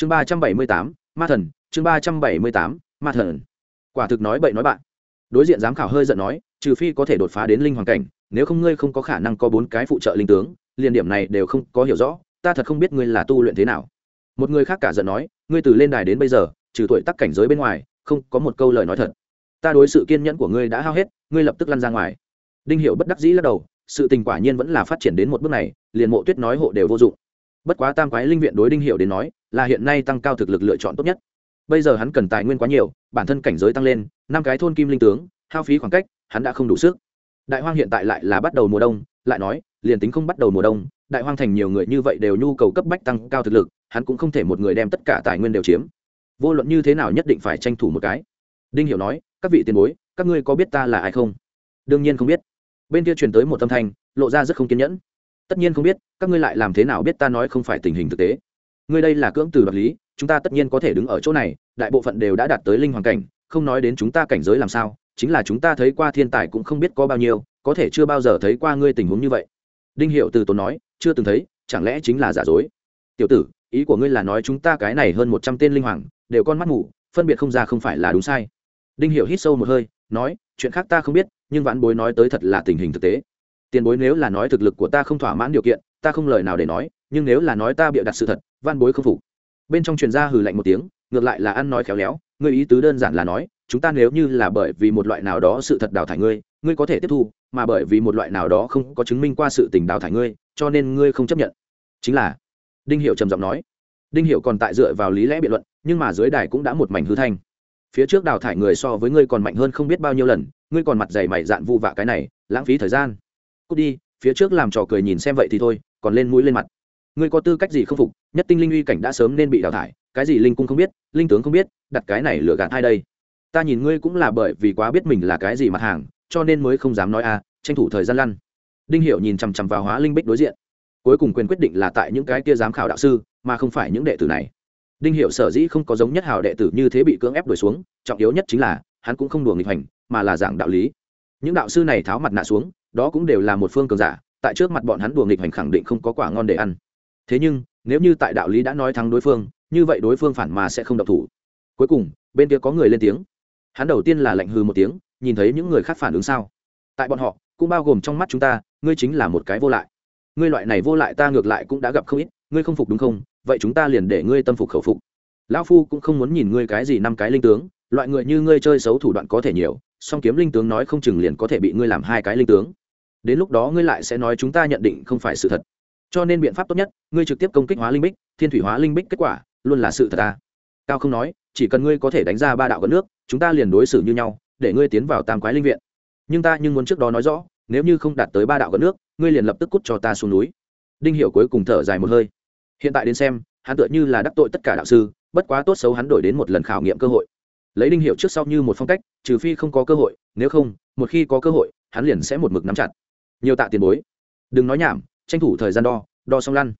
chương ba trăm bảy mươi tám, ma thần, chương ba trăm bảy mươi tám, ma thần. Quả thực nói bậy nói bạn. Đối diện giám khảo hơi giận nói, trừ phi có thể đột phá đến linh hoàn cảnh, nếu không ngươi không có khả năng có bốn cái phụ trợ linh tướng, liền điểm này đều không có hiểu rõ, ta thật không biết ngươi là tu luyện thế nào. Một người khác cả giận nói, ngươi từ lên đài đến bây giờ, trừ tuổi tắc cảnh giới bên ngoài, không có một câu lời nói thật. Ta đối sự kiên nhẫn của ngươi đã hao hết, ngươi lập tức lăn ra ngoài. Đinh hiệu bất đắc dĩ lắc đầu, sự tình quả nhiên vẫn là phát triển đến một bước này, liền mộ tuyết nói hộ đều vô dụng bất quá tam quái linh viện đối đinh hiệu đến nói, là hiện nay tăng cao thực lực lựa chọn tốt nhất. Bây giờ hắn cần tài nguyên quá nhiều, bản thân cảnh giới tăng lên, năm cái thôn kim linh tướng, hao phí khoảng cách, hắn đã không đủ sức. Đại hoang hiện tại lại là bắt đầu mùa đông, lại nói, liền tính không bắt đầu mùa đông, đại hoang thành nhiều người như vậy đều nhu cầu cấp bách tăng cao thực lực, hắn cũng không thể một người đem tất cả tài nguyên đều chiếm. Vô luận như thế nào nhất định phải tranh thủ một cái. Đinh hiểu nói, các vị tiền bối, các ngươi có biết ta là ai không? Đương nhiên không biết. Bên kia truyền tới một âm thanh, lộ ra rất không kiên nhẫn tất nhiên không biết, các ngươi lại làm thế nào biết ta nói không phải tình hình thực tế. Ngươi đây là cưỡng từ đoạt lý, chúng ta tất nhiên có thể đứng ở chỗ này, đại bộ phận đều đã đạt tới linh hoàng cảnh, không nói đến chúng ta cảnh giới làm sao, chính là chúng ta thấy qua thiên tài cũng không biết có bao nhiêu, có thể chưa bao giờ thấy qua ngươi tình huống như vậy. Đinh hiệu từ tốn nói, chưa từng thấy, chẳng lẽ chính là giả dối? Tiểu tử, ý của ngươi là nói chúng ta cái này hơn một trăm tên linh hoàng, đều con mắt mù, phân biệt không ra không phải là đúng sai. Đinh hiệu hít sâu một hơi, nói, chuyện khác ta không biết, nhưng vãn bối nói tới thật là tình hình thực tế tiền bối nếu là nói thực lực của ta không thỏa mãn điều kiện, ta không lời nào để nói, nhưng nếu là nói ta bịa đặt sự thật van bối không phục. Bên trong truyền gia hừ lạnh một tiếng, ngược lại là ăn nói khéo léo, ngươi ý tứ đơn giản là nói, chúng ta nếu như là bởi vì một loại nào đó sự thật đào thải ngươi ngươi có thể tiếp thu, mà bởi vì một loại nào đó không có chứng minh qua sự tình đào thải ngươi, cho nên ngươi không chấp nhận. Chính là, đinh hiệu trầm giọng nói. Đinh hiệu còn tại dựa vào lý lẽ biện luận, nhưng mà dưới đài cũng đã một mảnh hư thanh. Phía trước đào thải người so với ngươi còn mạnh hơn không biết bao nhiêu lần, ngươi còn mặt dày mày dạn vu vạ cái này, lãng phí thời gian cút đi, phía trước làm trò cười nhìn xem vậy thì thôi, còn lên mũi lên mặt. Ngươi có tư cách gì không phục, nhất tinh linh uy cảnh đã sớm nên bị đào thải, cái gì linh cung không biết, linh tướng không biết, đặt cái này lừa gạt hai đây? Ta nhìn ngươi cũng là bởi vì quá biết mình là cái gì mặt hàng, cho nên mới không dám nói a tranh thủ thời gian lăn. Đinh hiệu nhìn chằm chằm vào hóa linh bích đối diện. Cuối cùng quyền quyết định là tại những cái kia giám khảo đạo sư, mà không phải những đệ tử này. Đinh hiệu sở dĩ không có giống nhất hào đệ tử như thế bị cưỡng ép đuổi xuống, trọng yếu nhất chính là, hắn cũng không đùa nghịch hành mà là giảng đạo lý. Những đạo sư này tháo mặt nạ xuống đó cũng đều là một phương cường giả, tại trước mặt bọn hắn đùa nghịch hành khẳng định không có quả ngon để ăn. Thế nhưng, nếu như tại đạo lý đã nói thắng đối phương, như vậy đối phương phản mà sẽ không độc thủ. Cuối cùng, bên kia có người lên tiếng. Hắn đầu tiên là lạnh hư một tiếng, nhìn thấy những người khác phản ứng sao? Tại bọn họ, cũng bao gồm trong mắt chúng ta, ngươi chính là một cái vô lại. Ngươi loại này vô lại ta ngược lại cũng đã gặp không ít, ngươi không phục đúng không? Vậy chúng ta liền để ngươi tâm phục khẩu phục. Lão phu cũng không muốn nhìn ngươi cái gì năm cái linh tướng, loại người như ngươi chơi xấu thủ đoạn có thể nhiều, song kiếm linh tướng nói không chừng liền có thể bị ngươi làm hai cái linh tướng đến lúc đó ngươi lại sẽ nói chúng ta nhận định không phải sự thật. Cho nên biện pháp tốt nhất, ngươi trực tiếp công kích hóa linh bích, thiên thủy hóa linh bích kết quả, luôn là sự thật ta. Cao không nói, chỉ cần ngươi có thể đánh ra ba đạo gần nước, chúng ta liền đối xử như nhau, để ngươi tiến vào tam quái linh viện. Nhưng ta nhưng muốn trước đó nói rõ, nếu như không đạt tới ba đạo gần nước, ngươi liền lập tức cút cho ta xuống núi. Đinh hiểu cuối cùng thở dài một hơi. Hiện tại đến xem, hắn tựa như là đắc tội tất cả đạo sư, bất quá tốt xấu hắn đổi đến một lần khảo nghiệm cơ hội. Lấy đinh hiệu trước sau như một phong cách, trừ phi không có cơ hội, nếu không, một khi có cơ hội, hắn liền sẽ một mực nắm chặt nhiều tạ tiền bối. Đừng nói nhảm, tranh thủ thời gian đo đo xong lăn.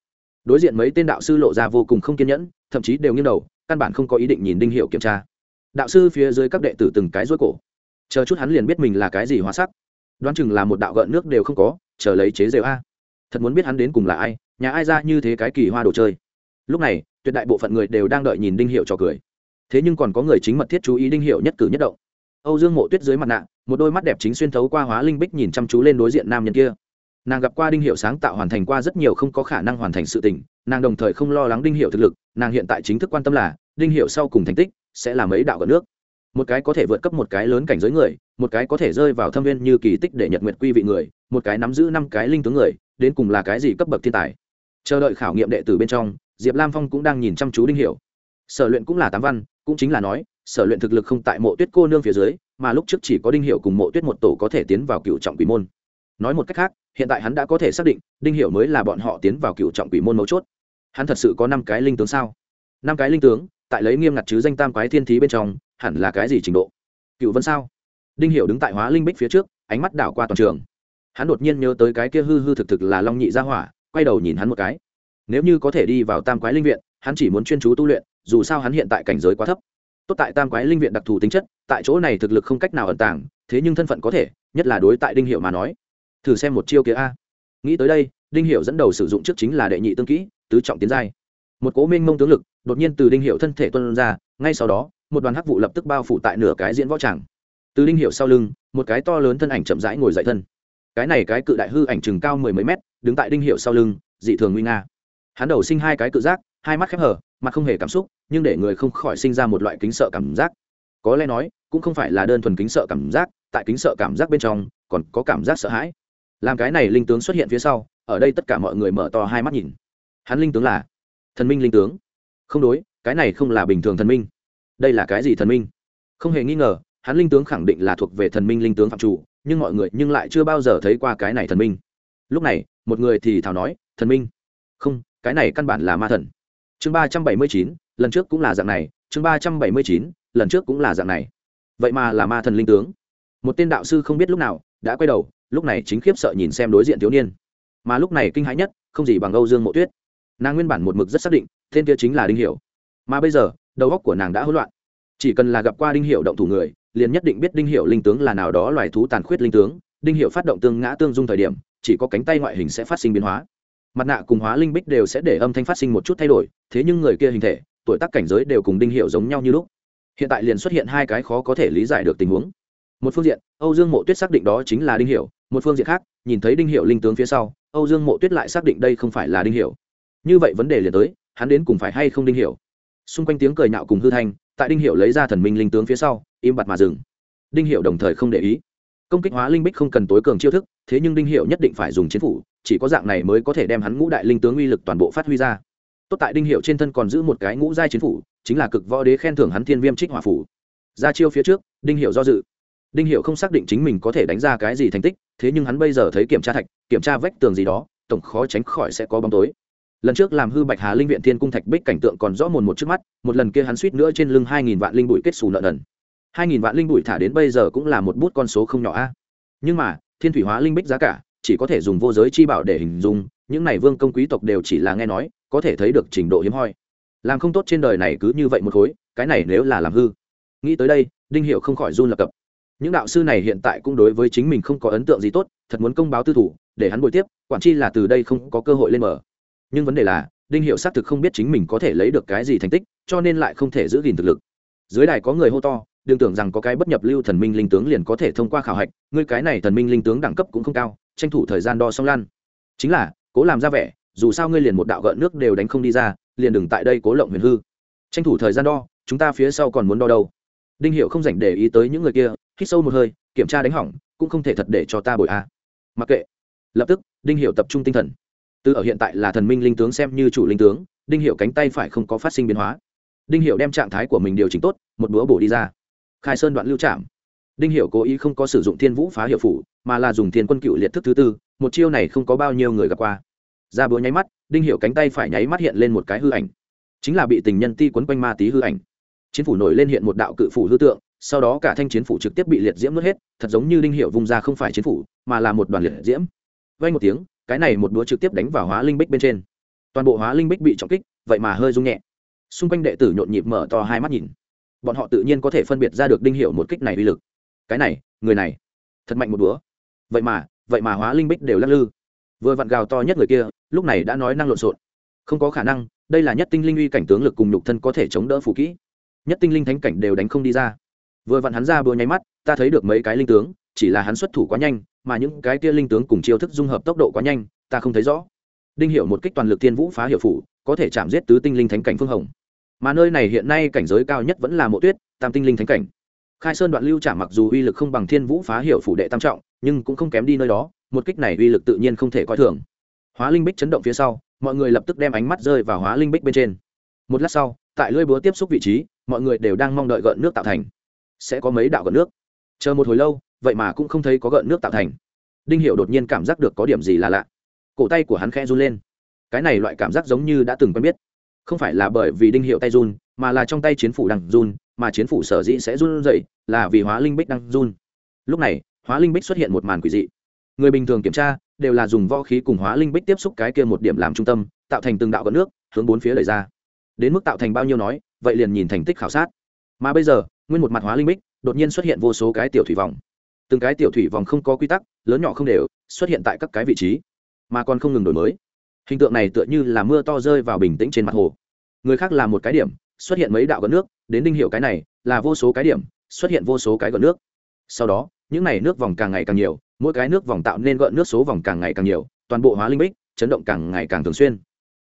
Đối diện mấy tên đạo sư lộ ra vô cùng không kiên nhẫn, thậm chí đều nghiêng đầu, căn bản không có ý định nhìn đinh hiệu kiểm tra. Đạo sư phía dưới các đệ tử từng cái rối cổ. Chờ chút hắn liền biết mình là cái gì hóa sắc. Đoán chừng là một đạo gợn nước đều không có, chờ lấy chế rêu a. Thật muốn biết hắn đến cùng là ai, nhà ai ra như thế cái kỳ hoa đồ chơi. Lúc này, tuyệt đại bộ phận người đều đang đợi nhìn đinh hiệu trò cười. Thế nhưng còn có người chính mật thiết chú ý đinh hiệu nhất cử nhất động. Âu dương mộ tuyết dưới mặt nạ một đôi mắt đẹp chính xuyên thấu qua hóa linh bích nhìn chăm chú lên đối diện nam nhân kia. Nàng gặp qua đinh hiệu sáng tạo hoàn thành qua rất nhiều không có khả năng hoàn thành sự tình, nàng đồng thời không lo lắng đinh hiệu thực lực, nàng hiện tại chính thức quan tâm là, đinh hiệu sau cùng thành tích sẽ là mấy đạo gần nước. Một cái có thể vượt cấp một cái lớn cảnh giới người, một cái có thể rơi vào thâm viên như kỳ tích để nhật nguyện quy vị người, một cái nắm giữ năm cái linh tướng người, đến cùng là cái gì cấp bậc thiên tài. Chờ đợi khảo nghiệm đệ tử bên trong, diệp lam phong cũng đang nhìn chăm chú đinh hiểu sở luyện cũng là tám văn, cũng chính là nói, sở luyện thực lực không tại mộ tuyết cô nương phía dưới mà lúc trước chỉ có đinh hiểu cùng mộ tuyết một tổ có thể tiến vào cựu trọng quỷ môn. Nói một cách khác, hiện tại hắn đã có thể xác định, đinh hiểu mới là bọn họ tiến vào cựu trọng quỷ môn mấu chốt. Hắn thật sự có năm cái linh tướng sao? Năm cái linh tướng, tại lấy nghiêm ngặt chứ danh tam quái thiên thí bên trong, hẳn là cái gì trình độ? Cựu vân sao? Đinh hiểu đứng tại hóa linh bích phía trước, ánh mắt đảo qua toàn trường. Hắn đột nhiên nhớ tới cái kia hư hư thực thực là long nhị gia hỏa, quay đầu nhìn hắn một cái. Nếu như có thể đi vào tam quái linh viện, hắn chỉ muốn chuyên chú tu luyện, dù sao hắn hiện tại cảnh giới quá thấp tốt tại tam quái linh viện đặc thù tính chất, tại chỗ này thực lực không cách nào ẩn tàng, thế nhưng thân phận có thể, nhất là đối tại đinh hiệu mà nói. Thử xem một chiêu kia a. Nghĩ tới đây, đinh hiệu dẫn đầu sử dụng trước chính là đệ nhị tương kỹ, tứ trọng tiến giai. Một cố minh mông tướng lực, đột nhiên từ đinh hiệu thân thể tuân ra, ngay sau đó, một đoàn hắc vụ lập tức bao phủ tại nửa cái diễn võ tràng. Từ đinh hiệu sau lưng, một cái to lớn thân ảnh chậm rãi ngồi dậy thân. Cái này cái cự đại hư ảnh chừng cao mười mấy mét, đứng tại đinh hiệu sau lưng, dị thường nguy nga. Hắn đầu sinh hai cái cự giác, hai mắt khép hở mặt không hề cảm xúc, nhưng để người không khỏi sinh ra một loại kính sợ cảm giác. Có lẽ nói, cũng không phải là đơn thuần kính sợ cảm giác, tại kính sợ cảm giác bên trong, còn có cảm giác sợ hãi. Làm cái này linh tướng xuất hiện phía sau, ở đây tất cả mọi người mở to hai mắt nhìn. Hắn linh tướng là thần minh linh tướng. Không đối, cái này không là bình thường thần minh. Đây là cái gì thần minh? Không hề nghi ngờ, hắn linh tướng khẳng định là thuộc về thần minh linh tướng phạm chủ, nhưng mọi người nhưng lại chưa bao giờ thấy qua cái này thần minh. Lúc này, một người thì thảo nói, thần minh? Không, cái này căn bản là ma thần chương ba trăm bảy mươi chín, lần trước cũng là dạng này, chương ba trăm bảy mươi chín, lần trước cũng là dạng này. Vậy mà là ma thần linh tướng. Một tên đạo sư không biết lúc nào đã quay đầu, lúc này chính khiếp sợ nhìn xem đối diện thiếu niên. Mà lúc này kinh hãi nhất, không gì bằng âu dương mộ tuyết. Nàng nguyên bản một mực rất xác định, tên kia chính là đinh hiểu. Mà bây giờ, đầu óc của nàng đã hỗn loạn. Chỉ cần là gặp qua đinh hiểu động thủ người, liền nhất định biết đinh hiểu linh tướng là nào đó loài thú tàn khuyết linh tướng. Đinh hiểu phát động tương ngã tương dung thời điểm, chỉ có cánh tay ngoại hình sẽ phát sinh biến hóa mặt nạ cùng hóa linh bích đều sẽ để âm thanh phát sinh một chút thay đổi, thế nhưng người kia hình thể, tuổi tác cảnh giới đều cùng đinh hiểu giống nhau như lúc. Hiện tại liền xuất hiện hai cái khó có thể lý giải được tình huống. Một phương diện, âu dương mộ tuyết xác định đó chính là đinh hiểu một phương diện khác, nhìn thấy đinh hiểu linh tướng phía sau, âu dương mộ tuyết lại xác định đây không phải là đinh hiểu như vậy vấn đề liền tới, hắn đến cùng phải hay không đinh hiểu xung quanh tiếng cười nhạo cùng hư thanh, tại đinh hiểu lấy ra thần minh linh tướng phía sau, im bặt mà dừng. Đinh hiểu đồng thời không để ý. Công kích hóa linh bích không cần tối cường chiêu thức thế nhưng đinh hiệu nhất định phải dùng chiến phủ, chỉ có dạng này mới có thể đem hắn ngũ đại linh tướng uy lực toàn bộ phát huy ra. Tốt tại đinh hiệu trên thân còn giữ một cái ngũ giai chiến phủ, chính là cực võ đế khen thưởng hắn thiên viêm trích hỏa phủ. Ra chiêu phía trước, đinh hiệu do dự. Đinh hiệu không xác định chính mình có thể đánh ra cái gì thành tích, thế nhưng hắn bây giờ thấy kiểm tra thạch, kiểm tra vách tường gì đó, tổng khó tránh khỏi sẽ có bóng tối. Lần trước làm hư bạch hà linh viện thiên cung thạch bích cảnh tượng còn rõ mồn một trước mắt, một lần kia hắn suýt nữa trên lưng hai nghìn vạn linh bụi kết xù nợ nần. Hai nghìn vạn linh bụi thả đến bây giờ cũng là một bút con số không nhỏ a. Nhưng mà thiên thủy hóa linh bích giá cả, chỉ có thể dùng vô giới chi bảo để hình dung, những này vương công quý tộc đều chỉ là nghe nói, có thể thấy được trình độ hiếm hoi. Làm không tốt trên đời này cứ như vậy một khối, cái này nếu là làm hư. Nghĩ tới đây, đinh hiệu không khỏi run lập cập. Những đạo sư này hiện tại cũng đối với chính mình không có ấn tượng gì tốt, thật muốn công báo tư thủ, để hắn bồi tiếp, quản chi là từ đây không có cơ hội lên mở nhưng vấn đề là, đinh hiệu xác thực không biết chính mình có thể lấy được cái gì thành tích, cho nên lại không thể giữ gìn thực lực. Dưới đài có người hô to đừng tưởng rằng có cái bất nhập lưu thần minh linh tướng liền có thể thông qua khảo hạch, ngươi cái này thần minh linh tướng đẳng cấp cũng không cao, tranh thủ thời gian đo xong lan chính là, cố làm ra vẻ, dù sao ngươi liền một đạo gợn nước đều đánh không đi ra, liền đừng tại đây cố lộng huyền hư. Tranh thủ thời gian đo, chúng ta phía sau còn muốn đo đâu? Đinh hiệu không dành để ý tới những người kia, hít sâu một hơi, kiểm tra đánh hỏng, cũng không thể thật để cho ta bội a. Mặc kệ. Lập tức, đinh hiệu tập trung tinh thần. Từ ở hiện tại là thần minh linh tướng xem như chủ linh tướng, đinh hiệu cánh tay phải không có phát sinh biến hóa. Đinh hiệu đem trạng thái của mình điều chỉnh tốt, một búa bổ đi ra khai sơn đoạn lưu trạm đinh Hiểu cố ý không có sử dụng thiên vũ phá hiệu phủ, mà là dùng thiên quân cựu liệt thức thứ tư, một chiêu này không có bao nhiêu người gặp qua. Ra búa nháy mắt, đinh Hiểu cánh tay phải nháy mắt hiện lên một cái hư ảnh. Chính là bị tình nhân ti quấn quanh ma tí hư ảnh. Chiến phủ nổi lên hiện một đạo cự phủ hư tượng, sau đó cả thanh chiến phủ trực tiếp bị liệt diễm nuốt hết, thật giống như đinh hiệu vung ra không phải chiến phủ, mà là một đoàn liệt diễm. Vay một tiếng, cái này một đũa trực tiếp đánh vào hóa linh bích bên trên. Toàn bộ hóa linh bích bị trọng kích, vậy mà hơi rung nhẹ. Xung quanh đệ tử nhộn nhịp mở to hai mắt nhìn bọn họ tự nhiên có thể phân biệt ra được đinh hiệu một kích này uy lực. Cái này, người này, thật mạnh một búa. Vậy mà vậy mà hóa linh bích đều lắc lư. Vừa vặn gào to nhất người kia, lúc này đã nói năng lộn xộn. Không có khả năng, đây là nhất tinh linh uy cảnh tướng lực cùng nhục thân có thể chống đỡ phủ kỹ. Nhất tinh linh thánh cảnh đều đánh không đi ra. Vừa vặn hắn ra búa nháy mắt, ta thấy được mấy cái linh tướng, chỉ là hắn xuất thủ quá nhanh, mà những cái kia linh tướng cùng chiêu thức dung hợp tốc độ quá nhanh, ta không thấy rõ. Đinh hiệu một kích toàn lực thiên vũ phá hiệu phủ, có thể chạm giết tứ tinh linh thánh cảnh phương hồng mà nơi này hiện nay cảnh giới cao nhất vẫn là mộ tuyết, tam tinh linh thánh cảnh. Khai sơn đoạn lưu trả mặc dù uy lực không bằng thiên vũ phá hiệu phủ đệ tam trọng, nhưng cũng không kém đi nơi đó, một kích này uy lực tự nhiên không thể coi thường. Hóa linh bích chấn động phía sau, mọi người lập tức đem ánh mắt rơi vào hóa linh bích bên trên. Một lát sau, tại lưỡi búa tiếp xúc vị trí, mọi người đều đang mong đợi gợn nước tạo thành. Sẽ có mấy đạo gợn nước. Chờ một hồi lâu, vậy mà cũng không thấy có gợn nước tạo thành. Đinh hiệu đột nhiên cảm giác được có điểm gì là lạ. Cổ tay của hắn khẽ run lên. Cái này loại cảm giác giống như đã từng quen biết không phải là bởi vì đinh hiệu tay run, mà là trong tay chiến phủ đang run, mà chiến phủ sở dĩ sẽ run dậy là vì hóa linh bích đang run. Lúc này, hóa linh bích xuất hiện một màn quỷ dị. Người bình thường kiểm tra, đều là dùng võ khí cùng hóa linh bích tiếp xúc cái kia một điểm làm trung tâm, tạo thành từng đạo gợn nước, hướng bốn phía lời ra. Đến mức tạo thành bao nhiêu nói, vậy liền nhìn thành tích khảo sát. Mà bây giờ, nguyên một mặt hóa linh bích, đột nhiên xuất hiện vô số cái tiểu thủy vòng. Từng cái tiểu thủy vòng không có quy tắc, lớn nhỏ không đều, xuất hiện tại các cái vị trí, mà còn không ngừng đổi mới hình tượng này tựa như là mưa to rơi vào bình tĩnh trên mặt hồ. Người khác là một cái điểm, xuất hiện mấy đạo gợn nước, đến đinh hiệu cái này, là vô số cái điểm, xuất hiện vô số cái gợn nước. Sau đó, những này nước vòng càng ngày càng nhiều, mỗi cái nước vòng tạo nên gợn nước số vòng càng ngày càng nhiều, toàn bộ hóa linh bích, chấn động càng ngày càng thường xuyên.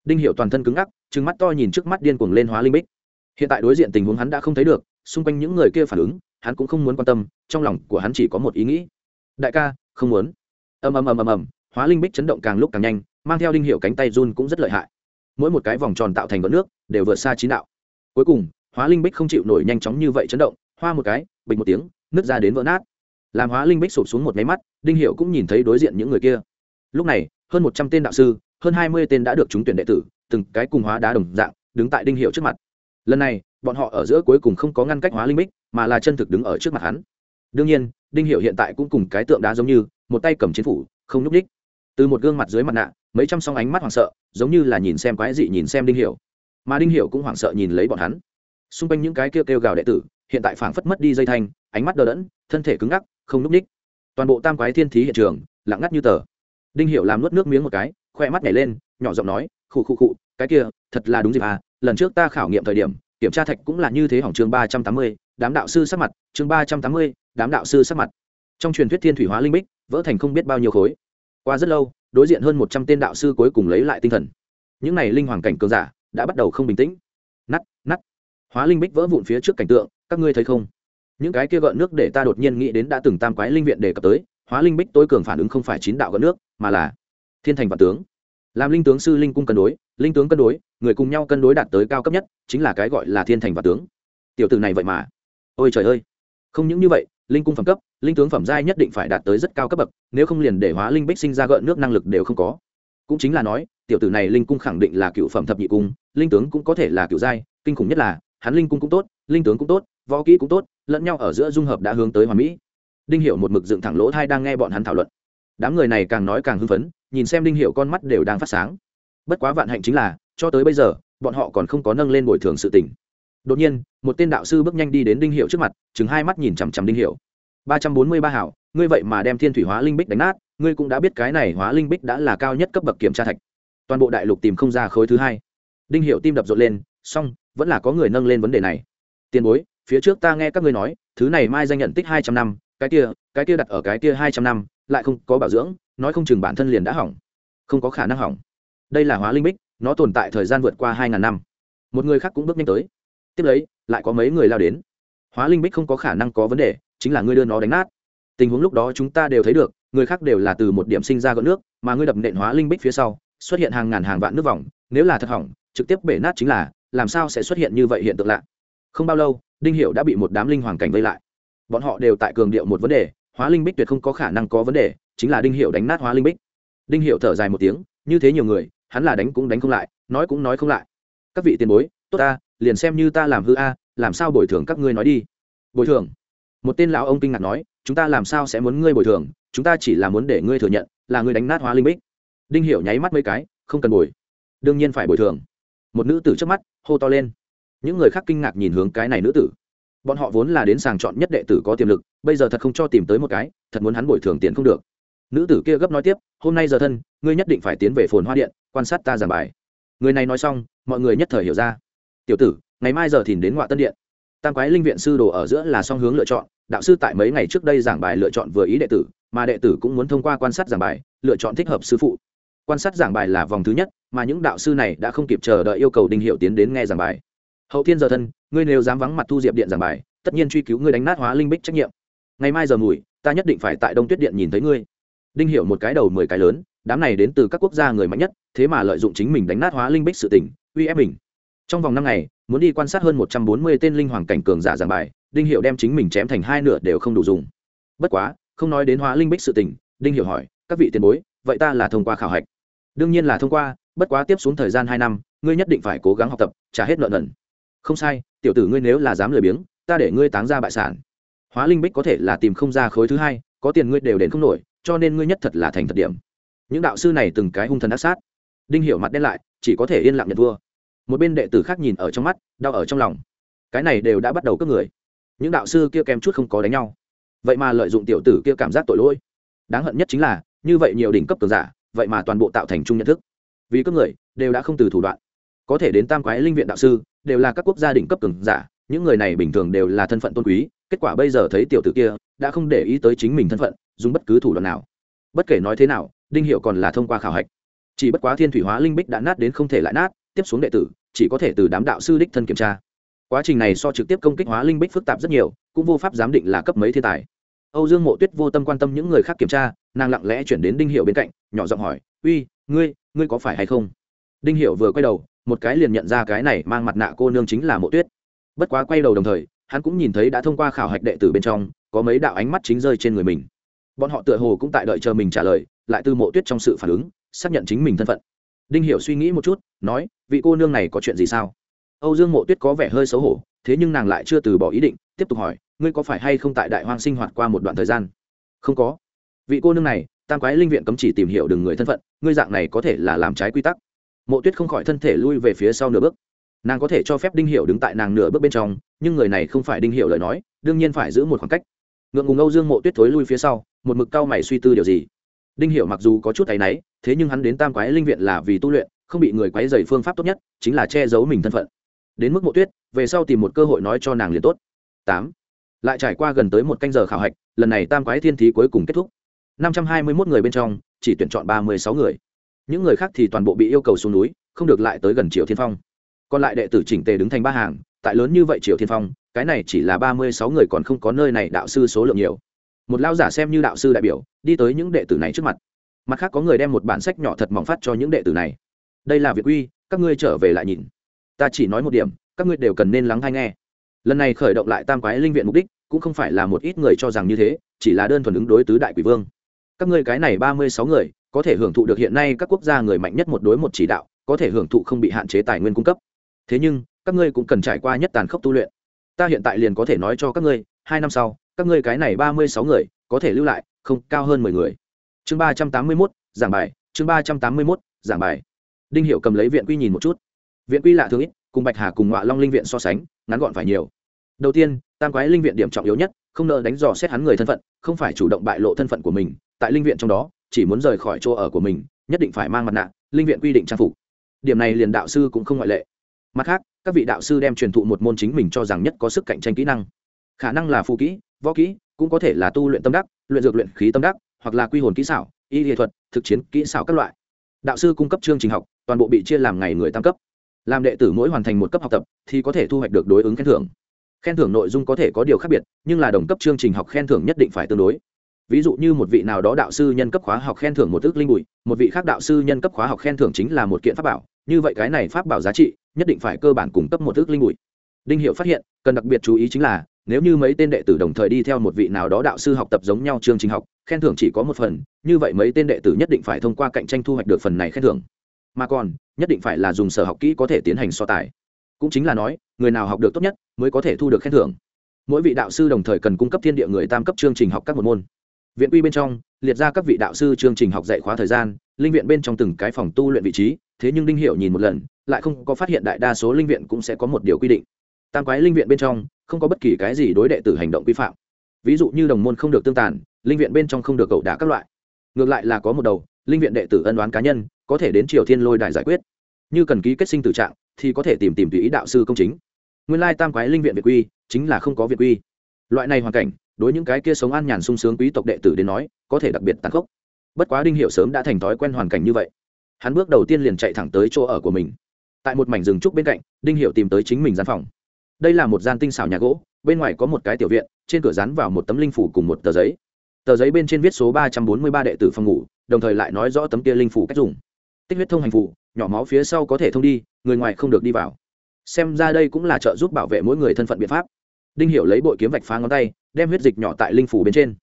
Đinh hiệu toàn thân cứng ngắc, trừng mắt to nhìn trước mắt điên cuồng lên hóa linh bích. Hiện tại đối diện tình huống hắn đã không thấy được, xung quanh những người kia phản ứng, hắn cũng không muốn quan tâm, trong lòng của hắn chỉ có một ý nghĩ. Đại ca, không muốn. Ầm ầm ầm ầm ầm hóa linh bích chấn động càng lúc càng nhanh, mang theo đinh hiệu cánh tay run cũng rất lợi hại. Mỗi một cái vòng tròn tạo thành vỡ nước, đều vượt xa chín đạo. Cuối cùng, hóa linh bích không chịu nổi nhanh chóng như vậy chấn động, hoa một cái bình một tiếng, nứt ra đến vỡ nát. Làm hóa linh bích sụp xuống một máy mắt, đinh hiệu cũng nhìn thấy đối diện những người kia. Lúc này, hơn một trăm tên đạo sư, hơn hai mươi tên đã được trúng tuyển đệ tử, từng cái cùng hóa đá đồng dạng, đứng tại đinh hiệu trước mặt. Lần này, bọn họ ở giữa cuối cùng không có ngăn cách hóa linh bích, mà là chân thực đứng ở trước mặt hắn. Đương nhiên, đinh hiệu hiện tại cũng cùng cái tượng đá giống như, một tay cầm chiến phủ, không nhúc ních từ một gương mặt dưới mặt nạ mấy trăm song ánh mắt hoảng sợ giống như là nhìn xem quái dị nhìn xem đinh hiểu, mà đinh hiểu cũng hoảng sợ nhìn lấy bọn hắn. Xung quanh những cái kêu kêu gào đệ tử hiện tại phảng phất mất đi dây thanh ánh mắt đờ đẫn thân thể cứng ngắc không núp ních. Toàn bộ tam quái thiên thí hiện trường lặng ngắt như tờ. Đinh hiểu làm nuốt nước miếng một cái khoe mắt nhảy lên nhỏ giọng nói khụ khụ khụ cái kia thật là đúng dịp à lần trước ta khảo nghiệm thời điểm kiểm tra thạch cũng là như thế hỏng chương ba trăm tám mươi đám đạo sư sắc mặt chương ba trăm tám mươi đám đạo sư sắc mặt. Trong truyền thuyết thiên thủy hóa linh bích vỡ thành không biết bao nhiêu khối qua rất lâu, đối diện hơn một trăm tên đạo sư cuối cùng lấy lại tinh thần. Những n à y linh hoàng cảnh cường giả đã bắt đầu không bình tĩnh. Nắt nắt hóa linh bích vỡ vụn phía trước cảnh tượng, các ngươi thấy không? Những cái kia gợn nước để ta đột nhiên nghĩ đến đã từng tam quái linh viện đề cập tới, hóa linh bích tối cường phản ứng không phải chín đạo gợn nước, mà là thiên thành và tướng. Làm linh tướng sư linh cung cân đối, linh tướng cân đối, người cùng nhau cân đối đạt tới cao cấp nhất, chính là cái gọi là thiên thành và tướng. Tiểu từ này vậy mà. Ôi trời ơi. Không những như vậy linh cung phẩm cấp, linh tướng phẩm giai nhất định phải đạt tới rất cao cấp bậc, nếu không liền để hóa linh bích sinh ra gợn nước năng lực đều không có. Cũng chính là nói, tiểu tử này linh cung khẳng định là cựu phẩm thập nhị cung, linh tướng cũng có thể là cựu giai, kinh khủng nhất là, hắn linh cung cũng tốt, linh tướng cũng tốt, võ kỹ cũng tốt, lẫn nhau ở giữa dung hợp đã hướng tới hoàn mỹ. Đinh hiểu một mực dựng thẳng lỗ thai đang nghe bọn hắn thảo luận. Đám người này càng nói càng hưng phấn, nhìn xem đinh hiểu con mắt đều đang phát sáng. Bất quá vạn hạnh chính là, cho tới bây giờ, bọn họ còn không có nâng lên bồi thường sự tình đột nhiên, một tên đạo sư bước nhanh đi đến đinh hiệu trước mặt chừng hai mắt nhìn chằm chằm đinh hiệu ba trăm bốn mươi ba hảo, ngươi vậy mà đem thiên thủy hóa linh bích đánh nát, ngươi cũng đã biết cái này hóa linh bích đã là cao nhất cấp bậc kiểm tra thạch. Toàn bộ đại lục tìm không ra khối thứ hai. Đinh hiệu tim đập rộn lên, song, vẫn là có người nâng lên vấn đề này. Tiền bối, phía trước ta nghe các ngươi nói, thứ này mai danh nhận tích hai trăm năm, cái kia cái kia đặt ở cái kia hai trăm năm, lại không có bảo dưỡng, nói không chừng bản thân liền đã hỏng. Không có khả năng hỏng. Đây là hóa linh bích, nó tồn tại thời gian vượt qua hai ngàn năm. Một người khác cũng bước nhanh tới tiếp lấy, lại có mấy người lao đến. Hóa linh bích không có khả năng có vấn đề, chính là ngươi đưa nó đánh nát. Tình huống lúc đó chúng ta đều thấy được, người khác đều là từ một điểm sinh ra gợn nước, mà ngươi đập nện hóa linh bích phía sau, xuất hiện hàng ngàn hàng vạn nước vòng, nếu là thật hỏng, trực tiếp bể nát chính là, làm sao sẽ xuất hiện như vậy hiện tượng lạ? Không bao lâu, đinh hiệu đã bị một đám linh hoàng cảnh vây lại. Bọn họ đều tại cường điệu một vấn đề, hóa linh bích tuyệt không có khả năng có vấn đề, chính là đinh hiệu đánh nát hóa linh bích. Đinh hiệu thở dài một tiếng, như thế nhiều người, hắn là đánh cũng đánh không lại, nói cũng nói không lại. Các vị tiền bối, tốt ta liền xem như ta làm hư a, làm sao bồi thường các ngươi nói đi. Bồi thường? Một tên lão ông kinh ngạc nói, chúng ta làm sao sẽ muốn ngươi bồi thường? Chúng ta chỉ là muốn để ngươi thừa nhận, là ngươi đánh nát hóa linh bích. Đinh hiểu nháy mắt mấy cái, không cần bồi. Đương nhiên phải bồi thường. Một nữ tử trước mắt, hô to lên. Những người khác kinh ngạc nhìn hướng cái này nữ tử. Bọn họ vốn là đến sàng chọn nhất đệ tử có tiềm lực, bây giờ thật không cho tìm tới một cái, thật muốn hắn bồi thường tiền không được. Nữ tử kia gấp nói tiếp, hôm nay giờ thân, ngươi nhất định phải tiến về phồn hoa điện, quan sát ta giảng bài. Người này nói xong, mọi người nhất thời hiểu ra tiểu tử, ngày mai giờ thìn đến ngoại tân điện. Tam quái linh viện sư đồ ở giữa là song hướng lựa chọn, đạo sư tại mấy ngày trước đây giảng bài lựa chọn vừa ý đệ tử, mà đệ tử cũng muốn thông qua quan sát giảng bài, lựa chọn thích hợp sư phụ. Quan sát giảng bài là vòng thứ nhất, mà những đạo sư này đã không kịp chờ đợi yêu cầu đinh hiệu tiến đến nghe giảng bài. Hậu thiên giờ thân, ngươi nếu dám vắng mặt thu diệp điện giảng bài, tất nhiên truy cứu ngươi đánh nát hóa linh bích trách nhiệm. Ngày mai giờ mùi, ta nhất định phải tại đông tuyết điện nhìn thấy ngươi. Đinh hiệu một cái đầu mười cái lớn, đám này đến từ các quốc gia người mạnh nhất, thế mà lợi dụng chính mình đánh nát hóa linh bích sự tỉnh uy ép mình trong vòng năm ngày, muốn đi quan sát hơn một trăm bốn mươi tên linh hoàng cảnh cường giả giảng bài, đinh hiệu đem chính mình chém thành hai nửa đều không đủ dùng. Bất quá, không nói đến hóa linh bích sự tình, đinh hiệu hỏi, các vị tiền bối, vậy ta là thông qua khảo hạch? Đương nhiên là thông qua, bất quá tiếp xuống thời gian hai năm, ngươi nhất định phải cố gắng học tập, trả hết nợ nần. Không sai, tiểu tử ngươi nếu là dám lười biếng, ta để ngươi táng ra bại sản. Hóa linh bích có thể là tìm không ra khối thứ hai, có tiền ngươi đều đến không nổi, cho nên ngươi nhất thật là thành thật điểm. Những đạo sư này từng cái hung thần ác sát. Đinh hiểu mặt đen lại, chỉ có thể yên lặng nhận vua một bên đệ tử khác nhìn ở trong mắt, đau ở trong lòng. Cái này đều đã bắt đầu cướp người. Những đạo sư kia kém chút không có đánh nhau. Vậy mà lợi dụng tiểu tử kia cảm giác tội lỗi. Đáng hận nhất chính là, như vậy nhiều đỉnh cấp cường giả, vậy mà toàn bộ tạo thành chung nhận thức. Vì cướp người, đều đã không từ thủ đoạn. Có thể đến tam quái linh viện đạo sư, đều là các quốc gia đỉnh cấp cường giả, những người này bình thường đều là thân phận tôn quý, kết quả bây giờ thấy tiểu tử kia, đã không để ý tới chính mình thân phận, dùng bất cứ thủ đoạn nào. Bất kể nói thế nào, đinh hiệu còn là thông qua khảo hạch. Chỉ bất quá thiên thủy hóa linh bích đã nát đến không thể lại nát, tiếp xuống đệ tử chỉ có thể từ đám đạo sư đích thân kiểm tra. Quá trình này so trực tiếp công kích hóa linh bích phức tạp rất nhiều, cũng vô pháp giám định là cấp mấy thiên tài. Âu dương mộ tuyết vô tâm quan tâm những người khác kiểm tra, nàng lặng lẽ chuyển đến đinh hiệu bên cạnh, nhỏ giọng hỏi, uy, ngươi ngươi có phải hay không? Đinh hiệu vừa quay đầu, một cái liền nhận ra cái này mang mặt nạ cô nương chính là mộ tuyết. Bất quá quay đầu đồng thời, hắn cũng nhìn thấy đã thông qua khảo hạch đệ tử bên trong, có mấy đạo ánh mắt chính rơi trên người mình. Bọn họ tựa hồ cũng tại đợi chờ mình trả lời, lại từ mộ tuyết trong sự phản ứng, xác nhận chính mình thân phận đinh hiểu suy nghĩ một chút, nói, vị cô nương này có chuyện gì sao? Âu dương mộ tuyết có vẻ hơi xấu hổ, thế nhưng nàng lại chưa từ bỏ ý định, tiếp tục hỏi, ngươi có phải hay không tại đại hoang sinh hoạt qua một đoạn thời gian? Không có. Vị cô nương này, tam quái linh viện cấm chỉ tìm hiểu đường người thân phận, ngươi dạng này có thể là làm trái quy tắc. Mộ tuyết không khỏi thân thể lui về phía sau nửa bước. Nàng có thể cho phép đinh hiệu đứng tại nàng nửa bước bên trong, nhưng người này không phải đinh hiệu lời nói, đương nhiên phải giữ một khoảng cách. Ngượng ngùng âu dương mộ tuyết thối lui phía sau, một mực cao mày suy tư điều gì đinh hiệu mặc dù có chút áy náy, thế nhưng hắn đến tam quái linh viện là vì tu luyện, không bị người quái dày phương pháp tốt nhất, chính là che giấu mình thân phận. Đến mức mộ tuyết, về sau tìm một cơ hội nói cho nàng liền tốt. Tám. Lại trải qua gần tới một canh giờ khảo hạch, lần này tam quái thiên thí cuối cùng kết thúc. Năm trăm hai mươi mốt người bên trong, chỉ tuyển chọn ba mươi sáu người. Những người khác thì toàn bộ bị yêu cầu xuống núi, không được lại tới gần triệu thiên phong. Còn lại đệ tử chỉnh tề đứng thành ba hàng, tại lớn như vậy triệu thiên phong, cái này chỉ là ba mươi sáu người còn không có nơi này đạo sư số lượng nhiều một lao giả xem như đạo sư đại biểu, đi tới những đệ tử này trước mặt. Mặt khác có người đem một bản sách nhỏ thật mỏng phát cho những đệ tử này. Đây là việc uy, các ngươi trở về lại nhìn. Ta chỉ nói một điểm, các ngươi đều cần nên lắng hay nghe. Lần này khởi động lại tam quái linh viện mục đích, cũng không phải là một ít người cho rằng như thế, chỉ là đơn thuần ứng đối tứ đại quỷ vương. Các ngươi cái này ba mươi sáu người, có thể hưởng thụ được hiện nay các quốc gia người mạnh nhất một đối một chỉ đạo, có thể hưởng thụ không bị hạn chế tài nguyên cung cấp. Thế nhưng, các ngươi cũng cần trải qua nhất tàn khốc tu luyện. Ta hiện tại liền có thể nói cho các ngươi, hai năm sau các ngươi cái này ba mươi sáu người, có thể lưu lại, không, cao hơn mười người. Chương ba trăm tám mươi mốt, giảng bài, chương ba trăm tám mươi mốt, giảng bài. Đinh hiệu cầm lấy viện quy nhìn một chút. Viện quy lạ thường ít, cùng bạch hà cùng ngọa long linh viện so sánh, ngắn gọn phải nhiều. Đầu tiên, tam quái linh viện điểm trọng yếu nhất, không nợ đánh dò xét hắn người thân phận, không phải chủ động bại lộ thân phận của mình, tại linh viện trong đó, chỉ muốn rời khỏi chỗ ở của mình, nhất định phải mang mặt nạ, linh viện quy định trang phục. Điểm này liền đạo sư cũng không ngoại lệ. Mặt khác, các vị đạo sư đem truyền thụ một môn chính mình cho rằng nhất có sức cạnh tranh kỹ năng. Khả năng là phù kỹ võ kỹ cũng có thể là tu luyện tâm đắc, luyện dược luyện khí tâm đắc, hoặc là quy hồn kỹ xảo, y nghệ thuật, thực chiến kỹ xảo các loại. Đạo sư cung cấp chương trình học, toàn bộ bị chia làm ngày người tam cấp. Làm đệ tử mỗi hoàn thành một cấp học tập thì có thể thu hoạch được đối ứng khen thưởng. Khen thưởng nội dung có thể có điều khác biệt, nhưng là đồng cấp chương trình học khen thưởng nhất định phải tương đối. Ví dụ như một vị nào đó đạo sư nhân cấp khóa học khen thưởng một ước linh bụi một vị khác đạo sư nhân cấp khóa học khen thưởng chính là một kiện pháp bảo, như vậy cái này pháp bảo giá trị nhất định phải cơ bản cung cấp một ước linh bụi đinh hiệu phát hiện, cần đặc biệt chú ý chính là nếu như mấy tên đệ tử đồng thời đi theo một vị nào đó đạo sư học tập giống nhau chương trình học, khen thưởng chỉ có một phần, như vậy mấy tên đệ tử nhất định phải thông qua cạnh tranh thu hoạch được phần này khen thưởng. Mà còn, nhất định phải là dùng sở học kỹ có thể tiến hành so tài. Cũng chính là nói, người nào học được tốt nhất mới có thể thu được khen thưởng. Mỗi vị đạo sư đồng thời cần cung cấp thiên địa người tam cấp chương trình học các một môn. Viện quy bên trong, liệt ra các vị đạo sư chương trình học dạy khóa thời gian, linh viện bên trong từng cái phòng tu luyện vị trí, thế nhưng đinh hiệu nhìn một lần, lại không có phát hiện đại đa số linh viện cũng sẽ có một điều quy định. Tam quái linh viện bên trong không có bất kỳ cái gì đối đệ tử hành động vi phạm. Ví dụ như đồng môn không được tương tàn, linh viện bên trong không được cậu đả các loại. Ngược lại là có một đầu, linh viện đệ tử ân đoán cá nhân, có thể đến triều thiên lôi đài giải quyết. Như cần ký kết sinh tử trạng, thì có thể tìm tìm tùy ý đạo sư công chính. Nguyên lai tam quái linh viện việt quy, chính là không có việt quy. Loại này hoàn cảnh, đối những cái kia sống an nhàn sung sướng quý tộc đệ tử đến nói, có thể đặc biệt tàn khốc. Bất quá đinh hiệu sớm đã thành thói quen hoàn cảnh như vậy. Hắn bước đầu tiên liền chạy thẳng tới chỗ ở của mình. Tại một mảnh rừng trúc bên cạnh, đinh hiệu tìm tới chính mình gian phòng đây là một gian tinh xảo nhà gỗ, bên ngoài có một cái tiểu viện, trên cửa rán vào một tấm linh phủ cùng một tờ giấy. Tờ giấy bên trên viết số ba trăm bốn mươi ba đệ tử phòng ngủ, đồng thời lại nói rõ tấm kia linh phủ cách dùng. Tích huyết thông hành phủ, nhỏ máu phía sau có thể thông đi, người ngoài không được đi vào. Xem ra đây cũng là trợ giúp bảo vệ mỗi người thân phận biện pháp. Đinh hiểu lấy bội kiếm vạch phá ngón tay, đem huyết dịch nhỏ tại linh phủ bên trên.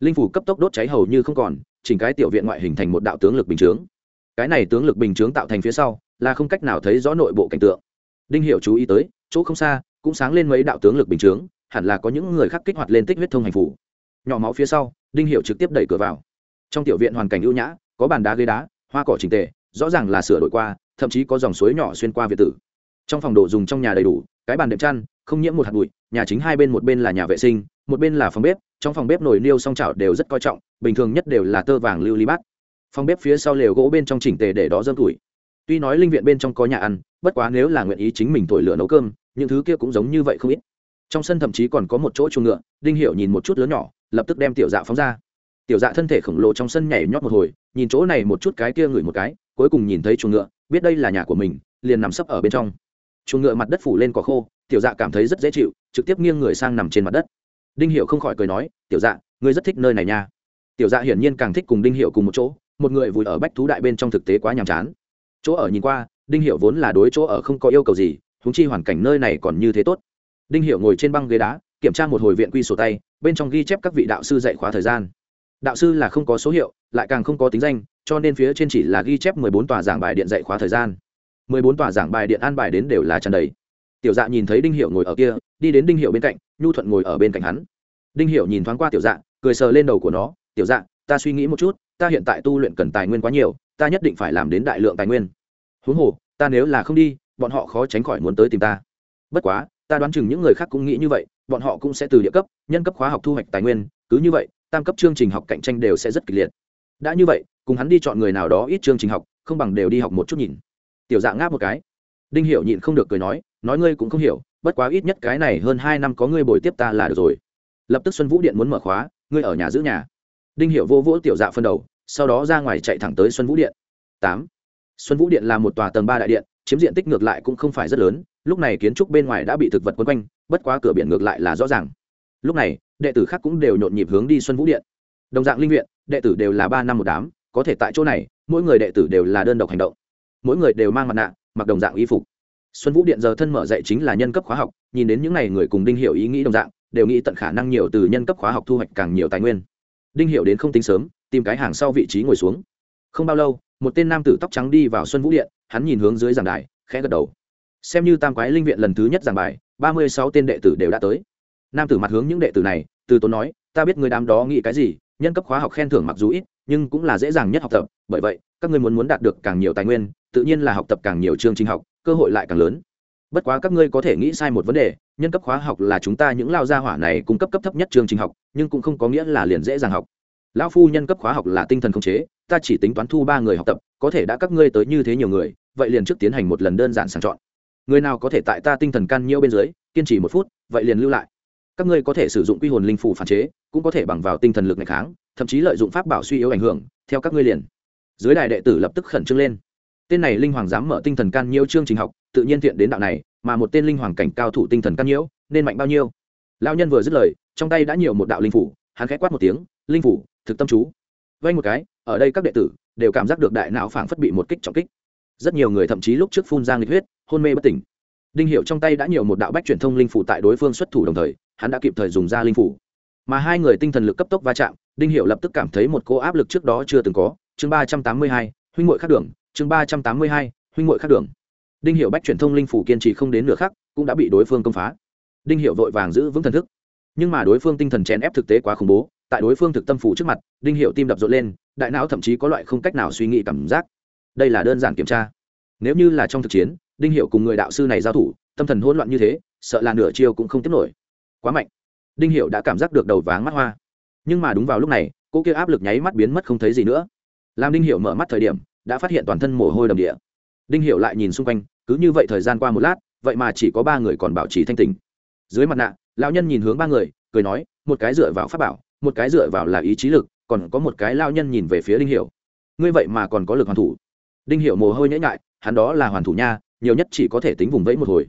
Linh phủ cấp tốc đốt cháy hầu như không còn, chỉnh cái tiểu viện ngoại hình thành một đạo tướng lực bình chướng. Cái này tướng lực bình chướng tạo thành phía sau, là không cách nào thấy rõ nội bộ cảnh tượng. Đinh hiểu chú ý tới, chỗ không xa cũng sáng lên mấy đạo tướng lực bình chướng, hẳn là có những người khác kích hoạt lên tích huyết thông hành phủ. Nhỏ máu phía sau, đinh hiểu trực tiếp đẩy cửa vào. Trong tiểu viện hoàn cảnh ưu nhã, có bàn đá ghế đá, hoa cỏ chỉnh tề, rõ ràng là sửa đổi qua, thậm chí có dòng suối nhỏ xuyên qua viện tử. Trong phòng đồ dùng trong nhà đầy đủ, cái bàn đệm chăn, không nhiễm một hạt bụi, nhà chính hai bên một bên là nhà vệ sinh, một bên là phòng bếp, trong phòng bếp nồi niêu song chảo đều rất coi trọng, bình thường nhất đều là tơ vàng lưu ly bát. Phòng bếp phía sau lều gỗ bên trong chỉnh tề để đó dơm củi. tuy nói linh viện bên trong có nhà ăn bất quá nếu là nguyện ý chính mình thổi lửa nấu cơm, những thứ kia cũng giống như vậy không ít. Trong sân thậm chí còn có một chỗ chuồng ngựa, đinh hiểu nhìn một chút lớn nhỏ, lập tức đem tiểu dạ phóng ra. Tiểu dạ thân thể khổng lồ trong sân nhảy nhót một hồi, nhìn chỗ này một chút cái kia ngửi một cái, cuối cùng nhìn thấy chuồng ngựa, biết đây là nhà của mình, liền nằm sấp ở bên trong. Chuồng ngựa mặt đất phủ lên cỏ khô, tiểu dạ cảm thấy rất dễ chịu, trực tiếp nghiêng người sang nằm trên mặt đất. Đinh hiệu không khỏi cười nói, tiểu dạ ngươi rất thích nơi này nha. Tiểu dạ hiển nhiên càng thích cùng đinh hiệu cùng một chỗ, một người vùi ở bách thú đại bên trong thực tế quá nhàm chán. Chỗ ở nhìn qua đinh hiệu vốn là đối chỗ ở không có yêu cầu gì húng chi hoàn cảnh nơi này còn như thế tốt. Đinh hiệu ngồi trên băng ghế đá, kiểm tra một hồi viện quy sổ tay, bên trong ghi chép các vị đạo sư dạy khóa thời gian. Đạo sư là không có số hiệu, lại càng không có tính danh, cho nên phía trên chỉ là ghi chép mười bốn tòa giảng bài điện dạy khóa thời gian. mười bốn tòa giảng bài điện an bài đến đều là tràn đầy. Tiểu dạ nhìn thấy đinh hiệu ngồi ở kia, đi đến đinh hiệu bên cạnh, nhu thuận ngồi ở bên cạnh hắn. Đinh hiệu nhìn thoáng qua tiểu dạ cười sờ lên đầu của nó, tiểu dạ ta suy nghĩ một chút, ta hiện tại tu luyện cần tài nguyên quá nhiều, ta nhất định phải làm đến đại lượng tài nguyên huống hồ, ta nếu là không đi, bọn họ khó tránh khỏi muốn tới tìm ta. Bất quá, ta đoán chừng những người khác cũng nghĩ như vậy, bọn họ cũng sẽ từ địa cấp, nhân cấp khóa học thu hoạch tài nguyên, cứ như vậy, tam cấp chương trình học cạnh tranh đều sẽ rất kịch liệt. Đã như vậy, cùng hắn đi chọn người nào đó ít chương trình học, không bằng đều đi học một chút nhìn. Tiểu dạng ngáp một cái. Đinh hiểu nhịn không được cười nói nói ngươi cũng không hiểu, bất quá ít nhất cái này hơn hai năm có ngươi bồi tiếp ta là được rồi. Lập tức xuân vũ điện muốn mở khóa, ngươi ở nhà giữ nhà. Đinh hiểu vô vỗ tiểu dạ phân đầu, sau đó ra ngoài chạy thẳng tới xuân vũ điện. Tám xuân vũ điện là một tòa tầng ba đại điện, chiếm diện tích ngược lại cũng không phải rất lớn, lúc này kiến trúc bên ngoài đã bị thực vật quấn quanh, bất quá cửa biển ngược lại là rõ ràng. Lúc này, đệ tử khác cũng đều nhộn nhịp hướng đi xuân vũ điện. Đồng dạng linh viện, đệ tử đều là ba năm một đám, có thể tại chỗ này, mỗi người đệ tử đều là đơn độc hành động. Mỗi người đều mang mặt nạ, mặc đồng dạng y phục. Xuân vũ điện giờ thân mở dạy chính là nhân cấp khóa học, nhìn đến những n à y người cùng đinh hiểu ý nghĩ đồng dạng, đều nghĩ tận khả năng nhiều từ nhân cấp khóa học thu hoạch càng nhiều tài nguyên. Đinh hiểu đến không tính sớm, tìm cái hàng sau vị trí ngồi xuống. Không bao lâu một tên nam tử tóc trắng đi vào xuân vũ điện, hắn nhìn hướng dưới giảng đài, khẽ gật đầu. Xem như tam quái linh viện lần thứ nhất giảng bài, ba mươi sáu tên đệ tử đều đã tới. Nam tử mặt hướng những đệ tử này, từ tốn nói, ta biết người đám đó nghĩ cái gì, nhân cấp khóa học khen thưởng mặc dù ít, nhưng cũng là dễ dàng nhất học tập, bởi vậy, các ngươi muốn muốn đạt được càng nhiều tài nguyên, tự nhiên là học tập càng nhiều chương trình học, cơ hội lại càng lớn. Bất quá các ngươi có thể nghĩ sai một vấn đề, nhân cấp khóa học là chúng ta những lao gia hỏa này cung cấp cấp thấp nhất chương trình học, nhưng cũng không có nghĩa là liền dễ dàng học lão phu nhân cấp khóa học là tinh thần khống chế, ta chỉ tính toán thu ba người học tập, có thể đã các ngươi tới như thế nhiều người, vậy liền trước tiến hành một lần đơn giản sàng chọn. Người nào có thể tại ta tinh thần can nhiễu bên dưới, kiên trì một phút, vậy liền lưu lại. Các ngươi có thể sử dụng quy hồn linh phủ phản chế, cũng có thể bằng vào tinh thần lực ngày kháng, thậm chí lợi dụng pháp bảo suy yếu ảnh hưởng, theo các ngươi liền. Dưới đại đệ tử lập tức khẩn trương lên. Tên này linh hoàng dám mở tinh thần can nhiễu chương trình học, tự nhiên thiện đến đạo này, mà một tên linh hoàng cảnh cao thủ tinh thần can nhiễu, nên mạnh bao nhiêu? Lão nhân vừa dứt lời, trong tay đã nhiều một đạo linh phủ hắn khẽ quát một tiếng, linh phủ, thực tâm chú. Vay một cái, ở đây các đệ tử đều cảm giác được đại não phảng phất bị một kích trọng kích. Rất nhiều người thậm chí lúc trước phun ra nghịch huyết, hôn mê bất tỉnh. Đinh hiệu trong tay đã nhiều một đạo bách truyền thông linh phủ tại đối phương xuất thủ đồng thời, hắn đã kịp thời dùng ra linh phủ. Mà hai người tinh thần lực cấp tốc va chạm, đinh hiệu lập tức cảm thấy một cô áp lực trước đó chưa từng có. Chương ba trăm tám mươi hai, huynh ngội khắc đường. Chương ba trăm tám mươi hai, huynh ngội khắc đường. Đinh hiệu bách truyền thông linh phủ kiên trì không đến nửa khắc, cũng đã bị đối phương công phá. Đinh hiệu vội vàng giữ vững thần thức nhưng mà đối phương tinh thần chèn ép thực tế quá khủng bố, tại đối phương thực tâm phủ trước mặt, đinh hiệu tim đập rộn lên, đại não thậm chí có loại không cách nào suy nghĩ cảm giác. Đây là đơn giản kiểm tra. Nếu như là trong thực chiến, đinh hiệu cùng người đạo sư này giao thủ, tâm thần hỗn loạn như thế, sợ là nửa chiêu cũng không tiếp nổi. Quá mạnh. Đinh hiệu đã cảm giác được đầu váng mắt hoa. Nhưng mà đúng vào lúc này cô kia áp lực nháy mắt biến mất không thấy gì nữa. Làm đinh hiệu mở mắt thời điểm, đã phát hiện toàn thân mồ hôi đầm địa. Đinh hiệu lại nhìn xung quanh, cứ như vậy thời gian qua một lát, vậy mà chỉ có ba người còn bảo trì thanh tình dưới mặt nạ lão nhân nhìn hướng ba người, cười nói, một cái dựa vào pháp bảo, một cái dựa vào là ý chí lực, còn có một cái lao nhân nhìn về phía đinh hiệu ngươi vậy mà còn có lực hoàn thủ. Đinh hiệu mồ hôi nhễ ngại hắn đó là hoàn thủ nha, nhiều nhất chỉ có thể tính vùng vẫy một hồi.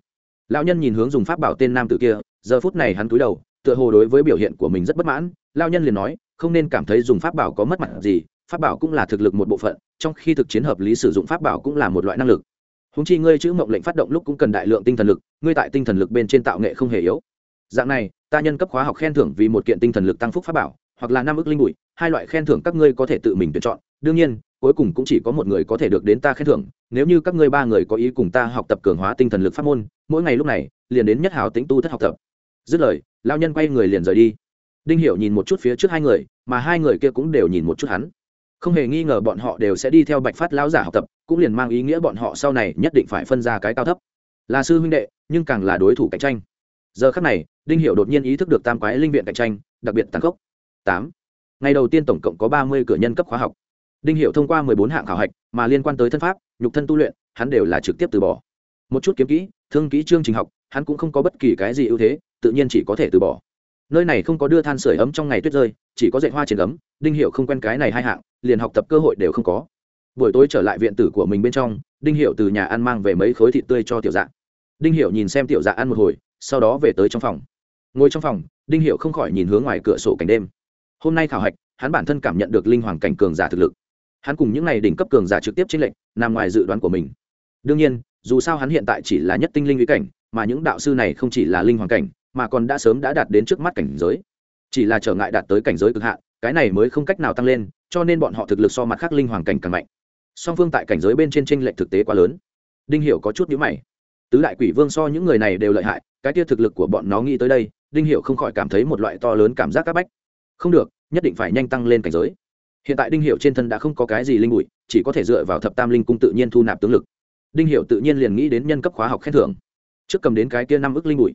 Lao nhân nhìn hướng dùng pháp bảo tên nam tử kia, giờ phút này hắn cúi đầu, tựa hồ đối với biểu hiện của mình rất bất mãn. Lao nhân liền nói, không nên cảm thấy dùng pháp bảo có mất mặt gì, pháp bảo cũng là thực lực một bộ phận, trong khi thực chiến hợp lý sử dụng pháp bảo cũng là một loại năng lực. Húng chi ngươi chữ mộng lệnh phát động lúc cũng cần đại lượng tinh thần lực, ngươi tại tinh thần lực bên trên tạo nghệ không hề yếu dạng này, ta nhân cấp khóa học khen thưởng vì một kiện tinh thần lực tăng phúc pháp bảo, hoặc là năm ước linh bụi, hai loại khen thưởng các ngươi có thể tự mình tuyển chọn. Đương nhiên, cuối cùng cũng chỉ có một người có thể được đến ta khen thưởng, nếu như các ngươi ba người có ý cùng ta học tập cường hóa tinh thần lực pháp môn, mỗi ngày lúc này, liền đến nhất hào tính tu thất học tập. Dứt lời lao nhân quay người liền rời đi. Đinh hiểu nhìn một chút phía trước hai người, mà hai người kia cũng đều nhìn một chút hắn. Không hề nghi ngờ bọn họ đều sẽ đi theo bạch phát lão giả học tập, cũng liền mang ý nghĩa bọn họ sau này nhất định phải phân ra cái cao thấp. Là sư huynh đệ, nhưng càng là đối thủ cạnh tranh. Giờ khắc này đinh hiểu đột nhiên ý thức được tam quái linh viện cạnh tranh, đặc biệt tăng khốc. Tám. Ngày đầu tiên tổng cộng có ba mươi cửa nhân cấp khóa học. Đinh hiệu thông qua mười bốn hạng khảo hạch mà liên quan tới thân pháp, nhục thân tu luyện, hắn đều là trực tiếp từ bỏ. Một chút kiếm kỹ, thương kỹ chương trình học, hắn cũng không có bất kỳ cái gì ưu thế, tự nhiên chỉ có thể từ bỏ. Nơi này không có đưa than sửa ấm trong ngày tuyết rơi, chỉ có dạy hoa trên ấm, đinh hiệu không quen cái này hai hạng, liền học tập cơ hội đều không có. Buổi tối trở lại viện tử của mình bên trong, đinh hiệu từ nhà ăn mang về mấy khối thịt tươi cho tiểu dạ. Đinh hiệu nhìn xem tiểu dạ ăn một hồi, sau đó về tới trong phòng ngồi trong phòng, đinh hiệu không khỏi nhìn hướng ngoài cửa sổ cảnh đêm. Hôm nay khảo hạch, hắn bản thân cảm nhận được linh hoàng cảnh cường giả thực lực. Hắn cùng những n à y đỉnh cấp cường giả trực tiếp t r ê n lệnh nằm ngoài dự đoán của mình. Đương nhiên, dù sao hắn hiện tại chỉ là nhất tinh linh ý cảnh, mà những đạo sư này không chỉ là linh hoàng cảnh, mà còn đã sớm đã đạt đến trước mắt cảnh giới. Chỉ là trở ngại đạt tới cảnh giới cực hạn, cái này mới không cách nào tăng lên, cho nên bọn họ thực lực so mặt khác linh hoàng cảnh càng mạnh. Song phương tại cảnh giới bên trên tranh lệch thực tế quá lớn. Đinh hiểu có chút nhíu mày. Tứ đại quỷ vương so những người này đều lợi hại, cái tia thực lực của bọn nó nghĩ tới đây đinh hiệu không khỏi cảm thấy một loại to lớn cảm giác áp bách. Không được, nhất định phải nhanh tăng lên cảnh giới. Hiện tại đinh hiệu trên thân đã không có cái gì linh bụi, chỉ có thể dựa vào thập tam linh cung tự nhiên thu nạp tướng lực. Đinh hiệu tự nhiên liền nghĩ đến nhân cấp khóa học khen thưởng. Trước cầm đến cái kia năm ức linh bụi.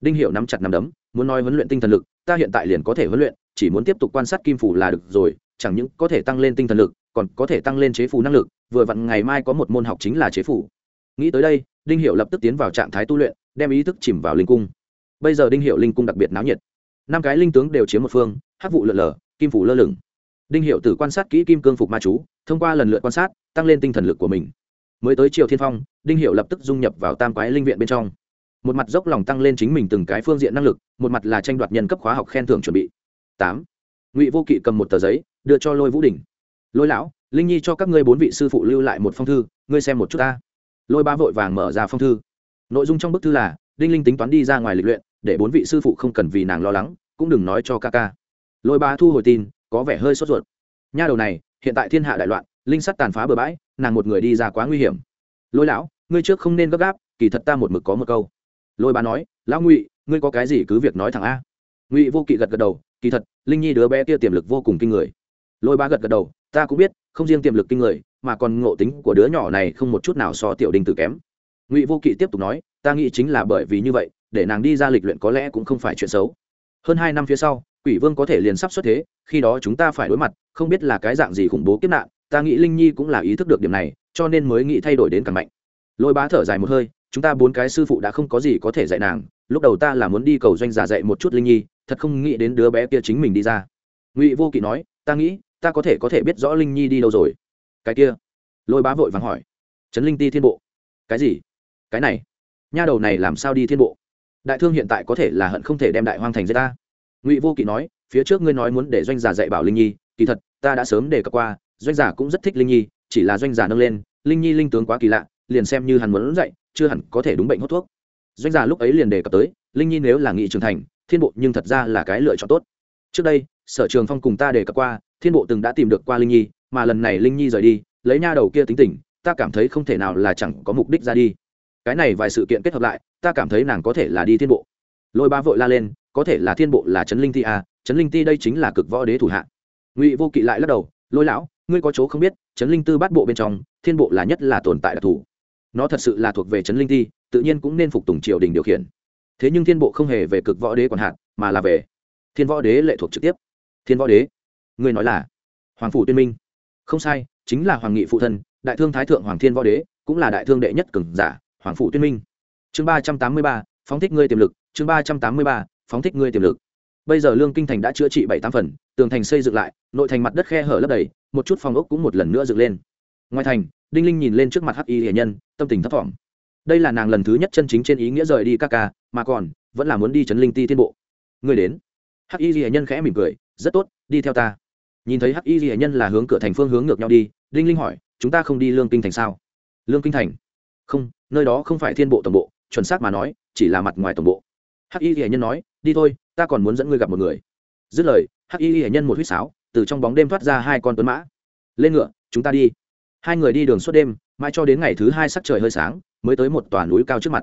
Đinh hiệu nắm chặt nắm đấm, muốn nói huấn luyện tinh thần lực, ta hiện tại liền có thể huấn luyện, chỉ muốn tiếp tục quan sát kim phủ là được rồi, chẳng những có thể tăng lên tinh thần lực, còn có thể tăng lên chế phủ năng lực, vừa vặn ngày mai có một môn học chính là chế phủ. nghĩ tới đây, đinh hiệu lập tức tiến vào trạng thái tu luyện, đem ý thức chìm vào linh cung bây giờ đinh hiệu linh cung đặc biệt náo nhiệt. Năm cái linh tướng đều chiếm một phương hát vụ lượn lờ kim phủ lơ lửng. Đinh hiệu từ quan sát kỹ kim cương phục ma chú, thông qua lần lượt quan sát, tăng lên tinh thần lực của mình. Mới tới triều thiên phong, đinh hiệu lập tức dung nhập vào tam quái linh viện bên trong. Một mặt dốc lòng tăng lên chính mình từng cái phương diện năng lực, một mặt là tranh đoạt nhân cấp khóa học khen thưởng chuẩn bị. Tám, ngụy vô kỵ cầm một tờ giấy, đưa cho lôi vũ đình lôi lão, linh nhi cho các ngươi bốn vị sư phụ lưu lại một phong thư, ngươi xem một chút ta. Lôi ba vội vàng mở ra phong thư. Nội dung trong bức thư là, đinh linh tính toán đi ra ngoài lịch luyện để bốn vị sư phụ không cần vì nàng lo lắng, cũng đừng nói cho ca ca. Lôi ba thu hồi tin, có vẻ hơi sốt ruột. Nha đầu này, hiện tại thiên hạ đại loạn, linh sắt tàn phá bừa bãi, nàng một người đi ra quá nguy hiểm. Lôi lão, ngươi trước không nên gấp gáp, kỳ thật ta một mực có một câu. Lôi ba nói, lão ngụy, ngươi có cái gì cứ việc nói thẳng a. Ngụy vô kỵ gật gật đầu, kỳ thật, linh nhi đứa bé kia tiềm lực vô cùng kinh người. Lôi ba gật gật đầu, ta cũng biết, không riêng tiềm lực kinh người, mà còn ngộ tính của đứa nhỏ này không một chút nào so tiểu đinh tử kém. Ngụy vô kỵ tiếp tục nói, ta nghĩ chính là bởi vì như vậy để nàng đi ra lịch luyện có lẽ cũng không phải chuyện xấu. Hơn hai năm phía sau, quỷ vương có thể liền sắp xuất thế, khi đó chúng ta phải đối mặt, không biết là cái dạng gì khủng bố kiếp nạn, ta nghĩ linh nhi cũng là ý thức được điểm này, cho nên mới nghĩ thay đổi đến càng mạnh. Lôi bá thở dài một hơi, chúng ta bốn cái sư phụ đã không có gì có thể dạy nàng, lúc đầu ta là muốn đi cầu doanh giả dạy một chút linh nhi, thật không nghĩ đến đứa bé kia chính mình đi ra. Ngụy vô kỵ nói, ta nghĩ, ta có thể có thể biết rõ linh nhi đi đâu rồi. Cái kia, lôi bá vội vàng hỏi, trấn linh ti thiên bộ, cái gì? Cái này, nha đầu này làm sao đi thiên bộ? Đại thương hiện tại có thể là hận không thể đem đại hoang thành giết ta. Ngụy vô kỵ nói, phía trước ngươi nói muốn để doanh giả dạy bảo linh nhi, kỳ thật, ta đã sớm đề cập qua, doanh giả cũng rất thích linh nhi, chỉ là doanh giả nâng lên, linh nhi linh tướng quá kỳ lạ, liền xem như hắn muốn dạy, chưa hẳn có thể đúng bệnh hốt thuốc. Doanh giả lúc ấy liền đề cập tới, linh nhi nếu là nghị trưởng thành, thiên bộ nhưng thật ra là cái lựa chọn tốt. Trước đây, sở trường phong cùng ta đề cập qua, thiên bộ từng đã tìm được qua linh nhi, mà lần này linh nhi rời đi, lấy nha đầu kia tính tình, ta cảm thấy không thể nào là chẳng có mục đích ra đi cái này vài sự kiện kết hợp lại ta cảm thấy nàng có thể là đi thiên bộ. Lôi ba vội la lên có thể là thiên bộ là trấn linh ti à, trấn linh ti đây chính là cực võ đế thủ hạ. Ngụy vô kỵ lại lắc đầu lôi lão ngươi có chỗ không biết trấn linh tư bắt bộ bên trong thiên bộ là nhất là tồn tại đặc thù. Nó thật sự là thuộc về trấn linh ti tự nhiên cũng nên phục tùng triều đình điều khiển. Thế nhưng thiên bộ không hề về cực võ đế còn hạn mà là về thiên võ đế lệ thuộc trực tiếp. Thiên võ đế? Ngươi nói là hoàng phủ tuyên minh. Không sai chính là hoàng nghị phụ thân đại thương thái thượng hoàng thiên võ đế cũng là đại thương đệ nhất cường giả hoàng phủ tuyên minh. Chương ba trăm tám mươi ba, phóng thích ngươi tiềm lực. Chương ba trăm tám mươi ba, phóng thích ngươi tiềm lực. Bây giờ lương kinh thành đã chữa trị bảy tám phần, tường thành xây dựng lại, nội thành mặt đất khe hở lấp đầy, một chút phòng ốc cũng một lần nữa dựng lên. Ngoài thành, đinh linh nhìn lên trước mặt hắc y hiền nhân, tâm tình thấp thỏm. Đây là nàng lần thứ nhất chân chính trên ý nghĩa rời đi các ca, mà còn, vẫn là muốn đi chấn linh ti tiên bộ. Người đến. Hắc y hiền nhân khẽ mỉm cười, rất tốt, đi theo ta. Nhìn thấy hắc y hiền nhân là hướng cửa thành phương hướng ngược nhau đi, đinh linh hỏi, chúng ta không đi lương kinh thành sao? Lương kinh thành. Không nơi đó không phải thiên bộ tổng bộ, chuẩn xác mà nói, chỉ là mặt ngoài tổng bộ. Hắc y hiền nhân nói, đi thôi, ta còn muốn dẫn ngươi gặp một người. Dứt lời, hắc y hiền nhân một huýt sáo, từ trong bóng đêm thoát ra hai con tuấn mã. Lên ngựa, chúng ta đi. Hai người đi đường suốt đêm, mãi cho đến ngày thứ hai sắc trời hơi sáng, mới tới một tòa núi cao trước mặt.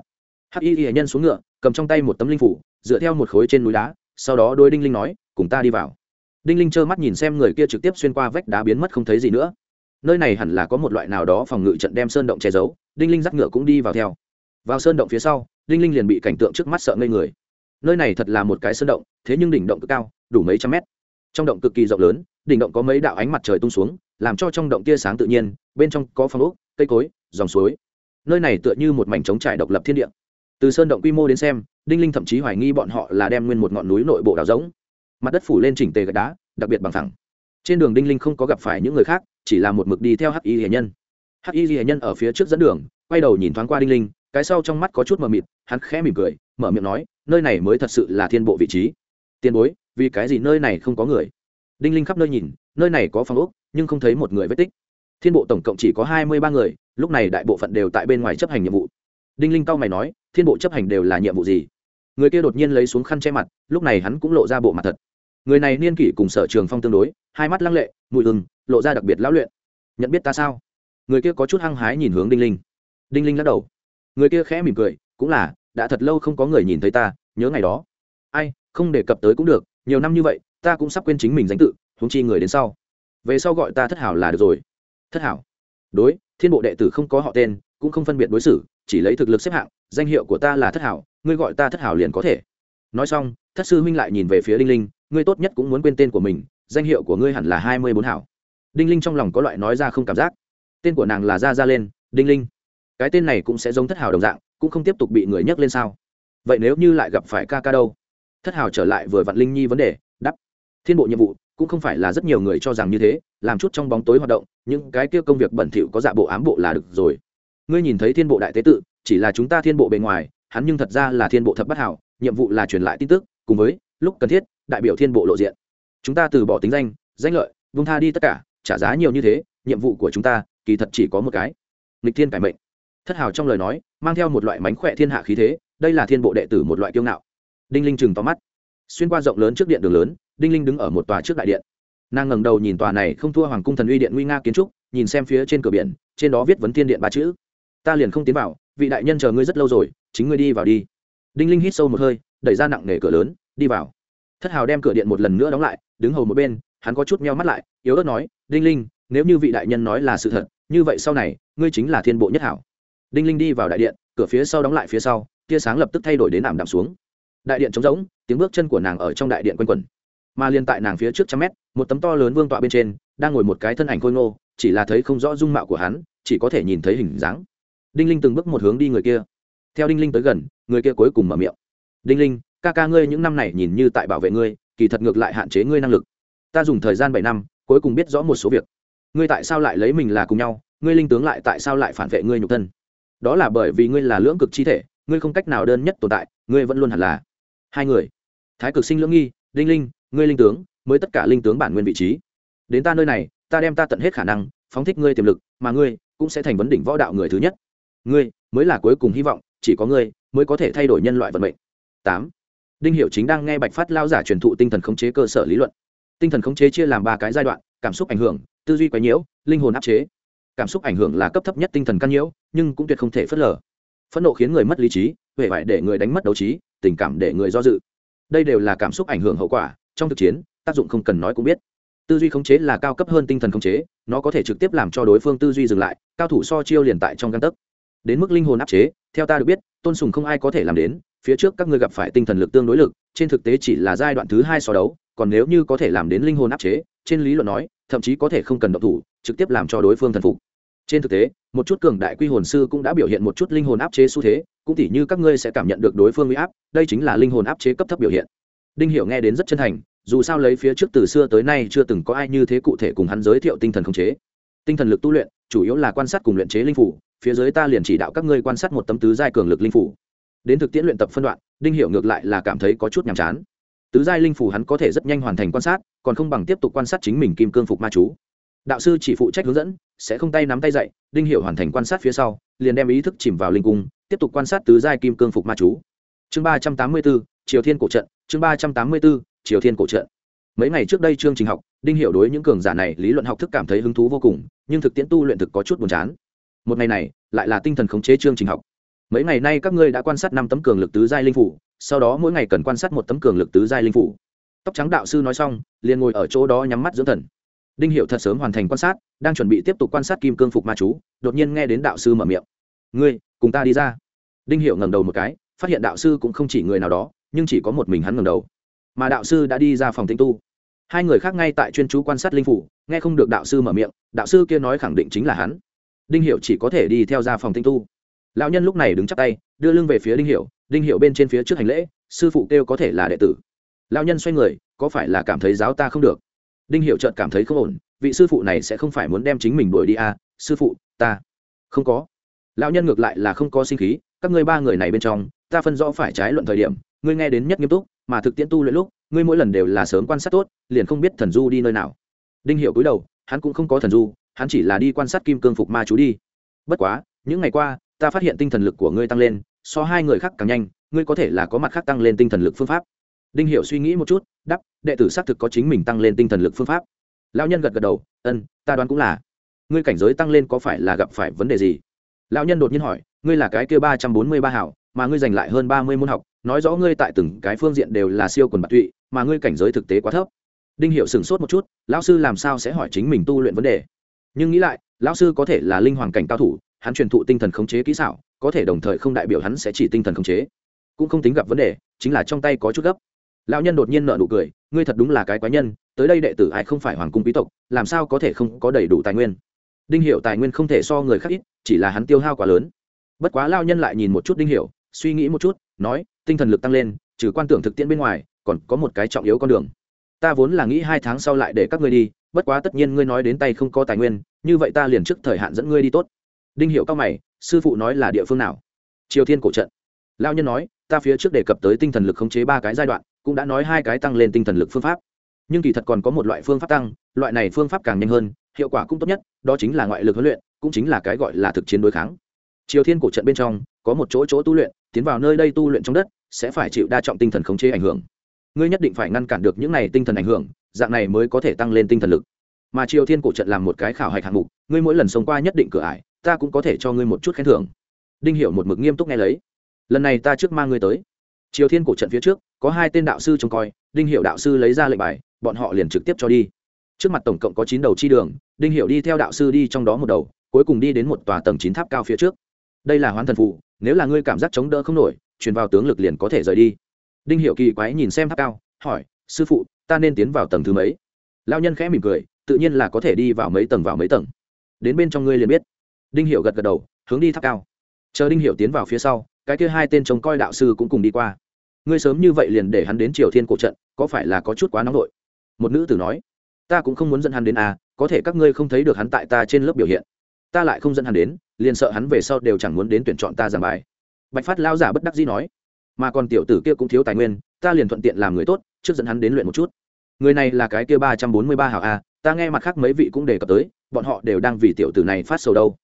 Hắc y hiền nhân xuống ngựa, cầm trong tay một tấm linh phủ, dựa theo một khối trên núi đá, sau đó đôi đinh linh nói, cùng ta đi vào. Đinh linh trơ mắt nhìn xem người kia trực tiếp xuyên qua vách đá biến mất không thấy gì nữa. Nơi này hẳn là có một loại nào đó phòng ngự trận đem sơn động che giấu đinh linh dắt ngựa cũng đi vào theo. Vào sơn động phía sau, đinh linh liền bị cảnh tượng trước mắt sợ ngây người. Nơi này thật là một cái sơn động, thế nhưng đỉnh động cực cao, đủ mấy trăm mét. Trong động cực kỳ rộng lớn, đỉnh động có mấy đạo ánh mặt trời tung xuống, làm cho trong động tia sáng tự nhiên, bên trong có phong ốc, cây cối, dòng suối. Nơi này tựa như một mảnh trống trải độc lập thiên địa. Từ sơn động quy mô đến xem, đinh linh thậm chí hoài nghi bọn họ là đem nguyên một ngọn núi nội bộ đào rỗng. Mặt đất phủ lên chỉnh tề gạch đá, đặc biệt bằng thẳng trên đường đinh linh không có gặp phải những người khác, chỉ là một mực đi theo hắc y hiền nhân hắc y hiền nhân ở phía trước dẫn đường, quay đầu nhìn thoáng qua đinh linh, cái sau trong mắt có chút mờ mịt, hắn khẽ mỉm cười, mở miệng nói, nơi này mới thật sự là thiên bộ vị trí. Tiền bối, vì cái gì nơi này không có người? Đinh linh khắp nơi nhìn, nơi này có phòng ốc, nhưng không thấy một người vết tích. Thiên bộ tổng cộng chỉ có hai mươi ba người, lúc này đại bộ phận đều tại bên ngoài chấp hành nhiệm vụ. Đinh linh cao mày nói, thiên bộ chấp hành đều là nhiệm vụ gì? Người kia đột nhiên lấy xuống khăn che mặt, lúc này hắn cũng lộ ra bộ mặt thật. Người này niên kỷ cùng sở trường phong tương đối, hai mắt lăng lệ, mùi hừng lộ ra đặc biệt lão luyện. Nhận biết ta sao? Người kia có chút hăng hái nhìn hướng đinh linh. Đinh linh lắc đầu. Người kia khẽ mỉm cười, cũng là, đã thật lâu không có người nhìn thấy ta, nhớ ngày đó. Ai, không đề cập tới cũng được, nhiều năm như vậy, ta cũng sắp quên chính mình danh tự, huống chi người đến sau. Về sau gọi ta thất hảo là được rồi. Thất hảo. Đối, thiên bộ đệ tử không có họ tên, cũng không phân biệt đối xử, chỉ lấy thực lực xếp hạng, danh hiệu của ta là thất hảo, ngươi gọi ta thất hảo liền có thể. Nói xong, thất sư huynh lại nhìn về phía đinh linh, ngươi tốt nhất cũng muốn quên tên của mình, danh hiệu của ngươi hẳn là hai mươi bốn hảo. Đinh linh trong lòng có loại nói ra không cảm giác tên của nàng là ra ra lên, đinh linh. Cái tên này cũng sẽ giống thất hào đồng dạng, cũng không tiếp tục bị người nhắc lên sao? Vậy nếu như lại gặp phải ca ca đâu? Thất hào trở lại vừa vặn linh nhi vấn đề đắp thiên bộ nhiệm vụ, cũng không phải là rất nhiều người cho rằng như thế, làm chút trong bóng tối hoạt động những cái kia công việc bẩn thỉu có dạ bộ ám bộ là được rồi. Ngươi nhìn thấy thiên bộ đại tế tự, chỉ là chúng ta thiên bộ bề ngoài, hắn nhưng thật ra là thiên bộ thập bất hảo nhiệm vụ là truyền lại tin tức, cùng với, lúc cần thiết, đại biểu thiên bộ lộ diện. Chúng ta từ bỏ tính danh danh lợi vung tha đi tất cả, trả giá nhiều như thế, nhiệm vụ của chúng ta kỳ thật chỉ có một cái. Nghịch thiên cải mệnh. Thất hào trong lời nói, mang theo một loại mánh khỏe thiên hạ khí thế, đây là thiên bộ đệ tử một loại kiêu ngạo. Đinh linh chừng to mắt. Xuyên qua rộng lớn trước điện đường lớn, đinh linh đứng ở một tòa trước đại điện. Nàng ngẩng đầu nhìn tòa này không thua hoàng cung thần uy điện nguy nga kiến trúc, nhìn xem phía trên cửa biển, trên đó viết vấn thiên điện ba chữ. Ta liền không tiến vào, vị đại nhân chờ ngươi rất lâu rồi, chính ngươi đi vào đi. Đinh linh hít sâu một hơi, đẩy ra nặng nề cửa lớn, đi vào. Thất hào đem cửa điện một lần nữa đóng lại, đứng hầu một bên, hắn có chút meo mắt lại, yếu ớt nói, đinh linh, nếu như vị đại nhân nói là sự thật như vậy sau này, ngươi chính là thiên bộ nhất hảo. Đinh linh đi vào đại điện, cửa phía sau đóng lại phía sau, tia sáng lập tức thay đổi đến ảm đạm xuống. Đại điện trống rỗng, tiếng bước chân của nàng ở trong đại điện quanh quẩn. Mà liên tại nàng phía trước trăm mét, một tấm to lớn vương tọa bên trên, đang ngồi một cái thân ảnh khôi ngô, chỉ là thấy không rõ dung mạo của hắn, chỉ có thể nhìn thấy hình dáng. Đinh linh từng bước một hướng đi người kia. Theo đinh linh tới gần, người kia cuối cùng mở miệng. Đinh linh, ca ca ngươi những năm này nhìn như tại bảo vệ ngươi, kỳ thật ngược lại hạn chế ngươi năng lực. Ta dùng thời gian bảy năm, cuối cùng biết rõ một số việc ngươi tại sao lại lấy mình là cùng nhau, ngươi linh tướng lại tại sao lại phản vệ ngươi nhục thân? Đó là bởi vì ngươi là lưỡng cực chi thể, ngươi không cách nào đơn nhất tồn tại, ngươi vẫn luôn hẳn là hai người. Thái cực sinh lưỡng nghi, đinh linh, ngươi linh tướng, mới tất cả linh tướng bản nguyên vị trí. Đến ta nơi này, ta đem ta tận hết khả năng, phóng thích ngươi tiềm lực, mà ngươi cũng sẽ thành vấn đỉnh võ đạo người thứ nhất. Ngươi mới là cuối cùng hy vọng, chỉ có ngươi mới có thể thay đổi nhân loại vận mệnh. Tám. Đinh hiệu chính đang nghe bạch phát lao giả truyền thụ tinh thần khống chế cơ sở lý luận. Tinh thần khống chế chia làm ba cái giai đoạn, cảm xúc ảnh hưởng tư duy quấy nhiễu, linh hồn áp chế. Cảm xúc ảnh hưởng là cấp thấp nhất tinh thần căn nhiễu, nhưng cũng tuyệt không thể phớt lờ. Phẫn nộ khiến người mất lý trí, huệ vải để người đánh mất đấu trí, tình cảm để người do dự. Đây đều là cảm xúc ảnh hưởng hậu quả, trong thực chiến, tác dụng không cần nói cũng biết. Tư duy khống chế là cao cấp hơn tinh thần khống chế, nó có thể trực tiếp làm cho đối phương tư duy dừng lại, cao thủ so chiêu liền tại trong căn tấc. Đến mức linh hồn áp chế, theo ta được biết, tôn sùng không ai có thể làm đến, phía trước các ngươi gặp phải tinh thần lực tương đối lực, trên thực tế chỉ là giai đoạn thứ hai so đấu còn nếu như có thể làm đến linh hồn áp chế, trên lý luận nói, thậm chí có thể không cần động thủ, trực tiếp làm cho đối phương thần phục. Trên thực tế, một chút cường đại quy hồn sư cũng đã biểu hiện một chút linh hồn áp chế xu thế, cũng tỉ như các ngươi sẽ cảm nhận được đối phương uy áp, đây chính là linh hồn áp chế cấp thấp biểu hiện. Đinh hiểu nghe đến rất chân thành, dù sao lấy phía trước từ xưa tới nay chưa từng có ai như thế cụ thể cùng hắn giới thiệu tinh thần khống chế. Tinh thần lực tu luyện, chủ yếu là quan sát cùng luyện chế linh phủ, phía dưới ta liền chỉ đạo các ngươi quan sát một tấm tứ giai cường lực linh phủ. Đến thực tiễn luyện tập phân đoạn, đinh hiểu ngược lại là cảm thấy có chút nhàm chán tứ giai linh phủ hắn có thể rất nhanh hoàn thành quan sát, còn không bằng tiếp tục quan sát chính mình kim cương phục ma chú. Đạo sư chỉ phụ trách hướng dẫn, sẽ không tay nắm tay dạy, đinh hiểu hoàn thành quan sát phía sau, liền đem ý thức chìm vào linh cung, tiếp tục quan sát tứ giai kim cương phục ma chú. Chương ba trăm tám mươi bốn, triều thiên cổ trận, chương ba trăm tám mươi bốn, triều thiên cổ trận. Mấy ngày trước đây chương trình học, đinh hiểu đối những cường giả này lý luận học thức cảm thấy hứng thú vô cùng, nhưng thực tiễn tu luyện thực có chút buồn chán. Một ngày này, lại là tinh thần khống chế chương trình học. Mấy ngày nay các ngươi đã quan sát năm tấm cường lực tứ giai linh phủ sau đó mỗi ngày cần quan sát một tấm cường lực tứ giai linh phủ. Tóc trắng đạo sư nói xong, liền ngồi ở chỗ đó nhắm mắt dưỡng thần. Đinh hiệu thật sớm hoàn thành quan sát, đang chuẩn bị tiếp tục quan sát kim cương phục ma chú, đột nhiên nghe đến đạo sư mở miệng. Ngươi, cùng ta đi ra. Đinh hiệu ngẩng đầu một cái, phát hiện đạo sư cũng không chỉ người nào đó, nhưng chỉ có một mình hắn ngẩng đầu. Mà đạo sư đã đi ra phòng tinh tu. Hai người khác ngay tại chuyên chú quan sát linh phủ, nghe không được đạo sư mở miệng, đạo sư kia nói khẳng định chính là hắn. Đinh hiệu chỉ có thể đi theo ra phòng tinh tu. Lão nhân lúc này đứng chắp tay, đưa lưng về phía đinh hiệu đinh hiệu bên trên phía trước hành lễ, sư phụ kêu có thể là đệ tử. Lão nhân xoay người, có phải là cảm thấy giáo ta không được? Đinh hiệu chợt cảm thấy không ổn, vị sư phụ này sẽ không phải muốn đem chính mình đuổi đi à? Sư phụ, ta không có. Lão nhân ngược lại là không có sinh khí, các ngươi ba người này bên trong, ta phân rõ phải trái luận thời điểm, ngươi nghe đến nhất nghiêm túc, mà thực tiễn tu luyện lúc, ngươi mỗi lần đều là sớm quan sát tốt, liền không biết thần du đi nơi nào. Đinh hiệu cúi đầu, hắn cũng không có thần du, hắn chỉ là đi quan sát kim cương phục ma chú đi. Bất quá, những ngày qua, ta phát hiện tinh thần lực của ngươi tăng lên so hai người khác càng nhanh, ngươi có thể là có mặt khác tăng lên tinh thần lực phương pháp. Đinh Hiểu suy nghĩ một chút đắp đệ tử xác thực có chính mình tăng lên tinh thần lực phương pháp. Lão nhân gật gật đầu ân ta đoán cũng là. Ngươi cảnh giới tăng lên có phải là gặp phải vấn đề gì? Lão nhân đột nhiên hỏi, ngươi là cái kia ba trăm bốn mươi ba hảo, mà ngươi giành lại hơn ba mươi môn học, nói rõ ngươi tại từng cái phương diện đều là siêu quần bạc tụy, mà ngươi cảnh giới thực tế quá thấp. Đinh hiệu sửng sốt một chút, lão sư làm sao sẽ hỏi chính mình tu luyện vấn đề? Nhưng nghĩ lại, lão sư có thể là linh hoàng cảnh cao thủ hắn truyền thụ tinh thần khống chế kỹ xảo, có thể đồng thời không đại biểu hắn sẽ chỉ tinh thần khống chế. Cũng không tính gặp vấn đề, chính là trong tay có chút gấp. Lão nhân đột nhiên nợ nụ cười, ngươi thật đúng là cái quái nhân, tới đây đệ tử ai không phải hoàng cung quý tộc, làm sao có thể không có đầy đủ tài nguyên? Đinh hiệu tài nguyên không thể so người khác ít, chỉ là hắn tiêu hao quá lớn. Bất quá lao nhân lại nhìn một chút đinh hiệu suy nghĩ một chút, nói, tinh thần lực tăng lên, trừ quan tưởng thực tiễn bên ngoài, còn có một cái trọng yếu con đường. Ta vốn là nghĩ hai tháng sau lại để các ngươi đi, bất quá tất nhiên ngươi nói đến tay không có tài nguyên, như vậy ta liền trước thời hạn dẫn ngươi đi tốt đinh hiệu cao mày, sư phụ nói là địa phương nào? Triều thiên cổ trận. Lao nhân nói, ta phía trước đề cập tới tinh thần lực khống chế ba cái giai đoạn, cũng đã nói hai cái tăng lên tinh thần lực phương pháp. Nhưng kỳ thật còn có một loại phương pháp tăng, loại này phương pháp càng nhanh hơn, hiệu quả cũng tốt nhất, đó chính là ngoại lực huấn luyện, cũng chính là cái gọi là thực chiến đối kháng. Triều thiên cổ trận bên trong, có một chỗ chỗ tu luyện, tiến vào nơi đây tu luyện trong đất, sẽ phải chịu đa trọng tinh thần khống chế ảnh hưởng. Ngươi nhất định phải ngăn cản được những này tinh thần ảnh hưởng, dạng này mới có thể tăng lên tinh thần lực. Mà triều thiên cổ trận làm một cái khảo hạch hạng mục, ngươi mỗi lần sống qua nhất định cửa ải ta cũng có thể cho ngươi một chút khen thưởng. Đinh hiểu một mực nghiêm túc nghe lấy. Lần này ta trước mang ngươi tới. Triều thiên cổ trận phía trước, có hai tên đạo sư trông coi, đinh hiểu đạo sư lấy ra lệnh bài, bọn họ liền trực tiếp cho đi. Trước mặt tổng cộng có chín đầu chi đường, đinh hiểu đi theo đạo sư đi trong đó một đầu, cuối cùng đi đến một tòa tầng chín tháp cao phía trước. Đây là hoán thần phụ nếu là ngươi cảm giác chống đỡ không nổi, truyền vào tướng lực liền có thể rời đi. Đinh hiểu kỳ quái nhìn xem tháp cao, hỏi, sư phụ, ta nên tiến vào tầng thứ mấy? Lao nhân khẽ mỉm cười, tự nhiên là có thể đi vào mấy tầng vào mấy tầng. Đến bên trong ngươi liền biết đinh hiểu gật gật đầu, hướng đi tháp cao. Chờ đinh hiểu tiến vào phía sau, cái kia hai tên trông coi đạo sư cũng cùng đi qua. Ngươi sớm như vậy liền để hắn đến triều thiên cổ trận, có phải là có chút quá nóng nổi một nữ tử nói, ta cũng không muốn dẫn hắn đến à có thể các ngươi không thấy được hắn tại ta trên lớp biểu hiện. Ta lại không dẫn hắn đến, liền sợ hắn về sau đều chẳng muốn đến tuyển chọn ta giảng bài. Bạch phát lao giả bất đắc dĩ nói, mà còn tiểu tử kia cũng thiếu tài nguyên, ta liền thuận tiện làm người tốt, trước dẫn hắn đến luyện một chút. Người này là cái kia ba trăm bốn mươi ba hảo a, ta nghe mặt khác mấy vị cũng đề cập tới, bọn họ đều đang vì tiểu tử này phát sầu đâu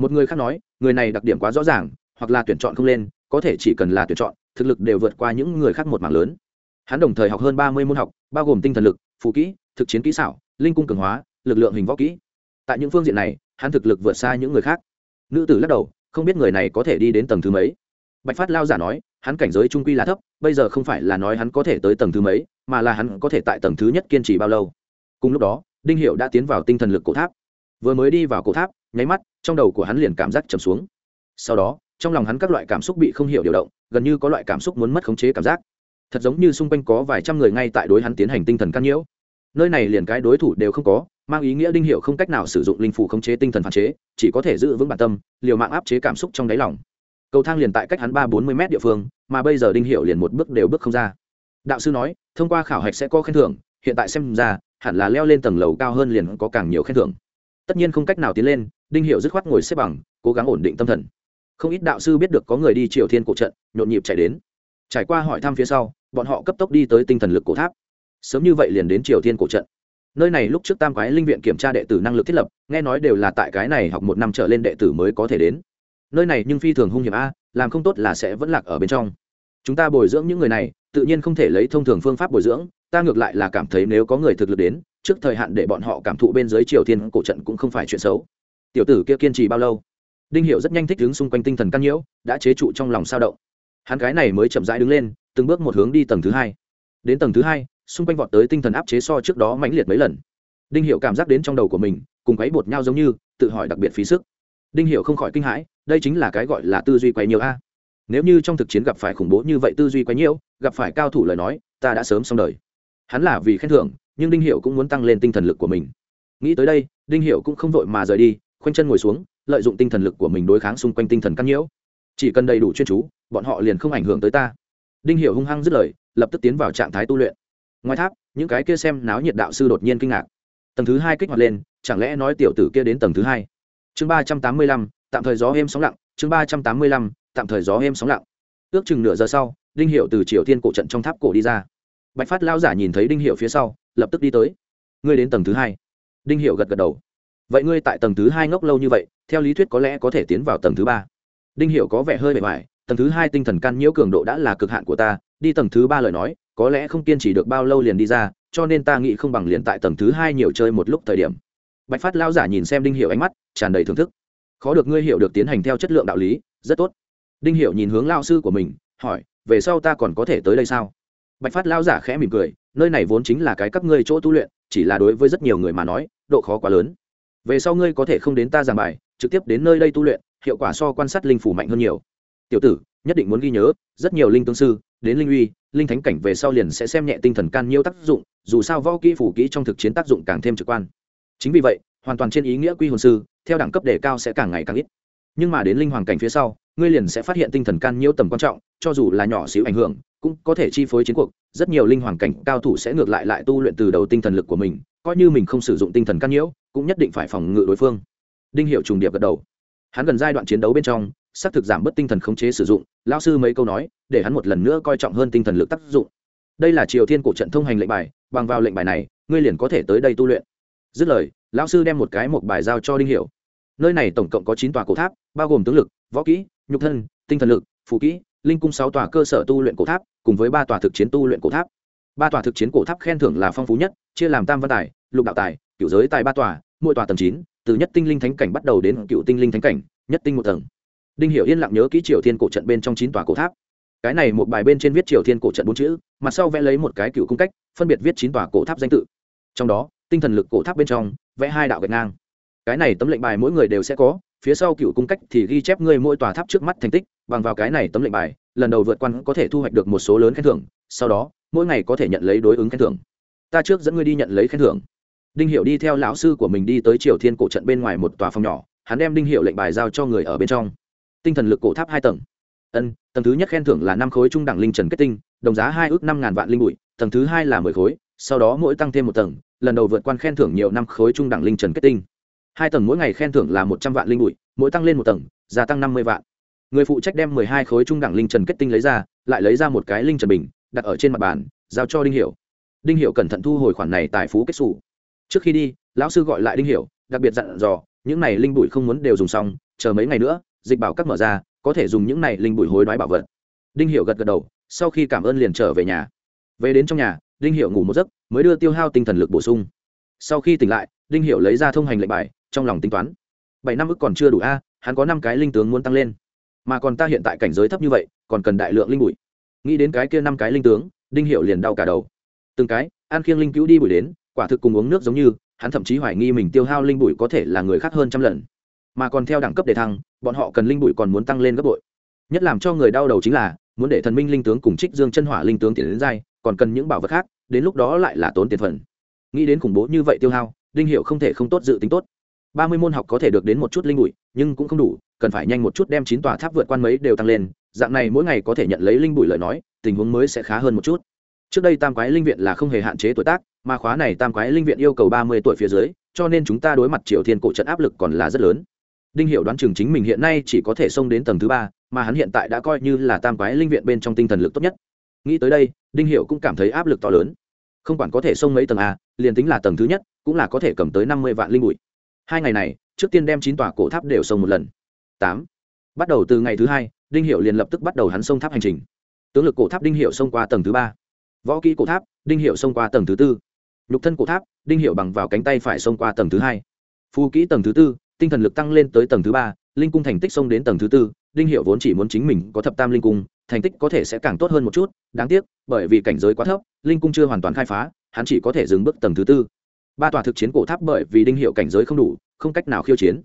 một người khác nói, người này đặc điểm quá rõ ràng, hoặc là tuyển chọn không lên, có thể chỉ cần là tuyển chọn, thực lực đều vượt qua những người khác một mảng lớn. Hắn đồng thời học hơn ba mươi môn học, bao gồm tinh thần lực, phù kỹ, thực chiến kỹ xảo, linh cung cường hóa, lực lượng hình võ kỹ. Tại những phương diện này, hắn thực lực vượt xa những người khác. Nữ tử lắc đầu, không biết người này có thể đi đến tầng thứ mấy. Bạch phát lao giả nói, hắn cảnh giới trung quy là thấp, bây giờ không phải là nói hắn có thể tới tầng thứ mấy, mà là hắn có thể tại tầng thứ nhất kiên trì bao lâu. Cùng lúc đó, đinh hiệu đã tiến vào tinh thần lực cổ tháp vừa mới đi vào cổ tháp, nháy mắt, trong đầu của hắn liền cảm giác trầm xuống. Sau đó, trong lòng hắn các loại cảm xúc bị không hiểu điều động, gần như có loại cảm xúc muốn mất khống chế cảm giác. Thật giống như xung quanh có vài trăm người ngay tại đối hắn tiến hành tinh thần căn nhiễu. Nơi này liền cái đối thủ đều không có, mang ý nghĩa đinh hiệu không cách nào sử dụng linh phủ khống chế tinh thần phản chế, chỉ có thể giữ vững bản tâm, liều mạng áp chế cảm xúc trong đáy lòng. Cầu thang liền tại cách hắn ba bốn mươi m địa phương, mà bây giờ đinh hiệu liền một bước đều bước không ra. Đạo sư nói, thông qua khảo hạch sẽ có khen thưởng, hiện tại xem ra, hẳn là leo lên tầng lầu cao hơn liền có càng nhiều khen thưởng tất nhiên không cách nào tiến lên, đinh hiệu dứt khoát ngồi xếp bằng, cố gắng ổn định tâm thần. Không ít đạo sư biết được có người đi triều thiên cổ trận, nhộn nhịp chạy đến. Trải qua hỏi thăm phía sau, bọn họ cấp tốc đi tới tinh thần lực cổ tháp. Sớm như vậy liền đến triều thiên cổ trận. Nơi này lúc trước tam quái linh viện kiểm tra đệ tử năng lực thiết lập, nghe nói đều là tại cái này học một năm trở lên đệ tử mới có thể đến. Nơi này nhưng phi thường hung hiểm a, làm không tốt là sẽ vẫn lạc ở bên trong. Chúng ta bồi dưỡng những người này, tự nhiên không thể lấy thông thường phương pháp bồi dưỡng, ta ngược lại là cảm thấy nếu có người thực lực đến trước thời hạn để bọn họ cảm thụ bên dưới triều thiên cổ trận cũng không phải chuyện xấu. Tiểu tử kia kiên trì bao lâu? Đinh hiệu rất nhanh thích đứng xung quanh tinh thần căn nhiễu, đã chế trụ trong lòng sao động. Hắn cái này mới chậm rãi đứng lên, từng bước một hướng đi tầng thứ hai. Đến tầng thứ hai, xung quanh vọt tới tinh thần áp chế so trước đó mãnh liệt mấy lần. Đinh hiệu cảm giác đến trong đầu của mình, cùng quấy bột nhau giống như, tự hỏi đặc biệt phí sức. Đinh hiệu không khỏi kinh hãi, đây chính là cái gọi là tư duy quấy nhiều a. Nếu như trong thực chiến gặp phải khủng bố như vậy tư duy quấy nhiễu, gặp phải cao thủ lời nói, ta đã sớm xong đời. Hắn là vì khen thưởng nhưng đinh hiệu cũng muốn tăng lên tinh thần lực của mình. Nghĩ tới đây, đinh hiệu cũng không vội mà rời đi, khoanh chân ngồi xuống, lợi dụng tinh thần lực của mình đối kháng xung quanh tinh thần căn nhiễu. Chỉ cần đầy đủ chuyên chú, bọn họ liền không ảnh hưởng tới ta. Đinh hiệu hung hăng dứt lời, lập tức tiến vào trạng thái tu luyện. Ngoài tháp, những cái kia xem náo nhiệt đạo sư đột nhiên kinh ngạc. Tầng thứ hai kích hoạt lên, chẳng lẽ nói tiểu tử kia đến tầng thứ hai? Chương ba trăm tám mươi lăm, tạm thời gió êm sóng lặng, chương ba trăm tám mươi lăm, tạm thời gió êm sóng lặng. Ước chừng nửa giờ sau, đinh hiệu từ triều thiên cổ trận trong tháp cổ đi ra bạch phát lao giả nhìn thấy đinh hiệu phía sau, lập tức đi tới. Ngươi đến tầng thứ hai. Đinh hiệu gật gật đầu. Vậy ngươi tại tầng thứ hai ngốc lâu như vậy, theo lý thuyết có lẽ có thể tiến vào tầng thứ ba. Đinh hiệu có vẻ hơi bề ngoài, tầng thứ hai tinh thần can nhiễu cường độ đã là cực hạn của ta, đi tầng thứ ba lời nói, có lẽ không kiên trì được bao lâu liền đi ra, cho nên ta nghĩ không bằng liền tại tầng thứ hai nhiều chơi một lúc thời điểm. Bạch phát lao giả nhìn xem đinh hiệu ánh mắt, tràn đầy thưởng thức. Khó được ngươi hiểu được tiến hành theo chất lượng đạo lý, rất tốt. Đinh hiệu nhìn hướng lao sư của mình, hỏi, về sau ta còn có thể tới đây sao? Bạch phát lao giả khẽ mỉm cười, nơi này vốn chính là cái các ngươi chỗ tu luyện, chỉ là đối với rất nhiều người mà nói, độ khó quá lớn. Về sau ngươi có thể không đến ta giảng bài, trực tiếp đến nơi đây tu luyện, hiệu quả so quan sát linh phủ mạnh hơn nhiều. Tiểu tử, nhất định muốn ghi nhớ, rất nhiều linh tương sư, đến linh uy, linh thánh cảnh về sau liền sẽ xem nhẹ tinh thần can nhiêu tác dụng, dù sao võ kỹ phủ kỹ trong thực chiến tác dụng càng thêm trực quan. Chính vì vậy, hoàn toàn trên ý nghĩa quy hồn sư, theo đẳng cấp đề cao sẽ càng ngày càng ít. Nhưng mà đến linh hoàng cảnh phía sau, ngươi liền sẽ phát hiện tinh thần can nhiễu tầm quan trọng, cho dù là nhỏ xíu ảnh hưởng cũng có thể chi phối chiến cuộc, rất nhiều linh hoàng cảnh cao thủ sẽ ngược lại lại tu luyện từ đầu tinh thần lực của mình, coi như mình không sử dụng tinh thần căn nhiễu, cũng nhất định phải phòng ngự đối phương. Đinh hiệu trùng điệp gật đầu. Hắn gần giai đoạn chiến đấu bên trong, xác thực giảm bớt tinh thần khống chế sử dụng lao sư mấy câu nói, để hắn một lần nữa coi trọng hơn tinh thần lực tác dụng. Đây là triều thiên cổ trận thông hành lệnh bài, bằng vào lệnh bài này, ngươi liền có thể tới đây tu luyện. Dứt lời, lão sư đem một cái một bài giao cho đinh hiểu. Nơi này tổng cộng có chín tòa cổ tháp, bao gồm tướng lực, võ kỹ, nhục thân, tinh thần lực, phù kỹ linh cung sáu tòa cơ sở tu luyện cổ tháp, cùng với ba tòa thực chiến tu luyện cổ tháp. Ba tòa thực chiến cổ tháp khen thưởng là phong phú nhất, chia làm tam văn tài, lục đạo tài cựu giới tài ba tòa, mỗi tòa tầng chín, từ nhất tinh linh thánh cảnh bắt đầu đến cựu tinh linh thánh cảnh, nhất tinh một tầng. Đinh hiểu yên lặng nhớ kỹ triều thiên cổ trận bên trong chín tòa cổ tháp. Cái này một bài bên trên viết triều thiên cổ trận bốn chữ, mặt sau vẽ lấy một cái cựu cung cách, phân biệt viết chín tòa cổ tháp danh tự. Trong đó, tinh thần lực cổ tháp bên trong, vẽ hai đạo gạch ngang. Cái này tấm lệnh bài mỗi người đều sẽ có phía sau cựu cung cách thì ghi chép ngươi mỗi tòa tháp trước mắt thành tích, bằng vào cái này tấm lệnh bài, lần đầu vượt qua có thể thu hoạch được một số lớn khen thưởng, sau đó, mỗi ngày có thể nhận lấy đối ứng khen thưởng. Ta trước dẫn ngươi đi nhận lấy khen thưởng. Đinh hiệu đi theo lão sư của mình đi tới triều thiên cổ trận bên ngoài một tòa phòng nhỏ, hắn đem đinh hiệu lệnh bài giao cho người ở bên trong. Tinh thần lực cổ tháp hai tầng. Ân, tầng thứ nhất khen thưởng là năm khối trung đẳng linh trần kết tinh, đồng giá hai ước năm ngàn vạn linh bụi, tầng thứ hai là mười khối, sau đó mỗi tăng thêm một tầng, lần đầu vượt qua khen thưởng nhiều năm khối trung đẳng linh trần kết tinh hai tầng mỗi ngày khen thưởng là một trăm vạn linh bụi, mỗi tăng lên một tầng, gia tăng năm mươi vạn. Người phụ trách đem mười hai khối trung đẳng linh trần kết tinh lấy ra, lại lấy ra một cái linh trần bình, đặt ở trên mặt bàn, giao cho đinh hiểu. Đinh hiểu cẩn thận thu hồi khoản này tài phú kết xù trước khi đi, lão sư gọi lại đinh hiểu, đặc biệt dặn dò, những này linh bụi không muốn đều dùng xong, chờ mấy ngày nữa, dịch bảo các mở ra, có thể dùng những này linh bụi hối đoái bảo vật. Đinh hiểu gật gật đầu, sau khi cảm ơn liền trở về nhà. Về đến trong nhà, đinh hiểu ngủ một giấc, mới đưa tiêu hao tinh thần lực bổ sung. Sau khi tỉnh lại, đinh hiểu lấy ra thông hành lệnh bài trong lòng tính toán. Bảy năm ức còn chưa đủ a, hắn có năm cái linh tướng muốn tăng lên. Mà còn ta hiện tại cảnh giới thấp như vậy, còn cần đại lượng linh bụi. Nghĩ đến cái kia năm cái linh tướng, đinh hiệu liền đau cả đầu. Từng cái, an khiêng linh cứu đi bụi đến, quả thực cùng uống nước giống như, hắn thậm chí hoài nghi mình tiêu hao linh bụi có thể là người khác hơn trăm lần. Mà còn theo đẳng cấp đề thăng, bọn họ cần linh bụi còn muốn tăng lên gấp bội. Nhất làm cho người đau đầu chính là, muốn để thần minh linh tướng cùng trích dương chân hỏa linh tướng tiến đến dai còn cần những bảo vật khác, đến lúc đó lại là tốn tiền phần. Nghĩ đến khủng bố như vậy tiêu hao, đinh hiệu không thể không tốt dự tính tốt ba mươi môn học có thể được đến một chút linh bụi nhưng cũng không đủ, cần phải nhanh một chút đem chín tòa tháp vượt quan mấy đều tăng lên, dạng này mỗi ngày có thể nhận lấy linh bụi lời nói, tình huống mới sẽ khá hơn một chút. Trước đây tam quái linh viện là không hề hạn chế tuổi tác, mà khóa này tam quái linh viện yêu cầu ba mươi tuổi phía dưới, cho nên chúng ta đối mặt triều thiên cổ trận áp lực còn là rất lớn. Đinh hiệu đoán chừng chính mình hiện nay chỉ có thể xông đến tầng thứ ba, mà hắn hiện tại đã coi như là tam quái linh viện bên trong tinh thần lực tốt nhất. Nghĩ tới đây, đinh hiệu cũng cảm thấy áp lực to lớn. Không quản có thể xông mấy tầng a, liền tính là tầng thứ nhất, cũng là có thể cầm tới năm mươi vạn linh bụi hai ngày này, trước tiên đem chín tòa cổ tháp đều xông một lần. Tám. Bắt đầu từ ngày thứ hai, đinh hiệu liền lập tức bắt đầu hắn xông tháp hành trình. Tướng lực cổ tháp đinh hiệu xông qua tầng thứ ba. Võ kỹ cổ tháp, đinh hiệu xông qua tầng thứ tư. Nhục thân cổ tháp, đinh hiệu bằng vào cánh tay phải xông qua tầng thứ hai. Phù kỹ tầng thứ tư, tinh thần lực tăng lên tới tầng thứ ba, linh cung thành tích xông đến tầng thứ tư. Đinh hiệu vốn chỉ muốn chính mình có thập tam linh cung, thành tích có thể sẽ càng tốt hơn một chút. Đáng tiếc, bởi vì cảnh giới quá thấp, linh cung chưa hoàn toàn khai phá, hắn chỉ có thể dừng bước tầng thứ tư ba tòa thực chiến cổ tháp bởi vì đinh hiệu cảnh giới không đủ, không cách nào khiêu chiến.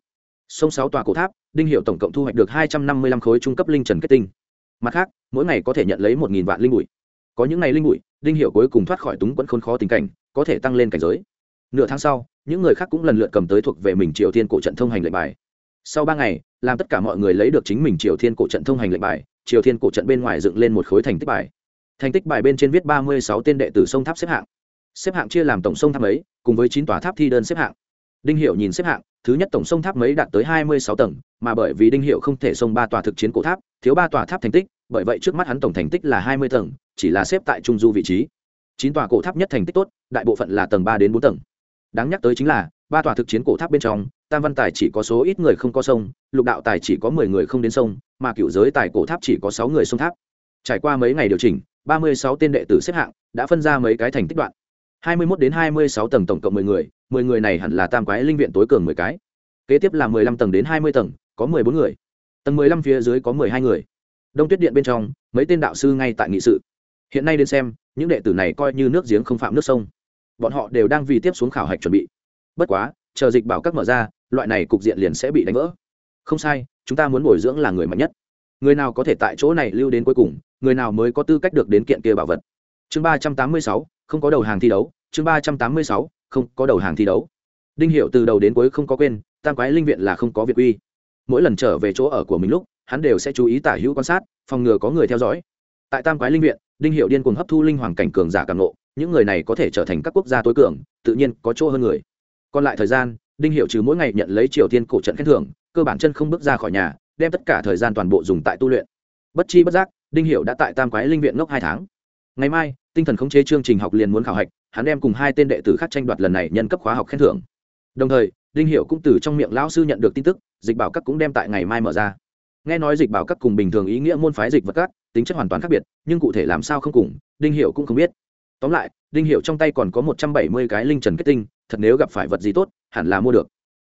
Sông sáu tòa cổ tháp, đinh hiệu tổng cộng thu hoạch được hai trăm năm mươi lăm khối trung cấp linh trần kết tinh. Mặt khác, mỗi ngày có thể nhận lấy một nghìn vạn linh bụi. Có những ngày linh bụi, đinh hiệu cuối cùng thoát khỏi túng quẫn khốn khó tình cảnh, có thể tăng lên cảnh giới. Nửa tháng sau, những người khác cũng lần lượt cầm tới thuộc về mình triều tiên cổ trận thông hành lệnh bài. Sau ba ngày, làm tất cả mọi người lấy được chính mình triều thiên cổ trận thông hành lệnh bài, triều thiên cổ trận bên ngoài dựng lên một khối thành tích bài. Thành tích bài bên trên viết ba mươi sáu tên đệ tử sông tháp xếp hạng xếp hạng chia làm tổng sông tháp ấy cùng với chín tòa tháp thi đơn xếp hạng. Đinh hiệu nhìn xếp hạng, thứ nhất tổng sông tháp mấy đạt tới hai mươi sáu tầng, mà bởi vì đinh hiệu không thể sông ba tòa thực chiến cổ tháp, thiếu ba tòa tháp thành tích, bởi vậy trước mắt hắn tổng thành tích là hai mươi tầng, chỉ là xếp tại trung du vị trí. Chín tòa cổ tháp nhất thành tích tốt, đại bộ phận là tầng ba đến bốn tầng. Đáng nhắc tới chính là, ba tòa thực chiến cổ tháp bên trong, tam văn tài chỉ có số ít người không có sông, lục đạo tài chỉ có mười người không đến sông, mà cựu giới tài cổ tháp chỉ có sáu người sông tháp. Trải qua mấy ngày điều chỉnh, ba mươi sáu tên đệ tử xếp hạng đã phân ra mấy cái thành tích đoạn hai mươi 21 đến hai mươi sáu tầng tổng cộng mười người mười người này hẳn là tam quái linh viện tối cường mười cái. Kế tiếp là mười lăm tầng đến hai mươi tầng, có mười bốn người. Tầng mười lăm phía dưới có mười hai người. Đông tuyết điện bên trong, mấy tên đạo sư ngay tại nghị sự. Hiện nay đến xem, những đệ tử này coi như nước giếng không phạm nước sông. Bọn họ đều đang vì tiếp xuống khảo hạch chuẩn bị. Bất quá, chờ dịch bảo các mở ra, loại này cục diện liền sẽ bị đánh vỡ. Không sai, chúng ta muốn bồi dưỡng là người mạnh nhất. Người nào có thể tại chỗ này lưu đến cuối cùng, người nào mới có tư cách được đến kiện kia bảo vật. Chương ba trăm tám mươi sáu, không có đầu hàng thi đấu chương ba trăm tám mươi sáu, không có đầu hàng thi đấu. Đinh hiệu từ đầu đến cuối không có quên, tam quái linh viện là không có việc uy. Mỗi lần trở về chỗ ở của mình lúc, hắn đều sẽ chú ý tả hữu quan sát, phòng ngừa có người theo dõi. Tại tam quái linh viện, đinh hiệu điên cuồng hấp thu linh hoàng cảnh cường giả càng nộ những người này có thể trở thành các quốc gia tối cường, tự nhiên có chỗ hơn người. Còn lại thời gian, đinh hiệu trừ mỗi ngày nhận lấy triều tiên cổ trận khen thưởng, cơ bản chân không bước ra khỏi nhà, đem tất cả thời gian toàn bộ dùng tại tu luyện. Bất chi bất giác, đinh hiệu đã tại tam quái linh viện ngốc hai tháng. Ngày mai tinh thần khống chế chương trình học liền muốn khảo hạch, hắn đem cùng hai tên đệ tử khác tranh đoạt lần này nhân cấp khóa học khen thưởng. Đồng thời, đinh hiệu cũng từ trong miệng lão sư nhận được tin tức, dịch bảo các cũng đem tại ngày mai mở ra. Nghe nói dịch bảo các cùng bình thường ý nghĩa môn phái dịch vật các, tính chất hoàn toàn khác biệt, nhưng cụ thể làm sao không cùng, đinh hiệu cũng không biết. Tóm lại, đinh hiệu trong tay còn có một trăm bảy mươi cái linh trần kết tinh, thật nếu gặp phải vật gì tốt, hẳn là mua được.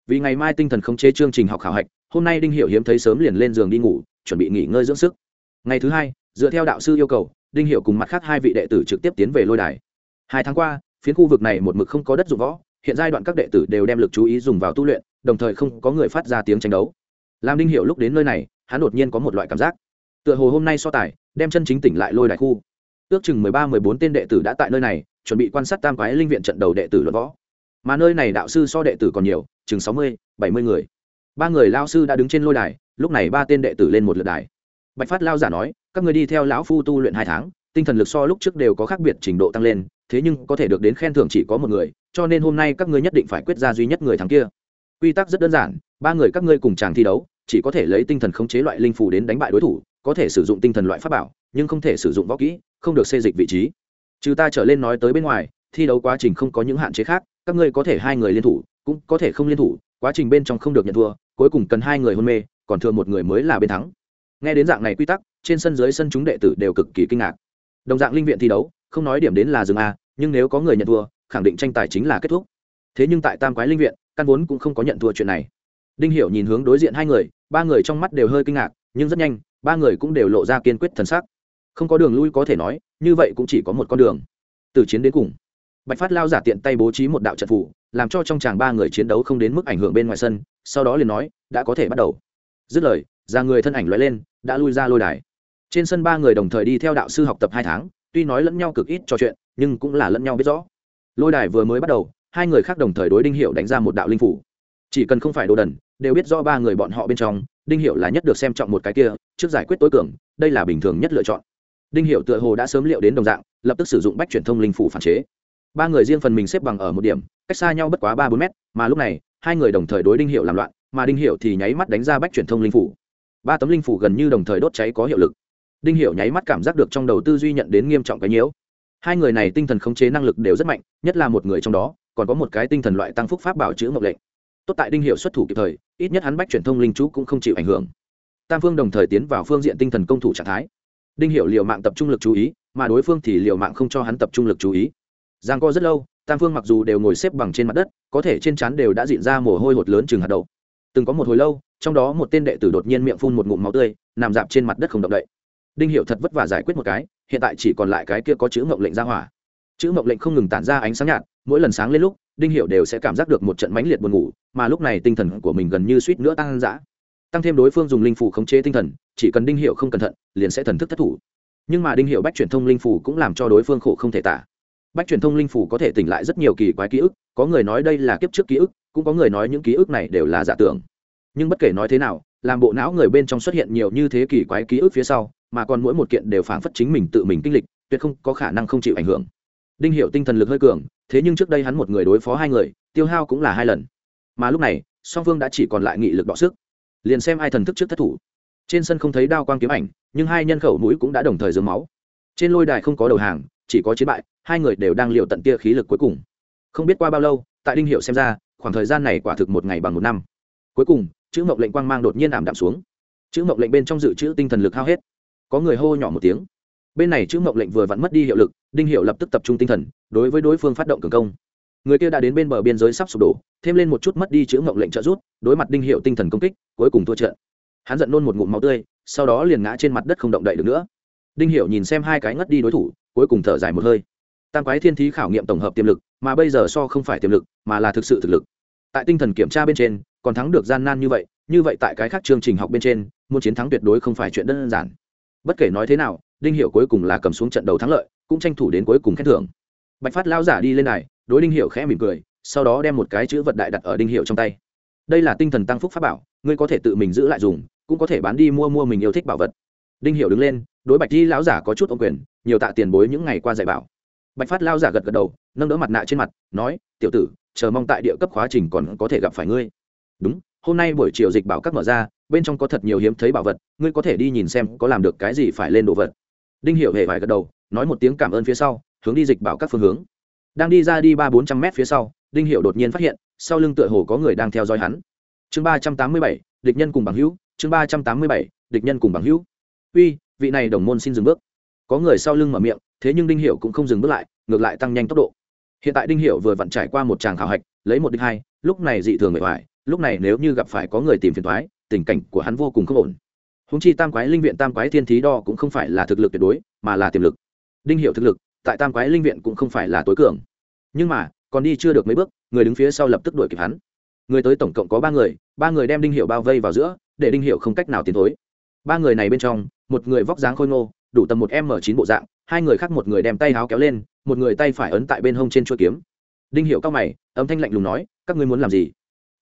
Vì ngày mai tinh thần khống chế chương trình học khảo hạch, hôm nay đinh hiệu hiếm thấy sớm liền lên giường đi ngủ, chuẩn bị nghỉ ngơi dưỡng sức. Ngày thứ hai, dựa theo đạo sư yêu cầu đinh hiệu cùng mặt khác hai vị đệ tử trực tiếp tiến về lôi đài. Hai tháng qua, phiến khu vực này một mực không có đất dụng võ, hiện giai đoạn các đệ tử đều đem lực chú ý dùng vào tu luyện, đồng thời không có người phát ra tiếng tranh đấu. Làm đinh hiệu lúc đến nơi này, hắn đột nhiên có một loại cảm giác. Tựa hồ hôm nay so tài, đem chân chính tỉnh lại lôi đài khu. Ước chừng mười ba, mười bốn tên đệ tử đã tại nơi này, chuẩn bị quan sát tam quái linh viện trận đầu đệ tử luận võ. Mà nơi này đạo sư so đệ tử còn nhiều, chừng sáu mươi, bảy mươi người. Ba người lao sư đã đứng trên lôi đài, lúc này ba tên đệ tử lên một lượt đài. Bạch phát lao giả nói các người đi theo lão phu tu luyện hai tháng, tinh thần lực so lúc trước đều có khác biệt trình độ tăng lên, thế nhưng có thể được đến khen thưởng chỉ có một người, cho nên hôm nay các ngươi nhất định phải quyết ra duy nhất người thắng kia. Quy tắc rất đơn giản, ba người các ngươi cùng chàng thi đấu, chỉ có thể lấy tinh thần khống chế loại linh phù đến đánh bại đối thủ, có thể sử dụng tinh thần loại pháp bảo, nhưng không thể sử dụng võ kỹ, không được xê dịch vị trí. Trừ ta trở lên nói tới bên ngoài, thi đấu quá trình không có những hạn chế khác, các ngươi có thể hai người liên thủ, cũng có thể không liên thủ, quá trình bên trong không được nhận thua, cuối cùng cần hai người hôn mê, còn thừa một người mới là bên thắng. Nghe đến dạng này quy tắc trên sân dưới sân chúng đệ tử đều cực kỳ kinh ngạc. Đồng dạng linh viện thi đấu, không nói điểm đến là dừng a, nhưng nếu có người nhận thua, khẳng định tranh tài chính là kết thúc. Thế nhưng tại tam quái linh viện, căn vốn cũng không có nhận thua chuyện này. Đinh hiểu nhìn hướng đối diện hai người, ba người trong mắt đều hơi kinh ngạc, nhưng rất nhanh, ba người cũng đều lộ ra kiên quyết thần sắc. Không có đường lui có thể nói, như vậy cũng chỉ có một con đường. Từ chiến đến cùng. Bạch phát lao giả tiện tay bố trí một đạo trận phủ, làm cho trong chàng ba người chiến đấu không đến mức ảnh hưởng bên ngoài sân, sau đó liền nói, đã có thể bắt đầu. Dứt lời, ra người thân ảnh loại lên, đã lui ra lôi đài trên sân ba người đồng thời đi theo đạo sư học tập hai tháng, tuy nói lẫn nhau cực ít trò chuyện, nhưng cũng là lẫn nhau biết rõ. Lôi đài vừa mới bắt đầu, hai người khác đồng thời đối đinh hiệu đánh ra một đạo linh phủ. Chỉ cần không phải đồ đần, đều biết rõ ba người bọn họ bên trong, đinh hiệu là nhất được xem trọng một cái kia, trước giải quyết tối cường, đây là bình thường nhất lựa chọn. Đinh hiệu tựa hồ đã sớm liệu đến đồng dạng, lập tức sử dụng bách truyền thông linh phủ phản chế. Ba người riêng phần mình xếp bằng ở một điểm, cách xa nhau bất quá ba bốn mét, mà lúc này, hai người đồng thời đối đinh hiệu làm loạn, mà đinh hiệu thì nháy mắt đánh ra bách truyền thông linh phủ. Ba tấm linh phủ gần như đồng thời đốt cháy có hiệu lực đinh Hiểu nháy mắt cảm giác được trong đầu tư duy nhận đến nghiêm trọng cái nhiễu. Hai người này tinh thần khống chế năng lực đều rất mạnh, nhất là một người trong đó, còn có một cái tinh thần loại tăng phúc pháp bảo chữ ngọc lệnh. Tốt tại đinh hiệu xuất thủ kịp thời, ít nhất hắn bách truyền thông linh chú cũng không chịu ảnh hưởng. Tam phương đồng thời tiến vào phương diện tinh thần công thủ trạng thái. Đinh hiệu liều mạng tập trung lực chú ý, mà đối phương thì liều mạng không cho hắn tập trung lực chú ý. Giang co rất lâu, tam phương mặc dù đều ngồi xếp bằng trên mặt đất, có thể trên trán đều đã diện ra mồ hôi hột lớn chừng hạt đậu. Từng có một hồi lâu, trong đó một tên đệ tử đột nhiên miệng phun một ngụm máu tươi, nằm dạp trên mặt đất không động đậy đinh hiệu thật vất vả giải quyết một cái, hiện tại chỉ còn lại cái kia có chữ mộng lệnh ra hỏa. Chữ mộng lệnh không ngừng tản ra ánh sáng nhạt, mỗi lần sáng lên lúc, đinh hiệu đều sẽ cảm giác được một trận mãnh liệt buồn ngủ, mà lúc này tinh thần của mình gần như suýt nữa tăng dã tăng thêm đối phương dùng linh phủ khống chế tinh thần, chỉ cần đinh hiệu không cẩn thận, liền sẽ thần thức thất thủ. Nhưng mà đinh hiệu bách truyền thông linh phủ cũng làm cho đối phương khổ không thể tả. Bách truyền thông linh phủ có thể tỉnh lại rất nhiều kỳ quái ký ức, có người nói đây là kiếp trước ký ức, cũng có người nói những ký ức này đều là giả tưởng. Nhưng bất kể nói thế nào, làm bộ não người bên trong xuất hiện nhiều như thế kỷ quái ký ức phía sau mà còn mỗi một kiện đều phảng phất chính mình tự mình kinh lịch, tuyệt không có khả năng không chịu ảnh hưởng. Đinh hiệu tinh thần lực hơi cường, thế nhưng trước đây hắn một người đối phó hai người, tiêu hao cũng là hai lần. Mà lúc này, song phương đã chỉ còn lại nghị lực đọ sức. Liền xem ai thần thức trước thất thủ. Trên sân không thấy đao quang kiếm ảnh, nhưng hai nhân khẩu mũi cũng đã đồng thời dướng máu. Trên lôi đài không có đầu hàng, chỉ có chiến bại, hai người đều đang liều tận tia khí lực cuối cùng. Không biết qua bao lâu, tại đinh hiệu xem ra, khoảng thời gian này quả thực một ngày bằng một năm. Cuối cùng, chữ mộng lệnh quang mang đột nhiên ảm đạm xuống. Chữ mộng lệnh bên trong dự trữ tinh thần lực hao hết có người hô nhỏ một tiếng. Bên này chữ mộng lệnh vừa vặn mất đi hiệu lực, đinh hiệu lập tức tập trung tinh thần, đối với đối phương phát động cường công. Người kia đã đến bên bờ biên giới sắp sụp đổ, thêm lên một chút mất đi chữ mộng lệnh trợ rút đối mặt đinh hiệu tinh thần công kích, cuối cùng thua trận. Hắn giận nôn một ngụm máu tươi, sau đó liền ngã trên mặt đất không động đậy được nữa. Đinh hiệu nhìn xem hai cái ngất đi đối thủ, cuối cùng thở dài một hơi. Tam quái thiên thí khảo nghiệm tổng hợp tiềm lực, mà bây giờ so không phải tiềm lực, mà là thực sự thực lực. Tại tinh thần kiểm tra bên trên, còn thắng được gian nan như vậy như vậy tại cái khác chương trình học bên trên, muốn chiến thắng tuyệt đối không phải chuyện đơn giản bất kể nói thế nào, đinh hiệu cuối cùng là cầm xuống trận đầu thắng lợi, cũng tranh thủ đến cuối cùng khen thưởng. Bạch phát lao giả đi lên này, đối đinh hiệu khẽ mỉm cười, sau đó đem một cái chữ vật đại đặt ở đinh hiệu trong tay. Đây là tinh thần tăng phúc pháp bảo, ngươi có thể tự mình giữ lại dùng, cũng có thể bán đi mua mua mình yêu thích bảo vật. Đinh hiệu đứng lên, đối bạch di lão giả có chút ô quyền, nhiều tạ tiền bối những ngày qua dạy bảo. Bạch phát lao giả gật gật đầu, nâng đỡ mặt nạ trên mặt, nói, tiểu tử, chờ mong tại địa cấp khóa trình còn có thể gặp phải ngươi. Đúng, hôm nay buổi chiều dịch bảo các mở ra bên trong có thật nhiều hiếm thấy bảo vật, ngươi có thể đi nhìn xem có làm được cái gì phải lên đồ vật. Đinh hiệu hề phải gật đầu, nói một tiếng cảm ơn phía sau, hướng đi dịch bảo các phương hướng. Đang đi ra đi ba bốn trăm mét phía sau, đinh hiệu đột nhiên phát hiện, sau lưng tựa hồ có người đang theo dõi hắn. Chương ba trăm tám mươi bảy, địch nhân cùng bằng hữu, chương ba trăm tám mươi bảy, địch nhân cùng bằng hữu. Uy, vị này đồng môn xin dừng bước. Có người sau lưng mở miệng, thế nhưng đinh hiệu cũng không dừng bước lại, ngược lại tăng nhanh tốc độ. Hiện tại đinh hiệu vừa vặn trải qua một tràng khảo hạch, lấy một đinh hai, lúc này dị thường người hoài lúc này nếu như gặp phải có người tìm phiền thoái tình cảnh của hắn vô cùng không ổn. Húng chi tam quái linh viện, tam quái thiên thí đo cũng không phải là thực lực tuyệt đối, mà là tiềm lực. Đinh hiệu thực lực, tại tam quái linh viện cũng không phải là tối cường. Nhưng mà, còn đi chưa được mấy bước, người đứng phía sau lập tức đuổi kịp hắn. Người tới tổng cộng có ba người ba người đem đinh hiệu bao vây vào giữa, để đinh hiệu không cách nào tiến thối. Ba người này bên trong, một người vóc dáng khôi ngô, đủ tầm một m chín bộ dạng, hai người khác một người đem tay áo kéo lên, một người tay phải ấn tại bên hông trên chuôi kiếm. Đinh hiệu cao mày, âm thanh lạnh lùng nói, các ngươi muốn làm gì?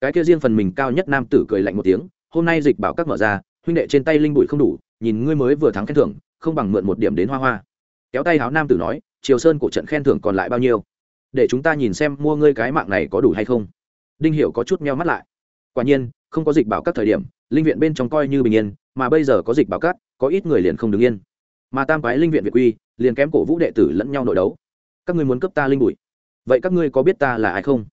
Cái kia riêng phần mình cao nhất nam tử cười lạnh một tiếng hôm nay dịch bảo các mở ra, huynh đệ trên tay linh bụi không đủ, nhìn ngươi mới vừa thắng khen thưởng, không bằng mượn một điểm đến hoa hoa. Kéo tay háo nam tử nói, triều sơn cổ trận khen thưởng còn lại bao nhiêu? Để chúng ta nhìn xem mua ngươi cái mạng này có đủ hay không. Đinh hiểu có chút meo mắt lại. Quả nhiên, không có dịch bảo các thời điểm, linh viện bên trong coi như bình yên, mà bây giờ có dịch bảo các, có ít người liền không đứng yên. Mà tam quái linh viện việt quy, liền kém cổ vũ đệ tử lẫn nhau nội đấu. Các ngươi muốn cấp ta linh bụi? Vậy các ngươi có biết ta là ai không?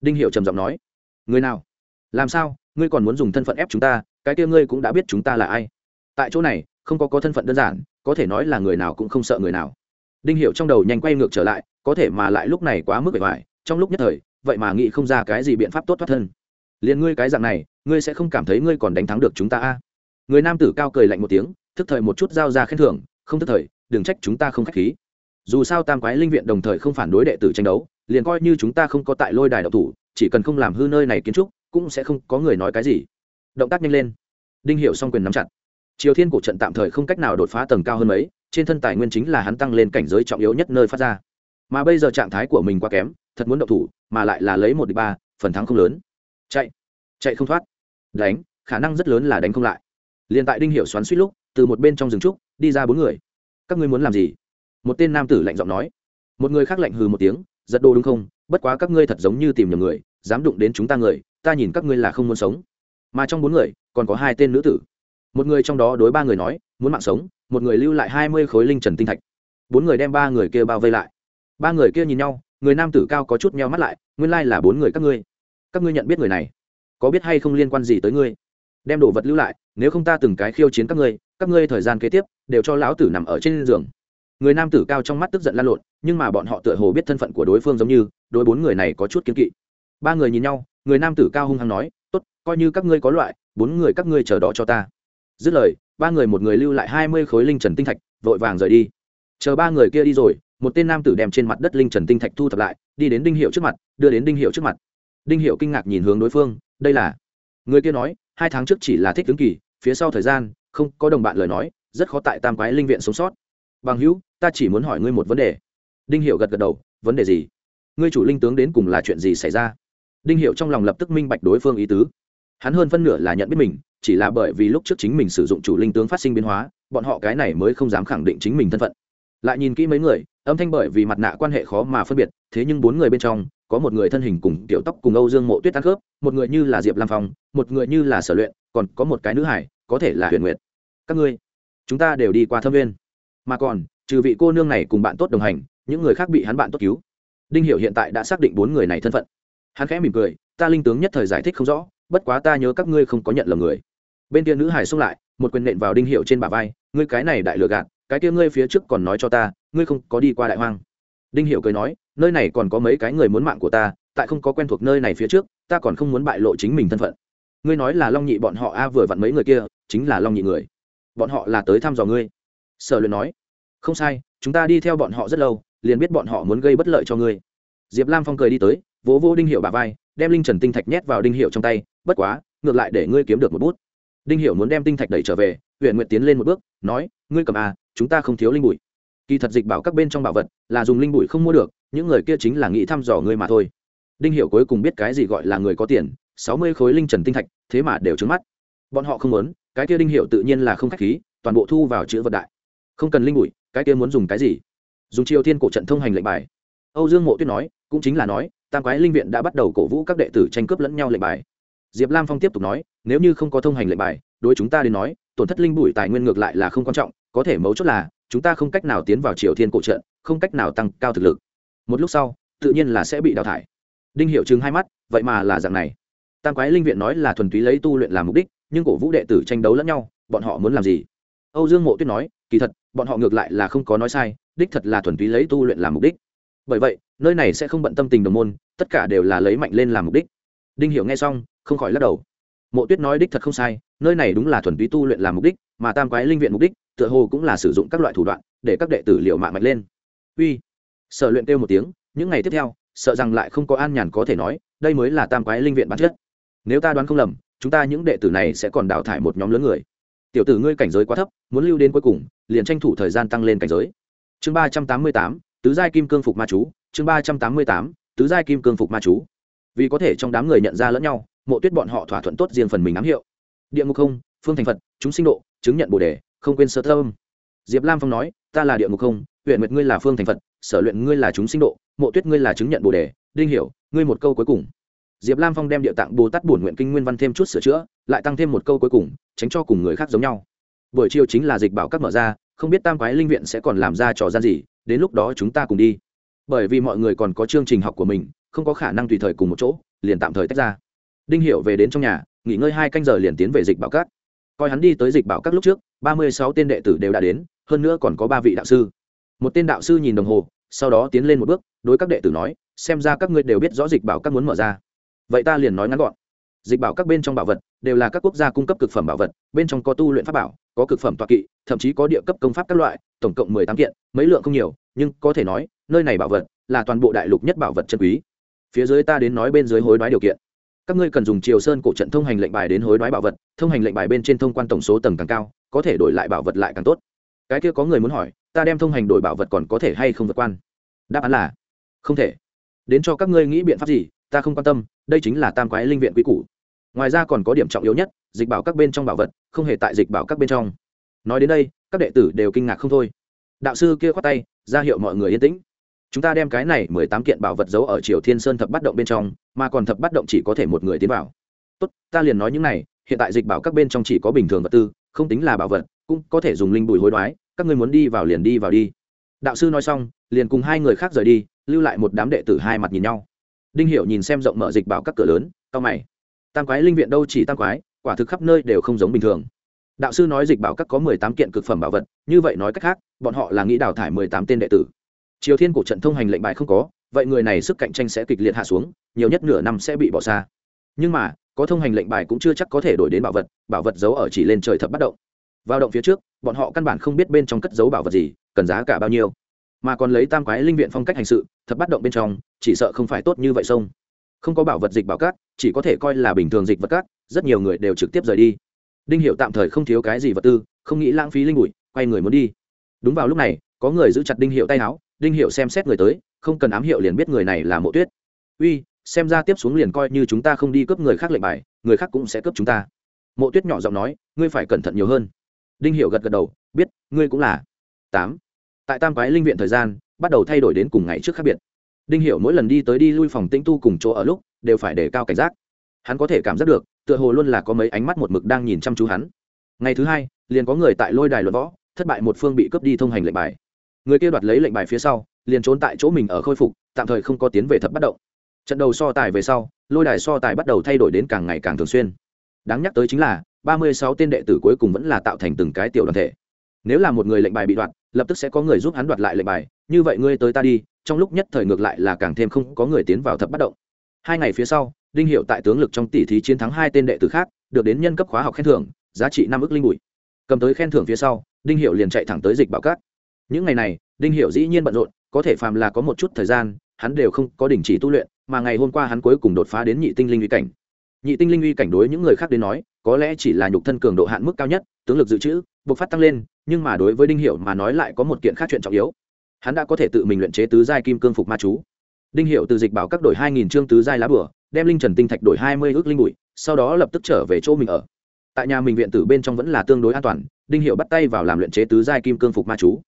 Đinh Hiểu trầm giọng nói. Người nào? Làm sao? Ngươi còn muốn dùng thân phận ép chúng ta, cái kia ngươi cũng đã biết chúng ta là ai. Tại chỗ này, không có có thân phận đơn giản, có thể nói là người nào cũng không sợ người nào. Đinh hiệu trong đầu nhanh quay ngược trở lại, có thể mà lại lúc này quá mức bề ngoài, trong lúc nhất thời, vậy mà nghĩ không ra cái gì biện pháp tốt thoát thân. Liền ngươi cái dạng này, ngươi sẽ không cảm thấy ngươi còn đánh thắng được chúng ta a? Người nam tử cao cười lạnh một tiếng, thức thời một chút giao ra khen thưởng, không thức thời, đừng trách chúng ta không k h á c h khí. Dù sao tam quái linh viện đồng thời không phản đối đệ tử tranh đấu, liền coi như chúng ta không có tại lôi đài độc thủ chỉ cần không làm hư nơi này kiến trúc, cũng sẽ không có người nói cái gì. Động tác nhanh lên. Đinh hiệu xong quyền nắm chặt. Triều thiên cổ trận tạm thời không cách nào đột phá tầng cao hơn mấy, trên thân tài nguyên chính là hắn tăng lên cảnh giới trọng yếu nhất nơi phát ra. Mà bây giờ trạng thái của mình quá kém, thật muốn động thủ, mà lại là lấy một đ ba, phần thắng không lớn. Chạy. Chạy không thoát. Đánh, khả năng rất lớn là đánh không lại. Liền tại đinh hiệu xoắn suýt lúc, từ một bên trong rừng trúc, đi ra bốn người. Các ngươi muốn làm gì? Một tên nam tử lạnh giọng nói. Một người khác lạnh hừ một tiếng, giật đồ đúng không? Bất quá các ngươi thật giống như tìm nhầm người dám đụng đến chúng ta người, ta nhìn các ngươi là không muốn sống. Mà trong bốn người, còn có hai tên nữ tử. Một người trong đó đối ba người nói, muốn mạng sống. Một người lưu lại hai mươi khối linh trần tinh thạch. Bốn người đem ba người kia bao vây lại. Ba người kia nhìn nhau, người nam tử cao có chút meo mắt lại, nguyên lai là bốn người các ngươi. Các ngươi nhận biết người này. Có biết hay không liên quan gì tới ngươi? Đem đồ vật lưu lại, nếu không ta từng cái khiêu chiến các ngươi các ngươi thời gian kế tiếp đều cho lão tử nằm ở trên giường. Người nam tử cao trong mắt tức giận lan lộn, nhưng mà bọn họ tựa hồ biết thân phận của đối phương giống như, đối bốn người này có chút kiến kỵ ba người nhìn nhau, người nam tử cao hung hăng nói, tốt, coi như các ngươi có loại, bốn người các ngươi chờ đó cho ta. Dứt lời, ba người một người lưu lại hai mươi khối linh trần tinh thạch, vội vàng rời đi. Chờ ba người kia đi rồi, một tên nam tử đem trên mặt đất linh trần tinh thạch thu thập lại, đi đến đinh hiệu trước mặt, đưa đến đinh hiệu trước mặt. Đinh hiệu kinh ngạc nhìn hướng đối phương, đây là người kia nói, hai tháng trước chỉ là thích tướng kỳ, phía sau thời gian, không có đồng bạn lời nói, rất khó tại tam quái linh viện sống sót. Bằng hữu, ta chỉ muốn hỏi ngươi một vấn đề. Đinh hiệu gật gật đầu, vấn đề gì? Ngươi chủ linh tướng đến cùng là chuyện gì xảy ra? Đinh hiệu trong lòng lập tức minh bạch đối phương ý tứ. Hắn hơn phân nửa là nhận biết mình, chỉ là bởi vì lúc trước chính mình sử dụng chủ linh tướng phát sinh biến hóa, bọn họ cái này mới không dám khẳng định chính mình thân phận. Lại nhìn kỹ mấy người, âm thanh bởi vì mặt nạ quan hệ khó mà phân biệt, thế nhưng bốn người bên trong, có một người thân hình cùng tiểu tóc cùng âu dương mộ tuyết tăng khớp, một người như là diệp lam phong, một người như là sở luyện, còn có một cái nữ hải, có thể là huyền nguyệt. Các ngươi, chúng ta đều đi qua thâm viên. Mà còn, trừ vị cô nương này cùng bạn tốt đồng hành, những người khác bị hắn bạn tốt cứu. Đinh hiểu hiện tại đã xác định bốn người này thân phận hắn khẽ mỉm cười, ta linh tướng nhất thời giải thích không rõ, bất quá ta nhớ các ngươi không có nhận lầm người. Bên kia nữ hải xông lại, một quyền nện vào đinh hiệu trên bả vai, ngươi cái này đại lừa gạt, cái kia ngươi phía trước còn nói cho ta, ngươi không có đi qua đại hoang. Đinh hiệu cười nói, nơi này còn có mấy cái người muốn mạng của ta, tại không có quen thuộc nơi này phía trước, ta còn không muốn bại lộ chính mình thân phận. Ngươi nói là long nhị bọn họ a, vừa vặn mấy người kia, chính là long nhị người. Bọn họ là tới thăm dò ngươi. Sở luyện nói, không sai, chúng ta đi theo bọn họ rất lâu, liền biết bọn họ muốn gây bất lợi cho ngươi. Diệp lam phong cười đi tới vỗ vỗ đinh hiệu bà vai, đem linh trần tinh thạch nhét vào đinh hiệu trong tay, bất quá, ngược lại để ngươi kiếm được một bút. Đinh hiệu muốn đem tinh thạch đẩy trở về huyện nguyện tiến lên một bước, nói, ngươi cầm à chúng ta không thiếu linh bụi. Kỳ thật dịch bảo các bên trong bảo vật là dùng linh bụi không mua được, những người kia chính là nghĩ thăm dò ngươi mà thôi. Đinh hiệu cuối cùng biết cái gì gọi là người có tiền, sáu mươi khối linh trần tinh thạch, thế mà đều trứng mắt. Bọn họ không muốn, cái kia đinh hiệu tự nhiên là không k h á c h khí, toàn bộ thu vào chữ vật đại. Không cần linh bụi, cái kia muốn dùng cái gì? Dùng triều thiên cổ trận thông hành lệnh bài. Âu dương mộ tuyết nói, cũng chính là nói tam quái linh viện đã bắt đầu cổ vũ các đệ tử tranh cướp lẫn nhau lệnh bài. Diệp lam phong tiếp tục nói, nếu như không có thông hành lệnh bài, đối chúng ta đến nói, tổn thất linh bụi tài nguyên ngược lại là không quan trọng, có thể mấu chốt là, chúng ta không cách nào tiến vào triều thiên cổ trận, không cách nào tăng cao thực lực. Một lúc sau, tự nhiên là sẽ bị đào thải. Đinh hiệu chứng hai mắt, vậy mà là dạng này. Tam quái linh viện nói là thuần túy lấy tu luyện làm mục đích, nhưng cổ vũ đệ tử tranh đấu lẫn nhau, bọn họ muốn làm gì? Âu dương mộ tuyết nói, kỳ thật, bọn họ ngược lại là không có nói sai, đích thật là thuần túy lấy tu luyện làm mục đích bởi vậy, nơi này sẽ không bận tâm tình đồng môn, tất cả đều là lấy mạnh lên làm mục đích. Đinh hiểu nghe xong, không khỏi lắc đầu. Mộ tuyết nói đích thật không sai, nơi này đúng là thuần túy tu luyện làm mục đích, mà tam quái linh viện mục đích, tựa hồ cũng là sử dụng các loại thủ đoạn, để các đệ tử liệu mạng mạnh lên. Uy. Sở luyện kêu một tiếng, những ngày tiếp theo, sợ rằng lại không có an nhàn có thể nói, đây mới là tam quái linh viện bản chất. Nếu ta đoán không lầm, chúng ta những đệ tử này sẽ còn đào thải một nhóm lớn người. Tiểu tử ngươi cảnh giới quá thấp, muốn lưu đến cuối cùng, liền tranh thủ thời gian tăng lên cảnh giới. Chương ba trăm tám mươi tám tứ giai kim cương phục ma chú, chương ba trăm tám mươi tám, tứ giai kim cương phục ma chú. Vì có thể trong đám người nhận ra lẫn nhau, mộ tuyết bọn họ thỏa thuận tốt riêng phần mình ám hiệu. Địa ngục không, phương thành phật, chúng sinh độ, chứng nhận bồ đề, không quên sơ thơm diệp lam phong nói, ta là địa ngục không huyện nguyệt ngươi là phương thành phật, sở luyện ngươi là chúng sinh độ, mộ tuyết ngươi là chứng nhận bồ đề, đinh hiểu, ngươi một câu cuối cùng. Diệp lam phong đem địa tạng bồ tát bổn nguyện kinh nguyên văn thêm chút sửa chữa, lại tăng thêm một câu cuối cùng, tránh cho cùng người khác giống nhau. Buổi chiều chính là dịch bảo các mở ra, không biết tam quái linh viện sẽ còn làm ra trò gian gì đến lúc đó chúng ta cùng đi. Bởi vì mọi người còn có chương trình học của mình, không có khả năng tùy thời cùng một chỗ, liền tạm thời tách ra. Đinh Hiểu về đến trong nhà, nghỉ ngơi hai canh giờ liền tiến về dịch bảo các. Coi hắn đi tới dịch bảo các lúc trước, ba mươi sáu tên đệ tử đều đã đến, hơn nữa còn có ba vị đạo sư. Một tên đạo sư nhìn đồng hồ, sau đó tiến lên một bước, đối các đệ tử nói, xem ra các ngươi đều biết rõ dịch bảo các muốn mở ra. Vậy ta liền nói ngắn gọn. Dịch bảo các bên trong bảo vật, đều là các quốc gia cung cấp cực phẩm bảo vật, bên trong có tu luyện pháp bảo, có cực phẩm toa kỵ, thậm chí có địa cấp công pháp các loại tổng cộng mười tám kiện, mấy lượng không nhiều, nhưng có thể nói, nơi này bảo vật là toàn bộ đại lục nhất bảo vật chân quý. Phía dưới ta đến nói bên dưới hối đoái điều kiện. Các ngươi cần dùng triều sơn cổ trận thông hành lệnh bài đến hối đoái bảo vật, thông hành lệnh bài bên trên thông quan tổng số tầng càng cao, có thể đổi lại bảo vật lại càng tốt. Cái kia có người muốn hỏi, ta đem thông hành đổi bảo vật còn có thể hay không vượt quan? Đáp án là, không thể. Đến cho các ngươi nghĩ biện pháp gì, ta không quan tâm, đây chính là tam quái linh viện quý cũ ngoài ra còn có điểm trọng yếu nhất, dịch bảo các bên trong bảo vật, không hề tại dịch bảo các bên trong nói đến đây, các đệ tử đều kinh ngạc không thôi. Đạo sư kia khoát tay, ra hiệu mọi người yên tĩnh. Chúng ta đem cái này mười tám kiện bảo vật giấu ở triều thiên sơn thập bắt động bên trong, mà còn thập bắt động chỉ có thể một người tiến vào. Tốt, ta liền nói những này, hiện tại dịch bảo các bên trong chỉ có bình thường vật tư, không tính là bảo vật, cũng có thể dùng linh bùi hối đoái, các người muốn đi vào liền đi vào đi. Đạo sư nói xong, liền cùng hai người khác rời đi, lưu lại một đám đệ tử hai mặt nhìn nhau. Đinh hiểu nhìn xem rộng mở dịch bảo các cửa lớn cao mày. Tam quái linh viện đâu chỉ tam quái, quả thực khắp nơi đều không giống bình thường đạo sư nói dịch bảo các có mười tám kiện cực phẩm bảo vật, như vậy nói cách khác, bọn họ là nghĩ đào thải mười tám tên đệ tử. Triều thiên cổ trận thông hành lệnh bài không có, vậy người này sức cạnh tranh sẽ kịch liệt hạ xuống, nhiều nhất nửa năm sẽ bị bỏ xa. Nhưng mà, có thông hành lệnh bài cũng chưa chắc có thể đổi đến bảo vật bảo vật giấu ở chỉ lên trời thập bắt động. Vào động phía trước, bọn họ căn bản không biết bên trong cất giấu bảo vật gì, cần giá cả bao nhiêu. Mà còn lấy tam quái linh viện phong cách hành sự, thập bắt động bên trong, chỉ sợ không phải tốt như vậy sông. Không có bảo vật dịch bảo cát chỉ có thể coi là bình thường dịch vật cát rất nhiều người đều trực tiếp rời đi đinh hiệu tạm thời không thiếu cái gì vật tư, không nghĩ lãng phí linh bụi, quay người muốn đi. Đúng vào lúc này, có người giữ chặt đinh hiệu tay áo, đinh hiệu xem xét người tới, không cần ám hiệu liền biết người này là mộ tuyết. Uy, xem ra tiếp xuống liền coi như chúng ta không đi cướp người khác lệnh bài, người khác cũng sẽ cướp chúng ta. Mộ tuyết nhỏ giọng nói, ngươi phải cẩn thận nhiều hơn. Đinh hiểu gật gật đầu, biết, ngươi cũng là. Tám. Tại tam quái linh viện thời gian, bắt đầu thay đổi đến cùng ngày trước khác biệt. Đinh hiểu mỗi lần đi tới đi lui phòng tĩnh tu cùng chỗ ở lúc, đều phải đề cao cảnh giác. Hắn có thể cảm giác được tựa hồ luôn là có mấy ánh mắt một mực đang nhìn chăm chú hắn. Ngày thứ hai, liền có người tại lôi đài luận võ, thất bại một phương bị cướp đi thông hành lệnh bài. Người kia đoạt lấy lệnh bài phía sau, liền trốn tại chỗ mình ở khôi phục, tạm thời không có tiến về thập bắt động. Trận đầu so tài về sau, lôi đài so tài bắt đầu thay đổi đến càng ngày càng thường xuyên. Đáng nhắc tới chính là, ba mươi sáu tên đệ tử cuối cùng vẫn là tạo thành từng cái tiểu đoàn thể. Nếu là một người lệnh bài bị đoạt, lập tức sẽ có người giúp hắn đoạt lại lệnh bài, như vậy ngươi tới ta đi, trong lúc nhất thời ngược lại là càng thêm không có người tiến vào thập bắt động. Hai ngày phía sau đinh hiệu tại tướng lực trong tỷ thí chiến thắng hai tên đệ tử khác, được đến nhân cấp khóa học khen thưởng, giá trị năm ước linh bụi. Cầm tới khen thưởng phía sau, đinh hiệu liền chạy thẳng tới dịch bảo cát. Những ngày này, đinh hiệu dĩ nhiên bận rộn, có thể phàm là có một chút thời gian, hắn đều không có đình chỉ tu luyện, mà ngày hôm qua hắn cuối cùng đột phá đến nhị tinh linh uy cảnh. Nhị tinh linh uy cảnh đối những người khác đến nói, có lẽ chỉ là nhục thân cường độ hạn mức cao nhất, tướng lực dự trữ buộc phát tăng lên, nhưng mà đối với đinh hiệu mà nói lại có một kiện khác chuyện trọng yếu. Hắn đã có thể tự mình luyện chế tứ giai kim cương phục ma chú. Đinh hiệu từ dịch bảo các đổi hai nghìn chương tứ giai lá bửa đem linh trần tinh thạch đổi hai mươi ước linh bụi, sau đó lập tức trở về chỗ mình ở. Tại nhà mình viện tử bên trong vẫn là tương đối an toàn, đinh hiệu bắt tay vào làm luyện chế tứ giai kim cương phục ma chú.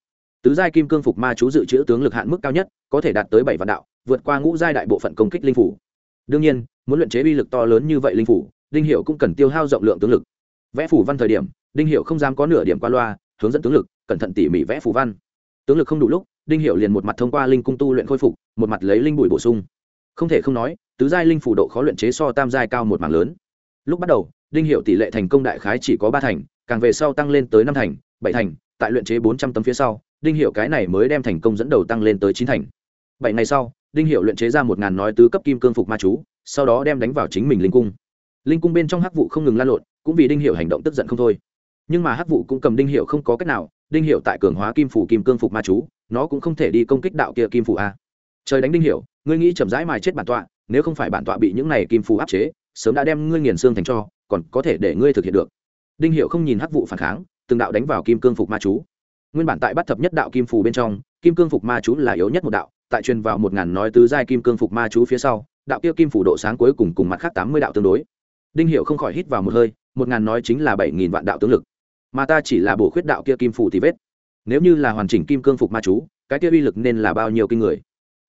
Tứ giai kim cương phục ma chú dự trữ tướng lực hạn mức cao nhất, có thể đạt tới bảy vạn đạo, vượt qua ngũ giai đại bộ phận công kích linh phủ. Đương nhiên, muốn luyện chế uy lực to lớn như vậy linh phủ, đinh hiệu cũng cần tiêu hao rộng lượng tướng lực. Vẽ phủ văn thời điểm, đinh hiệu không dám có nửa điểm qua loa, hướng dẫn tướng lực, cẩn thận tỉ mỉ vẽ phủ văn. Tướng lực không đủ lúc, đinh hiệu liền một mặt thông qua linh cung tu luyện khôi phục, một mặt lấy linh bụi bổ sung không thể không nói, tứ giai linh phủ độ khó luyện chế so tam giai cao một mảng lớn. Lúc bắt đầu, đinh hiệu tỷ lệ thành công đại khái chỉ có ba thành, càng về sau tăng lên tới năm thành, bảy thành, tại luyện chế bốn trăm tấm phía sau, đinh hiệu cái này mới đem thành công dẫn đầu tăng lên tới chín thành. Bảy ngày sau, đinh hiệu luyện chế ra một ngàn nói tứ cấp kim cương phục ma chú, sau đó đem đánh vào chính mình linh cung. Linh cung bên trong hắc vụ không ngừng lan lộn, cũng vì đinh hiệu hành động tức giận không thôi. Nhưng mà hắc vụ cũng cầm đinh hiệu không có cách nào, đinh hiệu tại cường hóa kim phủ kim cương phục ma chú, nó cũng không thể đi công kích đạo kia kim phủ a. Trời đánh đinh hiệu ngươi nghĩ chậm rãi mài chết bản tọa, nếu không phải bản tọa bị những này kim phù áp chế, sớm đã đem ngươi nghiền xương thành cho, còn có thể để ngươi thực hiện được. Đinh hiệu không nhìn hắc vụ phản kháng, từng đạo đánh vào kim cương phục ma chú. Nguyên bản tại bắt thập nhất đạo kim phù bên trong, kim cương phục ma chú là yếu nhất một đạo, tại truyền vào một ngàn nói tứ giai kim cương phục ma chú phía sau, đạo kia kim phủ độ sáng cuối cùng cùng mặt khác tám mươi đạo tương đối. Đinh hiệu không khỏi hít vào một hơi, một ngàn nói chính là bảy nghìn vạn đạo tướng lực. Mà ta chỉ là bổ khuyết đạo kia kim phủ thì vết. Nếu như là hoàn chỉnh kim cương phục ma chú, cái kia uy lực nên là bao nhiêu kinh người?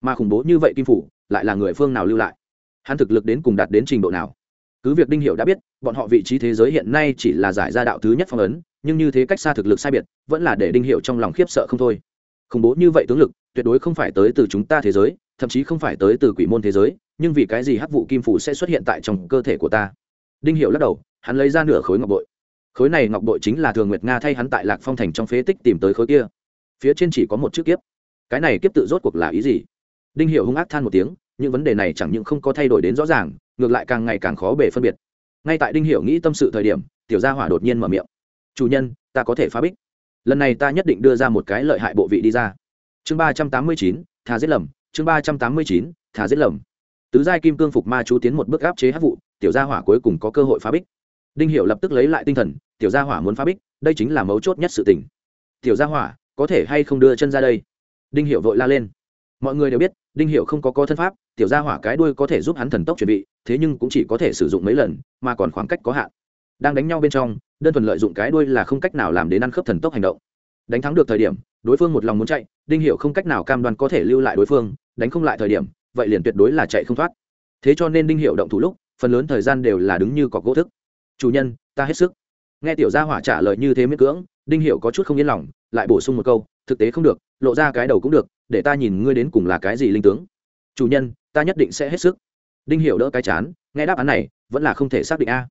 Mà khủng bố như vậy kim phủ lại là người phương nào lưu lại? Hắn thực lực đến cùng đạt đến trình độ nào? Cứ việc đinh hiệu đã biết, bọn họ vị trí thế giới hiện nay chỉ là giải ra đạo thứ nhất phong ấn, nhưng như thế cách xa thực lực sai biệt, vẫn là để đinh hiệu trong lòng khiếp sợ không thôi. Khủng bố như vậy tướng lực, tuyệt đối không phải tới từ chúng ta thế giới, thậm chí không phải tới từ quỷ môn thế giới, nhưng vì cái gì hắc vụ kim phủ sẽ xuất hiện tại trong cơ thể của ta? Đinh hiệu lắc đầu, hắn lấy ra nửa khối ngọc bội. Khối này ngọc bội chính là thường nguyệt nga thay hắn tại lạc phong thành trong phế tích tìm tới khối kia. Phía trên chỉ có một chiếc kiếp. Cái này kiếp tự rốt cuộc là ý gì? Đinh hiệu hung ác than một tiếng, những vấn đề này chẳng những không có thay đổi đến rõ ràng, ngược lại càng ngày càng khó bể phân biệt. Ngay tại đinh hiệu nghĩ tâm sự thời điểm, tiểu gia hỏa đột nhiên mở miệng. Chủ nhân, ta có thể phá bích. Lần này ta nhất định đưa ra một cái lợi hại bộ vị đi ra. Chương ba trăm tám mươi chín, thà giết lầm. Chương ba trăm tám mươi chín, thà giết lầm. Tứ giai kim cương phục ma chú tiến một bước áp chế hát vụ, tiểu gia hỏa cuối cùng có cơ hội phá bích. Đinh hiệu lập tức lấy lại tinh thần, tiểu gia hỏa muốn phá bích, đây chính là mấu chốt nhất sự tình. Tiểu gia hỏa, có thể hay không đưa chân ra đây? Đinh hiệu vội la lên mọi người đều biết, đinh hiệu không có có thân pháp, tiểu gia hỏa cái đuôi có thể giúp hắn thần tốc chuẩn bị thế nhưng cũng chỉ có thể sử dụng mấy lần, mà còn khoảng cách có hạn. Đang đánh nhau bên trong, đơn thuần lợi dụng cái đuôi là không cách nào làm đến ăn khớp thần tốc hành động. Đánh thắng được thời điểm, đối phương một lòng muốn chạy, đinh hiệu không cách nào cam đoan có thể lưu lại đối phương, đánh không lại thời điểm, vậy liền tuyệt đối là chạy không thoát. Thế cho nên đinh hiệu động thủ lúc, phần lớn thời gian đều là đứng như cọc gỗ thức. Chủ nhân, ta hết sức. Nghe tiểu gia hỏa trả lời như thế miễn cưỡng, đinh hiệu có chút không yên lòng, lại bổ sung một câu, thực tế không được lộ ra cái đầu cũng được, để ta nhìn ngươi đến cùng là cái gì linh tướng. Chủ nhân, ta nhất định sẽ hết sức. Đinh hiểu đỡ cái chán, nghe đáp án này, vẫn là không thể xác định a.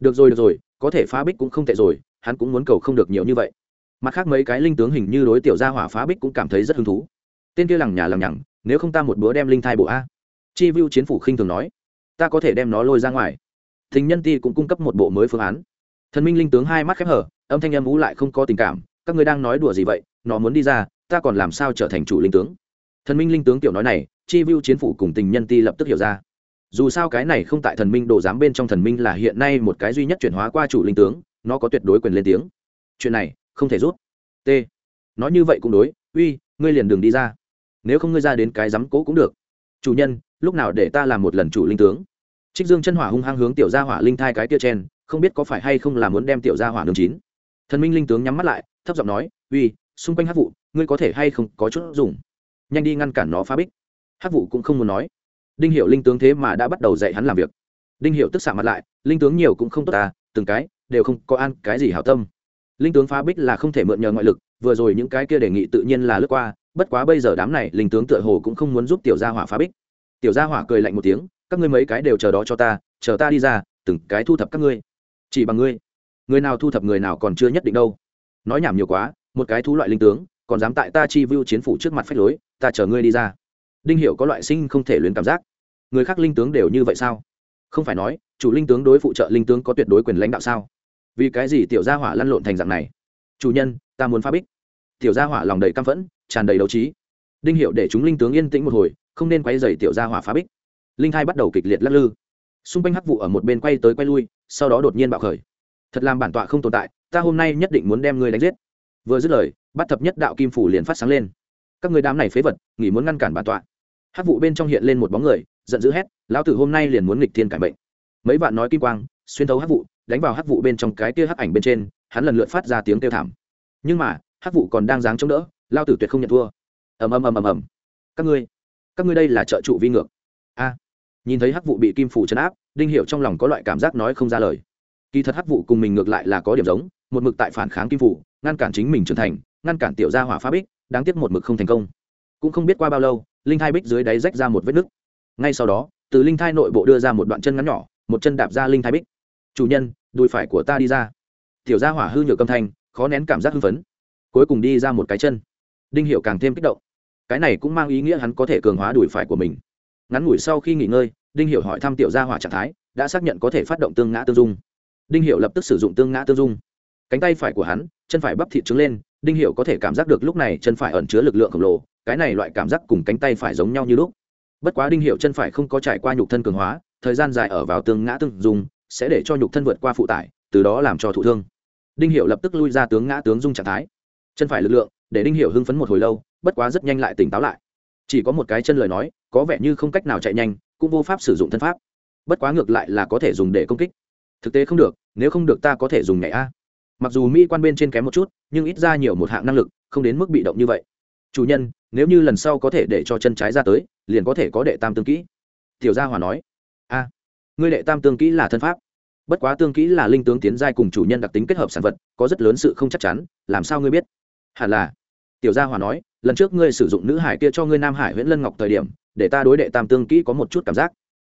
Được rồi được rồi, có thể phá bích cũng không tệ rồi, hắn cũng muốn cầu không được nhiều như vậy. Mặt khác mấy cái linh tướng hình như đối tiểu gia hỏa phá bích cũng cảm thấy rất hứng thú. Tên kia lằng nhà lằng nhằng, nếu không ta một bữa đem linh thai bộ a. Chi vu chiến phủ khinh thường nói, ta có thể đem nó lôi ra ngoài. Thình nhân ti cũng cung cấp một bộ mới phương án. Thần minh linh tướng hai mắt khép hở, âm thanh âm ú lại không có tình cảm, các người đang nói đùa gì vậy, nó muốn đi ra ta còn làm sao trở thành chủ linh tướng? Thần minh linh tướng tiểu nói này, chi vu chiến phủ cùng tình nhân ti lập tức hiểu ra. Dù sao cái này không tại thần minh đồ giám bên trong thần minh là hiện nay một cái duy nhất chuyển hóa qua chủ linh tướng, nó có tuyệt đối quyền lên tiếng. Chuyện này, không thể rút. T. Nói như vậy cũng đối, uy, ngươi liền đường đi ra. Nếu không ngươi ra đến cái rắm cố cũng được. Chủ nhân, lúc nào để ta làm một lần chủ linh tướng? Trích dương chân hỏa hung hăng hướng tiểu gia hỏa linh thai cái tia chen, không biết có phải hay không là muốn đem tiểu gia hỏa nương chín. Thần minh linh tướng nhắm mắt lại, thấp giọng nói, uy xung quanh hát vụ, ngươi có thể hay không có chút dùng. Nhanh đi ngăn cản nó phá bích. Hát vụ cũng không muốn nói. Đinh hiệu linh tướng thế mà đã bắt đầu dạy hắn làm việc. Đinh hiệu tức xạ mặt lại, linh tướng nhiều cũng không tốt ta, từng cái đều không có ăn cái gì hảo tâm. Linh tướng phá bích là không thể mượn nhờ ngoại lực, vừa rồi những cái kia đề nghị tự nhiên là lướt qua, bất quá bây giờ đám này linh tướng tựa hồ cũng không muốn giúp tiểu gia hỏa phá bích. Tiểu gia hỏa cười lạnh một tiếng, các ngươi mấy cái đều chờ đó cho ta, chờ ta đi ra, từng cái thu thập các ngươi. Chỉ bằng ngươi. Người nào thu thập người nào còn chưa nhất định đâu. Nói nhảm nhiều quá một cái thú loại linh tướng, còn dám tại ta chi vu chiến phủ trước mặt phách lối, ta chờ ngươi đi ra. Đinh hiệu có loại sinh không thể luyến cảm giác. Người khác linh tướng đều như vậy sao? Không phải nói, chủ linh tướng đối phụ trợ linh tướng có tuyệt đối quyền lãnh đạo sao? Vì cái gì tiểu gia hỏa lăn lộn thành dạng này? Chủ nhân, ta muốn phá bích. Tiểu gia hỏa lòng đầy căm phẫn, tràn đầy đấu trí. Đinh hiệu để chúng linh tướng yên tĩnh một hồi, không nên quay dày tiểu gia hỏa phá bích. Linh thai bắt đầu kịch liệt lắc lư. Xung quanh hắc vụ ở một bên quay tới quay lui, sau đó đột nhiên bạo khởi. Thật làm bản tọa không tồn tại, ta hôm nay nhất định muốn đem ngươi đánh giết vừa dứt lời bắt thập nhất đạo kim phủ liền phát sáng lên. Các người đám này phế vật, nghỉ muốn ngăn cản bản tọa. Hắc vụ bên trong hiện lên một bóng người, giận dữ hét, lão tử hôm nay liền muốn nghịch thiên cải bệnh mấy bạn nói kim quang, xuyên thấu hắc vụ, đánh vào hắc vụ bên trong cái kia hắc ảnh bên trên, hắn lần lượt phát ra tiếng kêu thảm. Nhưng mà, hắc vụ còn đang dáng chống đỡ lao tử tuyệt không nhận thua. Ầm ầm ầm ầm ầm. Các ngươi các ngươi đây là trợ trụ vi ngược. A. Nhìn thấy hắc vụ bị kim phủ chấn áp, đinh hiệu trong lòng có loại cảm giác nói không ra lời. Kỳ thật hắc vụ cùng mình ngược lại là có điểm giống một mực tại phản kháng kim phủ, ngăn cản chính mình trưởng thành, ngăn cản tiểu gia hỏa phá bích, đáng tiếc một mực không thành công. Cũng không biết qua bao lâu, linh thai bích dưới đáy rách ra một vết nứt. Ngay sau đó, từ linh thai nội bộ đưa ra một đoạn chân ngắn nhỏ, một chân đạp ra linh thai bích. Chủ nhân, đùi phải của ta đi ra. Tiểu gia hỏa hư nhược âm thanh, khó nén cảm giác hưng phấn. Cuối cùng đi ra một cái chân. Đinh hiệu càng thêm kích động. Cái này cũng mang ý nghĩa hắn có thể cường hóa đùi phải của mình. Ngắn ngủi sau khi nghỉ ngơi, đinh hiệu hỏi thăm tiểu gia hỏa trạng thái, đã xác nhận có thể phát động tương ngã tương dung. Đinh hiệu lập tức sử dụng tương ngã tương dung cánh tay phải của hắn, chân phải bắp thịt trứng lên, đinh hiệu có thể cảm giác được lúc này chân phải ẩn chứa lực lượng khổng lồ, cái này loại cảm giác cùng cánh tay phải giống nhau như lúc. Bất quá đinh hiệu chân phải không có trải qua nhục thân cường hóa, thời gian dài ở vào tương ngã tương dung, sẽ để cho nhục thân vượt qua phụ tải, từ đó làm cho thụ thương. Đinh hiệu lập tức lui ra tướng ngã tướng dung trạng thái. Chân phải lực lượng, để đinh hiệu hưng phấn một hồi lâu, bất quá rất nhanh lại tỉnh táo lại. Chỉ có một cái chân lời nói, có vẻ như không cách nào chạy nhanh, cũng vô pháp sử dụng thân pháp. Bất quá ngược lại là có thể dùng để công kích. Thực tế không được, nếu không được ta có thể dùng nhảy a mặc dù mỹ quan bên trên kém một chút, nhưng ít ra nhiều một hạng năng lực, không đến mức bị động như vậy. Chủ nhân, nếu như lần sau có thể để cho chân trái ra tới, liền có thể có đệ tam tương kỹ. Tiểu gia hòa nói. A, ngươi đệ tam tương kỹ là thân pháp. Bất quá tương kỹ là linh tướng tiến giai cùng chủ nhân đặc tính kết hợp sản vật, có rất lớn sự không chắc chắn, làm sao ngươi biết? Hẳn là. Tiểu gia hòa nói. Lần trước ngươi sử dụng nữ hải kia cho ngươi nam hải huyễn lân ngọc thời điểm, để ta đối đệ tam tương kỹ có một chút cảm giác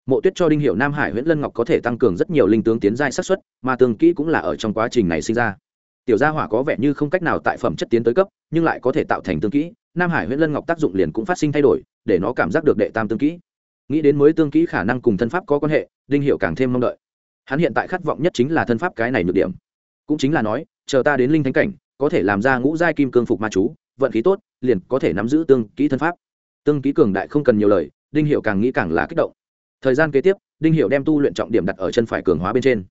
mộ tuyết cho đinh hiệu nam hải nguyễn lân ngọc có thể tăng cường rất nhiều linh tướng tiến giai sát xuất, mà tương kỹ cũng là ở trong quá trình này sinh ra. Tiểu gia hỏa có vẻ như không cách nào tại phẩm chất tiến tới cấp nhưng lại có thể tạo thành tương kỹ nam hải nguyễn lân ngọc tác dụng liền cũng phát sinh thay đổi để nó cảm giác được đệ tam tương kỹ. Nghĩ đến mới tương kỹ khả năng cùng thân pháp có quan hệ đinh hiệu càng thêm mong đợi. Hắn hiện tại khát vọng nhất chính là thân pháp cái này nhược điểm. Cũng chính là nói chờ ta đến linh thánh cảnh có thể làm ra ngũ giai kim cương phục ma chú vận khí tốt liền có thể nắm giữ tương kỹ thân pháp. Tương kỹ cường đại không cần nhiều lời đinh hiệu càng nghĩ càng là kích động thời gian kế tiếp, đinh hiệu đem tu luyện trọng điểm đặt ở chân phải cường hóa bên trên.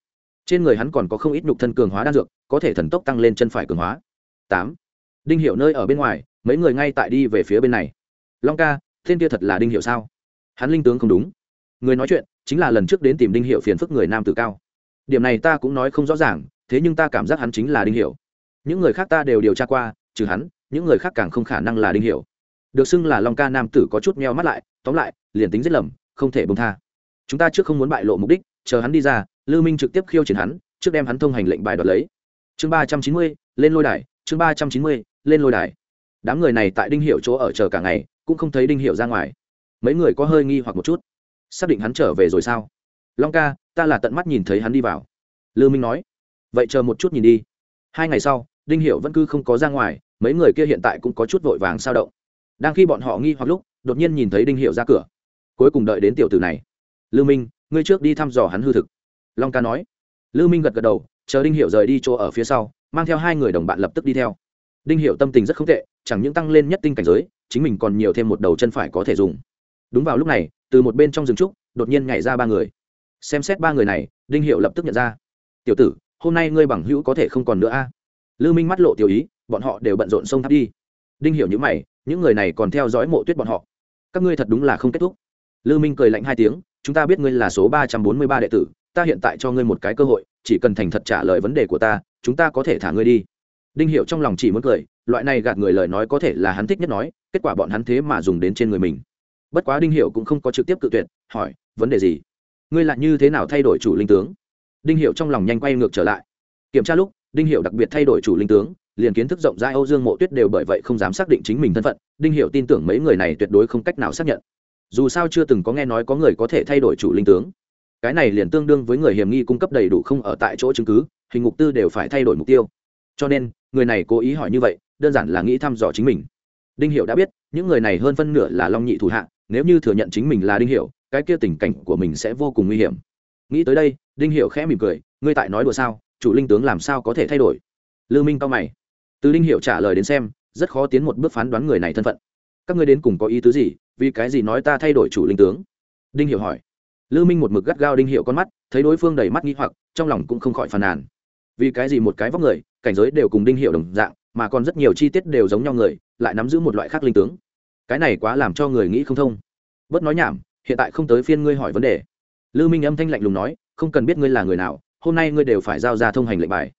Trên người hắn còn có không ít nhục thân cường hóa đan dược, có thể thần tốc tăng lên chân phải cường hóa. Tám. Đinh hiệu nơi ở bên ngoài, mấy người ngay tại đi về phía bên này. Long ca thiên kia thật là đinh hiệu sao? Hắn linh tướng không đúng. Người nói chuyện, chính là lần trước đến tìm đinh hiệu phiền phức người nam tử cao. Điểm này ta cũng nói không rõ ràng, thế nhưng ta cảm giác hắn chính là đinh hiệu những người khác ta đều điều tra qua, trừ hắn, những người khác càng không khả năng là đinh hiệu được xưng là long ca nam tử có chút meo mắt lại, tóm lại, liền tính giết lầm không thể bông tha. Chúng ta trước không muốn bại lộ mục đích, chờ hắn đi ra, Lưu minh trực tiếp khiêu chiến hắn, trước đem hắn thông hành lệnh bài đoạt lấy. Chương ba trăm chín mươi, lên lôi đài, chương ba trăm chín mươi, lên lôi đài. Đám người này tại đinh hiệu chỗ ở chờ cả ngày, cũng không thấy đinh hiệu ra ngoài. Mấy người có hơi nghi hoặc một chút. Xác định hắn trở về rồi sao? Long ca, ta là tận mắt nhìn thấy hắn đi vào. Lưu minh nói. Vậy chờ một chút nhìn đi. Hai ngày sau, đinh hiệu vẫn cứ không có ra ngoài, mấy người kia hiện tại cũng có chút vội vàng sao động. Đang khi bọn họ nghi hoặc lúc, đột nhiên nhìn thấy đinh hiệu ra cửa cuối cùng đợi đến tiểu tử này. Lư minh, ngươi trước đi thăm dò hắn hư thực. Long ca nói. Lư minh gật gật đầu, chờ đinh hiệu rời đi chỗ ở phía sau, mang theo hai người đồng bạn lập tức đi theo. Đinh hiệu tâm tình rất không tệ, chẳng những tăng lên nhất tinh cảnh giới, chính mình còn nhiều thêm một đầu chân phải có thể dùng. Đúng vào lúc này, từ một bên trong rừng trúc, đột nhiên nhảy ra ba người. Xem xét ba người này, đinh hiệu lập tức nhận ra. Tiểu tử, hôm nay ngươi bằng hữu có thể không còn nữa a? À? lư minh mắt lộ tiểu ý, bọn họ đều bận rộn sông tháp đi. Đinh hiểu những mày, những người này còn theo dõi mộ tuyết bọn họ. Các ngươi thật đúng là không kết thúc lư minh cười lạnh hai tiếng, chúng ta biết ngươi là số ba trăm bốn mươi ba đệ tử, ta hiện tại cho ngươi một cái cơ hội, chỉ cần thành thật trả lời vấn đề của ta, chúng ta có thể thả ngươi đi. Đinh hiệu trong lòng chỉ muốn cười, loại này gạt người lời nói có thể là hắn thích nhất nói, kết quả bọn hắn thế mà dùng đến trên người mình. Bất quá đinh hiệu cũng không có trực tiếp cự tuyệt, hỏi, vấn đề gì? Ngươi lại như thế nào thay đổi chủ linh tướng? Đinh hiệu trong lòng nhanh quay ngược trở lại. Kiểm tra lúc, đinh hiệu đặc biệt thay đổi chủ linh tướng, liền kiến thức rộng rãi âu dương mộ tuyết đều bởi vậy không dám xác định chính mình thân phận. Đinh hiệu tin tưởng mấy người này tuyệt đối không cách nào xác nhận dù sao chưa từng có nghe nói có người có thể thay đổi chủ linh tướng. Cái này liền tương đương với người hiểm nghi cung cấp đầy đủ không ở tại chỗ chứng cứ, hình ngục tư đều phải thay đổi mục tiêu. Cho nên, người này cố ý hỏi như vậy, đơn giản là nghĩ thăm dò chính mình. Đinh hiệu đã biết, những người này hơn phân nửa là long nhị thủ hạ, nếu như thừa nhận chính mình là đinh hiệu cái kia tình cảnh của mình sẽ vô cùng nguy hiểm. Nghĩ tới đây, đinh hiệu khẽ mỉm cười, ngươi tại nói đùa sao? Chủ linh tướng làm sao có thể thay đổi? Lưu minh cao mày. Từ đinh hiệu trả lời đến xem, rất khó tiến một bước phán đoán người này thân phận. Các ngươi đến cùng có ý tứ gì? Vì cái gì nói ta thay đổi chủ linh tướng? Đinh hiệu hỏi. Lư minh một mực gắt gao đinh hiệu con mắt, thấy đối phương đầy mắt nghĩ hoặc, trong lòng cũng không khỏi phàn nàn. Vì cái gì một cái vóc người, cảnh giới đều cùng đinh hiệu đồng dạng, mà còn rất nhiều chi tiết đều giống nhau người, lại nắm giữ một loại khác linh tướng. Cái này quá làm cho người nghĩ không thông. Bớt nói nhảm, hiện tại không tới phiên ngươi hỏi vấn đề. Lư minh âm thanh lạnh lùng nói, không cần biết ngươi là người nào, hôm nay ngươi đều phải giao ra thông hành lệnh bài.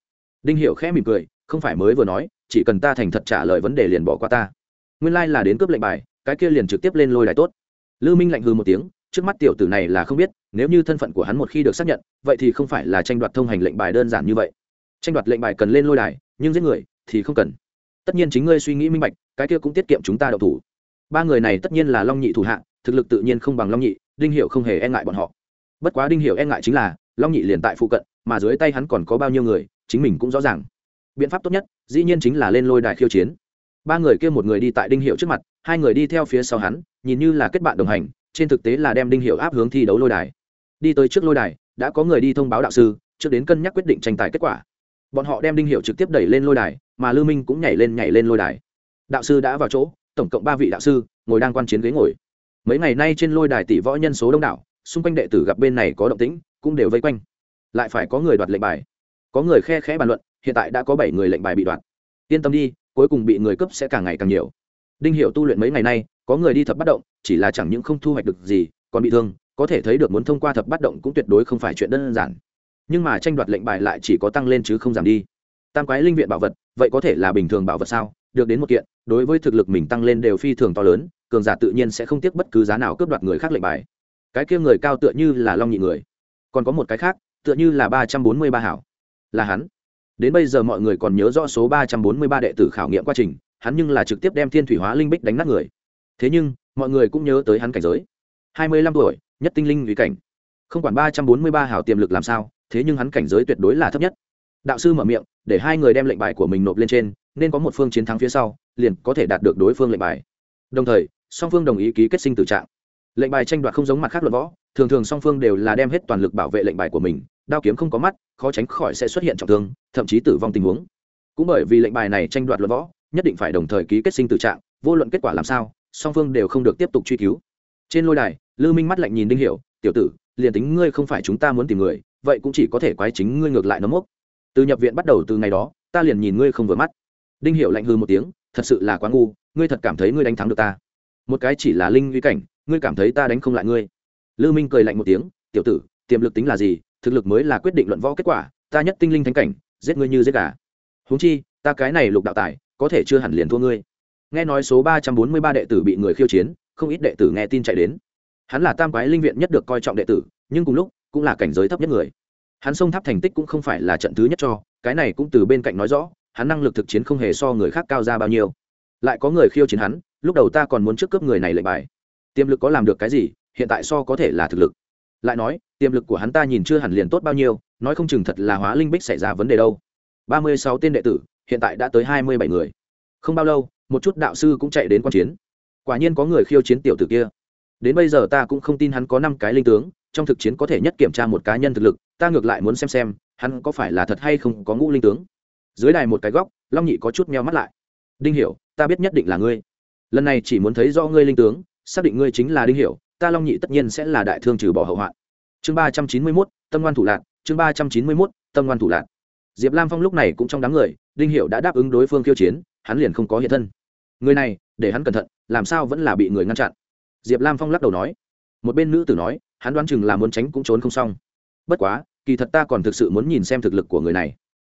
Đinh hiệu khẽ mỉm cười, không phải mới vừa nói, chỉ cần ta thành thật trả lời vấn đề liền bỏ qua ta. Nguyên lai、like、là đến cướp lệnh bài cái kia liền trực tiếp lên lôi đài tốt. Lư minh lạnh hư một tiếng, trước mắt tiểu tử này là không biết, nếu như thân phận của hắn một khi được xác nhận, vậy thì không phải là tranh đoạt thông hành lệnh bài đơn giản như vậy. Tranh đoạt lệnh bài cần lên lôi đài, nhưng giết người thì không cần. Tất nhiên chính ngươi suy nghĩ minh bạch, cái kia cũng tiết kiệm chúng ta đậu thủ. Ba người này tất nhiên là long nhị thủ hạ, thực lực tự nhiên không bằng long nhị, đinh hiệu không hề e ngại bọn họ. Bất quá đinh hiệu e ngại chính là, long nhị liền tại phụ cận, mà dưới tay hắn còn có bao nhiêu người, chính mình cũng rõ ràng. Biện pháp tốt nhất, dĩ nhiên chính là lên lôi đài khiêu chiến ba người kia một người đi tại đinh hiệu trước mặt, hai người đi theo phía sau hắn, nhìn như là kết bạn đồng hành, trên thực tế là đem đinh hiệu áp hướng thi đấu lôi đài. Đi tới trước lôi đài, đã có người đi thông báo đạo sư, trước đến cân nhắc quyết định tranh tài kết quả. Bọn họ đem đinh hiệu trực tiếp đẩy lên lôi đài, mà Lưu minh cũng nhảy lên nhảy lên lôi đài. Đạo sư đã vào chỗ, tổng cộng ba vị đạo sư, ngồi đang quan chiến ghế ngồi. Mấy ngày nay trên lôi đài tỷ võ nhân số đông đảo, xung quanh đệ tử gặp bên này có động tĩnh, cũng đều vây quanh. Lại phải có người đoạt lệnh bài. Có người khe khẽ bàn luận, hiện tại đã có bảy người lệnh bài bị đoạt. Yên tâm đi cuối cùng bị người cấp sẽ càng ngày càng nhiều. Đinh hiệu tu luyện mấy ngày nay, có người đi thập bắt động, chỉ là chẳng những không thu hoạch được gì, còn bị thương, có thể thấy được muốn thông qua thập bắt động cũng tuyệt đối không phải chuyện đơn giản. Nhưng mà tranh đoạt lệnh bài lại chỉ có tăng lên chứ không giảm đi. Tam quái linh viện bảo vật, vậy có thể là bình thường bảo vật sao? Được đến một kiện, đối với thực lực mình tăng lên đều phi thường to lớn, cường giả tự nhiên sẽ không tiếc bất cứ giá nào cướp đoạt người khác lệnh bài. Cái kia người cao tựa như là long nhị người. Còn có một cái khác, tựa như là ba trăm bốn mươi ba hảo. Là hắn đến bây giờ mọi người còn nhớ rõ số ba trăm bốn mươi ba đệ tử khảo nghiệm quá trình, hắn nhưng là trực tiếp đem thiên thủy hóa linh bích đánh nát người. Thế nhưng, mọi người cũng nhớ tới hắn cảnh giới. hai mươi lăm tuổi, nhất tinh linh vì cảnh. Không quản ba trăm bốn mươi ba hảo tiềm lực làm sao, thế nhưng hắn cảnh giới tuyệt đối là thấp nhất. Đạo sư mở miệng, để hai người đem lệnh bài của mình nộp lên trên, nên có một phương chiến thắng phía sau, liền có thể đạt được đối phương lệnh bài. Đồng thời, song phương đồng ý ký kết sinh tử trạng. Lệnh bài tranh đoạt không giống mặt khác luận võ, thường thường song phương đều là đem hết toàn lực bảo vệ lệnh bài của mình đao kiếm không có mắt, khó tránh khỏi sẽ xuất hiện trọng thương, thậm chí tử vong tình huống. Cũng bởi vì lệnh bài này tranh đoạt luận võ, nhất định phải đồng thời ký kết sinh tử trạng, vô luận kết quả làm sao, song phương đều không được tiếp tục truy cứu. Trên lôi đài, lư minh mắt lạnh nhìn đinh hiểu, tiểu tử, liền tính ngươi không phải chúng ta muốn tìm người, vậy cũng chỉ có thể quái chính ngươi ngược lại nấm mốc. Từ nhập viện bắt đầu từ ngày đó, ta liền nhìn ngươi không vừa mắt. Đinh hiểu lạnh hư một tiếng, thật sự là quá ngu, ngươi thật cảm thấy ngươi đánh thắng được ta. Một cái chỉ là linh uy cảnh, ngươi cảm thấy ta đánh không lại ngươi. Lư minh cười lạnh một tiếng, tiểu tử, tiềm lực tính là gì thực lực mới là quyết định luận võ kết quả, ta nhất tinh linh thánh cảnh, giết ngươi như giết gà. Huống chi, ta cái này lục đạo tài, có thể chưa hẳn liền thua ngươi. Nghe nói số ba trăm bốn mươi ba đệ tử bị người khiêu chiến, không ít đệ tử nghe tin chạy đến. Hắn là tam quái linh viện nhất được coi trọng đệ tử, nhưng cùng lúc, cũng là cảnh giới thấp nhất người. Hắn sông tháp thành tích cũng không phải là trận thứ nhất cho, cái này cũng từ bên cạnh nói rõ, hắn năng lực thực chiến không hề so người khác cao ra bao nhiêu. Lại có người khiêu chiến hắn, lúc đầu ta còn muốn trước cướp người này lệnh bài. Tiềm lực có làm được cái gì, hiện tại so có thể là thực lực lại nói, tiềm lực của hắn ta nhìn chưa hẳn liền tốt bao nhiêu, nói không chừng thật là hóa linh bích xảy ra vấn đề đâu. Ba mươi sáu tên đệ tử, hiện tại đã tới hai mươi bảy người. Không bao lâu, một chút đạo sư cũng chạy đến quan chiến. Quả nhiên có người khiêu chiến tiểu tử kia. Đến bây giờ ta cũng không tin hắn có năm cái linh tướng, trong thực chiến có thể nhất kiểm tra một cá nhân thực lực, ta ngược lại muốn xem xem, hắn có phải là thật hay không có ngũ linh tướng. Dưới đài một cái góc, long nhị có chút meo mắt lại. Đinh hiểu, ta biết nhất định là ngươi. Lần này chỉ muốn thấy do ngươi linh tướng, xác định ngươi chính là đinh hiểu ta long nhị tất nhiên sẽ là đại thương trừ bỏ hậu hoạn. Chương ba trăm chín mươi mốt, tâm ngoan thủ lạc, chương ba trăm chín mươi mốt, tâm ngoan thủ lạc. Diệp lam phong lúc này cũng trong đám người, đinh hiểu đã đáp ứng đối phương khiêu chiến, hắn liền không có hiện thân. Người này, để hắn cẩn thận, làm sao vẫn là bị người ngăn chặn? Diệp lam phong lắc đầu nói. Một bên nữ tử nói, hắn đoán chừng là muốn tránh cũng trốn không xong. Bất quá, kỳ thật ta còn thực sự muốn nhìn xem thực lực của người này.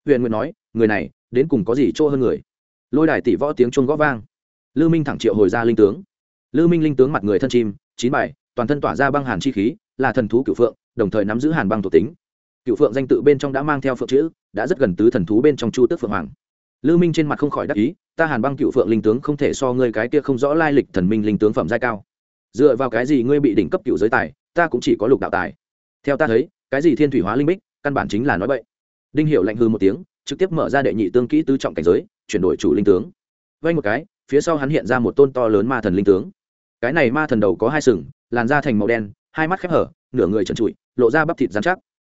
Huyền nguyện nói, người này, đến cùng có gì chỗ hơn người? Lôi đài tỷ võ tiếng chuông gõ vang. Lư minh thẳng triệu hồi ra linh tướng. Lư minh linh tướng mặt người thân chim chín bài, toàn thân tỏa ra băng hàn chi khí, là thần thú cựu phượng, đồng thời nắm giữ hàn băng thuộc tính. Cựu phượng danh tự bên trong đã mang theo phượng chữ, đã rất gần tứ thần thú bên trong chu tước phượng hoàng. Lư minh trên mặt không khỏi đắc ý, ta hàn băng cựu phượng linh tướng không thể so ngươi cái kia không rõ lai lịch thần minh linh tướng phẩm giai cao. Dựa vào cái gì ngươi bị đỉnh cấp cựu giới tài, ta cũng chỉ có lục đạo tài. Theo ta thấy, cái gì thiên thủy hóa linh bích, căn bản chính là nói vậy đinh Hiểu lạnh hư một tiếng, trực tiếp mở ra đệ nhị tương kỹ tứ trọng cảnh giới, chuyển đổi chủ linh tướng. Vay một cái, phía sau hắn hiện ra một tôn to lớn ma thần linh tướng cái này ma thần đầu có hai sừng, làn da thành màu đen, hai mắt khép hở, nửa người trần trụi, lộ ra bắp thịt dán chắc.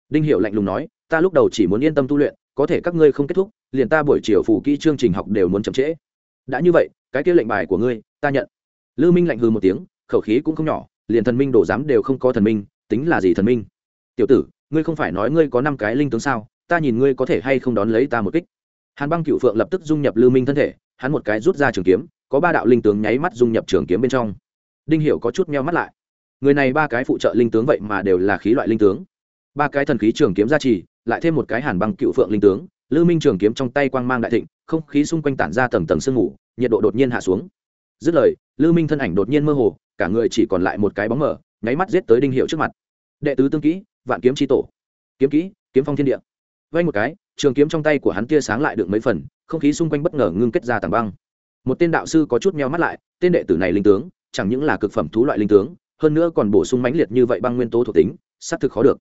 Đinh hiệu lạnh lùng nói, ta lúc đầu chỉ muốn yên tâm tu luyện, có thể các ngươi không kết thúc, liền ta buổi chiều phủ kỹ chương trình học đều muốn chậm trễ. Đã như vậy, cái kia lệnh bài của ngươi, ta nhận. Lư minh lạnh hư một tiếng, khẩu khí cũng không nhỏ, liền thần minh đổ dám đều không có thần minh, tính là gì thần minh? Tiểu tử, ngươi không phải nói ngươi có năm cái linh tướng sao, ta nhìn ngươi có thể hay không đón lấy ta một kích. Hàn băng cựu phượng lập tức dung nhập lư minh thân thể, hắn một cái rút ra trường kiếm, có ba đạo linh tướng nháy mắt dung nhập trường kiếm bên trong đinh hiểu có chút meo mắt lại. Người này ba cái phụ trợ linh tướng vậy mà đều là khí loại linh tướng. Ba cái thần khí trường kiếm gia trì, lại thêm một cái hàn băng cựu phượng linh tướng, lư minh trường kiếm trong tay quang mang đại thịnh, không khí xung quanh tản ra tầng tầng sương mù, nhiệt độ đột nhiên hạ xuống. Dứt lời, lư minh thân ảnh đột nhiên mơ hồ, cả người chỉ còn lại một cái bóng mờ, nháy mắt giết tới đinh hiệu trước mặt. Đệ tứ tương kỹ, vạn kiếm tri tổ. Kiếm kỹ, kiếm phong thiên địa. Vay một cái, trường kiếm trong tay của hắn tia sáng lại được mấy phần, không khí xung quanh bất ngờ ngưng kết ra tảng băng. Một tên đạo sư có chút meo mắt lại, tên đệ tử này linh tướng chẳng những là cực phẩm thú loại linh tướng, hơn nữa còn bổ sung mãnh liệt như vậy băng nguyên tố thuộc tính, xác thực khó được.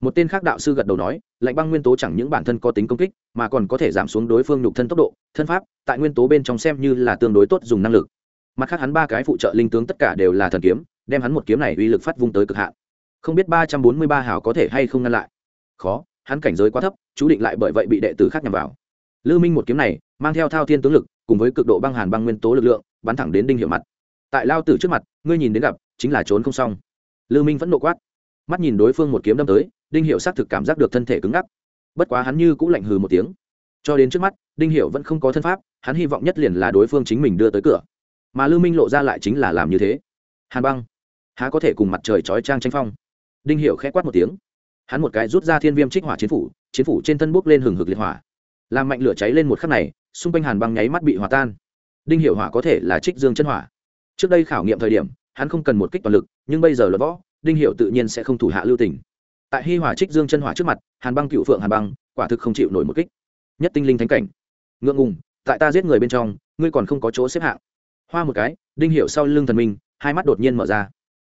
Một tên khác đạo sư gật đầu nói, lạnh băng nguyên tố chẳng những bản thân có tính công kích, mà còn có thể giảm xuống đối phương nhục thân tốc độ, thân pháp, tại nguyên tố bên trong xem như là tương đối tốt dùng năng lực. Mặt khác hắn ba cái phụ trợ linh tướng tất cả đều là thần kiếm, đem hắn một kiếm này uy lực phát vung tới cực hạn. Không biết ba trăm bốn mươi ba hào có thể hay không ngăn lại. Khó, hắn cảnh giới quá thấp, chú định lại bởi vậy bị đệ tử khác nhằm vào. Lư minh một kiếm này, mang theo thao thiên tướng lực, cùng với cực độ băng hàn băng nguyên tố lực lượng, bắn thẳng đến đinh hiệu mặt tại lao tử trước mặt, ngươi nhìn đến gặp, chính là trốn không xong. Lư minh vẫn nộ quát. Mắt nhìn đối phương một kiếm đâm tới, đinh hiệu xác thực cảm giác được thân thể cứng ngắc. Bất quá hắn như cũng lạnh hừ một tiếng. Cho đến trước mắt, đinh hiệu vẫn không có thân pháp, hắn hy vọng nhất liền là đối phương chính mình đưa tới cửa. Mà lư minh lộ ra lại chính là làm như thế. Hàn băng. Há có thể cùng mặt trời chói trang tranh phong? Đinh hiệu khẽ quát một tiếng. Hắn một cái rút ra thiên viêm trích hỏa chiến phủ chiến phủ trên thân bốc lên hừng hực liệt hỏa. Làm mạnh lửa cháy lên một khắc này, xung quanh hàn băng nháy mắt bị hòa tan. Đinh hiệu hỏa có thể là trích dương chân hỏa trước đây khảo nghiệm thời điểm, hắn không cần một kích toàn lực, nhưng bây giờ luật võ, đinh hiệu tự nhiên sẽ không thủ hạ lưu tình. Tại hi hỏa trích dương chân hỏa trước mặt, hàn băng cựu phượng hàn băng, quả thực không chịu nổi một kích. Nhất tinh linh thánh cảnh. Ngượng ngùng, tại ta giết người bên trong, ngươi còn không có chỗ xếp hạng. Hoa một cái, đinh hiệu sau lưng thần minh, hai mắt đột nhiên mở ra.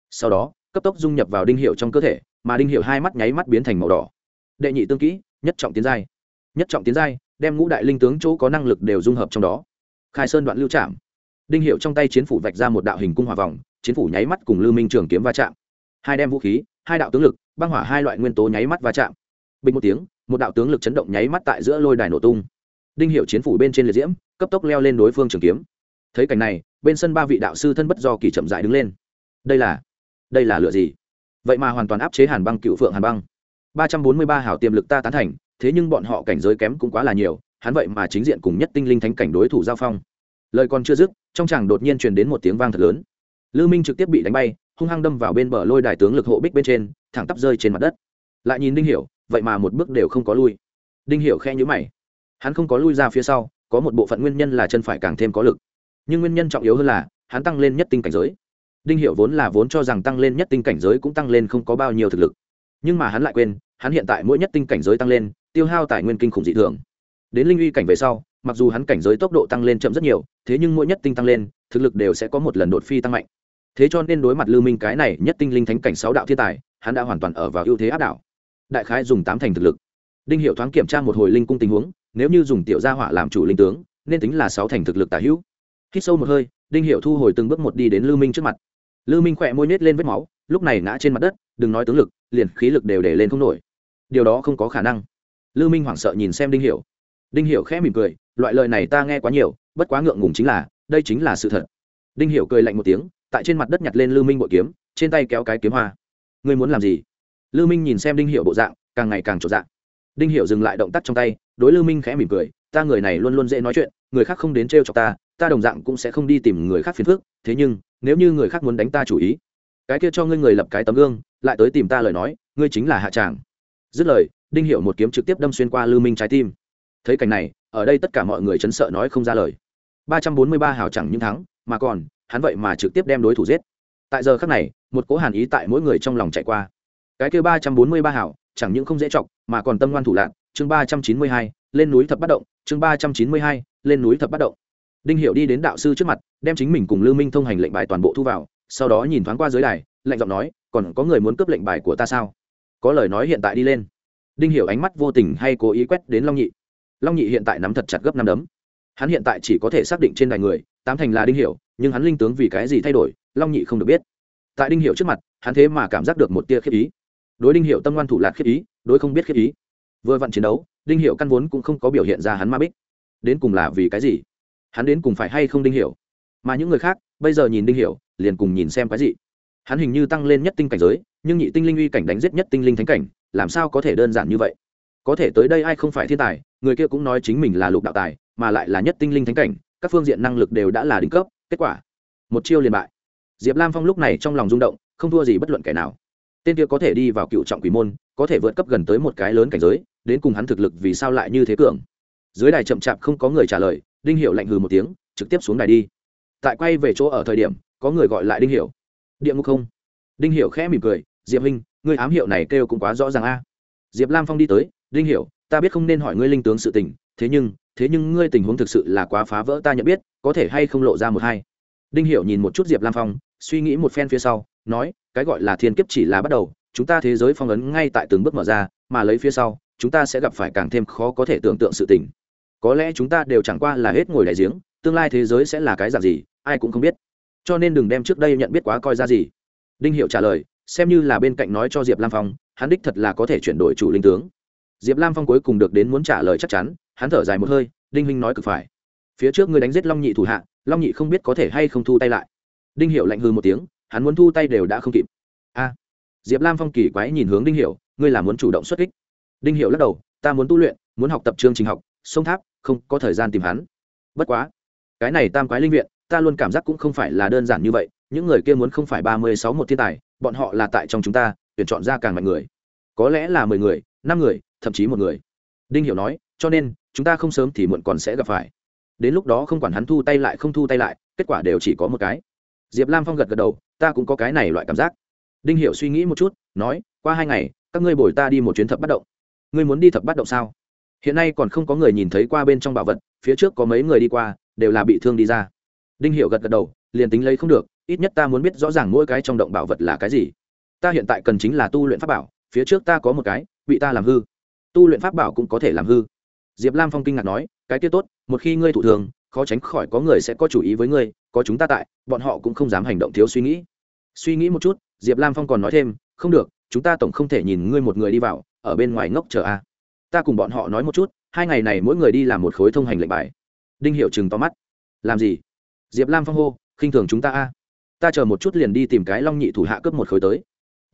Sau đó, cấp tốc dung nhập vào đinh hiệu trong cơ thể, mà đinh hiệu hai mắt nháy mắt biến thành màu đỏ. Đệ nhị tương kỹ, nhất trọng tiến giai. Nhất trọng tiến giai, đem ngũ đại linh tướng chỗ có năng lực đều dung hợp trong đó. Khai sơn đoạn lưu trạm đinh hiệu trong tay chiến phủ vạch ra một đạo hình cung hòa vòng, chiến phủ nháy mắt cùng lưu minh trường kiếm va chạm. Hai đem vũ khí, hai đạo tướng lực, băng hỏa hai loại nguyên tố nháy mắt va chạm. Bình một tiếng, một đạo tướng lực chấn động nháy mắt tại giữa lôi đài nổ tung. Đinh hiệu chiến phủ bên trên liệt diễm, cấp tốc leo lên đối phương trường kiếm. Thấy cảnh này, bên sân ba vị đạo sư thân bất do kỳ chậm dại đứng lên. Đây là đây là lựa gì? Vậy mà hoàn toàn áp chế hàn băng, cựu phượng hàn băng. Ba trăm bốn mươi ba hảo tiềm lực ta tán thành, thế nhưng bọn họ cảnh giới kém cũng quá là nhiều, hắn vậy mà chính diện cùng nhất tinh linh thánh cảnh đối thủ giao phong lời còn chưa dứt, trong chàng đột nhiên truyền đến một tiếng vang thật lớn. Lư minh trực tiếp bị đánh bay, hung hăng đâm vào bên bờ lôi đài tướng lực hộ bích bên trên, thẳng tắp rơi trên mặt đất. Lại nhìn đinh hiểu, vậy mà một bước đều không có lui. Đinh hiểu khe nhíu mày. Hắn không có lui ra phía sau, có một bộ phận nguyên nhân là chân phải càng thêm có lực. Nhưng nguyên nhân trọng yếu hơn là, hắn tăng lên nhất tinh cảnh giới. Đinh Hiểu vốn là vốn cho rằng tăng lên nhất tinh cảnh giới cũng tăng lên không có bao nhiêu thực lực. Nhưng mà hắn lại quên, hắn hiện tại mỗi nhất tinh cảnh giới tăng lên, tiêu hao tài nguyên kinh khủng dị thường. Đến linh uy cảnh về sau mặc dù hắn cảnh giới tốc độ tăng lên chậm rất nhiều, thế nhưng mỗi nhất tinh tăng lên, thực lực đều sẽ có một lần đột phi tăng mạnh. Thế cho nên đối mặt lưu minh cái này nhất tinh linh thánh cảnh sáu đạo thiên tài, hắn đã hoàn toàn ở vào ưu thế áp đảo. Đại khái dùng tám thành thực lực. Đinh hiệu thoáng kiểm tra một hồi linh cung tình huống, nếu như dùng tiểu gia hỏa làm chủ linh tướng, nên tính là sáu thành thực lực tả hữu. Hít sâu một hơi, đinh hiệu thu hồi từng bước một đi đến lưu minh trước mặt. Lưu minh khỏe môi nết lên vết máu, lúc này ngã trên mặt đất, đừng nói tướng lực, liền khí lực đều để lên không nổi. Điều đó không có khả năng. Lưu minh hoảng sợ nhìn xem đinh hiểu đinh hiểu khẽ mỉm cười, loại lời này ta nghe quá nhiều, bất quá ngượng ngùng chính là, đây chính là sự thật. Đinh hiểu cười lạnh một tiếng, tại trên mặt đất nhặt lên lưu minh bội kiếm, trên tay kéo cái kiếm hoa. Ngươi muốn làm gì? Lưu minh nhìn xem đinh hiểu bộ dạng, càng ngày càng trộn dạng. Đinh hiểu dừng lại động tác trong tay, đối lưu minh khẽ mỉm cười, ta người này luôn luôn dễ nói chuyện, người khác không đến trêu chọc ta ta đồng dạng cũng sẽ không đi tìm người khác phiền phức, thế nhưng, nếu như người khác muốn đánh ta chủ ý, cái kia cho ngươi người lập cái tấm gương, lại tới tìm ta lời nói, ngươi chính là hạ tràng. Dứt lời, đinh Hiểu một kiếm trực tiếp đâm xuyên qua lư minh trái tim thấy cảnh này, ở đây tất cả mọi người chấn sợ nói không ra lời. Ba trăm bốn mươi ba hào chẳng những thắng, mà còn, hắn vậy mà trực tiếp đem đối thủ giết. Tại giờ khắc này, một cố hàn ý tại mỗi người trong lòng chạy qua. Cái kêu ba trăm bốn mươi ba hảo chẳng những không dễ chọc, mà còn tâm ngoan thủ lạc chương ba trăm chín mươi hai, lên núi thập bắt động. Chương ba trăm chín mươi hai, lên núi thập bắt động. Đinh hiệu đi đến đạo sư trước mặt, đem chính mình cùng lưu minh thông hành lệnh bài toàn bộ thu vào, sau đó nhìn thoáng qua dưới đài, lạnh giọng nói, còn có người muốn cướp lệnh bài của ta sao? Có lời nói hiện tại đi lên. Đinh hiểu ánh mắt vô tình hay cố ý quét đến long nhị long nhị hiện tại nắm thật chặt gấp năm đấm. Hắn hiện tại chỉ có thể xác định trên đài người, tám thành là đinh hiểu, nhưng hắn linh tướng vì cái gì thay đổi, long nhị không được biết. Tại đinh hiểu trước mặt, hắn thế mà cảm giác được một tia khiếp ý. Đối đinh hiểu tâm ngoan thủ lạc khiếp ý, đối không biết khiếp ý. Vừa vặn chiến đấu, đinh hiểu căn vốn cũng không có biểu hiện ra hắn ma bích. Đến cùng là vì cái gì? Hắn đến cùng phải hay không đinh hiểu? Mà những người khác, bây giờ nhìn đinh hiểu, liền cùng nhìn xem cái gì? Hắn hình như tăng lên nhất tinh cảnh giới, nhưng nhị tinh linh uy cảnh đánh giết nhất tinh linh thánh cảnh, làm sao có thể đơn giản như vậy? Có thể tới đây ai không phải thiên tài, người kia cũng nói chính mình là lục đạo tài, mà lại là nhất tinh linh thánh cảnh, các phương diện năng lực đều đã là đỉnh cấp, kết quả, một chiêu liền bại. Diệp lam phong lúc này trong lòng rung động, không thua gì bất luận kẻ nào. Tên kia có thể đi vào cựu trọng quỷ môn, có thể vượt cấp gần tới một cái lớn cảnh giới, đến cùng hắn thực lực vì sao lại như thế cường? Dưới đài chậm chạp không có người trả lời, đinh hiệu lạnh hừ một tiếng, trực tiếp xuống đài đi. Tại quay về chỗ ở thời điểm, có người gọi lại đinh hiệu địa ngục không? Đinh hiệu khẽ mỉm cười, diệp huynh, ngươi ám hiệu này kêu cũng quá rõ ràng a diệp lam phong đi tới đinh Hiểu, ta biết không nên hỏi ngươi linh tướng sự tình thế nhưng thế nhưng ngươi tình huống thực sự là quá phá vỡ ta nhận biết có thể hay không lộ ra một hai? Đinh hiểu nhìn một chút diệp lam phong suy nghĩ một phen phía sau nói cái gọi là thiên kiếp chỉ là bắt đầu chúng ta thế giới phong ấn ngay tại từng bước mở ra mà lấy phía sau chúng ta sẽ gặp phải càng thêm khó có thể tưởng tượng sự tình. Có lẽ chúng ta đều chẳng qua là hết ngồi đại giếng tương lai thế giới sẽ là cái dạng gì ai cũng không biết. Cho nên đừng đem trước đây nhận biết quá coi ra gì. Đinh hiệu trả lời xem như là bên cạnh nói cho diệp lam phong hắn đích thật là có thể chuyển đổi chủ linh tướng. Diệp lam phong cuối cùng được đến muốn trả lời chắc chắn, hắn thở dài một hơi, đinh huynh nói cực phải. Phía trước ngươi đánh giết long nhị thủ hạ, long nhị không biết có thể hay không thu tay lại. Đinh hiệu lạnh hư một tiếng, hắn muốn thu tay đều đã không kịp. A. Diệp lam phong kỳ quái nhìn hướng đinh hiệu ngươi là muốn chủ động xuất kích. Đinh hiệu lắc đầu, ta muốn tu luyện, muốn học tập chương trình học, sông tháp, không có thời gian tìm hắn. Bất quá, cái này tam quái linh viện, ta luôn cảm giác cũng không phải là đơn giản như vậy, những người kia muốn không phải ba mươi sáu một thiên tài, bọn họ là tại trong chúng ta tuyển chọn ra càng mạnh người. Có lẽ là mười người, năm người, thậm chí một người. Đinh hiểu nói, cho nên, chúng ta không sớm thì muộn còn sẽ gặp phải. Đến lúc đó không quản hắn thu tay lại không thu tay lại, kết quả đều chỉ có một cái. Diệp lam phong gật gật đầu, ta cũng có cái này loại cảm giác. Đinh hiểu suy nghĩ một chút, nói, qua hai ngày, các ngươi bồi ta đi một chuyến thập bắt động. Ngươi muốn đi thập bắt động sao? Hiện nay còn không có người nhìn thấy qua bên trong bảo vật, phía trước có mấy người đi qua, đều là bị thương đi ra. Đinh hiểu gật gật đầu, liền tính lấy không được, ít nhất ta muốn biết rõ ràng mỗi cái trong động bảo vật là cái gì ta hiện tại cần chính là tu luyện pháp bảo, phía trước ta có một cái, bị ta làm hư. Tu luyện pháp bảo cũng có thể làm hư. Diệp lam phong kinh ngạc nói, cái kia tốt, một khi ngươi thụ thường, khó tránh khỏi có người sẽ có chủ ý với ngươi, có chúng ta tại, bọn họ cũng không dám hành động thiếu suy nghĩ. Suy nghĩ một chút, diệp lam phong còn nói thêm, không được, chúng ta tổng không thể nhìn ngươi một người đi vào, ở bên ngoài ngốc chờ a. Ta cùng bọn họ nói một chút, hai ngày này mỗi người đi làm một khối thông hành lệnh bài. Đinh hiệu chừng to mắt. Làm gì? Diệp lam phong hô, khinh thường chúng ta a. Ta chờ một chút liền đi tìm cái long nhị thủ hạ cướp một khối tới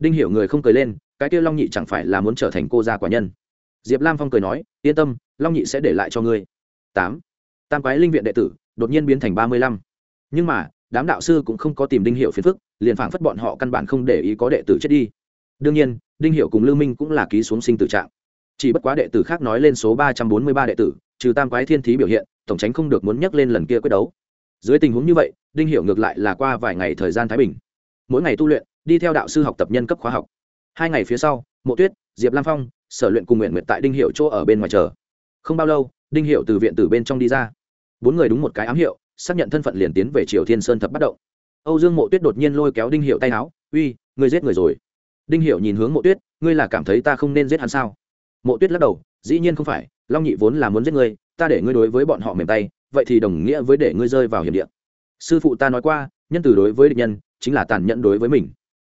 đinh hiểu người không cười lên, cái kia long nhị chẳng phải là muốn trở thành cô gia quả nhân. Diệp lam phong cười nói, yên tâm, long nhị sẽ để lại cho ngươi. Tám. Tam quái linh viện đệ tử, đột nhiên biến thành ba mươi lăm. Nhưng mà, đám đạo sư cũng không có tìm đinh hiệu phiền phức, liền phảng phất bọn họ căn bản không để ý có đệ tử chết đi. Đương nhiên, đinh hiệu cùng lưu minh cũng là ký xuống sinh tử trạng. Chỉ bất quá đệ tử khác nói lên số ba trăm bốn mươi ba đệ tử, trừ tam quái thiên thí biểu hiện, tổng tránh không được muốn nhắc lên lần kia quyết đấu. Dưới tình huống như vậy, đinh hiệu ngược lại là qua vài ngày thời gian thái bình. Mỗi ngày tu luyện đi theo đạo sư học tập nhân cấp khóa học. Hai ngày phía sau, mộ tuyết, diệp lam phong, sở luyện cùng nguyện nguyện tại đinh hiệu chỗ ở bên ngoài chờ. Không bao lâu, đinh hiệu từ viện từ bên trong đi ra. Bốn người đúng một cái ám hiệu, xác nhận thân phận liền tiến về triều thiên sơn thập bắt động. Âu dương mộ tuyết đột nhiên lôi kéo đinh hiệu tay áo, uy, ngươi giết người rồi. Đinh hiệu nhìn hướng mộ tuyết, ngươi là cảm thấy ta không nên giết hắn sao? Mộ tuyết lắc đầu, dĩ nhiên không phải, long nhị vốn là muốn giết ngươi, ta để ngươi đối với bọn họ mềm tay, vậy thì đồng nghĩa với để ngươi rơi vào hiểm địa. Sư phụ ta nói qua, nhân từ đối với địch nhân, chính là tàn nhẫn đối với mình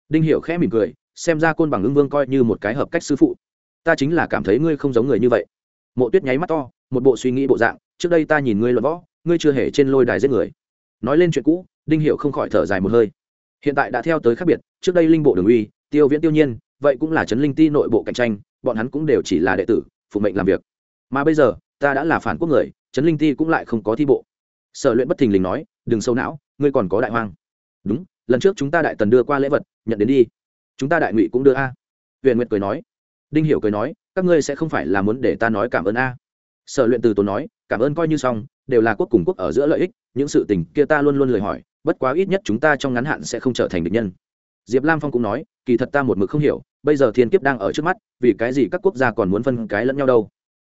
đinh Hiểu khẽ mỉm cười, xem ra côn bằng ưng vương coi như một cái hợp cách sư phụ. Ta chính là cảm thấy ngươi không giống người như vậy. Mộ tuyết nháy mắt to, một bộ suy nghĩ bộ dạng, trước đây ta nhìn ngươi luận võ, ngươi chưa hề trên lôi đài giết người. Nói lên chuyện cũ, đinh Hiểu không khỏi thở dài một hơi. Hiện tại đã theo tới khác biệt, trước đây linh bộ đường uy, tiêu viễn tiêu nhiên, vậy cũng là chấn linh ti nội bộ cạnh tranh, bọn hắn cũng đều chỉ là đệ tử, phụ mệnh làm việc. Mà bây giờ, ta đã là phản quốc người chấn linh ti cũng lại không có thi bộ. Sở luyện bất thình lình nói, đừng sâu não, ngươi còn có đại hoang. Đúng lần trước chúng ta đại tần đưa qua lễ vật, nhận đến đi. Chúng ta đại ngụy cũng đưa a. Huyền nguyệt cười nói. Đinh hiểu cười nói, các ngươi sẽ không phải là muốn để ta nói cảm ơn a. Sở luyện từ tốn nói, cảm ơn coi như xong, đều là quốc cùng quốc ở giữa lợi ích, những sự tình kia ta luôn luôn lời hỏi, bất quá ít nhất chúng ta trong ngắn hạn sẽ không trở thành địch nhân. Diệp lam phong cũng nói, kỳ thật ta một mực không hiểu, bây giờ thiên kiếp đang ở trước mắt, vì cái gì các quốc gia còn muốn phân cái lẫn nhau đâu?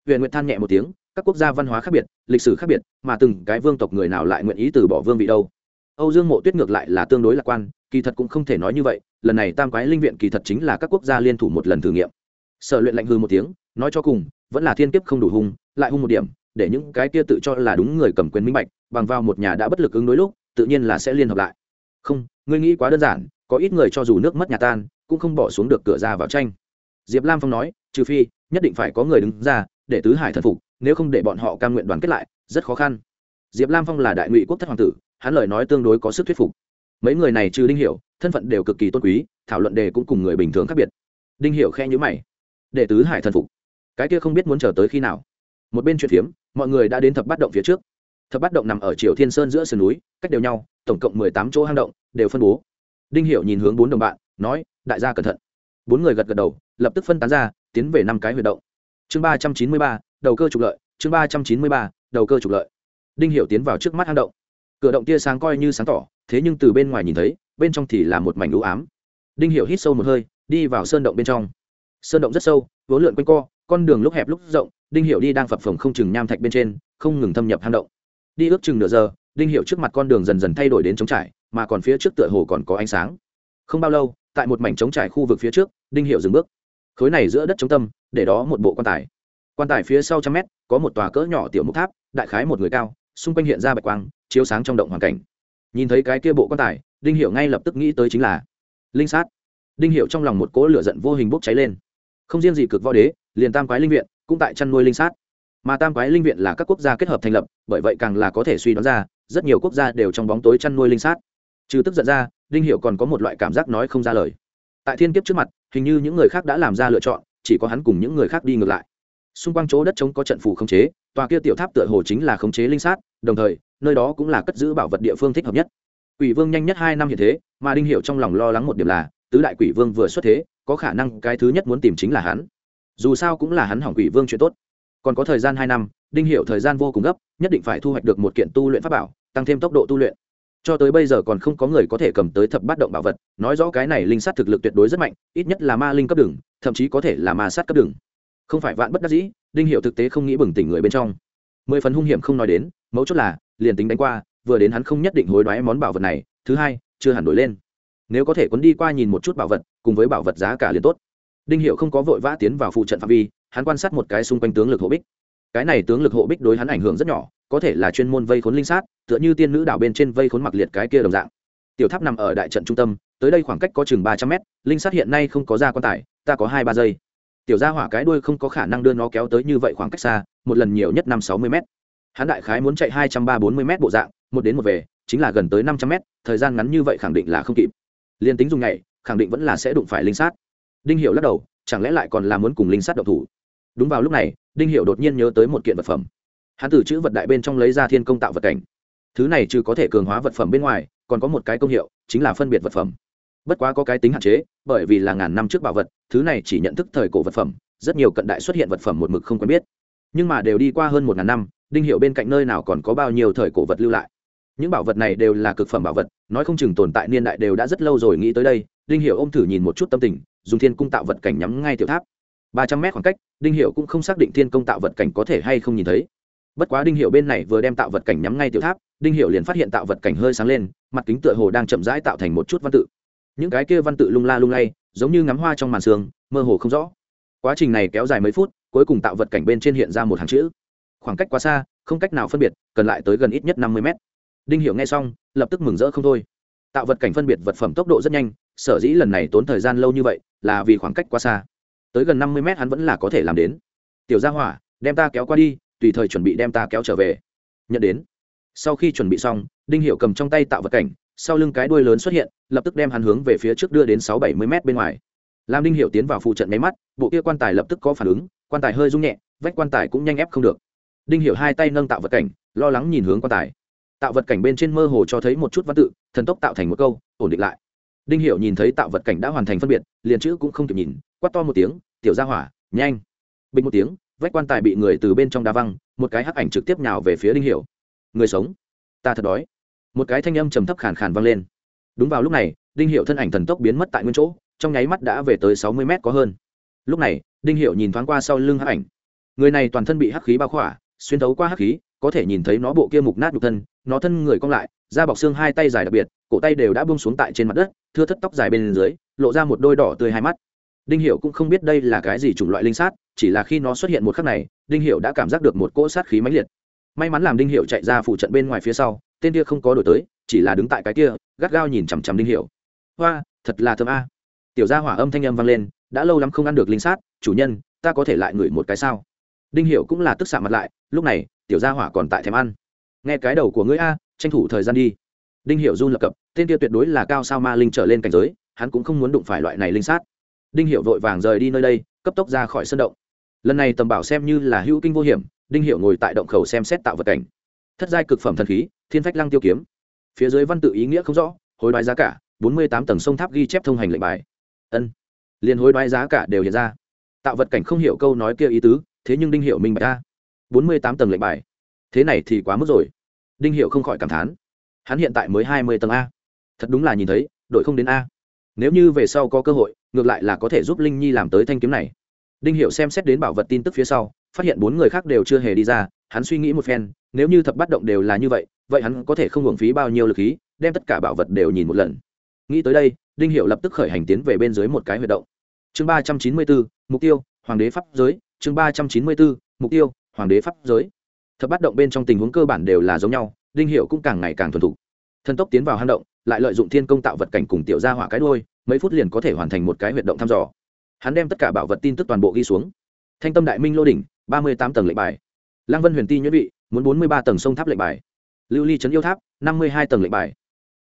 Huyền nguyệt than nhẹ một tiếng, các quốc gia văn hóa khác biệt, lịch sử khác biệt, mà từng cái vương tộc người nào lại nguyện ý từ bỏ vương vị đâu? Âu dương mộ tuyết ngược lại là tương đối lạc quan, kỳ thật cũng không thể nói như vậy, lần này tam quái linh viện kỳ thật chính là các quốc gia liên thủ một lần thử nghiệm. Sở luyện lạnh hư một tiếng, nói cho cùng, vẫn là thiên kiếp không đủ hung, lại hung một điểm, để những cái kia tự cho là đúng người cầm quyền minh bạch, bằng vào một nhà đã bất lực ứng đối lúc, tự nhiên là sẽ liên hợp lại. Không, ngươi nghĩ quá đơn giản, có ít người cho dù nước mất nhà tan, cũng không bỏ xuống được cửa ra vào tranh. Diệp lam phong nói, trừ phi, nhất định phải có người đứng ra, để tứ hải thần phục, nếu không để bọn họ cam nguyện đoàn kết lại, rất khó khăn. Diệp lam phong là đại ngụy quốc thất hoàng tử hắn lời nói tương đối có sức thuyết phục. Mấy người này trừ đinh hiểu, thân phận đều cực kỳ tôn quý, thảo luận đề cũng cùng người bình thường khác biệt. Đinh hiểu khe nhữ mày. Đệ tứ hải thần phục. Cái kia không biết muốn chờ tới khi nào. Một bên chuyện phiếm, mọi người đã đến thập bát động phía trước. Thập bát động nằm ở triều thiên sơn giữa sườn núi, cách đều nhau, tổng cộng mười tám chỗ hang động, đều phân bố. Đinh hiểu nhìn hướng bốn đồng bạn, nói, đại gia cẩn thận. Bốn người gật gật đầu, lập tức phân tán ra, tiến về năm cái huyệt động. Chương ba trăm chín mươi ba, đầu cơ trục lợi, chương ba trăm chín mươi ba, đầu cơ trục lợi. Đinh hiểu tiến vào trước mắt hang động cửa động tia sáng coi như sáng tỏ, thế nhưng từ bên ngoài nhìn thấy, bên trong thì là một mảnh u ám. Đinh hiểu hít sâu một hơi, đi vào sơn động bên trong. Sơn động rất sâu, vốn lượn quanh co, con đường lúc hẹp lúc rộng, đinh hiểu đi đang phập phồng không chừng nham thạch bên trên, không ngừng thâm nhập hang động. Đi ước chừng nửa giờ, đinh hiểu trước mặt con đường dần dần thay đổi đến trống trải, mà còn phía trước tựa hồ còn có ánh sáng. Không bao lâu, tại một mảnh trống trải khu vực phía trước, đinh hiểu dừng bước. Khối này giữa đất trống tâm, để đó một bộ quan tài. Quan tài phía sau trăm mét, có một tòa cỡ nhỏ tiểu mục tháp, đại khái một người cao, xung quanh hiện ra bạch quang chiếu sáng trong động hoàn cảnh. Nhìn thấy cái kia bộ quan tài, đinh hiểu ngay lập tức nghĩ tới chính là linh sát. Đinh hiểu trong lòng một cỗ lửa giận vô hình bốc cháy lên. Không riêng gì cực võ đế, liền tam quái linh viện cũng tại chăn nuôi linh sát. Mà tam quái linh viện là các quốc gia kết hợp thành lập, bởi vậy càng là có thể suy đoán ra, rất nhiều quốc gia đều trong bóng tối chăn nuôi linh sát. Trừ tức giận ra, đinh hiệu còn có một loại cảm giác nói không ra lời. Tại thiên kiếp trước mặt, hình như những người khác đã làm ra lựa chọn, chỉ có hắn cùng những người khác đi ngược lại. Xung quanh chỗ đất trống có trận phủ khống chế, tòa kia tiểu tháp tựa hồ chính là khống chế linh sát, đồng thời nơi đó cũng là cất giữ bảo vật địa phương thích hợp nhất. Quỷ vương nhanh nhất hai năm hiện thế, mà đinh hiệu trong lòng lo lắng một điểm là, tứ đại quỷ vương vừa xuất thế, có khả năng cái thứ nhất muốn tìm chính là hắn. Dù sao cũng là hắn hỏng quỷ vương chuyện tốt. Còn có thời gian hai năm, đinh hiệu thời gian vô cùng gấp, nhất định phải thu hoạch được một kiện tu luyện pháp bảo, tăng thêm tốc độ tu luyện. Cho tới bây giờ còn không có người có thể cầm tới thập bát động bảo vật, nói rõ cái này linh sát thực lực tuyệt đối rất mạnh, ít nhất là ma linh cấp đường thậm chí có thể là ma sát cấp đường không phải vạn bất đắc dĩ, đinh hiệu thực tế không nghĩ bừng tỉnh người bên trong. Mười phần hung hiểm không nói đến mấu chốt là, liền tính đánh qua, vừa đến hắn không nhất định hối đoái món bảo vật này, thứ hai, chưa hẳn đổi lên. Nếu có thể quấn đi qua nhìn một chút bảo vật, cùng với bảo vật giá cả liền tốt. Đinh hiệu không có vội vã tiến vào phụ trận phạm vi, hắn quan sát một cái xung quanh tướng lực hộ bích. Cái này tướng lực hộ bích đối hắn ảnh hưởng rất nhỏ, có thể là chuyên môn vây khốn linh sát, tựa như tiên nữ đảo bên trên vây khốn mặc liệt cái kia đồng dạng. Tiểu tháp nằm ở đại trận trung tâm, tới đây khoảng cách có chừng ba trăm mét, linh sát hiện nay không có ra quan tài, ta có hai ba giây. Tiểu gia hỏa cái đuôi không có khả năng đưa nó kéo tới như vậy khoảng cách xa, một lần nhiều nhất năm sáu mươi mét hắn đại khái muốn chạy hai trăm ba bốn mươi m bộ dạng, một đến một về, chính là gần tới năm trăm m thời gian ngắn như vậy khẳng định là không kịp. Liên tính dùng ngày khẳng định vẫn là sẽ đụng phải linh sát. Đinh hiệu lắc đầu, chẳng lẽ lại còn là muốn cùng linh sát độc thủ? Đúng vào lúc này, đinh hiệu đột nhiên nhớ tới một kiện vật phẩm. Hắn từ chữ vật đại bên trong lấy ra thiên công tạo vật cảnh. Thứ này trừ có thể cường hóa vật phẩm bên ngoài, còn có một cái công hiệu, chính là phân biệt vật phẩm. Bất quá có cái tính hạn chế, bởi vì là ngàn năm trước bảo vật, thứ này chỉ nhận thức thời cổ vật phẩm, rất nhiều cận đại xuất hiện vật phẩm một mực không quen biết. Nhưng mà đều đi qua hơn một ngàn năm đinh hiệu bên cạnh nơi nào còn có bao nhiêu thời cổ vật lưu lại. Những bảo vật này đều là cực phẩm bảo vật, nói không chừng tồn tại niên đại đều đã rất lâu rồi nghĩ tới đây. Đinh hiệu ô m thử nhìn một chút tâm tình, dùng thiên cung tạo vật cảnh nhắm ngay tiểu tháp. Ba trăm mét khoảng cách, đinh hiệu cũng không xác định thiên công tạo vật cảnh có thể hay không nhìn thấy. Bất quá đinh hiệu bên này vừa đem tạo vật cảnh nhắm ngay tiểu tháp, đinh hiệu liền phát hiện tạo vật cảnh hơi sáng lên, mặt kính tựa hồ đang chậm rãi tạo thành một chút văn tự. Những cái kia văn tự lung la lung lay, giống như ngắm hoa trong màn sương, mơ hồ không rõ. Quá trình này kéo dài mấy phút, cuối cùng tạo vật cảnh bên trên hiện ra một hàng chữ khoảng cách quá xa, không cách nào phân biệt, cần lại tới gần ít nhất năm mươi mét. Đinh hiểu nghe xong, lập tức mừng rỡ không thôi. Tạo vật cảnh phân biệt vật phẩm tốc độ rất nhanh, sở dĩ lần này tốn thời gian lâu như vậy là vì khoảng cách quá xa. Tới gần năm mươi mét hắn vẫn là có thể làm đến. Tiểu gia hỏa, đem ta kéo qua đi, tùy thời chuẩn bị đem ta kéo trở về. Nhận đến. Sau khi chuẩn bị xong, đinh hiểu cầm trong tay tạo vật cảnh, sau lưng cái đuôi lớn xuất hiện, lập tức đem hắn hướng về phía trước đưa đến sáu bảy mươi mét bên ngoài. Làm đinh hiểu tiến vào phụ trận máy mắt, bộ kia quan tài lập tức có phản ứng, quan tài hơi rung nhẹ, vách quan tài cũng nhanh ép không được đinh hiểu hai tay nâng tạo vật cảnh, lo lắng nhìn hướng quan tài. Tạo vật cảnh bên trên mơ hồ cho thấy một chút văn tự, thần tốc tạo thành một câu, ổn định lại. Đinh hiểu nhìn thấy tạo vật cảnh đã hoàn thành phân biệt, liền chữ cũng không kịp nhìn, quát to một tiếng, tiểu gia hỏa, nhanh! Bình một tiếng, vách quan tài bị người từ bên trong đá văng, một cái hắc ảnh trực tiếp nhào về phía đinh hiểu. Người sống, ta thật đói. Một cái thanh âm trầm thấp khàn khàn vang lên. Đúng vào lúc này, đinh Hiểu thân ảnh thần tốc biến mất tại nguyên chỗ, trong nháy mắt đã về tới sáu mươi mét có hơn. Lúc này, đinh Hiểu nhìn thoáng qua sau lưng hắc ảnh. Người này toàn thân bị hắc khí bao khỏa xuyên thấu qua hắc khí, có thể nhìn thấy nó bộ kia mục nát nhục thân, nó thân người cong lại, da bọc xương hai tay dài đặc biệt, cổ tay đều đã buông xuống tại trên mặt đất, thưa thất tóc dài bên dưới, lộ ra một đôi đỏ tươi hai mắt. Đinh hiệu cũng không biết đây là cái gì chủng loại linh sát, chỉ là khi nó xuất hiện một khắc này, đinh hiệu đã cảm giác được một cỗ sát khí mãnh liệt. May mắn làm đinh hiệu chạy ra phụ trận bên ngoài phía sau, tên kia không có đổi tới, chỉ là đứng tại cái kia, gắt gao nhìn chằm chằm đinh hiệu hoa, thật là thơm a. Tiểu gia hỏa âm thanh âm vang lên, đã lâu lắm không ăn được linh sát, chủ nhân, ta có thể lại ngửi một cái sao? Đinh hiệu cũng là tức xạ mặt lại, lúc này, tiểu gia hỏa còn tại thèm ăn. Nghe cái đầu của ngươi a, tranh thủ thời gian đi. Đinh hiệu run lập cập, tên kia tuyệt đối là cao sao ma linh trở lên cảnh giới, hắn cũng không muốn đụng phải loại này linh sát. Đinh hiệu vội vàng rời đi nơi đây, cấp tốc ra khỏi sân động. Lần này tầm bảo xem như là hữu kinh vô hiểm, đinh hiệu ngồi tại động khẩu xem xét tạo vật cảnh. Thất giai cực phẩm thần khí, thiên phách lăng tiêu kiếm. Phía dưới văn tự ý nghĩa không rõ, hối đoái giá cả, bốn mươi tám tầng sông tháp ghi chép thông hành lệnh bài. Ân. Liền hối đoái giá cả đều hiện ra. Tạo vật cảnh không hiểu câu nói kia ý tứ thế nhưng đinh hiệu minh bạch ta. Bốn mươi tám tầng lệnh bài. Thế này thì quá mức rồi. Đinh hiệu không khỏi cảm thán. Hắn hiện tại mới hai mươi tầng a. Thật đúng là nhìn thấy đội không đến a. Nếu như về sau có cơ hội, ngược lại là có thể giúp linh nhi làm tới thanh kiếm này. Đinh hiệu xem xét đến bảo vật tin tức phía sau, phát hiện bốn người khác đều chưa hề đi ra, hắn suy nghĩ một phen, nếu như thập bắt động đều là như vậy vậy hắn có thể không hưởng phí bao nhiêu lực khí, đem tất cả bảo vật đều nhìn một lần. Nghĩ tới đây, đinh hiệu lập tức khởi hành tiến về bên dưới một cái huy động. Chương ba trăm chín mươi bốn, mục tiêu, hoàng đế pháp giới chương ba trăm chín mươi bốn mục tiêu, hoàng đế pháp giới. Thập bắt động bên trong tình huống cơ bản đều là giống nhau, đinh hiệu cũng càng ngày càng thuần thục. Thần tốc tiến vào hang động, lại lợi dụng thiên công tạo vật cảnh cùng tiểu gia hỏa cái đôi mấy phút liền có thể hoàn thành một cái huyệt động thăm dò. Hắn đem tất cả bảo vật tin tức toàn bộ ghi xuống. Thanh tâm đại minh lô đỉnh, ba mươi tám tầng lệnh bài. Lăng vân huyền ti nhuyễn vị, muốn bốn mươi ba tầng sông tháp lệnh bài. Lưu ly trấn yêu tháp, năm mươi hai tầng lệnh bài.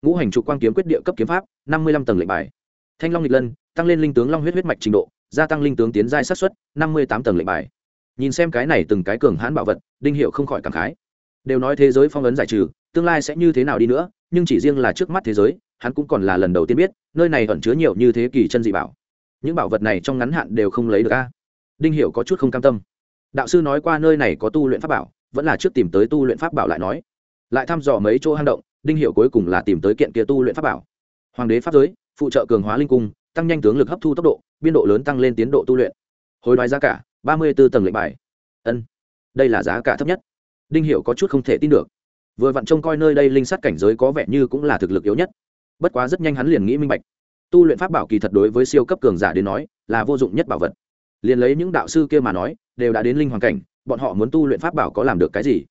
Ngũ hành trục quang kiếm quyết địa cấp kiếm pháp, năm mươi lăm tầng lệnh bài. Thanh long nghịch lân, tăng lên linh tướng long huyết huyết mạch trình độ gia tăng linh tướng tiến giai sát xuất năm mươi tám tầng lệnh bài. Nhìn xem cái này từng cái cường hãn bảo vật, đinh hiệu không khỏi cảm khái. Đều nói thế giới phong ấn giải trừ, tương lai sẽ như thế nào đi nữa, nhưng chỉ riêng là trước mắt thế giới, hắn cũng còn là lần đầu tiên biết, nơi này ẩn chứa nhiều như thế kỳ chân dị bảo. Những bảo vật này trong ngắn hạn đều không lấy được a. Đinh hiệu có chút không cam tâm. Đạo sư nói qua nơi này có tu luyện pháp bảo, vẫn là trước tìm tới tu luyện pháp bảo lại nói. Lại thăm dò mấy chỗ hang động, đinh hiệu cuối cùng là tìm tới kiện kia tu luyện pháp bảo. Hoàng đế pháp giới, phụ trợ cường hóa linh cung tăng nhanh tướng lực hấp thu tốc độ, biên độ lớn tăng lên tiến độ tu luyện. Hồi đoái giá cả, ba mươi b ố tầng lệnh bài. Ân, đây là giá cả thấp nhất. Đinh hiệu có chút không thể tin được. Vừa vặn trông coi nơi đây linh sát cảnh giới có vẻ như cũng là thực lực yếu nhất. Bất quá rất nhanh hắn liền nghĩ minh bạch. Tu luyện pháp bảo kỳ thật đối với siêu cấp cường giả đến nói, là vô dụng nhất bảo vật. Liền lấy những đạo sư kia mà nói, đều đã đến linh hoàn cảnh, bọn họ muốn tu luyện pháp bảo có làm được cái gì?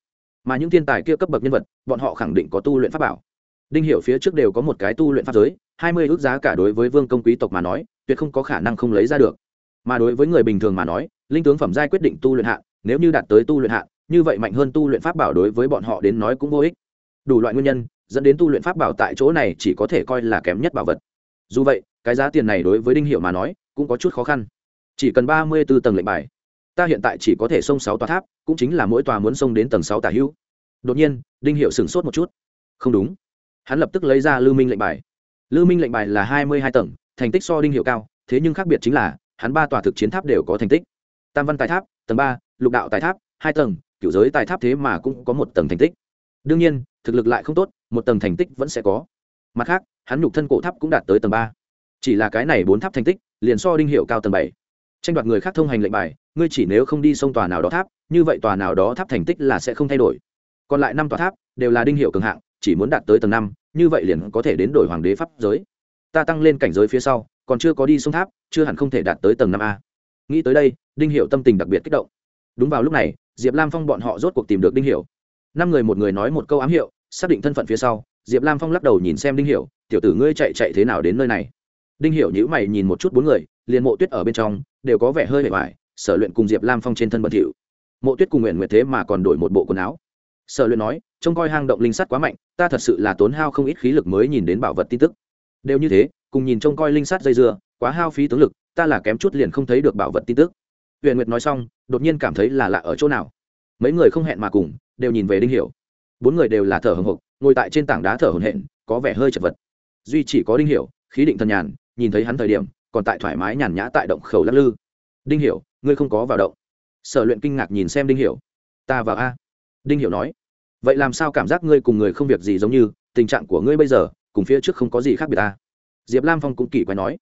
Mà những thiên tài kia cấp bậc nhân vật, bọn họ khẳng định có tu luyện pháp bảo đinh hiểu phía trước đều có một cái tu luyện pháp giới, hai mươi ước giá cả đối với vương công quý tộc mà nói, tuyệt không có khả năng không lấy ra được. Mà đối với người bình thường mà nói, linh tướng phẩm giai quyết định tu luyện hạ nếu như đạt tới tu luyện hạ như vậy mạnh hơn tu luyện pháp bảo đối với bọn họ đến nói cũng vô ích. Đủ loại nguyên nhân, dẫn đến tu luyện pháp bảo tại chỗ này chỉ có thể coi là kém nhất bảo vật. Dù vậy, cái giá tiền này đối với đinh hiệu mà nói, cũng có chút khó khăn. Chỉ cần ba mươi b ố tầng lệnh bài, ta hiện tại chỉ có thể xông sáu tòa tháp, cũng chính là mỗi tòa muốn xông đến tầng sáu tà hữu. Đột nhiên, đinh hiệu sửng sốt một chút. Không đúng hắn lập tức lấy ra Lưu minh lệnh bài. Lưu minh lệnh bài là hai mươi hai tầng, thành tích so đinh hiệu cao, thế nhưng khác biệt chính là, hắn ba tòa thực chiến tháp đều có thành tích. Tam văn tài tháp, tầng ba, lục đạo tài tháp, hai tầng kiểu giới tài tháp thế mà cũng có một tầng thành tích. Đương nhiên, thực lực lại không tốt, một tầng thành tích vẫn sẽ có. Mặt khác, hắn nhục thân cổ tháp cũng đạt tới tầng ba. Chỉ là cái này bốn tháp thành tích, liền so đinh hiệu cao tầng bảy. Tranh đoạt người khác thông hành lệnh bài, ngươi chỉ nếu không đi sông tòa nào đó tháp, như vậy tòa nào đó tháp thành tích là sẽ không thay đổi. Còn lại năm tòa tháp đều là đinh hiệu cường hạng chỉ muốn đạt tới tầng năm, như vậy liền có thể đến đổi hoàng đế pháp giới. Ta tăng lên cảnh giới phía sau, còn chưa có đi sông tháp, chưa hẳn không thể đạt tới tầng năm a. Nghĩ tới đây, đinh hiệu tâm tình đặc biệt kích động. Đúng vào lúc này, diệp lam phong bọn họ rốt cuộc tìm được đinh hiệu năm người một người nói một câu ám hiệu, xác định thân phận phía sau, diệp lam phong lắc đầu nhìn xem đinh hiệu tiểu tử ngươi chạy chạy thế nào đến nơi này? Đinh hiệu nhữ mày nhìn một chút bốn người, liền mộ tuyết ở bên trong, đều có vẻ hơi vẻ vải sở luyện cùng diệp lam phong trên thân bẩn thỉu. Mộ tuyết cùng nguyện nguyệt thế mà còn đổi một bộ quần áo sở luyện nói, trông coi hang động linh sắt quá mạnh, ta thật sự là tốn hao không ít khí lực mới nhìn đến bảo vật tin tức. Đều như thế, cùng nhìn trông coi linh sắt dây dưa, quá hao phí tướng lực, ta là kém chút liền không thấy được bảo vật tin tức. Huyền nguyệt nói xong, đột nhiên cảm thấy là lạ ở chỗ nào. Mấy người không hẹn mà cùng, đều nhìn về đinh hiểu. Bốn người đều là thở hồng hộc, ngồi tại trên tảng đá thở hổn hển, có vẻ hơi chật vật. Duy chỉ có đinh hiểu, khí định thần nhàn, nhìn thấy hắn thời điểm, còn tại thoải mái nhàn nhã tại động khẩu lắc lư. Đinh hiểu, ngươi không có vào động. Sở luyện kinh ngạc nhìn xem đinh hiểu. Ta vào a đinh hiểu nói, vậy làm sao cảm giác ngươi cùng người không việc gì giống như, tình trạng của ngươi bây giờ, cùng phía trước không có gì khác biệt ta? Diệp lam phong cũng kỳ quái nói,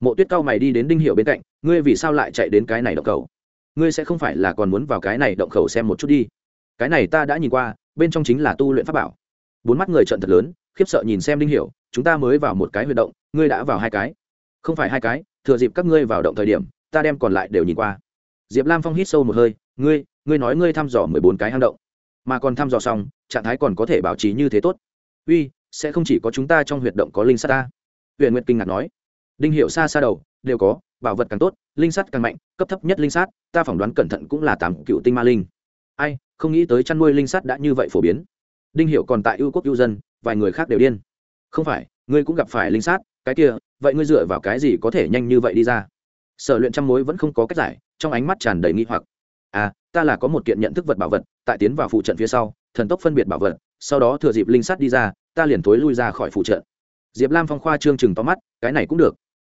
mộ tuyết cao mày đi đến đinh hiểu bên cạnh, ngươi vì sao lại chạy đến cái này động khẩu? Ngươi sẽ không phải là còn muốn vào cái này động khẩu xem một chút đi. Cái này ta đã nhìn qua, bên trong chính là tu luyện pháp bảo. Bốn mắt người trận thật lớn, khiếp sợ nhìn xem đinh hiểu, chúng ta mới vào một cái huy động, ngươi đã vào hai cái. Không phải hai cái, thừa dịp các ngươi vào động thời điểm, ta đem còn lại đều nhìn qua. Diệp lam phong hít sâu một hơi, ngươi ngươi nói ngươi thăm dò mười bốn cái hang động mà còn thăm dò xong, trạng thái còn có thể bảo trì như thế tốt. Uy, sẽ không chỉ có chúng ta trong huyệt động có linh sắt ta. Huyện nguyệt kinh ngạc nói. Đinh hiệu xa xa đầu, đều có, bảo vật càng tốt, linh sắt càng mạnh, cấp thấp nhất linh sắt, ta phỏng đoán cẩn thận cũng là tám cựu tinh ma linh. Ai, không nghĩ tới chăn nuôi linh sắt đã như vậy phổ biến. Đinh hiệu còn tại ưu quốc ưu dân, vài người khác đều điên. Không phải, ngươi cũng gặp phải linh sát cái kia, vậy ngươi dựa vào cái gì có thể nhanh như vậy đi ra? Sở luyện trăm mối vẫn không có cách giải, trong ánh mắt tràn đầy nghi hoặc. À ta là có một kiện nhận thức vật bảo vật, tại tiến vào phụ trận phía sau, thần tốc phân biệt bảo vật, sau đó thừa dịp linh sắt đi ra, ta liền thối lui ra khỏi phụ trận. Diệp lam phong khoa trương chừng to mắt, cái này cũng được.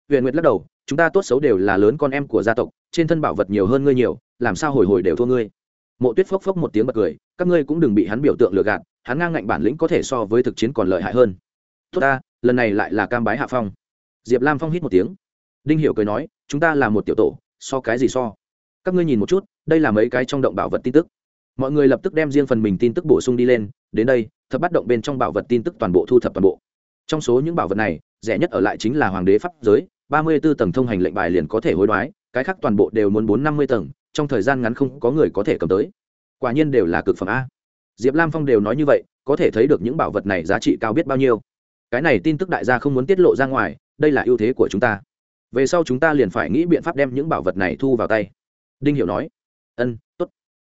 Huyền nguyệt lắc đầu, chúng ta tốt xấu đều là lớn con em của gia tộc, trên thân bảo vật nhiều hơn ngươi nhiều, làm sao hồi hồi đều thua ngươi? Mộ tuyết phốc phốc một tiếng bật cười, các ngươi cũng đừng bị hắn biểu tượng lừa gạt, hắn ngang ngạnh bản lĩnh có thể so với thực chiến còn lợi hại hơn. Tốt ta, lần này lại là cam bái hạ phong. Diệp lam phong hít một tiếng. Đinh hiểu cười nói, chúng ta là một tiểu tổ, so cái gì so? Các ngươi nhìn một chút, đây là mấy cái trong động bảo vật tin tức. Mọi người lập tức đem riêng phần mình tin tức bổ sung đi lên, đến đây, thập bắt động bên trong bảo vật tin tức toàn bộ thu thập toàn bộ. Trong số những bảo vật này, rẻ nhất ở lại chính là hoàng đế pháp giới, ba mươi b ố tầng thông hành lệnh bài liền có thể hối đoái, cái khác toàn bộ đều muốn bốn năm mươi tầng, trong thời gian ngắn không có người có thể cầm tới. Quả nhiên đều là cực phẩm a. Diệp lam phong đều nói như vậy, có thể thấy được những bảo vật này giá trị cao biết bao nhiêu. Cái này tin tức đại gia không muốn tiết lộ ra ngoài, đây là ưu thế của chúng ta. Về sau chúng ta liền phải nghĩ biện pháp đem những bảo vật này thu vào tay đinh hiểu nói. Ân, tốt.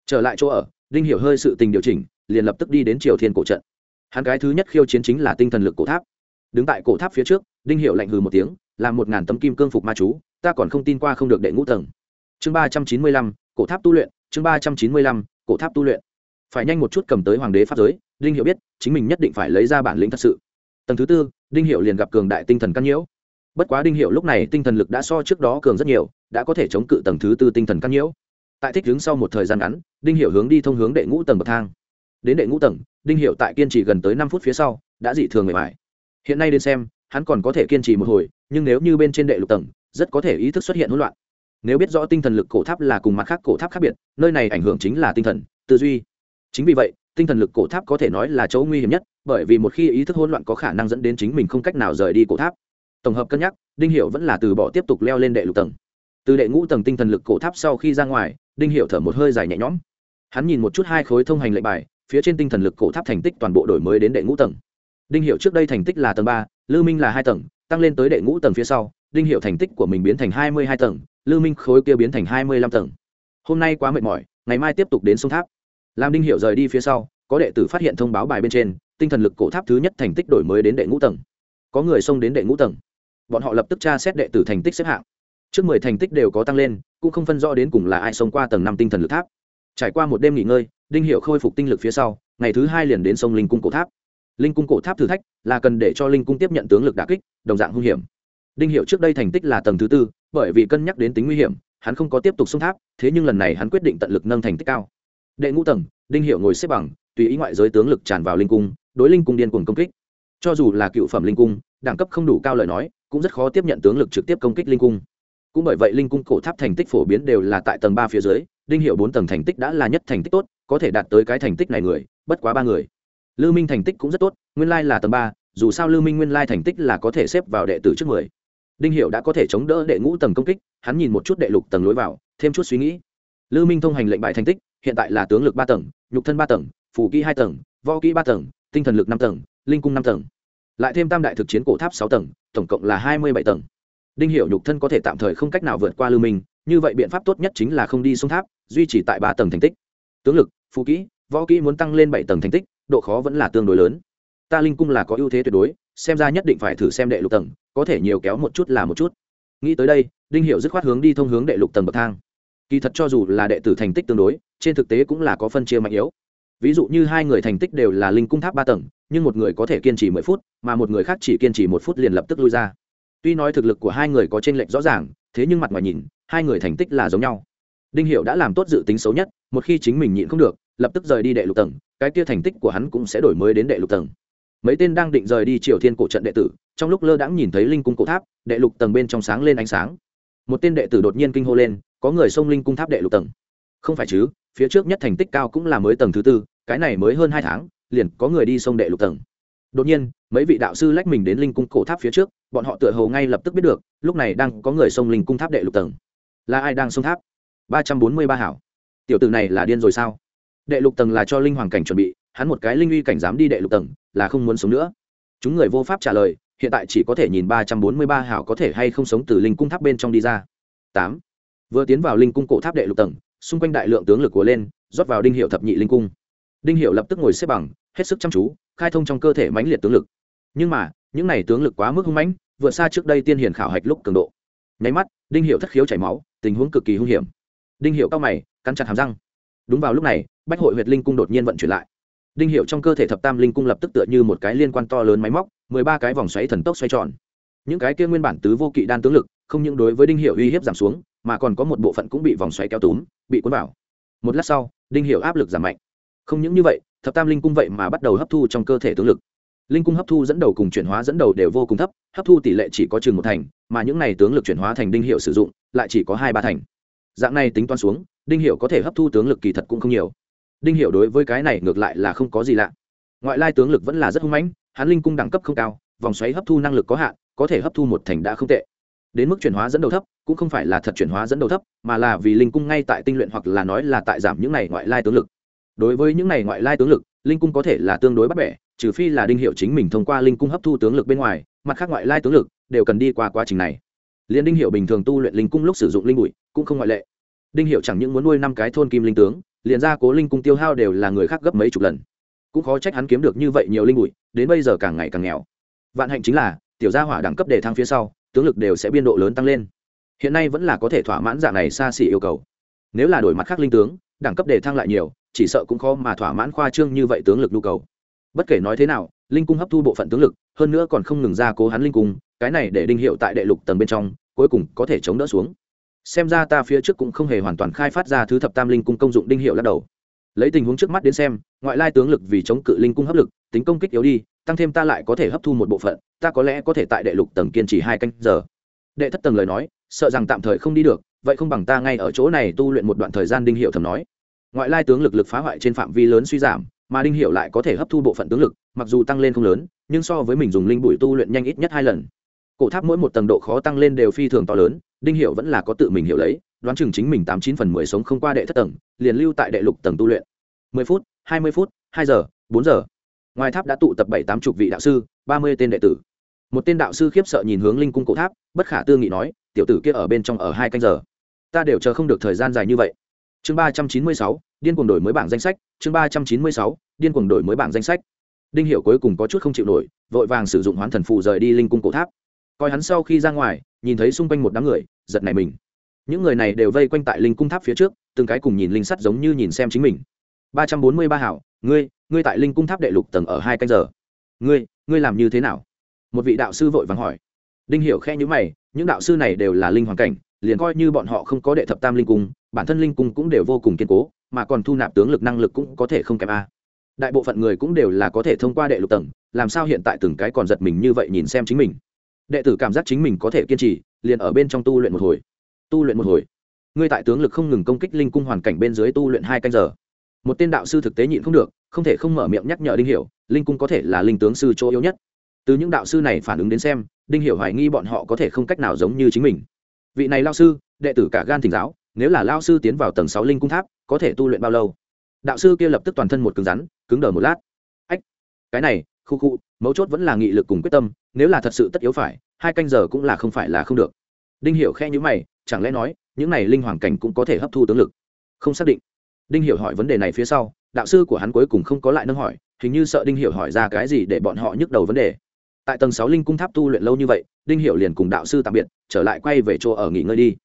Trở lại chỗ ở. Đinh hiểu hơi sự tình điều chỉnh, liền lập tức đi đến triều thiên cổ trận. Hắn cái thứ nhất khiêu chiến chính là tinh thần lực cổ tháp. Đứng tại cổ tháp phía trước, đinh hiểu lạnh hừ một tiếng làm một ngàn tấm kim cương phục ma chú, ta còn không tin qua không được đệ ngũ tầng. Chương ba trăm chín mươi lăm, cổ tháp tu luyện, chương ba trăm chín mươi lăm, cổ tháp tu luyện. Phải nhanh một chút cầm tới hoàng đế pháp giới, đinh hiểu biết, chính mình nhất định phải lấy ra bản lĩnh thật sự. Tầng thứ tư, đinh hiểu liền gặp cường đại tinh thần căn nhiễu. Bất quá đinh hiểu lúc này tinh thần lực đã so trước đó cường rất nhiều đã có thể chống cự tầng thứ tư tinh thần căn nhiễu. Tại thích đứng sau một thời gian ngắn, đinh hiểu hướng đi thông hướng đệ ngũ tầng bậc thang. Đến đệ ngũ tầng, đinh hiểu tại kiên trì gần tới năm phút phía sau, đã dị thường mệt mỏi. Hiện nay đến xem, hắn còn có thể kiên trì một hồi, nhưng nếu như bên trên đệ lục tầng, rất có thể ý thức xuất hiện hỗn loạn. Nếu biết rõ tinh thần lực cổ tháp là cùng mặt khác cổ tháp khác biệt, nơi này ảnh hưởng chính là tinh thần, tư duy. Chính vì vậy, tinh thần lực cổ tháp có thể nói là chỗ nguy hiểm nhất, bởi vì một khi ý thức hỗn loạn có khả năng dẫn đến chính mình không cách nào rời đi cổ tháp. Tổng hợp cân nhắc, đinh hiệu vẫn là từ bỏ tiếp tục leo lên đệ lục tầng từ đệ ngũ tầng tinh thần lực cổ tháp sau khi ra ngoài, đinh hiệu thở một hơi dài nhẹ nhõm. Hắn nhìn một chút hai khối thông hành lệnh bài, phía trên tinh thần lực cổ tháp thành tích toàn bộ đổi mới đến đệ ngũ tầng. Đinh hiệu trước đây thành tích là tầng ba lư minh là hai tầng, tăng lên tới đệ ngũ tầng phía sau, đinh hiệu thành tích của mình biến thành hai mươi hai tầng lư minh khối kia biến thành hai mươi lăm tầng. Hôm nay quá mệt mỏi, ngày mai tiếp tục đến sông tháp. Làm đinh hiệu rời đi phía sau, có đệ tử phát hiện thông báo bài bên trên, tinh thần lực cổ tháp thứ nhất thành tích đổi mới đến đệ ngũ tầng. Có người xông đến đệ ngũ tầng. Bọn họ lập tức tra xét đệ tử thành tích xếp hạng trước mười thành tích đều có tăng lên, cũng không phân rõ đến cùng là ai sống qua tầng năm tinh thần lực tháp. Trải qua một đêm nghỉ ngơi, đinh hiệu khôi phục tinh lực phía sau, ngày thứ hai liền đến sông linh cung cổ tháp. Linh cung cổ tháp thử thách là cần để cho linh cung tiếp nhận tướng lực đà kích, đồng dạng hung hiểm. Đinh hiệu trước đây thành tích là tầng thứ tư, bởi vì cân nhắc đến tính nguy hiểm, hắn không có tiếp tục xung tháp, thế nhưng lần này hắn quyết định tận lực nâng thành tích cao. Đệ ngũ tầng, đinh hiệu ngồi xếp bằng, tùy ý ngoại giới tướng lực tràn vào linh cung, đối linh cung điên cuồng công kích. Cho dù là cựu phẩm linh cung, đẳng cấp không đủ cao lời nói, cũng rất khó tiếp nhận tướng lực trực tiếp công kích linh cung cũng bởi vậy linh cung cổ tháp thành tích phổ biến đều là tại tầng ba phía dưới, đinh hiệu bốn tầng thành tích đã là nhất thành tích tốt, có thể đạt tới cái thành tích này người, bất quá ba người. Lưu minh thành tích cũng rất tốt, nguyên lai là tầng ba, dù sao lưu minh nguyên lai thành tích là có thể xếp vào đệ tử trước mười. Đinh hiệu đã có thể chống đỡ đệ ngũ tầng công kích, hắn nhìn một chút đệ lục tầng lối vào, thêm chút suy nghĩ. Lưu minh thông hành lệnh bại thành tích, hiện tại là tướng lực ba tầng, nhục thân ba tầng phủ kỹ hai tầng, võ kỹ ba tầng, tinh thần lực năm tầng, linh cung năm tầng. Lại thêm tam đại thực chiến cổ tháp sáu tầng, tổng cộng là hai mươi bảy tầng đinh hiệu nhục thân có thể tạm thời không cách nào vượt qua lưu minh, như vậy biện pháp tốt nhất chính là không đi xuống tháp, duy trì tại ba tầng thành tích. Tướng lực phụ kỹ, võ kỹ muốn tăng lên bảy tầng thành tích, độ khó vẫn là tương đối lớn. Ta linh cung là có ưu thế tuyệt đối, xem ra nhất định phải thử xem đệ lục tầng, có thể nhiều kéo một chút là một chút. Nghĩ tới đây, đinh hiệu dứt khoát hướng đi thông hướng đệ lục tầng bậc thang. Kỳ thật cho dù là đệ tử thành tích tương đối, trên thực tế cũng là có phân chia mạnh yếu. Ví dụ như hai người thành tích đều là linh cung tháp ba tầng, nhưng một người có thể kiên trì mười phút, mà một người khác chỉ kiên trì một phút liền lập tức lui ra tuy nói thực lực của hai người có t r ê n lệch rõ ràng, thế nhưng mặt ngoài nhìn, hai người thành tích là giống nhau. Đinh hiệu đã làm tốt dự tính xấu nhất, một khi chính mình nhịn không được, lập tức rời đi đệ lục tầng, cái kia thành tích của hắn cũng sẽ đổi mới đến đệ lục tầng. Mấy tên đang định rời đi triều thiên cổ trận đệ tử, trong lúc lơ đãng nhìn thấy linh cung cổ tháp, đệ lục tầng bên trong sáng lên ánh sáng. Một tên đệ tử đột nhiên kinh hô lên, có người xông linh cung tháp đệ lục tầng? Không phải chứ, phía trước nhất thành tích cao cũng là mới tầng thứ tư, cái này mới hơn hai tháng, liền có người đi xông đệ lục tầng đột nhiên, mấy vị đạo sư lách mình đến linh cung cổ tháp phía trước, bọn họ tựa hồ ngay lập tức biết được, lúc này đang có người xông linh cung tháp đệ lục tầng. Là ai đang xông tháp? Ba trăm bốn mươi ba hảo. Tiểu t này là điên rồi sao? Đệ lục tầng là cho linh hoàng cảnh chuẩn bị, hắn một cái linh uy cảnh dám đi đệ lục tầng, là không muốn sống nữa. Chúng người vô pháp trả lời, hiện tại chỉ có thể nhìn ba trăm bốn mươi ba hảo có thể hay không sống từ linh cung tháp bên trong đi ra. Tám. Vừa tiến vào linh cung cổ tháp đệ lục tầng, xung quanh đại lượng tướng lực của lên, rót vào đinh hiệu thập nhị linh cung. Đinh hiệu lập tức ngồi xếp bằng, hết sức chăm chú khai thông trong cơ thể mãnh liệt tướng lực. Nhưng mà, những này tướng lực quá mức hung mãnh, vượt xa trước đây tiên hiển khảo hạch lúc cường độ. Nháy mắt, đinh hiệu thất khiếu chảy máu, tình huống cực kỳ hung hiểm. Đinh hiệu cao mày, cắn chặt hàm răng. Đúng vào lúc này, bách hội huyệt linh cung đột nhiên vận chuyển lại. Đinh hiệu trong cơ thể thập tam linh cung lập tức tựa như một cái liên quan to lớn máy móc, mười ba cái vòng xoáy thần tốc xoay tròn. Những cái kia nguyên bản tứ vô kỵ đan tướng lực, không những đối với đinh hiệu uy hiếp giảm xuống, mà còn có một bộ phận cũng bị vòng xoáy kéo túm, bị cuốn vào. Một lát sau, đinh hiệu áp lực giảm mạnh. Không những như vậy thập tam linh cung vậy mà bắt đầu hấp thu trong cơ thể tướng lực. Linh cung hấp thu dẫn đầu cùng chuyển hóa dẫn đầu đều vô cùng thấp, hấp thu tỷ lệ chỉ có chừng một thành, mà những này tướng lực chuyển hóa thành đinh hiệu sử dụng, lại chỉ có hai ba thành. Dạng này tính toán xuống, đinh hiệu có thể hấp thu tướng lực kỳ thật cũng không nhiều. Đinh hiệu đối với cái này ngược lại là không có gì lạ. Ngoại lai tướng lực vẫn là rất hung mãnh, hắn linh cung đẳng cấp không cao, vòng xoáy hấp thu năng lực có hạn, có thể hấp thu một thành đã không tệ. Đến mức chuyển hóa dẫn đầu thấp, cũng không phải là thật chuyển hóa dẫn đầu thấp, mà là vì linh cung ngay tại tinh luyện hoặc là nói là tại giảm những này ngoại lai tướng lực đối với những này ngoại lai tướng lực, linh cung có thể là tương đối bắt bẻ, trừ phi là đinh hiệu chính mình thông qua linh cung hấp thu tướng lực bên ngoài, mặt khác ngoại lai tướng lực đều cần đi qua quá trình này. Liên đinh hiệu bình thường tu luyện linh cung lúc sử dụng linh bụi cũng không ngoại lệ. Đinh hiệu chẳng những muốn nuôi năm cái thôn kim linh tướng, liền ra cố linh cung tiêu hao đều là người khác gấp mấy chục lần. Cũng khó trách hắn kiếm được như vậy nhiều linh bụi, đến bây giờ càng ngày càng nghèo. Vạn hạnh chính là, tiểu gia hỏa đẳng cấp đề thăng phía sau, tướng lực đều sẽ biên độ lớn tăng lên. Hiện nay vẫn là có thể thỏa mãn dạng này xa xỉ yêu cầu. Nếu là đổi mặt khác linh tướng, đẳng cấp đề thăng lại nhiều chỉ sợ cũng khó mà thỏa mãn khoa trương như vậy tướng lực nhu cầu. Bất kể nói thế nào, linh cung hấp thu bộ phận tướng lực, hơn nữa còn không ngừng ra cố hắn linh cung, cái này để đinh hiệu tại đệ lục tầng bên trong, cuối cùng có thể chống đỡ xuống. Xem ra ta phía trước cũng không hề hoàn toàn khai phát ra thứ thập tam linh cung công dụng, đinh hiệu lắc đầu. Lấy tình huống trước mắt đến xem, ngoại lai tướng lực vì chống cự linh cung hấp lực, tính công kích yếu đi, tăng thêm ta lại có thể hấp thu một bộ phận, ta có lẽ có thể tại đệ lục tầng kiên trì hai canh giờ. Đệ thất tầng lời nói, sợ rằng tạm thời không đi được, vậy không bằng ta ngay ở chỗ này tu luyện một đoạn thời gian, đinh hiệu thầm nói ngoại lai tướng lực lực phá hoại trên phạm vi lớn suy giảm, mà đinh hiệu lại có thể hấp thu bộ phận tướng lực, mặc dù tăng lên không lớn, nhưng so với mình dùng linh bụi tu luyện nhanh ít nhất hai lần. Cổ tháp mỗi một tầng độ khó tăng lên đều phi thường to lớn, đinh hiệu vẫn là có tự mình hiểu lấy, đoán chừng chính mình tám chín phần mười sống không qua đệ thất tầng, liền lưu tại đệ lục tầng tu luyện. mười phút, hai mươi phút, hai giờ, bốn giờ. Ngoài tháp đã tụ tập bảy tám chục vị đạo sư, ba mươi tên đệ tử. Một tên đạo sư khiếp sợ nhìn hướng linh cung cổ tháp, bất khả tư nghị nói, tiểu tử kia ở bên trong ở hai canh giờ. Ta đều chờ không được thời gian dài như vậy chương ba trăm chín mươi sáu, điên cuồng đổi mới bảng danh sách. Chương ba trăm chín mươi sáu, điên cuồng đổi mới bảng danh sách. Đinh hiệu cuối cùng có chút không chịu nổi, vội vàng sử dụng hoán thần phù rời đi linh cung cổ tháp. Coi hắn sau khi ra ngoài, nhìn thấy xung quanh một đám người, giật này mình. Những người này đều vây quanh tại linh cung tháp phía trước, từng cái cùng nhìn linh sắt giống như nhìn xem chính mình. ba trăm bốn mươi ba hảo, ngươi ngươi tại linh cung tháp đệ lục tầng ở hai canh giờ. Ngươi ngươi làm như thế nào? Một vị đạo sư vội vàng hỏi. Đinh hiểu khe nhữ mày, những đạo sư này đều là linh hoàng cảnh, liền coi như bọn họ không có đệ thập tam linh cung bản thân linh cung cũng đều vô cùng kiên cố, mà còn thu nạp tướng lực năng lực cũng có thể không kém a. Đại bộ phận người cũng đều là có thể thông qua đệ lục tầng, làm sao hiện tại từng cái còn giật mình như vậy nhìn xem chính mình. Đệ tử cảm giác chính mình có thể kiên trì, liền ở bên trong tu luyện một hồi. Tu luyện một hồi. Ngươi tại tướng lực không ngừng công kích linh cung hoàn cảnh bên dưới tu luyện hai canh giờ. Một tên đạo sư thực tế nhịn không được, không thể không mở miệng nhắc nhở đinh hiểu, linh cung có thể là linh tướng sư chỗ yếu nhất. Từ những đạo sư này phản ứng đến xem, đinh hiểu hoài nghi bọn họ có thể không cách nào giống như chính mình. Vị này lao sư, đệ tử cả gan thỉnh giáo nếu là lao sư tiến vào tầng sáu linh cung tháp, có thể tu luyện bao lâu? Đạo sư kia lập tức toàn thân một cứng rắn, cứng đờ một lát. Ách, cái này, khu khu, mấu chốt vẫn là nghị lực cùng quyết tâm, nếu là thật sự tất yếu phải, hai canh giờ cũng là không phải là không được. Đinh hiểu khe nhíu mày, chẳng lẽ nói, những này linh hoàng cảnh cũng có thể hấp thu tướng lực? Không xác định. Đinh hiểu hỏi vấn đề này phía sau, đạo sư của hắn cuối cùng không có lại nâng hỏi, hình như sợ đinh hiểu hỏi ra cái gì để bọn họ nhức đầu vấn đề. Tại tầng sáu linh cung tháp tu luyện lâu như vậy, đinh hiểu liền cùng đạo sư tạm biệt, trở lại quay về chỗ ở nghỉ ngơi đi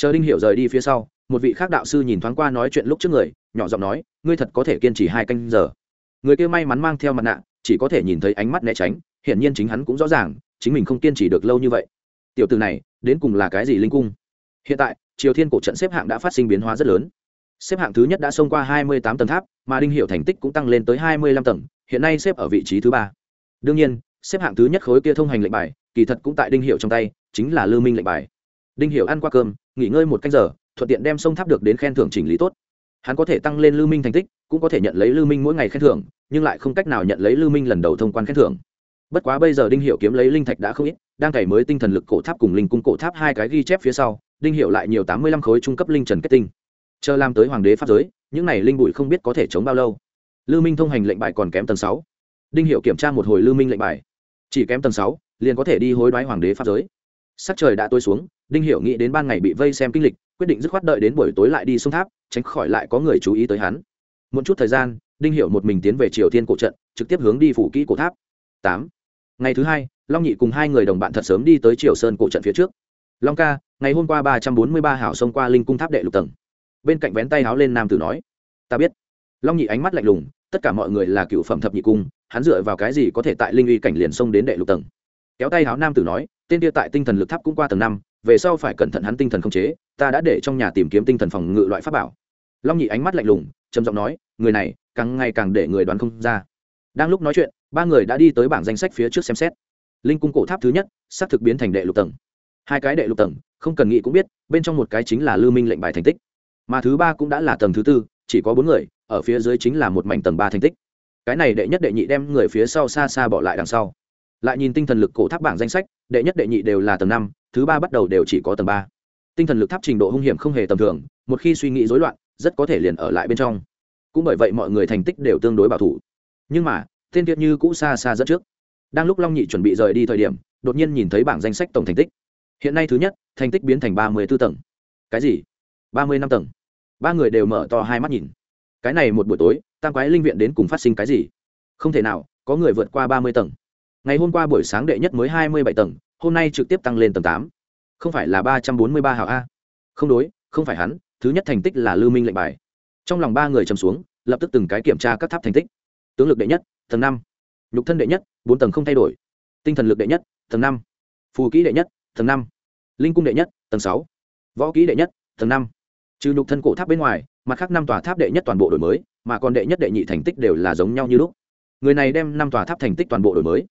chờ đinh hiểu rời đi phía sau, một vị khác đạo sư nhìn thoáng qua nói chuyện lúc trước người, nhỏ giọng nói, ngươi thật có thể kiên trì hai canh giờ. Người kia may mắn mang theo mặt nạ, chỉ có thể nhìn thấy ánh mắt né tránh, hiển nhiên chính hắn cũng rõ ràng, chính mình không kiên trì được lâu như vậy. Tiểu từ này, đến cùng là cái gì linh cung? Hiện tại, triều thiên cổ trận xếp hạng đã phát sinh biến hóa rất lớn. Xếp hạng thứ nhất đã xông qua hai mươi tám tầng tháp, mà đinh hiệu thành tích cũng tăng lên tới hai mươi lăm tầng, hiện nay xếp ở vị trí thứ ba. Đương nhiên, xếp hạng thứ nhất khối kia thông hành lệnh bài, kỳ thật cũng tại đinh hiệu trong tay, chính là lư minh lệnh bài. Đinh hiệu ăn qua cơm nghỉ ngơi một canh giờ, thuận tiện đem sông tháp được đến khen thưởng chỉnh lý tốt. Hắn có thể tăng lên lưu minh thành tích, cũng có thể nhận lấy lưu minh mỗi ngày khen thưởng, nhưng lại không cách nào nhận lấy lưu minh lần đầu thông quan khen thưởng. Bất quá bây giờ đinh hiệu kiếm lấy linh thạch đã không ít, đang cày mới tinh thần lực cổ tháp cùng linh cung cổ tháp hai cái ghi chép phía sau, đinh hiệu lại nhiều tám mươi lăm khối trung cấp linh trần kết tinh. Chờ làm tới hoàng đế pháp giới, những này linh bụi không biết có thể chống bao lâu. Lưu minh thông hành lệnh bài còn kém tầng sáu. Đinh hiệu kiểm tra một hồi lưu minh lệnh bài. Chỉ kém tầng sáu, liền có thể đi hối đoái hoàng đế pháp giới sắc trời đã tối xuống, đinh Hiểu nghĩ đến ban ngày bị vây xem kinh lịch, quyết định dứt khoát đợi đến buổi tối lại đi xuống tháp, tránh khỏi lại có người chú ý tới hắn. Một chút thời gian, đinh Hiểu một mình tiến về triều thiên cổ trận, trực tiếp hướng đi phủ kỹ cổ tháp. Tám. Ngày thứ hai, long nhị cùng hai người đồng bạn thật sớm đi tới triều sơn cổ trận phía trước. Long ca, ngày hôm qua ba trăm bốn mươi ba hảo xông qua linh cung tháp đệ lục tầng. Bên cạnh vén tay háo lên nam tử nói, ta biết. Long nhị ánh mắt lạnh lùng, tất cả mọi người là cựu phẩm thập nhị cung, hắn dựa vào cái gì có thể tại linh uy cảnh liền xông đến đệ lục tầng? Kéo tay háo nam tử nói tên kia tại tinh thần lực tháp cũng qua tầng năm, về sau phải cẩn thận hắn tinh thần không chế, ta đã để trong nhà tìm kiếm tinh thần phòng ngự loại pháp bảo. Long nhị ánh mắt lạnh lùng, trầm giọng nói, người này, càng ngày càng để người đoán không ra. Đang lúc nói chuyện, ba người đã đi tới bảng danh sách phía trước xem xét. Linh cung cổ tháp thứ nhất xác thực biến thành đệ lục tầng. Hai cái đệ lục tầng, không cần nghĩ cũng biết, bên trong một cái chính là lưu minh lệnh bài thành tích. Mà thứ ba cũng đã là tầng thứ tư, chỉ có bốn người, ở phía dưới chính là một mảnh tầng ba thành tích. Cái này đệ nhất đệ nhị đem người phía sau xa xa bỏ lại đằng sau. Lại nhìn tinh thần lực cổ tháp bảng danh sách đệ nhất đệ nhị đều là tầng năm, thứ ba bắt đầu đều chỉ có tầng ba. Tinh thần lực tháp trình độ hung hiểm không hề tầm thường, một khi suy nghĩ rối loạn, rất có thể liền ở lại bên trong. Cũng bởi vậy mọi người thành tích đều tương đối bảo thủ. Nhưng mà, tên tiết như cũ xa xa dẫn trước. Đang lúc long nhị chuẩn bị rời đi thời điểm, đột nhiên nhìn thấy bảng danh sách tổng thành tích. Hiện nay thứ nhất, thành tích biến thành ba mươi b ố tầng. Cái gì? Ba mươi năm tầng. Ba người đều mở to hai mắt nhìn. Cái này một buổi tối, tam quái linh viện đến cùng phát sinh cái gì? Không thể nào, có người vượt qua ba mươi tầng ngày hôm qua buổi sáng đệ nhất mới hai mươi bảy tầng, hôm nay trực tiếp tăng lên tầng tám. Không phải là ba trăm bốn mươi ba hào a. Không đối, không phải hắn, thứ nhất thành tích là lưu minh lệnh bài. Trong lòng ba người trầm xuống, lập tức từng cái kiểm tra các tháp thành tích. Tướng lực đệ nhất, tầng năm. Nhục thân đệ nhất, bốn tầng không thay đổi. Tinh thần lực đệ nhất, tầng năm. Phù kỹ đệ nhất, tầng năm. Linh cung đệ nhất, tầng sáu. Võ kỹ đệ nhất, tầng năm. Trừ nhục thân cổ tháp bên ngoài, mặt khác năm tòa tháp đệ nhất toàn bộ đổi mới, mà còn đệ nhất đệ nhị thành tích đều là giống nhau như lúc. Người này đem năm tòa tháp thành tích toàn bộ đổi mới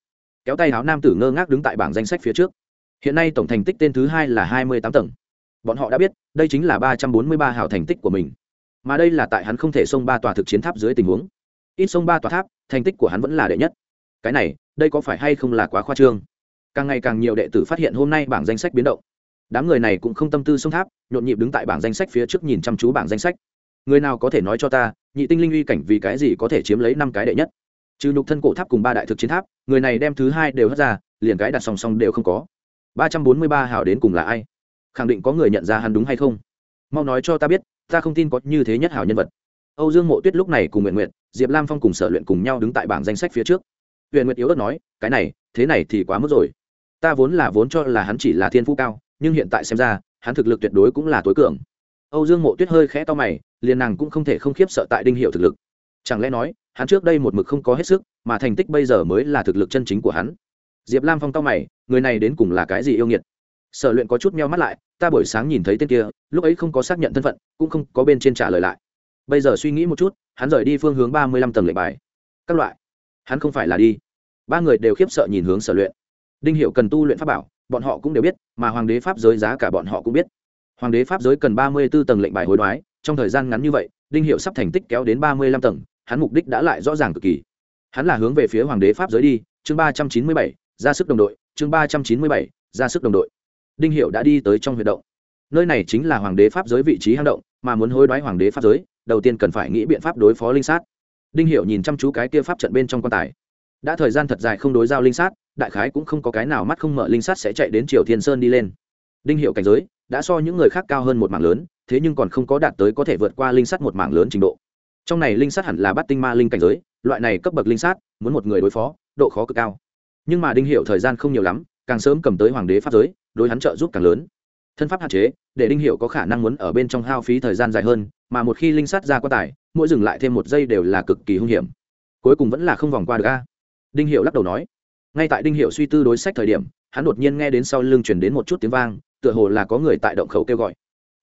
kéo tay áo nam tử ngơ ngác đứng tại bảng danh sách phía trước. Hiện nay tổng thành tích tên thứ hai là hai mươi tám tầng. Bọn họ đã biết, đây chính là ba trăm bốn mươi ba hào thành tích của mình. Mà đây là tại hắn không thể xông ba tòa thực chiến tháp dưới tình huống. Ít xông ba tòa tháp, thành tích của hắn vẫn là đệ nhất. Cái này, đây có phải hay không là quá khoa trương? Càng ngày càng nhiều đệ tử phát hiện hôm nay bảng danh sách biến động. Đám người này cũng không tâm tư xông tháp, nhộn nhịp đứng tại bảng danh sách phía trước nhìn chăm chú bảng danh sách. Người nào có thể nói cho ta, nhị tinh linh uy cảnh vì cái gì có thể chiếm lấy năm cái đệ nhất? Trừ nhục thân cổ tháp cùng ba đại thực chiến tháp, người này đem thứ hai đều hất ra, liền cái đặt song song đều không có. Ba trăm bốn mươi ba hảo đến cùng là ai? Khẳng định có người nhận ra hắn đúng hay không? Mau nói cho ta biết, ta không tin có như thế nhất hảo nhân vật. Âu dương mộ tuyết lúc này cùng nguyện nguyện diệp lam phong cùng sở luyện cùng nhau đứng tại bảng danh sách phía trước. Huyện nguyệt yếu ớt nói, cái này, thế này thì quá mức rồi. Ta vốn là vốn cho là hắn chỉ là thiên phú cao, nhưng hiện tại xem ra, hắn thực lực tuyệt đối cũng là tối cường. Âu dương mộ tuyết hơi khẽ to mày, liền nàng cũng không thể không khiếp sợ tại đinh hiệu thực lực. Chẳng lẽ nói hắn trước đây một mực không có hết sức, mà thành tích bây giờ mới là thực lực chân chính của hắn. Diệp lam phong tao mày, người này đến cùng là cái gì yêu nghiệt? Sở luyện có chút meo mắt lại, ta buổi sáng nhìn thấy tên kia, lúc ấy không có xác nhận thân phận, cũng không có bên trên trả lời lại. Bây giờ suy nghĩ một chút, hắn rời đi phương hướng ba mươi lăm tầng lệnh bài. Các loại. Hắn không phải là đi. Ba người đều khiếp sợ nhìn hướng sở luyện. Đinh hiệu cần tu luyện pháp bảo, bọn họ cũng đều biết, mà hoàng đế pháp giới giá cả bọn họ cũng biết. Hoàng đế pháp giới cần ba mươi b ố tầng lệnh bài hối đoái, trong thời gian ngắn như vậy, đinh hiệu sắp thành tích kéo đến ba mươi lăm tầng hắn mục đích đã lại rõ ràng cực kỳ. Hắn là hướng về phía hoàng đế pháp giới đi, chương ba trăm chín mươi bảy, ra sức đồng đội, chương ba trăm chín mươi bảy, ra sức đồng đội. Đinh hiệu đã đi tới trong huyệt động. Nơi này chính là hoàng đế pháp giới vị trí hang động, mà muốn hối đoái hoàng đế pháp giới, đầu tiên cần phải nghĩ biện pháp đối phó linh sát. Đinh hiệu nhìn chăm chú cái kia pháp trận bên trong quan tài. Đã thời gian thật dài không đối giao linh sát, đại khái cũng không có cái nào mắt không mở linh sát sẽ chạy đến triều thiên sơn đi lên. Đinh hiệu cảnh giới, đã so những người khác cao hơn một mảng lớn, thế nhưng còn không có đạt tới có thể vượt qua linh sát một mảng lớn trình độ trong này linh sát hẳn là bắt tinh ma linh cảnh giới, loại này cấp bậc linh sát, muốn một người đối phó, độ khó cực cao. Nhưng mà đinh hiệu thời gian không nhiều lắm, càng sớm cầm tới hoàng đế pháp giới, đối hắn trợ giúp càng lớn. Thân pháp hạn chế, để đinh hiệu có khả năng muốn ở bên trong hao phí thời gian dài hơn, mà một khi linh sát ra quá tải, mỗi dừng lại thêm một giây đều là cực kỳ hung hiểm. Cuối cùng vẫn là không vòng qua được a. Đinh hiệu lắc đầu nói. Ngay tại đinh hiệu suy tư đối sách thời điểm, hắn đột nhiên nghe đến sau lưng chuyển đến một chút tiếng vang, tựa hồ là có người tại động khẩu kêu gọi.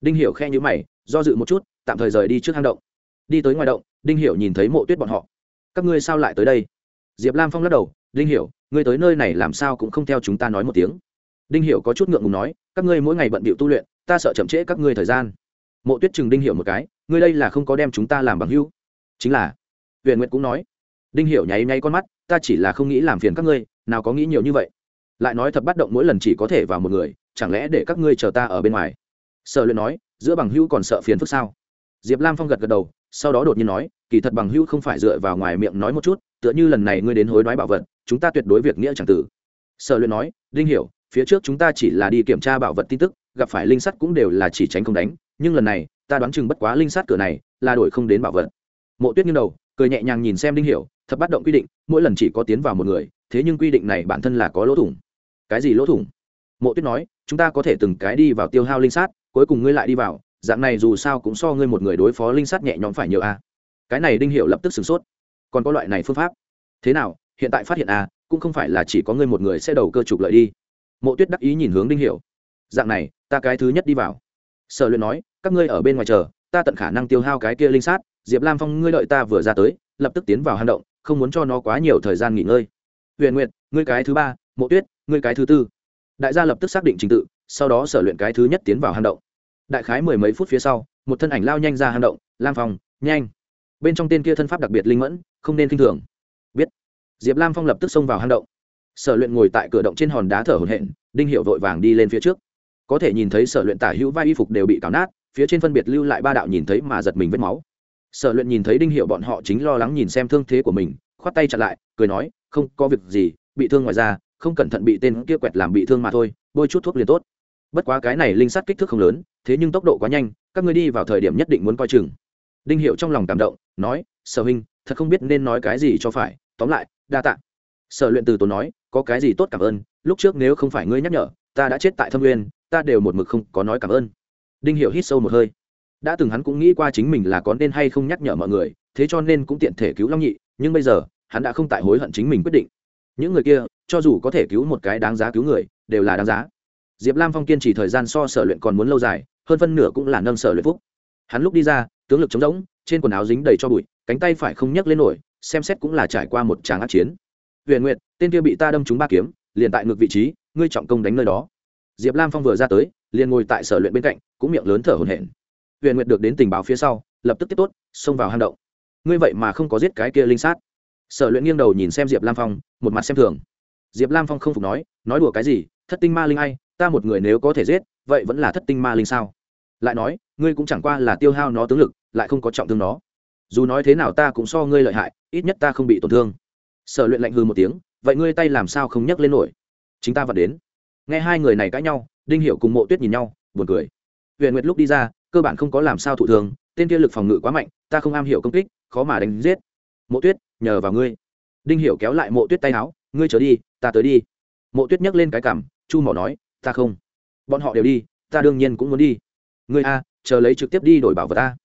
Đinh hiệu khe nhữ mày, do dự một chút, tạm thời rời đi trước hang động đi tới ngoài động, đinh Hiểu nhìn thấy mộ tuyết bọn họ. Các ngươi sao lại tới đây? Diệp lam phong lắc đầu, đinh hiểu, ngươi tới nơi này làm sao cũng không theo chúng ta nói một tiếng. Đinh hiểu có chút ngượng ngùng nói, các ngươi mỗi ngày bận bịu tu luyện, ta sợ chậm trễ các ngươi thời gian. Mộ tuyết chừng đinh hiểu một cái, ngươi đây là không có đem chúng ta làm bằng hữu. Chính là, huyền nguyệt cũng nói. Đinh hiểu nháy nháy con mắt, ta chỉ là không nghĩ làm phiền các ngươi, nào có nghĩ nhiều như vậy. Lại nói thập bắt động mỗi lần chỉ có thể vào một người, chẳng lẽ để các ngươi chờ ta ở bên ngoài? Sở luyện nói, giữa bằng hữu còn sợ phiền phức sao? Diệp lam phong gật gật đầu sau đó đột nhiên nói, kỳ thật bằng hữu không phải dựa vào ngoài miệng nói một chút, tựa như lần này ngươi đến hối đoái bảo vật, chúng ta tuyệt đối việc nghĩa chẳng tử. Sở luyện nói, đinh hiểu, phía trước chúng ta chỉ là đi kiểm tra bảo vật tin tức, gặp phải linh sắt cũng đều là chỉ tránh không đánh, nhưng lần này, ta đoán chừng bất quá linh sắt cửa này, là đổi không đến bảo vật. Mộ tuyết nghiêng đầu, cười nhẹ nhàng nhìn xem đinh hiểu, thập bắt động quy định, mỗi lần chỉ có tiến vào một người, thế nhưng quy định này bản thân là có lỗ thủng. Cái gì lỗ thủng? Mộ tuyết nói, chúng ta có thể từng cái đi vào tiêu hao linh sát cuối cùng ngươi lại đi vào dạng này dù sao cũng so ngươi một người đối phó linh sát nhẹ nhõm phải nhiều a. Cái này đinh hiểu lập tức sửng sốt. Còn có loại này phương pháp. Thế nào, hiện tại phát hiện a cũng không phải là chỉ có ngươi một người sẽ đầu cơ trục lợi đi. Mộ tuyết đắc ý nhìn hướng đinh hiểu. Dạng này, ta cái thứ nhất đi vào. Sở luyện nói, các ngươi ở bên ngoài chờ, ta tận khả năng tiêu hao cái kia linh sát. Diệp lam phong, ngươi đợi ta vừa ra tới, lập tức tiến vào hang động, không muốn cho nó quá nhiều thời gian nghỉ ngơi. Huyền nguyện ngươi cái thứ ba, mộ tuyết, ngươi cái thứ tư. Đại gia lập tức xác định trình tự, sau đó sở luyện cái thứ nhất tiến vào hang động đại khái mười mấy phút phía sau, một thân ảnh lao nhanh ra hang động, lam phong, nhanh. Bên trong tên kia thân pháp đặc biệt linh mẫn, không nên k i n h thường. Biết. Diệp lam phong lập tức xông vào hang động. Sở luyện ngồi tại cửa động trên hòn đá thở hồn hện đinh hiệu vội vàng đi lên phía trước. Có thể nhìn thấy sở luyện tả hữu vai y phục đều bị cào nát, phía trên phân biệt lưu lại ba đạo nhìn thấy mà giật mình vết máu. Sở luyện nhìn thấy đinh hiệu bọn họ chính lo lắng nhìn xem thương thế của mình, khoát tay chặn lại, cười nói, không có việc gì, bị thương ngoài ra không cẩn thận bị tên kia quẹt làm bị thương mà thôi, bôi chút thuốc liền tốt bất quá cái này linh sắt kích thước không lớn, thế nhưng tốc độ quá nhanh, các ngươi đi vào thời điểm nhất định muốn coi chừng. Đinh hiệu trong lòng cảm động, nói, sở huynh, thật không biết nên nói cái gì cho phải, tóm lại, đa tạ. Sở luyện từ tốn nói, có cái gì tốt cảm ơn, lúc trước nếu không phải ngươi nhắc nhở, ta đã chết tại thâm nguyên, ta đều một mực không có nói cảm ơn. Đinh hiệu hít sâu một hơi. Đã từng hắn cũng nghĩ qua chính mình là có nên hay không nhắc nhở mọi người, thế cho nên cũng tiện thể cứu long nhị, nhưng bây giờ, hắn đã không tại hối hận chính mình quyết định. Những người kia, cho dù có thể cứu một cái đáng giá cứu người, đều là đáng giá diệp lam phong kiên trì thời gian so sở luyện còn muốn lâu dài, hơn phân nửa cũng là nâng sở luyện phúc. Hắn lúc đi ra, tướng lực chống rỗng, trên quần áo dính đầy cho bụi, cánh tay phải không nhấc lên nổi, xem xét cũng là trải qua một tràng ác chiến. Huyền nguyện tên kia bị ta đâm trúng ba kiếm, liền tại ngược vị trí, ngươi trọng công đánh nơi đó. Diệp lam phong vừa ra tới, liền ngồi tại sở luyện bên cạnh, cũng miệng lớn thở hổn hển. Huyền nguyện được đến tình báo phía sau, lập tức tiếp tốt, xông vào hang động. Ngươi vậy mà không có giết cái kia linh sát. Sở luyện nghiêng đầu nhìn xem diệp lam phong, một mặt xem thường. Diệp lam phong không phục nói nói đùa cái gì, thất tinh ma linh ai ta một người nếu có thể giết vậy vẫn là thất tinh ma linh sao? Lại nói ngươi cũng chẳng qua là tiêu hao nó tướng lực lại không có trọng thương nó. Dù nói thế nào ta cũng so ngươi lợi hại ít nhất ta không bị tổn thương. Sở luyện lạnh hư một tiếng vậy ngươi tay làm sao không nhấc lên nổi? Chính ta vẫn đến. Nghe hai người này cãi nhau đinh hiệu cùng mộ tuyết nhìn nhau buồn cười. Huyền nguyệt lúc đi ra cơ bản không có làm sao thụ thường tên kia lực phòng ngự quá mạnh ta không am hiểu công kích khó mà đánh giết. Mộ tuyết nhờ vào ngươi. Đinh Hiểu kéo lại mộ tuyết tay áo ngươi trở đi ta tới đi. Mộ tuyết nhấc lên cái cằm, chu mỏ nói ta không. Bọn họ đều đi, ta đương nhiên cũng muốn đi. Ngươi a, chờ lấy trực tiếp đi đổi bảo vật ta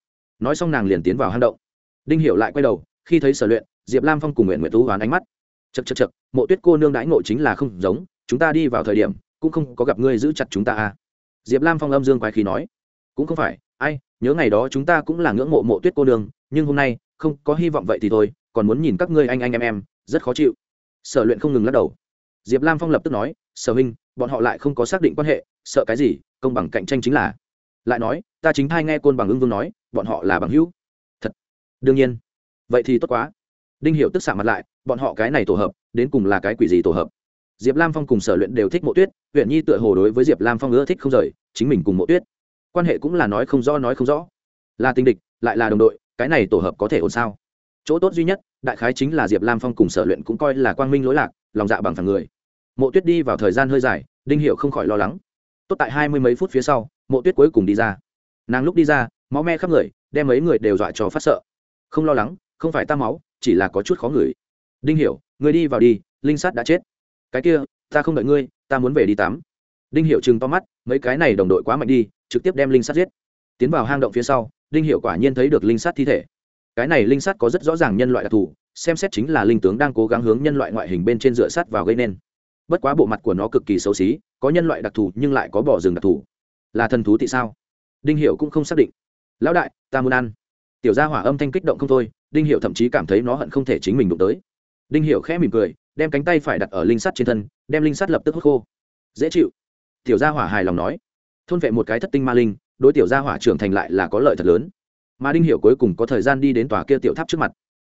nói xong nàng liền tiến vào hang động. Đinh hiểu lại quay đầu, khi thấy sở luyện, diệp lam phong cùng nguyện nguyện tú hoán ánh mắt. Chật chật chật mộ tuyết cô nương đãi ngộ chính là không giống, chúng ta đi vào thời điểm, cũng không có gặp ngươi giữ chặt chúng ta a. Diệp lam phong âm dương quái khí nói. Cũng không phải, ai, nhớ ngày đó chúng ta cũng là ngưỡng mộ mộ tuyết cô nương, nhưng hôm nay, không có hy vọng vậy thì thôi, còn muốn nhìn các ngươi anh anh em em, rất khó chịu. Sở luyện không ngừng lắc đầu. Diệp lam phong lập tức nói, sở huynh bọn họ lại không có xác định quan hệ, sợ cái gì, công bằng cạnh tranh chính là. Lại nói, ta chính thai nghe côn bằng ưng vương nói, bọn họ là bằng hữu. Thật. Đương nhiên. Vậy thì tốt quá. Đinh hiệu tức xạ mặt lại, bọn họ cái này tổ hợp, đến cùng là cái quỷ gì tổ hợp? Diệp lam phong cùng sở luyện đều thích mộ tuyết huyện nhi tựa hồ đối với diệp lam phong ưa thích không rời, chính mình cùng mộ tuyết. Quan hệ cũng là nói không rõ, nói không rõ. Là tình địch, lại là đồng đội, cái này tổ hợp có thể ổn sao? Chỗ tốt duy nhất, đại khái chính là diệp lam phong cùng sở luyện cũng coi là quang minh lỗi lạc, lòng dạ bằng thằng người mộ tuyết đi vào thời gian hơi dài, đinh hiệu không khỏi lo lắng. Tốt tại hai mươi mấy phút phía sau, mộ tuyết cuối cùng đi ra. Nàng lúc đi ra, máu me khắp người, đem mấy người đều dọa cho phát sợ. Không lo lắng, không phải ta máu, chỉ là có chút khó ngửi. Đinh hiểu, người đi vào đi, linh sát đã chết. Cái kia, ta không đợi ngươi, ta muốn về đi tắm. Đinh hiểu chừng to mắt, mấy cái này đồng đội quá mạnh đi, trực tiếp đem linh sát giết. Tiến vào hang động phía sau, đinh Hiểu quả nhiên thấy được linh sát thi thể. Cái này linh sát có rất rõ ràng nhân loại đặc thù, xem xét chính là linh tướng đang cố gắng hướng nhân loại ngoại hình bên trên dựa sát vào gây nên bất quá bộ mặt của nó cực kỳ xấu xí, có nhân loại đặc thù nhưng lại có bỏ rừng đặc thù. Là thần thú thì sao? Đinh hiệu cũng không xác định. Lão đại, ta muốn ăn. Tiểu gia hỏa âm thanh kích động không thôi, đinh hiệu thậm chí cảm thấy nó hận không thể chính mình đụng tới. Đinh hiệu khẽ mỉm cười, đem cánh tay phải đặt ở linh sắt trên thân, đem linh sắt lập tức hút khô. Dễ chịu. Tiểu gia hỏa hài lòng nói. Thôn vệ một cái thất tinh ma linh, đối tiểu gia hỏa trưởng thành lại là có lợi thật lớn. Mà đinh hiệu cuối cùng có thời gian đi đến tòa kia tiểu tháp trước mặt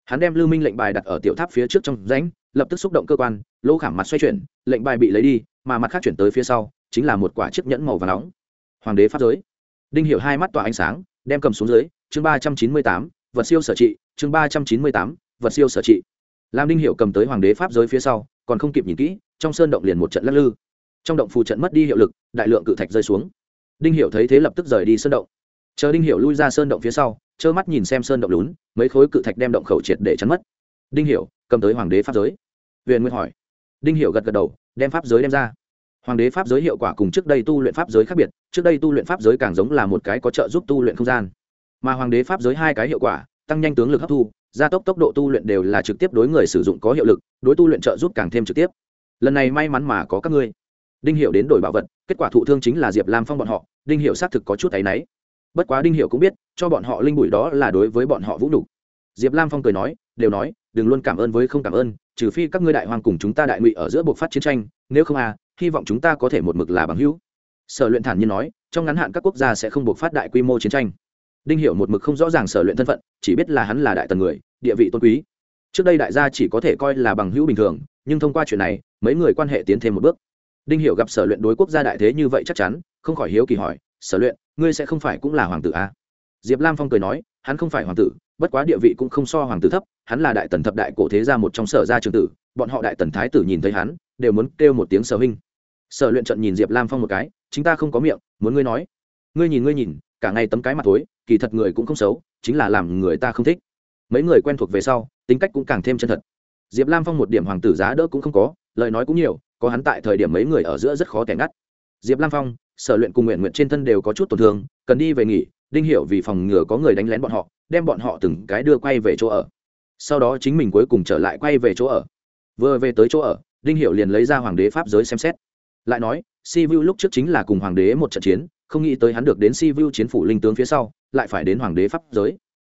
hắn đem lưu minh lệnh bài đặt ở tiểu tháp phía trước trong rãnh, lập tức xúc động cơ quan, lỗ khảm mặt xoay chuyển, lệnh bài bị lấy đi, mà mặt khác chuyển tới phía sau, chính là một quả chiếc nhẫn màu và nóng. Hoàng đế pháp giới. Đinh hiệu hai mắt tỏa ánh sáng, đem cầm xuống dưới, chương ba trăm chín mươi tám, vật siêu sở trị, chương ba trăm chín mươi tám, vật siêu sở trị. Làm đinh hiệu cầm tới hoàng đế pháp giới phía sau, còn không kịp nhìn kỹ, trong sơn động liền một trận lắc lư. Trong động phù trận mất đi hiệu lực, đại lượng cự thạch rơi xuống. Đinh hiệu thấy thế lập tức rời đi sơn động. Chờ đinh hiệu lui ra sơn động phía sau trơ mắt nhìn xem sơn động lún, mấy khối cự thạch đem động khẩu triệt để chắn mất. Đinh Hiểu, cầm tới hoàng đế pháp giới. Huyền nguyên hỏi. Đinh Hiểu gật gật đầu, đem pháp giới đem ra. Hoàng đế pháp giới hiệu quả cùng trước đây tu luyện pháp giới khác biệt, trước đây tu luyện pháp giới càng giống là một cái có trợ giúp tu luyện không gian. Mà hoàng đế pháp giới hai cái hiệu quả, tăng nhanh tướng lực hấp thu, gia tốc tốc độ tu luyện đều là trực tiếp đối người sử dụng có hiệu lực, đối tu luyện trợ giúp càng thêm trực tiếp. Lần này may mắn mà có các ngươi. Đinh hiệu đến đổi bảo vật, kết quả thụ thương chính là diệp lam phong bọn họ, đinh hiệu xác thực có chút áy náy bất quá đinh hiệu cũng biết, cho bọn họ linh bụi đó là đối với bọn họ vũ đủ. diệp lam phong cười nói, đều nói, đừng luôn cảm ơn với không cảm ơn, trừ phi các ngươi đại hoàng cùng chúng ta đại ngụy ở giữa buộc phát chiến tranh, nếu không à hy vọng chúng ta có thể một mực là bằng hữu. Sở luyện thản nhiên nói, trong ngắn hạn các quốc gia sẽ không buộc phát đại quy mô chiến tranh. Đinh hiệu một mực không rõ ràng sở luyện thân phận, chỉ biết là hắn là đại tần người, địa vị tôn quý. Trước đây đại gia chỉ có thể coi là bằng hữu bình thường, nhưng thông qua chuyện này, mấy người quan hệ tiến thêm một bước. Đinh hiệu gặp sở luyện đối quốc gia đại thế như vậy chắc chắn, không khỏi hiếu kỳ hỏi, sở luyện ngươi sẽ không phải cũng là hoàng tử à? diệp lam phong cười nói, hắn không phải hoàng tử, bất quá địa vị cũng không so hoàng tử thấp, hắn là đại tần thập đại cổ thế gia một trong sở gia trường tử, bọn họ đại tần thái tử nhìn thấy hắn, đều muốn kêu một tiếng sở huynh. Sở luyện trận nhìn diệp lam phong một cái, chính ta không có miệng, muốn ngươi nói. Ngươi nhìn ngươi nhìn, cả ngày tấm cái mặt tối, kỳ thật người cũng không xấu, chính là làm người ta không thích. Mấy người quen thuộc về sau, tính cách cũng càng thêm chân thật. Diệp lam phong một điểm hoàng tử giá đỡ cũng không có, lời nói cũng nhiều, có hắn tại thời điểm mấy người ở giữa rất khó tẻ ngắt diệp lam phong, sở luyện cùng nguyện nguyện trên thân đều có chút tổn thương, cần đi về nghỉ, đinh hiểu vì phòng ngừa có người đánh lén bọn họ, đem bọn họ từng cái đưa quay về chỗ ở. Sau đó chính mình cuối cùng trở lại quay về chỗ ở. Vừa về tới chỗ ở, đinh hiểu liền lấy ra hoàng đế pháp giới xem xét. Lại nói, si vu lúc trước chính là cùng hoàng đế một trận chiến, không nghĩ tới hắn được đến si vu chiến phủ linh tướng phía sau, lại phải đến hoàng đế pháp giới.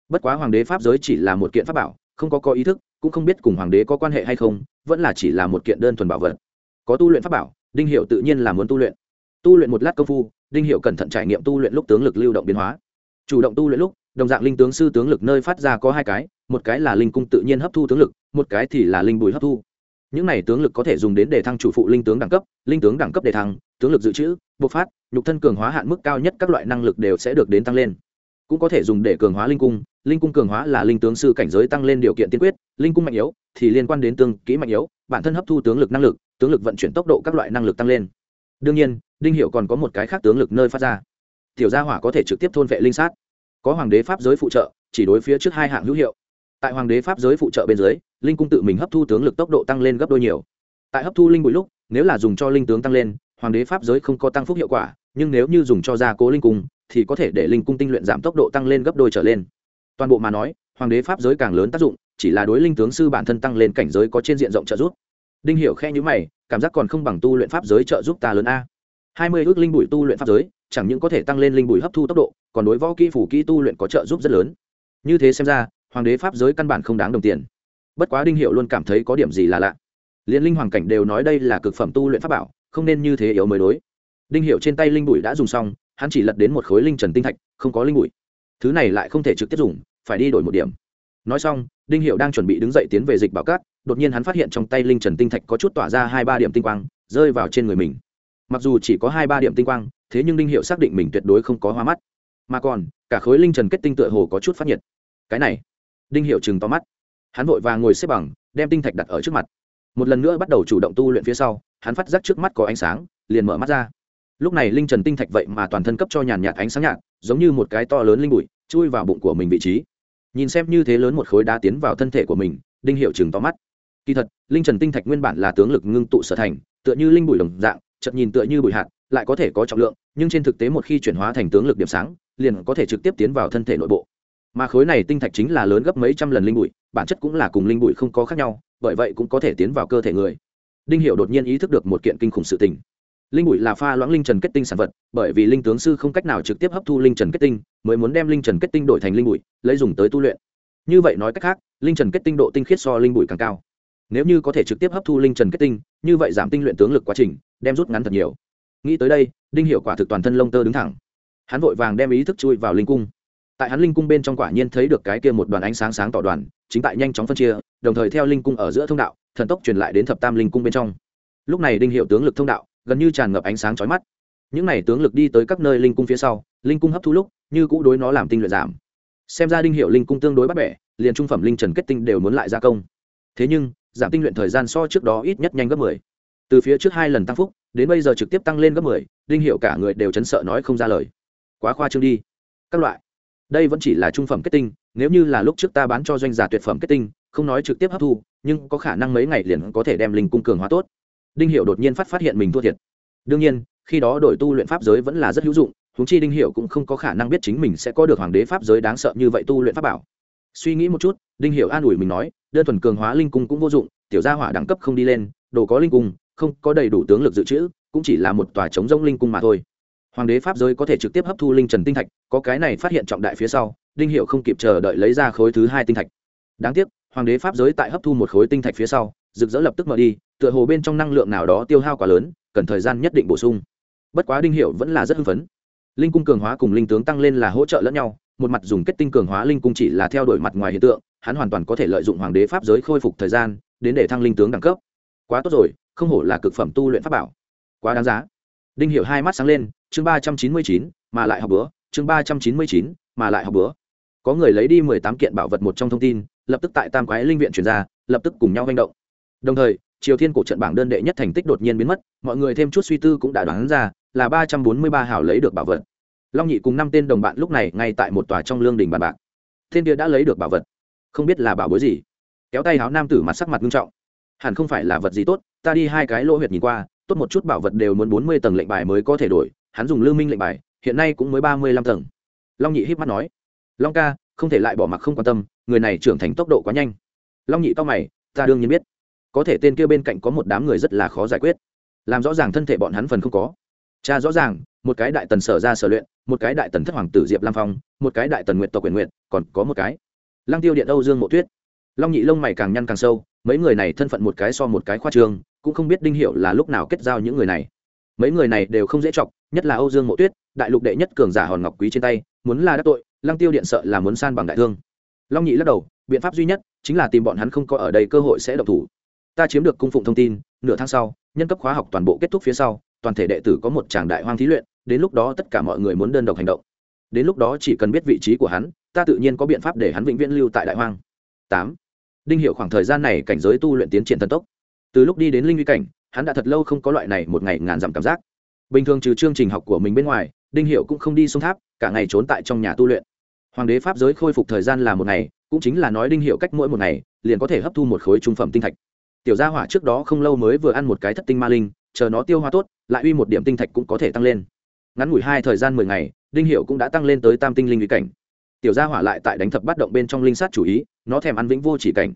Bất quá hoàng đế pháp giới chỉ là một kiện pháp bảo, không có có ý thức, cũng không biết cùng hoàng đế có quan hệ hay không, vẫn là chỉ là một kiện đơn thuần bảo vật. Có tu luyện pháp bảo, đinh hiệu tự nhiên là muốn tu luyện tu luyện một lát công phu, đinh hiệu cẩn thận trải nghiệm tu luyện lúc tướng lực lưu động biến hóa. Chủ động tu luyện lúc, đồng dạng linh tướng sư tướng lực nơi phát ra có hai cái, một cái là linh cung tự nhiên hấp thu tướng lực, một cái thì là linh bùi hấp thu. Những này tướng lực có thể dùng đến để thăng chủ phụ linh tướng đẳng cấp, linh tướng đẳng cấp để thăng, tướng lực dự trữ, bộc phát, nhục thân cường hóa hạn mức cao nhất các loại năng lực đều sẽ được đến tăng lên. Cũng có thể dùng để cường hóa linh cung linh cung cường hóa là linh tướng sư cảnh giới tăng lên điều kiện tiên quyết, linh cung mạnh yếu thì liên quan đến tương kỹ mạnh yếu, bản thân hấp thu tướng lực năng lực, tướng lực vận chuyển tốc độ các loại năng lực tăng lên đương nhiên, đinh hiệu còn có một cái khác tướng lực nơi phát ra. Tiểu gia hỏa có thể trực tiếp thôn vệ linh sát. Có hoàng đế pháp giới phụ trợ, chỉ đối phía trước hai hạng hữu hiệu. Tại hoàng đế pháp giới phụ trợ bên dưới, linh cung tự mình hấp thu tướng lực tốc độ tăng lên gấp đôi nhiều. Tại hấp thu linh bụi lúc, nếu là dùng cho linh tướng tăng lên, hoàng đế pháp giới không có tăng phúc hiệu quả, nhưng nếu như dùng cho gia cố linh cung, thì có thể để linh cung tinh luyện giảm tốc độ tăng lên gấp đôi trở lên. Toàn bộ mà nói, hoàng đế pháp giới càng lớn tác dụng, chỉ là đối linh tướng sư bản thân tăng lên cảnh giới có trên diện rộng trợ giúp đinh hiểu khe nhíu mày, cảm giác còn không bằng tu luyện pháp giới trợ giúp ta lớn a. Hai mươi ước linh bụi tu luyện pháp giới, chẳng những có thể tăng lên linh bụi hấp thu tốc độ, còn đối võ kỹ phủ kỹ tu luyện có trợ giúp rất lớn. Như thế xem ra, hoàng đế pháp giới căn bản không đáng đồng tiền. Bất quá đinh hiệu luôn cảm thấy có điểm gì là lạ. Liên linh hoàng cảnh đều nói đây là cực phẩm tu luyện pháp bảo, không nên như thế yếu mới đối. Đinh hiệu trên tay linh bụi đã dùng xong, hắn chỉ lật đến một khối linh trần tinh thạch, không có linh bụi thứ này lại không thể trực tiếp dùng, phải đi đổi một điểm. Nói xong, đinh hiệu đang chuẩn bị đứng dậy tiến về dịch bảo cát đột nhiên hắn phát hiện trong tay linh trần tinh thạch có chút tỏa ra hai ba điểm tinh quang, rơi vào trên người mình. Mặc dù chỉ có hai ba điểm tinh quang, thế nhưng đinh hiệu xác định mình tuyệt đối không có hoa mắt. Mà còn, cả khối linh trần kết tinh tựa hồ có chút phát nhiệt. Cái này, đinh hiệu chừng to mắt. Hắn vội vàng ngồi xếp bằng, đem tinh thạch đặt ở trước mặt. Một lần nữa bắt đầu chủ động tu luyện phía sau, hắn phát giác trước mắt có ánh sáng, liền mở mắt ra. Lúc này linh trần tinh thạch vậy mà toàn thân cấp cho nhàn nhạt ánh sáng nhạt, giống như một cái to lớn linh bụi, chui vào bụng của mình vị trí. Nhìn xem như thế lớn một khối đá tiến vào thân thể của mình, đinh hiệu chừng to mắt kỳ thật, linh trần tinh thạch nguyên bản là tướng lực ngưng tụ sở thành, tựa như linh bụi đồng dạng chậm nhìn tựa như bụi hạt, lại có thể có trọng lượng, nhưng trên thực tế một khi chuyển hóa thành tướng lực điểm sáng, liền có thể trực tiếp tiến vào thân thể nội bộ. Mà khối này tinh thạch chính là lớn gấp mấy trăm lần linh bụi, bản chất cũng là cùng linh bụi không có khác nhau, bởi vậy cũng có thể tiến vào cơ thể người. Đinh hiệu đột nhiên ý thức được một kiện kinh khủng sự tình. Linh bụi là pha loãng linh trần kết tinh sản vật, bởi vì linh tướng sư không cách nào trực tiếp hấp thu linh trần kết tinh, mới muốn đem linh trần kết tinh đổi thành linh bụi, lấy dùng tới tu luyện. Như vậy nói cách khác, linh trần kết tinh độ tinh khiết so linh bụi càng cao nếu như có thể trực tiếp hấp thu linh trần kết tinh, như vậy giảm tinh luyện tướng lực quá trình, đem rút ngắn thật nhiều. Nghĩ tới đây, đinh hiệu quả thực toàn thân lông tơ đứng thẳng. Hắn vội vàng đem ý thức chui vào linh cung. Tại hắn linh cung bên trong quả nhiên thấy được cái kia một đoàn ánh sáng sáng tỏ đoàn, chính tại nhanh chóng phân chia, đồng thời theo linh cung ở giữa thông đạo, thần tốc truyền lại đến thập tam linh cung bên trong. Lúc này đinh hiệu tướng lực thông đạo, gần như tràn ngập ánh sáng chói mắt. Những này tướng lực đi tới các nơi linh cung phía sau, linh cung hấp thu lúc, như cũ đối nó làm tinh luyện giảm. Xem ra đinh hiệu linh cung tương đối bắt bẻ, liền trung phẩm linh trần kết tinh đều muốn lại gia công. Thế nhưng giảm tinh luyện thời gian so trước đó ít nhất nhanh gấp mười. Từ phía trước hai lần tăng phúc, đến bây giờ trực tiếp tăng lên gấp mười, đinh hiệu cả người đều chấn sợ nói không ra lời. Quá khoa trương đi. Các loại. Đây vẫn chỉ là trung phẩm kết tinh, nếu như là lúc trước ta bán cho doanh giả tuyệt phẩm kết tinh, không nói trực tiếp hấp thu, nhưng có khả năng mấy ngày liền có thể đem linh cung cường hóa tốt. Đinh hiệu đột nhiên phát phát hiện mình thua thiệt. Đương nhiên, khi đó đổi tu luyện pháp giới vẫn là rất hữu dụng húng chi đinh hiệu cũng không có khả năng biết chính mình sẽ có được hoàng đế pháp giới đáng sợ như vậy tu luyện pháp bảo. Suy nghĩ một chút, đinh hiệu an ủi mình nói đơn thuần cường hóa linh cung cũng vô dụng, tiểu gia hỏa đẳng cấp không đi lên, đồ có linh cung, không có đầy đủ tướng lực dự trữ, cũng chỉ là một tòa chống rông linh cung mà thôi. Hoàng đế pháp giới có thể trực tiếp hấp thu linh trần tinh thạch, có cái này phát hiện trọng đại phía sau, đinh hiệu không kịp chờ đợi lấy ra khối thứ hai tinh thạch. Đáng tiếc, hoàng đế pháp giới tại hấp thu một khối tinh thạch phía sau, rực rỡ lập tức mở đi, tựa hồ bên trong năng lượng nào đó tiêu hao quá lớn, cần thời gian nhất định bổ sung. Bất quá đinh hiệu vẫn là rất hưng phấn. Linh cung cường hóa cùng linh tướng tăng lên là hỗ trợ lẫn nhau, một mặt dùng kết tinh cường hóa linh cung chỉ là theo đuổi mặt ngoài hiện tượng hắn hoàn toàn có thể lợi dụng hoàng đế pháp giới khôi phục thời gian đến để thăng linh tướng đẳng cấp. Quá tốt rồi, không hổ là cực phẩm tu luyện pháp bảo. Quá đáng giá. Đinh Hiểu hai mắt sáng lên, chương ba trăm chín mươi chín, mà lại học bữa, chương ba trăm chín mươi chín, mà lại học bữa. Có người lấy đi mười tám kiện bảo vật một trong thông tin, lập tức tại tam quái linh viện chuyển ra, lập tức cùng nhau manh động. Đồng thời, triều thiên cổ trận bảng đơn đệ nhất thành tích đột nhiên biến mất, mọi người thêm chút suy tư cũng đã đoán ra, là ba trăm bốn mươi ba hảo lấy được bảo vật. Long nhị cùng năm tên đồng bạn lúc này ngay tại một tòa trong lương đình bàn bạc. Thiên kia đã lấy được bảo vật không biết là bảo bối gì. Kéo tay háo nam tử mặt sắc mặt nghiêm trọng. Hẳn không phải là vật gì tốt, ta đi hai cái lỗ huyệt nhìn qua, tốt một chút bảo vật đều muốn bốn mươi tầng lệnh bài mới có thể đổi, hắn dùng lưu minh lệnh bài, hiện nay cũng mới ba mươi lăm tầng. Long nhị híp mắt nói, long ca, không thể lại bỏ mặc không quan tâm, người này trưởng thành tốc độ quá nhanh. Long nhị to mày, ta đương nhiên biết, có thể tên kia bên cạnh có một đám người rất là khó giải quyết. Làm rõ ràng thân thể bọn hắn phần không có. Cha rõ ràng, một cái đại tần sở ra sở luyện, một cái đại tần thất hoàng tử diệp lam phong, một cái đại tần nguyện tộc quyền nguyện còn có một cái lăng tiêu điện âu dương mộ tuyết. Long nhị lông mày càng nhăn càng sâu, mấy người này thân phận một cái so một cái khoa trương, cũng không biết đinh hiệu là lúc nào kết giao những người này. Mấy người này đều không dễ chọc, nhất là âu dương mộ tuyết, đại lục đệ nhất cường giả hòn ngọc quý trên tay, muốn là đắc tội, lăng tiêu điện sợ là muốn san bằng đại thương. Long nhị lắc đầu, biện pháp duy nhất chính là tìm bọn hắn không có ở đây cơ hội sẽ độc thủ. Ta chiếm được cung phụng thông tin, nửa tháng sau, nhân cấp khóa học toàn bộ kết thúc phía sau, toàn thể đệ tử có một tràng đại hoang thí luyện, đến lúc đó tất cả mọi người muốn đơn độc hành động. Đến lúc đó chỉ cần biết vị trí của hắn ta tự nhiên có biện pháp để hắn vĩnh viễn lưu tại đại hoang. Tám. Đinh hiệu khoảng thời gian này cảnh giới tu luyện tiến triển thần tốc. Từ lúc đi đến linh uy cảnh, hắn đã thật lâu không có loại này một ngày ngàn dặm cảm giác. Bình thường trừ chương trình học của mình bên ngoài, đinh hiệu cũng không đi xuống tháp, cả ngày trốn tại trong nhà tu luyện. Hoàng đế pháp giới khôi phục thời gian là một ngày, cũng chính là nói đinh hiệu cách mỗi một ngày, liền có thể hấp thu một khối trung phẩm tinh thạch. Tiểu gia hỏa trước đó không lâu mới vừa ăn một cái thất tinh ma linh, chờ nó tiêu hóa tốt, lại uy một điểm tinh thạch cũng có thể tăng lên. Ngắn ngủi hai thời gian mười ngày, đinh hiệu cũng đã tăng lên tới tam tinh linh uy cảnh tiểu gia hỏa lại tại đánh thập bắt động bên trong linh sát chủ ý, nó thèm ăn vĩnh vô chỉ cảnh.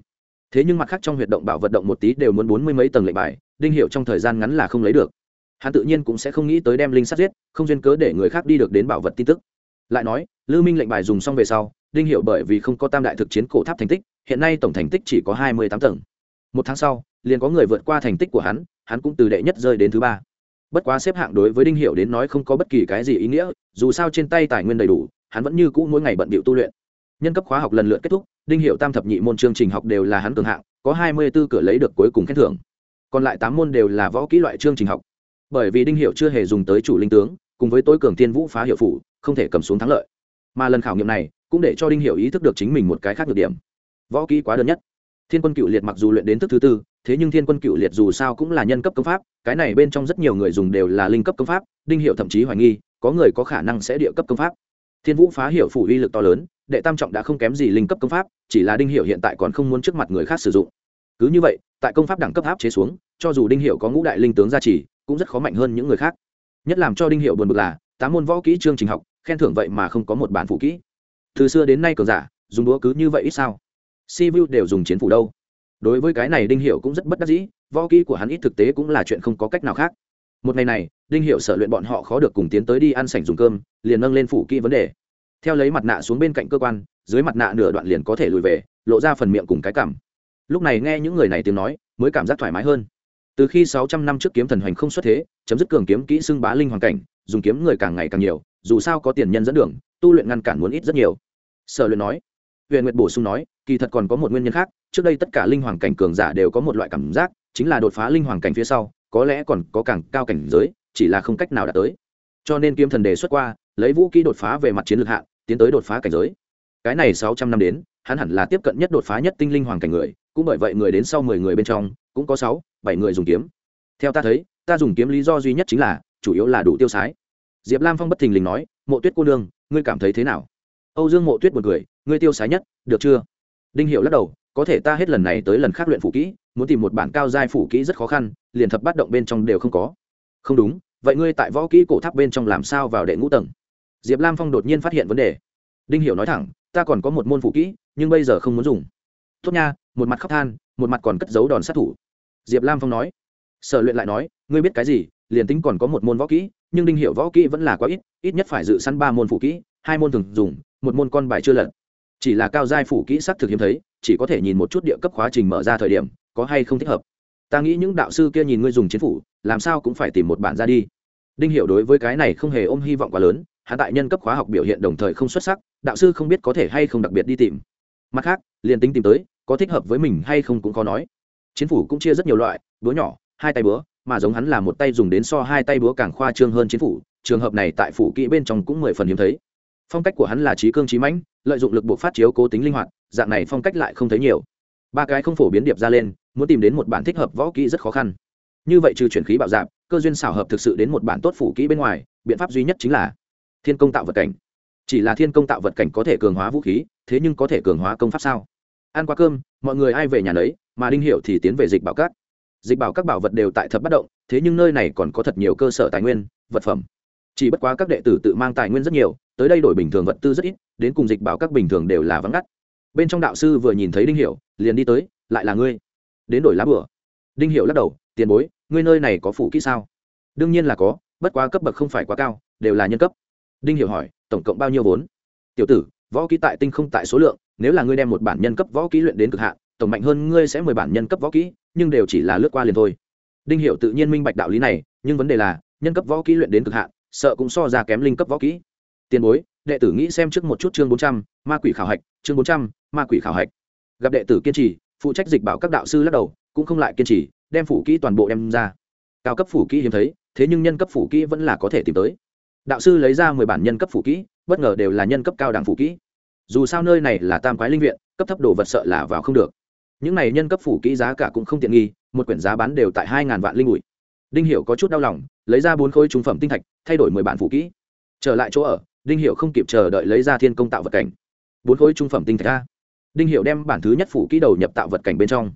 Thế nhưng mặt khác trong huyệt động bảo vật động một tí đều muốn bốn mươi mấy tầng lệnh bài, đinh hiệu trong thời gian ngắn là không lấy được. Hắn tự nhiên cũng sẽ không nghĩ tới đem linh sát giết, không duyên cớ để người khác đi được đến bảo vật tin tức. Lại nói lư minh lệnh bài dùng xong về sau, đinh hiệu bởi vì không có tam đại thực chiến cổ tháp thành tích, hiện nay tổng thành tích chỉ có hai mươi tám tầng. Một tháng sau, liền có người vượt qua thành tích của hắn hắn cũng từ đệ nhất rơi đến thứ ba. Bất quá xếp hạng đối với đinh hiệu đến nói không có bất kỳ cái gì ý nghĩa, dù sao trên tay tài nguyên đầy đủ hắn vẫn như cũ mỗi ngày bận bịu tu luyện. Nhân cấp khóa học lần lượt kết thúc, đinh hiệu tam thập nhị môn chương trình học đều là hắn cường hạng, có hai mươi b ố cửa lấy được cuối cùng khen thưởng. Còn lại tám môn đều là võ kỹ loại chương trình học. Bởi vì đinh hiệu chưa hề dùng tới chủ linh tướng, cùng với tối cường tiên vũ phá hiệu phủ, không thể cầm xuống thắng lợi. Mà lần khảo nghiệm này, cũng để cho đinh hiệu ý thức được chính mình một cái khác được điểm. Võ kỹ quá đơn nhất. Thiên quân cựu liệt mặc dù luyện đến thức thứ tư, thế nhưng thiên quân cựu liệt dù sao cũng là nhân cấp công pháp, cái này bên trong rất nhiều người dùng đều là linh cấp công pháp, đinh hiệu thậm chí hoài nghi, có người có khả năng sẽ địa cấp công pháp thiên vũ phá hiệu phủ uy lực to lớn, đệ tam trọng đã không kém gì linh cấp công pháp, chỉ là đinh hiệu hiện tại còn không muốn trước mặt người khác sử dụng. Cứ như vậy, tại công pháp đẳng cấp áp chế xuống, cho dù đinh hiệu có ngũ đại linh tướng gia trì, cũng rất khó mạnh hơn những người khác. Nhất làm cho đinh hiệu buồn bực là, tám môn võ kỹ chương trình học, khen thưởng vậy mà không có một bản phụ kỹ. Từ xưa đến nay cường giả, dùng đũa cứ như vậy ít sao? Si vu đều dùng chiến phủ đâu? Đối với cái này đinh hiệu cũng rất bất đắc dĩ, võ kỹ của hắn ít thực tế cũng là chuyện không có cách nào khác. Một ngày này đinh hiệu sợ luyện bọn họ khó được cùng tiến tới đi ăn sảnh dùng cơm, liền nâng lên phủ kỹ vấn đề. Theo lấy mặt nạ xuống bên cạnh cơ quan, dưới mặt nạ nửa đoạn liền có thể lùi về, lộ ra phần miệng cùng cái cảm. Lúc này nghe những người này tiếng nói, mới cảm giác thoải mái hơn. Từ khi sáu trăm năm trước kiếm thần hoành không xuất thế, chấm dứt cường kiếm kỹ xưng bá linh hoàn cảnh, dùng kiếm người càng ngày càng nhiều, dù sao có tiền nhân dẫn đường, tu luyện ngăn cản muốn ít rất nhiều. Sở luyện nói, huyền nguyệt bổ sung nói, kỳ thật còn có một nguyên nhân khác, trước đây tất cả linh hoàng cảnh cường giả đều có một loại cảm giác, chính là đột phá linh hoàng cảnh phía sau, có lẽ còn có càng cao cảnh giới chỉ là không cách nào đạt tới. Cho nên kiếm thần đề xuất qua, lấy vũ kỹ đột phá về mặt chiến lược hạn tiến tới đột phá cảnh giới. Cái này sáu trăm năm đến, hắn hẳn là tiếp cận nhất đột phá nhất tinh linh hoàng cảnh người, cũng bởi vậy người đến sau mười người bên trong, cũng có sáu, bảy người dùng kiếm. Theo ta thấy, ta dùng kiếm lý do duy nhất chính là, chủ yếu là đủ tiêu sái. Diệp lam phong bất thình lình nói, mộ tuyết cô nương, ngươi cảm thấy thế nào? Âu dương mộ tuyết một người ngươi tiêu sái nhất, được chưa? Đinh hiệu lắc đầu, có thể ta hết lần này tới lần khác luyện phủ kỹ, muốn tìm một bản cao giai phủ kỹ rất khó khăn, liền thập bắt động bên trong đều không có không đúng, vậy ngươi tại võ kỹ cổ tháp bên trong làm sao vào đệ ngũ tầng? Diệp lam phong đột nhiên phát hiện vấn đề. Đinh hiểu nói thẳng, ta còn có một môn phụ kỹ, nhưng bây giờ không muốn dùng. Tốt nha, một mặt khóc than, một mặt còn cất giấu đòn sát thủ. Diệp lam phong nói. Sở luyện lại nói, ngươi biết cái gì, liền tính còn có một môn võ kỹ, nhưng đinh hiểu võ kỹ vẫn là quá ít ít nhất phải dự săn ba môn phụ kỹ, hai môn thường dùng, một môn con bài chưa lật. Chỉ là cao giai phủ kỹ sắc thực hiếm thấy, chỉ có thể nhìn một chút địa cấp khóa trình mở ra thời điểm, có hay không thích hợp ta nghĩ những đạo sư kia nhìn ngươi dùng chiến phủ, làm sao cũng phải tìm một bản ra đi. Đinh hiểu đối với cái này không hề ôm hy vọng quá lớn hạ tại nhân cấp khóa học biểu hiện đồng thời không xuất sắc, đạo sư không biết có thể hay không đặc biệt đi tìm. Mặt khác, liền tính tìm tới, có thích hợp với mình hay không cũng khó nói. Chiến phủ cũng chia rất nhiều loại, búa nhỏ, hai tay búa, mà giống hắn là một tay dùng đến so hai tay búa càng khoa trương hơn chiến phủ, trường hợp này tại phủ kỹ bên trong cũng mười phần hiếm thấy. Phong cách của hắn là trí cương trí mãnh, lợi dụng lực buộc phát chiếu cố tính linh hoạt, dạng này phong cách lại không thấy nhiều. Ba cái không phổ biến điệp ra lên muốn tìm đến một bản thích hợp võ kỹ rất khó khăn. Như vậy trừ chuyển khí bạo dạp, cơ duyên xảo hợp thực sự đến một bản tốt phủ kỹ bên ngoài, biện pháp duy nhất chính là thiên công tạo vật cảnh. Chỉ là thiên công tạo vật cảnh có thể cường hóa vũ khí, thế nhưng có thể cường hóa công pháp sao? Ăn qua cơm, mọi người ai về nhà nấy, mà đinh hiệu thì tiến về dịch bảo các. Dịch bảo các bảo vật đều tại thập bất động, thế nhưng nơi này còn có thật nhiều cơ sở tài nguyên, vật phẩm. Chỉ bất quá các đệ tử tự mang tài nguyên rất nhiều, tới đây đổi bình thường vật tư rất ít, đến cùng dịch bảo các bình thường đều là vắng ngắt. Bên trong đạo sư vừa nhìn thấy đinh hiệu liền đi tới, lại là ngươi đến đổi lá bửa đinh hiệu lắc đầu, tiền bối, ngươi nơi này có phủ kỹ sao? Đương nhiên là có, bất quá cấp bậc không phải quá cao, đều là nhân cấp. Đinh hiểu hỏi, tổng cộng bao nhiêu vốn? Tiểu tử, võ kỹ tại tinh không tại số lượng, nếu là ngươi đem một bản nhân cấp võ kỹ luyện đến cực hạn, tổng mạnh hơn ngươi sẽ mười bản nhân cấp võ kỹ, nhưng đều chỉ là lướt qua liền thôi. Đinh hiểu tự nhiên minh bạch đạo lý này, nhưng vấn đề là, nhân cấp võ kỹ luyện đến cực hạn, sợ cũng so ra kém linh cấp võ kỹ. Tiền bối, đệ tử nghĩ xem trước một chút chương bốn trăm, ma quỷ khảo hạch, chương bốn trăm, ma quỷ khảo hạch. Gặp đệ tử kiên trì phụ trách dịch bảo các đạo sư lắc đầu, cũng không lại kiên trì, đem phủ kỹ toàn bộ đem ra. Cao cấp phủ kỹ hiếm thấy, thế nhưng nhân cấp phủ kỹ vẫn là có thể tìm tới. Đạo sư lấy ra mười bản nhân cấp phủ kỹ, bất ngờ đều là nhân cấp cao đẳng phủ kỹ. Dù sao nơi này là tam quái linh viện, cấp thấp đồ vật sợ là vào không được. Những này nhân cấp phủ kỹ giá cả cũng không tiện nghi, một quyển giá bán đều tại hai ngàn vạn linh ủi. Đinh hiểu có chút đau lòng, lấy ra bốn khối trung phẩm tinh thạch, thay đổi mười bản phủ kỹ. Trở lại chỗ ở, đinh hiểu không kịp chờ đợi lấy ra thiên công tạo vật cảnh. Bốn khối trung phẩm tinh thạch a đinh Hiệu đem bản thứ nhất phủ kỹ đầu nhập tạo vật cảnh bên trong.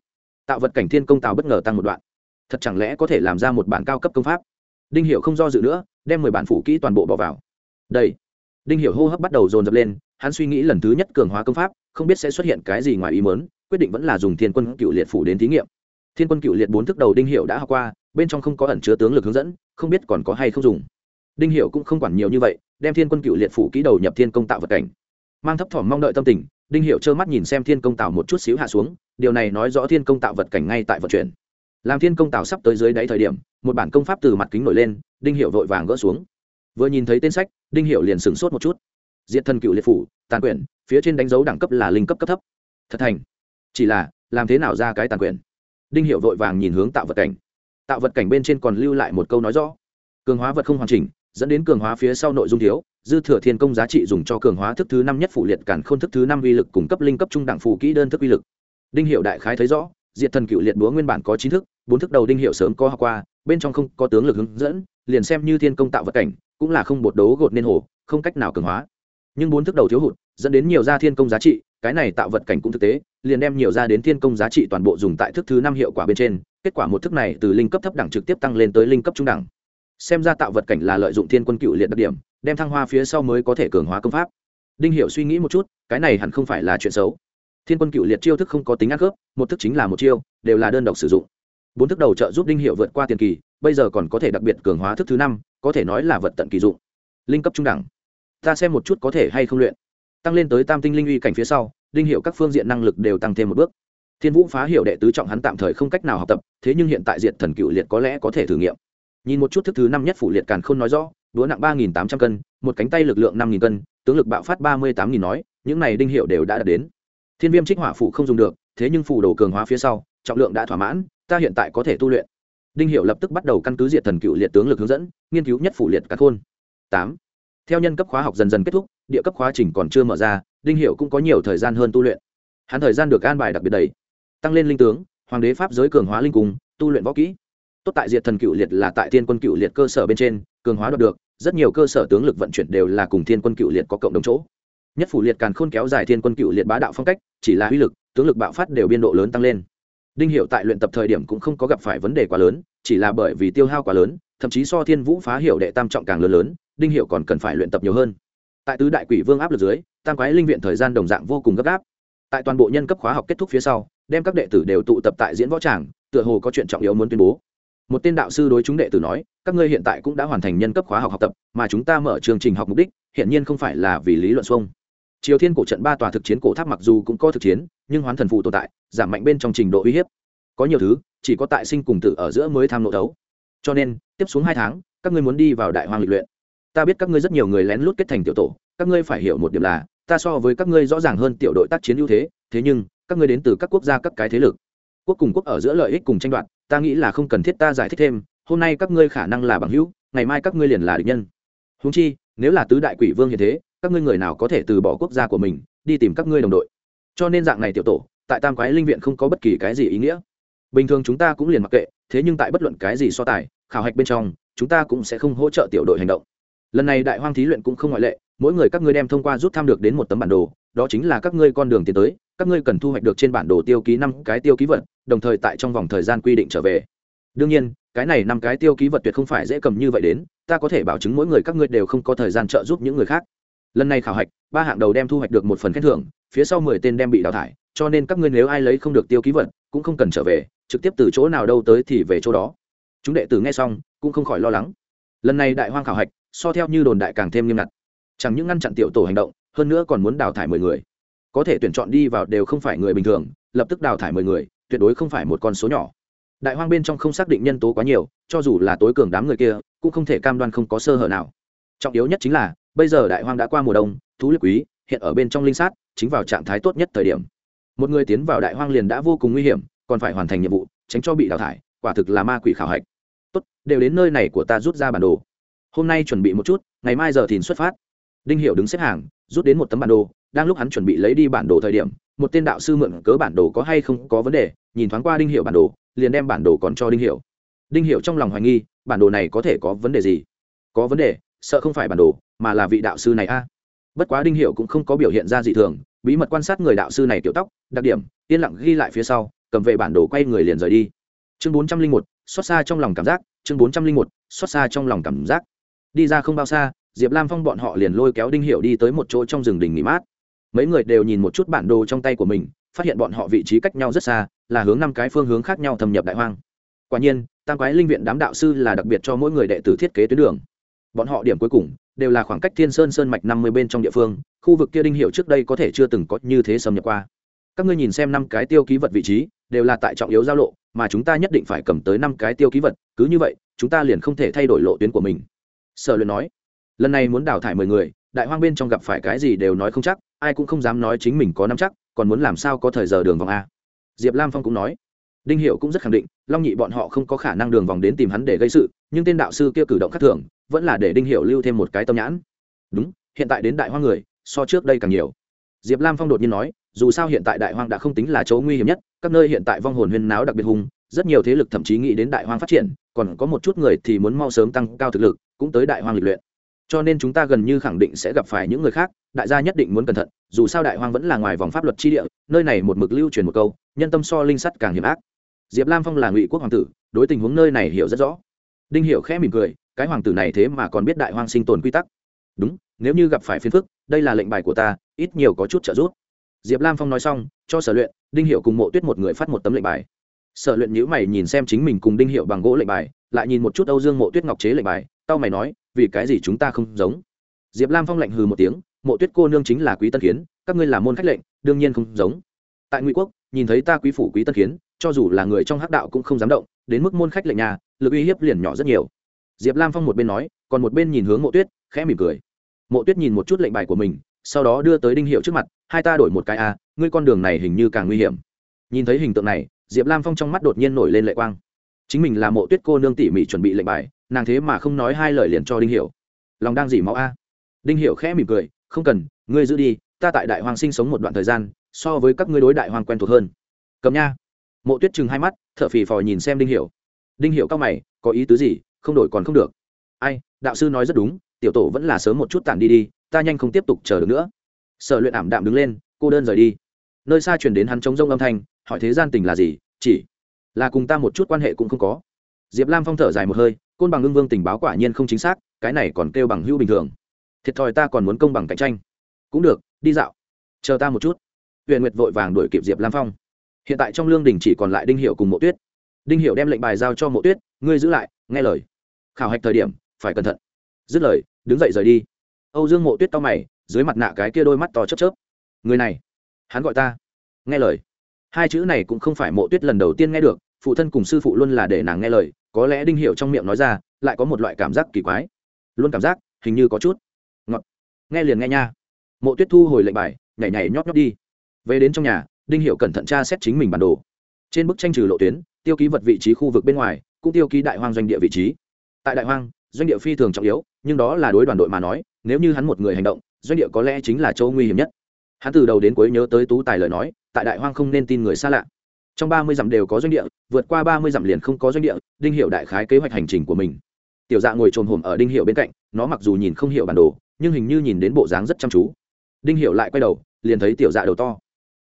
Tạo vật cảnh thiên công tạo bất ngờ tăng một đoạn. Thật chẳng lẽ có thể làm ra một bản cao cấp công pháp? Đinh Hiệu không do dự nữa, đem mười bản phủ kỹ toàn bộ bỏ vào. Đây. Đinh Hiệu hô hấp bắt đầu dồn dập lên, hắn suy nghĩ lần thứ nhất cường hóa công pháp, không biết sẽ xuất hiện cái gì ngoài ý muốn, quyết định vẫn là dùng thiên quân cựu liệt phủ đến thí nghiệm. Thiên quân cựu liệt bốn thức đầu đinh Hiệu đã học qua, bên trong không có ẩn chứa tướng lực hướng dẫn, không biết còn có hay không dùng. Đinh Hiệu cũng không quản nhiều như vậy, đem thiên quân cựu liệt phủ kỹ đầu nhập thiên công tạo vật cảnh. Mang thấp thỏm mong đợi tâm tình đinh hiểu trơ mắt nhìn xem thiên công tạo một chút xíu hạ xuống, điều này nói rõ thiên công tạo vật cảnh ngay tại vận chuyển. Làm thiên công tạo sắp tới dưới đáy thời điểm, một bản công pháp từ mặt kính nổi lên, đinh hiệu vội vàng gỡ xuống. Vừa nhìn thấy tên sách, đinh hiệu liền sửng sốt một chút. Diện thân cựu liệt phủ, tàn quyển, phía trên đánh dấu đẳng cấp là linh cấp cấp thấp. Thật thành. Chỉ là, làm thế nào ra cái tàn quyển? Đinh hiệu vội vàng nhìn hướng tạo vật cảnh. Tạo vật cảnh bên trên còn lưu lại một câu nói rõ. Cường hóa vật không hoàn chỉnh, dẫn đến cường hóa phía sau nội dung thiếu dư thừa thiên công giá trị dùng cho cường hóa thức thứ năm nhất phụ liệt cản khôn thức thứ năm uy lực cung cấp linh cấp trung đẳng phù kỹ đơn thức uy lực. Đinh hiệu đại khái thấy rõ, diệt thần cựu liệt búa nguyên bản có chín thức, bốn thức đầu đinh hiệu sớm có học qua, bên trong không có tướng lực hướng dẫn, liền xem như thiên công tạo vật cảnh, cũng là không bột đấu gột nên hồ, không cách nào cường hóa. Nhưng bốn thức đầu thiếu hụt, dẫn đến nhiều gia thiên công giá trị, cái này tạo vật cảnh cũng thực tế, liền đem nhiều ra đến thiên công giá trị toàn bộ dùng tại thức thứ năm hiệu quả bên trên, kết quả một thức này từ linh cấp thấp đẳng trực tiếp tăng lên tới linh cấp trung đẳng. Xem ra tạo vật cảnh là lợi dụng thiên quân cựu liệt đặc điểm đem thăng hoa phía sau mới có thể cường hóa công pháp. Đinh hiểu suy nghĩ một chút, cái này hẳn không phải là chuyện xấu. Thiên quân cựu liệt chiêu thức không có tính ăn khớp, một thức chính là một chiêu, đều là đơn độc sử dụng. Bốn thức đầu trợ giúp đinh hiệu vượt qua tiền kỳ, bây giờ còn có thể đặc biệt cường hóa thức thứ năm, có thể nói là vật tận kỳ dụng. Linh cấp trung đẳng. Ta xem một chút có thể hay không luyện. Tăng lên tới tam tinh linh uy cảnh phía sau, đinh hiệu các phương diện năng lực đều tăng thêm một bước. Thiên vũ phá hiệu đệ tứ trọng hắn tạm thời không cách nào học tập, thế nhưng hiện tại diện thần cựu liệt có lẽ có thể thử nghiệm. Nhìn một chút thức thứ năm nhất phủ liệt càn không nói rõ đũa nặng ba nghìn tám trăm cân, một cánh tay lực lượng năm nghìn cân, tướng lực bạo phát ba mươi tám nghìn nói, những này đinh hiệu đều đã đạt đến. Thiên viêm trích hỏa phụ không dùng được, thế nhưng phù đồ cường hóa phía sau, trọng lượng đã thỏa mãn, ta hiện tại có thể tu luyện. Đinh hiệu lập tức bắt đầu căn cứ diệt thần cựu liệt tướng lực hướng dẫn, nghiên cứu nhất phủ liệt cắn khôn. Tám. Theo nhân cấp khóa học dần dần kết thúc, địa cấp khóa trình còn chưa mở ra, đinh hiệu cũng có nhiều thời gian hơn tu luyện. Hắn thời gian được an bài đặc biệt đầy. Tăng lên linh tướng, hoàng đế pháp giới cường hóa linh cung, tu luyện võ kỹ. Tốt tại diệt thần cựu liệt là tại thiên quân cựu liệt cơ sở bên trên, cường hóa đoạt được rất nhiều cơ sở tướng lực vận chuyển đều là cùng thiên quân cựu liệt có cộng đồng chỗ. Nhất phủ liệt càn khôn kéo dài thiên quân cựu liệt bá đạo phong cách, chỉ là uy lực, tướng lực bạo phát đều biên độ lớn tăng lên. Đinh hiệu tại luyện tập thời điểm cũng không có gặp phải vấn đề quá lớn, chỉ là bởi vì tiêu hao quá lớn, thậm chí so thiên vũ phá hiệu đệ tam trọng càng lớn lớn, đinh hiệu còn cần phải luyện tập nhiều hơn. Tại tứ đại quỷ vương áp lực dưới, tam quái linh viện thời gian đồng dạng vô cùng gấp gáp. Tại toàn bộ nhân cấp khóa học kết thúc phía sau, đem các đệ tử đều tụ tập tại diễn võ tràng, tựa hồ có chuyện trọng yếu muốn tuyên bố một tên đạo sư đối chúng đệ tử nói, các ngươi hiện tại cũng đã hoàn thành nhân cấp khóa học học tập, mà chúng ta mở chương trình học mục đích hiện nhiên không phải là vì lý luận xuông. Triều thiên cổ trận ba tòa thực chiến cổ tháp mặc dù cũng có thực chiến, nhưng hoán thần phụ tồn tại, giảm mạnh bên trong trình độ uy hiếp. Có nhiều thứ, chỉ có tại sinh cùng tử ở giữa mới tham lộ đấu. Cho nên, tiếp xuống hai tháng, các ngươi muốn đi vào đại hoàng lịch luyện. Ta biết các ngươi rất nhiều người lén lút kết thành tiểu tổ, các ngươi phải hiểu một điểm là, ta so với các ngươi rõ ràng hơn tiểu đội tác chiến ưu thế thế nhưng, các ngươi đến từ các quốc gia các cái thế lực. Quốc cùng quốc ở giữa lợi ích cùng tranh đoạt ta nghĩ là không cần thiết ta giải thích thêm, hôm nay các ngươi khả năng là bằng hữu, ngày mai các ngươi liền là địch nhân. Húng chi, nếu là tứ đại quỷ vương như thế, các ngươi người nào có thể từ bỏ quốc gia của mình, đi tìm các ngươi đồng đội? Cho nên dạng này tiểu tổ, tại tam quái linh viện không có bất kỳ cái gì ý nghĩa. Bình thường chúng ta cũng liền mặc kệ, thế nhưng tại bất luận cái gì so tài, khảo hạch bên trong, chúng ta cũng sẽ không hỗ trợ tiểu đội hành động. Lần này đại hoang thí luyện cũng không ngoại lệ, mỗi người các ngươi đem thông qua rút thăm được đến một tấm bản đồ, đó chính là các ngươi con đường tiến tới, các ngươi cần thu hoạch được trên bản đồ tiêu ký năm cái tiêu ký vật đồng thời tại trong vòng thời gian quy định trở về. Đương nhiên, cái này năm cái tiêu ký vật tuyệt không phải dễ cầm như vậy đến, ta có thể bảo chứng mỗi người các ngươi đều không có thời gian trợ giúp những người khác. Lần này khảo hạch, ba hạng đầu đem thu hoạch được một phần khen thưởng, phía sau mười tên đem bị đào thải, cho nên các ngươi nếu ai lấy không được tiêu ký vật, cũng không cần trở về, trực tiếp từ chỗ nào đâu tới thì về chỗ đó. Chúng đệ tử nghe xong, cũng không khỏi lo lắng. Lần này đại hoang khảo hạch, so theo như đồn đại càng thêm nghiêm ngặt. Chẳng những ngăn chặn tiểu tổ hành động, hơn nữa còn muốn đào thải mười người. Có thể tuyển chọn đi vào đều không phải người bình thường, lập tức đào thải mười người tuyệt đối không phải một con số nhỏ. Đại hoang bên trong không xác định nhân tố quá nhiều, cho dù là tối cường đám người kia, cũng không thể cam đoan không có sơ hở nào. Trọng yếu nhất chính là, bây giờ đại hoang đã qua mùa đông, thú lực quý, hiện ở bên trong linh sát, chính vào trạng thái tốt nhất thời điểm. Một người tiến vào đại hoang liền đã vô cùng nguy hiểm, còn phải hoàn thành nhiệm vụ, tránh cho bị đào thải, quả thực là ma quỷ khảo hạch. Tốt, đều đến nơi này của ta rút ra bản đồ. Hôm nay chuẩn bị một chút, ngày mai giờ thìn xuất phát. Đinh hiệu đứng xếp hàng, rút đến một tấm bản đồ, đang lúc hắn chuẩn bị lấy đi bản đồ thời điểm một tên đạo sư mượn cớ bản đồ có hay không có vấn đề, nhìn thoáng qua đinh hiệu bản đồ, liền đem bản đồ còn cho đinh hiệu đinh hiệu trong lòng hoài nghi, bản đồ này có thể có vấn đề gì? Có vấn đề, sợ không phải bản đồ, mà là vị đạo sư này a. À. Bất quá đinh hiệu cũng không có biểu hiện ra gì thường, bí mật quan sát người đạo sư này kiểu tóc, đặc điểm, yên lặng ghi lại phía sau, cầm về bản đồ quay người liền rời đi. Chương bốn trăm linh một, xót xa trong lòng cảm giác, chương bốn trăm linh một, xót xa trong lòng cảm giác. Đi ra không bao xa, diệp lam phong bọn họ liền lôi kéo đinh hiệu đi tới một chỗ trong rừng đình nghỉ mát mấy người đều nhìn một chút bản đồ trong tay của mình, phát hiện bọn họ vị trí cách nhau rất xa, là hướng năm cái phương hướng khác nhau thâm nhập đại hoang. Quả nhiên, tam quái linh viện đám đạo sư là đặc biệt cho mỗi người đệ tử thiết kế tuyến đường. Bọn họ điểm cuối cùng, đều là khoảng cách thiên sơn sơn mạch năm mươi bên trong địa phương, khu vực kia đinh hiệu trước đây có thể chưa từng có như thế xâm nhập qua. Các ngươi nhìn xem năm cái tiêu ký vật vị trí, đều là tại trọng yếu giao lộ, mà chúng ta nhất định phải cầm tới năm cái tiêu ký vật, cứ như vậy, chúng ta liền không thể thay đổi lộ tuyến của mình. Sở luyện nói. Lần này muốn đào thải mười người, đại hoang bên trong gặp phải cái gì đều nói không chắc ai cũng không dám nói chính mình có nắm chắc còn muốn làm sao có thời giờ đường vòng a. Diệp lam phong cũng nói đinh hiệu cũng rất khẳng định long nhị bọn họ không có khả năng đường vòng đến tìm hắn để gây sự nhưng tên đạo sư kia cử động khác thường vẫn là để đinh hiệu lưu thêm một cái tâm nhãn. Đúng hiện tại đến đại hoang người so trước đây càng nhiều. Diệp lam phong đột nhiên nói dù sao hiện tại đại hoang đã không tính là chỗ nguy hiểm nhất các nơi hiện tại vong hồn huyên náo đặc biệt hùng, rất nhiều thế lực thậm chí nghĩ đến đại hoang phát triển còn có một chút người thì muốn mau sớm tăng cao thực lực cũng tới đại hoang lịch luyện cho nên chúng ta gần như khẳng định sẽ gặp phải những người khác, đại gia nhất định muốn cẩn thận, dù sao đại hoang vẫn là ngoài vòng pháp luật tri địa, nơi này một mực lưu truyền một câu, nhân tâm so linh sắt càng hiểm ác. Diệp lam phong là ngụy quốc hoàng tử, đối tình huống nơi này hiểu rất rõ. Đinh hiểu khẽ mỉm cười, cái hoàng tử này thế mà còn biết đại hoang sinh tồn quy tắc. Đúng, nếu như gặp phải phiền phức, đây là lệnh bài của ta, ít nhiều có chút trợ giúp. Diệp lam phong nói xong, cho sở luyện, đinh hiệu cùng mộ tuyết một người phát một tấm lệnh bài. Sở luyện nhữ mày nhìn xem chính mình cùng đinh hiệu bằng gỗ lệnh bài, lại nhìn một chút âu dương mộ tuyết ngọc chế lệnh bài tao mày nói vì cái gì chúng ta không giống? Diệp lam phong lệnh hừ một tiếng mộ tuyết cô nương chính là quý tân kiến các ngươi là môn khách lệnh đương nhiên không giống. Tại ngụy quốc nhìn thấy ta quý phủ quý tân kiến cho dù là người trong hắc đạo cũng không dám động đến mức môn khách lệnh nhà lực uy hiếp liền nhỏ rất nhiều. Diệp lam phong một bên nói còn một bên nhìn hướng mộ tuyết khẽ mỉm cười. Mộ tuyết nhìn một chút lệnh bài của mình sau đó đưa tới đinh hiệu trước mặt hai ta đổi một cái a à, ngươi con đường này hình như càng nguy hiểm. Nhìn thấy hình tượng này diệp lam phong trong mắt đột nhiên nổi lên lệ quang. Chính mình là mộ tuyết cô nương tỉ mỉ chuẩn bị lệnh bài nàng thế mà không nói hai lời liền cho đinh hiểu. Lòng đang dỉ máu a. Đinh hiểu khẽ mỉm cười, không cần, ngươi giữ đi, ta tại đại hoàng sinh sống một đoạn thời gian, so với các ngươi đối đại hoàng quen thuộc hơn. Cầm nha. Mộ tuyết chừng hai mắt, thở phì phò nhìn xem đinh hiểu. Đinh hiểu cao mày, có ý tứ gì, không đổi còn không được. Ai, đạo sư nói rất đúng, tiểu tổ vẫn là sớm một chút tản đi đi, ta nhanh không tiếp tục chờ được nữa. Sở luyện ảm đạm đứng lên, cô đơn rời đi. Nơi xa truyền đến hắn chống rông âm thanh, hỏi thế gian tình là gì, chỉ là cùng ta một chút quan hệ cũng không có diệp lam phong thở dài một hơi, côn bằng ưng vương tình báo quả nhiên không chính xác, cái này còn kêu bằng hữu bình thường. Thiệt thòi ta còn muốn công bằng cạnh tranh. Cũng được, đi dạo. Chờ ta một chút. Huyện nguyệt vội vàng đuổi kịp diệp lam phong. Hiện tại trong lương đình chỉ còn lại đinh hiệu cùng mộ tuyết. Đinh hiệu đem lệnh bài giao cho mộ tuyết, ngươi giữ lại, nghe lời. Khảo hạch thời điểm, phải cẩn thận. Dứt lời, đứng dậy rời đi. Âu dương mộ tuyết to mày, dưới mặt nạ cái kia đôi mắt to chớp chớp. Người này, hắn gọi ta, nghe lời. Hai chữ này cũng không phải mộ tuyết lần đầu tiên nghe được phụ thân cùng sư phụ luôn là để nàng nghe lời, có lẽ đinh Hiểu trong miệng nói ra, lại có một loại cảm giác kỳ quái. Luôn cảm giác, hình như có chút. Ngọt. Nghe liền nghe nha. Mộ tuyết thu hồi lệnh bài, nhảy nhảy nhót nhót đi. Về đến trong nhà, đinh Hiểu cẩn thận tra xét chính mình bản đồ. Trên bức tranh trừ lộ tuyến, tiêu ký vật vị trí khu vực bên ngoài, cũng tiêu ký đại hoang doanh địa vị trí. Tại đại hoang, doanh địa phi thường trọng yếu, nhưng đó là đối đoàn đội mà nói, nếu như hắn một người hành động, doanh địa có lẽ chính là chỗ nguy hiểm nhất. Hắn từ đầu đến cuối nhớ tới tú tài lời nói, tại đại hoang không nên tin người xa lạ trong ba mươi dặm đều có doanh địa vượt qua ba mươi dặm liền không có doanh địa đinh hiệu đại khái kế hoạch hành trình của mình. Tiểu dạ ngồi trồm hồm ở đinh hiệu bên cạnh nó mặc dù nhìn không hiểu bản đồ nhưng hình như nhìn đến bộ dáng rất chăm chú. Đinh hiệu lại quay đầu liền thấy tiểu dạ đầu to.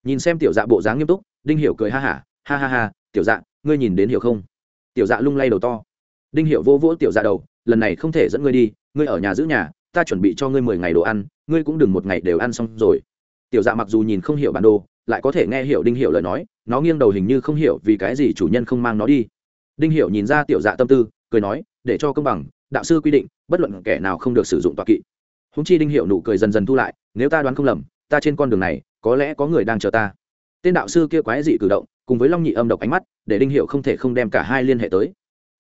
Nhìn xem tiểu dạ bộ dáng nghiêm túc đinh hiểu cười ha hả ha, ha ha ha tiểu dạ ngươi nhìn đến hiểu không? Tiểu dạ lung lay đầu to. Đinh hiểu vô vỗ tiểu dạ đầu lần này không thể dẫn ngươi đi ngươi ở nhà giữ nhà ta chuẩn bị cho ngươi mười ngày đồ ăn ngươi cũng đừng một ngày đều ăn xong rồi. Tiểu dạ mặc dù nhìn không hiểu bản đồ lại có thể nghe hiểu đinh hiểu lời nói nó nghiêng đầu hình như không hiểu vì cái gì chủ nhân không mang nó đi. Đinh hiểu nhìn ra tiểu dạ tâm tư, cười nói, để cho công bằng, đạo sư quy định, bất luận kẻ nào không được sử dụng tọa kỵ. Húng chi đinh hiểu nụ cười dần dần thu lại, nếu ta đoán không lầm, ta trên con đường này, có lẽ có người đang chờ ta. Tên đạo sư kia quái dị cử động, cùng với long nhị âm độc ánh mắt, để đinh hiệu không thể không đem cả hai liên hệ tới.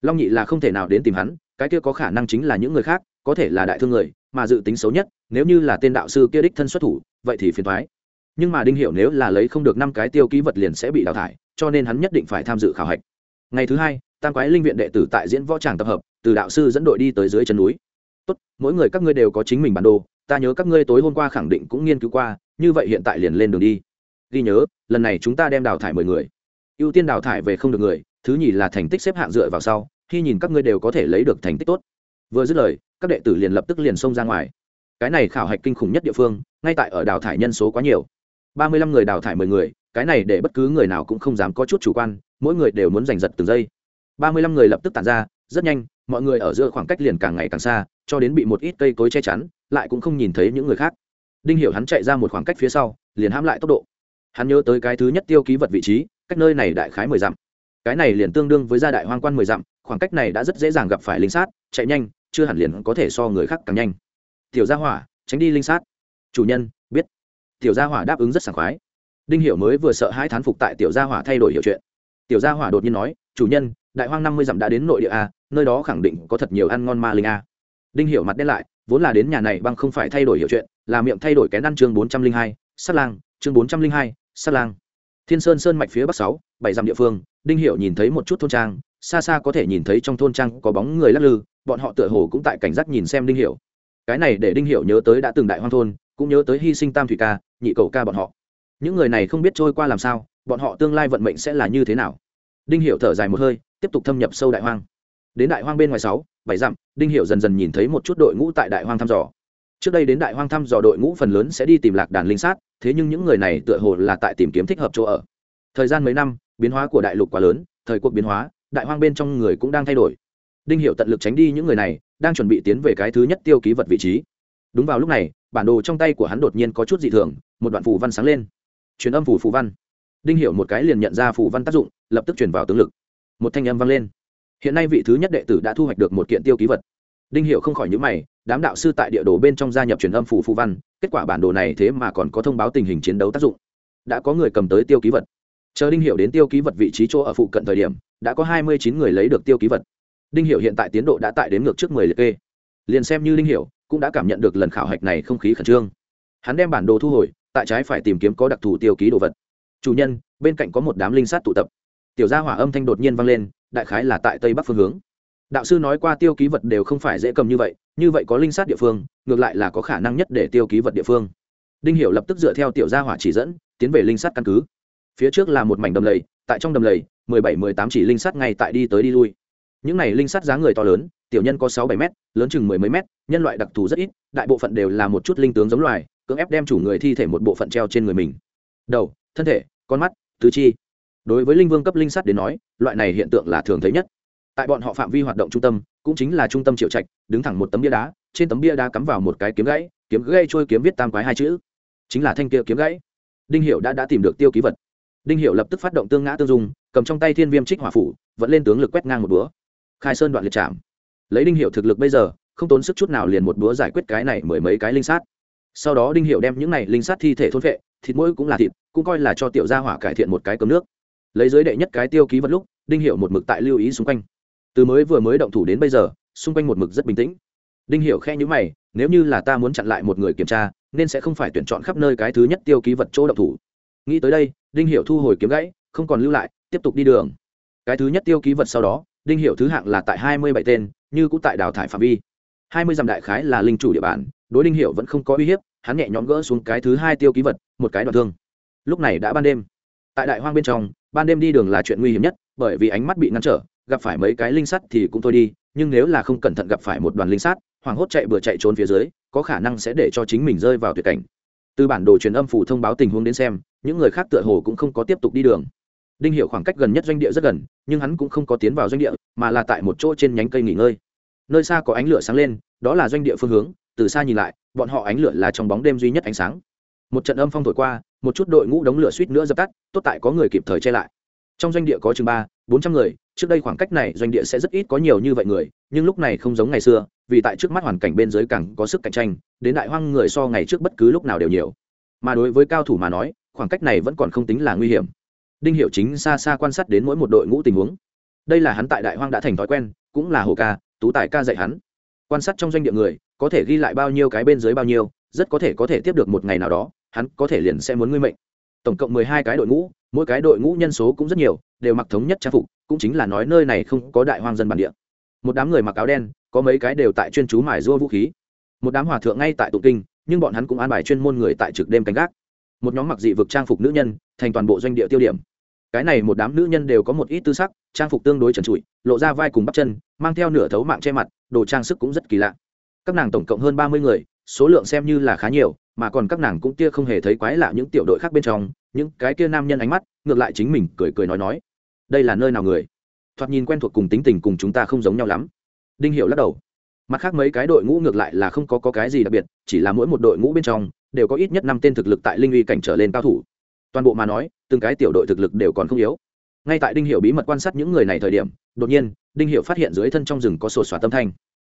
Long nhị là không thể nào đến tìm hắn, cái kia có khả năng chính là những người khác, có thể là đại thương người, mà dự tính xấu nhất, nếu như là tên đạo sư kia đích thân xuất thủ, vậy thì phiền thoái nhưng mà đinh hiệu nếu là lấy không được năm cái tiêu ký vật liền sẽ bị đào thải, cho nên hắn nhất định phải tham dự khảo hạch. Ngày thứ hai, tam quái linh viện đệ tử tại diễn võ tràng tập hợp, từ đạo sư dẫn đội đi tới dưới chân núi. Tốt, mỗi người các ngươi đều có chính mình bản đồ, ta nhớ các ngươi tối hôm qua khẳng định cũng nghiên cứu qua, như vậy hiện tại liền lên đường đi. Ghi nhớ, lần này chúng ta đem đào thải mười người. Ưu tiên đào thải về không được người, thứ nhì là thành tích xếp hạng dựa vào sau, khi nhìn các ngươi đều có thể lấy được thành tích tốt. Vừa dứt lời, các đệ tử liền lập tức liền xông ra ngoài. Cái này khảo hạch kinh khủng nhất địa phương, ngay tại ở đào thải nhân số quá nhiều ba mươi lăm người đào thải mười người, cái này để bất cứ người nào cũng không dám có chút chủ quan, mỗi người đều muốn giành giật từng giây. Ba mươi lăm người lập tức tàn ra, rất nhanh, mọi người ở giữa khoảng cách liền càng ngày càng xa, cho đến bị một ít cây cối che chắn, lại cũng không nhìn thấy những người khác. Đinh hiểu hắn chạy ra một khoảng cách phía sau, liền hãm lại tốc độ. Hắn nhớ tới cái thứ nhất tiêu ký vật vị trí, cách nơi này đại khái mười dặm. Cái này liền tương đương với gia đại hoang quan mười dặm, khoảng cách này đã rất dễ dàng gặp phải linh sát, chạy nhanh, chưa hẳn liền có thể so người khác càng nhanh. Tiểu gia hỏa, tránh đi linh sát. Chủ nhân, biết tiểu gia hỏa đáp ứng rất sảng khoái. Đinh hiểu mới vừa sợ hai thán phục tại tiểu gia hỏa thay đổi hiểu chuyện. Tiểu gia hỏa đột nhiên nói, chủ nhân, đại hoang năm mươi dặm đã đến nội địa a, nơi đó khẳng định có thật nhiều ăn ngon ma linh a. Đinh hiểu mặt đen lại, vốn là đến nhà này băng không phải thay đổi hiểu chuyện, là miệng thay đổi kén ăn chương bốn trăm linh hai sát lang, chương bốn trăm linh hai sát lang. Thiên sơn sơn mạch phía bắc sáu, bảy dặm địa phương, đinh Hiểu nhìn thấy một chút thôn trang, xa xa có thể nhìn thấy trong thôn trang có bóng người lắc lư, bọn họ tựa hồ cũng tại cảnh giác nhìn xem đinh Hiểu. cái này để đinh Hiểu nhớ tới đã từng đại hoang thôn cũng nhớ tới hy sinh tam thủy ca, nhị cầu ca bọn họ. Những người này không biết trôi qua làm sao, bọn họ tương lai vận mệnh sẽ là như thế nào. Đinh hiệu thở dài một hơi, tiếp tục thâm nhập sâu đại hoang. Đến đại hoang bên ngoài sáu, bảy dặm, đinh hiệu dần dần nhìn thấy một chút đội ngũ tại đại hoang thăm dò. Trước đây đến đại hoang thăm dò đội ngũ phần lớn sẽ đi tìm lạc đàn linh sát, thế nhưng những người này tựa hồ là tại tìm kiếm thích hợp chỗ ở. Thời gian mấy năm, biến hóa của đại lục quá lớn, thời cuộc biến hóa, đại hoang bên trong người cũng đang thay đổi. Đinh hiệu tận lực tránh đi những người này, đang chuẩn bị tiến về cái thứ nhất tiêu ký vật vị trí. Đúng vào lúc này bản đồ trong tay của hắn đột nhiên có chút dị thường, một đoạn phù văn sáng lên. Truyền âm phủ phù văn. Đinh Hiểu một cái liền nhận ra phù văn tác dụng, lập tức truyền vào tướng lực. Một thanh âm vang lên. Hiện nay vị thứ nhất đệ tử đã thu hoạch được một kiện tiêu ký vật. Đinh Hiểu không khỏi nhíu mày, đám đạo sư tại địa đồ bên trong gia nhập truyền âm phủ phù văn, kết quả bản đồ này thế mà còn có thông báo tình hình chiến đấu tác dụng. Đã có người cầm tới tiêu ký vật. Chờ đinh Hiểu đến tiêu ký vật vị trí chỗ ở phụ cận thời điểm, đã có hai mươi chín người lấy được tiêu ký vật. Đinh Hiểu hiện tại tiến độ đã tại đến ngược trước mười liệt kê. Liền xem như đinh Hiểu cũng đã cảm nhận được lần khảo hạch này không khí khẩn trương. Hắn đem bản đồ thu hồi, tại trái phải tìm kiếm có đặc thù tiêu ký đồ vật. Chủ nhân, bên cạnh có một đám linh sát tụ tập. Tiểu gia hỏa âm thanh đột nhiên vang lên, đại khái là tại tây bắc phương hướng. Đạo sư nói qua tiêu ký vật đều không phải dễ cầm như vậy như vậy có linh sát địa phương, ngược lại là có khả năng nhất để tiêu ký vật địa phương. Đinh hiểu lập tức dựa theo tiểu gia hỏa chỉ dẫn, tiến về linh sát căn cứ. Phía trước là một mảnh đầm lầy, tại trong đầm lầy, mười bảy, mười tám chỉ linh sát ngay tại đi tới đi lui những này linh sắt dáng người to lớn, tiểu nhân có sáu bảy m lớn chừng mười mấy m nhân loại đặc thù rất ít, đại bộ phận đều là một chút linh tướng giống loài, cưỡng ép đem chủ người thi thể một bộ phận treo trên người mình. Đầu, thân thể, con mắt, tứ chi. Đối với linh vương cấp linh sắt đến nói, loại này hiện tượng là thường thấy nhất. Tại bọn họ phạm vi hoạt động trung tâm, cũng chính là trung tâm triệu trạch, đứng thẳng một tấm bia đá, trên tấm bia đá cắm vào một cái kiếm gãy kiếm gãy trôi kiếm viết tam quái hai chữ. Chính là thanh kia kiếm gãy. Đinh hiệu đã đã tìm được tiêu ký vật. Đinh hiệu lập tức phát động tương ngã tương dung, cầm trong tay thiên viêm trích hỏa phủ vẫn lên tướng lực quét ngang một búa khai sơn đoạn liệt chạm lấy đinh hiệu thực lực bây giờ, không tốn sức chút nào liền một búa giải quyết cái này mười mấy cái linh sát. Sau đó đinh hiệu đem những này linh sát thi thể thôn vệ thịt mũi cũng là thịt, cũng coi là cho tiểu gia hỏa cải thiện một cái cấm nước. Lấy giới đệ nhất cái tiêu ký vật lúc, đinh hiệu một mực tại lưu ý xung quanh. Từ mới vừa mới động thủ đến bây giờ, xung quanh một mực rất bình tĩnh. Đinh hiệu khe nhữ mày, nếu như là ta muốn chặn lại một người kiểm tra, nên sẽ không phải tuyển chọn khắp nơi cái thứ nhất tiêu ký vật chỗ động thủ. Nghĩ tới đây, đinh hiệu thu hồi kiếm gãy, không còn lưu lại, tiếp tục đi đường. Cái thứ nhất tiêu ký vật sau đó đinh hiệu thứ hạng là tại hai mươi bảy tên, như cũng tại đào thải phạm vi. hai mươi dặm đại khái là linh chủ địa bàn, đối đinh hiệu vẫn không có uy hiếp, hắn nhẹ nhõm gỡ xuống cái thứ hai tiêu ký vật, một cái đoạn thương. Lúc này đã ban đêm. Tại đại hoang bên trong, ban đêm đi đường là chuyện nguy hiểm nhất, bởi vì ánh mắt bị ngăn trở, gặp phải mấy cái linh sắt thì cũng thôi đi, nhưng nếu là không cẩn thận gặp phải một đoàn linh sát hoảng hốt chạy vừa chạy trốn phía dưới, có khả năng sẽ để cho chính mình rơi vào tuyệt cảnh. Từ bản đồ truyền âm phủ thông báo tình huống đến xem, những người khác tựa hồ cũng không có tiếp tục đi đường đinh hiệu khoảng cách gần nhất doanh địa rất gần, nhưng hắn cũng không có tiến vào doanh địa, mà là tại một chỗ trên nhánh cây nghỉ ngơi. Nơi xa có ánh lửa sáng lên, đó là doanh địa phương hướng, từ xa nhìn lại, bọn họ ánh lửa là trong bóng đêm duy nhất ánh sáng. Một trận âm phong thổi qua, một chút đội ngũ đống lửa suýt nữa dập tắt, tốt tại có người kịp thời che lại. Trong doanh địa có chừng ba, bốn trăm người, trước đây khoảng cách này doanh địa sẽ rất ít có nhiều như vậy người, nhưng lúc này không giống ngày xưa, vì tại trước mắt hoàn cảnh bên dưới càng có sức cạnh tranh, đến đại hoang người so ngày trước bất cứ lúc nào đều nhiều. Mà đối với cao thủ mà nói, khoảng cách này vẫn còn không tính là nguy hiểm đinh hiệu chính xa xa quan sát đến mỗi một đội ngũ tình huống. Đây là hắn tại đại hoang đã thành thói quen, cũng là hồ ca, tú tài ca dạy hắn. Quan sát trong doanh địa người, có thể ghi lại bao nhiêu cái bên dưới bao nhiêu, rất có thể có thể tiếp được một ngày nào đó, hắn có thể liền sẽ muốn ngươi mệnh. Tổng cộng mười hai cái đội ngũ, mỗi cái đội ngũ nhân số cũng rất nhiều, đều mặc thống nhất trang phục, cũng chính là nói nơi này không có đại hoang dân bản địa. Một đám người mặc áo đen, có mấy cái đều tại chuyên chú mải rua vũ khí. Một đám hòa thượng ngay tại tụ kinh, nhưng bọn hắn cũng an bài chuyên môn người tại trực đêm canh gác. Một nhóm mặc dị vực trang phục nữ nhân, thành toàn bộ doanh địa tiêu điểm cái này một đám nữ nhân đều có một ít tư sắc trang phục tương đối trần trụi lộ ra vai cùng bắp chân mang theo nửa thấu mạng che mặt đồ trang sức cũng rất kỳ lạ. Các nàng tổng cộng hơn ba mươi người số lượng xem như là khá nhiều mà còn các nàng cũng kia không hề thấy quái lạ những tiểu đội khác bên trong những cái kia nam nhân ánh mắt ngược lại chính mình cười cười nói nói. Đây là nơi nào người? Thoạt nhìn quen thuộc cùng tính tình cùng chúng ta không giống nhau lắm. Đinh hiệu lắc đầu. Mặt khác mấy cái đội ngũ ngược lại là không có, có cái gì đặc biệt chỉ là mỗi một đội ngũ bên trong đều có ít nhất năm tên thực lực tại linh uy cảnh trở lên cao thủ. Toàn bộ mà nói từng cái tiểu đội thực lực đều còn không yếu. Ngay tại đinh hiệu bí mật quan sát những người này thời điểm, đột nhiên, đinh hiệu phát hiện dưới thân trong rừng có sổ xóa tâm thanh.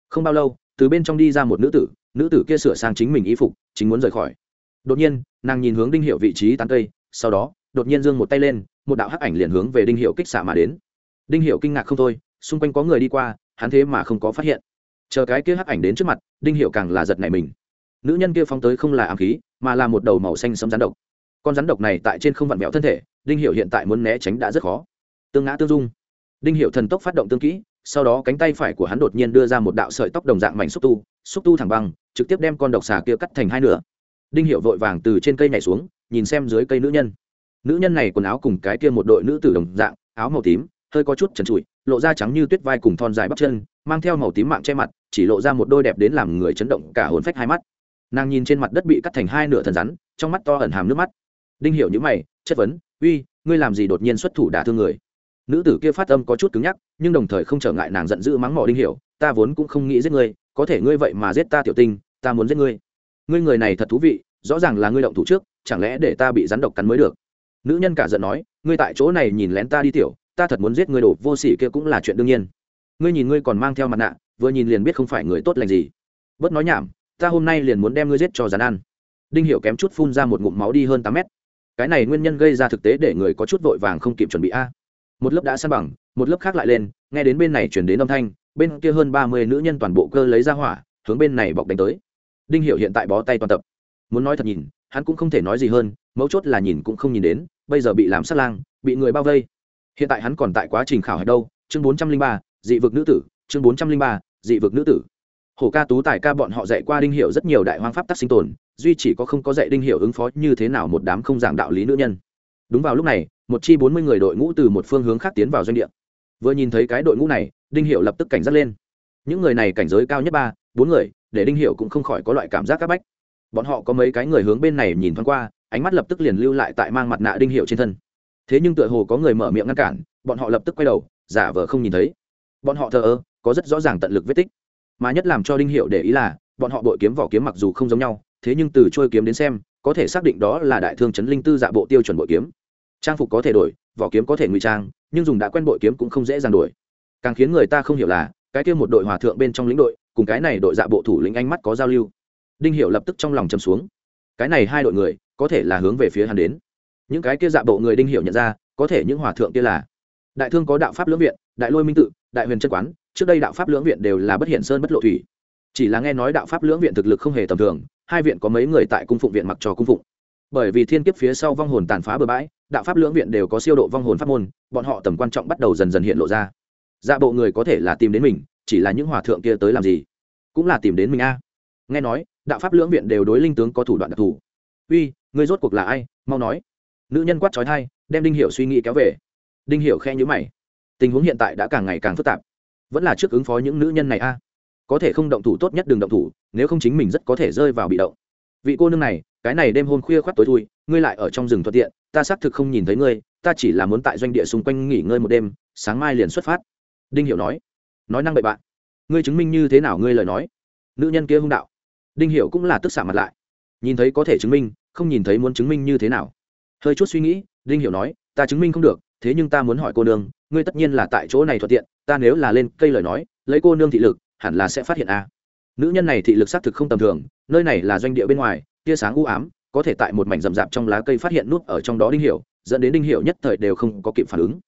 Không bao lâu, từ bên trong đi ra một nữ tử nữ tử kia sửa sang chính mình y phục, chính muốn rời khỏi. Đột nhiên, nàng nhìn hướng đinh hiệu vị trí tán cây, sau đó, đột nhiên giương một tay lên, một đạo hắc ảnh liền hướng về đinh hiệu kích xạ mà đến. Đinh hiệu kinh ngạc không thôi, xung quanh có người đi qua, hắn thế mà không có phát hiện. Chờ cái kia hắc ảnh đến trước mặt, đinh hiệu càng là giật này mình. Nữ nhân kia phóng tới không là ám khí, mà là một đầu màu xanh sấm rắn độc con rắn độc này tại trên không vặn vẹo thân thể, đinh hiệu hiện tại muốn né tránh đã rất khó. Tương ngã tương dung. Đinh hiệu thần tốc phát động tương kỹ, sau đó cánh tay phải của hắn đột nhiên đưa ra một đạo sợi tóc đồng dạng mảnh xúc tu xúc tu thẳng băng, trực tiếp đem con độc xà kia cắt thành hai nửa. Đinh hiệu vội vàng từ trên cây nhảy xuống, nhìn xem dưới cây nữ nhân. Nữ nhân này quần áo cùng cái kia một đội nữ tử đồng dạng, áo màu tím, hơi có chút trần trụi, lộ ra trắng như tuyết vai cùng thon dài bắp chân, mang theo màu tím mạng che mặt, chỉ lộ ra một đôi đẹp đến làm người chấn động cả hồn phách hai mắt. Nàng nhìn trên mặt đất bị cắt thành hai nửa thần rắn, trong mắt to ẩn hàm nước mắt đinh hiểu những mày, chất vấn, uy, ngươi làm gì đột nhiên xuất thủ đả thương người? Nữ tử kia phát âm có chút cứng nhắc, nhưng đồng thời không trở ngại nàng giận dữ mắng mỏ đinh hiểu, ta vốn cũng không nghĩ giết ngươi, có thể ngươi vậy mà giết ta tiểu tinh, ta muốn giết ngươi. Ngươi người này thật thú vị, rõ ràng là ngươi động thủ trước, chẳng lẽ để ta bị rắn độc cắn mới được? Nữ nhân cả giận nói, ngươi tại chỗ này nhìn lén ta đi tiểu, ta thật muốn giết ngươi đổ vô sỉ kia cũng là chuyện đương nhiên. Ngươi nhìn ngươi còn mang theo mặt nạ, vừa nhìn liền biết không phải người tốt lành gì. Bớt nói nhảm, ta hôm nay liền muốn đem ngươi giết cho rắn ăn. Đinh hiểu kém chút phun ra một ngụm máu đi hơn tám mét cái này nguyên nhân gây ra thực tế để người có chút vội vàng không kịp chuẩn bị a. Một lớp đã san bằng, một lớp khác lại lên, nghe đến bên này chuyển đến âm thanh, bên kia hơn ba mươi nữ nhân toàn bộ cơ lấy ra hỏa, hướng bên này bọc đánh tới. Đinh hiểu hiện tại bó tay toàn tập. Muốn nói thật nhìn, hắn cũng không thể nói gì hơn, mấu chốt là nhìn cũng không nhìn đến, bây giờ bị làm sát lang, bị người bao vây. Hiện tại hắn còn tại quá trình khảo hạch đâu, chương bốn trăm linh ba, dị vực nữ tử, chương bốn trăm linh ba, dị vực nữ tử. Hổ ca tú tài ca bọn họ dạy qua đinh hiệu rất nhiều đại hoang pháp tắc sinh tồn duy chỉ có không có dạy đinh hiệu ứng phó như thế nào một đám không giảng đạo lý nữ nhân. Đúng vào lúc này, một chi bốn mươi người đội ngũ từ một phương hướng khác tiến vào doanh địa. Vừa nhìn thấy cái đội ngũ này, đinh hiệu lập tức cảnh giác lên. Những người này cảnh giới cao nhất ba, bốn người, để đinh hiệu cũng không khỏi có loại cảm giác các bách. Bọn họ có mấy cái người hướng bên này nhìn thoáng qua, ánh mắt lập tức liền lưu lại tại mang mặt nạ đinh hiệu trên thân. Thế nhưng tựa hồ có người mở miệng ngăn cản, bọn họ lập tức quay đầu, giả vờ không nhìn thấy. Bọn họ thờ ơ, có rất rõ ràng tận lực vết tích. Mà nhất làm cho đinh hiệu để ý là, bọn họ bội kiếm vỏ kiếm mặc dù không giống nhau thế nhưng từ trôi kiếm đến xem, có thể xác định đó là đại thương chấn linh tư dạ bộ tiêu chuẩn bội kiếm. Trang phục có thể đổi, vỏ kiếm có thể ngụy trang, nhưng dùng đã quen bội kiếm cũng không dễ dàng đổi. Càng khiến người ta không hiểu là, cái kia một đội hòa thượng bên trong lĩnh đội, cùng cái này đội dạ bộ thủ lĩnh ánh mắt có giao lưu. Đinh hiệu lập tức trong lòng chầm xuống. Cái này hai đội người, có thể là hướng về phía hắn đến. Những cái kia dạ bộ người đinh hiệu nhận ra, có thể những hòa thượng kia là đại thương có đạo pháp lưỡng viện, đại lôi minh tự, đại huyền chân quán, trước đây đạo pháp lưỡng viện đều là bất hiển sơn bất lộ thủy chỉ là nghe nói đạo pháp lưỡng viện thực lực không hề tầm thường, hai viện có mấy người tại cung phụng viện mặc trò cung phụng. Bởi vì thiên kiếp phía sau vong hồn tàn phá bừa bãi, đạo pháp lưỡng viện đều có siêu độ vong hồn pháp môn, bọn họ tầm quan trọng bắt đầu dần dần hiện lộ ra. Dạ bộ người có thể là tìm đến mình, chỉ là những hòa thượng kia tới làm gì? Cũng là tìm đến mình a. Nghe nói, đạo pháp lưỡng viện đều đối linh tướng có thủ đoạn đặc thù. Uy người rốt cuộc là ai? Mau nói. Nữ nhân quát trói thai đem đinh hiệu suy nghĩ kéo về. Đinh hiệu khe nhữ mày. Tình huống hiện tại đã càng ngày càng phức tạp. Vẫn là trước ứng phó những nữ nhân này a có thể không động thủ tốt nhất đừng động thủ, nếu không chính mình rất có thể rơi vào bị động. Vị cô nương này, cái này đêm hôm khuya khoác tối thui, ngươi lại ở trong rừng thuận tiện, ta xác thực không nhìn thấy ngươi, ta chỉ là muốn tại doanh địa xung quanh nghỉ ngơi một đêm, sáng mai liền xuất phát. Đinh hiểu nói. Nói năng bậy bạn, ngươi chứng minh như thế nào ngươi lời nói? Nữ nhân kia hung đạo. Đinh hiểu cũng là tức xả mặt lại. Nhìn thấy có thể chứng minh, không nhìn thấy muốn chứng minh như thế nào. Hơi chút suy nghĩ, đinh hiểu nói, ta chứng minh không được, thế nhưng ta muốn hỏi cô nương, ngươi tất nhiên là tại chỗ này thuận tiện, ta nếu là lên cây lời nói, lấy cô nương thị lực hẳn là sẽ phát hiện a. Nữ nhân này thị lực xác thực không tầm thường, nơi này là doanh địa bên ngoài, tia sáng u ám, có thể tại một mảnh rậm rạp trong lá cây phát hiện nút ở trong đó đinh hiểu, dẫn đến đinh hiểu nhất thời đều không có kịp phản ứng.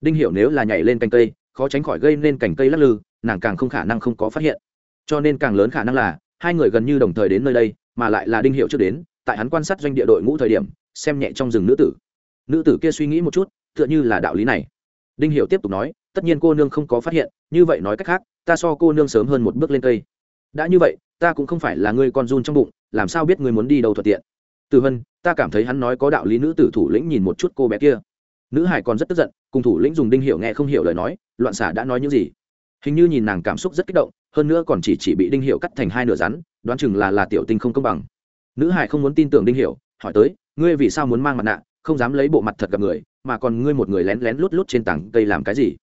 Đinh hiểu nếu là nhảy lên cành cây, khó tránh khỏi gây nên cành cây lắc lư, nàng càng không khả năng không có phát hiện. Cho nên càng lớn khả năng là, hai người gần như đồng thời đến nơi đây, mà lại là đinh hiểu trước đến, tại hắn quan sát doanh địa đội ngũ thời điểm, xem nhẹ trong rừng nữ tử. Nữ tử kia suy nghĩ một chút, tựa như là đạo lý này. Đinh hiểu tiếp tục nói, tất nhiên cô nương không có phát hiện, như vậy nói cách khác ta so cô nương sớm hơn một bước lên cây. Đã như vậy ta cũng không phải là ngươi con run trong bụng làm sao biết ngươi muốn đi đâu thuận tiện. Từ Hân, ta cảm thấy hắn nói có đạo lý nữ tử thủ lĩnh nhìn một chút cô bé kia. Nữ hải còn rất tức giận cùng thủ lĩnh dùng đinh hiểu nghe không hiểu lời nói loạn xả đã nói những gì. Hình như nhìn nàng cảm xúc rất kích động hơn nữa còn chỉ chỉ bị đinh hiểu cắt thành hai nửa rắn đoán chừng là là tiểu tinh không công bằng. Nữ hải không muốn tin tưởng đinh hiểu hỏi tới ngươi vì sao muốn mang mặt nạ không dám lấy bộ mặt thật gặp người mà còn ngươi một người lén lén lút lút trên tảng cây làm cái gì?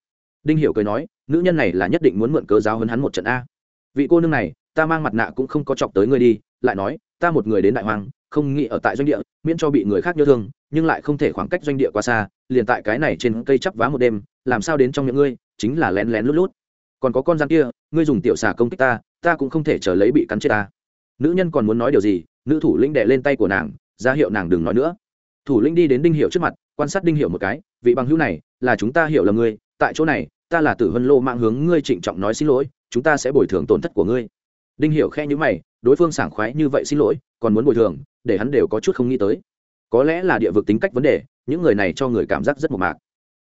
Đinh hiểu cười nói, nữ nhân này là nhất định muốn mượn cớ giáo hơn hắn một trận a. Vị cô nương này, ta mang mặt nạ cũng không có chọc tới ngươi đi, lại nói, ta một người đến đại hoàng không nghĩ ở tại doanh địa, miễn cho bị người khác nhớ thương, nhưng lại không thể khoảng cách doanh địa quá xa, liền tại cái này trên cây chắp vá một đêm, làm sao đến trong miệng ngươi, chính là lén lén lút lút. Còn có con gian kia, ngươi dùng tiểu xà công kích ta ta cũng không thể chờ lấy bị cắn chết ta. Nữ nhân còn muốn nói điều gì, nữ thủ lĩnh đệ lên tay của nàng, ra hiệu nàng đừng nói nữa. Thủ lĩnh đi đến đinh hiệu trước mặt, quan sát đinh hiệu một cái, vị bằng hữu này, là chúng ta hiểu là ngươi, tại chỗ này ta là tử vân lô mạng hướng ngươi trịnh trọng nói xin lỗi, chúng ta sẽ bồi thường tổn thất của ngươi. Đinh hiểu khe như mày, đối phương sảng khoái như vậy xin lỗi, còn muốn bồi thường, để hắn đều có chút không nghĩ tới. Có lẽ là địa vực tính cách vấn đề, những người này cho người cảm giác rất mộc mạc.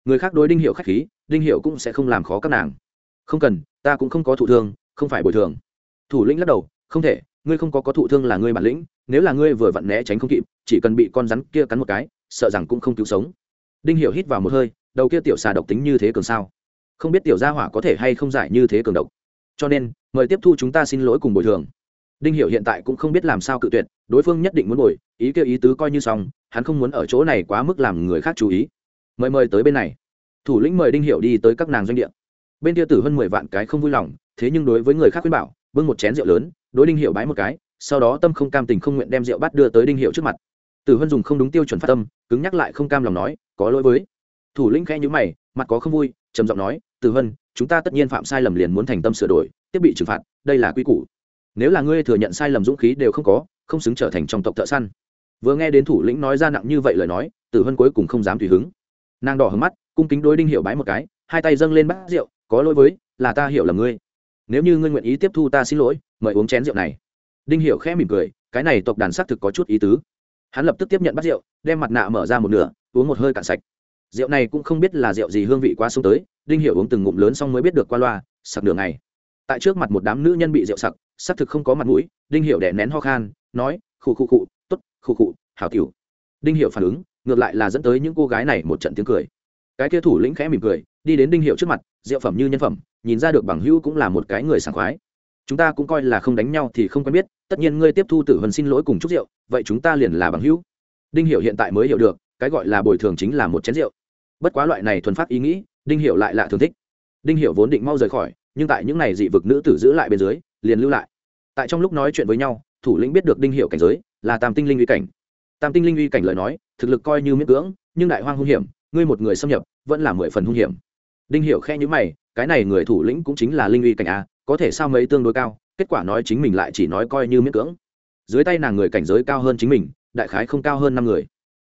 Người khác đối đinh hiệu khách khí, đinh hiệu cũng sẽ không làm khó các nàng. Không cần, ta cũng không có thụ thương, không phải bồi thường. Thủ lĩnh lắc đầu, không thể, ngươi không có có thụ thương là ngươi bản lĩnh, nếu là ngươi vừa vặn né tránh không kịp, chỉ cần bị con rắn kia cắn một cái, sợ rằng cũng không cứu sống. Đinh hiệu hít vào một hơi, đầu kia tiểu xà độc tính như thế cường sao? Không biết tiểu gia hỏa có thể hay không giải như thế cường độc. Cho nên, mời tiếp thu chúng ta xin lỗi cùng bồi thường. Đinh hiểu hiện tại cũng không biết làm sao cự tuyệt, đối phương nhất định muốn bồi, ý kêu ý tứ coi như xong, hắn không muốn ở chỗ này quá mức làm người khác chú ý. Mời mời tới bên này. Thủ lĩnh mời đinh Hiểu đi tới các nàng doanh địa. Bên kia tử hơn mười vạn cái không vui lòng, thế nhưng đối với người khác khuyên bảo, bưng một chén rượu lớn, đối đinh Hiểu bái một cái, sau đó tâm không cam tình không nguyện đem rượu bắt đưa tới đinh Hiểu trước mặt. Tử hân dùng không đúng tiêu chuẩn phát tâm, cứng nhắc lại không cam lòng nói, có lỗi với. Thủ lĩnh khẽ nhíu mày, mặt có không vui trầm giọng nói tử hân chúng ta tất nhiên phạm sai lầm liền muốn thành tâm sửa đổi, tiếp bị trừng phạt, đây là quy củ. Nếu là ngươi thừa nhận sai lầm dũng khí đều không có, không xứng trở thành trong tộc thợ săn. Vừa nghe đến thủ lĩnh nói ra nặng như vậy lời nói tử hân cuối cùng không dám tùy hứng. Nàng đỏ hứng mắt, cung kính đối đinh Hiểu bái một cái, hai tay dâng lên bát rượu, có lỗi với, là ta hiểu lầm ngươi. Nếu như ngươi nguyện ý tiếp thu ta xin lỗi, mời uống chén rượu này. Đinh Hiểu khẽ mỉm cười, cái này tộc đàn xác thực có chút ý tứ. Hắn lập tức tiếp nhận bát rượu, đem mặt nạ mở ra một nửa, uống một hơi cạn sạch rượu này cũng không biết là rượu gì hương vị quá xuống tới đinh Hiểu uống từng ngụm lớn xong mới biết được qua loa sặc nửa ngày. Tại trước mặt một đám nữ nhân bị rượu sặc xác thực không có mặt mũi đinh hiểu đè nén ho khan nói khụ khụ khụ tốt, khụ khụ hảo tiểu. Đinh Hiểu phản ứng ngược lại là dẫn tới những cô gái này một trận tiếng cười. Cái kia thủ lĩnh khẽ mỉm cười đi đến đinh hiệu trước mặt rượu phẩm như nhân phẩm nhìn ra được bằng hữu cũng là một cái người sảng khoái. Chúng ta cũng coi là không đánh nhau thì không quen biết tất nhiên ngươi tiếp thu tử vân xin lỗi cùng chúc rượu vậy chúng ta liền là bằng hữu. Đinh hiệu hiện tại mới hiểu được cái gọi là bồi thường chính là một chén rượu bất quá loại này thuần phát ý nghĩ, đinh Hiểu lại lạ thường thích. Đinh Hiểu vốn định mau rời khỏi, nhưng tại những này dị vực nữ tử giữ lại bên dưới, liền lưu lại. Tại trong lúc nói chuyện với nhau, thủ lĩnh biết được đinh Hiểu cảnh giới, là tam tinh linh uy cảnh. Tam tinh linh uy cảnh lời nói, thực lực coi như miễn cưỡng, nhưng đại hoang hung hiểm, ngươi một người xâm nhập, vẫn là mười phần hung hiểm. Đinh Hiểu khe nhíu mày, cái này người thủ lĩnh cũng chính là linh uy cảnh a, có thể sao mấy tương đối cao, kết quả nói chính mình lại chỉ nói coi như miễn cưỡng. Dưới tay nàng người cảnh giới cao hơn chính mình, đại khái không cao hơn năm người.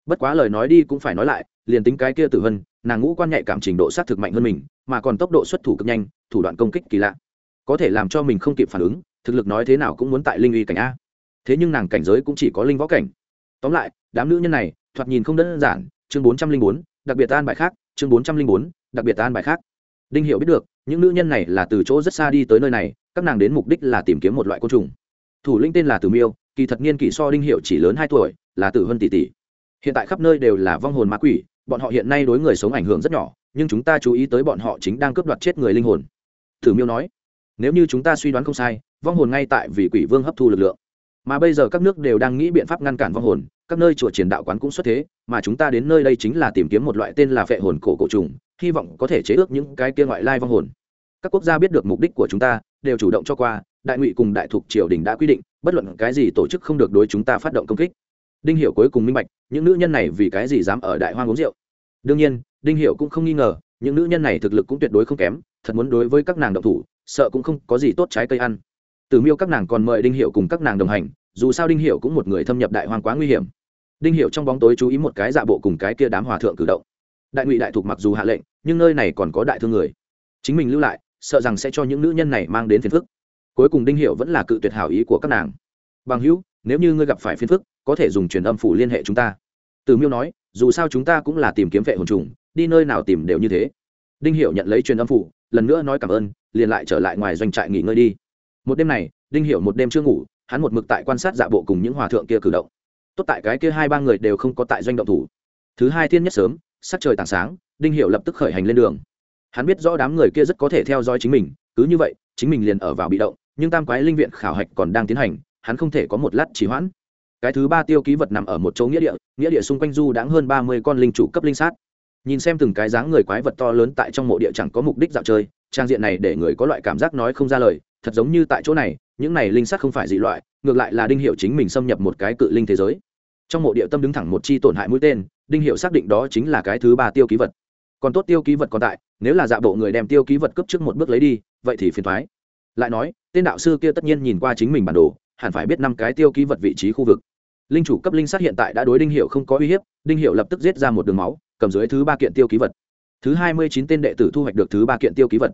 Bất quá lời nói đi cũng phải nói lại liền tính cái kia tử vân, nàng ngũ quan nhạy cảm trình độ sát thực mạnh hơn mình, mà còn tốc độ xuất thủ cực nhanh, thủ đoạn công kích kỳ lạ. Có thể làm cho mình không kịp phản ứng, thực lực nói thế nào cũng muốn tại linh uy cảnh a. Thế nhưng nàng cảnh giới cũng chỉ có linh võ cảnh. Tóm lại, đám nữ nhân này, thoạt nhìn không đơn giản, chương bốn trăm linh bốn, đặc biệt an bài khác, chương bốn trăm linh bốn, đặc biệt an bài khác. Đinh hiểu biết được, những nữ nhân này là từ chỗ rất xa đi tới nơi này, các nàng đến mục đích là tìm kiếm một loại côn trùng. Thủ lĩnh tên là tử miêu, kỳ thật niên kỷ so đinh hiệu chỉ lớn hai tuổi, là tử vân tỷ tỷ. Hiện tại khắp nơi đều là vong hồn ma quỷ bọn họ hiện nay đối người sống ảnh hưởng rất nhỏ, nhưng chúng ta chú ý tới bọn họ chính đang cướp đoạt chết người linh hồn. Thử miêu nói, nếu như chúng ta suy đoán không sai, vong hồn ngay tại vì quỷ vương hấp thu lực lượng. Mà bây giờ các nước đều đang nghĩ biện pháp ngăn cản vong hồn, các nơi chùa triển đạo quán cũng xuất thế, mà chúng ta đến nơi đây chính là tìm kiếm một loại tên là phệ hồn cổ cổ trùng, hy vọng có thể chế ước những cái kia ngoại lai vong hồn. Các quốc gia biết được mục đích của chúng ta, đều chủ động cho qua, đại ngụy cùng đại thục triều đình đã quy định, bất luận cái gì tổ chức không được đối chúng ta phát động công kích đinh hiểu cuối cùng minh bạch, những nữ nhân này vì cái gì dám ở đại hoang uống rượu? Đương nhiên, đinh hiểu cũng không nghi ngờ, những nữ nhân này thực lực cũng tuyệt đối không kém, thật muốn đối với các nàng động thủ, sợ cũng không có gì tốt trái cây ăn. Từ miêu các nàng còn mời đinh hiệu cùng các nàng đồng hành, dù sao đinh hiệu cũng một người thâm nhập đại hoang quá nguy hiểm. Đinh hiệu trong bóng tối chú ý một cái dạ bộ cùng cái kia đám hòa thượng cử động. Đại ngụy đại thục mặc dù hạ lệnh, nhưng nơi này còn có đại thương người. Chính mình lưu lại, sợ rằng sẽ cho những nữ nhân này mang đến phiền phức. Cuối cùng đinh hiệu vẫn là cự tuyệt hảo ý của các nàng. Bằng hữu, nếu như ngươi gặp phải phiền phức có thể dùng truyền âm phủ liên hệ chúng ta. Từ miêu nói, dù sao chúng ta cũng là tìm kiếm vệ hồn trùng, đi nơi nào tìm đều như thế. Đinh hiệu nhận lấy truyền âm phủ, lần nữa nói cảm ơn, liền lại trở lại ngoài doanh trại nghỉ ngơi đi. Một đêm này, đinh hiệu một đêm chưa ngủ, hắn một mực tại quan sát dạ bộ cùng những hòa thượng kia cử động. Tốt tại cái kia hai ba người đều không có tại doanh động thủ. Thứ hai thiên nhất sớm, sắc trời tảng sáng, đinh hiệu lập tức khởi hành lên đường. Hắn biết rõ đám người kia rất có thể theo dõi chính mình, cứ như vậy, chính mình liền ở vào bị động, nhưng tam quái linh viện khảo hạch còn đang tiến hành, hắn không thể có một lát trì hoãn cái thứ ba tiêu ký vật nằm ở một chỗ nghĩa địa nghĩa địa xung quanh du đãng hơn ba mươi con linh chủ cấp linh sát. Nhìn xem từng cái dáng người quái vật to lớn tại trong mộ địa chẳng có mục đích dạo chơi, trang diện này để người có loại cảm giác nói không ra lời, thật giống như tại chỗ này, những này linh sát không phải dị loại, ngược lại là đinh hiệu chính mình xâm nhập một cái cự linh thế giới. Trong mộ địa tâm đứng thẳng một chi tổn hại mũi tên, đinh hiệu xác định đó chính là cái thứ ba tiêu ký vật. Còn tốt tiêu ký vật còn tại, nếu là dạ bộ người đem tiêu ký vật cấp trước một bước lấy đi, vậy thì phiền thoái. Lại nói, tên đạo sư kia tất nhiên nhìn qua chính mình bản đồ, hẳn phải biết năm cái tiêu ký vật vị trí khu vực linh chủ cấp linh sát hiện tại đã đối đinh hiệu không có uy hiếp, đinh hiệu lập tức giết ra một đường máu, cầm dưới thứ ba kiện tiêu ký vật. Thứ hai mươi chín tên đệ tử thu hoạch được thứ ba kiện tiêu ký vật.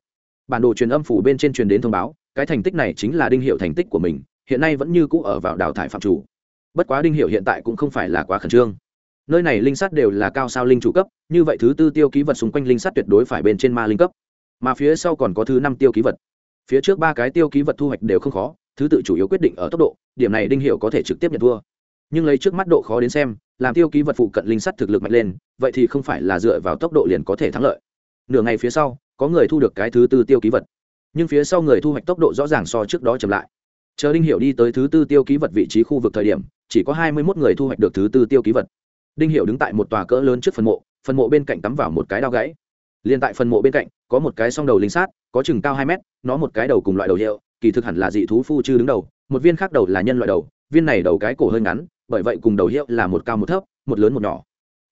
Bản đồ truyền âm phủ bên trên truyền đến thông báo, cái thành tích này chính là đinh hiệu thành tích của mình, hiện nay vẫn như cũ ở vào đào thải phạm chủ. Bất quá đinh hiệu hiện tại cũng không phải là quá khẩn trương. Nơi này linh sắt đều là cao sao linh chủ cấp, như vậy thứ tư tiêu ký vật xung quanh linh sắt tuyệt đối phải bên trên ma linh cấp. Mà phía sau còn có thứ năm tiêu ký vật. Phía trước ba cái tiêu ký vật thu hoạch đều không khó, thứ tự chủ yếu quyết định ở tốc độ, điểm này đinh hiệu có thể trực tiếp nhận thua nhưng lấy trước mắt độ khó đến xem, làm tiêu ký vật phụ cận linh sắt thực lực mạnh lên, vậy thì không phải là dựa vào tốc độ liền có thể thắng lợi. Nửa ngày phía sau, có người thu được cái thứ tư tiêu ký vật. Nhưng phía sau người thu hoạch tốc độ rõ ràng so trước đó chậm lại. Chờ đinh Hiểu đi tới thứ tư tiêu ký vật vị trí khu vực thời điểm, chỉ có hai mươi một người thu hoạch được thứ tư tiêu ký vật. Đinh Hiểu đứng tại một tòa cỡ lớn trước phần mộ phần mộ bên cạnh tắm vào một cái đao gãy. Liền tại phần mộ bên cạnh, có một cái song đầu linh sát có chừng cao hai mét, nó một cái đầu cùng loại đầu hiệu, kỳ thực hẳn là dị thú phu chư đứng đầu, một viên khác đầu là nhân loại đầu, viên này đầu cái cổ hơi ngắn bởi vậy cùng đầu hiệu là một cao một thấp, một lớn một nhỏ.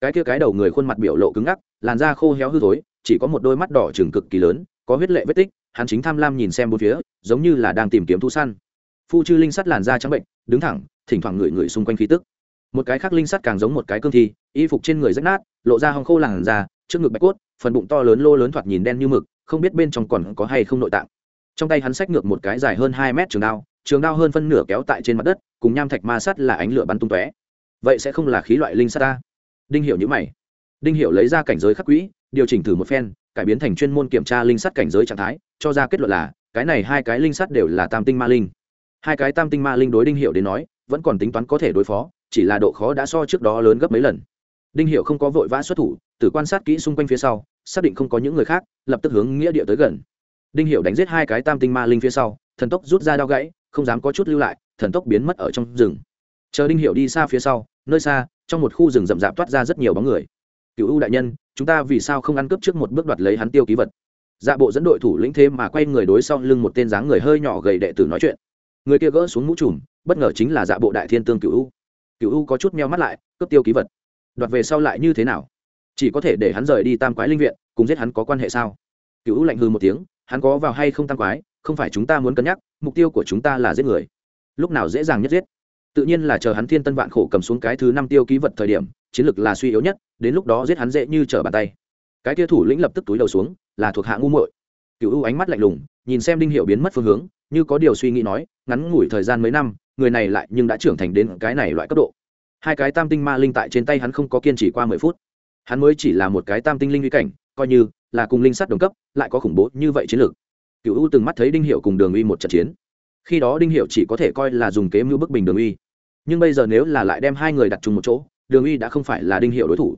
Cái kia cái đầu người khuôn mặt biểu lộ cứng ngắc, làn da khô héo hư thối, chỉ có một đôi mắt đỏ trừng cực kỳ lớn, có huyết lệ vết tích, hắn chính tham lam nhìn xem bốn phía, giống như là đang tìm kiếm thú săn. Phu chư linh sắt làn da trắng bệnh, đứng thẳng, thỉnh thoảng ngửi ngửi xung quanh khí tức. Một cái khác linh sắt càng giống một cái cương thi, y phục trên người rách nát, lộ ra hong khô làn da, trước ngực bạch cốt, phần bụng to lớn lô lớn thoạt nhìn đen như mực, không biết bên trong còn có hay không nội tạng. Trong tay hắn xách ngược một cái dài hơn hai mét trường đao trường đao hơn phân nửa kéo tại trên mặt đất, cùng nham thạch ma sát là ánh lửa bắn tung tóe. Vậy sẽ không là khí loại linh sắt ta? Đinh hiểu nhữ mày. Đinh hiểu lấy ra cảnh giới khắc quỹ, điều chỉnh thử một phen, cải biến thành chuyên môn kiểm tra linh sắt cảnh giới trạng thái, cho ra kết luận là, cái này hai cái linh sắt đều là tam tinh ma linh. Hai cái tam tinh ma linh đối đinh hiểu đến nói, vẫn còn tính toán có thể đối phó, chỉ là độ khó đã so trước đó lớn gấp mấy lần. Đinh hiểu không có vội vã xuất thủ tự quan sát kỹ xung quanh phía sau, xác định không có những người khác, lập tức hướng nghĩa địa tới gần. Đinh hiểu đánh giết hai cái tam tinh ma linh phía sau, thần tốc rút ra đao gãy không dám có chút lưu lại, thần tốc biến mất ở trong rừng. Chờ đinh hiểu đi xa phía sau, nơi xa, trong một khu rừng rậm rạp toát ra rất nhiều bóng người. Cựu ưu đại nhân, chúng ta vì sao không ăn cướp trước một bước đoạt lấy hắn tiêu ký vật? Dạ bộ dẫn đội thủ lĩnh thế mà quay người đối sau lưng một tên dáng người hơi nhỏ gầy đệ tử nói chuyện. Người kia gỡ xuống mũ trùm, bất ngờ chính là dạ bộ đại thiên tương cựu ưu cựu ưu có chút meo mắt lại, cướp tiêu ký vật, đoạt về sau lại như thế nào? Chỉ có thể để hắn rời đi tam quái linh viện, cùng giết hắn có quan hệ sao? Cựu ưu lạnh hư một tiếng, hắn có vào hay không tam quái? Không phải chúng ta muốn cân nhắc, mục tiêu của chúng ta là giết người. Lúc nào dễ dàng nhất giết. Tự nhiên là chờ hắn thiên tân vạn khổ cầm xuống cái thứ năm tiêu ký vật thời điểm, chiến lược là suy yếu nhất, đến lúc đó giết hắn dễ như trở bàn tay. Cái kia thủ lĩnh lập tức túi đầu xuống, là thuộc hạ ngu muội. Cựu ưu ánh mắt lạnh lùng, nhìn xem đinh hiệu biến mất phương hướng, như có điều suy nghĩ nói, ngắn ngủi thời gian mấy năm, người này lại nhưng đã trưởng thành đến cái này loại cấp độ. Hai cái tam tinh ma linh tại trên tay hắn không có kiên trì qua mười phút. Hắn mới chỉ là một cái tam tinh linh uy cảnh, coi như là cùng linh sắt đồng cấp, lại có khủng bố như vậy chiến lược cựu u từng mắt thấy đinh hiệu cùng đường uy một trận chiến. Khi đó đinh hiệu chỉ có thể coi là dùng kế mưu bức bình đường uy. Nhưng bây giờ nếu là lại đem hai người đặt chung một chỗ, đường uy đã không phải là đinh hiệu đối thủ.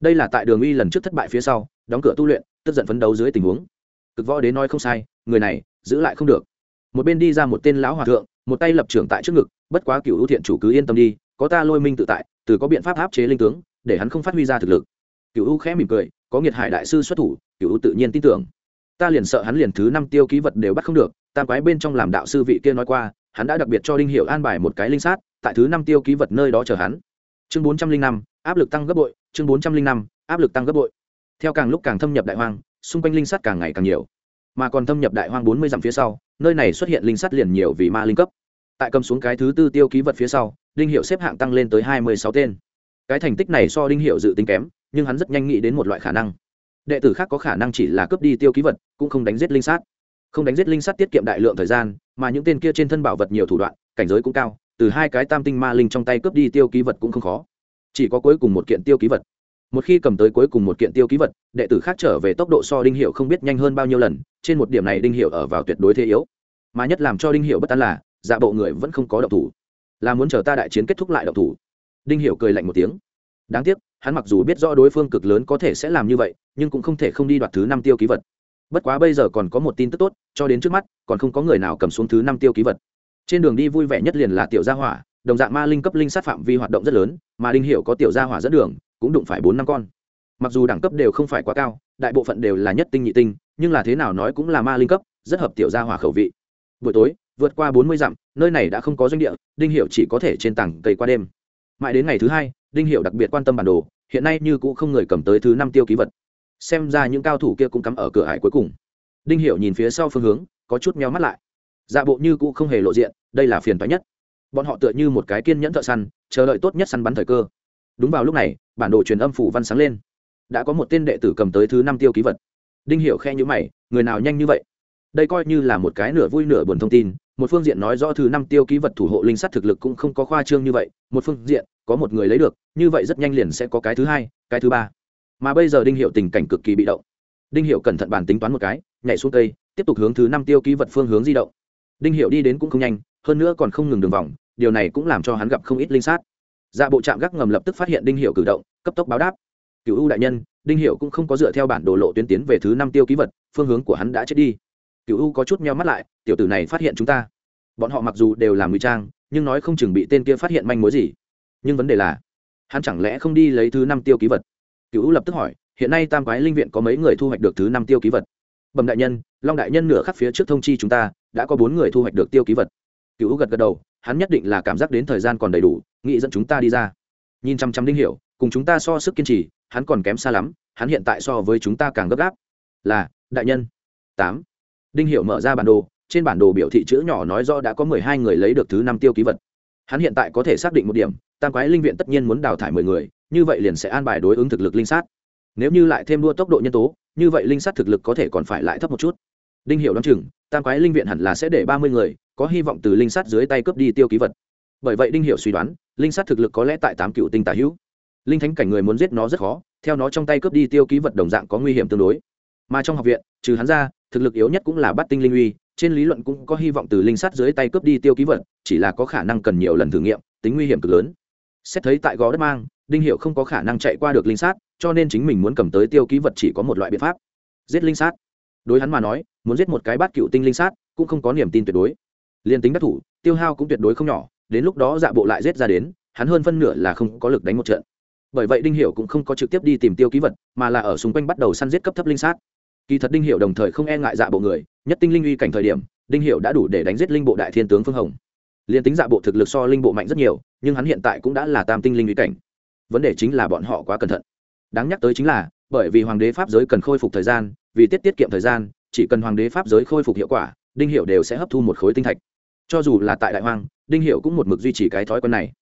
Đây là tại đường uy lần trước thất bại phía sau, đóng cửa tu luyện, tức giận phấn đấu dưới tình huống. Cực võ đến nói không sai, người này, giữ lại không được. Một bên đi ra một tên lão hòa thượng, một tay lập trưởng tại trước ngực, bất quá cựu ưu thiện chủ cứ yên tâm đi, có ta lôi minh tự tại, từ có biện pháp áp chế linh tướng, để hắn không phát huy ra thực lực. Cựu ưu khẽ mỉm cười, có nghiệt hải đại sư xuất thủ cựu ưu tự nhiên tin tưởng ta liền sợ hắn liền thứ năm tiêu ký vật đều bắt không được, tam quái bên trong làm đạo sư vị kia nói qua, hắn đã đặc biệt cho đinh hiệu an bài một cái linh sát, tại thứ năm tiêu ký vật nơi đó chờ hắn. Chương bốn trăm linh năm, áp lực tăng gấp bội, chương bốn trăm linh năm, áp lực tăng gấp bội. Theo càng lúc càng thâm nhập đại hoang, xung quanh linh sát càng ngày càng nhiều. Mà còn thâm nhập đại hoang bốn mươi dặm phía sau, nơi này xuất hiện linh sát liền nhiều vì ma linh cấp. Tại cầm xuống cái thứ tư tiêu ký vật phía sau, đinh hiệu xếp hạng tăng lên tới hai mươi sáu tên. Cái thành tích này so đinh hiệu dự tính kém, nhưng hắn rất nhanh nghĩ đến một loại khả năng đệ tử khác có khả năng chỉ là cướp đi tiêu ký vật, cũng không đánh giết linh sát. Không đánh giết linh sát tiết kiệm đại lượng thời gian, mà những tên kia trên thân bảo vật nhiều thủ đoạn, cảnh giới cũng cao, từ hai cái tam tinh ma linh trong tay cướp đi tiêu ký vật cũng không khó. Chỉ có cuối cùng một kiện tiêu ký vật. Một khi cầm tới cuối cùng một kiện tiêu ký vật, đệ tử khác trở về tốc độ so đinh hiệu không biết nhanh hơn bao nhiêu lần, trên một điểm này đinh hiệu ở vào tuyệt đối thế yếu. Mà nhất làm cho đinh hiệu bất tán là dạ bộ người vẫn không có động thủ. Là muốn chờ ta đại chiến kết thúc lại động thủ. Đinh hiệu cười lạnh một tiếng đáng tiếc, hắn mặc dù biết rõ đối phương cực lớn có thể sẽ làm như vậy, nhưng cũng không thể không đi đoạt thứ năm tiêu ký vật. Bất quá bây giờ còn có một tin tức tốt, cho đến trước mắt, còn không có người nào cầm xuống thứ năm tiêu ký vật. Trên đường đi vui vẻ nhất liền là tiểu gia hỏa, đồng dạng ma linh cấp linh sát phạm vi hoạt động rất lớn, mà đinh hiệu có tiểu gia hỏa dẫn đường, cũng đụng phải bốn năm con. Mặc dù đẳng cấp đều không phải quá cao, đại bộ phận đều là nhất tinh nhị tinh, nhưng là thế nào nói cũng là ma linh cấp, rất hợp tiểu gia hỏa khẩu vị. Buổi tối, vượt qua bốn mươi dặm, nơi này đã không có doanh địa, đinh hiệu chỉ có thể trên tảng cây qua đêm mãi đến ngày thứ hai, đinh hiệu đặc biệt quan tâm bản đồ, hiện nay như cũng không người cầm tới thứ năm tiêu ký vật. Xem ra những cao thủ kia cũng cắm ở cửa hải cuối cùng. Đinh hiệu nhìn phía sau phương hướng, có chút meo mắt lại. Dạ bộ như cũ không hề lộ diện, đây là phiền toái nhất. Bọn họ tựa như một cái kiên nhẫn thợ săn, chờ đợi tốt nhất săn bắn thời cơ. Đúng vào lúc này, bản đồ truyền âm phủ văn sáng lên. Đã có một tên đệ tử cầm tới thứ năm tiêu ký vật. Đinh hiểu khe nhữ mày, người nào nhanh như vậy? Đây coi như là một cái nửa vui nửa buồn thông tin, một phương diện nói rõ thứ năm tiêu ký vật thủ hộ linh sắt thực lực cũng không có khoa trương như vậy, một phương diện có một người lấy được, như vậy rất nhanh liền sẽ có cái thứ hai, cái thứ ba. Mà bây giờ đinh hiệu tình cảnh cực kỳ bị động. Đinh hiệu cẩn thận bàn tính toán một cái, nhảy xuống cây, tiếp tục hướng thứ năm tiêu ký vật phương hướng di động. Đinh hiệu đi đến cũng không nhanh, hơn nữa còn không ngừng đường vòng, điều này cũng làm cho hắn gặp không ít linh sát. Dạ bộ trạm gác ngầm lập tức phát hiện đinh hiệu cử động, cấp tốc báo đáp. Cựu ưu đại nhân, đinh hiệu cũng không có dựa theo bản đồ lộ tuyến tiến về thứ năm tiêu ký vật, phương hướng của hắn đã chết đi. Cựu ưu có chút meo mắt lại, tiểu tử này phát hiện chúng ta. Bọn họ mặc dù đều làm ngụy trang, nhưng nói không chừng bị tên kia phát hiện manh mối gì nhưng vấn đề là, hắn chẳng lẽ không đi lấy thứ năm tiêu ký vật? Cựu lập tức hỏi, hiện nay tam quái linh viện có mấy người thu hoạch được thứ năm tiêu ký vật? Bẩm đại nhân, long đại nhân nửa khắc phía trước thông chi chúng ta, đã có bốn người thu hoạch được tiêu ký vật. Cựu gật gật đầu, hắn nhất định là cảm giác đến thời gian còn đầy đủ, nghĩ dẫn chúng ta đi ra. Nhìn chăm chăm đinh hiểu, cùng chúng ta so sức kiên trì, hắn còn kém xa lắm, hắn hiện tại so với chúng ta càng gấp gáp. Là, đại nhân. Tám. Đinh hiểu mở ra bản đồ, trên bản đồ biểu thị chữ nhỏ nói rõ đã có mười hai người lấy được thứ năm tiêu ký vật hắn hiện tại có thể xác định một điểm, tam quái linh viện tất nhiên muốn đào thải mười người, như vậy liền sẽ an bài đối ứng thực lực linh sát. Nếu như lại thêm đua tốc độ nhân tố, như vậy linh sát thực lực có thể còn phải lại thấp một chút. Đinh hiểu đoán chừng, tam quái linh viện hẳn là sẽ để ba mươi người, có hy vọng từ linh sát dưới tay cướp đi tiêu ký vật. Bởi vậy đinh hiểu suy đoán, linh sát thực lực có lẽ tại tám cựu tinh tả hữu. Linh thánh cảnh người muốn giết nó rất khó, theo nó trong tay cướp đi tiêu ký vật đồng dạng có nguy hiểm tương đối. Mà trong học viện, trừ hắn ra, thực lực yếu nhất cũng là bắt tinh linh uy trên lý luận cũng có hy vọng từ linh sát dưới tay cướp đi tiêu ký vật, chỉ là có khả năng cần nhiều lần thử nghiệm, tính nguy hiểm cực lớn. Xét thấy tại gó đất mang, đinh hiệu không có khả năng chạy qua được linh sát, cho nên chính mình muốn cầm tới tiêu ký vật chỉ có một loại biện pháp, giết linh sát. Đối hắn mà nói, muốn giết một cái bát cựu tinh linh sát cũng không có niềm tin tuyệt đối. Liền tính đắc thủ, tiêu hao cũng tuyệt đối không nhỏ, đến lúc đó dạ bộ lại giết ra đến, hắn hơn phân nửa là không có lực đánh một trận. Bởi vậy đinh hiểu cũng không có trực tiếp đi tìm tiêu ký vật, mà là ở xung quanh bắt đầu săn giết cấp thấp linh sát kỳ thật đinh hiểu đồng thời không e ngại dạ bộ người, nhất tinh linh uy cảnh thời điểm, đinh hiểu đã đủ để đánh giết linh bộ đại thiên tướng phương hồng. Liên tính dạ bộ thực lực so linh bộ mạnh rất nhiều, nhưng hắn hiện tại cũng đã là tam tinh linh uy cảnh. Vấn đề chính là bọn họ quá cẩn thận. Đáng nhắc tới chính là, bởi vì hoàng đế pháp giới cần khôi phục thời gian, vì tiết tiết kiệm thời gian, chỉ cần hoàng đế pháp giới khôi phục hiệu quả, đinh hiệu đều sẽ hấp thu một khối tinh thạch. Cho dù là tại đại hoang, đinh hiệu cũng một mực duy trì cái thói quen này.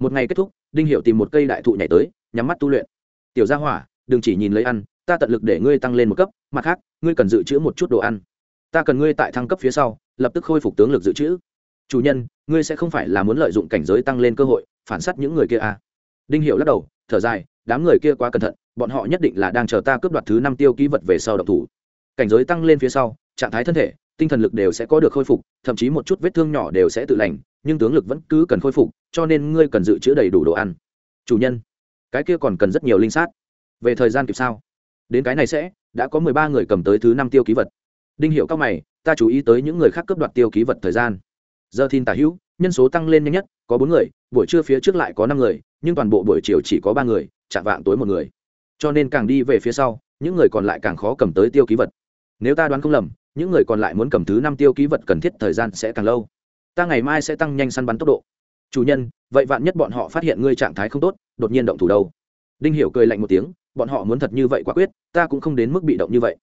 Một ngày kết thúc, đinh hiệu tìm một cây đại thụ nhảy tới, nhắm mắt tu luyện. Tiểu gia hỏa, đừng chỉ nhìn lấy ăn ta tận lực để ngươi tăng lên một cấp, mặt khác, ngươi cần dự trữ một chút đồ ăn. Ta cần ngươi tại thăng cấp phía sau, lập tức khôi phục tướng lực dự trữ. Chủ nhân, ngươi sẽ không phải là muốn lợi dụng cảnh giới tăng lên cơ hội, phản s á t những người kia à. đinh hiệu lắc đầu, thở dài, đám người kia quá cẩn thận, bọn họ nhất định là đang chờ ta cướp đoạt thứ năm tiêu ký vật về sau độc thủ. Cảnh giới tăng lên phía sau, trạng thái thân thể, tinh thần lực đều sẽ có được khôi phục, thậm chí một chút vết thương nhỏ đều sẽ tự lành, nhưng tướng lực vẫn cứ cần khôi phục, cho nên ngươi cần dự trữ đầy đủ đồ ăn. Chủ nhân, cái kia còn cần rất nhiều linh sát. Về thời gian kịp sao? Đến cái này sẽ, đã có mười ba người cầm tới thứ năm tiêu ký vật. Đinh hiệu các mày, ta chú ý tới những người khác cướp đoạt tiêu ký vật thời gian. Giờ thiên tả hữu, nhân số tăng lên nhanh nhất, có bốn người, buổi trưa phía trước lại có năm người, nhưng toàn bộ buổi chiều chỉ có ba người, chạm vạng tối một người. Cho nên càng đi về phía sau, những người còn lại càng khó cầm tới tiêu ký vật. Nếu ta đoán không lầm, những người còn lại muốn cầm thứ năm tiêu ký vật cần thiết thời gian sẽ càng lâu. Ta ngày mai sẽ tăng nhanh săn bắn tốc độ. Chủ nhân, vậy vạn nhất bọn họ phát hiện ngươi trạng thái không tốt, đột nhiên động thủ đâu? Đinh hiểu cười lạnh một tiếng bọn họ muốn thật như vậy quả quyết, ta cũng không đến mức bị động như vậy.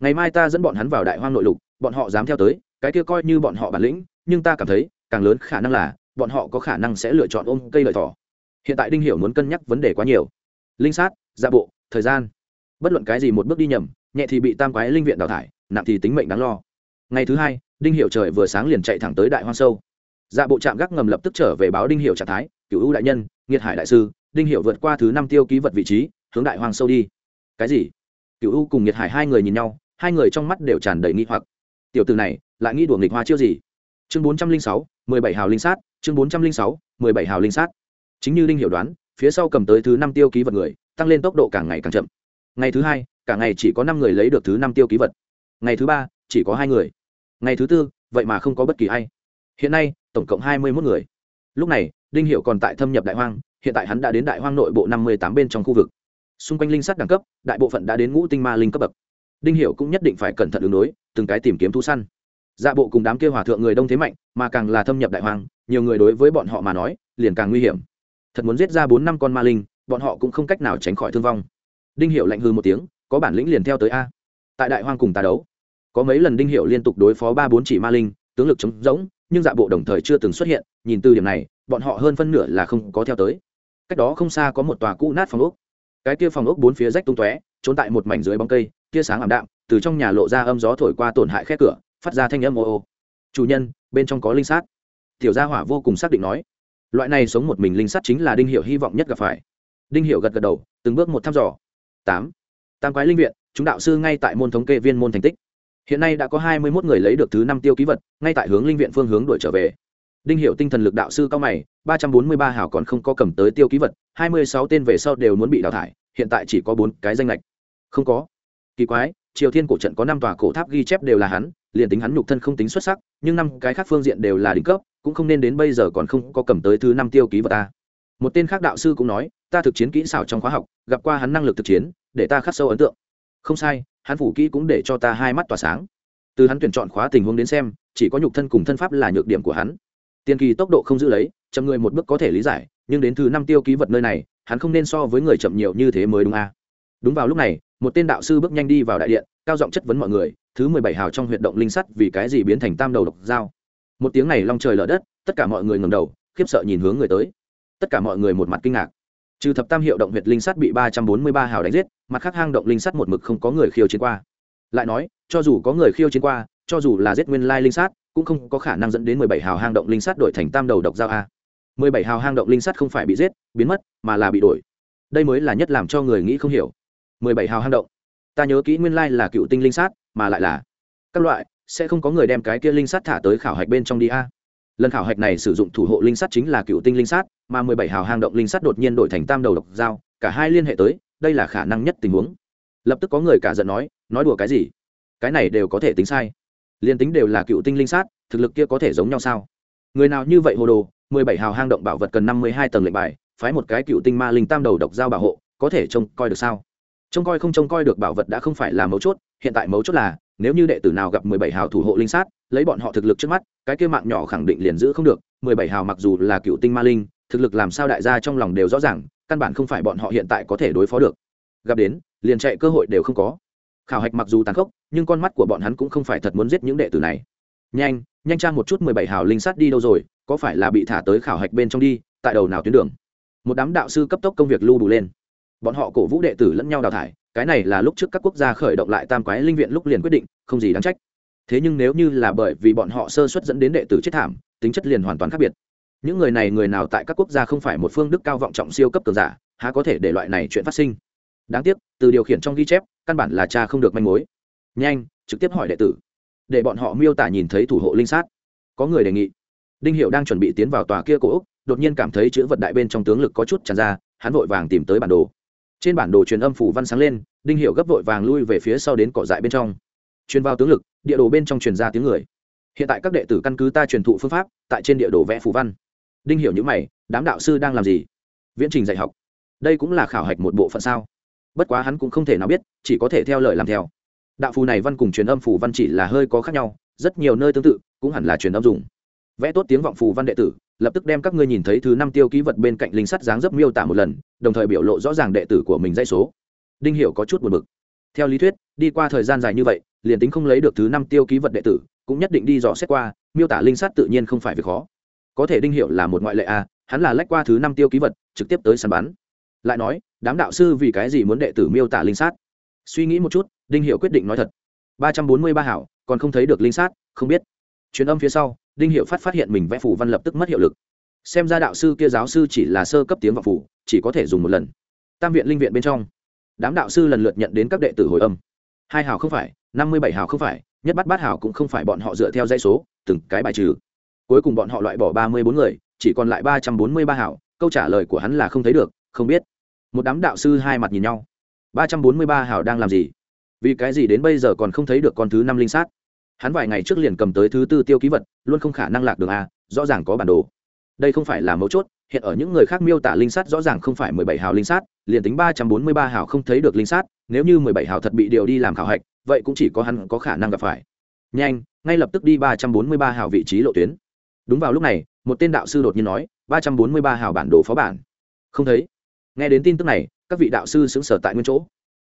Ngày mai ta dẫn bọn hắn vào đại hoang nội lục, bọn họ dám theo tới, cái kia coi như bọn họ bản lĩnh, nhưng ta cảm thấy, càng lớn khả năng là, bọn họ có khả năng sẽ lựa chọn ôm cây lợi thỏ. Hiện tại đinh hiểu muốn cân nhắc vấn đề quá nhiều. Linh sát dạ bộ, thời gian. Bất luận cái gì một bước đi nhầm, nhẹ thì bị tam quái linh viện đào thải, nặng thì tính mệnh đáng lo. Ngày thứ hai, đinh Hiểu trời vừa sáng liền chạy thẳng tới đại hoang sâu. Dạ bộ trạm gác ngầm lập tức trở về báo đinh Hiểu trạng thái, cửu ưu đại nhân, nghiệt hải đại sư, đinh Hiểu vượt qua thứ năm tiêu ký vật vị trí hướng đại hoang sâu đi. Cái gì? Cựu u cùng nhiệt hải hai người nhìn nhau, hai người trong mắt đều tràn đầy nghi hoặc. Tiểu từ này lại nghĩ đùa nghịch hoa chiêu gì? Chương bốn trăm linh sáu, mười bảy hào linh sát, chương bốn trăm linh sáu, mười bảy hào linh sát. Chính như đinh hiểu đoán, phía sau cầm tới thứ năm tiêu ký vật người, tăng lên tốc độ càng ngày càng chậm. Ngày thứ hai, cả ngày chỉ có năm người lấy được thứ năm tiêu ký vật. Ngày thứ ba, chỉ có hai người. Ngày thứ tư, vậy mà không có bất kỳ ai. Hiện nay, tổng cộng hai mươi mốt người. Lúc này, đinh hiệu còn tại thâm nhập đại hoang, hiện tại hắn đã đến đại hoang nội bộ năm mươi tám bên trong khu vực xung quanh linh sắt đẳng cấp, đại bộ phận đã đến ngũ tinh ma linh cấp bậc. Đinh hiệu cũng nhất định phải cẩn thận ứng đối, từng cái tìm kiếm thu săn. Dạ bộ cùng đám kia hòa thượng người đông thế mạnh, mà càng là thâm nhập đại hoang, nhiều người đối với bọn họ mà nói, liền càng nguy hiểm. Thật muốn giết ra bốn năm con ma linh, bọn họ cũng không cách nào tránh khỏi thương vong. Đinh hiệu lạnh hư một tiếng, có bản lĩnh liền theo tới a. Tại đại hoang cùng ta đấu, có mấy lần đinh hiệu liên tục đối phó ba bốn chỉ ma linh, tướng lực chống rỗng, nhưng dạ bộ đồng thời chưa từng xuất hiện, nhìn từ điểm này, bọn họ hơn phân nửa là không có theo tới. Cách đó không xa có một tòa cũ nát phòng ốc cái kia phòng ốc bốn phía rách tung tóe, trốn tại một mảnh dưới bóng cây, tia sáng ảm đạm, từ trong nhà lộ ra âm gió thổi qua tổn hại khe cửa, phát ra thanh âm ô ô. Chủ nhân, bên trong có linh sát. Tiểu gia hỏa vô cùng xác định nói. Loại này sống một mình linh sát chính là đinh hiệu hy vọng nhất gặp phải. Đinh hiệu gật gật đầu, từng bước một thăm dò. Tám, tam quái linh viện, chúng đạo sư ngay tại môn thống kê viên môn thành tích. Hiện nay đã có hai mươi một người lấy được thứ năm tiêu ký vật, ngay tại hướng linh viện phương hướng đuổi trở về đinh hiệu tinh thần lực đạo sư cao mày, ba trăm bốn mươi ba hảo còn không có cầm tới tiêu ký vật, hai mươi sáu tên về sau đều muốn bị đào thải, hiện tại chỉ có bốn cái danh lệch. Không có. Kỳ quái, triều thiên cổ trận có năm tòa cổ tháp ghi chép đều là hắn, liền tính hắn nhục thân không tính xuất sắc, nhưng năm cái khác phương diện đều là đỉnh cấp, cũng không nên đến bây giờ còn không có cầm tới thứ năm tiêu ký vật ta. Một tên khác đạo sư cũng nói, ta thực chiến kỹ xảo trong khóa học, gặp qua hắn năng lực thực chiến, để ta khắc sâu ấn tượng. Không sai, hắn phủ kỹ cũng để cho ta hai mắt tỏa sáng. Từ hắn tuyển chọn khóa tình huống đến xem, chỉ có nhục thân cùng thân pháp là nhược điểm của hắn tiền kỳ tốc độ không giữ lấy, chậm người một bước có thể lý giải, nhưng đến thứ năm tiêu ký vật nơi này, hắn không nên so với người chậm nhiều như thế mới đúng a. À. đúng vào lúc này, một tên đạo sư bước nhanh đi vào đại điện, cao giọng chất vấn mọi người, thứ mười bảy hào trong huyệt động linh sắt vì cái gì biến thành tam đầu độc dao? Một tiếng này long trời lở đất, tất cả mọi người ngầm đầu, khiếp sợ nhìn hướng người tới. Tất cả mọi người một mặt kinh ngạc. Trừ thập tam hiệu động huyệt linh sắt bị ba trăm bốn mươi ba hào đánh giết, mặt khác hang động linh sắt một mực không có người khiêu chiến qua. Lại nói, cho dù có người khiêu chiến qua, cho dù là giết nguyên lai linh sát cũng không có khả năng dẫn đến mười bảy hào hang động linh sắt đổi thành tam đầu độc dao a. mười bảy hào hang động linh sắt không phải bị giết, biến mất, mà là bị đổi. Đây mới là nhất làm cho người nghĩ không hiểu. mười bảy hào hang động. Ta nhớ kỹ nguyên lai là cựu tinh linh sát, mà lại là các loại, sẽ không có người đem cái kia linh sát thả tới khảo hạch bên trong đi a. Lần khảo hạch này sử dụng thủ hộ linh sát chính là cựu tinh linh sát, mà mười bảy hào hang động linh sát đột nhiên đổi thành tam đầu độc dao cả hai liên hệ tới, đây là khả năng nhất tình huống. Lập tức có người cả giận nói nói đùa cái gì? Cái này đều có thể tính sai liên tính đều là cựu tinh linh sát, thực lực kia có thể giống nhau sao? Người nào như vậy hồ đồ, mười bảy hào hang động bảo vật cần năm mươi hai tầng lệnh bài, phái một cái cựu tinh ma linh tam đầu độc giao bảo hộ, có thể trông coi được sao? Trông coi không trông coi được bảo vật đã không phải là mấu chốt, hiện tại mấu chốt là, nếu như đệ tử nào gặp mười bảy hào thủ hộ linh sát, lấy bọn họ thực lực trước mắt, cái kia mạng nhỏ khẳng định liền giữ không được. mười bảy hào mặc dù là cựu tinh ma linh, thực lực làm sao đại gia trong lòng đều rõ ràng, căn bản không phải bọn họ hiện tại có thể đối phó được. Gặp đến, liền chạy cơ hội đều không có khảo hạch mặc dù tàn khốc, nhưng con mắt của bọn hắn cũng không phải thật muốn giết những đệ tử này. Nhanh nhanh trang một chút mười bảy hào linh sát đi đâu rồi, có phải là bị thả tới khảo hạch bên trong đi, tại đầu nào tuyến đường. Một đám đạo sư cấp tốc công việc lưu đủ lên. Bọn họ cổ vũ đệ tử lẫn nhau đào thải, cái này là lúc trước các quốc gia khởi động lại tam quái linh viện lúc liền quyết định, không gì đáng trách. Thế nhưng nếu như là bởi vì bọn họ sơ xuất dẫn đến đệ tử chết thảm, tính chất liền hoàn toàn khác biệt. Những người này người nào tại các quốc gia không phải một phương đức cao vọng trọng siêu cấp cường giả, há có thể để loại này chuyện phát sinh? Đáng tiếc, từ điều khiển trong ghi chép, căn bản là cha không được manh mối. Nhanh, trực tiếp hỏi đệ tử, để bọn họ miêu tả nhìn thấy thủ hộ linh sát. Có người đề nghị. Đinh hiệu đang chuẩn bị tiến vào tòa kia cổ úc đột nhiên cảm thấy chữ vật đại bên trong tướng lực có chút tràn ra, hắn vội vàng tìm tới bản đồ. Trên bản đồ truyền âm phủ văn sáng lên, đinh hiệu gấp vội vàng lui về phía sau đến cỏ dại bên trong. Truyền vào tướng lực, địa đồ bên trong truyền ra tiếng người. Hiện tại các đệ tử căn cứ ta truyền thụ phương pháp, tại trên địa đồ vẽ phủ văn. Đinh hiểu những mày, đám đạo sư đang làm gì? Viễn trình dạy học. Đây cũng là khảo hạch một bộ phận sao? Bất quá hắn cũng không thể nào biết chỉ có thể theo lời làm theo. Đạo phù này văn cùng truyền âm phù văn chỉ là hơi có khác nhau rất nhiều nơi tương tự cũng hẳn là truyền âm dùng. Vẽ tốt tiếng vọng phù văn đệ tử lập tức đem các ngươi nhìn thấy thứ năm tiêu ký vật bên cạnh linh sắt dáng dấp miêu tả một lần đồng thời biểu lộ rõ ràng đệ tử của mình dãy số. Đinh hiểu có chút buồn bực. Theo lý thuyết đi qua thời gian dài như vậy liền tính không lấy được thứ năm tiêu ký vật đệ tử cũng nhất định đi dò xét qua miêu tả linh sắt tự nhiên không phải việc khó. Có thể đinh hiểu là một ngoại lệ a à, hắn là lách qua thứ năm tiêu ký vật trực tiếp tới săn bắn. Lại nói đám đạo sư vì cái gì muốn đệ tử miêu tả linh sát? Suy nghĩ một chút, đinh hiệu quyết định nói thật. Ba trăm bốn mươi ba hảo, còn không thấy được linh sát, không biết. Truyền âm phía sau, đinh hiệu phát phát hiện mình vẽ phủ văn lập tức mất hiệu lực. Xem ra đạo sư kia giáo sư chỉ là sơ cấp tiếng vọng phủ chỉ có thể dùng một lần. Tam viện linh viện bên trong, đám đạo sư lần lượt nhận đến các đệ tử hồi âm. Hai hào không phải, năm mươi bảy hào không phải, nhất bắt bát hào cũng không phải bọn họ dựa theo dây số, từng cái bài trừ. Cuối cùng bọn họ loại bỏ ba mươi bốn người, chỉ còn lại ba trăm bốn mươi ba hào câu trả lời của hắn là không thấy được, không biết một đám đạo sư hai mặt nhìn nhau. Ba trăm bốn mươi ba hào đang làm gì? Vì cái gì đến bây giờ còn không thấy được con thứ năm linh sát? Hắn vài ngày trước liền cầm tới thứ tư tiêu ký vật, luôn không khả năng lạc đường a, rõ ràng có bản đồ. Đây không phải là mấu chốt, hiện ở những người khác miêu tả linh sát rõ ràng không phải mười bảy hào linh sát, liền tính ba trăm bốn mươi ba hào không thấy được linh sát, nếu như mười bảy hào thật bị điều đi làm khảo hạch, vậy cũng chỉ có hắn có khả năng gặp phải. Nhanh, ngay lập tức đi ba trăm bốn mươi ba hào vị trí lộ tuyến. Đúng vào lúc này, một tên đạo sư đột nhiên nói, ba trăm bốn mươi ba hào bản đồ phó bản. Không thấy nghe đến tin tức này, các vị đạo sư xứng sở tại nguyên chỗ.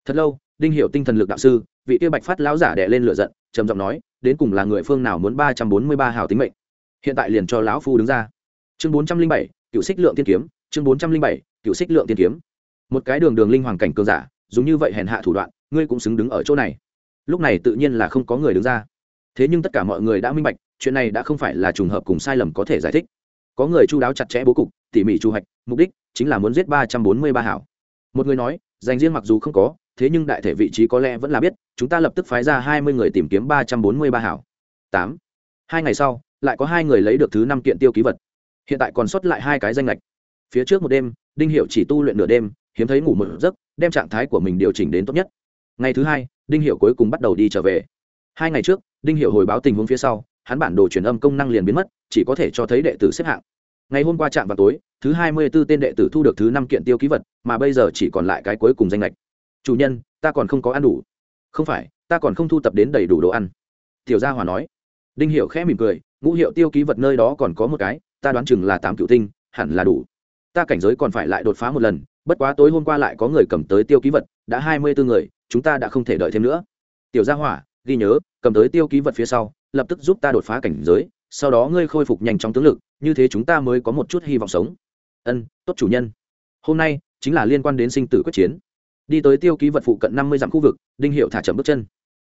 Thật lâu, đinh hiểu tinh thần lực đạo sư, vị kia bạch phát lão giả đè lên lửa giận, trầm giọng nói, đến cùng là người phương nào muốn ba trăm bốn mươi ba hào tính mệnh? Hiện tại liền cho lão phu đứng ra. Chương bốn trăm linh bảy cựu xích lượng tiên kiếm, chương bốn trăm linh bảy cựu xích lượng tiên kiếm. Một cái đường đường linh hoàng cảnh cường giả, dùng như vậy hèn hạ thủ đoạn, ngươi cũng xứng đứng ở chỗ này. Lúc này tự nhiên là không có người đứng ra. Thế nhưng tất cả mọi người đã minh bạch, chuyện này đã không phải là trùng hợp cùng sai lầm có thể giải thích. Có người chu đáo chặt chẽ bố cục, tỉ mỉ chu hoạch, mục đích chính là muốn giết ba trăm bốn mươi ba hảo. Một người nói, dành riêng mặc dù không có, thế nhưng đại thể vị trí có lẽ vẫn là biết, chúng ta lập tức phái ra hai mươi người tìm kiếm ba trăm bốn mươi ba hảo. Tám. Hai ngày sau, lại có hai người lấy được thứ năm kiện tiêu ký vật. Hiện tại còn sót lại hai cái danh lệch phía trước một đêm, đinh hiệu chỉ tu luyện nửa đêm, hiếm thấy ngủ một giấc, đem trạng thái của mình điều chỉnh đến tốt nhất. Ngày thứ hai, đinh hiệu cuối cùng bắt đầu đi trở về. Hai ngày trước, đinh hiệu hồi báo tình huống phía sau, hắn bản đồ truyền âm công năng liền biến mất, chỉ có thể cho thấy đệ tử xếp hạng ngày hôm qua chạm vào tối, thứ hai mươi b ố tên đệ tử thu được thứ năm kiện tiêu ký vật, mà bây giờ chỉ còn lại cái cuối cùng danh lệch. Chủ nhân, ta còn không có ăn đủ. Không phải, ta còn không thu tập đến đầy đủ đồ ăn. Tiểu gia hòa nói. Đinh hiệu khẽ mỉm cười, ngũ hiệu tiêu ký vật nơi đó còn có một cái, ta đoán chừng là tám cựu tinh, hẳn là đủ. Ta cảnh giới còn phải lại đột phá một lần, bất quá tối hôm qua lại có người cầm tới tiêu ký vật, đã hai mươi bốn người, chúng ta đã không thể đợi thêm nữa. Tiểu gia hỏa ghi nhớ, cầm tới tiêu ký vật phía sau, lập tức giúp ta đột phá cảnh giới sau đó ngươi khôi phục nhanh chóng tướng lực, như thế chúng ta mới có một chút hy vọng sống. Ân, tốt chủ nhân. Hôm nay, chính là liên quan đến sinh tử quyết chiến. Đi tới tiêu ký vật phụ cận năm mươi dặm khu vực, đinh hiệu thả chậm bước chân.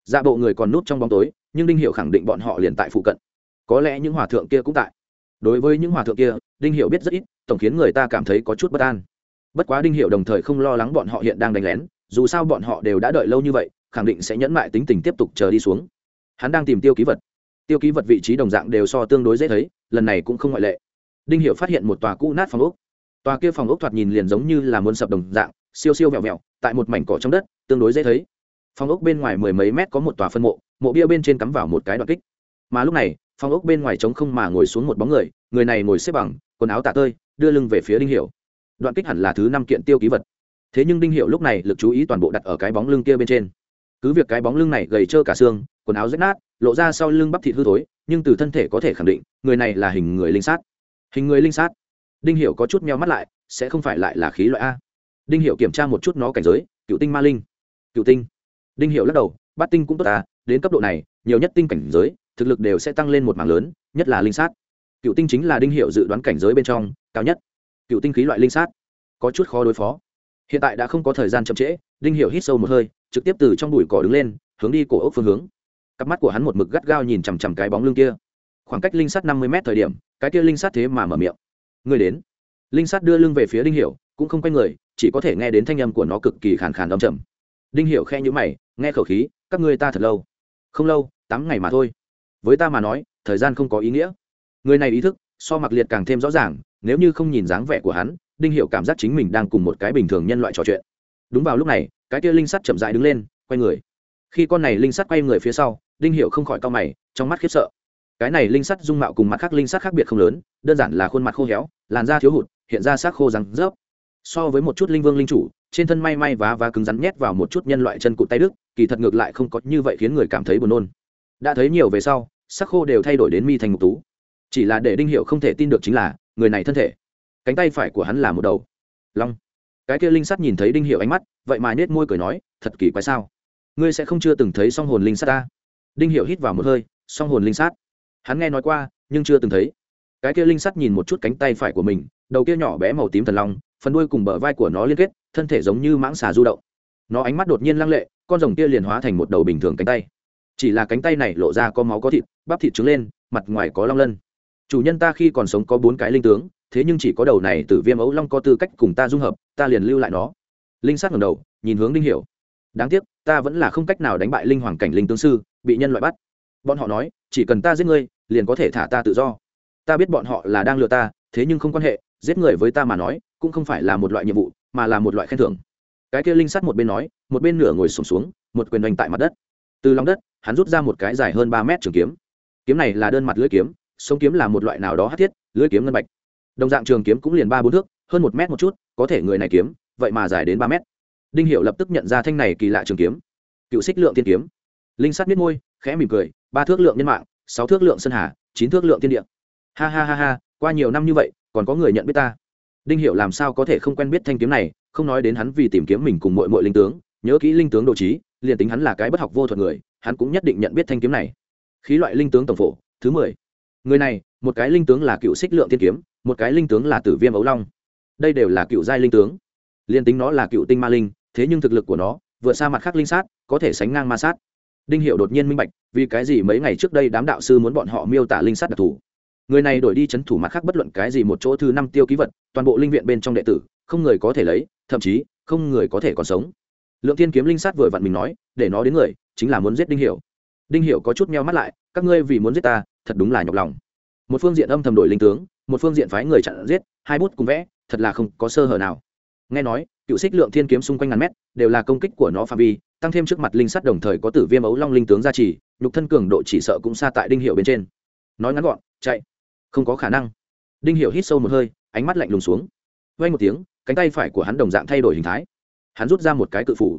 Dạ bộ người còn núp trong bóng tối, nhưng đinh hiệu khẳng định bọn họ liền tại phụ cận. Có lẽ những hòa thượng kia cũng tại. Đối với những hòa thượng kia, đinh hiệu biết rất ít, tổng khiến người ta cảm thấy có chút bất an. Bất quá đinh hiệu đồng thời không lo lắng bọn họ hiện đang đánh lén, dù sao bọn họ đều đã đợi lâu như vậy, khẳng định sẽ nhẫn mại tính tình tiếp tục chờ đi xuống. Hắn đang tìm tiêu ký vật tiêu ký vật vị trí đồng dạng đều so tương đối dễ thấy, lần này cũng không ngoại lệ. Đinh hiệu phát hiện một tòa cũ nát phòng ốc. Tòa kia phòng ốc thoạt nhìn liền giống như là muốn sập đồng dạng, siêu siêu vẹo vẹo, tại một mảnh cỏ trong đất, tương đối dễ thấy. Phòng ốc bên ngoài mười mấy mét có một tòa phân mộ mộ bia bên trên cắm vào một cái đoạn kích. Mà lúc này, phòng ốc bên ngoài trống không mà ngồi xuống một bóng người người này ngồi xếp bằng, quần áo tả tơi, đưa lưng về phía đinh hiệu đoạn kích hẳn là thứ năm kiện tiêu ký vật. Thế nhưng đinh hiệu lúc này lực chú ý toàn bộ đặt ở cái bóng lưng kia bên trên. Cứ việc cái bóng lưng này gầy trơ cả xương, quần áo rách nát lộ ra sau lưng bắp thịt hư thối, nhưng từ thân thể có thể khẳng định, người này là hình người linh sát. Hình người linh sát? Đinh hiệu có chút meo mắt lại, sẽ không phải lại là khí loại a. Đinh hiệu kiểm tra một chút nó cảnh giới, cựu tinh ma linh. Cựu tinh. Đinh hiệu lắc đầu, bát tinh cũng tốt à đến cấp độ này, nhiều nhất tinh cảnh giới, thực lực đều sẽ tăng lên một mảng lớn, nhất là linh sát. Cựu tinh chính là đinh hiệu dự đoán cảnh giới bên trong, cao nhất. Cựu tinh khí loại linh sát. Có chút khó đối phó. Hiện tại đã không có thời gian chậm trễ, đinh hiệu hít sâu một hơi, trực tiếp từ trong bụi cỏ đứng lên, hướng đi cổ ốc phương hướng cặp mắt của hắn một mực gắt gao nhìn chằm chằm cái bóng lưng kia. Khoảng cách linh sắt năm mươi m thời điểm, cái kia linh sắt thế mà mở miệng. Người đến. Linh sắt đưa lưng về phía đinh hiểu, cũng không quay người, chỉ có thể nghe đến thanh âm của nó cực kỳ khàn khàn âm trầm. Đinh hiểu khe nhữ mày, nghe khẩu khí, các ngươi ta thật lâu. Không lâu, tám ngày mà thôi. Với ta mà nói, thời gian không có ý nghĩa. Người này ý thức, so mặc liệt càng thêm rõ ràng, nếu như không nhìn dáng vẻ của hắn, đinh hiểu cảm giác chính mình đang cùng một cái bình thường nhân loại trò chuyện. Đúng vào lúc này, cái kia linh sắt chậm rãi đứng lên, quay người. Khi con này linh sắt quay người phía sau đinh hiệu không khỏi cau mày, trong mắt khiếp sợ. Cái này linh sắt dung mạo cùng mặt khác linh sắt khác biệt không lớn, đơn giản là khuôn mặt khô héo, làn da thiếu hụt, hiện ra xác khô rắn rớp. So với một chút linh vương linh chủ, trên thân may may vá và cứng rắn nhét vào một chút nhân loại chân cụt tay đức, kỳ thật ngược lại không có như vậy khiến người cảm thấy buồn nôn. Đã thấy nhiều về sau, sắc khô đều thay đổi đến mi thành ngục tú. Chỉ là để đinh hiệu không thể tin được chính là, người này thân thể, cánh tay phải của hắn là một đầu. Long. Cái kia linh sắt nhìn thấy đinh hiệu ánh mắt, vậy mà nết môi cười nói, thật kỳ quái sao? Ngươi sẽ không chưa từng thấy song hồn linh sắt ta? Đinh hiệu hít vào một hơi, song hồn linh sát. Hắn nghe nói qua, nhưng chưa từng thấy. Cái kia linh sắt nhìn một chút cánh tay phải của mình, đầu kia nhỏ bé màu tím thần long, phần đuôi cùng bờ vai của nó liên kết, thân thể giống như mãng xà du động. Nó ánh mắt đột nhiên lăng lệ, con rồng kia liền hóa thành một đầu bình thường cánh tay. Chỉ là cánh tay này lộ ra có máu có thịt, bắp thịt trứng lên, mặt ngoài có long lân. Chủ nhân ta khi còn sống có bốn cái linh tướng, thế nhưng chỉ có đầu này từ viêm ấu long có tư cách cùng ta dung hợp, ta liền lưu lại nó. Linh sát ngầm đầu, nhìn hướng đinh hiểu. Đáng tiếc, ta vẫn là không cách nào đánh bại linh hoàng cảnh linh tướng sư bị nhân loại bắt. Bọn họ nói chỉ cần ta giết ngươi liền có thể thả ta tự do. Ta biết bọn họ là đang lừa ta thế nhưng không quan hệ giết người với ta mà nói cũng không phải là một loại nhiệm vụ mà là một loại khen thưởng. Cái kia linh sắt một bên nói một bên nửa ngồi sùng xuống, xuống một quyền đánh tại mặt đất. Từ lòng đất hắn rút ra một cái dài hơn ba mét trường kiếm. Kiếm này là đơn mặt lưỡi kiếm sống kiếm là một loại nào đó hát thiết lưỡi kiếm ngân bạch. Đồng dạng trường kiếm cũng liền ba bốn thước hơn một mét một chút có thể người này kiếm vậy mà dài đến ba mét. Đinh hiệu lập tức nhận ra thanh này kỳ lạ trường kiếm. Cựu xích lượng tiên kiếm linh sắt biết môi, khẽ mỉm cười, ba thước lượng nhân mạng, sáu thước lượng sân hà, chín thước lượng tiên địa. Ha ha ha ha, qua nhiều năm như vậy, còn có người nhận biết ta. Đinh hiệu làm sao có thể không quen biết thanh kiếm này, không nói đến hắn vì tìm kiếm mình cùng mọi mọi linh tướng, nhớ kỹ linh tướng độ trí, liền tính hắn là cái bất học vô thuật người, hắn cũng nhất định nhận biết thanh kiếm này. Khí loại linh tướng tổng phổ, thứ mười. Người này, một cái linh tướng là cựu xích lượng tiên kiếm, một cái linh tướng là tử viêm ấu long. Đây đều là cựu giai linh tướng. Liền tính nó là cựu tinh ma linh, thế nhưng thực lực của nó, vượt xa mặt khác linh sát, có thể sánh ngang ma sát đinh hiệu đột nhiên minh bạch, vì cái gì mấy ngày trước đây đám đạo sư muốn bọn họ miêu tả linh sát đặc thù? Người này đổi đi c h ấ n thủ mặt khác bất luận cái gì một chỗ thứ năm tiêu ký vật, toàn bộ linh viện bên trong đệ tử, không người có thể lấy, thậm chí, không người có thể còn sống. Lượng thiên kiếm linh sát vừa vặn mình nói, để nó đến người, chính là muốn giết đinh hiệu đinh hiệu có chút meo mắt lại, các ngươi vì muốn giết ta, thật đúng là nhọc lòng. Một phương diện âm thầm đổi linh tướng, một phương diện phái người chặn giết, hai bút cùng vẽ, thật là không có sơ hở nào. Nghe nói, cựu xích lượng thiên kiếm xung quanh ngàn mét, đều là công kích của nó phạm vi tăng thêm trước mặt linh sắt đồng thời có tử viêm ấu long linh tướng gia trì, nhục thân cường độ chỉ sợ cũng xa tại đinh hiệu bên trên. Nói ngắn gọn, chạy. Không có khả năng. Đinh hiệu hít sâu một hơi, ánh mắt lạnh lùng xuống. Vay một tiếng, cánh tay phải của hắn đồng dạng thay đổi hình thái. Hắn rút ra một cái cự phủ.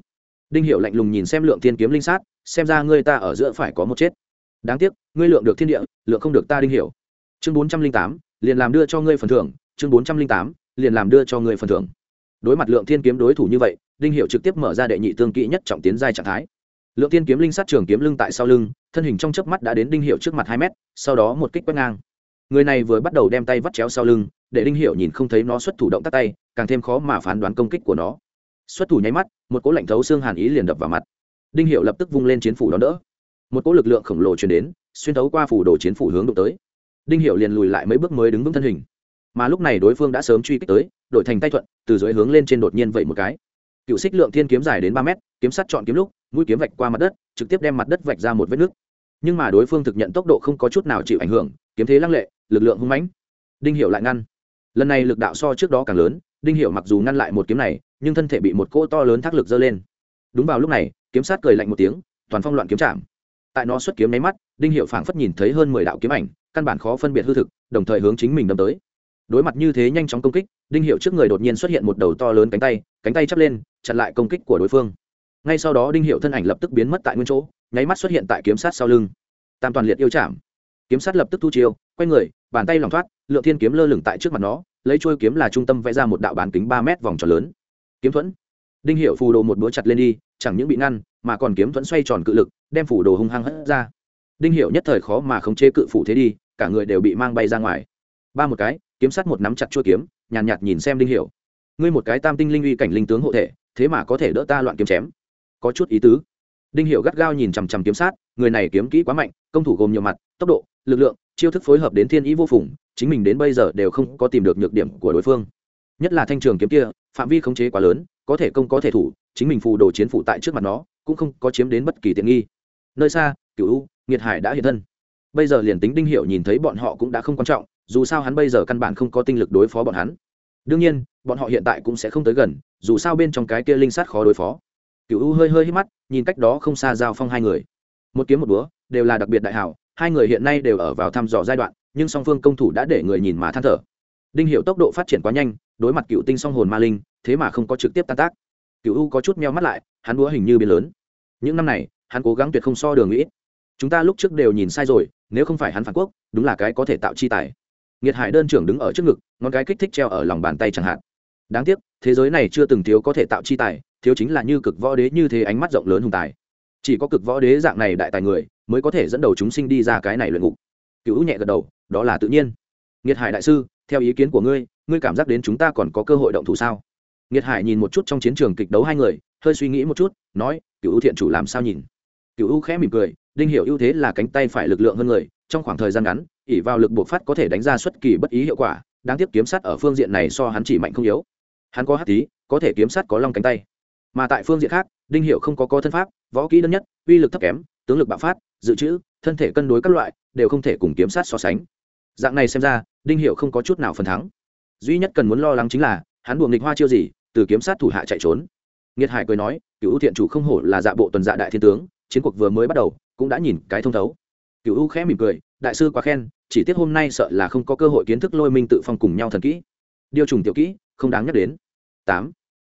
Đinh hiệu lạnh lùng nhìn xem lượng thiên kiếm linh sát, xem ra ngươi ta ở giữa phải có một chết. Đáng tiếc, ngươi lượng được thiên địa, lượng không được ta đinh hiệu. chương bốn trăm linh tám, liền làm đưa cho ngươi phần thưởng. Chương bốn trăm linh tám, liền làm đưa cho ngươi phần thưởng. Đối mặt lượng thiên kiếm đối thủ như vậy đinh hiệu trực tiếp mở ra đệ nhị tương kỹ nhất trọng tiến giai trạng thái. Lượng tiên kiếm linh sát trường kiếm lưng tại sau lưng, thân hình trong chớp mắt đã đến đinh hiệu trước mặt hai mét, sau đó một kích quét ngang. Người này vừa bắt đầu đem tay vắt chéo sau lưng, để đinh hiệu nhìn không thấy nó xuất thủ động tắt tay, càng thêm khó mà phán đoán công kích của nó. Xuất thủ nháy mắt, một cỗ lạnh thấu xương hàn ý liền đập vào mặt. Đinh hiệu lập tức vung lên chiến phủ đón đỡ. Một cỗ lực lượng khổng lồ chuyển đến, xuyên thấu qua phủ đồ chiến phủ hướng đụng tới. Đinh hiệu liền lùi lại mấy bước mới đứng vững thân hình. Mà lúc này đối phương đã sớm truy kích tới, đổi thành tay thuận, từ dưới hướng lên trên đột nhiên vậy một cái cựu xích lượng thiên kiếm dài đến ba mét, kiếm sắt chọn kiếm lúc, mũi kiếm vạch qua mặt đất, trực tiếp đem mặt đất vạch ra một vết nước. nhưng mà đối phương thực nhận tốc độ không có chút nào chịu ảnh hưởng, kiếm thế lăng lệ, lực lượng hung mãnh. Đinh hiệu lại ngăn. Lần này lực đạo so trước đó càng lớn, đinh hiệu mặc dù ngăn lại một kiếm này, nhưng thân thể bị một cỗ to lớn thác lực dơ lên. Đúng vào lúc này, kiếm sát cười lạnh một tiếng, toàn phong loạn kiếm chạm. Tại nó xuất kiếm nháy mắt, đinh hiệu phảng phất nhìn thấy hơn mười đạo kiếm ảnh, căn bản khó phân biệt hư thực, đồng thời hướng chính mình đâm tới đối mặt như thế nhanh chóng công kích, đinh hiệu trước người đột nhiên xuất hiện một đầu to lớn cánh tay cánh tay chắp lên, chặn lại công kích của đối phương. Ngay sau đó đinh hiệu thân ảnh lập tức biến mất tại nguyên chỗ, nháy mắt xuất hiện tại kiếm sát sau lưng. Tam toàn liệt yêu chạm kiếm sát lập tức thu chiêu, quay người, bàn tay lòng thoát, lượng thiên kiếm lơ lửng tại trước mặt nó, lấy trôi kiếm là trung tâm vẽ ra một đạo bán kính ba mét vòng tròn lớn. Kiếm thuẫn. Đinh hiệu phù đồ một búa chặt lên đi, chẳng những bị ngăn, mà còn kiếm thuẫn xoay tròn cự lực, đem phủ đồ hung hăng hất ra. Đinh hiệu nhất thời khó mà khống chế cự phủ thế đi, cả người đều bị mang bay ra ngoài. Ba một cái kiếm sát một nắm chặt chuôi kiếm nhàn nhạt, nhạt nhìn xem đinh hiểu. Ngươi một cái tam tinh linh uy cảnh linh tướng hộ thể thế mà có thể đỡ ta loạn kiếm chém. Có chút ý tứ. Đinh hiểu gắt gao nhìn chằm chằm kiếm sát người này kiếm kỹ quá mạnh công thủ gồm nhiều mặt tốc độ lực lượng chiêu thức phối hợp đến thiên ý vô phùng chính mình đến bây giờ đều không có tìm được nhược điểm của đối phương. Nhất là thanh trường kiếm kia phạm vi khống chế quá lớn có thể công có thể thủ chính mình phù đồ chiến phủ tại trước mặt nó cũng không có chiếm đến bất kỳ tiện nghi. Nơi xa cửu u nghiệt hải đã hiện thân. Bây giờ liền tính đinh Hiểu nhìn thấy bọn họ cũng đã không quan trọng dù sao hắn bây giờ căn bản không có tinh lực đối phó bọn hắn. Đương nhiên, bọn họ hiện tại cũng sẽ không tới gần, dù sao bên trong cái kia linh sát khó đối phó. Cựu u hơi hơi hít mắt, nhìn cách đó không xa giao phong hai người. Một kiếm một búa, đều là đặc biệt đại hảo, hai người hiện nay đều ở vào thăm dò giai đoạn, nhưng song phương công thủ đã để người nhìn mà than thở. Đinh hiệu tốc độ phát triển quá nhanh, đối mặt cựu tinh song hồn ma linh, thế mà không có trực tiếp tan tác. Cựu u có chút meo mắt lại, hắn búa hình như biến lớn. Những năm này, hắn cố gắng tuyệt không so đường nghĩ. Chúng ta lúc trước đều nhìn sai rồi, nếu không phải hắn phản quốc, đúng là cái có thể tạo chi tài nghiệt hải đơn trưởng đứng ở trước ngực, ngón cái kích thích treo ở lòng bàn tay chẳng hạn. Đáng tiếc, thế giới này chưa từng thiếu có thể tạo chi tài, thiếu chính là như cực võ đế như thế ánh mắt rộng lớn hùng tài. Chỉ có cực võ đế dạng này đại tài người, mới có thể dẫn đầu chúng sinh đi ra cái này luyện ngục. Cựu nhẹ gật đầu, đó là tự nhiên. Nghiệt hải đại sư, theo ý kiến của ngươi ngươi cảm giác đến chúng ta còn có cơ hội động thủ sao? Nghiệt hải nhìn một chút trong chiến trường kịch đấu hai người, hơi suy nghĩ một chút, nói, cựu thiện chủ làm sao nhìn? Cựu khẽ mỉm cười, đinh hiểu ưu thế là cánh tay phải lực lượng hơn người, trong khoảng thời gian ngắn ỉ vào lực buộc phát có thể đánh ra xuất kỳ bất ý hiệu quả, đáng tiếc kiếm sắt ở phương diện này so hắn chỉ mạnh không yếu. Hắn có hát tí, có thể kiếm sắt có long cánh tay. Mà tại phương diện khác, đinh hiệu không có có thân pháp, võ kỹ đơn nhất, uy lực thấp kém, tướng lực bạo phát, dự trữ, thân thể cân đối các loại, đều không thể cùng kiếm sát so sánh. Dạng này xem ra, đinh hiệu không có chút nào phần thắng. Duy nhất cần muốn lo lắng chính là, hắn buồng nghịch hoa chiêu gì, từ kiếm sát thủ hạ chạy trốn. Nghiệt hải cười nói cựu thiện chủ không hổ là dạ bộ tuần dạ đại thiên tướng, chiến cuộc vừa mới bắt đầu, cũng đã nhìn cái thông thấu. Cựu u khẽ mỉm cười, đại sư quá khen chỉ tiếc hôm nay sợ là không có cơ hội kiến thức lôi minh tự phong cùng nhau thần kỹ. Điều trùng tiểu kỹ, không đáng nhắc đến. Tám.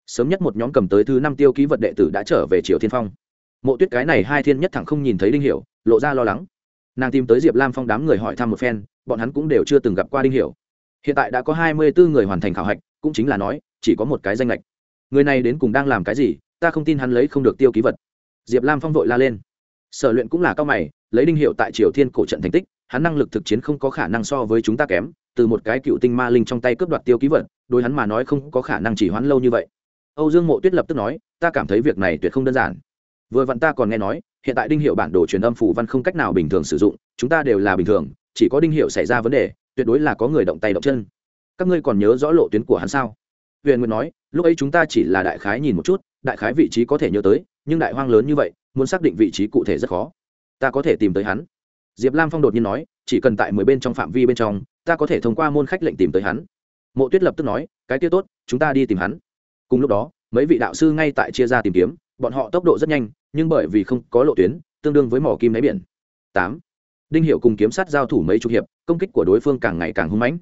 Sớm nhất một nhóm cầm tới thứ năm tiêu ký vật đệ tử đã trở về triều thiên phong. Mộ tuyết cái này hai thiên nhất thẳng không nhìn thấy đinh hiểu, lộ ra lo lắng. Nàng tìm tới diệp lam phong đám người hỏi thăm một phen, bọn hắn cũng đều chưa từng gặp qua đinh hiểu. Hiện tại đã có hai mươi bốn người hoàn thành khảo hạch, cũng chính là nói, chỉ có một cái danh lệch người này đến cùng đang làm cái gì, ta không tin hắn lấy không được tiêu ký vật. Diệp lam phong vội la lên. Sở luyện cũng là cao mày, lấy đinh hiệu tại triều thiên cổ trận thành tích hắn năng lực thực chiến không có khả năng so với chúng ta kém, từ một cái cựu tinh ma linh trong tay cướp đoạt tiêu ký vật đôi hắn mà nói không có khả năng chỉ hoãn lâu như vậy. Âu dương mộ tuyết lập tức nói, ta cảm thấy việc này tuyệt không đơn giản. Vừa vặn ta còn nghe nói, hiện tại đinh hiệu bản đồ truyền âm phủ văn không cách nào bình thường sử dụng, chúng ta đều là bình thường, chỉ có đinh hiệu xảy ra vấn đề, tuyệt đối là có người động tay động chân. Các ngươi còn nhớ rõ lộ tuyến của hắn sao? Huyền nguyện nói, lúc ấy chúng ta chỉ là đại khái nhìn một chút, đại khái vị trí có thể nhớ tới, nhưng đại hoang lớn như vậy, muốn xác định vị trí cụ thể rất khó. Ta có thể tìm tới hắn diệp lam phong đột nhiên nói, chỉ cần tại mười bên trong phạm vi bên trong, ta có thể thông qua môn khách lệnh tìm tới hắn. Mộ tuyết lập tức nói, cái kia tốt, chúng ta đi tìm hắn. Cùng lúc đó, mấy vị đạo sư ngay tại chia ra tìm kiếm, bọn họ tốc độ rất nhanh, nhưng bởi vì không có lộ tuyến, tương đương với mỏ kim đáy biển. Tám. Đinh hiệu cùng kiếm sát giao thủ mấy chục hiệp, công kích của đối phương càng ngày càng hung mãnh.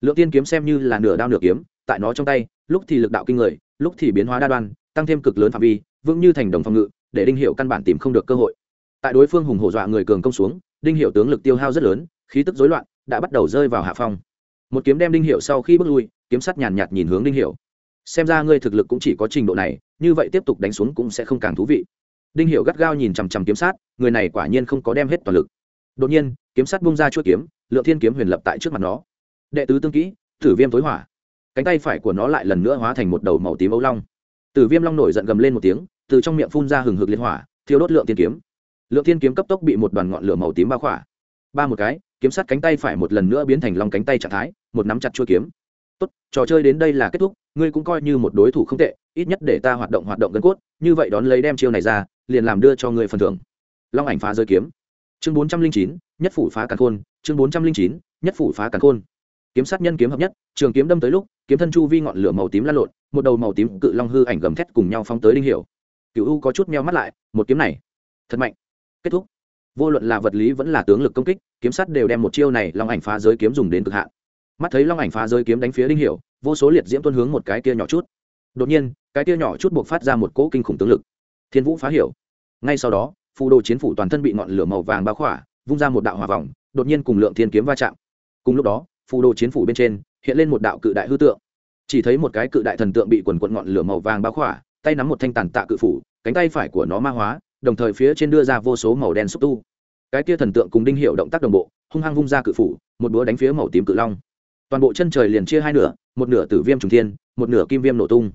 Lượng tiên kiếm xem như là nửa đao nửa kiếm, tại nó trong tay, lúc thì lực đạo kinh người, lúc thì biến hóa đa đoan, tăng thêm cực lớn phạm vi, vững như thành đồng phòng ngự, để đinh hiệu căn bản tìm không được cơ hội. Tại đối phương hùng hổ dọa người cường công xuống đinh hiệu tướng lực tiêu hao rất lớn, khí tức rối loạn, đã bắt đầu rơi vào hạ phong. Một kiếm đem đinh hiệu sau khi bước lui, kiếm sắt nhàn nhạt nhìn hướng đinh hiệu xem ra ngươi thực lực cũng chỉ có trình độ này, như vậy tiếp tục đánh xuống cũng sẽ không càng thú vị. Đinh hiệu gắt gao nhìn chằm chằm kiếm sát người này quả nhiên không có đem hết toàn lực. Đột nhiên, kiếm sắt bung ra chuỗi kiếm, lượng thiên kiếm huyền lập tại trước mặt nó. Đệ tứ tương kỹ, tử viêm tối hỏa. Cánh tay phải của nó lại lần nữa hóa thành một đầu màu tím ấu long. Tử viêm long nổi giận gầm lên một tiếng, từ trong miệng phun ra hừng hực liên hỏa, thiêu đốt lượng tiên kiếm lượng Thiên kiếm cấp tốc bị một đoàn ngọn lửa màu tím bao khỏa. Ba một cái, kiếm sát cánh tay phải một lần nữa biến thành lòng cánh tay trạng thái, một nắm chặt chuôi kiếm. Tốt, trò chơi đến đây là kết thúc, ngươi cũng coi như một đối thủ không tệ, ít nhất để ta hoạt động hoạt động gân cốt, như vậy đón lấy đem chiêu này ra, liền làm đưa cho ngươi phần thưởng. Long ảnh phá rơi kiếm. Chương bốn trăm linh chín, nhất phủ phá càn khôn, chương bốn trăm linh chín, nhất phủ phá càn khôn. Kiếm sát nhân kiếm hợp nhất, trường kiếm đâm tới lúc, kiếm thân chu vi ngọn lửa màu tím lan lộn, một đầu màu tím cự long hư ảnh gầm thét cùng nhau phóng tới đinh hiểu. Cựu u có chút meo mắt lại, một kiếm này. Thật mạnh kết thúc. Vô luận là vật lý vẫn là tướng lực công kích, kiếm sắt đều đem một chiêu này long ảnh phá giới kiếm dùng đến cực hạn. Mắt thấy long ảnh phá giới kiếm đánh phía đinh hiểu, vô số liệt diễm tuân hướng một cái kia nhỏ chút. Đột nhiên, cái kia nhỏ chút buộc phát ra một cỗ kinh khủng tướng lực. Thiên vũ phá hiểu. Ngay sau đó, phù đồ chiến phủ toàn thân bị ngọn lửa màu vàng bao khỏa, vung ra một đạo hỏa vòng, đột nhiên cùng lượng thiên kiếm va chạm. Cùng lúc đó, phù đồ chiến phủ bên trên, hiện lên một đạo cự đại hư tượng. Chỉ thấy một cái cự đại thần tượng bị quần quận ngọn lửa màu vàng bao khỏa, tay nắm một thanh tàn tạ cự phủ, cánh tay phải của nó ma hóa đồng thời phía trên đưa ra vô số màu đen xúc tu. Cái kia thần tượng cùng đinh hiệu động tác đồng bộ, hung hăng vung ra cự phủ, một búa đánh phía màu tím cự long. Toàn bộ chân trời liền chia hai nửa, một nửa tử viêm trùng thiên, một nửa kim viêm nổ tung.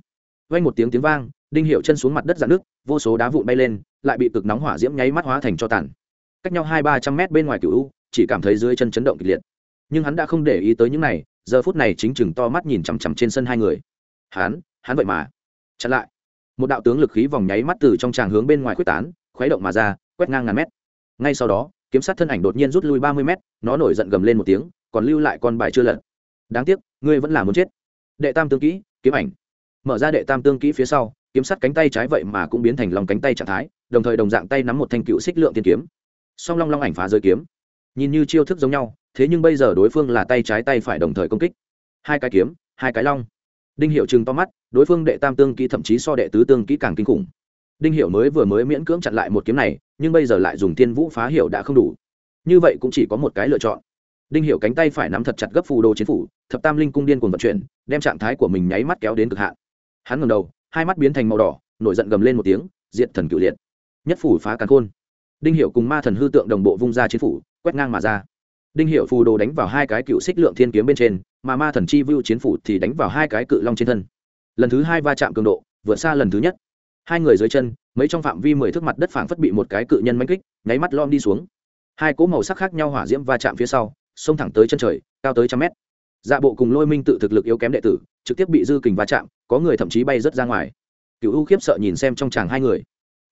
Vang một tiếng tiếng vang, đinh hiệu chân xuống mặt đất dạn nước vô số đá vụn bay lên, lại bị cực nóng hỏa diễm nháy mắt hóa thành cho tàn. Cách nhau hai ba trăm mét bên ngoài cựu u, chỉ cảm thấy dưới chân chấn động kịch liệt. Nhưng hắn đã không để ý tới những này, giờ phút này chính chừng to mắt nhìn chằm chằm trên sân hai người. Hắn hắn vậy mà. Chặn lại một đạo tướng lực khí vòng nháy mắt từ trong tràng hướng bên ngoài quyết tán, khuấy động mà ra, quét ngang ngàn mét. Ngay sau đó, kiếm sát thân ảnh đột nhiên rút lui ba mươi mét, nó nổi giận gầm lên một tiếng, còn lưu lại con bài chưa lật. Đáng tiếc, ngươi vẫn là muốn chết. Đệ tam tương kỹ, kiếm ảnh. Mở ra đệ tam tương kỹ phía sau, kiếm sắt cánh tay trái vậy mà cũng biến thành lòng cánh tay trạng thái, đồng thời đồng dạng tay nắm một thanh cựu xích lượng tiên kiếm. Song long long ảnh phá rơi kiếm. Nhìn như chiêu thức giống nhau, thế nhưng bây giờ đối phương là tay trái tay phải đồng thời công kích. Hai cái kiếm, hai cái long. Đinh hiệu chừng to mắt đối phương đệ tam tương kỹ thậm chí so đệ tứ tương kỹ càng kinh khủng. Đinh Hiểu mới vừa mới miễn cưỡng chặn lại một kiếm này, nhưng bây giờ lại dùng thiên vũ phá hiệu đã không đủ. Như vậy cũng chỉ có một cái lựa chọn. Đinh Hiểu cánh tay phải nắm thật chặt gấp phù đồ chiến phủ, thập tam linh cung điên cuồng vận chuyển, đem trạng thái của mình nháy mắt kéo đến cực hạn. Hắn ngẩng đầu, hai mắt biến thành màu đỏ, nổi giận gầm lên một tiếng, diệt thần cửu liệt. Nhất phủ phá càn khôn. Đinh Hiểu cùng ma thần hư tượng đồng bộ vung ra chiến phủ, quét ngang mà ra. Đinh Hiểu phù đồ đánh vào hai cái cựu xích lượng thiên kiếm bên trên, mà ma thần chi vưu chiến phủ thì đánh vào hai cái cự long trên thân lần thứ hai va chạm cường độ, vượt xa lần thứ nhất. Hai người dưới chân, mấy trong phạm vi mười thước mặt đất phảng phất bị một cái cự nhân mánh kích, nháy mắt lom đi xuống. Hai cỗ màu sắc khác nhau hỏa diễm va chạm phía sau, xông thẳng tới chân trời, cao tới trăm mét. Dạ bộ cùng lôi minh tự thực lực yếu kém đệ tử, trực tiếp bị dư kình va chạm, có người thậm chí bay rớt ra ngoài. Cựu u khiếp sợ nhìn xem trong chàng hai người.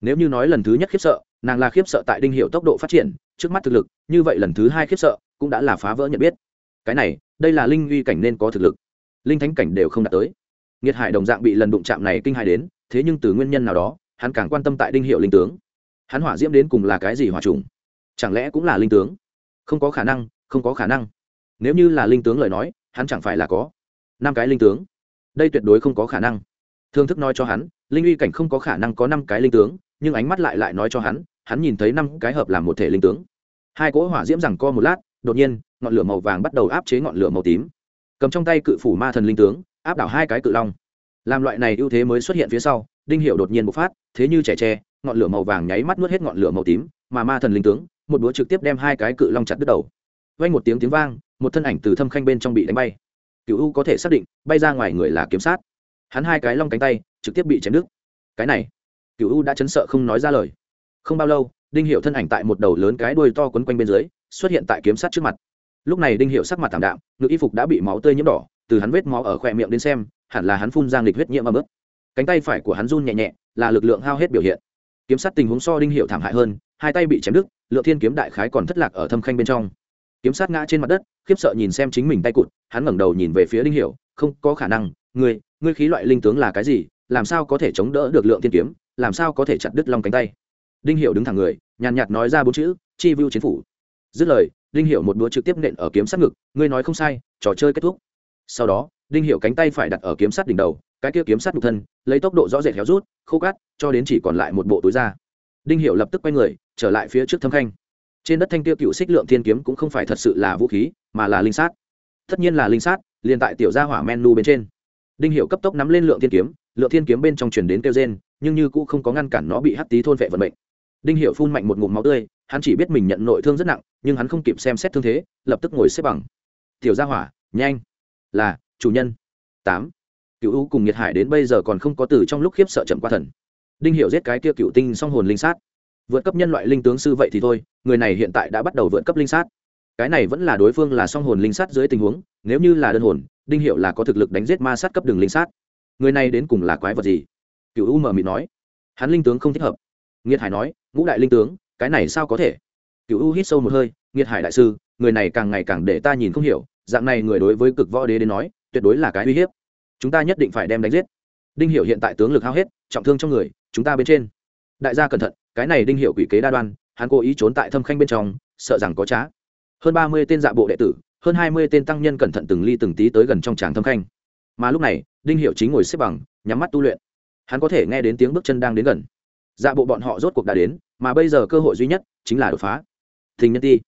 Nếu như nói lần thứ nhất khiếp sợ, nàng là khiếp sợ tại đinh hiệu tốc độ phát triển, trước mắt thực lực, như vậy lần thứ hai khiếp sợ, cũng đã là phá vỡ nhận biết. Cái này, đây là linh uy cảnh nên có thực lực. Linh thánh cảnh đều không đạt tới nghiệt hải đồng dạng bị lần đụng chạm này kinh hài đến, thế nhưng từ nguyên nhân nào đó, hắn càng quan tâm tại đinh hiệu linh tướng. Hắn hỏa diễm đến cùng là cái gì hỏa trùng? Chẳng lẽ cũng là linh tướng? Không có khả năng, không có khả năng. Nếu như là linh tướng lời nói, hắn chẳng phải là có năm cái linh tướng. Đây tuyệt đối không có khả năng. Thương thức nói cho hắn, linh uy cảnh không có khả năng có năm cái linh tướng, nhưng ánh mắt lại lại nói cho hắn hắn nhìn thấy năm cái hợp làm một thể linh tướng. Hai cỗ hỏa diễm rằng co một lát, đột nhiên, ngọn lửa màu vàng bắt đầu áp chế ngọn lửa màu tím. Cầm trong tay cự phủ ma thần linh tướng áp đảo hai cái cự long. Làm loại này ưu thế mới xuất hiện phía sau, đinh hiệu đột nhiên bộc phát, thế như trẻ tre, ngọn lửa màu vàng nháy mắt nuốt hết ngọn lửa màu tím, mà ma thần linh tướng, một búa trực tiếp đem hai cái cự long chặt đứt đầu. Vang một tiếng tiếng vang, một thân ảnh từ thâm khanh bên trong bị đánh bay. Cựu u có thể xác định, bay ra ngoài người là kiếm sát. Hắn hai cái long cánh tay, trực tiếp bị chém đứt. Cái này cựu u đã chấn sợ không nói ra lời. Không bao lâu, đinh hiệu thân ảnh tại một đầu lớn cái đuôi to quấn quanh bên dưới, xuất hiện tại kiếm sát trước mặt. Lúc này đinh hiệu sắc mặt thảm đạm, ngực y phục đã bị máu tươi nhiễm đỏ từ hắn vết máu ở khoe miệng đến xem, hẳn là hắn phun ra nghịch huyết nhiễm ấm ướt. Cánh tay phải của hắn run nhẹ nhẹ, là lực lượng hao hết biểu hiện. Kiếm sát tình huống so đinh hiệu thảm hại hơn, hai tay bị chém đứt, lượng thiên kiếm đại khái còn thất lạc ở thâm khanh bên trong. Kiếm sát ngã trên mặt đất, khiếp sợ nhìn xem chính mình tay cụt, hắn ngẩng đầu nhìn về phía đinh hiệu, không có khả năng, ngươi ngươi khí loại linh tướng là cái gì, làm sao có thể chống đỡ được lượng thiên kiếm, làm sao có thể chặt đứt long cánh tay? Đinh hiệu đứng thẳng người, nhàn nhạt nói ra bốn chữ, chi vưu chiến phủ. Dứt lời, đinh hiệu một đũa trực tiếp nện ở kiếm sát ngực, ngươi nói không sai, trò chơi kết thúc sau đó, đinh hiệu cánh tay phải đặt ở kiếm sắt đỉnh đầu, cái kia kiếm sắt nhục thân, lấy tốc độ rõ rệt héo rút, khô cát, cho đến chỉ còn lại một bộ túi da. Đinh hiệu lập tức quay người, trở lại phía trước thâm khanh. Trên đất thanh tiêu cựu xích lượng thiên kiếm cũng không phải thật sự là vũ khí, mà là linh sát. Tất nhiên là linh sát, liền tại tiểu gia hỏa menu bên trên. Đinh hiệu cấp tốc nắm lên lượng thiên kiếm, lượng thiên kiếm bên trong truyền đến kêu gen nhưng như cũ không có ngăn cản nó bị hắt tí thôn vệ vận mệnh. Đinh hiệu phun mạnh một ngụm máu tươi, hắn chỉ biết mình nhận nội thương rất nặng, nhưng hắn không kịp xem xét thương thế, lập tức ngồi xếp bằng. Tiểu gia hỏa, nhanh! Là, chủ nhân. Tám. Cựu u cùng nhiệt hải đến bây giờ còn không có từ trong lúc khiếp sợ chậm qua thần. Đinh hiệu giết cái kia cựu tinh song hồn linh sát. Vượt cấp nhân loại linh tướng sư vậy thì thôi, người này hiện tại đã bắt đầu vượt cấp linh sát. Cái này vẫn là đối phương là song hồn linh sát dưới tình huống, nếu như là đơn hồn, đinh hiệu là có thực lực đánh giết ma sát cấp đường linh sát. Người này đến cùng là quái vật gì? Cựu u mờ mịt nói. Hắn linh tướng không thích hợp. Nghiệt hải nói, ngũ đại linh tướng, cái này sao có thể? Cựu u hít sâu một hơi nghiệt hải đại sư, người này càng ngày càng để ta nhìn không hiểu dạng này người đối với cực võ đế đến nói, tuyệt đối là cái uy hiếp. Chúng ta nhất định phải đem đánh giết. Đinh Hiểu hiện tại tướng lực hao hết, trọng thương trong người, chúng ta bên trên. Đại gia cẩn thận, cái này đinh Hiểu quỷ kế đa đoan, hắn cố ý trốn tại thâm khanh bên trong, sợ rằng có trá. Hơn ba mươi tên dạ bộ đệ tử, hơn hai mươi tên tăng nhân cẩn thận từng ly từng tí tới gần trong tràng thâm khanh. Mà lúc này, đinh Hiểu chính ngồi xếp bằng, nhắm mắt tu luyện. Hắn có thể nghe đến tiếng bước chân đang đến gần. Dạ bộ bọn họ rốt cuộc đã đến, mà bây giờ cơ hội duy nhất chính là đột phá. Thình nhân ti.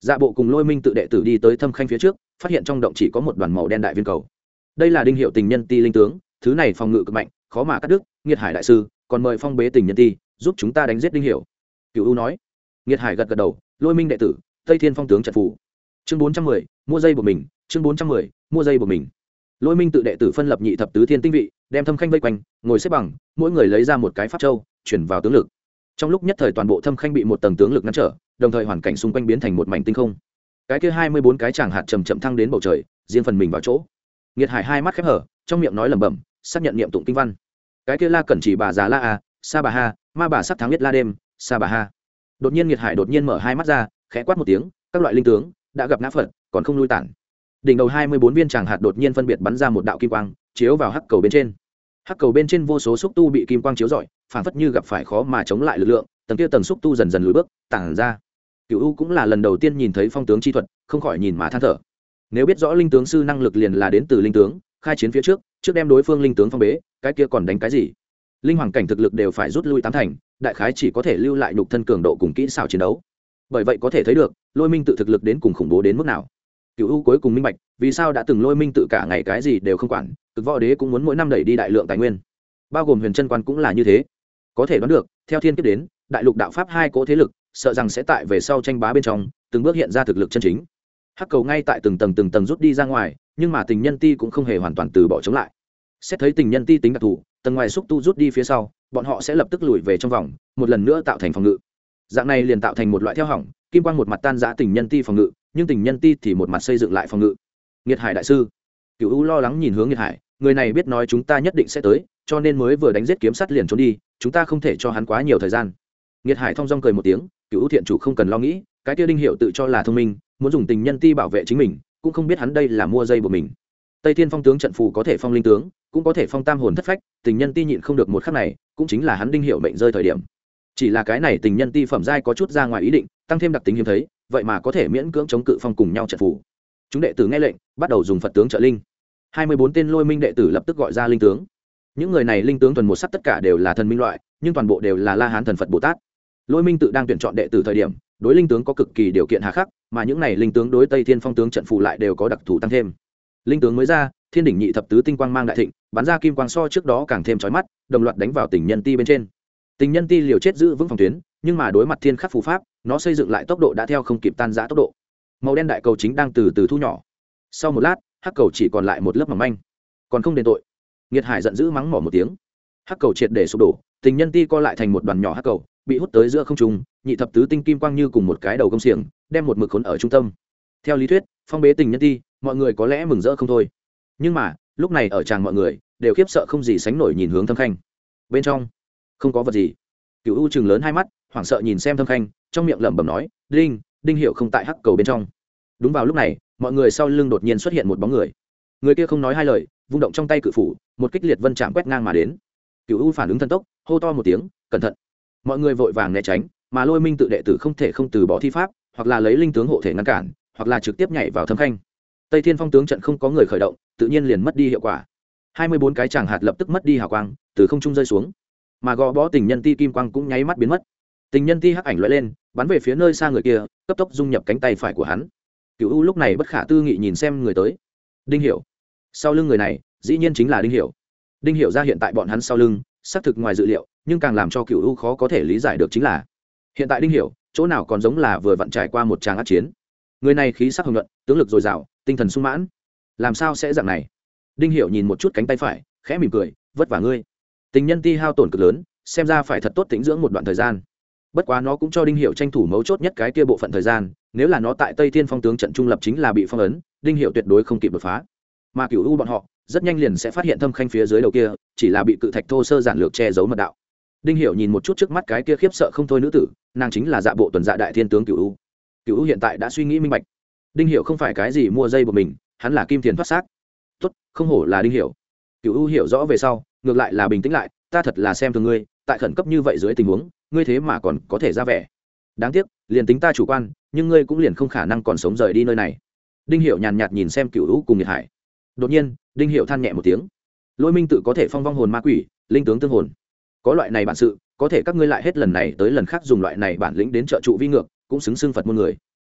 Dạ bộ cùng lôi minh tự đệ tử đi tới thâm khanh phía trước phát hiện trong động chỉ có một đoàn màu đen đại viên cầu. Đây là đinh hiệu tình nhân ti linh tướng, thứ này phòng ngự cực mạnh, khó mà cắt đứt, nghiệt hải đại sư, còn mời phong bế tình nhân ti, giúp chúng ta đánh giết đinh hiệu. Cựu u nói. Nghiệt hải gật gật đầu, lôi minh đệ tử, tây thiên phong tướng trận phủ chương bốn trăm mười, mua dây của mình, chương bốn trăm mười, mua dây của mình. Lôi minh tự đệ tử phân lập nhị thập tứ thiên tinh vị, đem thâm khanh vây quanh, ngồi xếp bằng, mỗi người lấy ra một cái pháp châu, chuyển vào tướng lực. Trong lúc nhất thời toàn bộ thâm khanh bị một tầng tướng lực ngăn trở, đồng thời hoàn cảnh xung quanh biến thành một mảnh tinh không cái kia hai mươi bốn cái chàng hạt chầm chậm thăng đến bầu trời, riêng phần mình vào chỗ. Nghiệt hải hai mắt khép hở, trong miệng nói lẩm bẩm, xác nhận niệm tụng kinh văn. Cái kia la cẩn chỉ bà già la a, sa bà ha, ma bà sắp thắng biết la đêm, sa bà ha. Đột nhiên nghiệt hải đột nhiên mở hai mắt ra, khẽ quát một tiếng, các loại linh tướng đã gặp ngã phật, còn không lui tản. Đỉnh đầu hai mươi bốn viên tràng hạt đột nhiên phân biệt bắn ra một đạo kim quang, chiếu vào hắc cầu bên trên. Hắc cầu bên trên vô số xúc tu bị kim quang chiếu rọi phản phất như gặp phải khó mà chống lại lực lượng, tầng kia tầng xúc tu dần dần lùi bước, tản ra cựu u cũng là lần đầu tiên nhìn thấy phong tướng chi thuật, không khỏi nhìn mà than thở. Nếu biết rõ linh tướng sư năng lực liền là đến từ linh tướng, khai chiến phía trước trước đem đối phương linh tướng phong bế, cái kia còn đánh cái gì? Linh hoàng cảnh thực lực đều phải rút lui tám thành, đại khái chỉ có thể lưu lại nhục thân cường độ cùng kỹ xảo chiến đấu. Bởi vậy có thể thấy được, lôi minh tự thực lực đến cùng khủng bố đến mức nào. Cựu u cuối cùng minh bạch, vì sao đã từng lôi minh tự cả ngày cái gì đều không quản, cực võ đế cũng muốn mỗi năm đẩy đi đại lượng tài nguyên. Bao gồm huyền chân quan cũng là như thế. Có thể đoán được, theo thiên kiếp đến, đại lục đạo pháp hai cỗ thế lực sợ rằng sẽ tại về sau tranh bá bên trong, từng bước hiện ra thực lực chân chính. Hắc cầu ngay tại từng tầng từng tầng rút đi ra ngoài, nhưng mà tình nhân ti cũng không hề hoàn toàn từ bỏ chống lại. Xét thấy tình nhân ti tính đặc thù, tầng ngoài xúc tu rút đi phía sau, bọn họ sẽ lập tức lùi về trong vòng, một lần nữa tạo thành phòng ngự. Dạng này liền tạo thành một loại theo hỏng, kim quang một mặt tan giã tình nhân ti phòng ngự, nhưng tình nhân ti thì một mặt xây dựng lại phòng ngự. Nghiệt hải đại sư cựu u lo lắng nhìn hướng nghiệt hải, người này biết nói chúng ta nhất định sẽ tới, cho nên mới vừa đánh giết kiếm sắt liền trốn đi, chúng ta không thể cho hắn quá nhiều thời gian. Nghiệt hải thong dong cười một tiếng cựu thiện chủ không cần lo nghĩ, cái kia đinh hiệu tự cho là thông minh, muốn dùng tình nhân ti bảo vệ chính mình, cũng không biết hắn đây là mua dây của mình. Tây thiên phong tướng trận phù có thể phong linh tướng, cũng có thể phong tam hồn thất phách, tình nhân ti nhịn không được một khắc này, cũng chính là hắn đinh hiệu mệnh rơi thời điểm. Chỉ là cái này tình nhân ti phẩm giai có chút ra ngoài ý định, tăng thêm đặc tính hiếm thấy, vậy mà có thể miễn cưỡng chống cự phong cùng nhau trận phù. Chúng đệ tử nghe lệnh, bắt đầu dùng phật tướng trợ linh. Hai mươi bốn tên lôi minh đệ tử lập tức gọi ra linh tướng. Những người này linh tướng thuần một sắc tất cả đều là thần minh loại, nhưng toàn bộ đều là la hán thần phật bồ tát lôi minh tự đang tuyển chọn đệ tử thời điểm, đối linh tướng có cực kỳ điều kiện hà khắc, mà những này linh tướng đối tây thiên phong tướng trận phụ lại đều có đặc thù tăng thêm. Linh tướng mới ra, thiên đỉnh nhị thập tứ tinh quang mang đại thịnh, bắn ra kim quang so trước đó càng thêm trói mắt, đồng loạt đánh vào Tỉnh nhân ti bên trên. Tình nhân ti liều chết giữ vững phòng tuyến, nhưng mà đối mặt thiên khắc phù pháp, nó xây dựng lại tốc độ đã theo không kịp tan giã tốc độ. Màu đen đại cầu chính đang từ từ thu nhỏ. Sau một lát, hắc cầu chỉ còn lại một lớp mỏng manh. Còn không đền tội. Nghiệt hải giận dữ mắng mỏ một tiếng. Hắc cầu triệt để sụp đổ, tình nhân ti co lại thành một đoàn nhỏ hắc cầu bị hút tới giữa không trung, nhị thập tứ tinh kim quang như cùng một cái đầu công xiềng, đem một mực khốn ở trung tâm. Theo lý thuyết, phong bế tình nhân ti, mọi người có lẽ mừng rỡ không thôi. Nhưng mà, lúc này ở tràng mọi người, đều khiếp sợ không gì sánh nổi nhìn hướng thâm khanh. Bên trong, không có vật gì. Cựu u chừng lớn hai mắt, hoảng sợ nhìn xem thâm khanh, trong miệng lẩm bẩm nói, đinh đinh hiệu không tại hắc cầu bên trong. Đúng vào lúc này, mọi người sau lưng đột nhiên xuất hiện một bóng người. Người kia không nói hai lời, vung động trong tay cự phủ, một kích liệt vân chạm quét ngang mà đến. Cựu u phản ứng thần tốc, hô to một tiếng, cẩn thận mọi người vội vàng né tránh, mà lôi minh tự đệ tử không thể không từ bỏ thi pháp, hoặc là lấy linh tướng hộ thể ngăn cản, hoặc là trực tiếp nhảy vào thâm khanh. Tây thiên phong tướng trận không có người khởi động, tự nhiên liền mất đi hiệu quả. Hai mươi bốn cái tràng hạt lập tức mất đi hào quang, từ không trung rơi xuống. Mà gò bó tình nhân ti kim quang cũng nháy mắt biến mất. Tình nhân ti hắc ảnh loại lên, bắn về phía nơi xa người kia, cấp tốc dung nhập cánh tay phải của hắn. Cựu u lúc này bất khả tư nghị nhìn xem người tới. Đinh hiểu. Sau lưng người này, dĩ nhiên chính là đinh hiểu. Đinh hiểu ra hiện tại bọn hắn sau lưng xác thực ngoài dự liệu, nhưng càng làm cho cựu u khó có thể lý giải được chính là, hiện tại đinh hiểu, chỗ nào còn giống là vừa vặn trải qua một tràng át chiến. Người này khí sắc hồng nhuận, tướng lực dồi dào, tinh thần sung mãn. Làm sao sẽ dạng này? Đinh hiểu nhìn một chút cánh tay phải, khẽ mỉm cười, vất vả ngươi. Tình nhân ti hao tổn cực lớn, xem ra phải thật tốt tĩnh dưỡng một đoạn thời gian. Bất quá nó cũng cho đinh hiệu tranh thủ mấu chốt nhất cái kia bộ phận thời gian, nếu là nó tại tây thiên phong tướng trận trung lập chính là bị phong ấn, đinh hiệu tuyệt đối không kịp đột phá. Mà cựu u bọn họ rất nhanh liền sẽ phát hiện thâm khanh phía dưới đầu kia, chỉ là bị cự thạch thô sơ giản lược che giấu mật đạo. Đinh hiệu nhìn một chút trước mắt cái kia khiếp sợ không thôi nữ tử, nàng chính là dạ bộ tuần dạ đại thiên tướng cửu u. Cửu u hiện tại đã suy nghĩ minh bạch. Đinh hiệu không phải cái gì mua dây của mình, hắn là kim tiền thoát xác. Tốt, không hổ là đinh hiệu Cửu u hiểu rõ về sau, ngược lại là bình tĩnh lại, ta thật là xem thường ngươi, tại khẩn cấp như vậy dưới tình huống, ngươi thế mà còn có thể ra vẻ. Đáng tiếc, liền tính ta chủ quan, nhưng ngươi cũng liền không khả năng còn sống rời đi nơi này. Đinh hiệu nhàn nhạt nhìn xem cửu u cùng nhiệt hải đột nhiên, đinh hiệu than nhẹ một tiếng. Lôi minh tự có thể phong vong hồn ma quỷ, linh tướng tương hồn. Có loại này bản sự, có thể các ngươi lại hết lần này tới lần khác dùng loại này bản lĩnh đến trợ trụ vi ngược, cũng xứng xưng phật muôn người.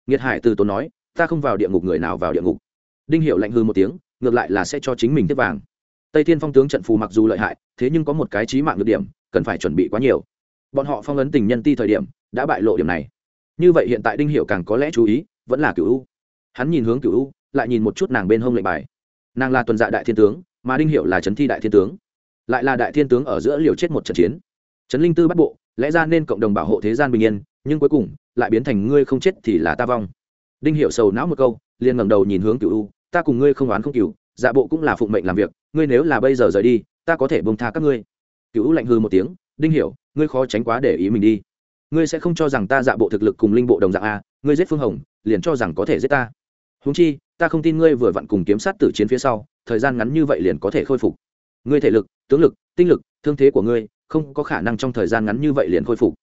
Nghiệt hải từ tốn nói, ta không vào địa ngục, người nào vào địa ngục? Đinh hiệu lạnh hư một tiếng, ngược lại là sẽ cho chính mình tiếp vàng. Tây thiên phong tướng trận phù mặc dù lợi hại, thế nhưng có một cái trí mạng được điểm, cần phải chuẩn bị quá nhiều. Bọn họ phong ấn tình nhân ti thời điểm, đã bại lộ điểm này. Như vậy hiện tại đinh hiệu càng có lẽ chú ý, vẫn là cựu u. Hắn nhìn hướng cựu u, lại nhìn một chút nàng bên hông lệnh bài nàng là tuần dạ đại thiên tướng, mà đinh hiệu là trấn thi đại thiên tướng. Lại là đại thiên tướng ở giữa liều chết một trận chiến. Trấn linh tư bắt bộ, lẽ ra nên cộng đồng bảo hộ thế gian bình yên, nhưng cuối cùng, lại biến thành ngươi không chết thì là ta vong. Đinh hiệu sầu não một câu, liền ngẩng đầu nhìn hướng cựu u, ta cùng ngươi không oán không cựu dạ bộ cũng là phụng mệnh làm việc, ngươi nếu là bây giờ rời đi, ta có thể bông tha các ngươi. Cựu lạnh hư một tiếng, đinh hiểu, ngươi khó tránh quá để ý mình đi. Ngươi sẽ không cho rằng ta dạ bộ thực lực cùng linh bộ đồng dạng a, ngươi giết phương hồng, liền cho rằng có thể giết ta húng chi, ta không tin ngươi vừa vặn cùng kiếm sát tử chiến phía sau, thời gian ngắn như vậy liền có thể khôi phục. Ngươi thể lực, tướng lực, tinh lực, thương thế của ngươi, không có khả năng trong thời gian ngắn như vậy liền khôi phục.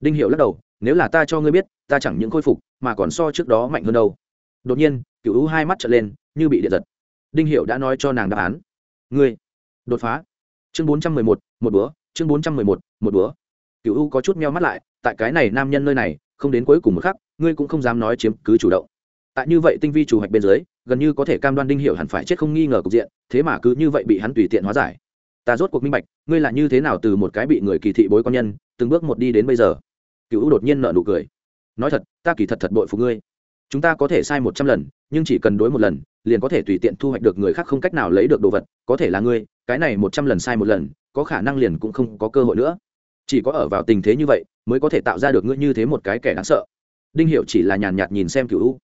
Đinh hiệu lắc đầu, nếu là ta cho ngươi biết, ta chẳng những khôi phục, mà còn so trước đó mạnh hơn đâu. Đột nhiên cựu u hai mắt trở lên, như bị điện giật. Đinh hiệu đã nói cho nàng đáp án. Ngươi, đột phá. Chương bốn trăm mười một một búa chương bốn trăm mười một một búa cựu u có chút meo mắt lại, tại cái này nam nhân nơi này, không đến cuối cùng một khắc, ngươi cũng không dám nói chiếm cứ chủ động tại như vậy tinh vi chủ hoạch bên dưới, gần như có thể cam đoan đinh Hiểu hẳn phải chết không nghi ngờ cục diện, thế mà cứ như vậy bị hắn tùy tiện hóa giải. Ta rốt cuộc minh bạch, ngươi là như thế nào từ một cái bị người kỳ thị bối con nhân, từng bước một đi đến bây giờ? Cựu đột nhiên nợ nụ cười. Nói thật, ta kỳ thật thật bội phục ngươi. Chúng ta có thể sai một trăm lần, nhưng chỉ cần đối một lần, liền có thể tùy tiện thu hoạch được người khác không cách nào lấy được đồ vật, có thể là ngươi, cái này một trăm lần sai một lần, có khả năng liền cũng không có cơ hội nữa. Chỉ có ở vào tình thế như vậy, mới có thể tạo ra được ngươi như thế một cái kẻ đáng sợ. Đinh hiệu chỉ là nhàn nhạt nhìn xem cựu u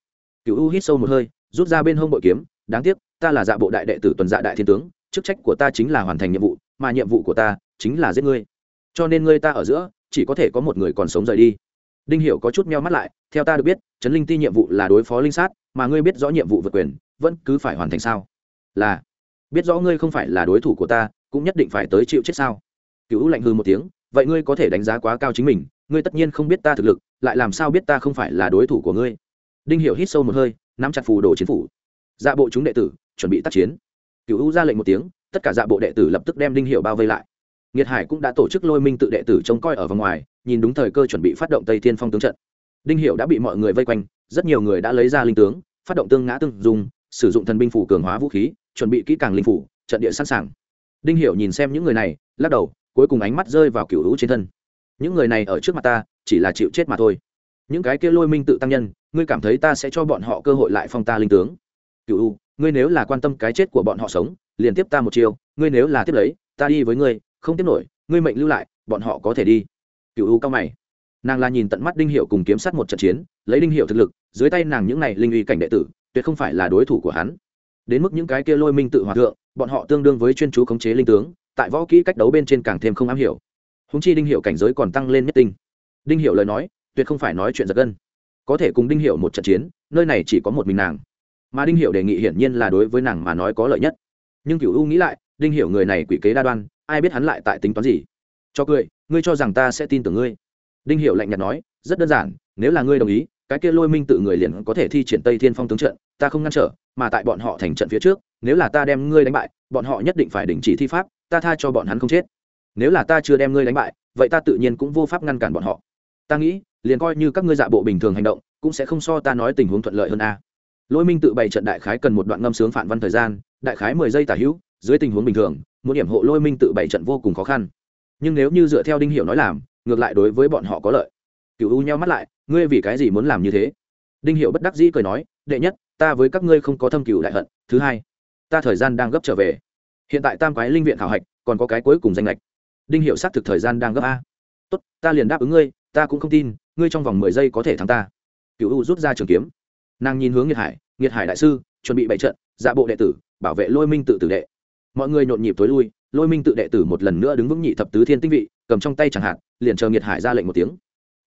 cựu u hít sâu một hơi, rút ra bên hông bội kiếm, đáng tiếc, ta là dạ bộ đại đệ tử tuần dạ đại thiên tướng, chức trách của ta chính là hoàn thành nhiệm vụ, mà nhiệm vụ của ta chính là giết ngươi. Cho nên ngươi ta ở giữa, chỉ có thể có một người còn sống rời đi. Đinh hiểu có chút meo mắt lại, theo ta được biết, trấn linh ti nhiệm vụ là đối phó linh sát, mà ngươi biết rõ nhiệm vụ vượt quyền, vẫn cứ phải hoàn thành sao? Là. Biết rõ ngươi không phải là đối thủ của ta, cũng nhất định phải tới chịu chết sao? Cựu lạnh hư một tiếng, vậy ngươi có thể đánh giá quá cao chính mình, ngươi tất nhiên không biết ta thực lực, lại làm sao biết ta không phải là đối thủ của ngươi? Đinh hiểu hít sâu một hơi, nắm chặt phù đồ chiến phủ. Dạ bộ chúng đệ tử, chuẩn bị tác chiến. Cựu ra lệnh một tiếng, tất cả dạ bộ đệ tử lập tức đem đinh hiểu bao vây lại. Nghiệt hải cũng đã tổ chức lôi minh tự đệ tử trông coi ở vòng ngoài, nhìn đúng thời cơ chuẩn bị phát động tây thiên phong tướng trận. Đinh hiểu đã bị mọi người vây quanh, rất nhiều người đã lấy ra linh tướng, phát động tương ngã tương dùng sử dụng thần binh phủ cường hóa vũ khí, chuẩn bị kỹ càng linh phủ, trận địa sẵn sàng. Đinh hiểu nhìn xem những người này, lắc đầu, cuối cùng ánh mắt rơi vào cựu hữu trên thân. Những người này ở trước mặt ta, chỉ là chịu chết mà thôi. Những cái kia lôi minh tự tăng nhân ngươi cảm thấy ta sẽ cho bọn họ cơ hội lại phong ta linh tướng. Cựu u, ngươi nếu là quan tâm cái chết của bọn họ sống, liền tiếp ta một chiều ngươi nếu là tiếp lấy, ta đi với ngươi, không tiếp nổi, ngươi mệnh lưu lại, bọn họ có thể đi. Cựu u cao mày. Nàng là nhìn tận mắt đinh hiệu cùng kiếm sát một trận chiến, lấy đinh hiệu thực lực, dưới tay nàng những này linh uy cảnh đệ tử, tuyệt không phải là đối thủ của hắn. Đến mức những cái kia lôi minh tự hòa thượng, bọn họ tương đương với chuyên chú khống chế linh tướng, tại võ kỹ cách đấu bên trên càng thêm không am hiểu. Húng chi đinh hiệu cảnh giới còn tăng lên nhất tinh. Đinh hiệu lời nói, tuyệt không phải nói chuyện giật gân có thể cùng đinh hiệu một trận chiến, nơi này chỉ có một mình nàng. Mà đinh hiệu đề nghị hiển nhiên là đối với nàng mà nói có lợi nhất. Nhưng cựu u nghĩ lại, đinh hiệu người này quỷ kế đa đoan, ai biết hắn lại tại tính toán gì? Cho cười, ngươi cho rằng ta sẽ tin tưởng ngươi. Đinh hiệu lạnh nhạt nói, rất đơn giản, nếu là ngươi đồng ý, cái kia lôi minh tự người liền có thể thi triển tây thiên phong tướng trận, ta không ngăn trở, mà tại bọn họ thành trận phía trước, nếu là ta đem ngươi đánh bại, bọn họ nhất định phải đình chỉ thi pháp, ta tha cho bọn hắn không chết. Nếu là ta chưa đem ngươi đánh bại, vậy ta tự nhiên cũng vô pháp ngăn cản bọn họ. Ta nghĩ liền coi như các ngươi dạ bộ bình thường hành động, cũng sẽ không so ta nói tình huống thuận lợi hơn a. Lôi minh tự bày trận đại khái cần một đoạn ngâm sướng phản văn thời gian, đại khái mười giây tả hữu, dưới tình huống bình thường, muốn điểm hộ lôi minh tự bày trận vô cùng khó khăn. Nhưng nếu như dựa theo đinh hiểu nói làm, ngược lại đối với bọn họ có lợi. Cựu u nheo mắt lại, ngươi vì cái gì muốn làm như thế? Đinh hiểu bất đắc dĩ cười nói, đệ nhất, ta với các ngươi không có thâm cựu đại hận, thứ hai, ta thời gian đang gấp trở về. Hiện tại tam quái linh viện khảo hạch, còn có cái cuối cùng danh lệch. Đinh hiệu xác thực thời gian đang gấp a. Tốt, ta liền đáp ứng ngươi, ta cũng không tin ngươi trong vòng mười giây có thể thắng ta. Cựu u rút ra trường kiếm. Nàng nhìn hướng nghiệt hải nghiệt hải đại sư, chuẩn bị bảy trận dạ bộ đệ tử, bảo vệ lôi minh tự tử đệ. Mọi người nhộn nhịp tối lui, lôi minh tự đệ tử một lần nữa đứng vững nhị thập tứ thiên tinh vị, cầm trong tay chẳng hạn, liền chờ nghiệt hải ra lệnh một tiếng.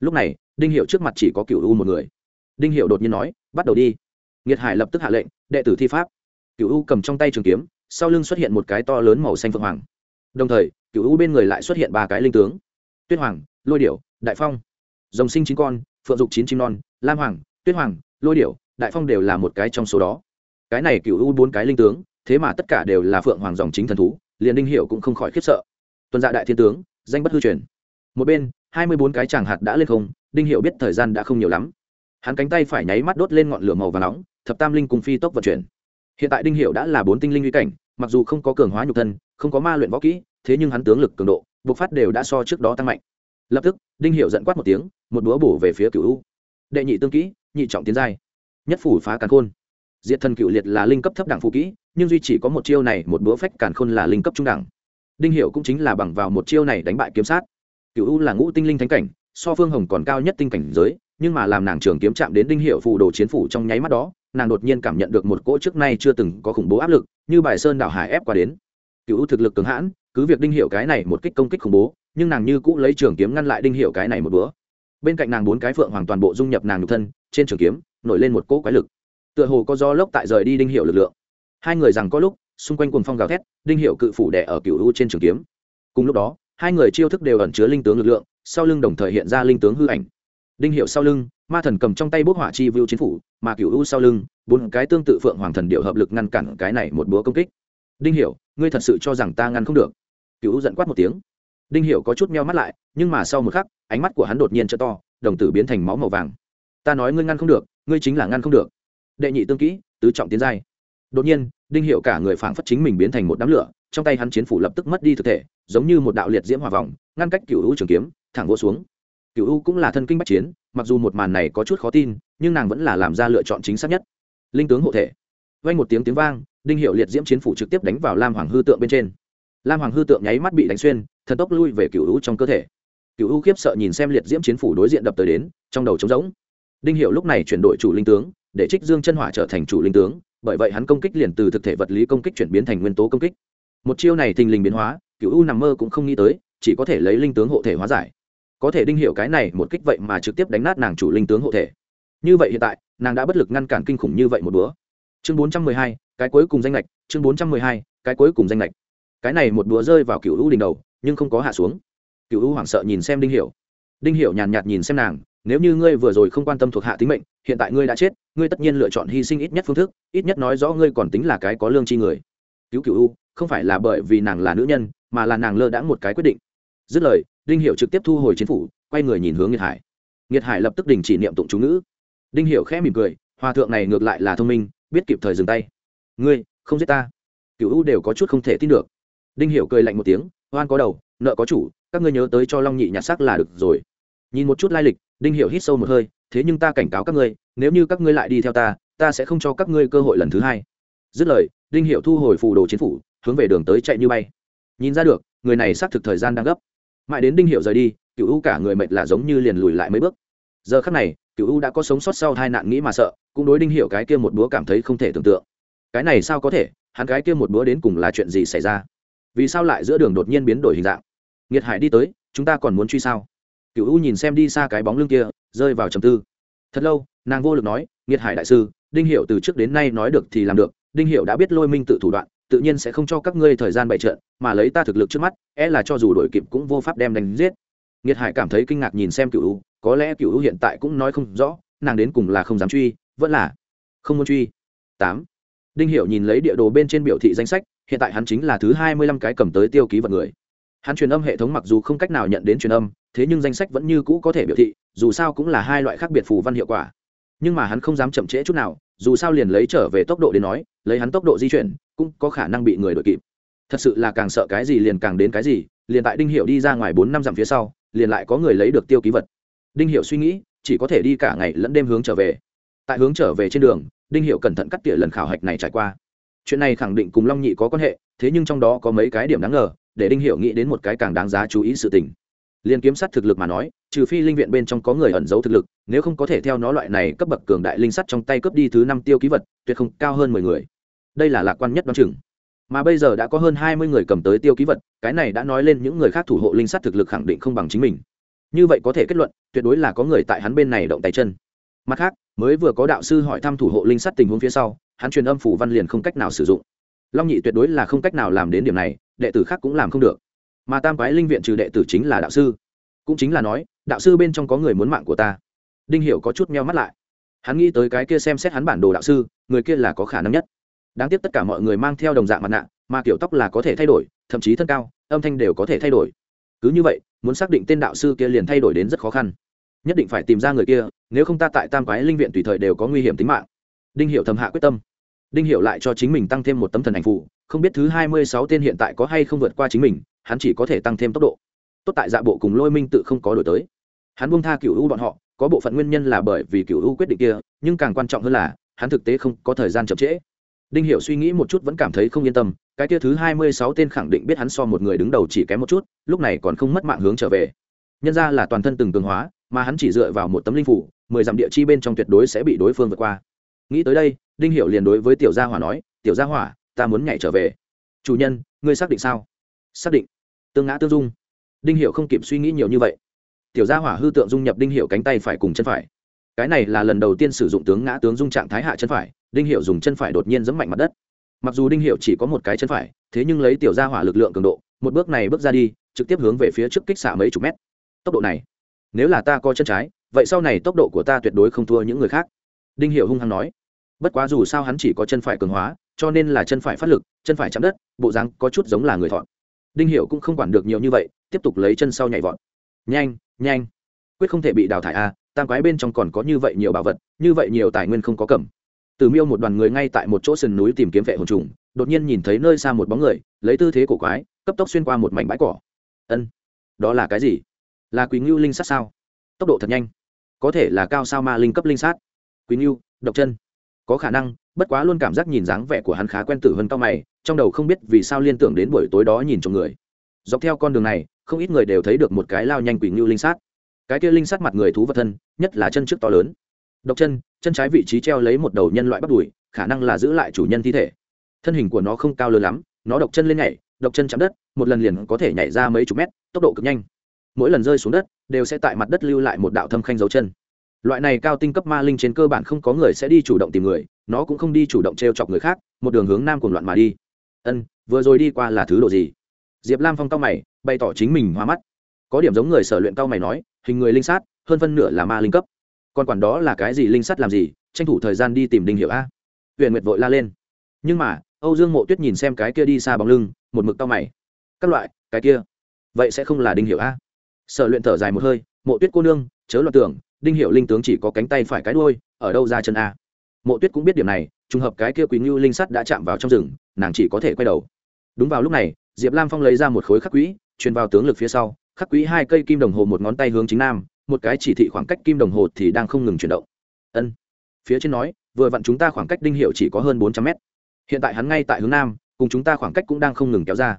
Lúc này, đinh hiệu trước mặt chỉ có cựu u một người. Đinh hiệu đột nhiên nói, bắt đầu đi. Nghiệt hải lập tức hạ lệnh, đệ tử thi pháp. Cựu u cầm trong tay trường kiếm, sau lưng xuất hiện một cái to lớn màu xanh phượng hoàng. Đồng thời cựu u bên người lại xuất hiện ba cái linh tướng. Tuyết hoàng, lôi điểu, đại phong dòng sinh chín con, phượng dục chín chim non, lam hoàng, tuyết hoàng, lôi điểu, đại phong đều là một cái trong số đó. Cái này cựu u bốn cái linh tướng, thế mà tất cả đều là phượng hoàng dòng chính thần thú, liền đinh hiệu cũng không khỏi khiếp sợ. Tuần dạ đại thiên tướng, danh bất hư truyền. Một bên, hai mươi bốn cái tràng hạt đã lên không, đinh hiệu biết thời gian đã không nhiều lắm. Hắn cánh tay phải nháy mắt đốt lên ngọn lửa màu và nóng, thập tam linh cùng phi tốc vận chuyển. Hiện tại đinh hiệu đã là bốn tinh linh uy cảnh, mặc dù không có cường hóa nhục thân, không có ma luyện võ kỹ, thế nhưng hắn tướng lực cường độ, bộc phát đều đã so trước đó tăng mạnh lập tức, đinh hiệu dẫn quát một tiếng, một búa bổ về phía cựu u. Đệ nhị tương kỹ, nhị trọng tiến giai. Nhất phủ phá càn khôn. Diệt thần cựu liệt là linh cấp thấp đẳng phụ kỹ, nhưng duy chỉ có một chiêu này, một búa phách càn khôn là linh cấp trung đẳng. Đinh hiệu cũng chính là bằng vào một chiêu này đánh bại kiếm sát. Cựu u là ngũ tinh linh thánh cảnh, so phương hồng còn cao nhất tinh cảnh giới, nhưng mà làm nàng trường kiếm chạm đến đinh hiệu phù đồ chiến phủ trong nháy mắt đó, nàng đột nhiên cảm nhận được một cỗ trước nay chưa từng có khủng bố áp lực, như bài sơn đảo hải ép qua đến. Cựu u thực lực cường hãn cứ việc đinh hiệu cái này một kích công kích khủng bố, nhưng nàng như cũ lấy trường kiếm ngăn lại đinh hiệu cái này một bữa. bên cạnh nàng bốn cái phượng hoàn toàn bộ dung nhập nàng nhục thân, trên trường kiếm, nổi lên một cỗ quái lực. Tựa hồ có gió lốc tại rời đi đinh hiệu lực lượng. Hai người rằng có lúc, xung quanh cuồng phong gào thét, đinh hiệu cự phủ đẻ ở cựu u trên trường kiếm. Cùng lúc đó, hai người chiêu thức đều ẩn chứa linh tướng lực lượng, sau lưng đồng thời hiện ra linh tướng hư ảnh. Đinh hiệu sau lưng, ma thần cầm trong tay bút hỏa chi vưu chiến phủ, mà cựu u sau lưng, bốn cái tương tự phượng hoàng thần điệu hợp lực ngăn cản cái này một búa công kích. Đinh hiệu ngươi thật sự cho rằng ta ngăn không được? Cựu u giận quát một tiếng. Đinh Hiểu có chút meo mắt lại, nhưng mà sau một khắc, ánh mắt của hắn đột nhiên trợ to, đồng tử biến thành máu màu vàng. Ta nói ngươi ngăn không được, ngươi chính là ngăn không được. Đệ nhị tương kỹ, tứ trọng tiến giai. Đột nhiên, đinh Hiểu cả người phảng phất chính mình biến thành một đám lửa, trong tay hắn chiến phủ lập tức mất đi thực thể, giống như một đạo liệt diễm hòa vòng, ngăn cách cựu u trường kiếm, thẳng vỗ xuống. Cựu u cũng là thân kinh bách chiến, mặc dù một màn này có chút khó tin, nhưng nàng vẫn là làm ra lựa chọn chính xác nhất. Linh tướng hộ thể. Vang một tiếng tiếng vang, đinh hiệu liệt diễm chiến phủ trực tiếp đánh vào lam hoàng hư tượng bên trên lam hoàng hư tượng nháy mắt bị đánh xuyên, thần tốc lui về cựu u trong cơ thể. Cựu u khiếp sợ nhìn xem liệt diễm chiến phủ đối diện đập tới đến, trong đầu trống rỗng. Đinh hiệu lúc này chuyển đổi chủ linh tướng, để trích dương chân hỏa trở thành chủ linh tướng, bởi vậy hắn công kích liền từ thực thể vật lý công kích chuyển biến thành nguyên tố công kích. Một chiêu này thình lình biến hóa cựu u nằm mơ cũng không nghĩ tới, chỉ có thể lấy linh tướng hộ thể hóa giải. Có thể đinh hiệu cái này một kích vậy mà trực tiếp đánh nát nàng chủ linh tướng hộ thể. Như vậy hiện tại, nàng đã bất lực ngăn cản kinh khủng như vậy một bữa. chương bốn trăm mười hai, cái cuối cùng danh lệch, chương bốn trăm mười hai, cái cuối cùng danh lệch cái này một búa rơi vào cựu u đỉnh đầu, nhưng không có hạ xuống. Cựu u hoảng sợ nhìn xem đinh hiểu. Đinh hiểu nhàn nhạt nhìn xem nàng, nếu như ngươi vừa rồi không quan tâm thuộc hạ tính mệnh, hiện tại ngươi đã chết, ngươi tất nhiên lựa chọn hy sinh ít nhất phương thức, ít nhất nói rõ ngươi còn tính là cái có lương tri người. Cứu cựu u không phải là bởi vì nàng là nữ nhân, mà là nàng lơ đãng một cái quyết định. Dứt lời, đinh hiểu trực tiếp thu hồi chiến phủ, quay người nhìn hướng nghiệt hải. Nghiệt hải lập tức đình chỉ niệm tụng chú ngữ. Đinh hiểu khẽ mỉm cười, hòa thượng này ngược lại là thông minh, biết kịp thời dừng tay. Ngươi, không giết ta. Cựu u đều có chút không thể tin được đinh Hiểu cười lạnh một tiếng, oan có đầu, nợ có chủ, các ngươi nhớ tới cho long nhị nhặt xác là được rồi. Nhìn một chút lai lịch, đinh Hiểu hít sâu một hơi, thế nhưng ta cảnh cáo các ngươi, nếu như các ngươi lại đi theo ta ta sẽ không cho các ngươi cơ hội lần thứ hai. Dứt lời, đinh Hiểu thu hồi phù đồ chiến phủ, hướng về đường tới chạy như bay. Nhìn ra được, người này xác thực thời gian đang gấp. Mãi đến đinh Hiểu rời đi cựu u cả người mệt là giống như liền lùi lại mấy bước. Giờ khắc này cựu u đã có sống sót sau hai nạn nghĩ mà sợ, cũng đối đinh Hiểu cái kia một búa cảm thấy không thể tưởng tượng. Cái này sao có thể? Hắn cái kia một búa đến cùng là chuyện gì xảy ra? Vì sao lại giữa đường đột nhiên biến đổi hình dạng? Nghiệt hải đi tới, chúng ta còn muốn truy sao? Cựu u nhìn xem đi xa cái bóng lưng kia, rơi vào trầm tư. Thật lâu, nàng vô lực nói, nghiệt hải đại sư, đinh hiệu từ trước đến nay nói được thì làm được, đinh hiệu đã biết lôi minh tự thủ đoạn, tự nhiên sẽ không cho các ngươi thời gian bày trận, mà lấy ta thực lực trước mắt é e là cho dù đổi kịp cũng vô pháp đem đánh giết. Nghiệt hải cảm thấy kinh ngạc nhìn xem cựu u, có lẽ cựu u hiện tại cũng nói không rõ, nàng đến cùng là không dám truy, vẫn là không muốn truy. Tám. Đinh hiểu nhìn lấy địa đồ bên trên biểu thị danh sách hiện tại hắn chính là thứ hai mươi lăm cái cầm tới tiêu ký vật người. Hắn truyền âm hệ thống mặc dù không cách nào nhận đến truyền âm, thế nhưng danh sách vẫn như cũ có thể biểu thị, dù sao cũng là hai loại khác biệt phù văn hiệu quả. Nhưng mà hắn không dám chậm trễ chút nào, dù sao liền lấy trở về tốc độ đến nói, lấy hắn tốc độ di chuyển, cũng có khả năng bị người đuổi kịp. Thật sự là càng sợ cái gì liền càng đến cái gì, liền tại đinh hiệu đi ra ngoài bốn năm dặm phía sau, liền lại có người lấy được tiêu ký vật. Đinh hiệu suy nghĩ, chỉ có thể đi cả ngày lẫn đêm hướng trở về. Tại hướng trở về trên đường, đinh hiệu cẩn thận cắt tỉa lần khảo hạch này trải qua chuyện này khẳng định cùng long nhị có quan hệ, thế nhưng trong đó có mấy cái điểm đáng ngờ, để đinh Hiểu nghĩ đến một cái càng đáng giá chú ý sự tình. Liên kiếm sát thực lực mà nói, trừ phi linh viện bên trong có người ẩn giấu thực lực, nếu không có thể theo nó loại này cấp bậc cường đại linh sắt trong tay cướp đi thứ năm tiêu ký vật, tuyệt không cao hơn mười người. Đây là lạc quan nhất đoán chừng. Mà bây giờ đã có hơn hai mươi người cầm tới tiêu ký vật, cái này đã nói lên những người khác thủ hộ linh sắt thực lực khẳng định không bằng chính mình. Như vậy có thể kết luận, tuyệt đối là có người tại hắn bên này động tay chân. Mặt khác, mới vừa có đạo sư hỏi thăm thủ hộ linh sắt tình huống phía sau hắn truyền âm phủ văn liền không cách nào sử dụng. Long nhị tuyệt đối là không cách nào làm đến điểm này, đệ tử khác cũng làm không được. Mà tam quái linh viện trừ đệ tử chính là đạo sư. Cũng chính là nói, đạo sư bên trong có người muốn mạng của ta. Đinh hiểu có chút meo mắt lại. Hắn nghĩ tới cái kia xem xét hắn bản đồ đạo sư, người kia là có khả năng nhất. Đáng tiếc tất cả mọi người mang theo đồng dạng mặt nạ, mà kiểu tóc là có thể thay đổi, thậm chí thân cao, âm thanh đều có thể thay đổi. Cứ như vậy, muốn xác định tên đạo sư kia liền thay đổi đến rất khó khăn. Nhất định phải tìm ra người kia, nếu không ta tại tam quái linh viện tùy thời đều có nguy hiểm tính mạng. Đinh hiệu thầm hạ quyết tâm đinh hiệu lại cho chính mình tăng thêm một tấm thần ảnh phụ không biết thứ hai mươi sáu tên hiện tại có hay không vượt qua chính mình, hắn chỉ có thể tăng thêm tốc độ. Tốt tại dạ bộ cùng lôi minh tự không có đổi tới. Hắn buông tha cựu u bọn họ, có bộ phận nguyên nhân là bởi vì cựu u quyết định kia, nhưng càng quan trọng hơn là, hắn thực tế không có thời gian chậm trễ. Đinh hiểu suy nghĩ một chút vẫn cảm thấy không yên tâm, cái kia thứ hai mươi sáu tên khẳng định biết hắn so một người đứng đầu chỉ kém một chút, lúc này còn không mất mạng hướng trở về. Nhân ra là toàn thân từng cường hóa, mà hắn chỉ dựa vào một tấm linh phủ mười dặm địa chi bên trong tuyệt đối sẽ bị đối phương vượt qua. Nghĩ tới đây đinh hiểu liền đối với tiểu gia hỏa nói, tiểu gia hỏa, ta muốn nhảy trở về. Chủ nhân, ngươi xác định sao? Xác định. Tương ngã tương dung. Đinh hiệu không kịp suy nghĩ nhiều như vậy. Tiểu gia hỏa hư tượng dung nhập đinh hiệu cánh tay phải cùng chân phải. Cái này là lần đầu tiên sử dụng tướng ngã tướng dung trạng thái hạ chân phải, đinh hiệu dùng chân phải đột nhiên giẫm mạnh mặt đất. Mặc dù đinh hiệu chỉ có một cái chân phải, thế nhưng lấy tiểu gia hỏa lực lượng cường độ, một bước này bước ra đi, trực tiếp hướng về phía trước kích xạ mấy chục mét. Tốc độ này, nếu là ta có chân trái, vậy sau này tốc độ của ta tuyệt đối không thua những người khác. Đinh hiệu hung hăng nói bất quá dù sao hắn chỉ có chân phải cường hóa cho nên là chân phải phát lực chân phải chạm đất bộ dáng có chút giống là người thọn. Đinh hiệu cũng không quản được nhiều như vậy tiếp tục lấy chân sau nhảy vọt. Nhanh nhanh. Quyết không thể bị đào thải a à, tam quái bên trong còn có như vậy nhiều bảo vật như vậy nhiều tài nguyên không có cầm. Từ miêu một đoàn người ngay tại một chỗ sườn núi tìm kiếm vệ hồn trùng đột nhiên nhìn thấy nơi xa một bóng người lấy tư thế cổ quái cấp tốc xuyên qua một mảnh bãi cỏ. Ân đó là cái gì? Là quý ngưu linh sát sao? Tốc độ thật nhanh. Có thể là cao sao ma linh cấp linh sát. Quý ngưu độc chân có khả năng, bất quá luôn cảm giác nhìn dáng vẻ của hắn khá quen tử hơn cao mày, trong đầu không biết vì sao liên tưởng đến buổi tối đó nhìn trong người. Dọc theo con đường này, không ít người đều thấy được một cái lao nhanh quỷ ngưu linh sát. Cái kia linh sát mặt người thú vật thân, nhất là chân trước to lớn. Độc chân chân trái vị trí treo lấy một đầu nhân loại bắt đùi, khả năng là giữ lại chủ nhân thi thể. Thân hình của nó không cao lớn lắm, nó độc chân lên nhảy, độc chân chạm đất, một lần liền có thể nhảy ra mấy chục mét, tốc độ cực nhanh. Mỗi lần rơi xuống đất, đều sẽ tại mặt đất lưu lại một đạo thâm khanh dấu chân loại này cao tinh cấp ma linh trên cơ bản không có người sẽ đi chủ động tìm người, nó cũng không đi chủ động t r e o chọc người khác, một đường hướng nam cùng loạn mà đi. Ân, vừa rồi đi qua là thứ độ gì? Diệp lam phong cao mày, bày tỏ chính mình hoa mắt. Có điểm giống người sở luyện cao mày nói, hình người linh sát, hơn phân nửa là ma linh cấp. Còn quản đó là cái gì linh sắt làm gì, tranh thủ thời gian đi tìm đinh hiệu a. Huyền nguyệt vội la lên. Nhưng mà, âu dương mộ tuyết nhìn xem cái kia đi xa bóng lưng, một mực cao mày. Các loại, cái kia. Vậy sẽ không là đinh hiệu a. Sở luyện thở dài một hơi, mộ tuyết cô nương, chớ loạn tưởng đinh hiệu linh tướng chỉ có cánh tay phải cái đôi ở đâu ra chân a? Mộ tuyết cũng biết điểm này, trùng hợp cái kia quý ngưu linh sắt đã chạm vào trong rừng, nàng chỉ có thể quay đầu. Đúng vào lúc này, diệp lam phong lấy ra một khối khắc quỹ, truyền vào tướng lực phía sau, khắc quỹ hai cây kim đồng hồ một ngón tay hướng chính nam, một cái chỉ thị khoảng cách kim đồng hồ thì đang không ngừng chuyển động. Ân. Phía trên nói, vừa vặn chúng ta khoảng cách đinh hiệu chỉ có hơn bốn trăm mét. Hiện tại hắn ngay tại hướng nam, cùng chúng ta khoảng cách cũng đang không ngừng kéo ra.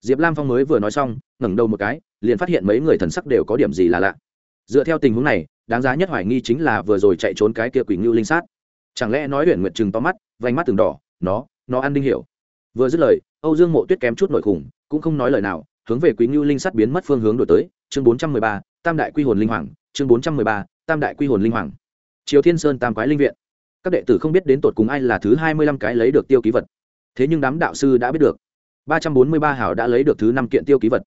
Diệp lam phong mới vừa nói xong, ngẩng đầu một cái, liền phát hiện mấy người thần sắc đều có điểm gì là lạ. Dựa theo tình huống này đáng giá nhất hoài nghi chính là vừa rồi chạy trốn cái kia quỷ ngưu linh sát. Chẳng lẽ nói huyện nguyệt trừng to mắt, vành mắt từng đỏ, nó nó ăn đinh hiểu. Vừa dứt lời, âu dương mộ tuyết kém chút nội khủng, cũng không nói lời nào, hướng về quý ngưu linh sát biến mất phương hướng đổi tới. Chương bốn trăm mười ba, tam đại quy hồn linh hoàng, chương bốn trăm mười ba, tam đại quy hồn linh hoàng. Triều thiên sơn tam quái linh viện. Các đệ tử không biết đến tột cùng ai là thứ hai mươi lăm cái lấy được tiêu ký vật. Thế nhưng đám đạo sư đã biết được. Ba trăm bốn mươi ba hảo đã lấy được thứ năm kiện tiêu ký vật.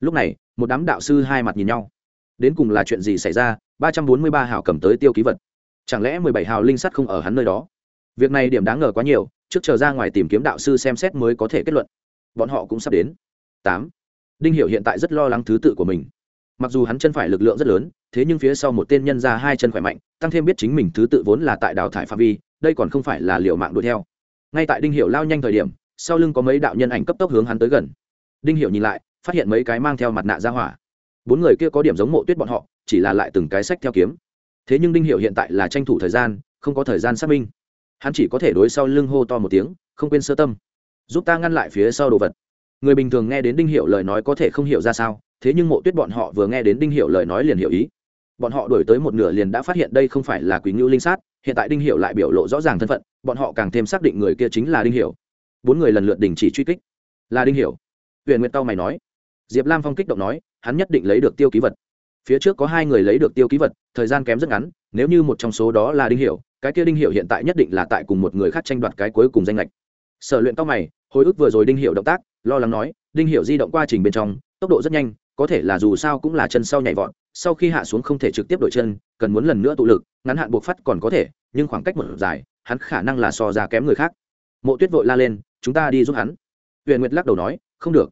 Lúc này, một đám đạo sư hai mặt nhìn nhau đến cùng là chuyện gì xảy ra, ba trăm bốn mươi ba hào cầm tới tiêu ký vật. Chẳng lẽ mười bảy hào linh sắt không ở hắn nơi đó? Việc này điểm đáng ngờ quá nhiều, trước chờ ra ngoài tìm kiếm đạo sư xem xét mới có thể kết luận. Bọn họ cũng sắp đến. Tám. Đinh hiểu hiện tại rất lo lắng thứ tự của mình. Mặc dù hắn chân phải lực lượng rất lớn, thế nhưng phía sau một tên nhân ra hai chân khỏe mạnh, tăng thêm biết chính mình thứ tự vốn là tại đào thải phạm vi, đây còn không phải là liệu mạng đuổi theo. Ngay tại đinh hiểu lao nhanh thời điểm, sau lưng có mấy đạo nhân ảnh cấp tốc hướng hắn tới gần. Đinh hiểu nhìn lại, phát hiện mấy cái mang theo mặt nạ ra hỏa bốn người kia có điểm giống mộ tuyết bọn họ, chỉ là lại từng cái sách theo kiếm. Thế nhưng đinh Hiệu hiện tại là tranh thủ thời gian, không có thời gian xác minh. Hắn chỉ có thể đối sau lưng hô to một tiếng, không quên sơ tâm. Giúp ta ngăn lại phía sau đồ vật. Người bình thường nghe đến đinh hiệu lời nói có thể không hiểu ra sao, thế nhưng mộ tuyết bọn họ vừa nghe đến đinh hiệu lời nói liền hiểu ý. Bọn họ đổi tới một nửa liền đã phát hiện đây không phải là quý ngưu linh sát, hiện tại đinh hiệu lại biểu lộ rõ ràng thân phận, bọn họ càng thêm xác định người kia chính là đinh hiệu bốn người lần lượt đình chỉ truy kích. Là đinh hiệu huyền nguyệt tao mày nói diệp lam phong kích động nói, hắn nhất định lấy được tiêu ký vật. Phía trước có hai người lấy được tiêu ký vật, thời gian kém rất ngắn, nếu như một trong số đó là đinh hiệu, cái kia đinh hiệu hiện tại nhất định là tại cùng một người khác tranh đoạt cái cuối cùng danh lệch sở luyện tao mày, hồi ức vừa rồi đinh hiệu động tác, lo lắng nói, đinh hiệu di động qua trình bên trong, tốc độ rất nhanh, có thể là dù sao cũng là chân sau nhảy vọt, sau khi hạ xuống không thể trực tiếp đổi chân, cần muốn lần nữa tụ lực, ngắn hạn buộc phát còn có thể, nhưng khoảng cách một dài, hắn khả năng là so ra kém người khác. Mộ tuyết vội la lên, chúng ta đi giúp hắn. Huyền nguyệt lắc đầu nói, không được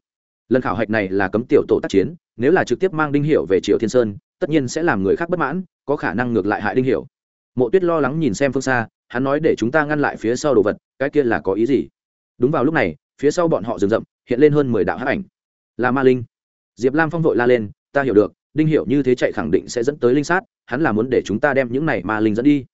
lần khảo hạch này là cấm tiểu tổ tác chiến, nếu là trực tiếp mang đinh hiệu về triều thiên sơn, tất nhiên sẽ làm người khác bất mãn, có khả năng ngược lại hại đinh hiệu mộ tuyết lo lắng nhìn xem phương xa, hắn nói để chúng ta ngăn lại phía sau đồ vật, cái kia là có ý gì? Đúng vào lúc này, phía sau bọn họ rừng rậm, hiện lên hơn mười đạo hát ảnh. Là ma linh. Diệp lam phong vội la lên, ta hiểu được, đinh hiểu như thế chạy khẳng định sẽ dẫn tới linh sát, hắn là muốn để chúng ta đem những này ma linh dẫn đi.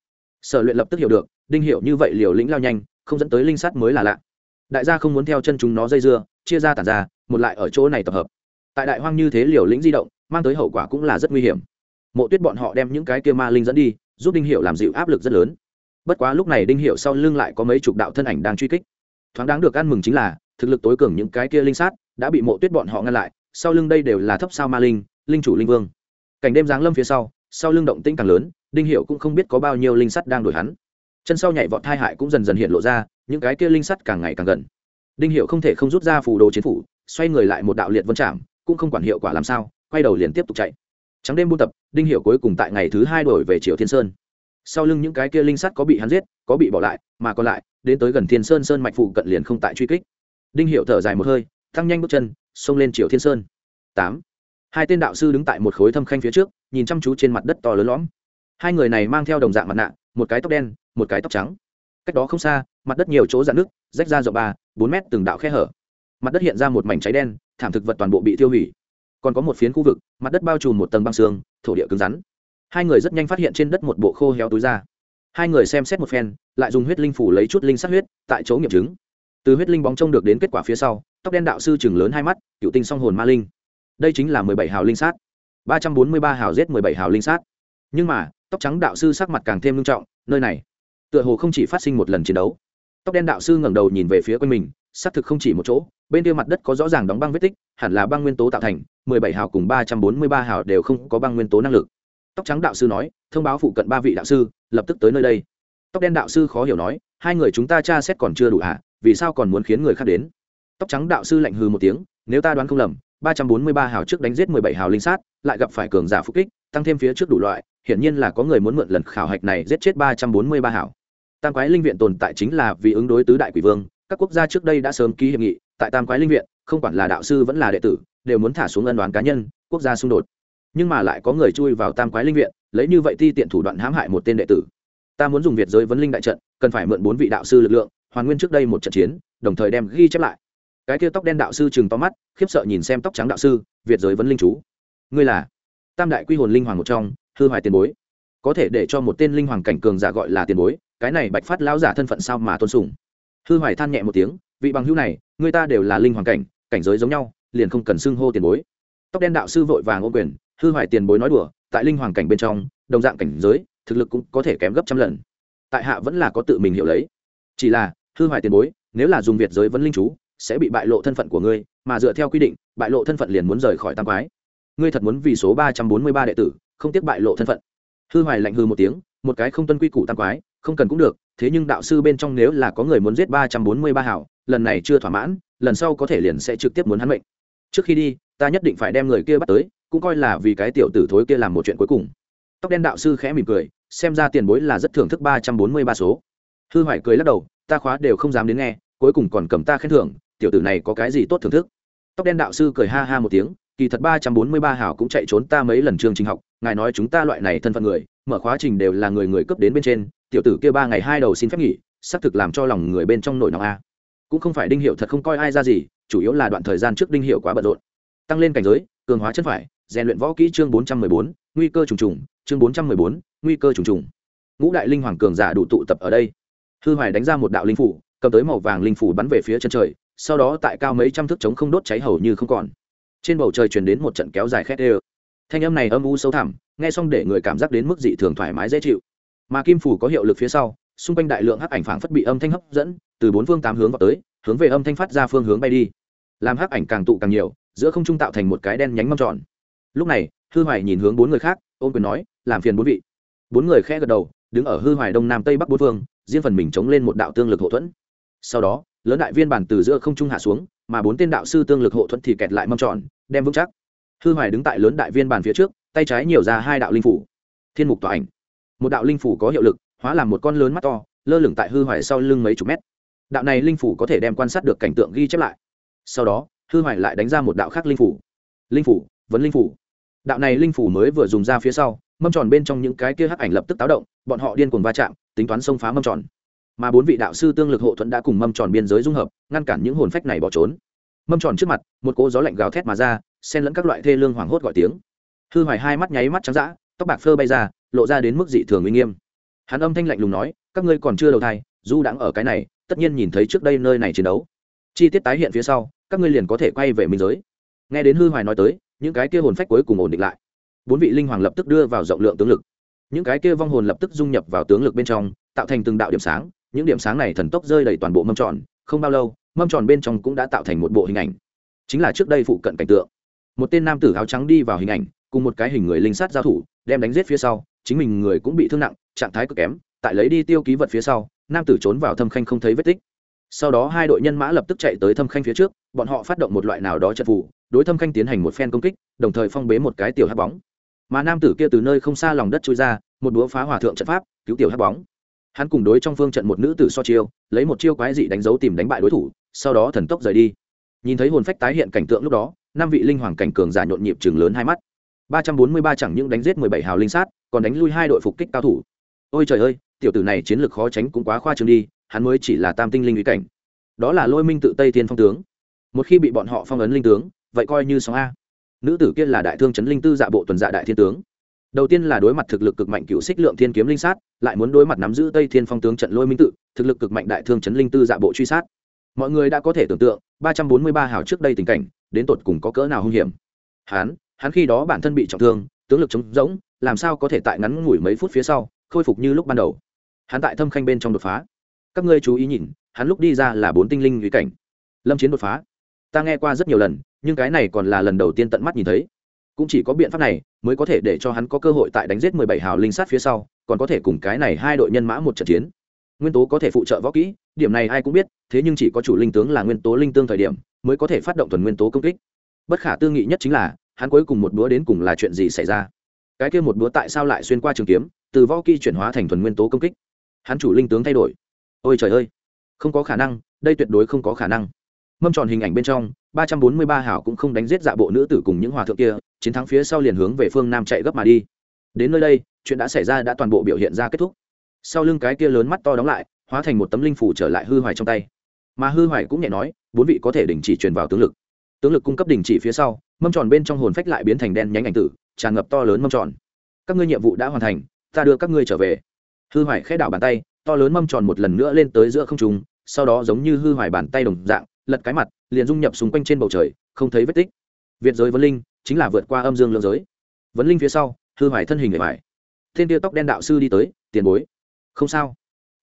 Sở luyện lập tức hiểu được, đinh hiểu như vậy liều lĩnh lao nhanh, không dẫn tới linh sát mới là lạ đại gia không muốn theo chân chúng nó dây dưa, chia ra tản ra, một lại ở chỗ này tập hợp. Tại đại hoang như thế liều lĩnh di động, mang tới hậu quả cũng là rất nguy hiểm. Mộ tuyết bọn họ đem những cái kia ma linh dẫn đi, giúp đinh hiệu làm dịu áp lực rất lớn. Bất quá lúc này đinh hiệu sau lưng lại có mấy chục đạo thân ảnh đang truy kích. Thoáng đáng được ăn mừng chính là, thực lực tối cường những cái kia linh sát đã bị mộ tuyết bọn họ ngăn lại, sau lưng đây đều là thấp sao ma linh linh chủ linh vương. Cảnh đêm giáng lâm phía sau sau lưng động tĩnh càng lớn, đinh hiệu cũng không biết có bao nhiêu linh sắt đang đuổi hắn. Chân sau nhảy vọt thai hại cũng dần dần hiện lộ ra những cái kia linh sắt càng ngày càng gần. Đinh hiệu không thể không rút ra phù đồ chiến phủ, xoay người lại một đạo liệt vân chạm, cũng không quản hiệu quả làm sao, quay đầu liền tiếp tục chạy. Trắng đêm buôn tập, đinh hiệu cuối cùng tại ngày thứ hai đổi về triều thiên sơn. Sau lưng những cái kia linh sắt có bị hắn giết, có bị bỏ lại, mà còn lại, đến tới gần thiên sơn sơn mạch phụ cận liền không tại truy kích. Đinh hiệu thở dài một hơi tăng nhanh bước chân, xông lên triều thiên sơn. Tám. Hai tên đạo sư đứng tại một khối thâm khanh phía trước, nhìn chăm chú trên mặt đất to lớn lõm. Hai người này mang theo đồng dạng mặt nạ, một cái tóc đen, một cái tóc trắng. Cách đó không xa mặt đất nhiều chỗ dạn nước, rách ra rộng ba, bốn mét từng đạo khe hở. Mặt đất hiện ra một mảnh cháy đen, thảm thực vật toàn bộ bị tiêu hủy. Còn có một phiến khu vực, mặt đất bao trùm một tầng băng xương, thổ địa cứng rắn. Hai người rất nhanh phát hiện trên đất một bộ khô héo túi ra hai người xem xét một phen, lại dùng huyết linh phủ lấy chút linh sát huyết, tại chỗ nghiệm chứng. Từ huyết linh bóng trông được đến kết quả phía sau, tóc đen đạo sư chừng lớn hai mắt, cựu tinh song hồn ma linh. Đây chính là mười bảy hào linh sát. Ba trăm bốn mươi ba hào giết mười bảy hào linh sát. Nhưng mà, tóc trắng đạo sư sắc mặt càng thêm nghiêm trọng, nơi này, tựa hồ không chỉ phát sinh một lần chiến đấu tóc đen đạo sư ngẩng đầu nhìn về phía quanh mình, xác thực không chỉ một chỗ, bên kia mặt đất có rõ ràng đóng băng vết tích, hẳn là băng nguyên tố tạo thành, mười bảy hào cùng ba trăm bốn mươi ba hào đều không có băng nguyên tố năng lực. Tóc trắng đạo sư nói, thông báo phụ cận ba vị đạo sư, lập tức tới nơi đây. Tóc đen đạo sư khó hiểu nói, hai người chúng ta tra xét còn chưa đủ hả? Vì sao còn muốn khiến người khác đến? Tóc trắng đạo sư lạnh hừ một tiếng, nếu ta đoán không lầm, ba trăm bốn mươi ba hào trước đánh giết mười bảy hào linh sát, lại gặp phải cường giả phục kích, tăng thêm phía trước đủ loại, hiển nhiên là có người muốn mượn lần khảo hạch này giết chết ba trăm bốn mươi ba hào tam quái linh viện tồn tại chính là vì ứng đối tứ đại quỷ vương, các quốc gia trước đây đã sớm ký hiệp nghị, tại tam quái linh viện, không quản là đạo sư vẫn là đệ tử, đều muốn thả xuống ân đoán cá nhân, quốc gia xung đột. Nhưng mà lại có người chui vào tam quái linh viện, lấy như vậy ti tiện thủ đoạn hãm hại một tên đệ tử. Ta muốn dùng việt giới vấn linh đại trận, cần phải mượn bốn vị đạo sư lực lượng, hoàn nguyên trước đây một trận chiến, đồng thời đem ghi chép lại. Cái kia tóc đen đạo sư chừng to mắt, khiếp sợ nhìn xem tóc trắng đạo sư, việt giới vấn linh chú. Ngươi là? Tam đại quy hồn linh hoàng một trong, hư hoài tiền bối. Có thể để cho một tên linh hoàng cảnh cường giả gọi là tiền bối cái này bạch phát lão giả thân phận sao mà tôn sùng? Hư hoài than nhẹ một tiếng, vị bằng hữu này, người ta đều là linh hoàng cảnh cảnh giới giống nhau, liền không cần xưng hô tiền bối. Tóc đen đạo sư vội vàng ô quyền, hư hoài tiền bối nói đùa, tại linh hoàng cảnh bên trong, đồng dạng cảnh giới, thực lực cũng có thể kém gấp trăm lần. Tại hạ vẫn là có tự mình hiểu lấy. Chỉ là, hư hoài tiền bối, nếu là dùng việt giới vấn linh chú, sẽ bị bại lộ thân phận của ngươi, mà dựa theo quy định, bại lộ thân phận liền muốn rời khỏi tam quái. Ngươi thật muốn vì số ba trăm bốn mươi ba đệ tử, không tiếc bại lộ thân phận. Hư hoài lạnh hư một tiếng, một cái không tuân quy củ tam quái không cần cũng được, thế nhưng đạo sư bên trong nếu là có người muốn giết ba trăm bốn mươi ba hảo, lần này chưa thỏa mãn, lần sau có thể liền sẽ trực tiếp muốn hắn mệnh. Trước khi đi, ta nhất định phải đem người kia bắt tới, cũng coi là vì cái tiểu tử thối kia làm một chuyện cuối cùng. Tóc đen đạo sư khẽ mỉm cười, xem ra tiền bối là rất thưởng thức ba trăm bốn mươi ba số. Hư hoài cười lắc đầu, ta khóa đều không dám đến nghe, cuối cùng còn cầm ta khen thưởng, tiểu tử này có cái gì tốt thưởng thức? Tóc đen đạo sư cười ha ha một tiếng, kỳ thật ba trăm bốn mươi ba hảo cũng chạy trốn ta mấy lần chương trình học, ngài nói chúng ta loại này thân phận người, mở khóa trình đều là người người cấp đến bên trên tiểu tử kia ba ngày hai đầu xin phép nghỉ, xác thực làm cho lòng người bên trong nổi nóng a. Cũng không phải đinh hiệu thật không coi ai ra gì, chủ yếu là đoạn thời gian trước đinh hiệu quá bận rộn. Tăng lên cảnh giới, cường hóa chân phải, rèn luyện võ kỹ chương bốn trăm mười bốn, nguy cơ trùng trùng, chương bốn trăm mười bốn, nguy cơ trùng trùng. Ngũ đại linh hoàng cường giả đủ tụ tập ở đây. Hư hoài đánh ra một đạo linh phủ, cầm tới màu vàng linh phủ bắn về phía chân trời, sau đó tại cao mấy trăm thước chống không đốt cháy hầu như không còn. Trên bầu trời truyền đến một trận kéo dài khét ê thanh âm này âm u sâu thẳm, nghe xong để người cảm giác đến mức dị thường thoải mái dễ chịu mà kim phủ có hiệu lực phía sau, xung quanh đại lượng hắc ảnh phảng phất bị âm thanh hấp dẫn, từ bốn phương tám hướng vào tới, hướng về âm thanh phát ra phương hướng bay đi. Làm hắc ảnh càng tụ càng nhiều, giữa không trung tạo thành một cái đen nhánh mâm tròn. Lúc này, hư hoài nhìn hướng bốn người khác ôm quyền nói, làm phiền bốn vị. Bốn người khẽ gật đầu, đứng ở hư hoài đông nam tây bắc bốn phương, riêng phần mình chống lên một đạo tương lực hậu thuẫn. Sau đó, lớn đại viên bản từ giữa không trung hạ xuống, mà bốn tên đạo sư tương lực hộ thuẫn thì kẹt lại mâm tròn, đem vững chắc. Hư hoài đứng tại lớn đại viên bản phía trước, tay trái nhiều ra hai đạo linh phủ. Thiên mục tỏa ảnh một đạo linh phủ có hiệu lực, hóa làm một con lớn mắt to, lơ lửng tại hư hoài sau lưng mấy chục mét. Đạo này linh phủ có thể đem quan sát được cảnh tượng ghi chép lại. Sau đó, hư hoài lại đánh ra một đạo khác linh phủ. Linh phủ, vấn linh phủ. Đạo này linh phủ mới vừa dùng ra phía sau, mâm tròn bên trong những cái kia hắc ảnh lập tức táo động, bọn họ điên cuồng va chạm, tính toán xông phá mâm tròn. Mà bốn vị đạo sư tương lực hộ thuẫn đã cùng mâm tròn biên giới dung hợp, ngăn cản những hồn phách này bỏ trốn. Mâm tròn trước mặt, một cỗ gió lạnh gào thét mà ra, xen lẫn các loại thê lương hoảng hốt gọi tiếng. Hư hoài hai mắt nháy mắt trắng dã, tóc bạc phơ bay ra lộ ra đến mức dị thường uy nghiêm. Hắn âm thanh lạnh lùng nói, các ngươi còn chưa đầu thai du đãng ở cái này, tất nhiên nhìn thấy trước đây nơi này chiến đấu. Chi tiết tái hiện phía sau, các ngươi liền có thể quay về minh giới. Nghe đến hư hoài nói tới, những cái kia hồn phách cuối cùng ổn định lại. Bốn vị linh hoàng lập tức đưa vào rộng lượng tướng lực. Những cái kia vong hồn lập tức dung nhập vào tướng lực bên trong, tạo thành từng đạo điểm sáng. Những điểm sáng này thần tốc rơi đầy toàn bộ mâm tròn. Không bao lâu, mâm tròn bên trong cũng đã tạo thành một bộ hình ảnh. Chính là trước đây phụ cận cảnh tượng. Một tên nam tử áo trắng đi vào hình ảnh, cùng một cái hình người linh sát giao thủ, đem đánh giết phía sau chính mình người cũng bị thương nặng, trạng thái cực kém, tại lấy đi tiêu ký vật phía sau, nam tử trốn vào thâm khanh không thấy vết tích. Sau đó hai đội nhân mã lập tức chạy tới thâm khanh phía trước, bọn họ phát động một loại nào đó trận phủ đối thâm khanh tiến hành một phen công kích, đồng thời phong bế một cái tiểu hát bóng. Mà nam tử kia từ nơi không xa lòng đất trôi ra, một búa phá hòa thượng trận pháp, cứu tiểu hát bóng. Hắn cùng đối trong phương trận một nữ tử so chiêu, lấy một chiêu quái dị đánh dấu tìm đánh bại đối thủ, sau đó thần tốc rời đi. Nhìn thấy hồn phách tái hiện cảnh tượng lúc đó, năm vị linh hoàng cảnh cường giả nhộn nhịp chừng lớn hai mắt. Ba trăm bốn mươi ba chẳng những đánh giết mười bảy hào linh sát còn đánh lui hai đội phục kích cao thủ. Ôi trời ơi, tiểu tử này chiến lược khó tránh cũng quá khoa trương đi, hắn mới chỉ là tam tinh linh ý cảnh. Đó là lôi minh tự tây thiên phong tướng. Một khi bị bọn họ phong ấn linh tướng, vậy coi như sóng a. Nữ tử kia là đại thương trấn linh tư dạ bộ tuần dạ đại thiên tướng. Đầu tiên là đối mặt thực lực cực mạnh cựu xích lượng thiên kiếm linh sát, lại muốn đối mặt nắm giữ tây thiên phong tướng trận lôi minh tự, thực lực cực mạnh đại thương trấn linh tư dạ bộ truy sát. Mọi người đã có thể tưởng tượng, ba trăm bốn mươi ba hào trước đây tình cảnh, đến tột cùng có cỡ nào hung hiểm. Hắn hắn khi đó bản thân bị trọng thương tướng lực chống rỗng, làm sao có thể tại ngắn ngủi mấy phút phía sau, khôi phục như lúc ban đầu? Hắn tại thâm khanh bên trong đột phá. Các ngươi chú ý nhìn, hắn lúc đi ra là bốn tinh linh uy cảnh. Lâm chiến đột phá. Ta nghe qua rất nhiều lần, nhưng cái này còn là lần đầu tiên tận mắt nhìn thấy. Cũng chỉ có biện pháp này mới có thể để cho hắn có cơ hội tại đánh giết mười bảy hào linh sát phía sau, còn có thể cùng cái này hai đội nhân mã một trận chiến. Nguyên tố có thể phụ trợ võ kỹ, điểm này ai cũng biết, thế nhưng chỉ có chủ linh tướng là nguyên tố linh tương thời điểm mới có thể phát động thuần nguyên tố công kích. Bất khả tư nghị nhất chính là hắn cuối cùng một búa đến cùng là chuyện gì xảy ra? Cái kia một búa tại sao lại xuyên qua trường kiếm, từ võ kỹ chuyển hóa thành thuần nguyên tố công kích? Hắn chủ linh tướng thay đổi. Ôi trời ơi! Không có khả năng, đây tuyệt đối không có khả năng. Mâm tròn hình ảnh bên trong, ba trăm bốn mươi ba hảo cũng không đánh giết dạ bộ nữ tử cùng những hòa thượng kia, chiến thắng phía sau liền hướng về phương nam chạy gấp mà đi. Đến nơi đây, chuyện đã xảy ra đã toàn bộ biểu hiện ra kết thúc. Sau lưng cái kia lớn mắt to đóng lại, hóa thành một tấm linh phủ trở lại hư hoài trong tay. Mà hư hoài cũng nhẹ nói, bốn vị có thể đình chỉ truyền vào tướng lực. Tướng lực cung cấp đình chỉ phía sau mâm tròn bên trong hồn phách lại biến thành đen nhánh ảnh tử, tràn ngập to lớn mâm tròn. Các ngươi nhiệm vụ đã hoàn thành, ta đưa các ngươi trở về. Hư hoài khẽ đảo bàn tay, to lớn mâm tròn một lần nữa lên tới giữa không trung, sau đó giống như hư hoài bàn tay đồng dạng, lật cái mặt, liền dung nhập xung quanh trên bầu trời, không thấy vết tích. Việt giới vấn linh chính là vượt qua âm dương lượng giới. Vấn linh phía sau, hư hoài thân hình để mải thiên tiêu tóc đen đạo sư đi tới, tiền bối. Không sao.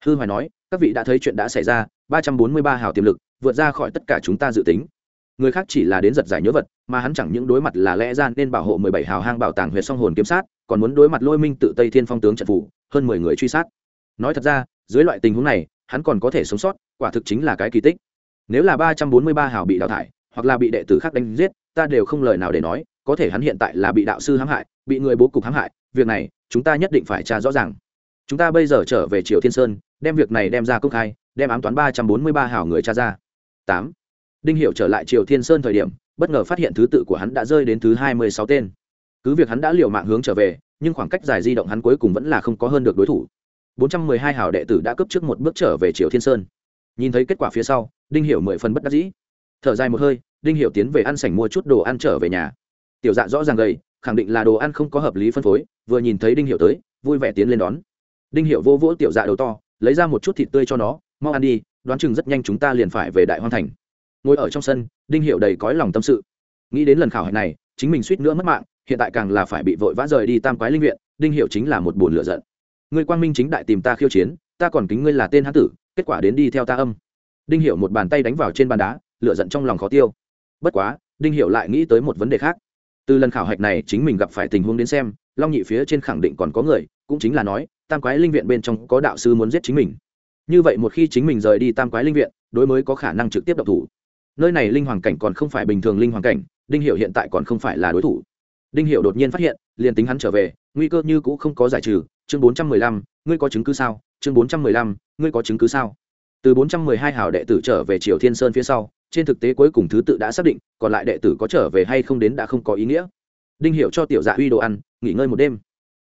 Hư hoài nói, các vị đã thấy chuyện đã xảy ra, ba trăm bốn mươi ba hào tiềm lực, vượt ra khỏi tất cả chúng ta dự tính người khác chỉ là đến giật giải nhớ vật, mà hắn chẳng những đối mặt là lẽ ra nên bảo hộ mười bảy hào hang bảo tàng huyệt song hồn kiếm sát, còn muốn đối mặt lôi minh tự tây thiên phong tướng trận phủ, hơn mười người truy sát. Nói thật ra, dưới loại tình huống này, hắn còn có thể sống sót, quả thực chính là cái kỳ tích. Nếu là ba trăm bốn mươi ba hào bị đào thải, hoặc là bị đệ tử khác đánh giết, ta đều không lời nào để nói, có thể hắn hiện tại là bị đạo sư hãm hại, bị người bố cục hãm hại, việc này, chúng ta nhất định phải tra rõ ràng. Chúng ta bây giờ trở về triều thiên sơn, đem việc này đem ra công khai, đem ám toán ba trăm bốn mươi ba hào người tra ra. Tám đinh hiệu trở lại triều thiên sơn thời điểm, bất ngờ phát hiện thứ tự của hắn đã rơi đến thứ hai mươi sáu tên. Cứ việc hắn đã liều mạng hướng trở về, nhưng khoảng cách dài di động hắn cuối cùng vẫn là không có hơn được đối thủ. bốn trăm mười hai hảo đệ tử đã cấp trước một bước trở về triều thiên sơn. Nhìn thấy kết quả phía sau, đinh hiểu mười phần bất đắc dĩ. Thở dài một hơi, đinh hiểu tiến về ăn sảnh mua chút đồ ăn trở về nhà. Tiểu dạ rõ ràng gầy, khẳng định là đồ ăn không có hợp lý phân phối, vừa nhìn thấy đinh hiểu tới, vui vẻ tiến lên đón. Đinh hiểu vô vỗ tiểu dạ đầu to, lấy ra một chút thịt tươi cho nó, mau ăn đi, đoán chừng rất nhanh chúng ta liền phải về đại hoang thành ngồi ở trong sân, đinh hiểu đầy cõi lòng tâm sự. Nghĩ đến lần khảo hạch này, chính mình suýt nữa mất mạng, hiện tại càng là phải bị vội vã rời đi tam quái linh viện, đinh hiểu chính là một bồn lửa giận. Ngươi quang minh chính đại tìm ta khiêu chiến, ta còn kính ngươi là tên hán tử, kết quả đến đi theo ta âm. Đinh hiểu một bàn tay đánh vào trên bàn đá, lửa giận trong lòng khó tiêu. Bất quá, đinh hiểu lại nghĩ tới một vấn đề khác. Từ lần khảo hạch này chính mình gặp phải tình huống đến xem, long nhị phía trên khẳng định còn có người, cũng chính là nói, tam quái linh viện bên trong có đạo sư muốn giết chính mình. Như vậy một khi chính mình rời đi tam quái linh viện, đối mới có khả năng trực tiếp độc thủ nơi này linh hoàng cảnh còn không phải bình thường linh hoàng cảnh, đinh hiệu hiện tại còn không phải là đối thủ. Đinh hiệu đột nhiên phát hiện, liền tính hắn trở về, nguy cơ như cũ không có giải trừ. Chương bốn trăm mười lăm, ngươi có chứng cứ sao? Chương bốn trăm mười lăm, ngươi có chứng cứ sao? Từ bốn trăm mười hai hào đệ tử trở về triều thiên sơn phía sau, trên thực tế cuối cùng thứ tự đã xác định, còn lại đệ tử có trở về hay không đến đã không có ý nghĩa. Đinh hiệu cho tiểu dạ uy đồ ăn, nghỉ ngơi một đêm.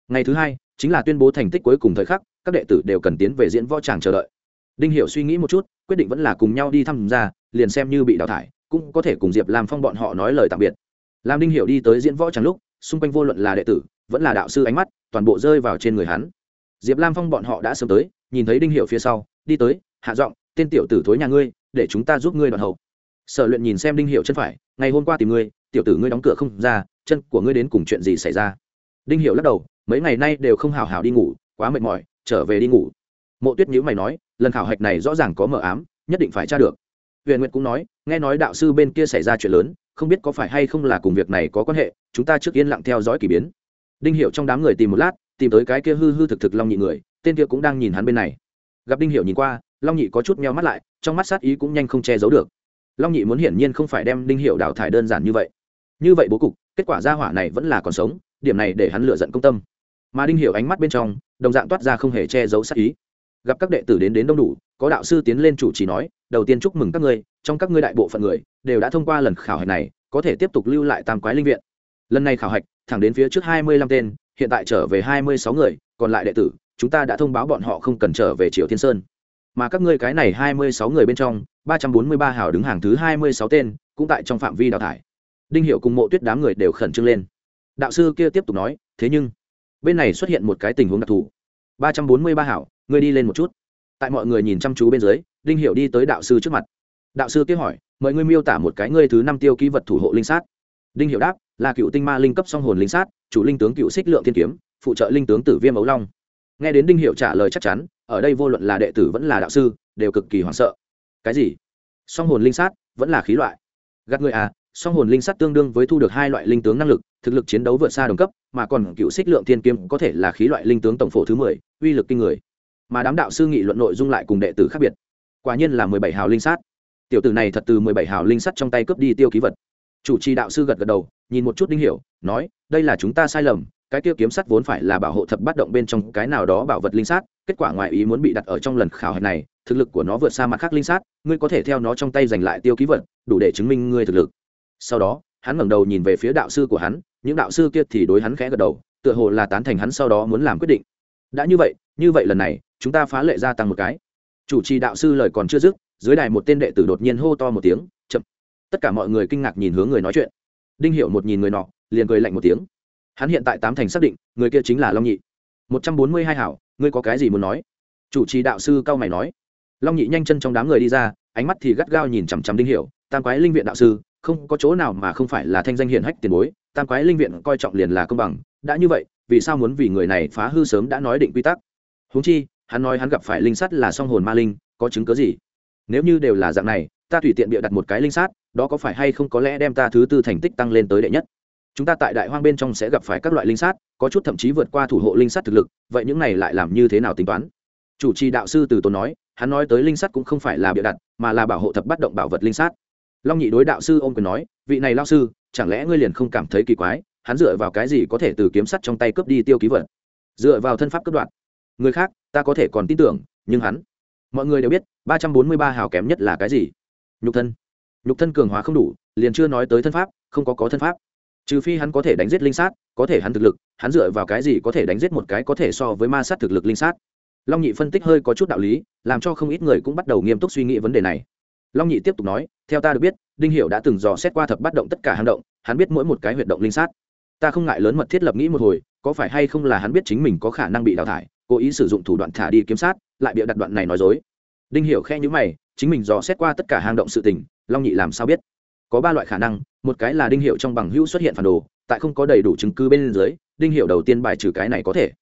Ngày thứ hai, chính là tuyên bố thành tích cuối cùng thời khắc, các đệ tử đều cần tiến về diễn võ tràng chờ đợi. Đinh hiệu suy nghĩ một chút, quyết định vẫn là cùng nhau đi thăm ra liền xem như bị đào thải, cũng có thể cùng diệp làm phong bọn họ nói lời tạm biệt. Làm Ninh Hiểu đi tới diễn võ chẳng lúc, xung quanh vô luận là đệ tử, vẫn là đạo sư ánh mắt, toàn bộ rơi vào trên người hắn. Diệp lam phong bọn họ đã sớm tới, nhìn thấy đinh hiệu phía sau, đi tới, hạ giọng, tên tiểu tử thối nhà ngươi, để chúng ta giúp ngươi đoạn hậu. Sở luyện nhìn xem đinh hiệu chân phải, ngày hôm qua tìm ngươi, tiểu tử ngươi đóng cửa không ra, chân của ngươi đến cùng chuyện gì xảy ra? Đinh hiệu lắc đầu, mấy ngày nay đều không hào hào đi ngủ, quá mệt mỏi, trở về đi ngủ. Mộ tuyết nhữ mày nói, lần khảo hạch này rõ ràng có mờ ám, nhất định phải tra được huyền nguyệt cũng nói, nghe nói đạo sư bên kia xảy ra chuyện lớn, không biết có phải hay không là cùng việc này có quan hệ, chúng ta trước yên lặng theo dõi k ỳ biến. Đinh hiệu trong đám người tìm một lát, tìm tới cái kia hư hư thực thực long nhị người, tên kia cũng đang nhìn hắn bên này. Gặp đinh hiệu nhìn qua, long nhị có chút meo mắt lại, trong mắt sát ý cũng nhanh không che giấu được. Long nhị muốn hiển nhiên không phải đem đinh hiệu đào thải đơn giản như vậy. Như vậy bố cục, kết quả gia hỏa này vẫn là còn sống, điểm này để hắn lựa giận công tâm. Mà đinh hiệu ánh mắt bên trong, đồng dạng toát ra không hề che giấu sát ý. Gặp các đệ tử đến đến đông đủ, có đạo sư tiến lên chủ trì nói đầu tiên chúc mừng các ngươi, trong các ngươi đại bộ phận người, đều đã thông qua lần khảo hạch này, có thể tiếp tục lưu lại tam quái linh viện. Lần này khảo hạch, thẳng đến phía trước hai mươi lăm tên, hiện tại trở về hai mươi sáu người, còn lại đệ tử, chúng ta đã thông báo bọn họ không cần trở về triều thiên sơn. Mà các ngươi cái này hai mươi sáu người bên trong, ba trăm bốn mươi ba hào đứng hàng thứ hai mươi sáu tên, cũng tại trong phạm vi đào thải. Đinh hiệu cùng mộ tuyết đám người đều khẩn trương lên. Đạo sư kia tiếp tục nói, thế nhưng, bên này xuất hiện một cái tình huống đặc thù. Ba trăm bốn mươi ba hảo ngươi đi lên một chút. Tại mọi người nhìn chăm chú bên dưới đinh Hiểu đi tới đạo sư trước mặt. Đạo sư kia hỏi, mời ngươi miêu tả một cái ngươi thứ năm tiêu ký vật thủ hộ linh sát. Đinh Hiểu đáp, là cựu tinh ma linh cấp song hồn linh sát, chủ linh tướng cựu xích lượng thiên kiếm, phụ trợ linh tướng tử viêm ấu long. Nghe đến đinh Hiểu trả lời chắc chắn, ở đây vô luận là đệ tử vẫn là đạo sư, đều cực kỳ hoảng sợ. Cái gì? Song hồn linh sát vẫn là khí loại? Gạt người à song hồn linh sát tương đương với thu được hai loại linh tướng năng lực, thực lực chiến đấu vượt xa đồng cấp, mà còn cựu xích lượng thiên kiếm có thể là khí loại linh tướng tổng phổ thứ mười, uy lực kinh người. Mà đám đạo sư nghị luận nội dung lại cùng đệ tử khác biệt quả nhiên là mười bảy hào linh sát. Tiểu tử này thật từ mười bảy hào linh sắt trong tay cướp đi tiêu ký vật. Chủ trì đạo sư gật gật đầu, nhìn một chút đinh hiểu, nói, đây là chúng ta sai lầm, cái tiêu kiếm sắt vốn phải là bảo hộ thập bát động bên trong cái nào đó bảo vật linh sát, kết quả ngoài ý muốn bị đặt ở trong lần khảo hạch này, thực lực của nó vượt xa mặt khác linh sát, ngươi có thể theo nó trong tay giành lại tiêu ký vật, đủ để chứng minh ngươi thực lực. Sau đó, hắn ngẩng đầu nhìn về phía đạo sư của hắn, những đạo sư kia thì đối hắn khẽ gật đầu, tựa hồ là tán thành hắn sau đó muốn làm quyết định. Đã như vậy như vậy lần này, chúng ta phá lệ gia tăng một cái chủ trì đạo sư lời còn chưa dứt, dưới đài một tên đệ tử đột nhiên hô to một tiếng, chậm. Tất cả mọi người kinh ngạc nhìn hướng người nói chuyện. Đinh Hiểu một nhìn người nọ, liền cười lạnh một tiếng. Hắn hiện tại tám thành xác định, người kia chính là long nhị. Một trăm bốn mươi hai hảo, ngươi có cái gì muốn nói? Chủ trì đạo sư cao mày nói. Long nhị nhanh chân trong đám người đi ra, ánh mắt thì gắt gao nhìn chằm chằm đinh Hiểu. tam quái linh viện đạo sư, không có chỗ nào mà không phải là thanh danh hiển hách tiền bối, tam quái linh viện coi trọng liền là công bằng, đã như vậy, vì sao muốn vì người này phá hư sớm đã nói định quy tắc? Huống chi hắn nói hắn gặp phải linh sắt là song hồn ma linh, có chứng cớ gì? Nếu như đều là dạng này, ta tùy tiện bịa đặt một cái linh sát, đó có phải hay không có lẽ đem ta thứ tư thành tích tăng lên tới đệ nhất? Chúng ta tại đại hoang bên trong sẽ gặp phải các loại linh sát, có chút thậm chí vượt qua thủ hộ linh sát thực lực, vậy những này lại làm như thế nào tính toán? Chủ trì đạo sư từ tốn nói, hắn nói tới linh sát cũng không phải là bịa đặt, mà là bảo hộ thập bắt động bảo vật linh sát. Long nhị đối đạo sư ôm quyền nói, vị này lao sư, chẳng lẽ ngươi liền không cảm thấy kỳ quái, hắn dựa vào cái gì có thể từ kiếm sắt trong tay cướp đi tiêu ký vật? Dựa vào thân pháp cướp đoạt? người khác ta có thể còn tin tưởng, nhưng hắn, mọi người đều biết, ba trăm bốn mươi ba hào kém nhất là cái gì? Nhục thân. Nhục thân cường hóa không đủ, liền chưa nói tới thân pháp, không có có thân pháp. Trừ phi hắn có thể đánh giết linh sát, có thể hắn thực lực, hắn dựa vào cái gì có thể đánh giết một cái có thể so với ma sát thực lực linh sát? Long nhị phân tích hơi có chút đạo lý, làm cho không ít người cũng bắt đầu nghiêm túc suy nghĩ vấn đề này. Long nhị tiếp tục nói, theo ta được biết, đinh hiệu đã từng dò xét qua thập bắt động tất cả hang động, hắn biết mỗi một cái huyệt động linh sát. Ta không ngại lớn mật thiết lập nghĩ một hồi, có phải hay không là hắn biết chính mình có khả năng bị đào thải cố ý sử dụng thủ đoạn thả đi kiếm sát, lại bịa đặt đoạn này nói dối. Đinh hiểu khe nhíu mày, chính mình dò xét qua tất cả hang động sự tình, long nhị làm sao biết? Có ba loại khả năng, một cái là đinh hiệu trong bằng hữu xuất hiện phản đồ, tại không có đầy đủ chứng cứ bên dưới, đinh hiệu đầu tiên bài trừ cái này có thể.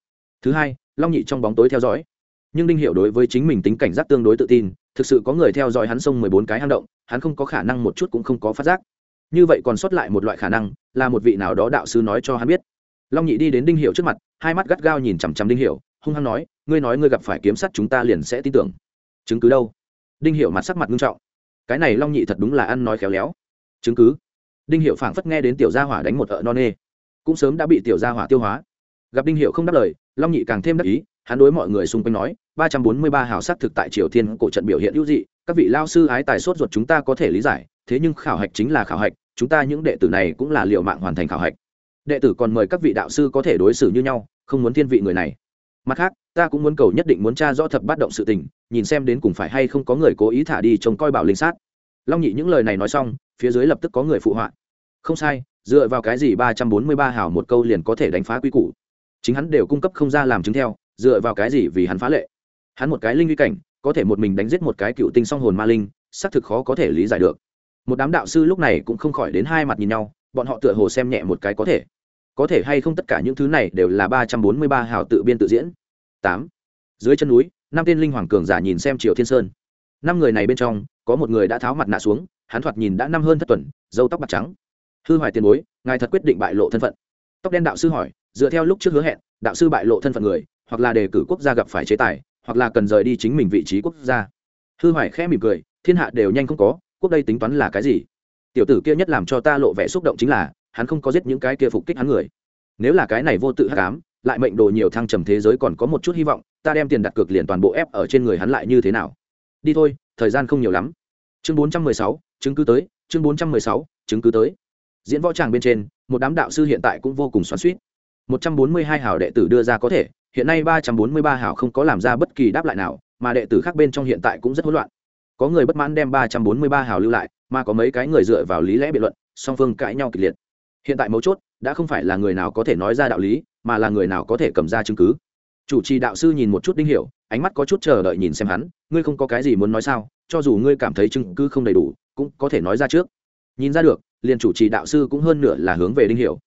Thứ hai, long nhị trong bóng tối theo dõi. Nhưng đinh hiệu đối với chính mình tính cảnh giác tương đối tự tin, thực sự có người theo dõi hắn sông mười bốn cái hang động, hắn không có khả năng một chút cũng không có phát giác. Như vậy còn sót lại một loại khả năng, là một vị nào đó đạo sư nói cho hắn biết. Long nhị đi đến đinh hiệu trước mặt, hai mắt gắt gao nhìn chằm chằm đinh hiệu hung hăng nói, ngươi nói ngươi gặp phải kiếm sắt chúng ta liền sẽ tin tưởng. Chứng cứ đâu? Đinh hiệu mặt sắc mặt nghiêm trọng. Cái này long nhị thật đúng là ăn nói khéo léo. Chứng cứ? Đinh hiệu phảng phất nghe đến tiểu gia hỏa đánh một ợ non nê. Cũng sớm đã bị tiểu gia hỏa tiêu hóa. Gặp đinh hiệu không đáp lời, long nhị càng thêm đắc ý, hắn đối mọi người xung quanh nói, ba trăm bốn mươi ba hào sát thực tại triều thiên cổ trận biểu hiện hữu dị, các vị lao sư ái tài sốt ruột chúng ta có thể lý giải, thế nhưng khảo hạch chính là khảo hạch, chúng ta những đệ tử này cũng là liệu mạng hoàn thành khảo hạch. Đệ tử còn mời các vị đạo sư có thể đối xử như nhau, không muốn thiên vị người này mặt khác, ta cũng muốn cầu nhất định muốn tra rõ thập bát động sự tình, nhìn xem đến cùng phải hay không có người cố ý thả đi trông coi bảo linh sát. Long nhị những lời này nói xong, phía dưới lập tức có người phụ họa. Không sai, dựa vào cái gì ba trăm bốn mươi ba hào một câu liền có thể đánh phá quy củ? Chính hắn đều cung cấp không ra làm chứng theo, dựa vào cái gì vì hắn phá lệ? Hắn một cái linh uy cảnh, có thể một mình đánh giết một cái cựu tinh song hồn ma linh, xác thực khó có thể lý giải được. Một đám đạo sư lúc này cũng không khỏi đến hai mặt nhìn nhau, bọn họ tựa hồ xem nhẹ một cái có thể có thể hay không tất cả những thứ này đều là ba trăm bốn mươi ba hào tự biên tự diễn. Tám. Dưới chân núi, năm tên linh hoàng cường giả nhìn xem triều thiên sơn. Năm người này bên trong, có một người đã tháo mặt nạ xuống, hắn thoạt nhìn đã năm hơn thất tuần dâu tóc bạc trắng. Hư hoài tiền bối, ngài thật quyết định bại lộ thân phận. Tóc đen đạo sư hỏi, dựa theo lúc trước hứa hẹn, đạo sư bại lộ thân phận người, hoặc là đề cử quốc gia gặp phải chế tài, hoặc là cần rời đi chính mình vị trí quốc gia. Hư hoài khẽ mỉm cười, thiên hạ đều nhanh không có, quốc đây tính toán là cái gì? Tiểu tử kia nhất làm cho ta lộ vẻ xúc động chính là hắn không có giết những cái kia phục kích hắn người. Nếu là cái này vô tự hắc ám, lại mệnh đồ nhiều thăng trầm thế giới còn có một chút hy vọng, ta đem tiền đặt cược liền toàn bộ ép ở trên người hắn lại như thế nào? Đi thôi, thời gian không nhiều lắm. Chương bốn trăm mười sáu, chứng cứ tới, chương bốn trăm mười sáu, chứng cứ tới. Diễn võ tràng bên trên, một đám đạo sư hiện tại cũng vô cùng xoắn suýt một trăm bốn mươi hai hảo đệ tử đưa ra có thể, hiện nay ba trăm bốn mươi ba hảo không có làm ra bất kỳ đáp lại nào, mà đệ tử khác bên trong hiện tại cũng rất hỗn loạn. Có người bất mãn đem ba trăm bốn mươi ba hảo lưu lại, mà có mấy cái người dựa vào lý lẽ biện luận, song phương cãi nhau kịch liệt hiện tại mấu chốt đã không phải là người nào có thể nói ra đạo lý, mà là người nào có thể cầm ra chứng cứ. Chủ trì đạo sư nhìn một chút đinh hiểu, ánh mắt có chút chờ đợi nhìn xem hắn, ngươi không có cái gì muốn nói sao, cho dù ngươi cảm thấy chứng cứ không đầy đủ, cũng có thể nói ra trước. Nhìn ra được, liền chủ trì đạo sư cũng hơn nửa là hướng về đinh hiểu.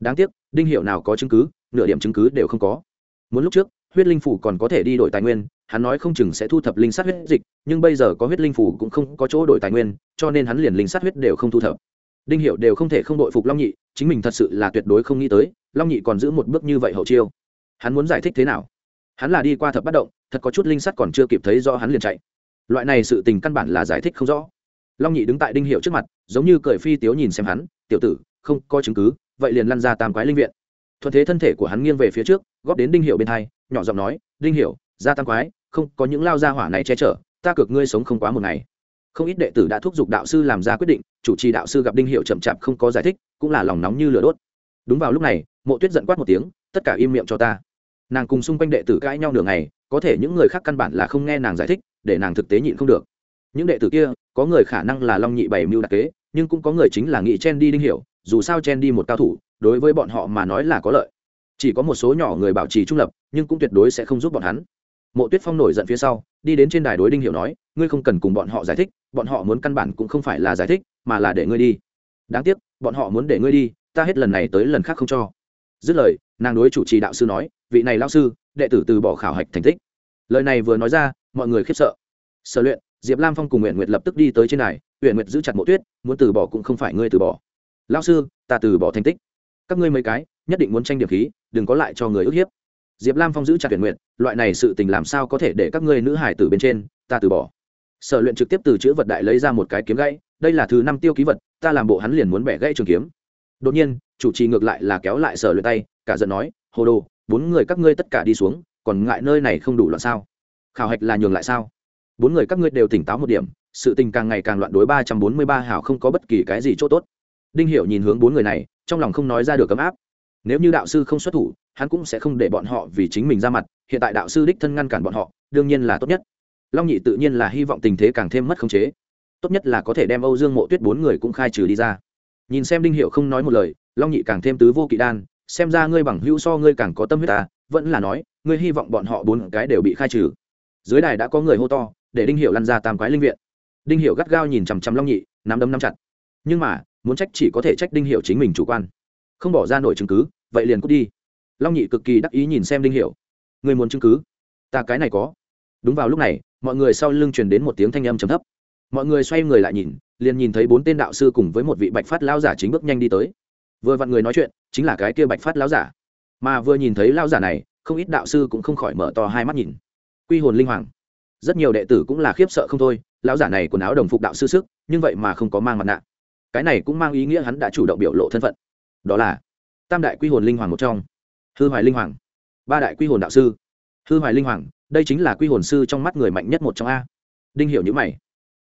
Đáng tiếc, đinh hiểu nào có chứng cứ, nửa điểm chứng cứ đều không có. Muốn lúc trước, huyết linh phủ còn có thể đi đổi tài nguyên, hắn nói không chừng sẽ thu thập linh sát huyết dịch, nhưng bây giờ có huyết linh phủ cũng không có chỗ đổi tài nguyên, cho nên hắn liền linh sát huyết đều không thu thập đinh hiệu đều không thể không đội phục long nhị, chính mình thật sự là tuyệt đối không nghĩ tới, long nhị còn giữ một bước như vậy hậu chiêu. Hắn muốn giải thích thế nào? Hắn là đi qua thập bất động, thật có chút linh sắt còn chưa kịp thấy do hắn liền chạy. Loại này sự tình căn bản là giải thích không rõ. Long nhị đứng tại đinh hiệu trước mặt, giống như cười phi tiếu nhìn xem hắn, tiểu tử, không có chứng cứ, vậy liền lăn ra tam quái linh viện. Thuận thế thân thể của hắn nghiêng về phía trước, góp đến đinh hiệu bên hai, nhỏ giọng nói, đinh hiệu ra tam quái, không có những lao gia hỏa này che chở, ta cược ngươi sống không quá một ngày không ít đệ tử đã thúc giục đạo sư làm ra quyết định, chủ trì đạo sư gặp đinh hiệu chậm chạp không có giải thích, cũng là lòng nóng như lửa đốt. Đúng vào lúc này, mộ tuyết giận quát một tiếng, tất cả im miệng cho ta. Nàng cùng xung quanh đệ tử cãi nhau nửa ngày, có thể những người khác căn bản là không nghe nàng giải thích, để nàng thực tế nhịn không được. Những đệ tử kia, có người khả năng là long nhị bảy mưu đặc kế, nhưng cũng có người chính là nghị chen đi đinh hiểu dù sao chen đi một cao thủ, đối với bọn họ mà nói là có lợi. Chỉ có một số nhỏ người bảo trì trung lập, nhưng cũng tuyệt đối sẽ không giúp bọn hắn mộ tuyết phong nổi giận phía sau đi đến trên đài đối đinh hiểu nói ngươi không cần cùng bọn họ giải thích bọn họ muốn căn bản cũng không phải là giải thích mà là để ngươi đi. Đáng tiếc bọn họ muốn để ngươi đi ta hết lần này tới lần khác không cho. Dứt lời nàng đối chủ trì đạo sư nói vị này lao sư đệ tử từ bỏ khảo hạch thành tích. Lời này vừa nói ra mọi người khiếp sợ. Sở luyện diệp lam phong cùng nguyện nguyệt lập tức đi tới trên này, nguyện nguyệt giữ chặt mộ tuyết muốn từ bỏ cũng không phải ngươi từ bỏ. Lao sư ta từ bỏ thành tích. Các ngươi mấy cái nhất định muốn tranh điểm khí đừng có lại cho người ức hiếp diệp lam phong giữ chặt tuyển nguyện loại này sự tình làm sao có thể để các ngươi nữ hải tử bên trên, ta từ bỏ. Sở luyện trực tiếp từ chữ vật đại lấy ra một cái kiếm gãy, đây là thứ năm tiêu ký vật, ta làm bộ hắn liền muốn bẻ gãy trường kiếm. Đột nhiên, chủ trì ngược lại là kéo lại sở luyện tay, cả giận nói, hồ đồ, bốn người các ngươi tất cả đi xuống, còn ngại nơi này không đủ loạn sao? Khảo hạch là nhường lại sao? Bốn người các ngươi đều tỉnh táo một điểm, sự tình càng ngày càng loạn đối ba trăm bốn mươi ba hảo không có bất kỳ cái gì chỗ tốt. Đinh hiểu nhìn hướng bốn người này, trong lòng không nói ra được cấm áp. Nếu như đạo sư không xuất thủ hắn cũng sẽ không để bọn họ vì chính mình ra mặt, hiện tại đạo sư đích thân ngăn cản bọn họ, đương nhiên là tốt nhất. Long nhị tự nhiên là hy vọng tình thế càng thêm mất khống chế. Tốt nhất là có thể đem âu dương mộ tuyết bốn người cũng khai trừ đi ra. Nhìn xem đinh hiệu không nói một lời, long nhị càng thêm tứ vô kỵ đan, xem ra ngươi bằng hữu so ngươi càng có tâm huyết ta, vẫn là nói, ngươi hy vọng bọn họ bốn cái đều bị khai trừ. Dưới đài đã có người hô to, để đinh hiệu lăn ra tam quái linh viện. Đinh hiệu gắt gao nhìn chằm chằm long nhị, nắm đấm nắm chặt. Nhưng mà, muốn trách chỉ có thể trách đinh hiệu chính mình chủ quan. Không bỏ ra nổi chứng cứ, vậy liền cút đi long nhị cực kỳ đắc ý nhìn xem đinh Hiểu, người muốn chứng cứ? Ta cái này có. Đúng vào lúc này mọi người sau lưng truyền đến một tiếng thanh âm trầm thấp. Mọi người xoay người lại nhìn liền nhìn thấy bốn tên đạo sư cùng với một vị bạch phát lao giả chính bước nhanh đi tới. Vừa vặn người nói chuyện chính là cái kia bạch phát lao giả. Mà vừa nhìn thấy lao giả này không ít đạo sư cũng không khỏi mở to hai mắt nhìn. Quy hồn linh hoàng. Rất nhiều đệ tử cũng là khiếp sợ không thôi lão giả này quần áo đồng phục đạo sư sức nhưng vậy mà không có mang mặt nạ. Cái này cũng mang ý nghĩa hắn đã chủ động biểu lộ thân phận. Đó là tam đại quy hồn linh hoàng một trong hư hoài linh hoàng. Ba đại quy hồn đạo sư. Hư hoài linh hoàng, đây chính là quy hồn sư trong mắt người mạnh nhất một trong a. Đinh hiểu nhữ mày.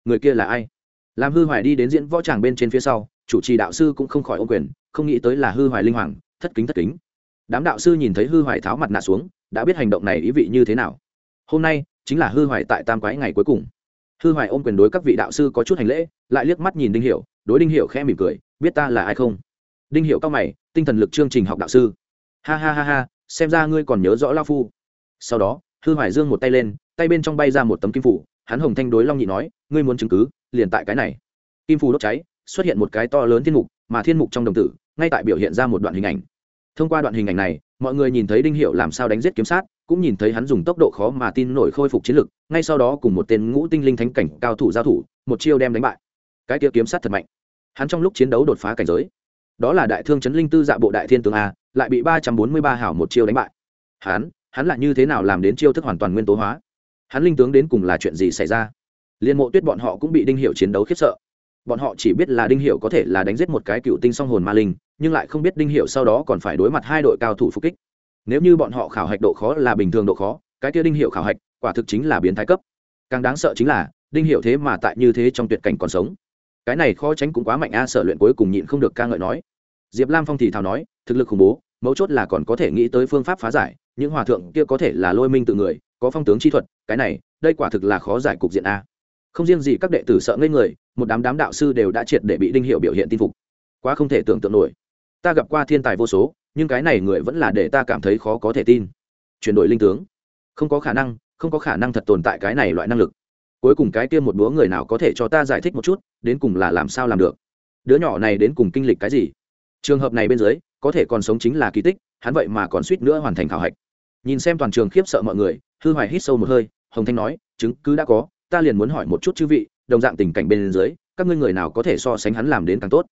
Người kia là ai? Làm hư hoài đi đến diễn võ tràng bên trên phía sau, chủ trì đạo sư cũng không khỏi ô quyền, không nghĩ tới là hư hoài linh hoàng, thất kính thất kính. Đám đạo sư nhìn thấy hư hoài tháo mặt nạ xuống, đã biết hành động này ý vị như thế nào. Hôm nay, chính là hư hoài tại tam quái ngày cuối cùng. Hư hoài ôm quyền đối các vị đạo sư có chút hành lễ, lại liếc mắt nhìn đinh hiểu, đối đinh hiểu khẽ mỉm cười, biết ta là ai không? Đinh hiểu cao mày, tinh thần lực chương trình học đạo sư ha ha ha ha, xem ra ngươi còn nhớ rõ lao phu. Sau đó, hư hoài dương một tay lên, tay bên trong bay ra một tấm kim phủ, hắn hồng thanh đối long nhị nói, ngươi muốn chứng cứ, liền tại cái này. Kim phủ đốt cháy, xuất hiện một cái to lớn thiên mục, mà thiên mục trong đồng tử, ngay tại biểu hiện ra một đoạn hình ảnh. Thông qua đoạn hình ảnh này, mọi người nhìn thấy đinh hiệu làm sao đánh giết kiếm sát, cũng nhìn thấy hắn dùng tốc độ khó mà tin nổi khôi phục chiến lực, ngay sau đó cùng một tên ngũ tinh linh thánh cảnh cao thủ giao thủ, một chiêu đem đánh bại. Cái kia kiếm sát thật mạnh. Hắn trong lúc chiến đấu đột phá cảnh giới đó là đại thương chấn linh tư dạ bộ đại thiên tướng a, lại bị ba trăm bốn mươi ba hảo một chiêu đánh bại. Hắn hắn là như thế nào làm đến chiêu thức hoàn toàn nguyên tố hóa? Hắn linh tướng đến cùng là chuyện gì xảy ra? Liên mộ tuyết bọn họ cũng bị đinh hiệu chiến đấu khiếp sợ. Bọn họ chỉ biết là đinh hiệu có thể là đánh giết một cái cựu tinh song hồn ma linh, nhưng lại không biết đinh hiệu sau đó còn phải đối mặt hai đội cao thủ phục kích. Nếu như bọn họ khảo hạch độ khó là bình thường độ khó, cái kia đinh hiệu khảo hạch quả thực chính là biến thái cấp. Càng đáng sợ chính là, đinh hiệu thế mà tại như thế trong tuyệt cảnh còn sống cái này khó tránh cũng quá mạnh a sợ luyện cuối cùng nhịn không được ca ngợi nói. Diệp lam phong thì thào nói, thực lực khủng bố, mấu chốt là còn có thể nghĩ tới phương pháp phá giải, những hòa thượng kia có thể là lôi minh tự người, có phong tướng chi thuật, cái này, đây quả thực là khó giải cục diện a. Không riêng gì các đệ tử sợ ngây người, một đám đám đạo sư đều đã triệt để bị đinh hiệu biểu hiện tin phục. Quá không thể tưởng tượng nổi. Ta gặp qua thiên tài vô số, nhưng cái này người vẫn là để ta cảm thấy khó có thể tin. Chuyển đổi linh tướng. Không có khả năng, không có khả năng thật tồn tại cái này loại năng lực cuối cùng cái kia một đứa người nào có thể cho ta giải thích một chút, đến cùng là làm sao làm được? Đứa nhỏ này đến cùng kinh lịch cái gì? Trường hợp này bên dưới, có thể còn sống chính là kỳ tích, hắn vậy mà còn suýt nữa hoàn thành khảo hạch. Nhìn xem toàn trường khiếp sợ mọi người, hư hoài hít sâu một hơi, hồng thanh nói, chứng cứ đã có, ta liền muốn hỏi một chút chư vị, đồng dạng tình cảnh bên dưới, các ngươi người nào có thể so sánh hắn làm đến càng tốt?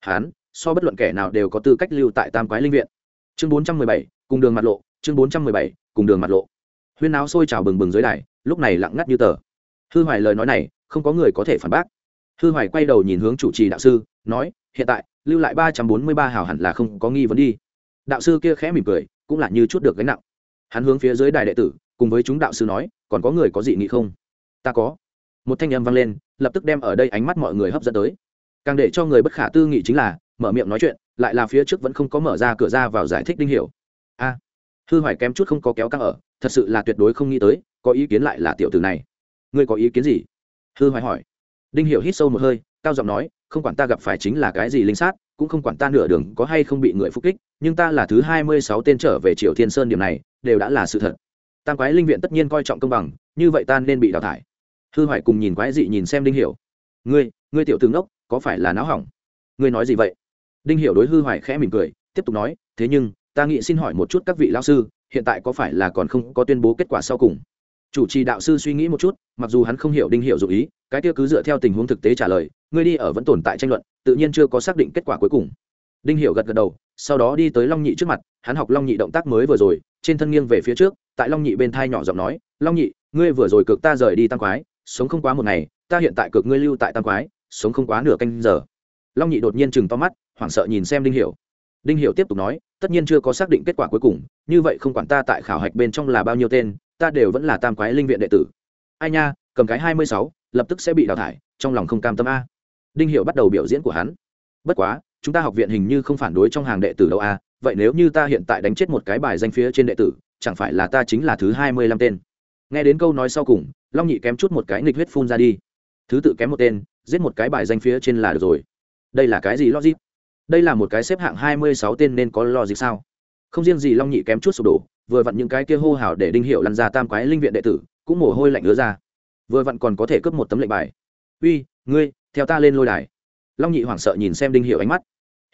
Hắn, so bất luận kẻ nào đều có tư cách lưu tại tam quái linh viện. Chương bốn trăm mười bảy, cùng đường mặt lộ, chương bốn trăm mười bảy, cùng đường mặt lộ. Huyên áo sôi trào bừng bừng dưới đài, lúc này lặng ngắt như tờ hư hoài lời nói này, không có người có thể phản bác. Hư hoài quay đầu nhìn hướng chủ trì đạo sư, nói, hiện tại, lưu lại ba trăm bốn mươi ba hào hẳn là không có nghi vấn đi. Đạo sư kia khẽ mỉm cười, cũng là như chút được gánh nặng. Hắn hướng phía dưới đài đệ tử, cùng với chúng đạo sư nói, còn có người có dị nghị không? Ta có. Một thanh âm vang lên, lập tức đem ở đây ánh mắt mọi người hấp dẫn tới. Càng để cho người bất khả tư nghị chính là, mở miệng nói chuyện, lại là phía trước vẫn không có mở ra cửa ra vào giải thích đinh hiểu. A! Hư hoài kém chút không có kéo căng ở, thật sự là tuyệt đối không nghĩ tới, có ý kiến lại là tiểu tử này ngươi có ý kiến gì? Hư hoài hỏi. Đinh hiểu hít sâu một hơi, cao giọng nói, không quản ta gặp phải chính là cái gì linh sát, cũng không quản ta nửa đường có hay không bị người phục kích, nhưng ta là thứ hai mươi sáu tên trở về triều thiên sơn điểm này, đều đã là sự thật. Tam quái linh viện tất nhiên coi trọng công bằng, như vậy ta nên bị đào thải. Hư hoài cùng nhìn quái dị nhìn xem đinh hiểu. Ngươi ngươi tiểu tướng đốc có phải là não hỏng? Ngươi nói gì vậy? Đinh hiểu đối hư hoài khẽ mỉm cười, tiếp tục nói, thế nhưng, ta nghĩ xin hỏi một chút các vị lão sư, hiện tại có phải là còn không có tuyên bố kết quả sau cùng? Chủ trì đạo sư suy nghĩ một chút, mặc dù hắn không hiểu đinh hiểu dụ ý, cái kia cứ dựa theo tình huống thực tế trả lời, ngươi đi ở vẫn tồn tại tranh luận, tự nhiên chưa có xác định kết quả cuối cùng. Đinh hiểu gật gật đầu, sau đó đi tới long nhị trước mặt, hắn học long nhị động tác mới vừa rồi, trên thân nghiêng về phía trước, tại long nhị bên thai nhỏ giọng nói, long nhị, ngươi vừa rồi cực ta rời đi tam quái, sống không quá một ngày, ta hiện tại cực ngươi lưu tại tam quái, sống không quá nửa canh giờ. Long nhị đột nhiên chừng to mắt, hoảng sợ nhìn xem đinh hiểu. Đinh Hiểu tiếp tục nói, tất nhiên chưa có xác định kết quả cuối cùng, như vậy không quản ta tại khảo hạch bên trong là bao nhiêu tên ta đều vẫn là tam quái linh viện đệ tử. Ai nha, cầm cái hai mươi sáu, lập tức sẽ bị đào thải, trong lòng không cam tâm a. Đinh hiệu bắt đầu biểu diễn của hắn. Bất quá, chúng ta học viện hình như không phản đối trong hàng đệ tử đâu a, vậy nếu như ta hiện tại đánh chết một cái bài danh phía trên đệ tử, chẳng phải là ta chính là thứ hai mươi lăm tên? Nghe đến câu nói sau cùng, long nhị kém chút một cái nghịch huyết phun ra đi. Thứ tự kém một tên, giết một cái bài danh phía trên là được rồi. Đây là cái gì logic? Đây là một cái xếp hạng hai mươi sáu tên nên có logic sao? Không riêng gì long nhị kém chút sụp đổ vừa vặn những cái kia hô hào để đinh hiệu lăn ra tam quái linh viện đệ tử, cũng mồ hôi lạnh ứa ra. Vừa vặn còn có thể cướp một tấm lệnh bài. Uy, ngươi, theo ta lên lôi đài. Long nhị hoảng sợ nhìn xem đinh hiệu ánh mắt.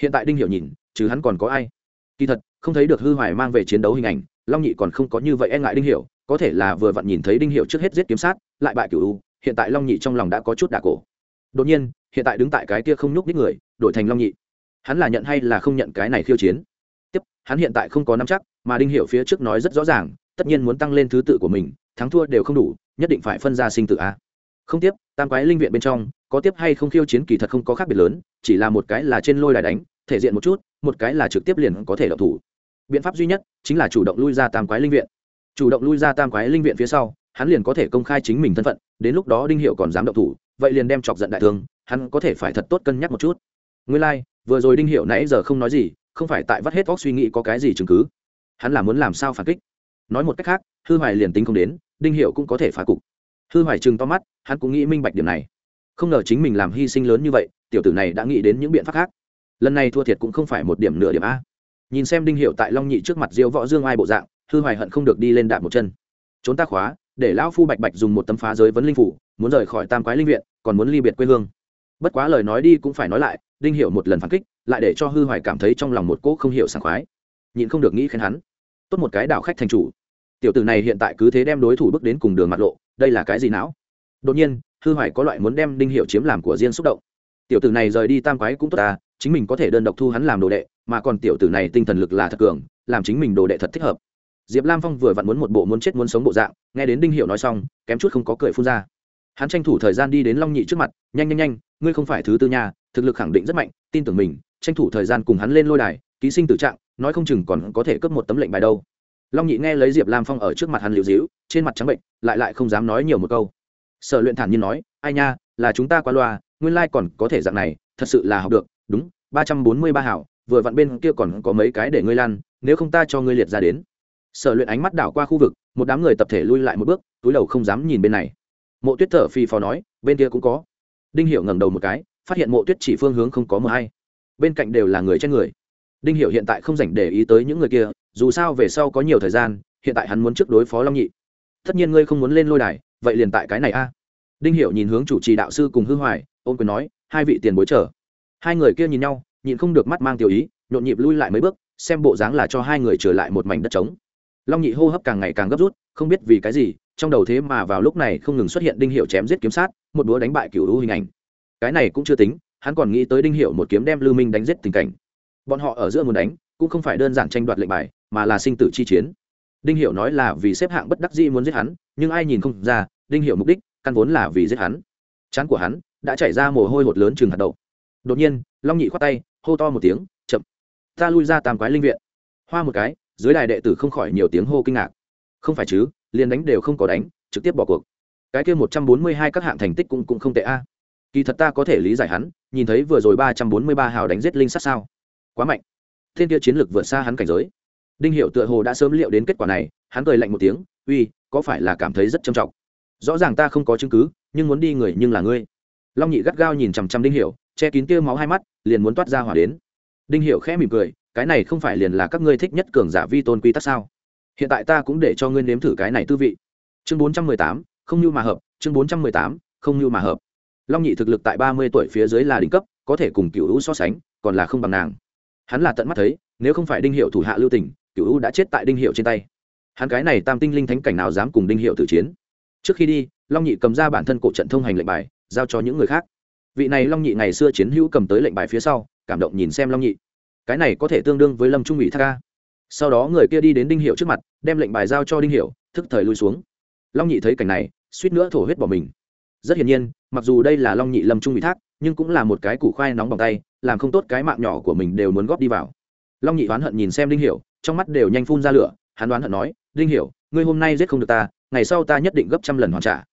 Hiện tại đinh hiệu nhìn chứ hắn còn có ai? Kỳ thật, không thấy được hư hoài mang về chiến đấu hình ảnh, long nhị còn không có như vậy e ngại đinh hiệu có thể là vừa vặn nhìn thấy đinh hiệu trước hết giết kiếm sát, lại bại cửu hiện tại long nhị trong lòng đã có chút đà cổ. Đột nhiên, hiện tại đứng tại cái kia không nhúc đích người, đổi thành long nhị. Hắn là nhận hay là không nhận cái này khiêu chiến? Tiếp hắn hiện tại không có nắm chắc mà đinh Hiểu phía trước nói rất rõ ràng tất nhiên muốn tăng lên thứ tự của mình thắng thua đều không đủ nhất định phải phân ra sinh tử a. Không tiếp tam quái linh viện bên trong có tiếp hay không khiêu chiến kỳ thật không có khác biệt lớn chỉ là một cái là trên lôi đài đánh thể diện một chút một cái là trực tiếp liền có thể đậu thủ. Biện pháp duy nhất chính là chủ động lui ra tam quái linh viện. Chủ động lui ra tam quái linh viện phía sau hắn liền có thể công khai chính mình thân phận đến lúc đó đinh hiệu còn dám động thủ vậy liền đem chọc giận đại thương hắn có thể phải thật tốt cân nhắc một chút. Nguyên lai、like, vừa rồi đinh hiệu nãy giờ không nói gì không phải tại vắt hết óc suy nghĩ có cái gì chứng cứ. Hắn là muốn làm sao phản kích? Nói một cách khác, hư hoài liền tính không đến, đinh hiệu cũng có thể phá cục. Hư hoài chừng to mắt, hắn cũng nghĩ minh bạch điểm này. Không ngờ chính mình làm hy sinh lớn như vậy, tiểu tử này đã nghĩ đến những biện pháp khác. Lần này thua thiệt cũng không phải một điểm nửa điểm a. Nhìn xem đinh hiệu tại long nhị trước mặt diêu võ dương ai bộ dạng, hư hoài hận không được đi lên đạp một chân. Trốn tác khóa, để lão phu bạch bạch dùng một tấm phá giới vấn linh phủ, muốn rời khỏi tam quái linh viện, còn muốn ly biệt quê hương. Bất quá lời nói đi cũng phải nói lại đinh hiệu một lần phản kích, lại để cho hư hoài cảm thấy trong lòng một cỗ không hiểu sảng khoái. Nhịn không được nghĩ khen hắn. Tốt một cái đảo khách thành chủ. Tiểu tử này hiện tại cứ thế đem đối thủ bước đến cùng đường mặt lộ, đây là cái gì não? Đột nhiên, hư hoài có loại muốn đem đinh hiệu chiếm làm của riêng xúc động. Tiểu tử này rời đi tam quái cũng tốt ta, chính mình có thể đơn độc thu hắn làm đồ đệ, mà còn tiểu tử này tinh thần lực là thật cường, làm chính mình đồ đệ thật thích hợp. Diệp lam phong vừa vặn muốn một bộ muốn chết muốn sống bộ dạng, nghe đến đinh hiệu nói xong, kém chút không có cười phun ra. Hắn tranh thủ thời gian đi đến long nhị trước mặt, nhanh nhanh nhanh, ngươi không phải thứ tư nhà thực lực khẳng định rất mạnh, tin tưởng mình, tranh thủ thời gian cùng hắn lên lôi đài, ký sinh tử trạng, nói không chừng còn có thể cấp một tấm lệnh bài đâu. Long nhị nghe lấy diệp lam phong ở trước mặt hắn liều dĩu, trên mặt trắng bệnh, lại lại không dám nói nhiều một câu. Sở luyện thản nhiên nói, ai nha, là chúng ta qua loa, nguyên lai còn có thể dạng này, thật sự là học được, đúng, ba trăm bốn mươi ba hảo, vừa vặn bên kia còn có mấy cái để ngươi lan nếu không ta cho ngươi liệt ra đến. Sở luyện ánh mắt đảo qua khu vực, một đám người tập thể lui lại một bước, túi đầu không dám nhìn bên này. Mộ tuyết thở phì phò nói, bên kia cũng có. Đinh Hiểu ngẩng đầu một cái phát hiện mộ tuyết chỉ phương hướng không có mờ hay. Bên cạnh đều là người trên người. Đinh hiểu hiện tại không dành để ý tới những người kia, dù sao về sau có nhiều thời gian, hiện tại hắn muốn trước đối phó long nhị. Tất nhiên ngươi không muốn lên lôi đài, vậy liền tại cái này a. Đinh hiểu nhìn hướng chủ trì đạo sư cùng hư hoài, ôn quyền nói, hai vị tiền bối chờ. Hai người kia nhìn nhau nhìn không được mắt mang tiểu ý, nhộn nhịp lui lại mấy bước, xem bộ dáng là cho hai người trở lại một mảnh đất trống. Long nhị hô hấp càng ngày càng gấp rút, không biết vì cái gì, trong đầu thế mà vào lúc này không ngừng xuất hiện đinh hiệu chém giết kiếm sát, một đũa đánh bại cựu hữu hình ảnh cái này cũng chưa tính, hắn còn nghĩ tới đinh hiệu một kiếm đem lưu minh đánh giết tình cảnh. Bọn họ ở giữa muốn đánh, cũng không phải đơn giản tranh đoạt lệnh bài, mà là sinh tử chi chiến. Đinh hiệu nói là vì xếp hạng bất đắc dĩ muốn giết hắn, nhưng ai nhìn không ra, đinh hiệu mục đích, căn vốn là vì giết hắn. Chán của hắn đã chảy ra mồ hôi hột lớn chừng hạt đậu. Đột nhiên, long nhị khoát tay, hô to một tiếng, chậm, ta lui ra tam quái linh viện. Hoa một cái, dưới đài đệ tử không khỏi nhiều tiếng hô kinh ngạc. Không phải chứ, liền đánh đều không có đánh, trực tiếp bỏ cuộc. Cái kia một trăm bốn mươi hai các hạng thành tích cũng cũng không tệ a kỳ thật ta có thể lý giải hắn, nhìn thấy vừa rồi ba trăm bốn mươi ba hào đánh giết linh sát sao. Quá mạnh. Thiên kia chiến lược vượt xa hắn cảnh giới. Đinh hiệu tựa hồ đã sớm liệu đến kết quả này, hắn cười lạnh một tiếng, uy, có phải là cảm thấy rất trầm trọng? Rõ ràng ta không có chứng cứ, nhưng muốn đi người nhưng là ngươi. Long nhị gắt gao nhìn chằm chằm đinh hiệu che kín tia máu hai mắt, liền muốn toát ra hỏa đến. Đinh hiệu khẽ mỉm cười, cái này không phải liền là các ngươi thích nhất cường giả vi tôn quy tắc sao? Hiện tại ta cũng để cho ngươi nếm thử cái này tư vị. Chương bốn trăm mười tám, không như mà hợp, chương bốn trăm mười tám, không như mà hợp long nhị thực lực tại ba mươi tuổi phía dưới là đỉnh cấp, có thể cùng cựu hữu so sánh, còn là không bằng nàng. Hắn là tận mắt thấy, nếu không phải đinh hiệu thủ hạ lưu tình cựu hữu đã chết tại đinh hiệu trên tay. Hắn cái này tam tinh linh thánh cảnh nào dám cùng đinh hiệu tử chiến? Trước khi đi, long nhị cầm ra bản thân cổ trận thông hành lệnh bài, giao cho những người khác. Vị này long nhị ngày xưa chiến hữu cầm tới lệnh bài phía sau, cảm động nhìn xem long nhị. Cái này có thể tương đương với lâm trung ủy thác ca sau đó người kia đi đến đinh hiệu trước mặt, đem lệnh bài giao cho đinh hiệu, thức thời lui xuống. Long nhị thấy cảnh này, suýt nữa thổ huyết bỏ mình. Rất hiển nhiên mặc dù đây là long nhị lâm trung ủy thác, nhưng cũng là một cái củ khoai nóng bằng tay, làm không tốt cái mạng nhỏ của mình đều muốn góp đi vào. Long nhị oán hận nhìn xem đinh hiểu, trong mắt đều nhanh phun ra lửa, hắn đoán hận nói, đinh hiểu, ngươi hôm nay giết không được ta, ngày sau ta nhất định gấp trăm lần hoàn trả.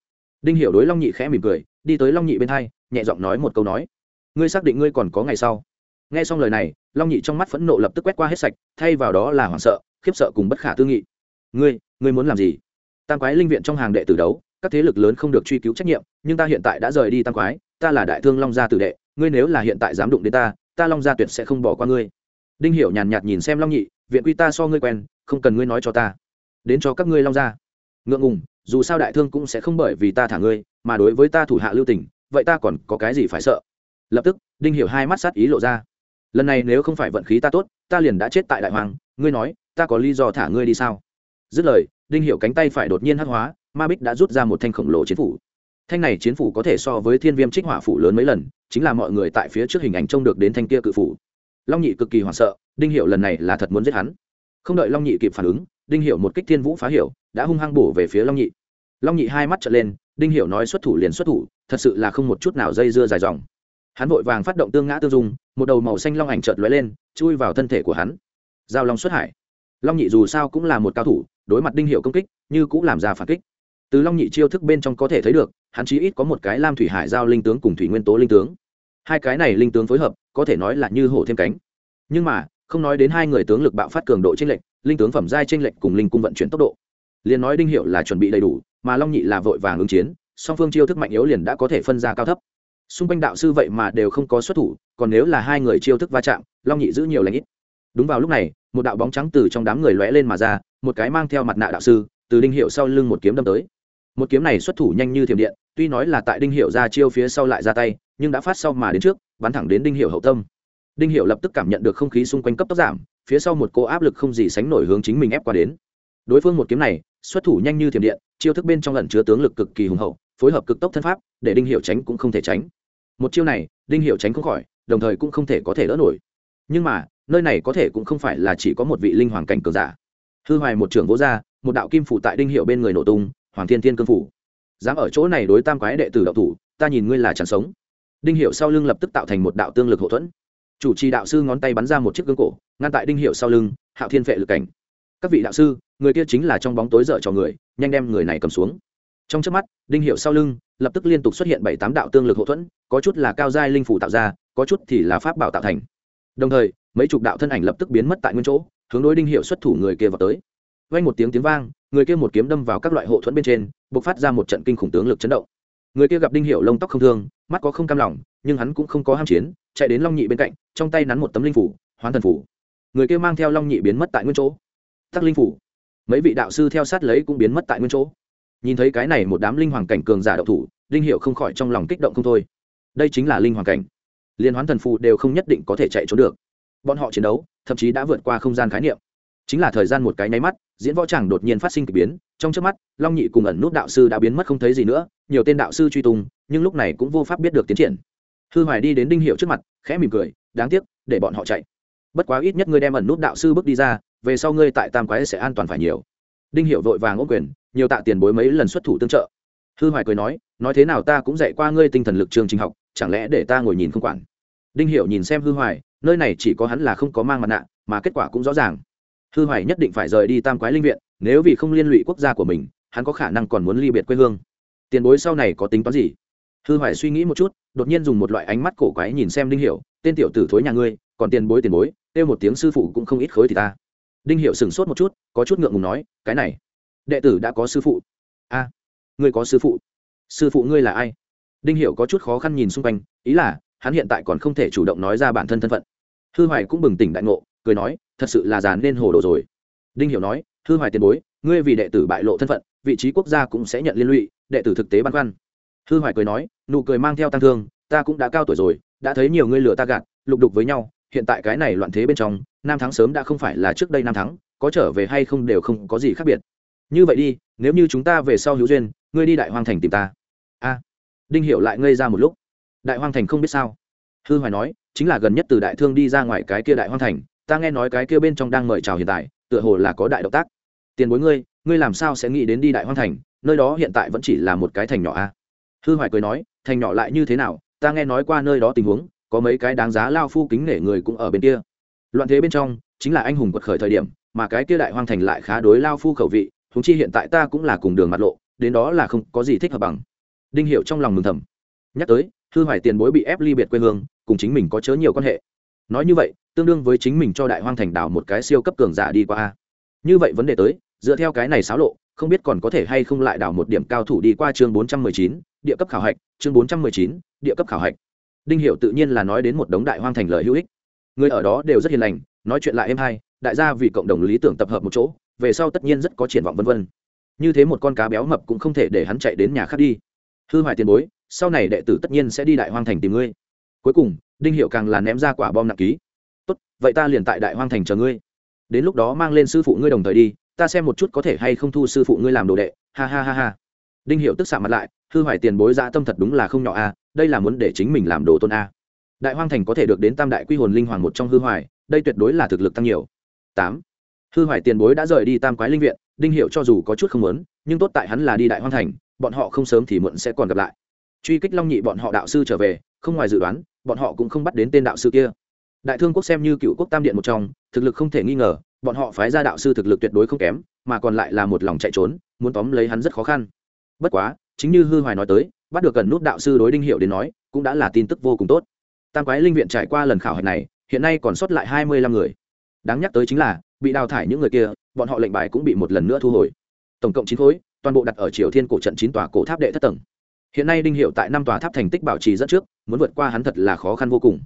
Đinh hiểu đối long nhị khẽ mỉm cười, đi tới long nhị bên hai, nhẹ giọng nói một câu nói, ngươi xác định ngươi còn có ngày sau? Nghe xong lời này, long nhị trong mắt phẫn nộ lập tức quét qua hết sạch, thay vào đó là hoảng sợ, khiếp sợ cùng bất khả tư nghị. Ngươi ngươi muốn làm gì? Tam quái linh viện trong hàng đệ tử đấu các thế lực lớn không được truy cứu trách nhiệm, nhưng ta hiện tại đã rời đi tam quái, ta là đại thương long gia tử đệ, ngươi nếu là hiện tại dám đụng đến ta ta long gia tuyệt sẽ không bỏ qua ngươi. Đinh hiểu nhàn nhạt nhìn xem long nhị, viện quy ta so ngươi quen, không cần ngươi nói cho ta. Đến cho các ngươi long gia. Ngượng ngùng, dù sao đại thương cũng sẽ không bởi vì ta thả ngươi, mà đối với ta thủ hạ lưu tình, vậy ta còn có cái gì phải sợ? Lập tức, đinh hiểu hai mắt sát ý lộ ra. Lần này nếu không phải vận khí ta tốt, ta liền đã chết tại đại hoàng, ngươi nói, ta có lý do thả ngươi đi sao? Dứt lời đinh hiểu cánh tay phải đột nhiên hắc hóa, ma bích đã rút ra một thanh khổng lồ chiến phủ. Thanh này chiến phủ có thể so với thiên viêm trích hỏa phủ lớn mấy lần, chính là mọi người tại phía trước hình ảnh trông được đến thanh kia cự phủ. Long nhị cực kỳ hoảng sợ, đinh hiểu lần này là thật muốn giết hắn. Không đợi long nhị kịp phản ứng, đinh hiểu một kích thiên vũ phá hiểu đã hung hăng bổ về phía long nhị. Long nhị hai mắt trợn lên, đinh hiểu nói xuất thủ liền xuất thủ, thật sự là không một chút nào dây dưa dài dòng. Hắn vội vàng phát động tương ngã tương dung, một đầu màu xanh long ảnh chợt lóe lên, chui vào thân thể của hắn. Giao long xuất hải. Long nhị dù sao cũng là một cao thủ đối mặt đinh hiệu công kích, như cũng làm ra phản kích. Từ long nhị chiêu thức bên trong có thể thấy được, hắn chí ít có một cái lam thủy hải giao linh tướng cùng thủy nguyên tố linh tướng. Hai cái này linh tướng phối hợp, có thể nói là như hổ thêm cánh. Nhưng mà, không nói đến hai người tướng lực bạo phát cường độ tranh lệch, linh tướng phẩm giai tranh lệch cùng linh cung vận chuyển tốc độ. Liền nói đinh hiệu là chuẩn bị đầy đủ, mà long nhị là vội vàng ứng chiến, song phương chiêu thức mạnh yếu liền đã có thể phân ra cao thấp. Xung quanh đạo sư vậy mà đều không có xuất thủ, còn nếu là hai người chiêu thức va chạm, long nhị giữ nhiều lãnh ít. Đúng vào lúc này, một đạo bóng trắng từ trong đám người lóe lên mà ra một cái mang theo mặt nạ đạo sư, từ đinh hiệu sau lưng một kiếm đâm tới. Một kiếm này xuất thủ nhanh như thiểm điện, tuy nói là tại đinh hiệu ra chiêu phía sau lại ra tay, nhưng đã phát sau mà đến trước, bắn thẳng đến đinh hiệu hậu tâm. Đinh hiệu lập tức cảm nhận được không khí xung quanh cấp tốc giảm, phía sau một cô áp lực không gì sánh nổi hướng chính mình ép qua đến. Đối phương một kiếm này, xuất thủ nhanh như thiểm điện, chiêu thức bên trong lần chứa tướng lực cực kỳ hùng hậu, phối hợp cực tốc thân pháp, để đinh hiệu tránh cũng không thể tránh. Một chiêu này, đinh hiệu tránh không khỏi, đồng thời cũng không thể có thể đỡ nổi. Nhưng mà, nơi này có thể cũng không phải là chỉ có một vị linh hoàng cảnh cường giả hư hoài một trưởng vỗ ra một đạo kim phủ tại đinh hiệu bên người nổ tung, hoàng thiên thiên cương phủ. Dám ở chỗ này đối tam quái đệ tử đạo thủ, ta nhìn ngươi là chẳng sống. Đinh hiệu sau lưng lập tức tạo thành một đạo tương lực hậu thuẫn. Chủ trì đạo sư ngón tay bắn ra một chiếc gương cổ, ngăn tại đinh hiệu sau lưng, hạo thiên vệ lực cảnh. Các vị đạo sư, người kia chính là trong bóng tối dở cho người, nhanh đem người này cầm xuống. Trong trước mắt, đinh hiệu sau lưng, lập tức liên tục xuất hiện bảy tám đạo tương lực hậu thuẫn, có chút là cao giai linh phủ tạo ra, có chút thì là pháp bảo tạo thành. Đồng thời, mấy chục đạo thân ảnh lập tức biến mất tại nguyên chỗ hướng đối đinh hiệu xuất thủ người kia vào tới. Vay một tiếng tiếng vang, người kia một kiếm đâm vào các loại hộ thuẫn bên trên, bộc phát ra một trận kinh khủng tướng lực chấn động. Người kia gặp đinh hiệu lông tóc không thương, mắt có không cam lòng, nhưng hắn cũng không có ham chiến, chạy đến long nhị bên cạnh, trong tay nắn một tấm linh phủ, hoán thần phủ. Người kia mang theo long nhị biến mất tại nguyên chỗ. Tắc linh phủ. Mấy vị đạo sư theo sát lấy cũng biến mất tại nguyên chỗ. Nhìn thấy cái này một đám linh hoàng cảnh cường giả đậu thủ, đinh hiệu không khỏi trong lòng kích động không thôi. Đây chính là linh hoàng cảnh. Liên hoán thần phù đều không nhất định có thể chạy trốn được bọn họ chiến đấu, thậm chí đã vượt qua không gian khái niệm. Chính là thời gian một cái nháy mắt, diễn võ chẳng đột nhiên phát sinh k ỳ biến, trong trước mắt, long nhị cùng ẩn nút đạo sư đã biến mất không thấy gì nữa, nhiều tên đạo sư truy tung, nhưng lúc này cũng vô pháp biết được tiến triển. Hư hoài đi đến đinh hiệu trước mặt, khẽ mỉm cười, đáng tiếc, để bọn họ chạy. Bất quá ít nhất ngươi đem ẩn nút đạo sư bước đi ra, về sau ngươi tại tam quái sẽ an toàn phải nhiều. Đinh hiệu vội vàng ô quyền, nhiều tạ tiền bối mấy lần xuất thủ tương trợ. Hư hoài cười nói nói thế nào ta cũng dạy qua ngươi tinh thần lực trường trình học, chẳng lẽ để ta ngồi nhìn không quản? Đinh hiệu nhìn xem hư hoài nơi này chỉ có hắn là không có mang mặt nạ, mà kết quả cũng rõ ràng. Hư hoài nhất định phải rời đi tam quái linh viện, nếu vì không liên lụy quốc gia của mình, hắn có khả năng còn muốn ly biệt quê hương. Tiền bối sau này có tính toán gì? Hư hoài suy nghĩ một chút, đột nhiên dùng một loại ánh mắt cổ quái nhìn xem đinh hiểu, tên tiểu tử thối nhà ngươi, còn tiền bối tiền bối, kêu một tiếng sư phụ cũng không ít khối thì ta. Đinh hiểu sừng sốt một chút, có chút ngượng ngùng nói, cái này, đệ tử đã có sư phụ. A, ngươi có sư phụ? Sư phụ ngươi là ai? Đinh hiểu có chút khó khăn nhìn xung quanh, ý là hắn hiện tại còn không thể chủ động nói ra bản thân thân phận. Hư hoài cũng bừng tỉnh đại ngộ, cười nói, thật sự là dàn nên hồ đồ rồi. Đinh hiểu nói, hư hoài tiền bối, ngươi vì đệ tử bại lộ thân phận, vị trí quốc gia cũng sẽ nhận liên lụy, đệ tử thực tế băn khoăn. Hư hoài cười nói, nụ cười mang theo tăng thương, ta cũng đã cao tuổi rồi, đã thấy nhiều ngươi lừa ta gạt, lục đục với nhau, hiện tại cái này loạn thế bên trong, nam thắng sớm đã không phải là trước đây nam thắng, có trở về hay không đều không có gì khác biệt. Như vậy đi, nếu như chúng ta về sau hữu duyên, ngươi đi đại hoang thành tìm ta. A. Đinh hiểu lại ngây ra một lúc đại hoang thành không biết sao? Hư hoài nói, chính là gần nhất từ đại thương đi ra ngoài cái kia đại hoang thành, ta nghe nói cái kia bên trong đang mời chào hiện tại, tựa hồ là có đại động tác. Tiền bối ngươi ngươi làm sao sẽ nghĩ đến đi đại hoang thành? Nơi đó hiện tại vẫn chỉ là một cái thành nhỏ a. Hư hoài cười nói, thành nhỏ lại như thế nào? Ta nghe nói qua nơi đó tình huống, có mấy cái đáng giá lao phu kính nể người cũng ở bên kia. Loạn thế bên trong, chính là anh hùng quật khởi thời điểm, mà cái kia đại hoang thành lại khá đối lao phu khẩu vị húng chi hiện tại ta cũng là cùng đường mặt lộ, đến đó là không có gì thích hợp bằng. Đinh hiệu trong lòng mừng thầm. Nhắc tới hư hoài tiền bối bị ép ly biệt quê hương cùng chính mình có chớ nhiều quan hệ. Nói như vậy tương đương với chính mình cho đại hoang thành đảo một cái siêu cấp cường giả đi qua. Như vậy vấn đề tới dựa theo cái này xáo lộ không biết còn có thể hay không lại đảo một điểm cao thủ đi qua chương 419, địa cấp khảo hạch chương 419, địa cấp khảo hạch. Đinh hiệu tự nhiên là nói đến một đống đại hoang thành lời hữu ích. Người ở đó đều rất hiền lành nói chuyện lại êm hay đại gia vì cộng đồng lý tưởng tập hợp một chỗ về sau tất nhiên rất có triển vọng vân vân. Như thế một con cá béo mập cũng không thể để hắn chạy đến nhà khác đi. Hư hoại tiền bối sau này đệ tử tất nhiên sẽ đi đại hoang thành tìm ngươi. Cuối cùng, đinh hiệu càng là ném ra quả bom nặng ký. Tốt, vậy ta liền tại đại hoang thành chờ ngươi. Đến lúc đó mang lên sư phụ ngươi đồng thời đi, ta xem một chút có thể hay không thu sư phụ ngươi làm đồ đệ. Ha ha ha ha. Đinh hiệu tức xạ mặt lại, hư hoại tiền bối ra tâm thật đúng là không nhỏ a đây là muốn để chính mình làm đồ tôn a đại hoang thành có thể được đến tam đại quy hồn linh hoàng một trong hư hoài, đây tuyệt đối là thực lực tăng nhiều. Tám. Hư hoài tiền bối đã rời đi tam quái linh viện, đinh hiệu cho dù có chút không muốn, nhưng tốt tại hắn là đi đại hoang thành, bọn họ không sớm thì muộn sẽ còn gặp lại truy kích long nhị bọn họ đạo sư trở về, không ngoài dự đoán, bọn họ cũng không bắt đến tên đạo sư kia. Đại thương quốc xem như cựu quốc tam điện một trong, thực lực không thể nghi ngờ, bọn họ phái ra đạo sư thực lực tuyệt đối không kém, mà còn lại là một lòng chạy trốn, muốn tóm lấy hắn rất khó khăn. Bất quá, chính như hư hoài nói tới, bắt được gần nút đạo sư đối đinh hiệu đến nói, cũng đã là tin tức vô cùng tốt. Tam quái linh viện trải qua lần khảo hạch này, hiện nay còn sót lại hai mươi lăm người. Đáng nhắc tới chính là, bị đào thải những người kia, bọn họ lệnh bài cũng bị một lần nữa thu hồi. Tổng cộng chín khối, toàn bộ đặt ở triều thiên cổ trận chín tòa cổ tháp đệ thất tầng hiện nay đinh hiệu tại năm tòa tháp thành tích bảo trì dẫn trước, muốn vượt qua hắn thật là khó khăn vô cùng.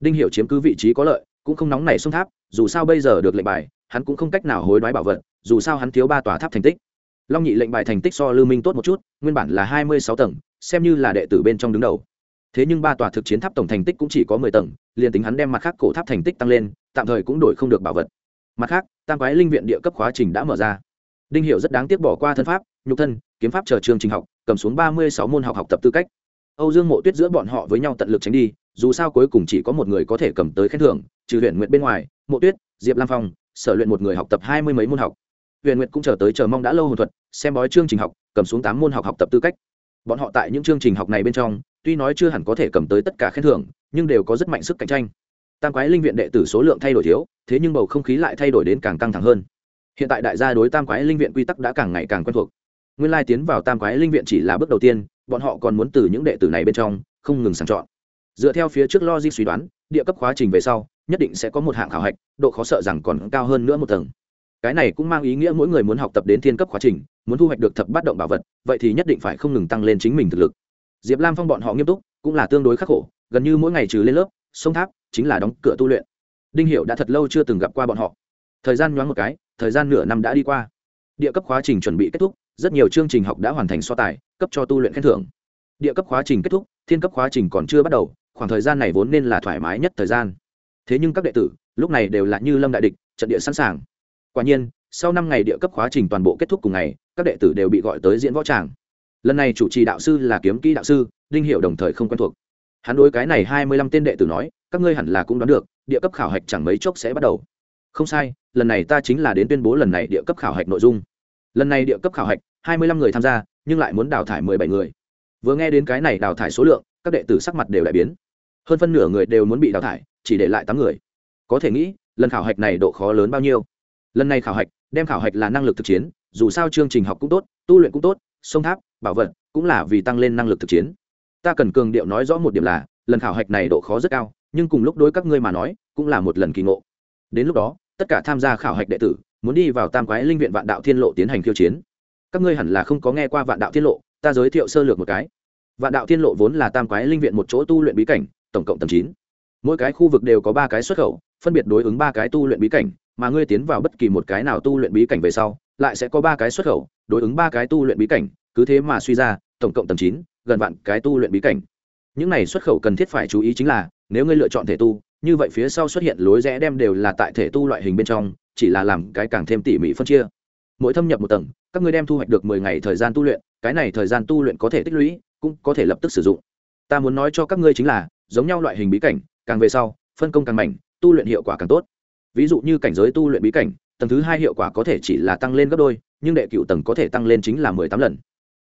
Đinh hiệu chiếm cứ vị trí có lợi, cũng không nóng nảy xuống tháp, dù sao bây giờ được lệnh bài, hắn cũng không cách nào hối đoái bảo vật, dù sao hắn thiếu ba tòa tháp thành tích. Long nhị lệnh bài thành tích so lưu minh tốt một chút, nguyên bản là hai mươi sáu tầng, xem như là đệ tử bên trong đứng đầu. Thế nhưng ba tòa thực chiến tháp tổng thành tích cũng chỉ có mười tầng, liền tính hắn đem mặt khác cổ tháp thành tích tăng lên, tạm thời cũng đổi không được bảo vật. Mặt khác, tam quái linh viện địa cấp khóa trình đã mở ra. Đinh hiệu rất đáng tiếc bỏ qua thân pháp, nhục thân, kiếm pháp chờ trường trình học cầm xuống ba mươi sáu môn học học tập tư cách. Âu dương mộ tuyết giữa bọn họ với nhau tận lực tránh đi, dù sao cuối cùng chỉ có một người có thể cầm tới khen thưởng, trừ huyện nguyện bên ngoài, mộ tuyết, diệp lam phong, sở luyện một người học tập hai mươi mấy môn học. Huyện nguyện cũng chờ tới chờ mong đã lâu hồn thuật, xem bói chương trình học, cầm xuống tám môn học học tập tư cách. Bọn họ tại những chương trình học này bên trong, tuy nói chưa hẳn có thể cầm tới tất cả khen thưởng, nhưng đều có rất mạnh sức cạnh tranh. Tam quái linh viện đệ tử số lượng thay đổi thiếu, thế nhưng bầu không khí lại thay đổi đến càng căng thẳng hơn. Hiện tại đại gia đối tam quái linh viện quy tắc đã càng ngày càng quen thuộc nguyên lai tiến vào tam quái linh viện chỉ là bước đầu tiên, bọn họ còn muốn từ những đệ tử này bên trong, không ngừng sàng chọn. Dựa theo phía trước logic suy đoán, địa cấp khóa trình về sau, nhất định sẽ có một hạng khảo hạch, độ khó sợ rằng còn cao hơn nữa một tầng. Cái này cũng mang ý nghĩa mỗi người muốn học tập đến thiên cấp khóa trình, muốn thu hoạch được thập bát động bảo vật, vậy thì nhất định phải không ngừng tăng lên chính mình thực lực. Diệp lam phong bọn họ nghiêm túc, cũng là tương đối khắc khổ, gần như mỗi ngày trừ lên lớp, sông tháp chính là đóng cửa tu luyện. Đinh hiệu đã thật lâu chưa từng gặp qua bọn họ. Thời gian nhoáng một cái, thời gian nửa năm đã đi qua. Địa cấp khóa trình chuẩn bị kết thúc rất nhiều chương trình học đã hoàn thành so tài, cấp cho tu luyện khen thưởng. Địa cấp khóa trình kết thúc, thiên cấp khóa trình còn chưa bắt đầu, khoảng thời gian này vốn nên là thoải mái nhất thời gian. Thế nhưng các đệ tử, lúc này đều là như lâm đại địch, trận địa sẵn sàng. Quả nhiên, sau năm ngày địa cấp khóa trình toàn bộ kết thúc cùng ngày, các đệ tử đều bị gọi tới diễn võ tràng. Lần này chủ trì đạo sư là kiếm kỹ đạo sư, đinh hiệu đồng thời không quen thuộc. Hắn đối cái này hai mươi lăm tên đệ tử nói, các ngươi hẳn là cũng đoán được, địa cấp khảo hạch chẳng mấy chốc sẽ bắt đầu. Không sai, lần này ta chính là đến tuyên bố lần này địa cấp khảo hạch nội dung lần này địa cấp khảo hạch, hai mươi lăm người tham gia, nhưng lại muốn đào thải mười bảy người. Vừa nghe đến cái này đào thải số lượng, các đệ tử sắc mặt đều đại biến. Hơn phân nửa người đều muốn bị đào thải, chỉ để lại tám người. Có thể nghĩ, lần khảo hạch này độ khó lớn bao nhiêu? Lần này khảo hạch, đem khảo hạch là năng lực thực chiến, dù sao chương trình học cũng tốt, tu luyện cũng tốt, sông tháp, bảo vật, cũng là vì tăng lên năng lực thực chiến. Ta cần cường điệu nói rõ một điểm là, lần khảo hạch này độ khó rất cao, nhưng cùng lúc đối các ngươi mà nói, cũng là một lần kỳ ngộ. Đến lúc đó, tất cả tham gia khảo hạch đệ tử muốn đi vào tam quái linh viện vạn đạo thiên lộ tiến hành khiêu chiến. Các ngươi hẳn là không có nghe qua vạn đạo thiên lộ, ta giới thiệu sơ lược một cái. Vạn đạo thiên lộ vốn là tam quái linh viện một chỗ tu luyện bí cảnh, tổng cộng tầm chín. Mỗi cái khu vực đều có ba cái xuất khẩu, phân biệt đối ứng ba cái tu luyện bí cảnh, mà ngươi tiến vào bất kỳ một cái nào tu luyện bí cảnh về sau, lại sẽ có ba cái xuất khẩu, đối ứng ba cái tu luyện bí cảnh, cứ thế mà suy ra, tổng cộng tầm chín, gần vạn cái tu luyện bí cảnh. Những này xuất khẩu cần thiết phải chú ý chính là, nếu ngươi lựa chọn thể tu, như vậy phía sau xuất hiện lối rẽ đem đều là tại thể tu loại hình bên trong chỉ là làm cái càng thêm tỉ mỉ phân chia. Mỗi thâm nhập một tầng, các ngươi đem thu hoạch được mười ngày thời gian tu luyện, cái này thời gian tu luyện có thể tích lũy, cũng có thể lập tức sử dụng. Ta muốn nói cho các ngươi chính là, giống nhau loại hình bí cảnh, càng về sau, phân công càng mảnh tu luyện hiệu quả càng tốt. Ví dụ như cảnh giới tu luyện bí cảnh, tầng thứ hai hiệu quả có thể chỉ là tăng lên gấp đôi, nhưng đệ cựu tầng có thể tăng lên chính là mười tám lần.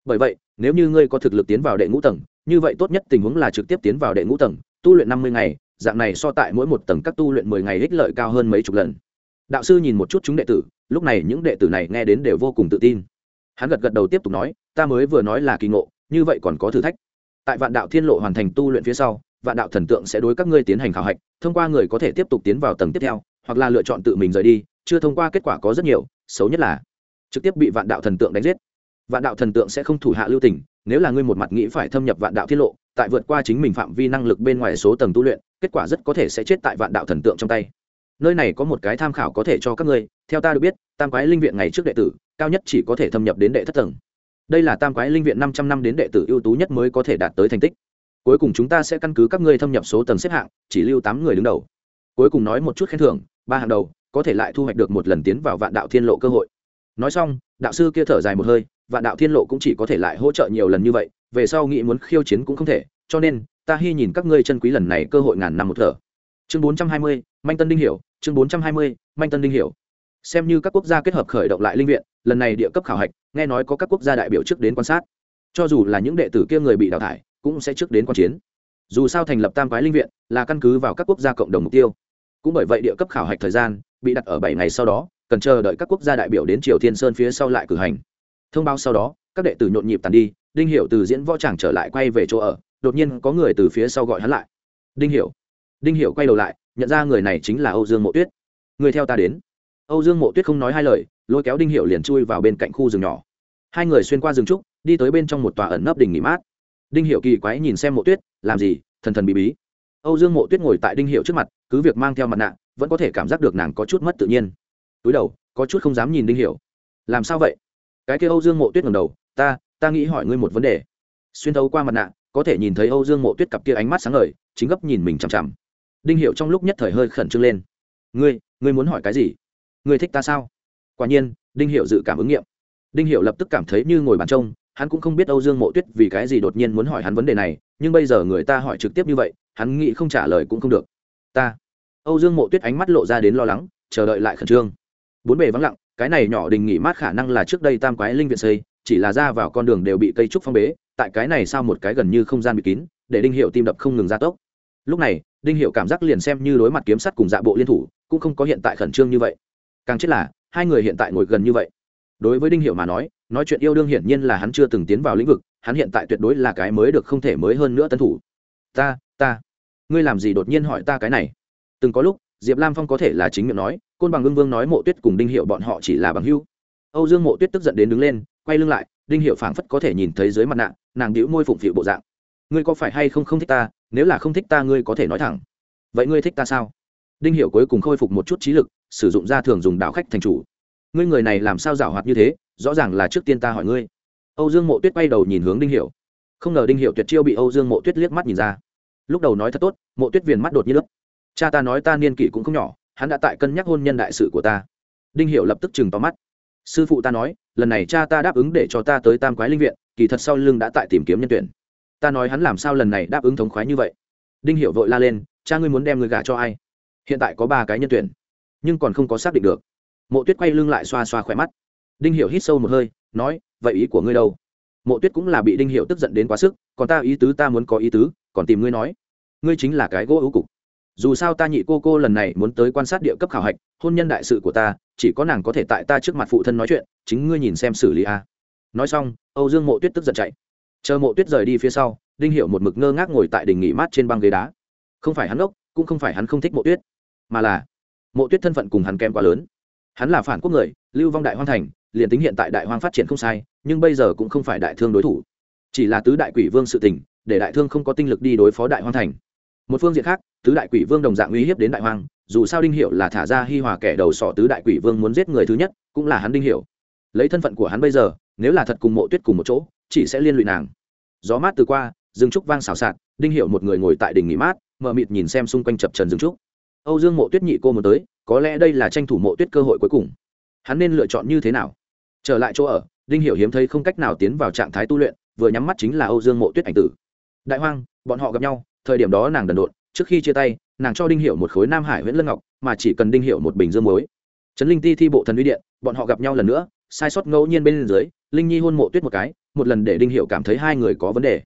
Bởi vậy, nếu như ngươi có thực lực tiến vào đệ ngũ tầng, như vậy tốt nhất tình huống là trực tiếp tiến vào đệ ngũ tầng, tu luyện năm mươi ngày, dạng này so tại mỗi một tầng các tu luyện mười ngày ích lợi cao hơn mấy chục lần đạo sư nhìn một chút chúng đệ tử, lúc này những đệ tử này nghe đến đều vô cùng tự tin. Hắn gật gật đầu tiếp tục nói, ta mới vừa nói là kỳ ngộ, như vậy còn có thử thách. Tại vạn đạo thiên lộ hoàn thành tu luyện phía sau, vạn đạo thần tượng sẽ đối các ngươi tiến hành khảo hạch, thông qua người có thể tiếp tục tiến vào tầng tiếp theo, hoặc là lựa chọn tự mình rời đi, chưa thông qua kết quả có rất nhiều, xấu nhất là trực tiếp bị vạn đạo thần tượng đánh giết. Vạn đạo thần tượng sẽ không thủ hạ lưu tình, nếu là ngươi một mặt nghĩ phải thâm nhập vạn đạo tiết lộ, tại vượt qua chính mình phạm vi năng lực bên ngoài số tầng tu luyện, kết quả rất có thể sẽ chết tại vạn đạo thần tượng trong tay nơi này có một cái tham khảo có thể cho các ngươi, theo ta được biết, tam quái linh viện ngày trước đệ tử, cao nhất chỉ có thể thâm nhập đến đệ thất tầng. Đây là tam quái linh viện năm trăm năm đến đệ tử ưu tú nhất mới có thể đạt tới thành tích. Cuối cùng chúng ta sẽ căn cứ các ngươi thâm nhập số tầng xếp hạng, chỉ lưu tám người đứng đầu. Cuối cùng nói một chút khen thưởng, ba hàng đầu, có thể lại thu hoạch được một lần tiến vào vạn đạo thiên lộ cơ hội. Nói xong, đạo sư kia thở dài một hơi, vạn đạo thiên lộ cũng chỉ có thể lại hỗ trợ nhiều lần như vậy, về sau nghĩ muốn khiêu chiến cũng không thể, cho nên, ta hy nhìn các ngươi chân quý lần này cơ hội ngàn năm một thở. Chương bốn trăm hai mươi manh tân đinh hiểu, chương bốn trăm hai mươi, manh tân đinh hiểu. Xem như các quốc gia kết hợp khởi động lại linh viện, lần này địa cấp khảo hạch, nghe nói có các quốc gia đại biểu trước đến quan sát. Cho dù là những đệ tử kia người bị đào thải, cũng sẽ trước đến quan chiến. Dù sao thành lập tam quái linh viện là căn cứ vào các quốc gia cộng đồng mục tiêu. Cũng bởi vậy địa cấp khảo hạch thời gian bị đặt ở bảy ngày sau đó, cần chờ đợi các quốc gia đại biểu đến triều thiên sơn phía sau lại cử hành. Thông báo sau đó, các đệ tử nhộn nhịp tàn đi, đinh hiểu từ diễn võ tràng trở lại quay về chỗ ở, đột nhiên có người từ phía sau gọi hắn lại. Đinh hiểu. Đinh hiểu quay đầu lại nhận ra người này chính là âu dương mộ tuyết. Người theo ta đến. Âu dương mộ tuyết không nói hai lời, lôi kéo đinh hiểu liền chui vào bên cạnh khu rừng nhỏ. Hai người xuyên qua rừng trúc, đi tới bên trong một tòa ẩn nấp đình nghỉ mát. Đinh hiểu kỳ quái nhìn xem mộ tuyết, làm gì, thần thần bí bí. Âu dương mộ tuyết ngồi tại đinh hiểu trước mặt, cứ việc mang theo mặt nạ, vẫn có thể cảm giác được nàng có chút mất tự nhiên. Túi đầu, có chút không dám nhìn đinh hiểu. Làm sao vậy? Cái kia âu dương mộ tuyết ngẩng đầu, ta ta nghĩ hỏi ngươi một vấn đề. Xuyên thấu qua mặt nạ, có thể nhìn thấy âu dương mộ tuyết cặp kia ánh mắt sáng ngời, chính gấp nhìn mình chằm chằm đinh hiểu trong lúc nhất thời hơi khẩn trương lên. Ngươi ngươi muốn hỏi cái gì? Ngươi thích ta sao? Quả nhiên, đinh hiểu dự cảm ứng nghiệm. Đinh hiểu lập tức cảm thấy như ngồi bàn trông, hắn cũng không biết âu dương mộ tuyết vì cái gì đột nhiên muốn hỏi hắn vấn đề này, nhưng bây giờ người ta hỏi trực tiếp như vậy, hắn nghĩ không trả lời cũng không được. Ta. Âu dương mộ tuyết ánh mắt lộ ra đến lo lắng, chờ đợi lại khẩn trương. Bốn bề vắng lặng, cái này nhỏ đình nghỉ mát khả năng là trước đây tam quái linh viện xây, chỉ là ra vào con đường đều bị cây trúc phong bế, tại cái này sao một cái gần như không gian bị kín, để đinh hiệu tim đập không ngừng gia tốc. Lúc này đinh hiệu cảm giác liền xem như đối mặt kiếm sắt cùng dạ bộ liên thủ, cũng không có hiện tại khẩn trương như vậy. Càng chết là, hai người hiện tại ngồi gần như vậy. Đối với đinh hiệu mà nói nói chuyện yêu đương hiển nhiên là hắn chưa từng tiến vào lĩnh vực, hắn hiện tại tuyệt đối là cái mới được không thể mới hơn nữa tân thủ. Ta ta, ngươi làm gì đột nhiên hỏi ta cái này? Từng có lúc, diệp lam phong có thể là chính miệng nói, côn bằng ưng vương nói mộ tuyết cùng đinh hiệu bọn họ chỉ là bằng hưu âu dương mộ tuyết tức giận đến đứng lên, quay lưng lại, đinh hiệu phảng phất có thể nhìn thấy dưới mặt nạ, nàng đĩu môi phụng phịu bộ dạng. Ngươi có phải hay không không thích ta nếu là không thích ta ngươi có thể nói thẳng. Vậy ngươi thích ta sao? Đinh hiệu cuối cùng khôi phục một chút trí lực, sử dụng ra thường dùng đạo khách thành chủ. Ngươi người này làm sao giảo hoạt như thế, rõ ràng là trước tiên ta hỏi ngươi. Âu dương mộ tuyết quay đầu nhìn hướng đinh hiệu không ngờ đinh hiệu tuyệt chiêu bị âu dương mộ tuyết liếc mắt nhìn ra. Lúc đầu nói thật tốt, mộ tuyết viền mắt đột nhiên lớp cha ta nói ta niên kỷ cũng không nhỏ, hắn đã tại cân nhắc hôn nhân đại sự của ta. Đinh hiệu lập tức chừng tóm mắt. Sư phụ ta nói, lần này cha ta đáp ứng để cho ta tới tam quái linh viện, kỳ thật sau lưng đã tại tìm kiếm nhân tuyển ta nói hắn làm sao lần này đáp ứng thống khoái như vậy? Đinh Hiểu vội la lên, cha ngươi muốn đem người gả cho ai? Hiện tại có ba cái nhân tuyển, nhưng còn không có xác định được. Mộ tuyết quay lưng lại xoa xoa khỏe mắt. Đinh Hiểu hít sâu một hơi, nói, vậy ý của ngươi đâu? Mộ tuyết cũng là bị đinh Hiểu tức giận đến quá sức, còn ta ý tứ ta muốn có ý tứ, còn tìm ngươi nói. Ngươi chính là cái gỗ ưu cục. Dù sao ta nhị cô cô lần này muốn tới quan sát địa cấp khảo hạch, hôn nhân đại sự của ta, chỉ có nàng có thể tại ta trước mặt phụ thân nói chuyện, chính ngươi nhìn xem xử lý a. Nói xong, âu dương mộ tuyết tức giận chạy chờ mộ tuyết rời đi phía sau, đinh hiệu một mực ngơ ngác ngồi tại đỉnh nghỉ mát trên băng ghế đá. Không phải hắn ốc cũng không phải hắn không thích mộ tuyết, mà là mộ tuyết thân phận cùng hắn kém quá lớn. Hắn là phản quốc người, lưu vong đại hoang thành, liền tính hiện tại đại hoang phát triển không sai, nhưng bây giờ cũng không phải đại thương đối thủ. Chỉ là tứ đại quỷ vương sự tình, để đại thương không có tinh lực đi đối phó đại hoang thành. Một phương diện khác, tứ đại quỷ vương đồng dạng uy hiếp đến đại hoang, dù sao đinh hiệu là thả ra hi hòa kẻ đầu sọ tứ đại quỷ vương muốn giết người thứ nhất, cũng là hắn đinh hiệu lấy thân phận của hắn bây giờ, nếu là thật cùng mộ tuyết cùng một chỗ chỉ sẽ liên lụy nàng. Gió mát từ qua, rừng trúc vang xào xạc, đinh hiệu một người ngồi tại đỉnh nghỉ mát, mờ mịt nhìn xem xung quanh chập trần rừng trúc. Âu dương mộ tuyết nhị cô một tới, có lẽ đây là tranh thủ mộ tuyết cơ hội cuối cùng. Hắn nên lựa chọn như thế nào? Trở lại chỗ ở, đinh hiệu hiếm thấy không cách nào tiến vào trạng thái tu luyện, vừa nhắm mắt chính là âu dương mộ tuyết ảnh tử. Đại hoang, bọn họ gặp nhau, thời điểm đó nàng đần độn, trước khi chia tay, nàng cho đinh hiệu một khối nam hải nguyễn lân ngọc, mà chỉ cần đinh hiệu một bình dương muối. Trấn linh ti thi bộ thần uy điện, bọn họ gặp nhau lần nữa, sai sót ngẫu nhiên bên dưới linh nhi hôn mộ tuyết một cái, một lần để đinh hiệu cảm thấy hai người có vấn đề.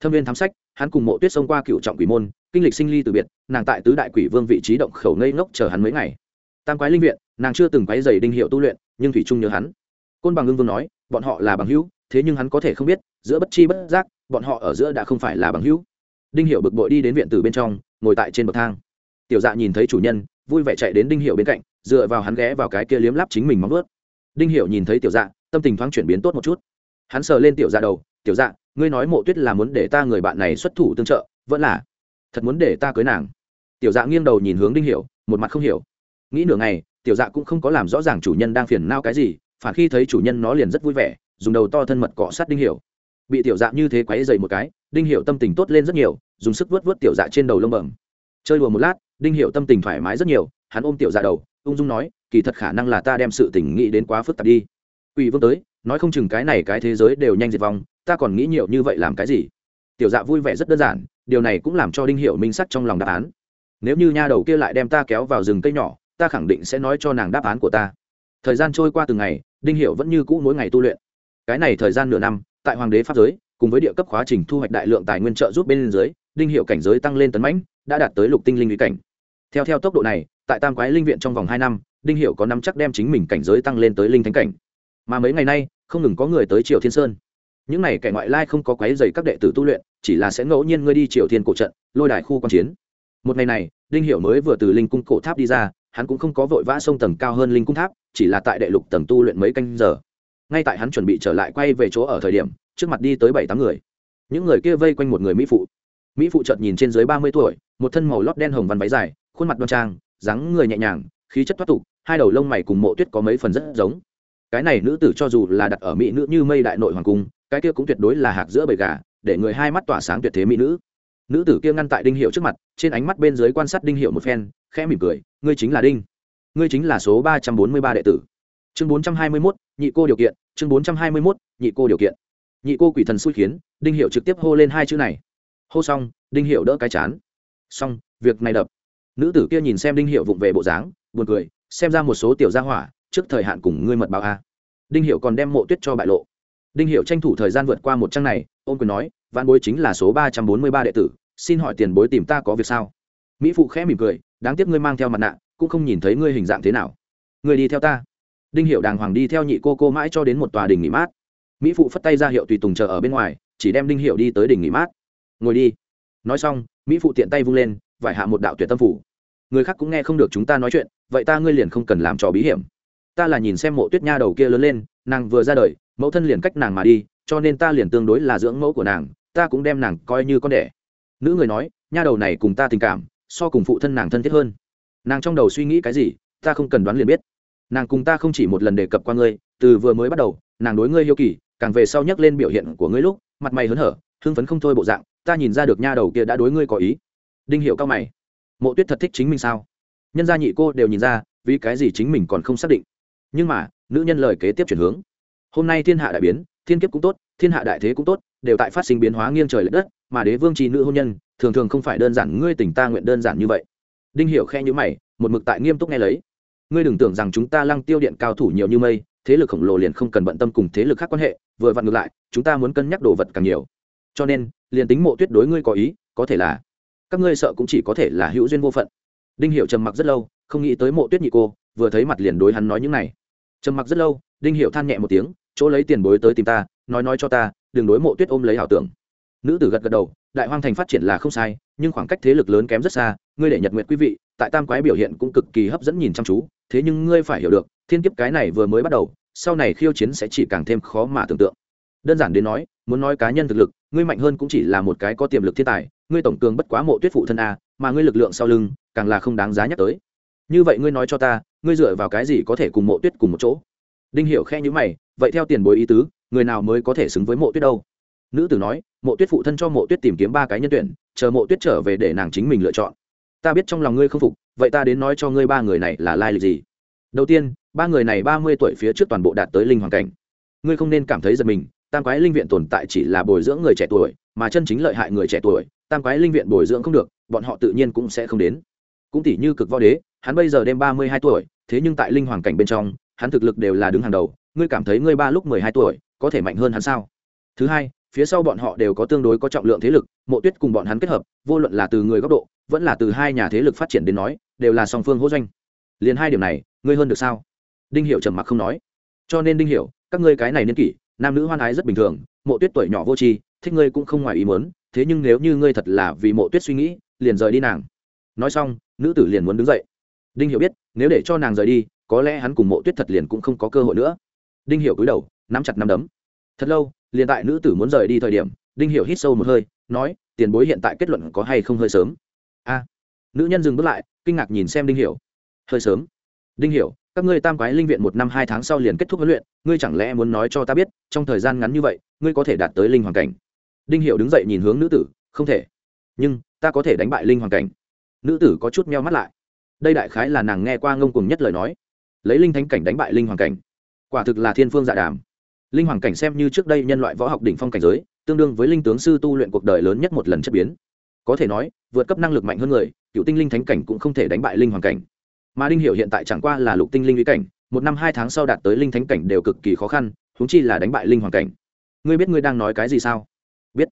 Thâm viên thám sách, hắn cùng mộ tuyết xông qua cựu trọng quỷ môn, kinh lịch sinh ly từ biệt, nàng tại tứ đại quỷ vương vị trí động khẩu ngây ngốc chờ hắn mấy ngày. Tam quái linh viện, nàng chưa từng quái dày đinh hiệu tu luyện, nhưng thủy trung nhớ hắn. Côn bằng ngưng vương nói, bọn họ là bằng hữu, thế nhưng hắn có thể không biết, giữa bất chi bất giác, bọn họ ở giữa đã không phải là bằng hữu. Đinh hiệu bực bội đi đến viện từ bên trong, ngồi tại trên bậc thang. Tiểu dạ nhìn thấy chủ nhân, vui vẻ chạy đến đinh hiệu bên cạnh, dựa vào hắn ghé vào cái kia liếm lắp chính mình móng vớt đinh Hiểu nhìn thấy tiểu dạ tâm tình thoáng chuyển biến tốt một chút. Hắn sờ lên tiểu dạ đầu, tiểu dạ ngươi nói mộ tuyết là muốn để ta người bạn này xuất thủ tương trợ, vẫn là thật muốn để ta cưới nàng? Tiểu dạ nghiêng đầu nhìn hướng đinh hiểu, một mặt không hiểu. Nghĩ nửa ngày, tiểu dạ cũng không có làm rõ ràng chủ nhân đang phiền nao cái gì, phản khi thấy chủ nhân nó liền rất vui vẻ, dùng đầu to thân mật cọ sát đinh hiểu. Bị tiểu dạ như thế quấy dày một cái, đinh hiểu tâm tình tốt lên rất nhiều, dùng sức vớt vớt tiểu dạ trên đầu lông bẩm. Chơi đùa một lát, đinh hiểu tâm tình thoải mái rất nhiều, hắn ôm tiểu dạ đầu, ung dung nói kỳ thật khả năng là ta đem sự tình nghĩ đến quá phức tạp đi. Quỷ vương tới, nói không chừng cái này cái thế giới đều nhanh diệt vong, ta còn nghĩ nhiều như vậy làm cái gì? Tiểu dạ vui vẻ rất đơn giản, điều này cũng làm cho đinh hiểu minh sắc trong lòng đáp án. Nếu như nha đầu kia lại đem ta kéo vào rừng cây nhỏ, ta khẳng định sẽ nói cho nàng đáp án của ta. Thời gian trôi qua từng ngày, đinh hiểu vẫn như cũ mỗi ngày tu luyện. Cái này thời gian nửa năm, tại hoàng đế pháp giới, cùng với địa cấp khóa trình thu hoạch đại lượng tài nguyên trợ giúp bên dưới, đinh hiệu cảnh giới tăng lên tấn mãnh, đã đạt tới lục tinh linh lý cảnh. Theo theo tốc độ này tại tam quái linh viện trong vòng hai năm, đinh hiệu có năm chắc đem chính mình cảnh giới tăng lên tới linh thánh cảnh. Mà mấy ngày nay, không ngừng có người tới triều thiên sơn. Những này kẻ ngoại lai không có quái dày các đệ tử tu luyện, chỉ là sẽ ngẫu nhiên ngươi đi triều thiên cổ trận, lôi đài khu quan chiến. Một ngày này, đinh hiệu mới vừa từ linh cung cổ tháp đi ra, hắn cũng không có vội vã sông tầng cao hơn linh cung tháp, chỉ là tại đệ lục tầng tu luyện mấy canh giờ. Ngay tại hắn chuẩn bị trở lại quay về chỗ ở thời điểm, trước mặt đi tới bảy tám người. Những người kia vây quanh một người mỹ phụ. Mỹ phụ chợt nhìn trên dưới ba mươi tuổi, một thân màu lót đen hồng văn váy dài, khuôn mặt đoan trang dáng người nhẹ nhàng, khí chất thoát tục, hai đầu lông mày cùng mộ tuyết có mấy phần rất giống. Cái này nữ tử cho dù là đặt ở mỹ nữ như mây đại nội hoàng cung, cái kia cũng tuyệt đối là hạc giữa bầy gà, để người hai mắt tỏa sáng tuyệt thế mỹ nữ. Nữ tử kia ngăn tại đinh hiệu trước mặt, trên ánh mắt bên dưới quan sát đinh hiệu một phen, khẽ mỉm cười, ngươi chính là đinh. Ngươi chính là số ba trăm bốn mươi ba đệ tử. Chương bốn trăm hai mươi mốt, nhị cô điều kiện, chương bốn trăm hai mươi mốt, nhị cô điều kiện. Nhị cô quỷ thần xui khiến, đinh hiệu trực tiếp hô lên hai chữ này. Hô xong, đinh hiệu đỡ cái chán. Xong, việc này đập nữ tử kia nhìn xem đinh hiệu vụng về bộ dáng, buồn cười, xem ra một số tiểu gia hỏa, trước thời hạn cùng ngươi mật báo a. Đinh hiệu còn đem mộ tuyết cho bại lộ. Đinh hiệu tranh thủ thời gian vượt qua một trang này ôm quyền nói văn bối chính là số ba trăm bốn mươi ba đệ tử, xin hỏi tiền bối tìm ta có việc sao? Mỹ phụ khẽ mỉm cười, đáng tiếc ngươi mang theo mặt nạ, cũng không nhìn thấy ngươi hình dạng thế nào. Ngươi đi theo ta. Đinh hiệu đàng hoàng đi theo nhị cô cô mãi cho đến một tòa đình nghỉ mát. Mỹ phụ phất tay ra hiệu tùy tùng chờ ở bên ngoài, chỉ đem đinh hiệu đi tới đình nghỉ mát. Ngồi đi. Nói xong, mỹ phụ tiện tay vung lên, vải hạ một đạo tuyệt tâm phủ người khác cũng nghe không được chúng ta nói chuyện, vậy ta ngươi liền không cần làm trò bí hiểm. Ta là nhìn xem mộ tuyết nha đầu kia lớn lên, nàng vừa ra đời, mẫu thân liền cách nàng mà đi, cho nên ta liền tương đối là dưỡng mẫu của nàng, ta cũng đem nàng coi như con đẻ. Nữ người nói, nha đầu này cùng ta tình cảm, so cùng phụ thân nàng thân thiết hơn. Nàng trong đầu suy nghĩ cái gì, ta không cần đoán liền biết. Nàng cùng ta không chỉ một lần đề cập qua ngươi, từ vừa mới bắt đầu, nàng đối ngươi hiếu kỳ, càng về sau nhắc lên biểu hiện của ngươi lúc, mặt mày hớn hở, hưng phấn không thôi bộ dạng, ta nhìn ra được nha đầu kia đã đối ngươi có ý. Đinh hiệu cao mày mộ tuyết thật thích chính mình sao? Nhân gia nhị cô đều nhìn ra, vì cái gì chính mình còn không xác định. Nhưng mà, nữ nhân lời kế tiếp chuyển hướng. Hôm nay thiên hạ đại biến, thiên kiếp cũng tốt, thiên hạ đại thế cũng tốt, đều tại phát sinh biến hóa nghiêng trời l ệ đất, mà đế vương trì nữ hôn nhân, thường thường không phải đơn giản, ngươi tình ta nguyện đơn giản như vậy. Đinh hiểu khe như mày, một mực tại nghiêm túc nghe lấy. Ngươi đừng tưởng rằng chúng ta lăng tiêu điện cao thủ nhiều như mây, thế lực khổng lồ liền không cần bận tâm cùng thế lực khác quan hệ, vừa vặn ngược lại, chúng ta muốn cân nhắc đồ vật càng nhiều. Cho nên, liền tính mộ tuyết đối ngươi có ý, có thể là các ngươi sợ cũng chỉ có thể là hữu duyên vô phận. Đinh hiệu trầm mặc rất lâu, không nghĩ tới mộ tuyết nhị cô, vừa thấy mặt liền đối hắn nói những này. Trầm mặc rất lâu, đinh hiệu than nhẹ một tiếng, chỗ lấy tiền bối tới tìm ta, nói nói cho ta, đừng đối mộ tuyết ôm lấy ảo tưởng. Nữ tử gật gật đầu, đại hoang thành phát triển là không sai, nhưng khoảng cách thế lực lớn kém rất xa, ngươi để nhật nguyện quý vị, tại tam quái biểu hiện cũng cực kỳ hấp dẫn nhìn chăm chú, thế nhưng ngươi phải hiểu được, thiên kiếp cái này vừa mới bắt đầu, sau này khiêu chiến sẽ chỉ càng thêm khó mà tưởng tượng. Đơn giản đến nói, muốn nói cá nhân thực lực, ngươi mạnh hơn cũng chỉ là một cái có tiềm lực thiên tài ngươi tổng cường bất quá mộ tuyết phụ thân a, mà ngươi lực lượng sau lưng, càng là không đáng giá nhắc tới. Như vậy ngươi nói cho ta, ngươi dựa vào cái gì có thể cùng mộ tuyết cùng một chỗ? Đinh hiểu khe nhíu mày, vậy theo tiền bối ý tứ, người nào mới có thể xứng với mộ tuyết đâu? Nữ tử nói, mộ tuyết phụ thân cho mộ tuyết tìm kiếm ba cái nhân tuyển, chờ mộ tuyết trở về để nàng chính mình lựa chọn. Ta biết trong lòng ngươi không phục, vậy ta đến nói cho ngươi ba người này là lai lịch gì. Đầu tiên, ba người này ba mươi tuổi phía trước toàn bộ đạt tới linh hoàng cảnh. Ngươi không nên cảm thấy giật mình, tam quái linh viện tồn tại chỉ là bồi dưỡng người trẻ tuổi, mà chân chính lợi hại người trẻ tuổi tam quái linh viện bồi dưỡng không được, bọn họ tự nhiên cũng sẽ không đến. Cũng tỷ như cực võ đế, hắn bây giờ đêm ba mươi hai tuổi, thế nhưng tại linh hoàng cảnh bên trong, hắn thực lực đều là đứng hàng đầu, ngươi cảm thấy ngươi ba lúc mười hai tuổi, có thể mạnh hơn hắn sao? Thứ hai, phía sau bọn họ đều có tương đối có trọng lượng thế lực, mộ tuyết cùng bọn hắn kết hợp, vô luận là từ người góc độ, vẫn là từ hai nhà thế lực phát triển đến nói, đều là song phương hỗ doanh. Liền hai điểm này, ngươi hơn được sao? Đinh hiểu trầm mặc không nói. Cho nên đinh hiểu, các ngươi cái này niên kỷ, nam nữ hoan ái rất bình thường, mộ tuyết tuổi nhỏ vô tri thích ngươi cũng không ngoài ý muốn, thế nhưng nếu như ngươi thật là vì mộ tuyết suy nghĩ, liền rời đi nàng. Nói xong, nữ tử liền muốn đứng dậy. Đinh hiểu biết, nếu để cho nàng rời đi, có lẽ hắn cùng mộ tuyết thật liền cũng không có cơ hội nữa. Đinh hiểu cúi đầu, nắm chặt nắm đấm. Thật lâu, liền tại nữ tử muốn rời đi thời điểm, đinh hiểu hít sâu một hơi, nói, tiền bối hiện tại kết luận có hay không hơi sớm? A. Nữ nhân dừng bước lại, kinh ngạc nhìn xem đinh hiểu. Hơi sớm? Đinh hiểu, các ngươi tam quái linh viện một năm hai tháng sau liền kết thúc huấn luyện, ngươi chẳng lẽ muốn nói cho ta biết, trong thời gian ngắn như vậy, ngươi có thể đạt tới linh hoàng cảnh? Đinh hiểu đứng dậy nhìn hướng nữ tử, không thể. Nhưng, ta có thể đánh bại linh hoàng cảnh. Nữ tử có chút meo mắt lại. Đây đại khái là nàng nghe qua ngông cùng nhất lời nói. Lấy linh thánh cảnh đánh bại linh hoàng cảnh. Quả thực là thiên phương dạ đàm. Linh hoàng cảnh xem như trước đây nhân loại võ học đỉnh phong cảnh giới, tương đương với linh tướng sư tu luyện cuộc đời lớn nhất một lần chất biến. Có thể nói, vượt cấp năng lực mạnh hơn người, cựu tinh linh thánh cảnh cũng không thể đánh bại linh hoàng cảnh. Mà đinh hiểu hiện tại chẳng qua là lục tinh linh uy cảnh, một năm hai tháng sau đạt tới linh thánh cảnh đều cực kỳ khó khăn, huống chi là đánh bại linh hoàng cảnh. Ngươi biết ngươi đang nói cái gì sao? Biết.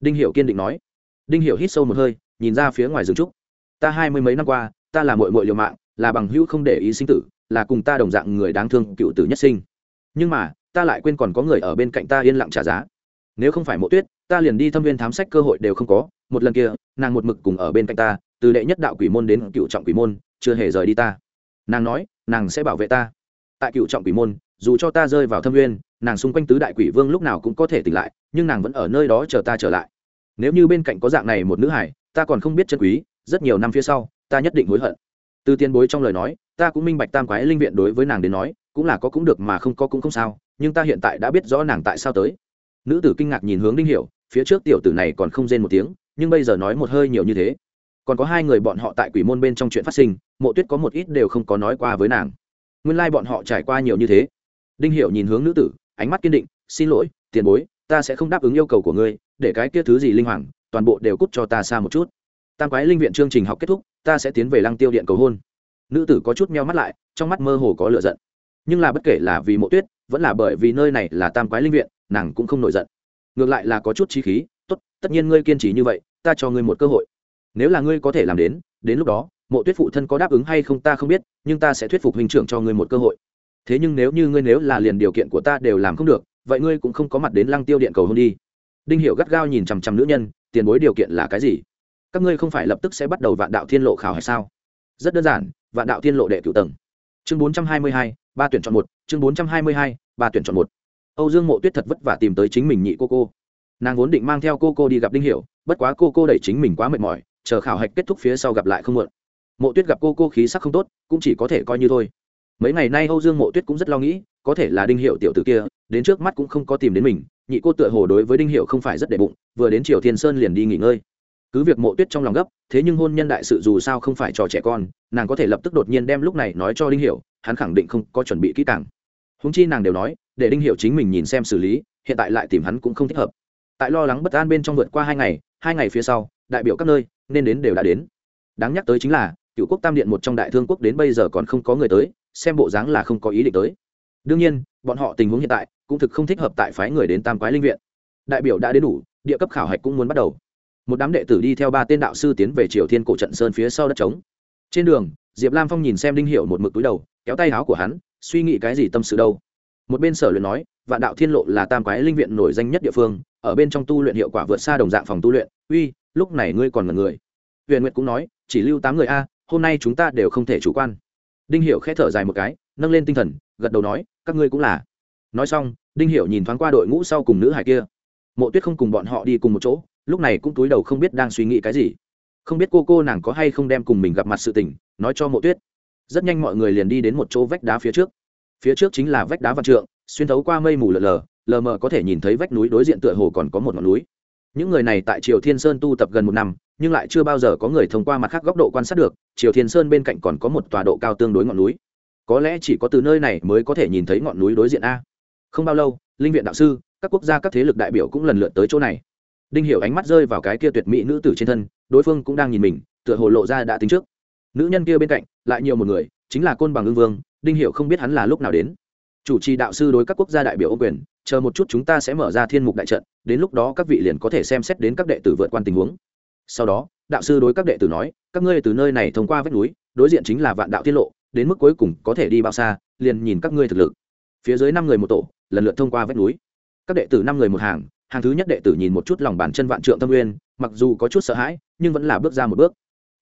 Đinh hiểu kiên định nói. Đinh hiểu hít sâu một hơi, nhìn ra phía ngoài rừng trúc. Ta hai mươi mấy năm qua, ta là muội muội liều mạng, là bằng hữu không để ý sinh tử, là cùng ta đồng dạng người đáng thương cựu tử nhất sinh. Nhưng mà, ta lại quên còn có người ở bên cạnh ta yên lặng trả giá. Nếu không phải mộ tuyết, ta liền đi thâm viên thám sách cơ hội đều không có. Một lần kia, nàng một mực cùng ở bên cạnh ta, từ đệ nhất đạo quỷ môn đến cựu trọng quỷ môn, chưa hề rời đi ta. Nàng nói, nàng sẽ bảo vệ ta. Tại cựu trọng quỷ môn, dù cho ta rơi vào thâm viên nàng xung quanh tứ đại quỷ vương lúc nào cũng có thể tỉnh lại, nhưng nàng vẫn ở nơi đó chờ ta trở lại. Nếu như bên cạnh có dạng này một nữ hải ta còn không biết chân quý, rất nhiều năm phía sau, ta nhất định hối hận. Từ tiền bối trong lời nói, ta cũng minh bạch tam quái linh viện đối với nàng đến nói, cũng là có cũng được mà không có cũng không sao, nhưng ta hiện tại đã biết rõ nàng tại sao tới. Nữ tử kinh ngạc nhìn hướng đinh hiểu, phía trước tiểu tử này còn không rên một tiếng, nhưng bây giờ nói một hơi nhiều như thế. Còn có hai người bọn họ tại quỷ môn bên trong chuyện phát sinh, mộ tuyết có một ít đều không có nói qua với nàng. Nguyên lai bọn họ trải qua nhiều như thế. Đinh hiểu nhìn hướng nữ tử ánh mắt kiên định, xin lỗi, tiền bối, ta sẽ không đáp ứng yêu cầu của ngươi, để cái kia thứ gì linh hoàng, toàn bộ đều cút cho ta xa một chút. Tam quái linh viện chương trình học kết thúc, ta sẽ tiến về lăng tiêu điện cầu hôn. Nữ tử có chút meo mắt lại, trong mắt mơ hồ có lửa giận. Nhưng là bất kể là vì mộ tuyết, vẫn là bởi vì nơi này là tam quái linh viện, nàng cũng không nổi giận. Ngược lại là có chút trí khí, tốt, tất nhiên ngươi kiên trì như vậy, ta cho ngươi một cơ hội. Nếu là ngươi có thể làm đến đến lúc đó, mộ tuyết phụ thân có đáp ứng hay không ta không biết, nhưng ta sẽ thuyết phục hình trưởng cho ngươi một cơ hội thế nhưng nếu như ngươi nếu là liền điều kiện của ta đều làm không được, vậy ngươi cũng không có mặt đến lăng tiêu điện cầu hôn đi. Đinh hiểu gắt gao nhìn chằm chằm nữ nhân, tiền bối điều kiện là cái gì? Các ngươi không phải lập tức sẽ bắt đầu vạn đạo thiên lộ khảo hay sao? Rất đơn giản, vạn đạo thiên lộ đệ cửu tầng. Chương bốn trăm hai mươi hai, ba tuyển chọn một. Chương bốn trăm hai mươi hai, ba tuyển chọn một. Âu dương mộ tuyết thật vất vả tìm tới chính mình nhị cô cô. Nàng vốn định mang theo cô cô đi gặp đinh hiểu, bất quá cô cô đẩy chính mình quá mệt mỏi, chờ khảo hạch kết thúc phía sau gặp lại không muộn. Mộ tuyết gặp cô cô khí sắc không tốt, cũng chỉ có thể coi như thôi mấy ngày nay âu dương mộ tuyết cũng rất lo nghĩ, có thể là đinh hiệu tiểu tử kia, đến trước mắt cũng không có tìm đến mình, nhị cô tựa hồ đối với đinh hiệu không phải rất đệ bụng, vừa đến triều thiên sơn liền đi nghỉ ngơi. Cứ việc mộ tuyết trong lòng gấp, thế nhưng hôn nhân đại sự dù sao không phải trò trẻ con, nàng có thể lập tức đột nhiên đem lúc này nói cho đinh hiệu, hắn khẳng định không có chuẩn bị kỹ càng. Húng chi nàng đều nói, để đinh hiệu chính mình nhìn xem xử lý, hiện tại lại tìm hắn cũng không thích hợp. Tại lo lắng bất an bên trong vượt qua hai ngày hai ngày phía sau, đại biểu các nơi, nên đến đều đã đến. Đáng nhắc tới chính là cựu quốc tam điện một trong đại thương quốc đến bây giờ còn không có người tới xem bộ dáng là không có ý định tới. Đương nhiên, bọn họ tình huống hiện tại cũng thực không thích hợp tại phái người đến tam quái linh viện. Đại biểu đã đến đủ, địa cấp khảo hạch cũng muốn bắt đầu. Một đám đệ tử đi theo ba tên đạo sư tiến về triều thiên cổ trận sơn phía sau đất trống. Trên đường, diệp lam phong nhìn xem đinh hiệu một mực túi đầu, kéo tay áo của hắn, suy nghĩ cái gì tâm sự đâu. Một bên sở luyện nói, vạn đạo thiên lộ là tam quái linh viện nổi danh nhất địa phương, ở bên trong tu luyện hiệu quả vượt xa đồng dạng phòng tu luyện. Uy, lúc này ngươi còn là người. Huyền nguyệt cũng nói, chỉ lưu tám người a, hôm nay chúng ta đều không thể chủ quan đinh hiểu khẽ thở dài một cái, nâng lên tinh thần, gật đầu nói, các ngươi cũng là. Nói xong, đinh hiểu nhìn thoáng qua đội ngũ sau cùng nữ hải kia. Mộ tuyết không cùng bọn họ đi cùng một chỗ, lúc này cũng túi đầu không biết đang suy nghĩ cái gì. Không biết cô cô nàng có hay không đem cùng mình gặp mặt sự tình, nói cho mộ tuyết. Rất nhanh mọi người liền đi đến một chỗ vách đá phía trước. Phía trước chính là vách đá văn trượng, xuyên thấu qua mây mù lờ lờ lờ mờ có thể nhìn thấy vách núi đối diện tựa hồ còn có một ngọn núi những người này tại triều thiên sơn tu tập gần một năm, nhưng lại chưa bao giờ có người thông qua mặt khác góc độ quan sát được, triều thiên sơn bên cạnh còn có một tòa độ cao tương đối ngọn núi. Có lẽ chỉ có từ nơi này mới có thể nhìn thấy ngọn núi đối diện a. Không bao lâu, linh viện đạo sư, các quốc gia các thế lực đại biểu cũng lần lượt tới chỗ này. Đinh hiểu ánh mắt rơi vào cái kia tuyệt mỹ nữ tử trên thân, đối phương cũng đang nhìn mình, tựa hồ lộ ra đã tính trước. Nữ nhân kia bên cạnh, lại nhiều một người, chính là côn bằng ương vương, đinh hiểu không biết hắn là lúc nào đến chủ trì đạo sư đối các quốc gia đại biểu ô quyền, chờ một chút chúng ta sẽ mở ra thiên mục đại trận, đến lúc đó các vị liền có thể xem xét đến các đệ tử vượt qua tình huống. Sau đó, đạo sư đối các đệ tử nói, các ngươi từ nơi này thông qua vách núi, đối diện chính là vạn đạo tiết lộ, đến mức cuối cùng có thể đi bao xa, liền nhìn các ngươi thực lực. Phía dưới năm người một tổ, lần lượt thông qua vách núi. Các đệ tử năm người một hàng hàng thứ nhất đệ tử nhìn một chút lòng bàn chân vạn trượng tâm nguyên, mặc dù có chút sợ hãi, nhưng vẫn là bước ra một bước.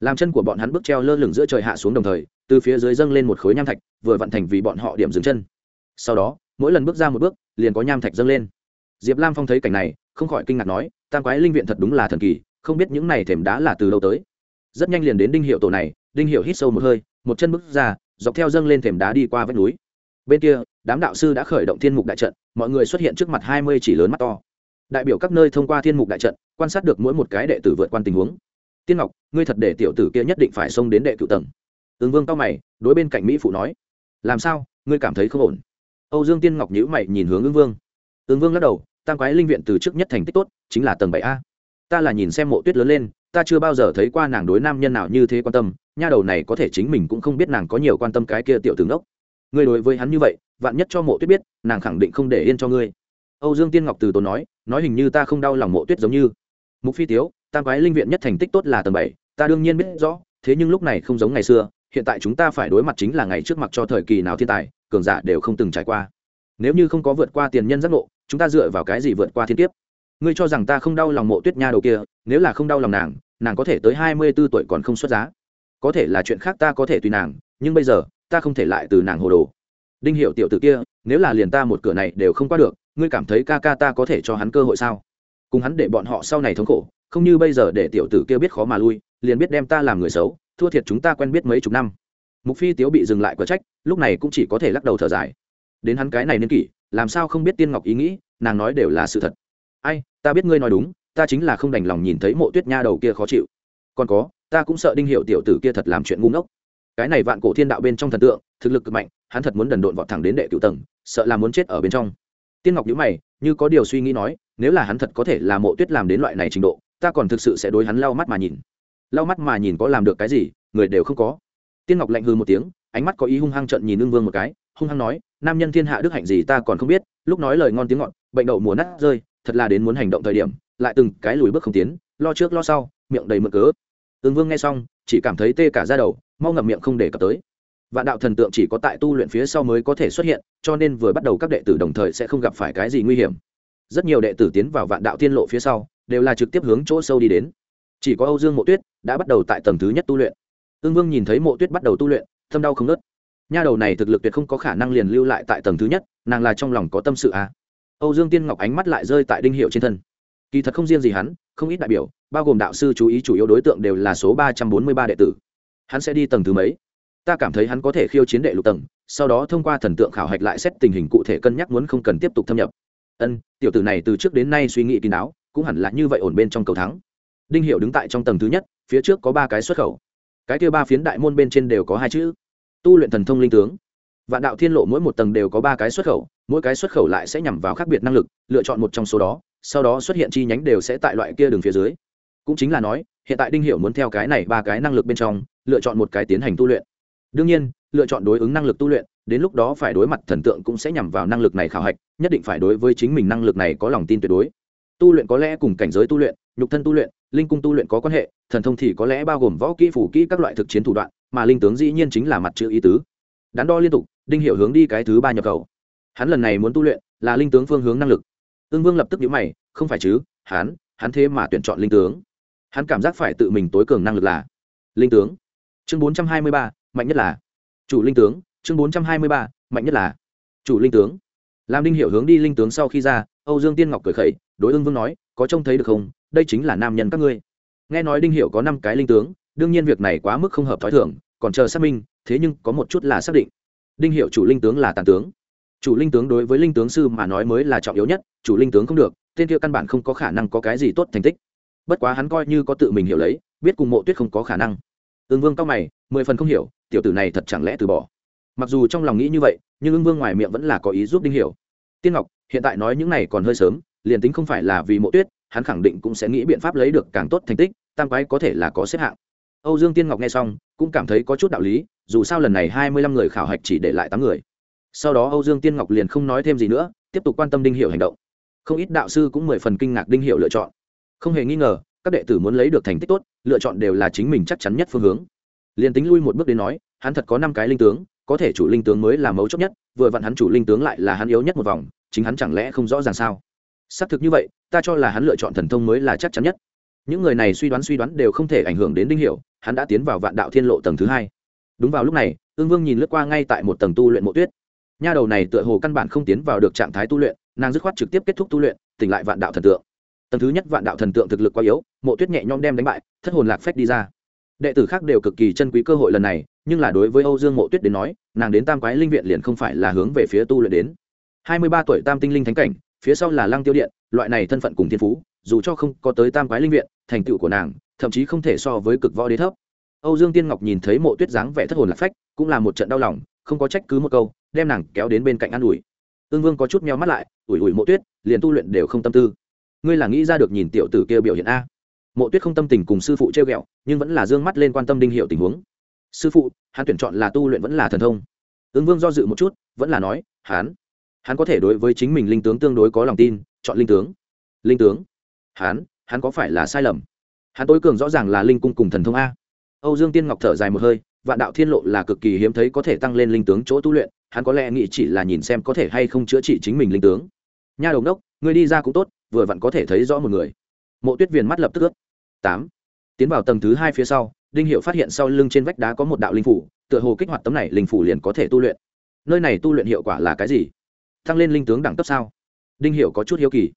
Làm chân của bọn hắn bước treo lơ lửng giữa trời hạ xuống đồng thời, từ phía dưới dâng lên một khối nham thạch, vừa vận thành vì bọn họ điểm dừng chân sau đó, mỗi lần bước ra một bước, liền có nham thạch dâng lên. Diệp lam phong thấy cảnh này, không khỏi kinh ngạc nói, tam quái linh viện thật đúng là thần kỳ, không biết những này thềm đá là từ đâu tới. Rất nhanh liền đến đinh hiệu tổ này, đinh hiệu hít sâu một hơi, một chân bước ra, dọc theo dâng lên thềm đá đi qua vách núi. Bên kia, đám đạo sư đã khởi động thiên mục đại trận, mọi người xuất hiện trước mặt hai mươi chỉ lớn mắt to. Đại biểu các nơi thông qua thiên mục đại trận, quan sát được mỗi một cái đệ tử vượt qua tình huống. Tiên ngọc, ngươi thật để tiểu tử kia nhất định phải xông đến đệ cựu tầng. Ứng vương cao mày, đối bên cạnh mỹ phụ nói, làm sao? Ngươi cảm thấy không ổn? Âu dương tiên ngọc nhữ mày nhìn hướng ứng vương. Ứng vương lắc đầu, tam quái linh viện từ trước nhất thành tích tốt, chính là tầng bảy a. Ta là nhìn xem mộ tuyết lớn lên, ta chưa bao giờ thấy qua nàng đối nam nhân nào như thế quan tâm, nha đầu này có thể chính mình cũng không biết nàng có nhiều quan tâm cái kia tiểu tướng đốc. Ngươi đối với hắn như vậy, vạn nhất cho mộ tuyết biết, nàng khẳng định không để yên cho ngươi. Âu dương tiên ngọc từ tốn nói nói hình như ta không đau lòng mộ tuyết giống như. Mục phi tiếu, tam quái linh viện nhất thành tích tốt là tầng bảy, ta đương nhiên biết rõ, thế nhưng lúc này không giống ngày xưa hiện tại chúng ta phải đối mặt chính là ngày trước mặt cho thời kỳ nào thiên tài, cường giả đều không từng trải qua. Nếu như không có vượt qua tiền nhân giác ngộ, chúng ta dựa vào cái gì vượt qua thiên kiếp? Ngươi cho rằng ta không đau lòng mộ tuyết nha đầu kia, nếu là không đau lòng nàng nàng có thể tới hai mươi b ố tuổi còn không xuất giá. Có thể là chuyện khác ta có thể tùy nàng, nhưng bây giờ, ta không thể lại từ nàng hồ đồ. Đinh hiệu tiểu t ử kia, nếu là liền ta một cửa này đều không qua được, ngươi cảm thấy ca ca ta có thể cho hắn cơ hội sao? Cùng hắn để bọn họ sau này thống khổ, không như bây giờ để tiểu tử kia biết khó mà lui, liền biết đem ta làm người xấu thua thiệt chúng ta quen biết mấy chục năm. Mục phi tiếu bị dừng lại có trách, lúc này cũng chỉ có thể lắc đầu thở dài. Đến hắn cái này niên kỷ, làm sao không biết tiên ngọc ý nghĩ, nàng nói đều là sự thật. Ai, ta biết ngươi nói đúng, ta chính là không đành lòng nhìn thấy mộ tuyết nha đầu kia khó chịu. Còn có, ta cũng sợ đinh hiệu tiểu tử kia thật làm chuyện ngu ngốc. Cái này vạn cổ thiên đạo bên trong thần tượng, thực lực cực mạnh, hắn thật muốn đần độn vọt thẳng đến đệ cựu tầng, sợ là muốn chết ở bên trong. Tiên ngọc nhữ mày, như có điều suy nghĩ nói, nếu là hắn thật có thể là mộ tuyết làm đến loại này trình độ, ta còn thực sự sẽ đối hắn lau mắt mà nhìn lau mắt mà nhìn có làm được cái gì, người đều không có. Tiên ngọc lạnh hư một tiếng, ánh mắt có ý hung hăng trận nhìn ương vương một cái, hung hăng nói, nam nhân thiên hạ đức hạnh gì ta còn không biết, lúc nói lời ngon tiếng ngọt, bệnh đậu mùa nát rơi, thật là đến muốn hành động thời điểm, lại từng cái lùi bước không tiến, lo trước lo sau, miệng đầy mực cớ. Ương vương nghe xong, chỉ cảm thấy tê cả ra đầu, mau ngậm miệng không để cập tới. Vạn đạo thần tượng chỉ có tại tu luyện phía sau mới có thể xuất hiện, cho nên vừa bắt đầu các đệ tử đồng thời sẽ không gặp phải cái gì nguy hiểm. Rất nhiều đệ tử tiến vào vạn đạo tiên lộ phía sau, đều là trực tiếp hướng chỗ sâu đi đến chỉ có âu dương mộ tuyết đã bắt đầu tại tầng thứ nhất tu luyện. Ương vương nhìn thấy mộ tuyết bắt đầu tu luyện thâm đau không nớt nha đầu này thực lực tuyệt không có khả năng liền lưu lại tại tầng thứ nhất, nàng là trong lòng có tâm sự à. âu dương tiên ngọc ánh mắt lại rơi tại đinh hiệu trên thân. Kỳ thật không riêng gì hắn, không ít đại biểu, bao gồm đạo sư chú ý chủ yếu đối tượng đều là số ba trăm bốn mươi ba đệ tử. Hắn sẽ đi tầng thứ mấy? Ta cảm thấy hắn có thể khiêu chiến đệ lục tầng, sau đó thông qua thần tượng khảo hạch lại xét tình hình cụ thể cân nhắc muốn không cần tiếp tục thâm nhập. Ân, tiểu tử này từ trước đến nay suy nghĩ kín đáo, cũng hẳn là như vậy ổn bên trong cầu thắng đinh hiệu đứng tại trong tầng thứ nhất, phía trước có ba cái xuất khẩu. Cái kia ba phiến đại môn bên trên đều có hai chữ. Tu luyện thần thông linh tướng. Vạn đạo thiên lộ mỗi một tầng đều có ba cái xuất khẩu, mỗi cái xuất khẩu lại sẽ nhằm vào khác biệt năng lực, lựa chọn một trong số đó, sau đó xuất hiện chi nhánh đều sẽ tại loại kia đường phía dưới. Cũng chính là nói, hiện tại đinh hiểu muốn theo cái này ba cái năng lực bên trong, lựa chọn một cái tiến hành tu luyện. Đương nhiên, lựa chọn đối ứng năng lực tu luyện, đến lúc đó phải đối mặt thần tượng cũng sẽ nhằm vào năng lực này khảo hạch, nhất định phải đối với chính mình năng lực này có lòng tin tuyệt đối. Tu luyện có lẽ cùng cảnh giới tu luyện nhục thân tu luyện, linh cung tu luyện có quan hệ, thần thông thì có lẽ bao gồm võ kỹ phủ kỹ, các loại thực chiến thủ đoạn, mà linh tướng dĩ nhiên chính là mặt chữ ý tứ. Đắn đo liên tục, đinh hiểu hướng đi cái thứ ba nhập cầu. hắn lần này muốn tu luyện là linh tướng phương hướng năng lực. Ương vương lập tức nhíu mày, không phải chứ, hắn hắn thế mà tuyển chọn linh tướng. Hắn cảm giác phải tự mình tối cường năng lực là linh tướng. Chương bốn trăm hai mươi ba, mạnh nhất là chủ linh tướng. Chương bốn trăm hai mươi ba, mạnh nhất là chủ linh tướng. Làm đinh hiểu hướng đi linh tướng sau khi ra, âu dương tiên ngọc cười khẩy, đối ương vương nói, có trông thấy được không? Đây chính là nam nhân các ngươi. Nghe nói đinh hiểu có năm cái linh tướng, đương nhiên việc này quá mức không hợp thói thường, còn chờ xác minh, thế nhưng có một chút là xác định. Đinh hiệu chủ linh tướng là tàn tướng. Chủ linh tướng đối với linh tướng sư mà nói mới là trọng yếu nhất, chủ linh tướng không được, tên kia căn bản không có khả năng có cái gì tốt thành tích. Bất quá hắn coi như có tự mình hiểu lấy, biết cùng mộ tuyết không có khả năng. Ương vương cao mày, mười phần không hiểu, tiểu tử này thật chẳng lẽ từ bỏ. Mặc dù trong lòng nghĩ như vậy, nhưng ương vương ngoài miệng vẫn là có ý giúp đinh hiểu. Tiên ngọc, hiện tại nói những này còn hơi sớm, liền tính không phải là vì mộ tuyết hắn khẳng định cũng sẽ nghĩ biện pháp lấy được càng tốt thành tích, tam quái có thể là có xếp hạng. Âu dương tiên ngọc nghe xong, cũng cảm thấy có chút đạo lý, dù sao lần này hai mươi lăm người khảo hạch chỉ để lại tám người. Sau đó âu dương tiên ngọc liền không nói thêm gì nữa, tiếp tục quan tâm đinh hiệu hành động. Không ít đạo sư cũng mười phần kinh ngạc đinh hiệu lựa chọn. Không hề nghi ngờ, các đệ tử muốn lấy được thành tích tốt, lựa chọn đều là chính mình chắc chắn nhất phương hướng. Liền tính lui một bước đến nói, hắn thật có năm cái linh tướng, có thể chủ linh tướng mới là mấu chốt nhất, vừa vặn hắn chủ linh tướng lại là hắn yếu nhất một vòng, chính hắn chẳng lẽ không rõ ràng sao? Xác thực như vậy, ta cho là hắn lựa chọn thần thông mới là chắc chắn nhất. Những người này suy đoán suy đoán đều không thể ảnh hưởng đến đinh hiểu, hắn đã tiến vào vạn đạo thiên lộ tầng thứ hai. Đúng vào lúc này, ương vương nhìn lướt qua ngay tại một tầng tu luyện mộ tuyết. Nha đầu này tựa hồ căn bản không tiến vào được trạng thái tu luyện, nàng dứt khoát trực tiếp kết thúc tu luyện, tỉnh lại vạn đạo thần tượng. Tầng thứ nhất vạn đạo thần tượng thực lực quá yếu, mộ tuyết nhẹ nhõm đem đánh bại, thất hồn lạc phách đi ra. Đệ tử khác đều cực kỳ chân quý cơ hội lần này, nhưng là đối với âu dương mộ tuyết đến nói, nàng đến tam quái linh viện liền không phải là hướng về phía tu luyện đến. Hai mươi ba tuổi tam tinh linh thánh cảnh phía sau là lăng tiêu điện, loại này thân phận cùng thiên phú, dù cho không có tới tam quái linh viện, thành tựu của nàng, thậm chí không thể so với cực võ đế thấp. Âu dương tiên ngọc nhìn thấy mộ tuyết dáng vẻ thất hồn lạc phách, cũng là một trận đau lòng, không có trách cứ một câu, đem nàng kéo đến bên cạnh an ủi. Ương vương có chút meo mắt lại, ủi ủi mộ tuyết, liền tu luyện đều không tâm tư. Ngươi là nghĩ ra được nhìn tiểu tử kia biểu hiện a. Mộ tuyết không tâm tình cùng sư phụ treo ghẹo, nhưng vẫn là d ư ơ n g mắt lên quan tâm đinh hiệu tình huống. Sư phụ, hắn tuyển chọn là tu luyện vẫn là thần thông. Ương vương do dự một chút, vẫn là nói hắn hắn có thể đối với chính mình linh tướng tương đối có lòng tin, chọn linh tướng. Linh tướng? Hắn hắn có phải là sai lầm? Hắn tối cường rõ ràng là linh cung cùng thần thông a. Âu dương tiên ngọc thở dài một hơi, vạn đạo thiên lộ là cực kỳ hiếm thấy có thể tăng lên linh tướng chỗ tu luyện, hắn có lẽ nghĩ chỉ là nhìn xem có thể hay không chữa trị chính mình linh tướng. Nha đồng đốc người đi ra cũng tốt, vừa vặn có thể thấy rõ một người. Mộ tuyết viền mắt lập tức ướt. Tám. Tiến vào tầng thứ hai phía sau, đinh hiệu phát hiện sau lưng trên vách đá có một đạo linh phủ, tựa hồ kích hoạt tấm này linh phủ liền có thể tu luyện. Nơi này tu luyện hiệu quả là cái gì? Tăng lên linh tướng đẳng cấp sao? Đinh Hiểu có chút hiếu kỳ.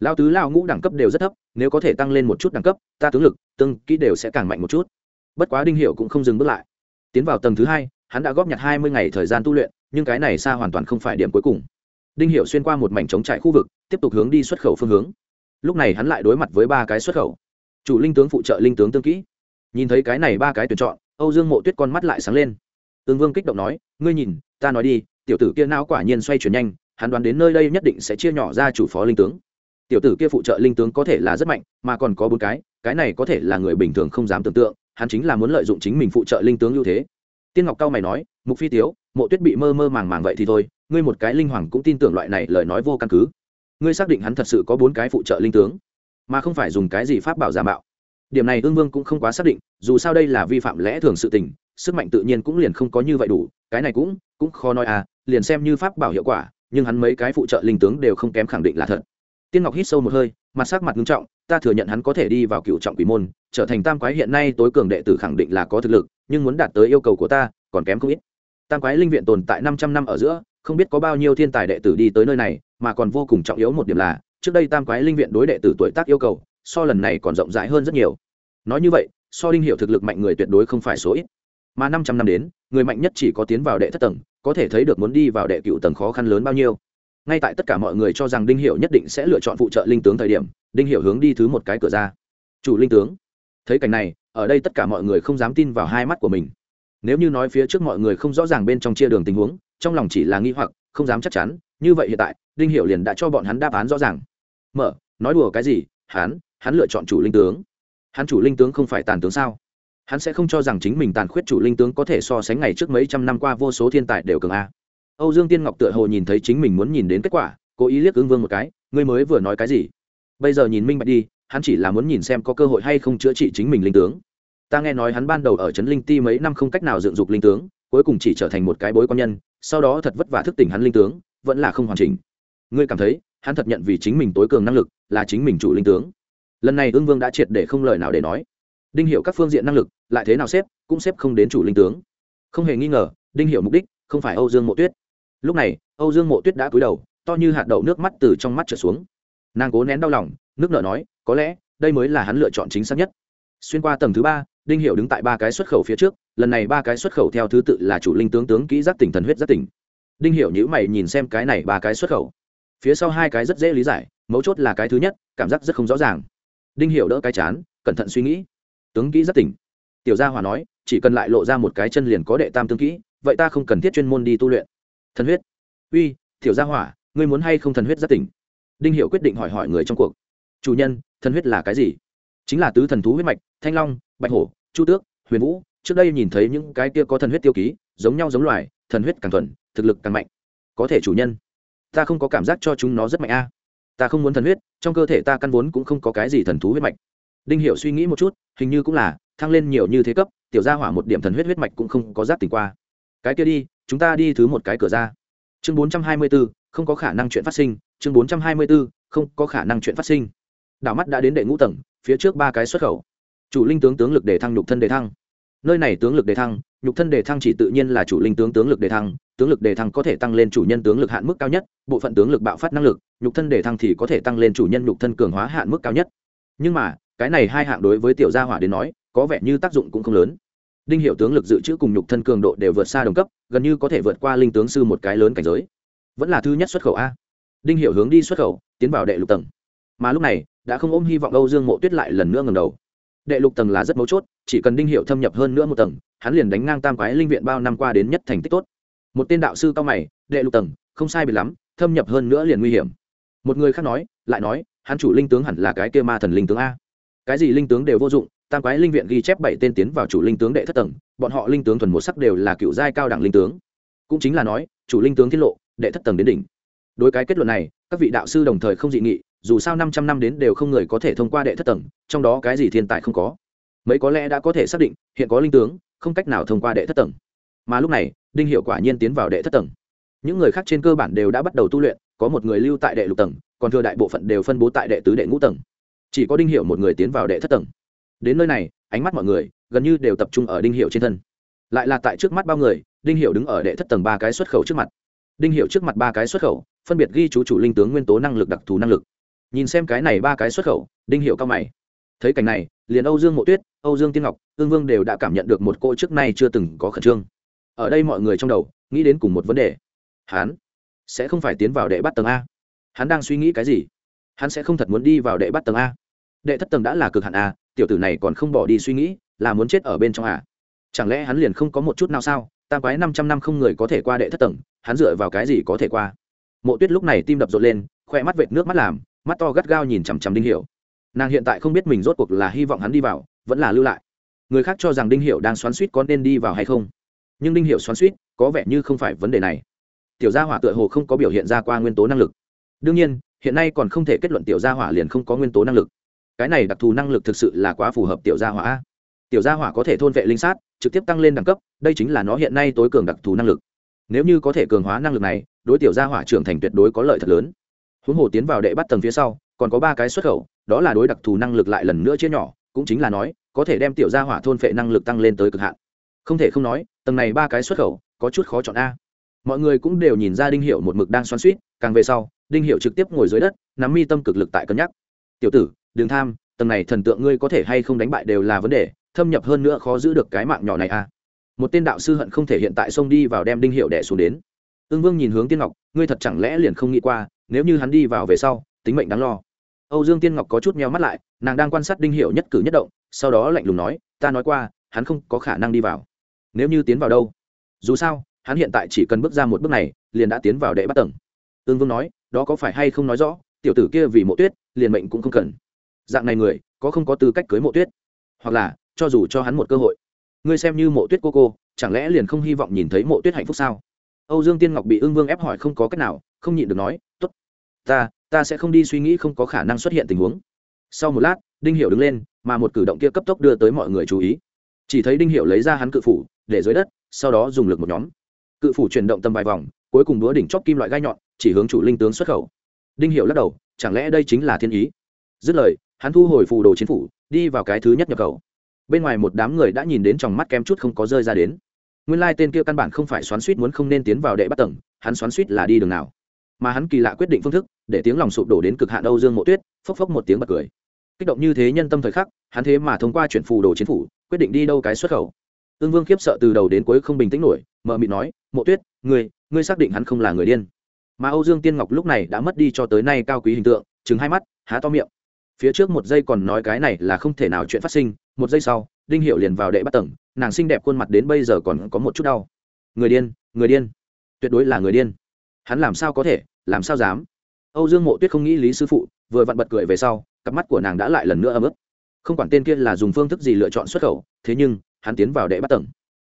Lao tứ lao ngũ đẳng cấp đều rất thấp, nếu có thể tăng lên một chút đẳng cấp, ta tướng lực, tương kỹ đều sẽ càng mạnh một chút. Bất quá đinh Hiểu cũng không dừng bước lại. Tiến vào tầng thứ hai, hắn đã góp nhặt hai mươi ngày thời gian tu luyện, nhưng cái này xa hoàn toàn không phải điểm cuối cùng. Đinh Hiểu xuyên qua một mảnh trống trải khu vực, tiếp tục hướng đi xuất khẩu phương hướng. Lúc này hắn lại đối mặt với ba cái xuất khẩu. Chủ linh tướng phụ trợ linh tướng tương kỹ. Nhìn thấy cái này ba cái tuyển chọn, âu dương mộ tuyết con mắt lại sáng lên. Tương vương kích động nói, ngươi nhìn, ta nói đi, tiểu tử kia não quả nhiên xoay chuyển nhanh hắn đoán đến nơi đây nhất định sẽ chia nhỏ ra chủ phó linh tướng. Tiểu tử kia phụ trợ linh tướng có thể là rất mạnh, mà còn có bốn cái cái này có thể là người bình thường không dám tưởng tượng, hắn chính là muốn lợi dụng chính mình phụ trợ linh tướng ưu thế. Tiên ngọc cao mày nói, mục phi tiếu, mộ tuyết bị mơ mơ màng màng vậy thì thôi, ngươi một cái linh hoàng cũng tin tưởng loại này lời nói vô căn cứ. Ngươi xác định hắn thật sự có bốn cái phụ trợ linh tướng, mà không phải dùng cái gì pháp bảo giả mạo. Điểm này ương vương cũng không quá xác định, dù sao đây là vi phạm lẽ thường sự tình, sức mạnh tự nhiên cũng liền không có như vậy đủ, cái này cũng cũng khó nói à liền xem như pháp bảo hiệu quả nhưng hắn mấy cái phụ trợ linh tướng đều không kém khẳng định là thật. Tiên ngọc hít sâu một hơi, mặt sắc mặt nghiêm trọng, ta thừa nhận hắn có thể đi vào cựu trọng quỷ môn, trở thành tam quái hiện nay tối cường đệ tử khẳng định là có thực lực, nhưng muốn đạt tới yêu cầu của ta, còn kém không ít. Tam quái linh viện tồn tại năm trăm năm ở giữa, không biết có bao nhiêu thiên tài đệ tử đi tới nơi này, mà còn vô cùng trọng yếu một điểm là, trước đây tam quái linh viện đối đệ tử tuổi tác yêu cầu, so lần này còn rộng rãi hơn rất nhiều. Nói như vậy, so đinh hiệu thực lực mạnh người tuyệt đối không phải số ít mà năm trăm năm đến, người mạnh nhất chỉ có tiến vào đệ thất tầng, có thể thấy được muốn đi vào đệ cựu tầng khó khăn lớn bao nhiêu. Ngay tại tất cả mọi người cho rằng đinh hiệu nhất định sẽ lựa chọn phụ trợ linh tướng thời điểm, đinh hiệu hướng đi thứ một cái cửa ra. Chủ linh tướng. Thấy cảnh này, ở đây tất cả mọi người không dám tin vào hai mắt của mình. Nếu như nói phía trước mọi người không rõ ràng bên trong chia đường tình huống, trong lòng chỉ là nghi hoặc, không dám chắc chắn, như vậy hiện tại, đinh hiệu liền đã cho bọn hắn đáp án rõ ràng. Mở, nói đùa cái gì? Hắn hắn lựa chọn chủ linh tướng. Hắn chủ linh tướng không phải tàn tướng sao? Hắn sẽ không cho rằng chính mình tàn khuyết chủ linh tướng có thể so sánh ngày trước mấy trăm năm qua vô số thiên tài đều cường a. Âu dương tiên ngọc tựa hồ nhìn thấy chính mình muốn nhìn đến kết quả, cố ý liếc ương vương một cái, ngươi mới vừa nói cái gì? Bây giờ nhìn minh bạch đi, hắn chỉ là muốn nhìn xem có cơ hội hay không chữa trị chính mình linh tướng. Ta nghe nói hắn ban đầu ở trấn linh ti mấy năm không cách nào dựng dục linh tướng, cuối cùng chỉ trở thành một cái bối quan nhân, sau đó thật vất vả thức tỉnh hắn linh tướng, vẫn là không hoàn chỉnh. Ngươi cảm thấy, hắn thật nhận vì chính mình tối cường năng lực, là chính mình chủ linh tướng. Lần này ương vương đã triệt để không lời nào để nói đinh hiệu các phương diện năng lực, lại thế nào xếp, cũng xếp không đến chủ linh tướng. Không hề nghi ngờ, đinh hiệu mục đích không phải âu dương mộ tuyết. Lúc này, âu dương mộ tuyết đã cúi đầu, to như hạt đậu nước mắt từ trong mắt trở xuống. Nàng cố nén đau lòng, nước nợ nói, có lẽ, đây mới là hắn lựa chọn chính xác nhất. Xuyên qua tầng thứ ba, đinh hiệu đứng tại ba cái xuất khẩu phía trước, lần này ba cái xuất khẩu theo thứ tự là chủ linh tướng tướng kỹ giác tỉnh thần huyết giác tỉnh. Đinh hiệu nhữ mày nhìn xem cái này ba cái xuất khẩu. Phía sau hai cái rất dễ lý giải, mấu chốt là cái thứ nhất, cảm giác rất không rõ ràng. Đinh hiệu đỡ cái chán, cẩn thận suy nghĩ tướng kỹ rất tỉnh. Tiểu gia hòa nói, chỉ cần lại lộ ra một cái chân liền có đệ tam tướng kỹ, vậy ta không cần thiết chuyên môn đi tu luyện. Thần huyết. Uy, tiểu gia hỏa ngươi muốn hay không thần huyết rất tỉnh? Đinh hiệu quyết định hỏi hỏi người trong cuộc. Chủ nhân, thần huyết là cái gì? Chính là tứ thần thú huyết mạch, thanh long, bạch hổ, chu tước, huyền vũ. Trước đây nhìn thấy những cái kia có thần huyết tiêu ký, giống nhau giống loài, thần huyết càng thuần, thực lực càng mạnh. Có thể chủ nhân, ta không có cảm giác cho chúng nó rất mạnh a. Ta không muốn thần huyết, trong cơ thể ta căn vốn cũng không có cái gì thần thú huyết mạch đinh hiệu suy nghĩ một chút hình như cũng là thăng lên nhiều như thế cấp tiểu gia hỏa một điểm thần huyết huyết mạch cũng không có giác tỉnh qua. Cái kia đi chúng ta đi thứ một cái cửa ra. Chương bốn trăm hai mươi 424, không có khả năng chuyện phát sinh. Chương bốn trăm hai mươi 424, không có khả năng chuyện phát sinh. Đảo mắt đã đến đệ ngũ tầng phía trước ba cái xuất khẩu. Chủ linh tướng tướng lực đề thăng nhục thân đề thăng. Nơi này tướng lực đề thăng nhục thân đề thăng chỉ tự nhiên là chủ linh tướng tướng lực đề thăng. Tướng lực đề thăng có thể tăng lên chủ nhân tướng lực hạn mức cao nhất bộ phận tướng lực bạo phát năng lực nhục thân đề thăng thì có thể tăng lên chủ nhân nhục thân cường hóa hạn mức cao nhất. Nhưng mà cái này hai hạng đối với tiểu gia hỏa đến nói, có vẻ như tác dụng cũng không lớn. Đinh hiệu tướng lực dự trữ cùng nhục thân cường độ đều vượt xa đồng cấp, gần như có thể vượt qua linh tướng sư một cái lớn cảnh giới. Vẫn là thứ nhất xuất khẩu a. Đinh hiệu hướng đi xuất khẩu, tiến vào đệ lục tầng. Mà lúc này, đã không ôm hy vọng âu dương mộ tuyết lại lần nữa ngầm đầu. Đệ lục tầng là rất mấu chốt, chỉ cần đinh hiệu thâm nhập hơn nữa một tầng, hắn liền đánh ngang tam quái linh viện bao năm qua đến nhất thành tích tốt. Một tên đạo sư cao mày, đệ lục tầng, không sai bị lắm, thâm nhập hơn nữa liền nguy hiểm. Một người khác nói, lại nói, hắn chủ linh tướng hẳn là cái kia ma thần linh tướng a cái gì linh tướng đều vô dụng, tam quái linh viện ghi chép bảy tên tiến vào chủ linh tướng đệ thất tầng, bọn họ linh tướng thuần một sắc đều là cựu giai cao đẳng linh tướng. Cũng chính là nói, chủ linh tướng tiết lộ, đệ thất tầng đến đỉnh. Đối cái kết luận này, các vị đạo sư đồng thời không dị nghị, dù sao năm trăm năm đến đều không người có thể thông qua đệ thất tầng, trong đó cái gì thiên tài không có. Mấy có lẽ đã có thể xác định, hiện có linh tướng, không cách nào thông qua đệ thất tầng. Mà lúc này, đinh hiệu quả nhiên tiến vào đệ thất tầng. Những người khác trên cơ bản đều đã bắt đầu tu luyện, có một người lưu tại đệ lục tầng, còn thừa đại bộ phận đều phân bố tại đệ tứ đệ ngũ tầng chỉ có đinh hiệu một người tiến vào đệ thất tầng. Đến nơi này, ánh mắt mọi người gần như đều tập trung ở đinh hiệu trên thân. Lại là tại trước mắt bao người, đinh hiệu đứng ở đệ thất tầng ba cái xuất khẩu trước mặt. Đinh hiệu trước mặt ba cái xuất khẩu, phân biệt ghi chú chủ linh tướng nguyên tố năng lực đặc thù năng lực. Nhìn xem cái này ba cái xuất khẩu, đinh hiệu cao mày. Thấy cảnh này, liền âu dương mộ tuyết, âu dương tiên ngọc, ương vương đều đã cảm nhận được một cô trước nay chưa từng có khẩn trương. Ở đây mọi người trong đầu, nghĩ đến cùng một vấn đề. Hắn sẽ không phải tiến vào đệ bắt tầng a. Hắn đang suy nghĩ cái gì? Hắn sẽ không thật muốn đi vào đệ bắt tầng a đệ thất tầng đã là cực hạn a tiểu tử này còn không bỏ đi suy nghĩ, là muốn chết ở bên trong à. Chẳng lẽ hắn liền không có một chút nào sao? Tam quái năm trăm năm không người có thể qua đệ thất tầng, hắn dựa vào cái gì có thể qua? Mộ tuyết lúc này tim đập rộn lên khoe mắt vệt nước mắt làm, mắt to gắt gao nhìn chằm chằm đinh hiểu. Nàng hiện tại không biết mình rốt cuộc là hy vọng hắn đi vào, vẫn là lưu lại. Người khác cho rằng đinh hiểu đang xoắn suýt có nên đi vào hay không? Nhưng đinh hiểu xoắn suýt, có vẻ như không phải vấn đề này. Tiểu gia hỏa tựa hồ không có biểu hiện ra qua nguyên tố năng lực. Đương nhiên, hiện nay còn không thể kết luận tiểu gia hỏa liền không có nguyên tố năng lực cái này đặc thù năng lực thực sự là quá phù hợp tiểu gia hỏa tiểu gia hỏa có thể thôn vệ linh sát, trực tiếp tăng lên đẳng cấp, đây chính là nó hiện nay tối cường đặc thù năng lực. Nếu như có thể cường hóa năng lực này, đối tiểu gia hỏa trưởng thành tuyệt đối có lợi thật lớn. Huống hồ tiến vào đệ bắt tầng phía sau, còn có ba cái xuất khẩu, đó là đối đặc thù năng lực lại lần nữa chia nhỏ, cũng chính là nói, có thể đem tiểu gia hỏa thôn phệ năng lực tăng lên tới cực hạn. Không thể không nói, tầng này ba cái xuất khẩu, có chút khó chọn a. Mọi người cũng đều nhìn ra đinh hiệu một mực đang xoắn suýt càng về sau, đinh hiệu trực tiếp ngồi dưới đất, nắm mi tâm cực lực tại cân nhắc. Tiểu tử đừng tham, tầng này thần tượng ngươi có thể hay không đánh bại đều là vấn đề, thâm nhập hơn nữa khó giữ được cái mạng nhỏ này a một tên đạo sư hận không thể hiện tại xông đi vào đem đinh hiệu đẻ xuống đến. Ương vương nhìn hướng tiên ngọc, ngươi thật chẳng lẽ liền không nghĩ qua, nếu như hắn đi vào về sau, tính mệnh đáng lo. Âu dương tiên ngọc có chút meo mắt lại, nàng đang quan sát đinh hiệu nhất cử nhất động, sau đó lạnh lùng nói, ta nói qua, hắn không có khả năng đi vào. Nếu như tiến vào đâu? Dù sao, hắn hiện tại chỉ cần bước ra một bước này, liền đã tiến vào đệ bắt tầng. Ương vương nói, đó có phải hay không nói rõ, tiểu tử kia vì mộ tuyết, liền mệnh cũng không cần dạng này người, có không có tư cách cưới mộ tuyết? Hoặc là, cho dù cho hắn một cơ hội. Ngươi xem như mộ tuyết cô cô, chẳng lẽ liền không hy vọng nhìn thấy mộ tuyết hạnh phúc sao? Âu dương tiên ngọc bị ương vương ép hỏi không có cách nào, không nhịn được nói t ố t ta ta sẽ không đi suy nghĩ không có khả năng xuất hiện tình huống. Sau một lát, đinh hiểu đứng lên, mà một cử động kia cấp tốc đưa tới mọi người chú ý. Chỉ thấy đinh hiểu lấy ra hắn cự phủ, để dưới đất, sau đó dùng lực một nhóm. Cự phủ chuyển động tầm vài vòng, cuối cùng đũa đỉnh chóp kim loại gai nhọn, chỉ hướng chủ linh tướng xuất khẩu. Đinh hiểu lắc đầu, chẳng lẽ đây chính là thiên ý? Dứt lời hắn thu hồi phù đồ chiến phủ, đi vào cái thứ nhất nhập khẩu. Bên ngoài một đám người đã nhìn đến trong mắt kem chút không có rơi ra đến. Nguyên lai tên kia căn bản không phải xoắn suýt muốn không nên tiến vào đệ bắt tầng, hắn xoắn suýt là đi đường nào. Mà hắn kỳ lạ quyết định phương thức, để tiếng lòng sụp đổ đến cực hạn âu dương mộ tuyết, phốc phốc một tiếng bật cười. Kích động như thế nhân tâm thời khắc, hắn thế mà thông qua chuyển phù đồ chiến phủ, quyết định đi đâu cái xuất khẩu. Ương vương khiếp sợ từ đầu đến cuối không bình tĩnh nổi mợ mịt nói, mộ tuyết, ngươi ngươi xác định hắn không là người điên. Mà âu dương tiên ngọc lúc này đã mất đi cho tới nay cao quý hình tượng chứng hai mắt, há to miệng phía trước một giây còn nói cái này là không thể nào chuyện phát sinh, một giây sau, đinh hiệu liền vào đệ bắt tầng, nàng xinh đẹp khuôn mặt đến bây giờ còn có một chút đau. Người điên người điên. Tuyệt đối là người điên. Hắn làm sao có thể, làm sao dám? Âu dương mộ tuyết không nghĩ lý sư phụ, vừa vặn bật cười về sau, cặp mắt của nàng đã lại lần nữa ấm ức. Không quản tên kia là dùng phương thức gì lựa chọn xuất khẩu, thế nhưng, hắn tiến vào đệ bắt tầng.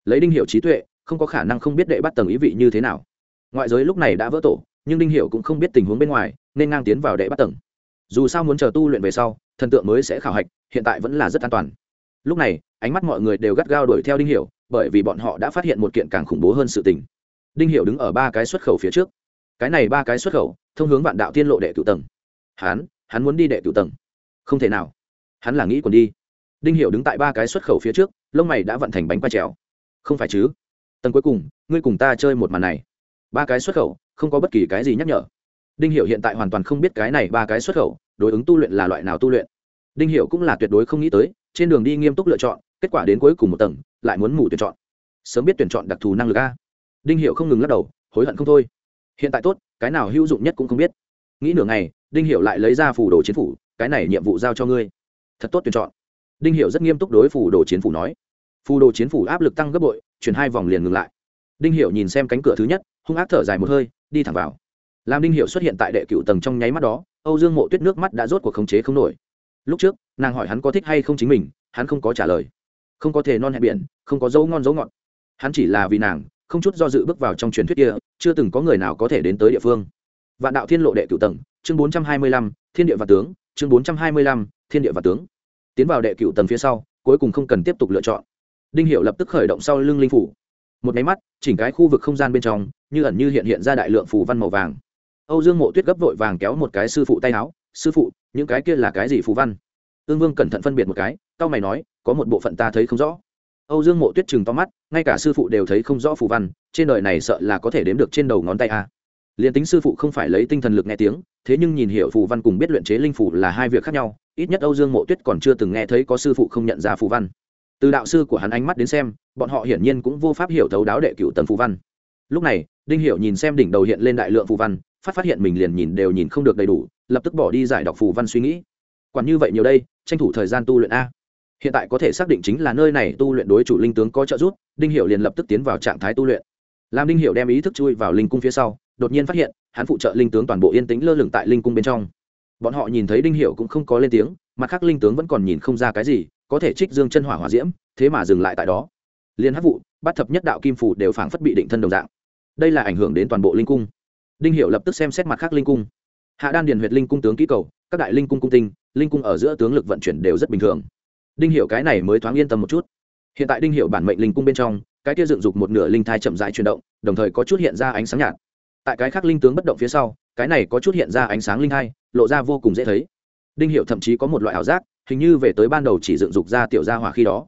Lấy đinh hiệu trí tuệ, không có khả năng không biết đệ bắt tầng ý vị như thế nào. Ngoại giới lúc này đã vỡ tổ, nhưng đinh hiệu cũng không biết tình huống bên ngoài, nên ngang tiến vào đệ bắt tầng dù sao muốn chờ tu luyện về sau, thần tượng mới sẽ khảo hạch, hiện tại vẫn là rất an toàn. Lúc này, ánh mắt mọi người đều gắt gao đuổi theo đinh hiểu, bởi vì bọn họ đã phát hiện một kiện càng khủng bố hơn sự tình. Đinh hiểu đứng ở ba cái xuất khẩu phía trước. Cái này ba cái xuất khẩu, thông hướng vạn đạo tiên lộ đệ cửu tầng. Hắn hắn muốn đi đệ cửu tầng. Không thể nào. Hắn là nghĩ còn đi. Đinh hiểu đứng tại ba cái xuất khẩu phía trước, lông mày đã vận thành bánh quai trèo. Không phải chứ? Tầng cuối cùng, ngươi cùng ta chơi một màn này. Ba cái xuất khẩu, không có bất kỳ cái gì nhắc nhở đinh hiểu hiện tại hoàn toàn không biết cái này ba cái xuất khẩu, đối ứng tu luyện là loại nào tu luyện. Đinh hiểu cũng là tuyệt đối không nghĩ tới, trên đường đi nghiêm túc lựa chọn, kết quả đến cuối cùng một tầng, lại muốn mù tuyển chọn. Sớm biết tuyển chọn đặc thù năng lực a. Đinh hiểu không ngừng lắc đầu, hối hận không thôi. Hiện tại tốt, cái nào hữu dụng nhất cũng không biết. Nghĩ nửa ngày, đinh hiểu lại lấy ra phủ đồ chiến phủ, cái này nhiệm vụ giao cho ngươi. Thật tốt tuyển chọn. Đinh hiểu rất nghiêm túc đối phủ đồ chiến phủ nói. Phù đồ chiến phủ áp lực tăng gấp bội, chuyển hai vòng liền ngừng lại. Đinh hiểu nhìn xem cánh cửa thứ nhất, hung ác thở dài một hơi, đi thẳng vào làm đinh Hiệu xuất hiện tại đệ cựu tầng trong nháy mắt đó, âu dương mộ tuyết nước mắt đã rốt cuộc khống chế không nổi. Lúc trước, nàng hỏi hắn có thích hay không chính mình, hắn không có trả lời. Không có thể non hẹn biển, không có dấu ngon dấu ngọt. Hắn chỉ là vì nàng, không chút do dự bước vào trong truyền thuyết kia, chưa từng có người nào có thể đến tới địa phương. Vạn đạo thiên lộ đệ cựu tầng, chương bốn trăm hai mươi lăm, thiên địa và tướng, chương bốn trăm hai mươi lăm, thiên địa và tướng. Tiến vào đệ cựu tầng phía sau, cuối cùng không cần tiếp tục lựa chọn. Đinh hiệu lập tức khởi động sau lưng linh phủ. Một máy mắt, chỉnh cái khu vực không gian bên trong, như ẩn như hiện hiện ra đại lượng phù văn màu vàng âu dương mộ tuyết gấp vội vàng kéo một cái sư phụ tay áo, sư phụ, những cái kia là cái gì phù văn? Ương vương cẩn thận phân biệt một cái cao mày nói, có một bộ phận ta thấy không rõ. Âu dương mộ tuyết chừng to mắt, ngay cả sư phụ đều thấy không rõ phù văn, trên đời này sợ là có thể đếm được trên đầu ngón tay a. Liền tính sư phụ không phải lấy tinh thần lực nghe tiếng, thế nhưng nhìn hiểu phù văn cùng biết luyện chế linh phủ là hai việc khác nhau, ít nhất âu dương mộ tuyết còn chưa từng nghe thấy có sư phụ không nhận ra phù văn. Từ đạo sư của hắn ánh mắt đến xem, bọn họ hiển nhiên cũng vô pháp hiểu thấu đáo đệ cựu tần phù văn. Lúc này, đinh hiểu nhìn xem đỉnh đầu hiện lên đại lượng phù văn phát phát hiện mình liền nhìn đều nhìn không được đầy đủ, lập tức bỏ đi giải đọc phù văn suy nghĩ. Quản như vậy nhiều đây, tranh thủ thời gian tu luyện a. Hiện tại có thể xác định chính là nơi này tu luyện đối chủ linh tướng có trợ giúp, đinh Hiệu liền lập tức tiến vào trạng thái tu luyện. Làm đinh Hiệu đem ý thức chui vào linh cung phía sau, đột nhiên phát hiện, hắn phụ trợ linh tướng toàn bộ yên tĩnh lơ lửng tại linh cung bên trong. Bọn họ nhìn thấy đinh Hiệu cũng không có lên tiếng, mặt khác linh tướng vẫn còn nhìn không ra cái gì, có thể trích dương chân hỏa hỏa diễm, thế mà dừng lại tại đó. Liên hát vụ bắt thập nhất đạo kim phủ đều phảng phất bị định thân đồng dạng. Đây là ảnh hưởng đến toàn bộ linh cung đinh hiệu lập tức xem xét mặt khác linh cung. Hạ đan điền huyệt linh cung tướng kỹ cầu, các đại linh cung cung tinh, linh cung ở giữa tướng lực vận chuyển đều rất bình thường. Đinh hiệu cái này mới thoáng yên tâm một chút. Hiện tại đinh hiệu bản mệnh linh cung bên trong, cái kia dựng dục một nửa linh thai chậm rãi chuyển động, đồng thời có chút hiện ra ánh sáng nhạt. Tại cái khác linh tướng bất động phía sau, cái này có chút hiện ra ánh sáng linh thai, lộ ra vô cùng dễ thấy. Đinh hiệu thậm chí có một loại ảo giác, hình như về tới ban đầu chỉ dựng dục ra tiểu gia hỏa khi đó.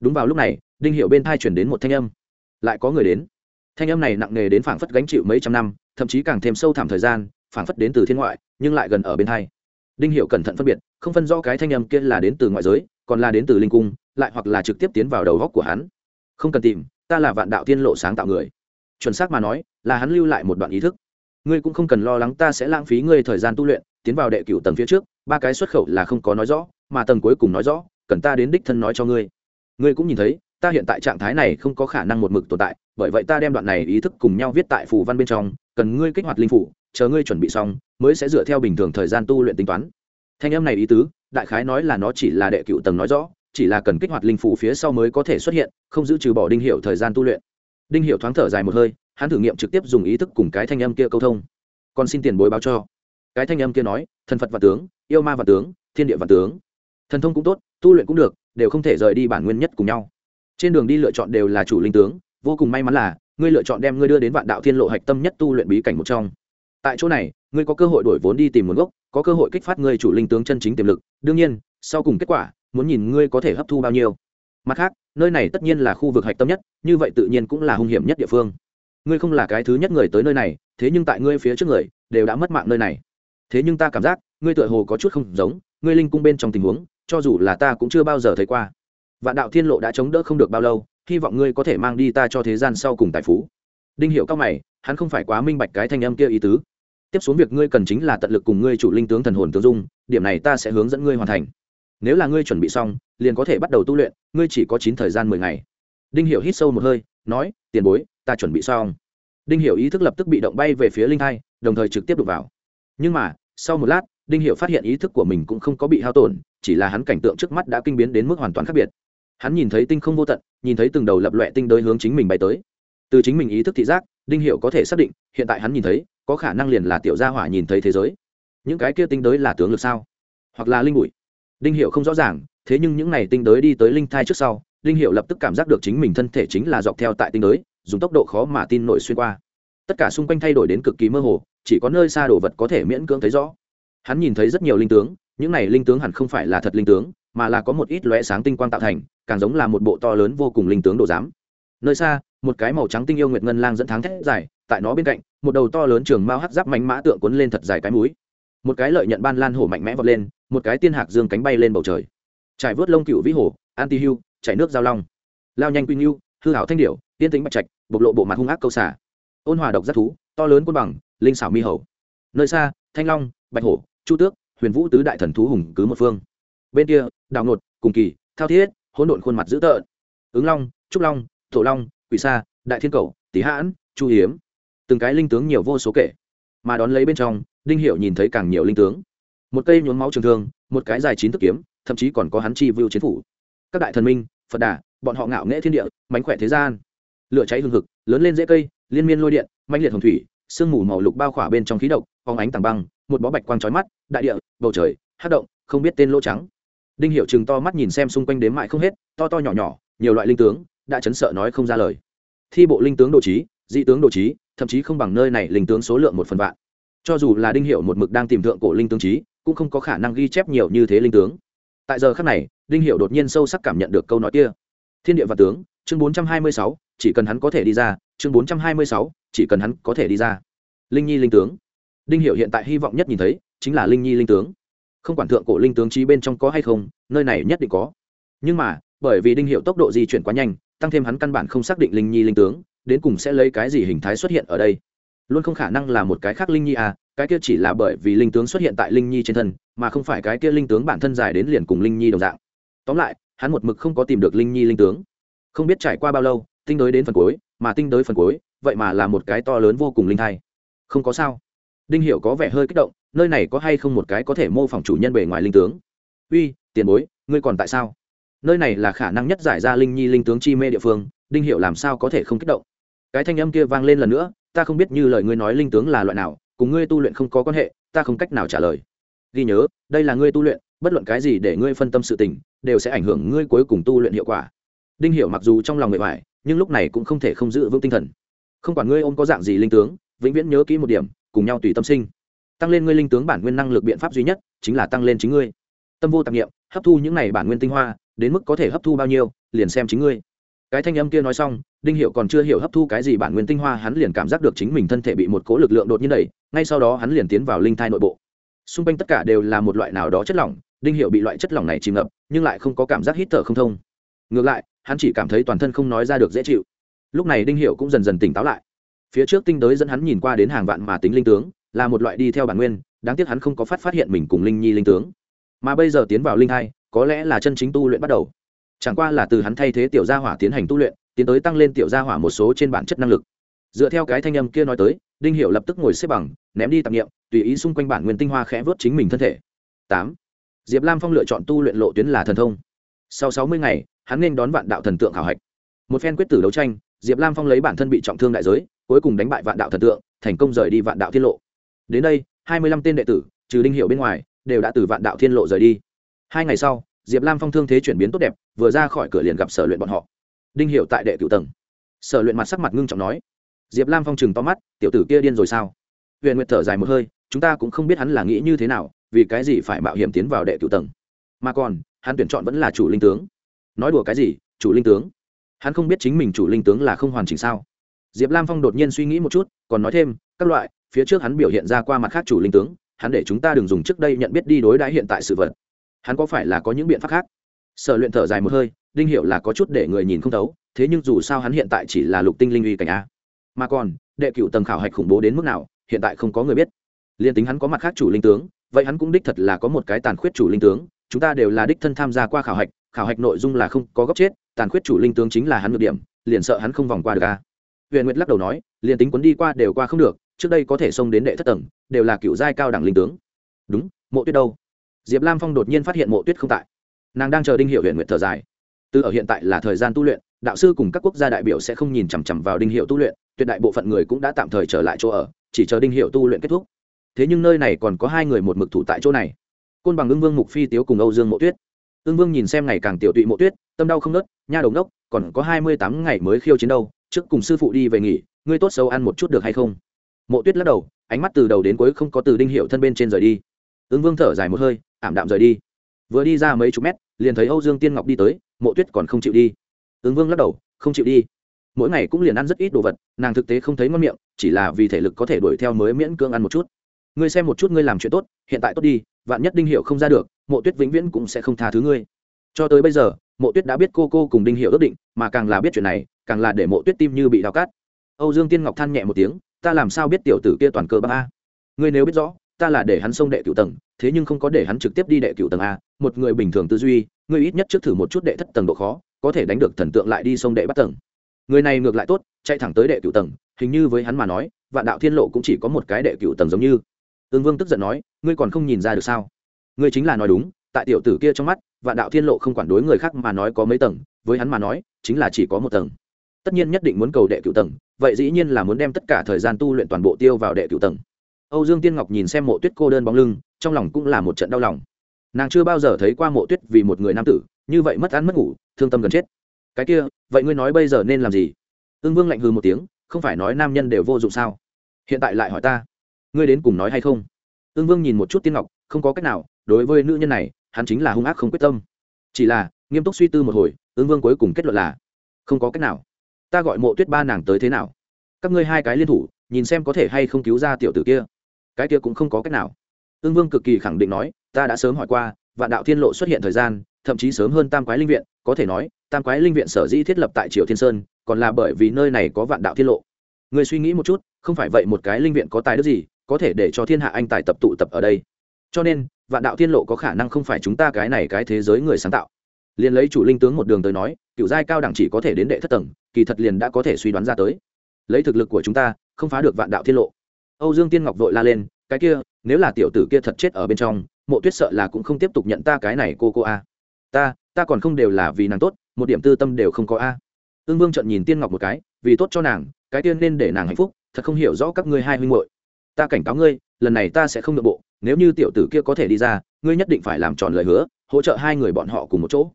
Đúng vào lúc này, đinh hiệu bên thai chuyển đến một thanh âm. Lại có người đến thanh âm này nặng nề đến phảng phất gánh chịu mấy trăm năm, thậm chí càng thêm sâu thẳm thời gian, phảng phất đến từ thiên ngoại, nhưng lại gần ở bên thay. đinh hiệu cẩn thận phân biệt, không phân rõ cái thanh âm kia là đến từ ngoại giới, còn là đến từ linh cung, lại hoặc là trực tiếp tiến vào đầu góc của hắn. Không cần tìm, ta là vạn đạo tiên lộ sáng tạo người. Chuẩn xác mà nói, là hắn lưu lại một đoạn ý thức. Ngươi cũng không cần lo lắng ta sẽ lãng phí ngươi thời gian tu luyện, tiến vào đệ cửu tầng phía trước, ba cái xuất khẩu là không có nói rõ, mà tầng cuối cùng nói rõ, cần ta đến đích thân nói cho ngươi. Ngươi cũng nhìn thấy ta hiện tại trạng thái này không có khả năng một mực tồn tại, bởi vậy ta đem đoạn này ý thức cùng nhau viết tại phù văn bên trong, cần ngươi kích hoạt linh phủ, chờ ngươi chuẩn bị xong, mới sẽ dựa theo bình thường thời gian tu luyện tính toán. Thanh âm này ý tứ, đại khái nói là nó chỉ là đệ cựu tầng nói rõ, chỉ là cần kích hoạt linh phủ phía sau mới có thể xuất hiện, không giữ trừ bỏ đinh hiệu thời gian tu luyện. Đinh hiệu thoáng thở dài một hơi, hắn thử nghiệm trực tiếp dùng ý thức cùng cái thanh âm kia câu thông. Còn xin tiền bối báo cho. Cái thanh âm kia nói, thần phật và tướng, yêu ma và tướng, thiên địa và tướng. Thần thông cũng tốt, tu luyện cũng được, đều không thể rời đi bản nguyên nhất cùng nhau trên đường đi lựa chọn đều là chủ linh tướng, vô cùng may mắn là, ngươi lựa chọn đem ngươi đưa đến vạn đạo thiên lộ hạch tâm nhất tu luyện bí cảnh một trong. Tại chỗ này, ngươi có cơ hội đổi vốn đi tìm nguồn gốc, có cơ hội kích phát ngươi chủ linh tướng chân chính tiềm lực. Đương nhiên, sau cùng kết quả, muốn nhìn ngươi có thể hấp thu bao nhiêu. Mặt khác, nơi này tất nhiên là khu vực hạch tâm nhất, như vậy tự nhiên cũng là hung hiểm nhất địa phương. Ngươi không là cái thứ nhất người tới nơi này, thế nhưng tại ngươi phía trước người, đều đã mất mạng nơi này. Thế nhưng ta cảm giác, ngươi tựa hồ có chút không giống, ngươi linh cung bên trong tình huống, cho dù là ta cũng chưa bao giờ thấy qua vạn đạo thiên lộ đã chống đỡ không được bao lâu, hy vọng ngươi có thể mang đi ta cho thế gian sau cùng tài phú. Đinh hiệu các mày, hắn không phải quá minh bạch cái thanh âm kia ý tứ. Tiếp xuống việc ngươi cần chính là tận lực cùng ngươi chủ linh tướng thần hồn tướng dung, điểm này ta sẽ hướng dẫn ngươi hoàn thành. Nếu là ngươi chuẩn bị xong, liền có thể bắt đầu tu luyện, ngươi chỉ có chín thời gian mười ngày. Đinh hiệu hít sâu một hơi, nói, tiền bối, ta chuẩn bị xong. Đinh hiệu ý thức lập tức bị động bay về phía linh hai đồng thời trực tiếp đục vào. Nhưng mà, sau một lát, đinh hiệu phát hiện ý thức của mình cũng không có bị hao tổn, chỉ là hắn cảnh tượng trước mắt đã kinh biến đến mức hoàn toàn khác biệt hắn nhìn thấy tinh không vô tận, nhìn thấy từng đầu lập loẹ tinh đới hướng chính mình bay tới. Từ chính mình ý thức thị giác, đinh hiệu có thể xác định, hiện tại hắn nhìn thấy, có khả năng liền là tiểu gia hỏa nhìn thấy thế giới. Những cái kia tinh đới là tướng lực sao? Hoặc là linh bụi? Đinh hiệu không rõ ràng, thế nhưng những này tinh đới đi tới linh thai trước sau, đinh hiệu lập tức cảm giác được chính mình thân thể chính là dọc theo tại tinh đới, dùng tốc độ khó mà tin nổi xuyên qua. Tất cả xung quanh thay đổi đến cực kỳ mơ hồ, chỉ có nơi xa đồ vật có thể miễn cưỡng thấy rõ. Hắn nhìn thấy rất nhiều linh tướng, những này linh tướng hẳn không phải là thật linh tướng, mà là có một ít lóe sáng tinh quang tạo thành càng giống là một bộ to lớn vô cùng linh tướng đồ giám. Nơi xa, một cái màu trắng tinh yêu nguyệt ngân lang dẫn thắng thét dài, tại nó bên cạnh, một đầu to lớn trường mao hắc giáp mánh mã tượng quấn lên thật dài cái mũi. Một cái lợi nhận ban lan hổ mạnh mẽ vọt lên, một cái tiên hạc dương cánh bay lên bầu trời. Trải vớt lông cựu vĩ hổ anti hưu chảy nước giao long. Lao nhanh quy nghiêu hư hảo thanh điểu tiên tính bạch trạch, bộc lộ bộ mặt hung ác câu xả. Ôn hòa độc giác thú, to lớn quân bằng, linh xảo mi hầu. Nơi xa, thanh long, bạch hổ, chu tước, huyền vũ tứ đại thần thú hùng cứ một phương. Bên kia, đào ngột, cùng kỳ, thao thiết hỗn độn khuôn mặt dữ tợn. Ứng long, trúc long, thổ long, quỷ sa, đại thiên cầu, tý hãn, chu hiếm. Từng cái linh tướng nhiều vô số kể, mà đón lấy bên trong, đinh hiệu nhìn thấy càng nhiều linh tướng. Một cây nhuốm máu trường thương, một cái dài chín thức kiếm, thậm chí còn có hắn chi vưu chiến phủ. Các đại thần minh, phật đà, bọn họ ngạo nghệ thiên địa mánh khỏe thế gian. Lửa cháy hương hực, lớn lên dễ cây, liên miên lôi điện, mãnh liệt hồng thủy, sương mù màu lục bao khỏa bên trong khí độc, phóng ánh tàng băng, một bó bạch quang trói mắt, đại địa, bầu trời hát động, không biết tên lỗ trắng đinh hiệu chừng to mắt nhìn xem xung quanh đếm mại không hết, to to nhỏ nhỏ, nhiều loại linh tướng, đã chấn sợ nói không ra lời. Thi bộ linh tướng đồ trí, dị tướng đồ trí, thậm chí không bằng nơi này linh tướng số lượng một phần vạn. Cho dù là đinh hiệu một mực đang tìm thượng cổ linh tướng trí, cũng không có khả năng ghi chép nhiều như thế linh tướng. Tại giờ khắc này, đinh hiệu đột nhiên sâu sắc cảm nhận được câu nói kia. Thiên địa và tướng, chương bốn trăm hai mươi sáu, chỉ cần hắn có thể đi ra, chương bốn trăm hai mươi sáu, chỉ cần hắn có thể đi ra. Linh nhi linh tướng. Đinh hiệu hiện tại hy vọng nhất nhìn thấy, chính là linh nhi linh tướng không quản thượng cổ linh tướng trí bên trong có hay không, nơi này nhất định có. Nhưng mà, bởi vì đinh hiệu tốc độ di chuyển quá nhanh, tăng thêm hắn căn bản không xác định linh nhi linh tướng, đến cùng sẽ lấy cái gì hình thái xuất hiện ở đây. Luôn không khả năng là một cái khác linh nhi à cái kia chỉ là bởi vì linh tướng xuất hiện tại linh nhi trên thân, mà không phải cái kia linh tướng bản thân dài đến liền cùng linh nhi đồng dạng. Tóm lại, hắn một mực không có tìm được linh nhi linh tướng. Không biết trải qua bao lâu, tinh đới đến phần cuối, mà tinh đới phần cuối, vậy mà là một cái to lớn vô cùng linh thai. Không có sao. Đinh hiệu có vẻ hơi kích động nơi này có hay không một cái có thể mô phỏng chủ nhân bề ngoài linh tướng? Uy, tiền bối, ngươi còn tại sao? Nơi này là khả năng nhất giải ra linh nhi linh tướng chi mê địa phương, đinh hiệu làm sao có thể không kích động? Cái thanh âm kia vang lên lần nữa, ta không biết như lời ngươi nói linh tướng là loại nào, cùng ngươi tu luyện không có quan hệ, ta không cách nào trả lời. Ghi nhớ, đây là ngươi tu luyện, bất luận cái gì để ngươi phân tâm sự tình, đều sẽ ảnh hưởng ngươi cuối cùng tu luyện hiệu quả. Đinh hiểu mặc dù trong lòng người mỏi, nhưng lúc này cũng không thể không giữ vững tinh thần. Không quản ngươi ôm có dạng gì linh tướng, vĩnh viễn nhớ kỹ một điểm, cùng nhau tùy tâm sinh tăng lên ngươi linh tướng bản nguyên năng lực biện pháp duy nhất, chính là tăng lên chính ngươi. Tâm vô tạp nghiệm, hấp thu những này bản nguyên tinh hoa, đến mức có thể hấp thu bao nhiêu, liền xem chính ngươi. Cái thanh âm kia nói xong, đinh hiệu còn chưa hiểu hấp thu cái gì bản nguyên tinh hoa, hắn liền cảm giác được chính mình thân thể bị một cố lực lượng đột nhiên đẩy, ngay sau đó hắn liền tiến vào linh thai nội bộ. Xung quanh tất cả đều là một loại nào đó chất lỏng, đinh hiệu bị loại chất lỏng này chìm ngập, nhưng lại không có cảm giác hít thở không thông. Ngược lại, hắn chỉ cảm thấy toàn thân không nói ra được dễ chịu. Lúc này đinh hiệu cũng dần dần tỉnh táo lại. Phía trước tinh đới dẫn hắn nhìn qua đến hàng vạn mà tính linh tướng là một loại đi theo bản nguyên, đáng tiếc hắn không có phát phát hiện mình cùng linh nhi linh tướng. Mà bây giờ tiến vào linh hai, có lẽ là chân chính tu luyện bắt đầu. Chẳng qua là từ hắn thay thế tiểu gia hỏa tiến hành tu luyện, tiến tới tăng lên tiểu gia hỏa một số trên bản chất năng lực. Dựa theo cái thanh âm kia nói tới, đinh hiệu lập tức ngồi xếp bằng, ném đi tạp nghiệm tùy ý xung quanh bản nguyên tinh hoa khẽ vớt chính mình thân thể. Tám. Diệp lam phong lựa chọn tu luyện lộ tuyến là thần thông. Sau sáu mươi ngày, hắn nên đón vạn đạo thần tượng khảo hạch. Một phen quyết tử đấu tranh, diệp lam phong lấy bản thân bị trọng thương đại giới, cuối cùng đánh bại vạn đạo thần tượng, thành công rời đi vạn đạo tiết lộ đến đây, hai mươi lăm tên đệ tử, trừ đinh hiệu bên ngoài, đều đã từ vạn đạo thiên lộ rời đi. Hai ngày sau, diệp lam phong thương thế chuyển biến tốt đẹp, vừa ra khỏi cửa liền gặp sở luyện bọn họ. Đinh hiệu tại đệ cựu tầng. Sở luyện mặt sắc mặt ngưng trọng nói, diệp lam phong chừng to mắt, tiểu tử kia điên rồi sao? Huyền nguyệt thở dài một hơi, chúng ta cũng không biết hắn là nghĩ như thế nào, vì cái gì phải mạo hiểm tiến vào đệ cựu tầng. Mà còn, hắn tuyển chọn vẫn là chủ linh tướng. Nói đùa cái gì, chủ linh tướng? Hắn không biết chính mình chủ linh tướng là không hoàn chỉnh sao? Diệp lam phong đột nhiên suy nghĩ một chút, còn nói thêm, các loại phía trước hắn biểu hiện ra qua mặt khác chủ linh tướng, hắn để chúng ta đừng dùng trước đây nhận biết đi đối đãi hiện tại sự vật. Hắn có phải là có những biện pháp khác? Sở luyện thở dài một hơi, đinh hiệu là có chút để người nhìn không thấu, thế nhưng dù sao hắn hiện tại chỉ là lục tinh linh uy cảnh a. Mà còn, đệ cựu tầng khảo hạch khủng bố đến mức nào, hiện tại không có người biết. Liên tính hắn có mặt khác chủ linh tướng, vậy hắn cũng đích thật là có một cái tàn khuyết chủ linh tướng, chúng ta đều là đích thân tham gia qua khảo hạch khảo hạch nội dung là không có góc chết, tàn khuyết chủ linh tướng chính là hắn ngược điểm, liền sợ hắn không vòng qua được a. Huyền nguyệt lắc đầu nói, liền tính quấn đi qua đều qua không được trước đây có thể xông đến đệ thất tầng, đều là cựu giai cao đẳng linh tướng. Đúng, mộ tuyết đâu? Diệp lam phong đột nhiên phát hiện mộ tuyết không tại. Nàng đang chờ đinh hiệu huyện nguyệt thở dài. Từ ở hiện tại là thời gian tu luyện, đạo sư cùng các quốc gia đại biểu sẽ không nhìn chằm chằm vào đinh hiệu tu luyện, tuyệt đại bộ phận người cũng đã tạm thời trở lại chỗ ở, chỉ chờ đinh hiệu tu luyện kết thúc. Thế nhưng nơi này còn có hai người một mực thủ tại chỗ này. Côn bằng ưng vương, mục phi tiếu cùng âu dương mộ tuyết. Ưng vương nhìn xem ngày càng tiểu tụy mộ tuyết, tâm đau không nớt nha đầu đốc còn có hai mươi tám ngày mới khiêu chiến đâu, trước cùng sư phụ đi về nghỉ, ngươi tốt xấu ăn một chút được hay không? Mộ tuyết lắc đầu, ánh mắt từ đầu đến cuối không có từ đinh hiệu thân bên trên rời đi. Ứng vương thở dài một hơi, ảm đạm rời đi. Vừa đi ra mấy chục mét, liền thấy âu dương tiên ngọc đi tới, mộ tuyết còn không chịu đi. Ứng vương lắc đầu, không chịu đi. Mỗi ngày cũng liền ăn rất ít đồ vật, nàng thực tế không thấy ngon miệng, chỉ là vì thể lực có thể đuổi theo mới miễn cưỡng ăn một chút. Ngươi xem một chút ngươi làm chuyện tốt, hiện tại tốt đi, vạn nhất đinh hiệu không ra được, mộ tuyết vĩnh viễn cũng sẽ không tha thứ ngươi. Cho tới bây giờ, mộ tuyết đã biết cô cô cùng đinh hiệu ước định, mà càng là biết chuyện này, càng là để mộ tuyết tim như bị đào cát âu dương tiên ngọc than nhẹ một tiếng ta làm sao biết tiểu tử kia toàn cơ bắp a? Ngươi nếu biết rõ, ta là để hắn xông đệ cựu tầng, thế nhưng không có để hắn trực tiếp đi đệ cựu tầng a, một người bình thường tư duy, ngươi ít nhất trước thử một chút đệ thất tầng độ khó, có thể đánh được thần tượng lại đi xông đệ bắt tầng. Người này ngược lại tốt, chạy thẳng tới đệ cựu tầng, hình như với hắn mà nói, vạn đạo thiên lộ cũng chỉ có một cái đệ cựu tầng giống như. Ương vương tức giận nói, ngươi còn không nhìn ra được sao? Ngươi chính là nói đúng, tại tiểu tử kia trong mắt, vạn đạo thiên lộ không quản đối người khác mà nói có mấy tầng, với hắn mà nói, chính là chỉ có một tầng tất nhiên nhất định muốn cầu đệ cựu tầng, vậy dĩ nhiên là muốn đem tất cả thời gian tu luyện toàn bộ tiêu vào đệ cựu tầng. Âu dương tiên ngọc nhìn xem mộ tuyết cô đơn bóng lưng, trong lòng cũng là một trận đau lòng. Nàng chưa bao giờ thấy qua mộ tuyết vì một người nam tử, như vậy mất ăn mất ngủ, thương tâm gần chết. Cái kia, vậy ngươi nói bây giờ nên làm gì? Ưng vương lạnh hư một tiếng, không phải nói nam nhân đều vô dụng sao? Hiện tại lại hỏi ta, ngươi đến cùng nói hay không? Ưng vương nhìn một chút tiên ngọc, không có cách nào, đối với nữ nhân này, hắn chính là hung ác không quyết tâm. Chỉ là, nghiêm túc suy tư một hồi, ưng vương cuối cùng kết luận là, không có cách nào ta gọi mộ tuyết ba nàng tới thế nào? Các ngươi hai cái liên thủ, nhìn xem có thể hay không cứu ra tiểu tử kia. Cái kia cũng không có cách nào. Ương vương cực kỳ khẳng định nói, ta đã sớm hỏi qua, vạn đạo thiên lộ xuất hiện thời gian, thậm chí sớm hơn tam quái linh viện, có thể nói, tam quái linh viện sở dĩ thiết lập tại triều thiên sơn, còn là bởi vì nơi này có vạn đạo thiên lộ. Người suy nghĩ một chút, không phải vậy một cái linh viện có tài đức gì, có thể để cho thiên hạ anh tài tập tụ tập ở đây. Cho nên, vạn đạo thiên lộ có khả năng không phải chúng ta cái này cái thế giới người sáng tạo liền lấy chủ linh tướng một đường tới nói, cựu giai cao đẳng chỉ có thể đến đệ thất tầng, kỳ thật liền đã có thể suy đoán ra tới. Lấy thực lực của chúng ta, không phá được vạn đạo thiên lộ. Âu dương tiên ngọc vội la lên, cái kia, nếu là tiểu tử kia thật chết ở bên trong, mộ tuyết sợ là cũng không tiếp tục nhận ta cái này cô cô a. Ta ta còn không đều là vì nàng tốt, một điểm tư tâm đều không có a. À. ương vương trận nhìn tiên ngọc một cái, vì tốt cho nàng, cái tiên nên để nàng hạnh phúc, thật không hiểu rõ các ngươi hai huynh hội ta cảnh cáo ngươi, lần này ta sẽ không nội bộ, nếu như tiểu tử kia có thể đi ra, ngươi nhất định phải làm tròn lời hứa, hỗ trợ hai người bọn họ cùng một chỗ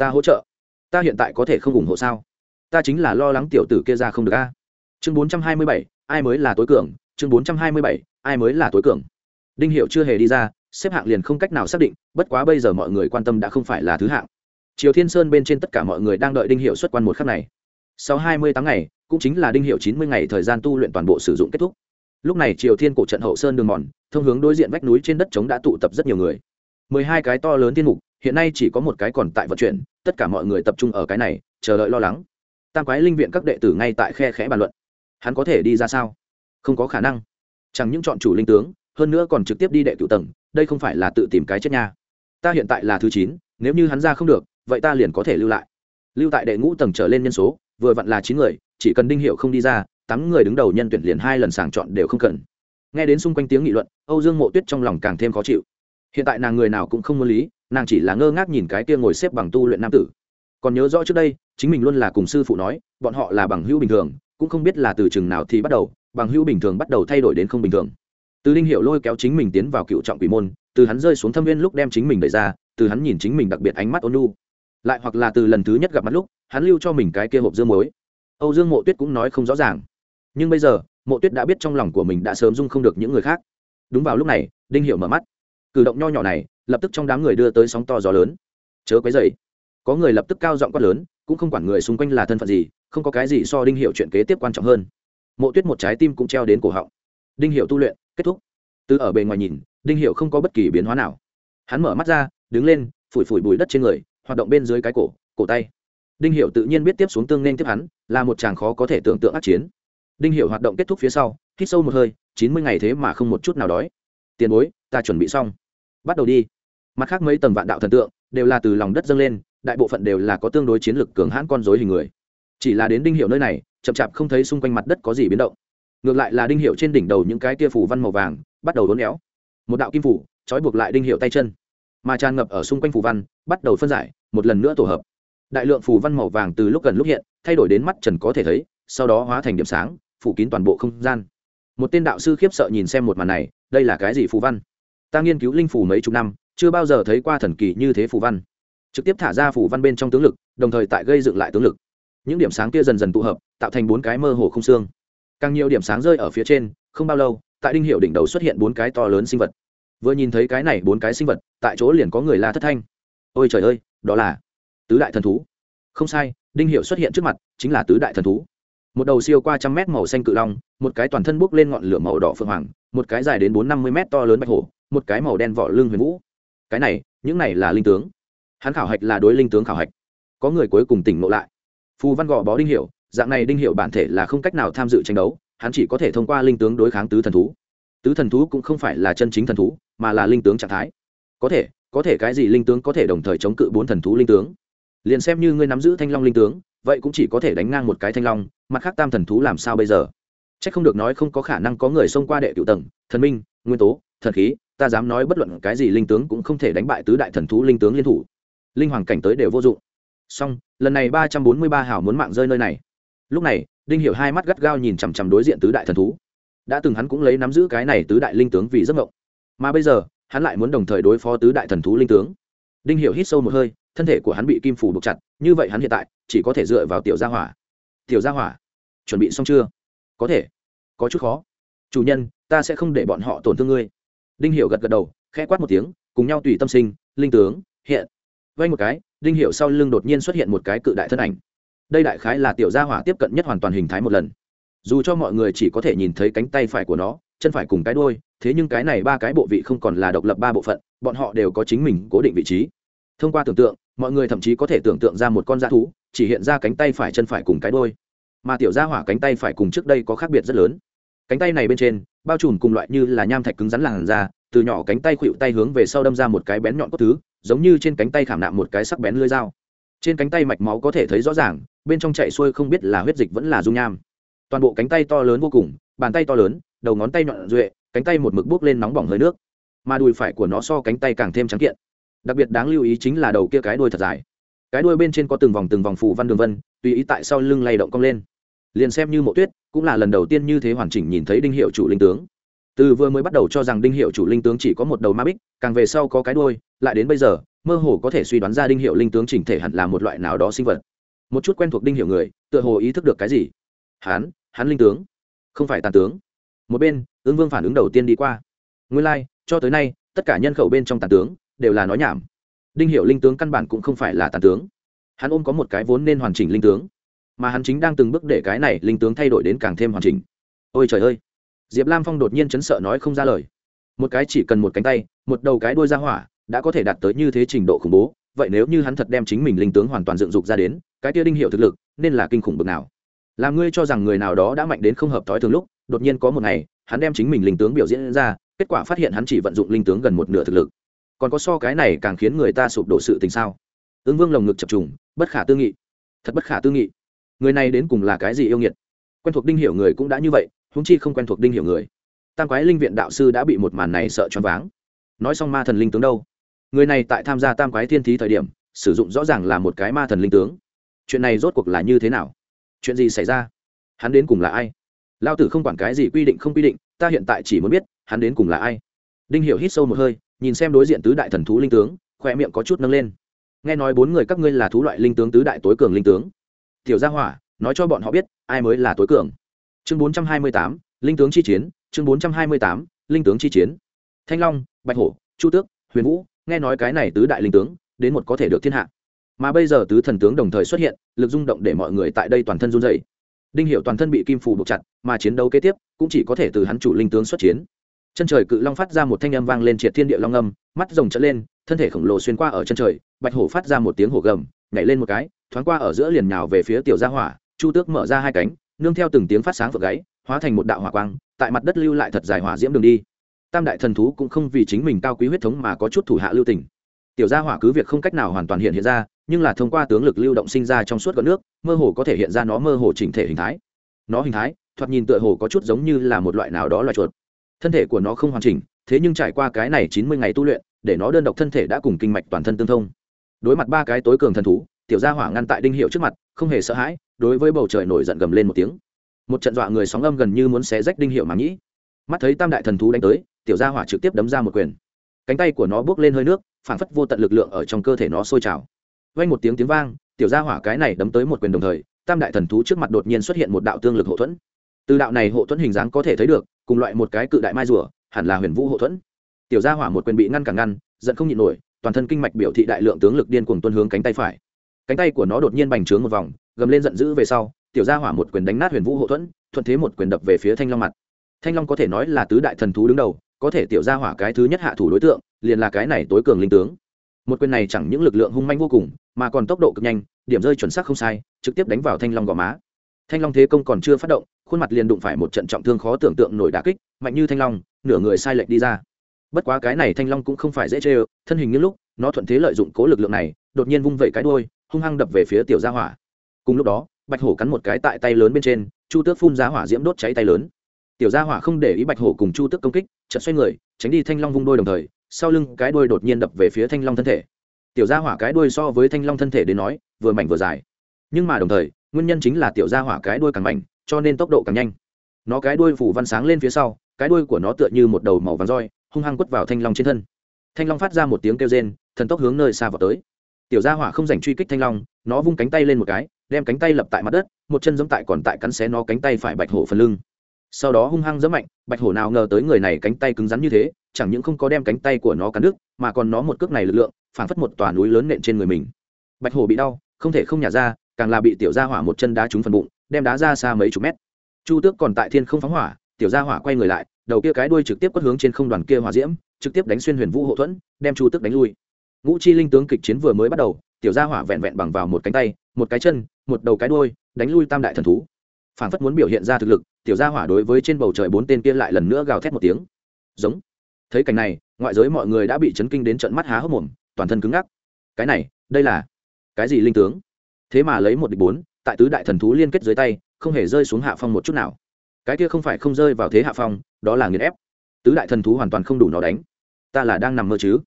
ta hỗ trợ. Ta hiện tại có thể không ủng hộ sao? Ta chính là lo lắng tiểu tử kia ra không được a. Chương bốn trăm hai mươi bảy, ai mới là tối cường? Chương bốn trăm hai mươi bảy, ai mới là tối cường? Đinh hiệu chưa hề đi ra, xếp hạng liền không cách nào xác định, bất quá bây giờ mọi người quan tâm đã không phải là thứ hạng. Triều thiên sơn bên trên tất cả mọi người đang đợi đinh hiệu xuất quan một khắc này. Sau hai mươi tám ngày, cũng chính là đinh hiệu chín mươi ngày thời gian tu luyện toàn bộ sử dụng kết thúc. Lúc này triều thiên cổ trận hậu sơn đường mòn, thông hướng đối diện vách núi trên đất trống đã tụ tập rất nhiều người. mười hai cái to lớn thiên mục hiện nay chỉ có một cái còn tại vận chuyển, tất cả mọi người tập trung ở cái này, chờ đợi lo lắng. Tam quái linh viện các đệ tử ngay tại khe khẽ bàn luận. Hắn có thể đi ra sao? Không có khả năng. Chẳng những chọn chủ linh tướng, hơn nữa còn trực tiếp đi đệ cựu tầng, đây không phải là tự tìm cái chết nha. Ta hiện tại là thứ chín, nếu như hắn ra không được, vậy ta liền có thể lưu lại. Lưu tại đệ ngũ tầng trở lên nhân số, vừa vặn là chín người, chỉ cần đinh hiệu không đi ra, tám người đứng đầu nhân tuyển liền hai lần sàng chọn đều không cần. Nghe đến xung quanh tiếng nghị luận, âu dương mộ tuyết trong lòng càng thêm khó chịu hiện tại nàng người nào cũng không muốn lý, nàng chỉ là ngơ ngác nhìn cái kia ngồi xếp bằng tu luyện nam tử. Còn nhớ rõ trước đây, chính mình luôn là cùng sư phụ nói, bọn họ là bằng hữu bình thường, cũng không biết là từ chừng nào thì bắt đầu, bằng hữu bình thường bắt đầu thay đổi đến không bình thường. Từ Linh hiệu lôi kéo chính mình tiến vào cựu trọng quỷ môn, từ hắn rơi xuống thâm viên lúc đem chính mình đẩy ra, từ hắn nhìn chính mình đặc biệt ánh mắt ôn lu lại hoặc là từ lần thứ nhất gặp mặt lúc, hắn lưu cho mình cái kia hộp dương muối. Âu dương mộ tuyết cũng nói không rõ ràng. Nhưng bây giờ, mộ tuyết đã biết trong lòng của mình đã sớm dung không được những người khác. Đúng vào lúc này, đinh hiệu mở mắt cử động nho nhỏ này lập tức trong đám người đưa tới sóng to gió lớn chớ quấy dày có người lập tức cao giọng quát lớn, cũng không quản người xung quanh là thân phận gì, không có cái gì so đinh hiệu chuyện kế tiếp quan trọng hơn. Mộ tuyết một trái tim cũng treo đến cổ họng. Đinh hiệu tu luyện, kết thúc. Từ ở bề ngoài nhìn, đinh hiệu không có bất kỳ biến hóa nào. Hắn mở mắt ra, đứng lên, phủi phủi bùi đất trên người, hoạt động bên dưới cái cổ cổ tay. Đinh hiệu tự nhiên biết tiếp xuống tương nên tiếp hắn, là một chàng khó có thể tưởng tượng át chiến. Đinh hiệu hoạt động kết thúc phía sau, hít sâu một hơi, chín mươi ngày thế mà không một chút nào đói tiền bối, ta chuẩn bị xong. Bắt đầu đi. Mặt khác mấy tầng vạn đạo thần tượng đều là từ lòng đất dâng lên, đại bộ phận đều là có tương đối chiến lược cường hãn con dối hình người. Chỉ là đến đinh hiệu nơi này, chậm chạp không thấy xung quanh mặt đất có gì biến động. Ngược lại là đinh hiệu trên đỉnh đầu những cái tia phủ văn màu vàng bắt đầu đốn éo. Một đạo kim phủ trói buộc lại đinh hiệu tay chân. Mà tràn ngập ở xung quanh phủ văn bắt đầu phân giải, một lần nữa tổ hợp. Đại lượng phủ văn màu vàng từ lúc gần lúc hiện, thay đổi đến mắt trần có thể thấy, sau đó hóa thành điểm sáng, phủ kín toàn bộ không gian. Một tên đạo sư khiếp sợ nhìn xem một màn này đây là cái gì phù văn? Ta nghiên cứu linh phù mấy chục năm, chưa bao giờ thấy qua thần kỳ như thế phù văn. Trực tiếp thả ra phù văn bên trong tướng lực, đồng thời tại gây dựng lại tướng lực. Những điểm sáng kia dần dần tụ hợp, tạo thành bốn cái mơ hồ không xương. Càng nhiều điểm sáng rơi ở phía trên, không bao lâu, tại đinh hiệu đỉnh đầu xuất hiện bốn cái to lớn sinh vật. Vừa nhìn thấy cái này bốn cái sinh vật, tại chỗ liền có người la thất thanh. Ôi trời ơi, đó là tứ đại thần thú. Không sai, đinh hiệu xuất hiện trước mặt, chính là tứ đại thần thú. Một đầu siêu qua trăm mét màu xanh cự long, một cái toàn thân bốc lên ngọn lửa màu đỏ phượng hoàng một cái dài đến bốn năm mươi mét to lớn bạch hổ, một cái màu đen vỏ lưng huyền vũ. Cái này, những này là linh tướng. Hắn khảo hạch là đối linh tướng khảo hạch. Có người cuối cùng tỉnh ngộ lại. Phù văn gò bó đinh hiệu dạng này đinh hiệu bản thể là không cách nào tham dự tranh đấu, hắn chỉ có thể thông qua linh tướng đối kháng tứ thần thú. Tứ thần thú cũng không phải là chân chính thần thú, mà là linh tướng trạng thái. Có thể có thể cái gì linh tướng có thể đồng thời chống cự bốn thần thú linh tướng? Liền xem như ngươi nắm giữ thanh long linh tướng, vậy cũng chỉ có thể đánh ngang một cái thanh long, mặt khác tam thần thú làm sao bây giờ? Chắc không được nói không có khả năng có người xông qua đệ cửu tầng, thần minh, nguyên tố, thần khí, ta dám nói bất luận cái gì linh tướng cũng không thể đánh bại tứ đại thần thú linh tướng liên thủ. Linh hoàng cảnh tới đều vô dụng. Song lần này ba trăm bốn mươi ba hảo muốn mạng rơi nơi này. Lúc này, đinh hiểu hai mắt gắt gao nhìn chằm chằm đối diện tứ đại thần thú. Đã từng hắn cũng lấy nắm giữ cái này tứ đại linh tướng vì giấc mộng. Mà bây giờ, hắn lại muốn đồng thời đối phó tứ đại thần thú linh tướng. Đinh hiểu hít sâu một hơi, thân thể của hắn bị kim phủ buộc chặt, như vậy hắn hiện tại chỉ có thể dựa vào tiểu gia hỏa. Tiểu gia hỏa, chuẩn bị xong chưa? Có thể. Có chút khó. Chủ nhân, ta sẽ không để bọn họ tổn thương ngươi. Đinh hiểu gật gật đầu, khẽ quát một tiếng, cùng nhau tùy tâm sinh, linh tướng, hiện. Vay một cái, đinh hiểu sau lưng đột nhiên xuất hiện một cái cự đại thân ảnh. Đây đại khái là tiểu gia hỏa tiếp cận nhất hoàn toàn hình thái một lần. Dù cho mọi người chỉ có thể nhìn thấy cánh tay phải của nó, chân phải cùng cái đuôi, thế nhưng cái này ba cái bộ vị không còn là độc lập ba bộ phận, bọn họ đều có chính mình cố định vị trí. Thông qua tưởng tượng, mọi người thậm chí có thể tưởng tượng ra một con dã thú, chỉ hiện ra cánh tay phải chân phải cùng cái đuôi mà tiểu gia hỏa cánh tay phải cùng trước đây có khác biệt rất lớn. Cánh tay này bên trên, bao trùm cùng loại như là nham thạch cứng rắn làn da, từ nhỏ cánh tay khuỵu tay hướng về sau đâm ra một cái bén nhọn cốt thứ, giống như trên cánh tay khảm nạm một cái sắc bén lưỡi dao. Trên cánh tay mạch máu có thể thấy rõ ràng, bên trong chạy xuôi không biết là huyết dịch vẫn là dung nham. Toàn bộ cánh tay to lớn vô cùng, bàn tay to lớn, đầu ngón tay nhọn duệ, cánh tay một mực bốc lên nóng bỏng hơi nước. Mà đùi phải của nó so cánh tay càng thêm trắng kiện. Đặc biệt đáng lưu ý chính là đầu kia cái đuôi thật dài cái đuôi bên trên có từng vòng từng vòng phủ văn đường vân tùy ý tại sau lưng lay động cong lên. Liền xem như mộ tuyết cũng là lần đầu tiên như thế hoàn chỉnh nhìn thấy đinh hiệu chủ linh tướng. Từ vừa mới bắt đầu cho rằng đinh hiệu chủ linh tướng chỉ có một đầu ma bích càng về sau có cái đuôi lại đến bây giờ mơ hồ có thể suy đoán ra đinh hiệu linh tướng chỉnh thể hẳn là một loại nào đó sinh vật. Một chút quen thuộc đinh hiệu người tựa hồ ý thức được cái gì? Hán hán linh tướng. Không phải tàn tướng. Một bên ứng vương phản ứng đầu tiên đi qua. Nguyên lai、like, cho tới nay tất cả nhân khẩu bên trong tàn tướng đều là nói nhảm đinh hiệu linh tướng căn bản cũng không phải là tàn tướng. Hắn ôm có một cái vốn nên hoàn chỉnh linh tướng, mà hắn chính đang từng bước để cái này linh tướng thay đổi đến càng thêm hoàn chỉnh. Ôi trời ơi! Diệp lam phong đột nhiên chấn sợ nói không ra lời. Một cái chỉ cần một cánh tay, một đầu cái đuôi ra hỏa, đã có thể đạt tới như thế trình độ khủng bố. Vậy nếu như hắn thật đem chính mình linh tướng hoàn toàn dựng dục ra đến, cái tia đinh hiệu thực lực, nên là kinh khủng bực nào. Làm ngươi cho rằng người nào đó đã mạnh đến không hợp thói thường lúc, đột nhiên có một ngày, hắn đem chính mình linh tướng biểu diễn ra, kết quả phát hiện hắn chỉ vận dụng linh tướng gần một nửa thực lực còn có so cái này càng khiến người ta sụp đổ sự tình sao? Ứng vương lồng ngực chập trùng, bất khả tư nghị. Thật bất khả tư nghị. Người này đến cùng là cái gì yêu nghiệt? Quen thuộc đinh hiểu người cũng đã như vậy húng chi không quen thuộc đinh hiểu người. Tam quái linh viện đạo sư đã bị một màn này sợ choáng váng. Nói xong ma thần linh tướng đâu? Người này tại tham gia tam quái thiên thí thời điểm, sử dụng rõ ràng là một cái ma thần linh tướng. Chuyện này rốt cuộc là như thế nào? Chuyện gì xảy ra? Hắn đến cùng là ai? Lao tử không quản cái gì quy định không quy định, ta hiện tại chỉ muốn biết, hắn đến cùng là ai? Đinh hiểu hít sâu một hơi nhìn xem đối diện tứ đại thần thú linh tướng, khoe miệng có chút nâng lên. Nghe nói bốn người các ngươi là thú loại linh tướng tứ đại tối cường linh tướng. Tiểu gia hỏa, nói cho bọn họ biết, ai mới là tối cường. Chương bốn trăm hai mươi tám, linh tướng chi chiến, chương bốn trăm hai mươi tám, linh tướng chi chiến. Thanh long, bạch hổ, chu tước, huyền vũ, nghe nói cái này tứ đại linh tướng, đến một có thể được thiên hạ. Mà bây giờ tứ thần tướng đồng thời xuất hiện, lực rung động để mọi người tại đây toàn thân run dày đinh hiệu toàn thân bị kim phủ buộc chặt, mà chiến đấu kế tiếp, cũng chỉ có thể từ hắn chủ linh tướng xuất chiến chân trời cự long phát ra một thanh âm vang lên triệt thiên địa long âm, mắt rồng trở lên, thân thể khổng lồ xuyên qua ở chân trời, bạch hổ phát ra một tiếng hổ gầm, nhảy lên một cái, thoáng qua ở giữa liền nhào về phía tiểu gia hỏa, chu tước mở ra hai cánh, nương theo từng tiếng phát sáng vượt gáy, hóa thành một đạo hỏa quang, tại mặt đất lưu lại thật dài hỏa diễm đường đi. Tam đại thần thú cũng không vì chính mình cao quý huyết thống mà có chút thủ hạ lưu tình. Tiểu gia hỏa cứ việc không cách nào hoàn toàn hiện hiện ra, nhưng là thông qua tướng lực lưu động sinh ra trong suốt gọn nước, mơ hồ có thể hiện ra nó mơ hồ chỉnh thể hình thái. Nó hình thái, thoạt nhìn tựa hồ có chút giống như là một loại nào đó loài chuột thân thể của nó không hoàn chỉnh, thế nhưng trải qua cái này chín mươi ngày tu luyện, để nó đơn độc thân thể đã cùng kinh mạch toàn thân tương thông. Đối mặt ba cái tối cường thần thú, tiểu gia hỏa ngăn tại đinh hiệu trước mặt, không hề sợ hãi, đối với bầu trời nổi giận gầm lên một tiếng. Một trận dọa người sóng âm gần như muốn xé rách đinh hiệu mà nghĩ. Mắt thấy tam đại thần thú đánh tới, tiểu gia hỏa trực tiếp đấm ra một quyền. Cánh tay của nó bước lên hơi nước phản phất vô tận lực lượng ở trong cơ thể nó sôi trào. Vang một tiếng tiếng vang, tiểu gia hỏa cái này đấm tới một quyền đồng thời, tam đại thần thú trước mặt đột nhiên xuất hiện một đạo tương lực hậu thuẫn. Từ đạo này hộ thuẫn hình dáng có thể thấy được cùng loại một cái cự đại mai rùa, hẳn là huyền vũ hộ thuẫn. Tiểu gia hỏa một quyền bị ngăn cản ngăn, giận không nhịn nổi, toàn thân kinh mạch biểu thị đại lượng tướng lực điên cuồng tuân hướng cánh tay phải. Cánh tay của nó đột nhiên bành trướng một vòng, gầm lên giận dữ về sau, tiểu gia hỏa một quyền đánh nát huyền vũ hộ thuẫn, thuận thế một quyền đập về phía thanh long mặt. Thanh long có thể nói là tứ đại thần thú đứng đầu, có thể tiểu gia hỏa cái thứ nhất hạ thủ đối tượng, liền là cái này tối cường linh tướng. Một quyền này chẳng những lực lượng hung manh vô cùng, mà còn tốc độ cực nhanh, điểm rơi chuẩn xác không sai, trực tiếp đánh vào thanh long gò má. Thanh long thế công còn chưa phát động khuôn mặt liền đụng phải một trận trọng thương khó tưởng tượng nổi đả kích, mạnh như thanh long, nửa người sai lệch đi ra. Bất quá cái này thanh long cũng không phải dễ chê ơ, thân hình như lúc, nó thuận thế lợi dụng cố lực lượng này, đột nhiên vung vẩy cái đôi hung hăng đập về phía tiểu gia hỏa. Cùng lúc đó, bạch hổ cắn một cái tại tay lớn bên trên, chu tước phun giá hỏa diễm đốt cháy tay lớn. Tiểu gia hỏa không để ý bạch hổ cùng chu tước công kích, chợt xoay người, tránh đi thanh long vung đôi đồng thời, sau lưng cái đuôi đột nhiên đập về phía thanh long thân thể. Tiểu gia hỏa cái đuôi so với thanh long thân thể đến nói, vừa mảnh vừa dài. Nhưng mà đồng thời, nguyên nhân chính là tiểu gia hỏa cái đuôi càng mảnh cho nên tốc độ càng nhanh. Nó cái đuôi phủ văn sáng lên phía sau, cái đuôi của nó tựa như một đầu màu vàng roi, hung hăng quất vào thanh long trên thân. Thanh long phát ra một tiếng kêu rên, thần tốc hướng nơi xa vào tới. Tiểu gia hỏa không dành truy kích thanh long, nó vung cánh tay lên một cái, đem cánh tay lập tại mặt đất, một chân giẫm tại còn tại cắn xé nó cánh tay phải bạch hổ phần lưng. Sau đó hung hăng giẫm mạnh, bạch hổ nào ngờ tới người này cánh tay cứng rắn như thế, chẳng những không có đem cánh tay của nó cắn đứt, mà còn nó một cước này lực lượng, phảng phất một tòa núi lớn nện trên người mình. Bạch hổ bị đau, không thể không nhả ra càng là bị tiểu gia hỏa một chân đá trúng phần bụng, đem đá ra xa mấy chục mét. Chu tước còn tại thiên không phóng hỏa, tiểu gia hỏa quay người lại, đầu kia cái đuôi trực tiếp quất hướng trên không đoàn kia hỏa diễm, trực tiếp đánh xuyên huyền vũ hậu thuẫn, đem chu tước đánh lui. Ngũ chi linh tướng kịch chiến vừa mới bắt đầu, tiểu gia hỏa vẹn vẹn bằng vào một cánh tay, một cái chân, một đầu cái đuôi, đánh lui tam đại thần thú. Phản phất muốn biểu hiện ra thực lực, tiểu gia hỏa đối với trên bầu trời bốn tên kia lại lần nữa gào thét một tiếng. Giống. Thấy cảnh này, ngoại giới mọi người đã bị chấn kinh đến trận mắt há hốc mồm, toàn thân cứng ngắc. Cái này, đây là cái gì linh tướng? Thế mà lấy một địch bốn, tại tứ đại thần thú liên kết dưới tay, không hề rơi xuống hạ phong một chút nào. Cái kia không phải không rơi vào thế hạ phong, đó là nghiền ép. Tứ đại thần thú hoàn toàn không đủ nó đánh. Ta là đang nằm mơ chứ?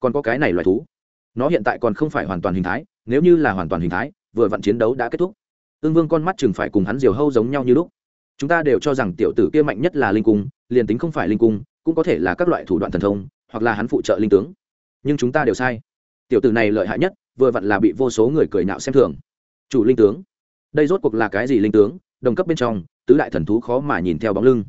Còn có cái này loài thú. Nó hiện tại còn không phải hoàn toàn hình thái, nếu như là hoàn toàn hình thái, vừa vặn chiến đấu đã kết thúc. Ương vương con mắt chừng phải cùng hắn diều hâu giống nhau như lúc. Chúng ta đều cho rằng tiểu tử kia mạnh nhất là linh cung, liền tính không phải linh cung, cũng có thể là các loại thủ đoạn thần thông, hoặc là hắn phụ trợ linh tướng. Nhưng chúng ta đều sai. Tiểu tử này lợi hại nhất, vừa vặn là bị vô số người cười nhạo xem thường chủ linh tướng. Đây rốt cuộc là cái gì linh tướng, đồng cấp bên trong, tứ đại thần thú khó mà nhìn theo bóng lưng.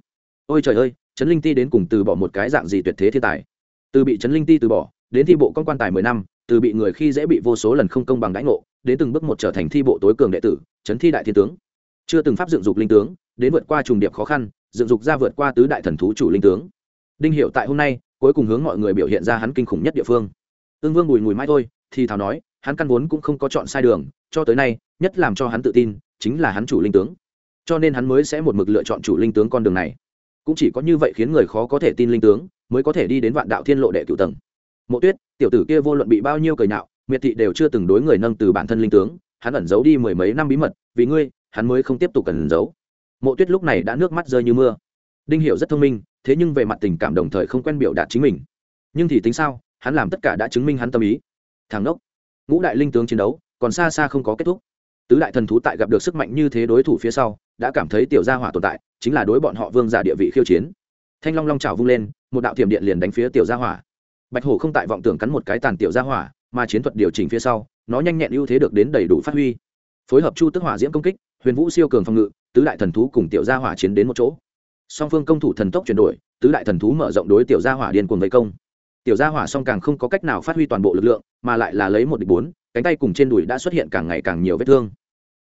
Ôi trời ơi, trấn linh ti đến cùng từ bỏ một cái dạng gì tuyệt thế thiên tài? Từ bị trấn linh ti từ bỏ, đến thi bộ con quan tài mười năm, từ bị người khi dễ bị vô số lần không công bằng đãi ngộ, đến từng bước một trở thành thi bộ tối cường đệ tử, trấn thi đại thiên tướng. Chưa từng pháp dựng dục linh tướng, đến vượt qua trùng điệp khó khăn, dựng dục ra vượt qua tứ đại thần thú chủ linh tướng. Đinh hiệu tại hôm nay, cuối cùng hướng mọi người biểu hiện ra hắn kinh khủng nhất địa phương. Ương vương bùi mùi mãi thôi, thì thào nói, hắn căn vốn cũng không có chọn sai đường, cho tới nay nhất làm cho hắn tự tin, chính là hắn chủ linh tướng. Cho nên hắn mới sẽ một mực lựa chọn chủ linh tướng con đường này. Cũng chỉ có như vậy khiến người khó có thể tin linh tướng, mới có thể đi đến vạn đạo thiên lộ đệ cựu tầng. Mộ tuyết, tiểu tử kia vô luận bị bao nhiêu cười nhạo, miệt thị đều chưa từng đối người nâng từ bản thân linh tướng, hắn ẩn giấu đi mười mấy năm bí mật, vì ngươi, hắn mới không tiếp tục cần giấu. Mộ tuyết lúc này đã nước mắt rơi như mưa. Đinh hiểu rất thông minh, thế nhưng về mặt tình cảm đồng thời không quen biểu đạt chính mình. Nhưng thì tính sao, hắn làm tất cả đã chứng minh hắn tâm ý. Thằng đốc ngũ đại linh tướng chiến đấu, còn xa xa không có kết thúc tứ đại thần thú tại gặp được sức mạnh như thế đối thủ phía sau, đã cảm thấy tiểu gia hỏa tồn tại, chính là đối bọn họ vương giả địa vị khiêu chiến. Thanh long long trào vung lên, một đạo tiềm điện liền đánh phía tiểu gia hỏa. Bạch hổ không tại vọng tưởng cắn một cái tàn tiểu gia hỏa, mà chiến thuật điều chỉnh phía sau, nó nhanh nhẹn ưu thế được đến đầy đủ phát huy. Phối hợp chu tức hỏa diễm công kích, huyền vũ siêu cường phòng ngự, tứ đại thần thú cùng tiểu gia hỏa chiến đến một chỗ. Song phương công thủ thần tốc chuyển đổi, tứ đại thần thú mở rộng đối tiểu gia hỏa điên cuồng vây công. Tiểu gia hỏa song càng không có cách nào phát huy toàn bộ lực lượng, mà lại là lấy một địch bốn cánh tay cùng trên đùi đã xuất hiện càng ngày càng nhiều vết thương.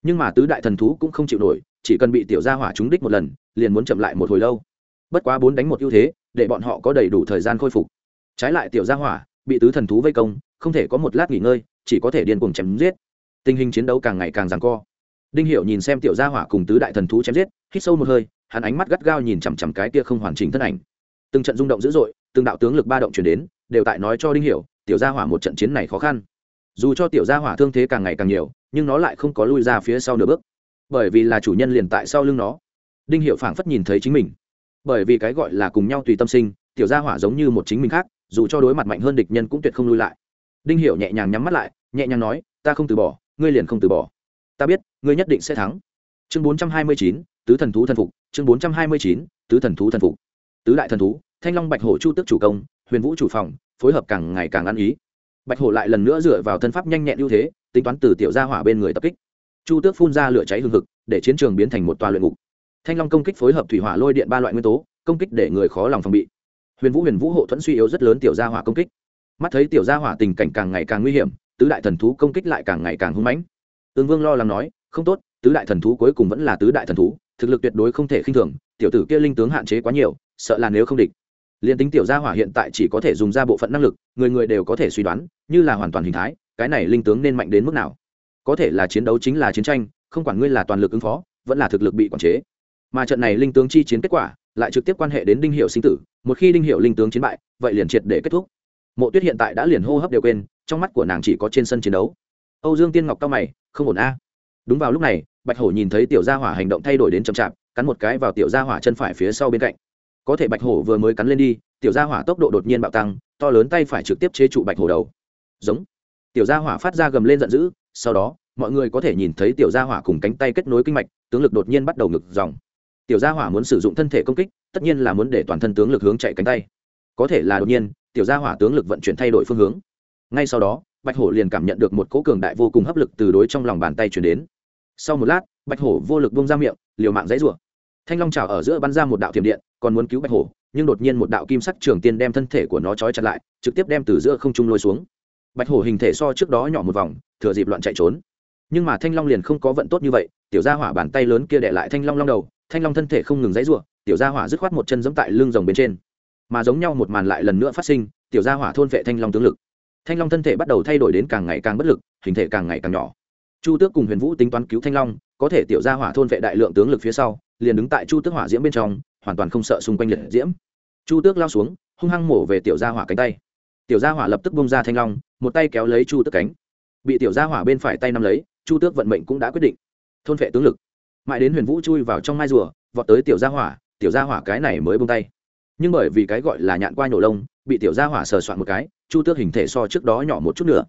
Nhưng mà tứ đại thần thú cũng không chịu nổi, chỉ cần bị tiểu gia hỏa trúng đích một lần, liền muốn chậm lại một hồi lâu. Bất quá bốn đánh một ưu thế, để bọn họ có đầy đủ thời gian khôi phục. Trái lại tiểu gia hỏa, bị tứ thần thú vây công, không thể có một lát nghỉ ngơi, chỉ có thể điên cuồng chém giết. Tình hình chiến đấu càng ngày càng giằng co. Đinh hiểu nhìn xem tiểu gia hỏa cùng tứ đại thần thú chém giết, hít sâu một hơi, hắn ánh mắt gắt gao nhìn chằm chằm cái kia không hoàn chỉnh thân ảnh. Từng trận rung động dữ dội, từng đạo tướng lực ba động truyền đến, đều tại nói cho đinh hiểu, tiểu gia hỏa một trận chiến này khó khăn dù cho tiểu gia hỏa thương thế càng ngày càng nhiều, nhưng nó lại không có lui ra phía sau nửa bước. Bởi vì là chủ nhân liền tại sau lưng nó. Đinh hiệu phảng phất nhìn thấy chính mình. Bởi vì cái gọi là cùng nhau tùy tâm sinh, tiểu gia hỏa giống như một chính mình khác, dù cho đối mặt mạnh hơn địch nhân cũng tuyệt không lui lại. Đinh hiệu nhẹ nhàng nhắm mắt lại, nhẹ nhàng nói, ta không từ bỏ, ngươi liền không từ bỏ. Ta biết, ngươi nhất định sẽ thắng. Chương bốn trăm hai mươi chín, tứ thần thú thần phục, chương bốn trăm hai mươi chín, tứ thần thú thần phục. Tứ đại thần thú, thanh long bạch hổ chu tức chủ công, huyền vũ chủ phòng, phối hợp càng ngày càng ăn ý bạch hổ lại lần nữa dựa vào thân pháp nhanh nhẹn ưu thế, tính toán từ tiểu gia hỏa bên người tập kích. Chu tước phun ra lửa cháy hừng hực, để chiến trường biến thành một tòa luyện ngục. Thanh long công kích phối hợp thủy hỏa lôi điện ba loại nguyên tố, công kích để người khó lòng phòng bị. Huyền vũ huyền vũ hộ thuẫn suy yếu rất lớn tiểu gia hỏa công kích. Mắt thấy tiểu gia hỏa tình cảnh càng ngày càng nguy hiểm, tứ đại thần thú công kích lại càng ngày càng hung mãnh. Tương vương lo lắng nói, không tốt, tứ đại thần thú cuối cùng vẫn là tứ đại thần thú, thực lực tuyệt đối không thể khinh thường, tiểu tử kia linh tướng hạn chế quá nhiều, sợ là nếu không địch liền tính tiểu gia hỏa hiện tại chỉ có thể dùng ra bộ phận năng lực, người người đều có thể suy đoán, như là hoàn toàn hình thái, cái này linh tướng nên mạnh đến mức nào. Có thể là chiến đấu chính là chiến tranh, không quản ngươi là toàn lực ứng phó, vẫn là thực lực bị quản chế. Mà trận này linh tướng chi chiến kết quả, lại trực tiếp quan hệ đến đinh hiệu sinh tử, một khi đinh hiệu linh tướng chiến bại, vậy liền triệt để kết thúc. Mộ tuyết hiện tại đã liền hô hấp đều quên, trong mắt của nàng chỉ có trên sân chiến đấu. Âu dương tiên ngọc cao mày, không ổn a. Đúng vào lúc này, bạch hổ nhìn thấy tiểu gia hỏa hành động thay đổi đến chậm chạp, cắn một cái vào tiểu gia hỏa chân phải phía sau bên cạnh có thể bạch hổ vừa mới cắn lên đi, tiểu gia hỏa tốc độ đột nhiên bạo tăng, to lớn tay phải trực tiếp chế trụ bạch hổ đầu. Giống. Tiểu gia hỏa phát ra gầm lên giận dữ, sau đó, mọi người có thể nhìn thấy tiểu gia hỏa cùng cánh tay kết nối kinh mạch, tướng lực đột nhiên bắt đầu ngực dòng. Tiểu gia hỏa muốn sử dụng thân thể công kích, tất nhiên là muốn để toàn thân tướng lực hướng chạy cánh tay. Có thể là đột nhiên, tiểu gia hỏa tướng lực vận chuyển thay đổi phương hướng. Ngay sau đó, bạch hổ liền cảm nhận được một cỗ cường đại vô cùng hấp lực từ đối trong lòng bàn tay chuyển đến. Sau một lát, bạch hổ vô lực bông ra miệng, liều mạng dãy rủa thanh long trào ở giữa bắn ra một đạo thiểm điện, còn muốn cứu bạch hổ, nhưng đột nhiên một đạo kim sắc trường tiên đem thân thể của nó trói chặt lại, trực tiếp đem từ giữa không trung lôi xuống. Bạch hổ hình thể so trước đó nhỏ một vòng, thừa dịp loạn chạy trốn. Nhưng mà thanh long liền không có vận tốt như vậy, tiểu gia hỏa bàn tay lớn kia để lại thanh long long đầu, thanh long thân thể không ngừng dãy ruộng tiểu gia hỏa dứt khoát một chân giẫm tại lưng rồng bên trên. Mà giống nhau một màn lại lần nữa phát sinh, tiểu gia hỏa thôn vệ thanh long tướng lực. Thanh long thân thể bắt đầu thay đổi đến càng ngày càng bất lực, hình thể càng ngày càng nhỏ. Chu tước cùng huyền vũ tính toán cứu thanh long, có thể tiểu gia hỏa thôn vệ đại lượng tướng lực phía sau liền đứng tại chu tước hỏa diễm bên trong, hoàn toàn không sợ xung quanh liệt diễm. Chu tước lao xuống, hung hăng mổ về tiểu gia hỏa cánh tay. Tiểu gia hỏa lập tức bông ra thanh long, một tay kéo lấy chu tước cánh. Bị tiểu gia hỏa bên phải tay nắm lấy, chu tước vận mệnh cũng đã quyết định. Thôn vệ tướng lực. Mãi đến huyền vũ chui vào trong mai rùa, vọt tới tiểu gia hỏa, tiểu gia hỏa cái này mới bông tay. Nhưng bởi vì cái gọi là nhạn qua nhổ lông, bị tiểu gia hỏa sờ soạn một cái, chu tước hình thể so trước đó nhỏ một chút nữa.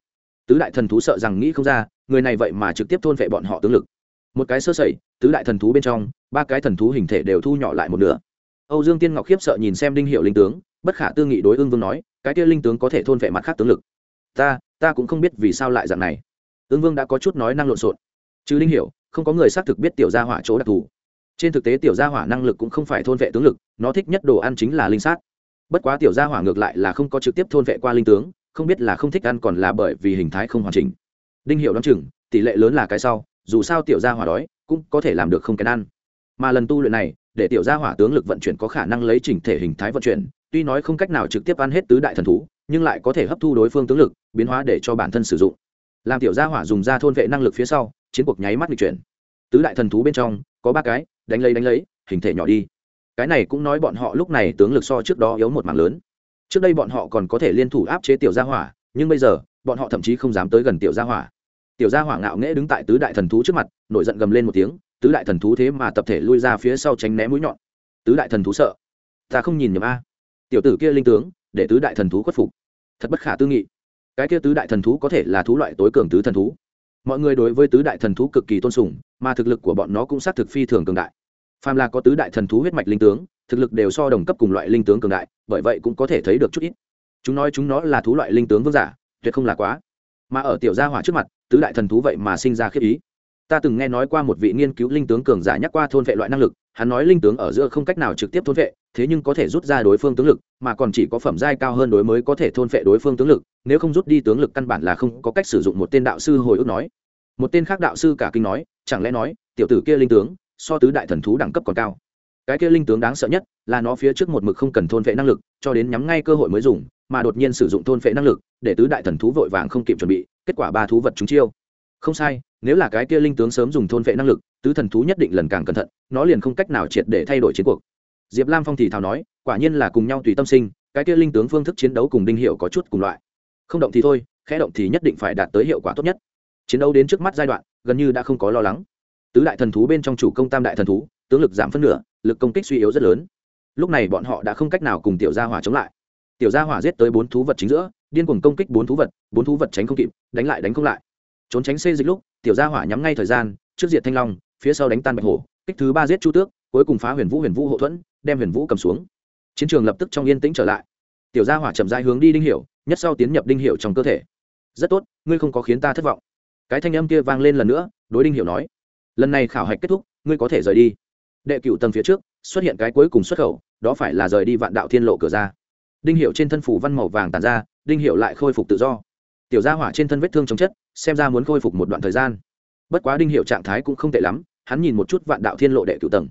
Tứ đại thần thú sợ rằng nghĩ không ra, người này vậy mà trực tiếp thôn vệ bọn họ tướng lực một cái sơ sẩy, tứ đại thần thú bên trong, ba cái thần thú hình thể đều thu nhỏ lại một nửa. Âu dương tiên ngọc khiếp sợ nhìn xem đinh hiệu linh tướng, bất khả tư nghị đối ương vương nói, cái kia linh tướng có thể thôn vệ mặt khác tướng lực. Ta ta cũng không biết vì sao lại dạng này. Ương vương đã có chút nói năng lộn xộn. Chứ linh hiểu, không có người xác thực biết tiểu gia hỏa chỗ đặc thù. Trên thực tế tiểu gia hỏa năng lực cũng không phải thôn vệ tướng lực, nó thích nhất đồ ăn chính là linh sát. Bất quá tiểu gia hỏa ngược lại là không có trực tiếp thôn vệ qua linh tướng, không biết là không thích ăn còn là bởi vì hình thái không hoàn chỉnh. Đinh hiệu đ chừng, tỷ lệ lớn là cái sau dù sao tiểu gia hỏa đói, cũng có thể làm được không kén ăn. Mà lần tu luyện này, để tiểu gia hỏa tướng lực vận chuyển có khả năng lấy chỉnh thể hình thái vận chuyển, tuy nói không cách nào trực tiếp ăn hết tứ đại thần thú, nhưng lại có thể hấp thu đối phương tướng lực, biến hóa để cho bản thân sử dụng. Làm tiểu gia hỏa dùng ra thôn vệ năng lực phía sau, chiến cuộc nháy mắt bị chuyển. Tứ đại thần thú bên trong, có ba cái, đánh lấy đánh lấy, hình thể nhỏ đi. Cái này cũng nói bọn họ lúc này tướng lực so trước đó yếu một mảng lớn. Trước đây bọn họ còn có thể liên thủ áp chế tiểu gia hỏa, nhưng bây giờ, bọn họ thậm chí không dám tới gần tiểu gia hỏa tiểu gia hỏa ngạo nghễ đứng tại tứ đại thần thú trước mặt, nổi giận gầm lên một tiếng, tứ đại thần thú thế mà tập thể lui ra phía sau tránh né mũi nhọn. Tứ đại thần thú sợ. Ta không nhìn nhầm a. Tiểu tử kia linh tướng, để tứ đại thần thú khuất phục. Thật bất khả tư nghị. Cái kia tứ đại thần thú có thể là thú loại tối cường tứ thần thú. Mọi người đối với tứ đại thần thú cực kỳ tôn sùng, mà thực lực của bọn nó cũng xác thực phi thường cường đại. Phàm là có tứ đại thần thú huyết mạch linh tướng, thực lực đều so đồng cấp cùng loại linh tướng cường đại, bởi vậy cũng có thể thấy được chút ít. Chúng nói chúng nó là thú loại linh tướng vương giả, tuyệt không là quá mà ở tiểu gia hỏa trước mặt, tứ đại thần thú vậy mà sinh ra khiếp ý. Ta từng nghe nói qua một vị nghiên cứu linh tướng cường giả nhắc qua thôn vệ loại năng lực, hắn nói linh tướng ở giữa không cách nào trực tiếp thôn vệ, thế nhưng có thể rút ra đối phương tướng lực, mà còn chỉ có phẩm giai cao hơn đối mới có thể thôn vệ đối phương tướng lực, nếu không rút đi tướng lực căn bản là không có cách sử dụng, một tên đạo sư hồi ức nói. Một tên khác đạo sư cả kinh nói, chẳng lẽ nói, tiểu tử kia linh tướng, so tứ đại thần thú đẳng cấp còn cao. Cái kia linh tướng đáng sợ nhất, là nó phía trước một mực không cần thôn vệ năng lực, cho đến nhắm ngay cơ hội mới dùng mà đột nhiên sử dụng thôn vệ năng lực, để tứ đại thần thú vội vàng không kịp chuẩn bị, kết quả ba thú vật chúng chiêu. Không sai, nếu là cái kia linh tướng sớm dùng thôn vệ năng lực, tứ thần thú nhất định lần càng cẩn thận, nó liền không cách nào triệt để thay đổi chiến cuộc. Diệp lam phong thì thào nói, quả nhiên là cùng nhau tùy tâm sinh, cái kia linh tướng phương thức chiến đấu cùng đinh hiệu có chút cùng loại. Không động thì thôi, khẽ động thì nhất định phải đạt tới hiệu quả tốt nhất. Chiến đấu đến trước mắt giai đoạn, gần như đã không có lo lắng. Tứ đại thần thú bên trong chủ công tam đại thần thú, tướng lực giảm phân nửa, lực công kích suy yếu rất lớn. Lúc này bọn họ đã không cách nào cùng tiểu gia hỏa chống lại tiểu gia hỏa giết tới bốn thú vật chính giữa, điên cuồng công kích bốn thú vật, bốn thú vật tránh không kịp, đánh lại đánh không lại. Trốn tránh xê dịch lúc, tiểu gia hỏa nhắm ngay thời gian, trước diệt thanh long, phía sau đánh tan bạch hổ, kích thứ ba giết chu tước, cuối cùng phá huyền vũ huyền vũ hậu thuẫn, đem huyền vũ cầm xuống. Chiến trường lập tức trong yên tĩnh trở lại. Tiểu gia hỏa chậm rãi hướng đi đinh hiểu, nhất sau tiến nhập đinh hiểu trong cơ thể. Rất tốt, ngươi không có khiến ta thất vọng. Cái thanh âm kia vang lên lần nữa, đối đinh hiểu nói. Lần này khảo hạch kết thúc, ngươi có thể rời đi. Đệ cửu tầng phía trước, xuất hiện cái cuối cùng xuất khẩu, đó phải là rời đi vạn đạo thiên lộ cửa ra đinh hiệu trên thân phủ văn màu vàng tàn ra, đinh hiệu lại khôi phục tự do. Tiểu gia hỏa trên thân vết thương chống chất, xem ra muốn khôi phục một đoạn thời gian. Bất quá đinh hiệu trạng thái cũng không tệ lắm, hắn nhìn một chút vạn đạo thiên lộ đệ cửu tầng.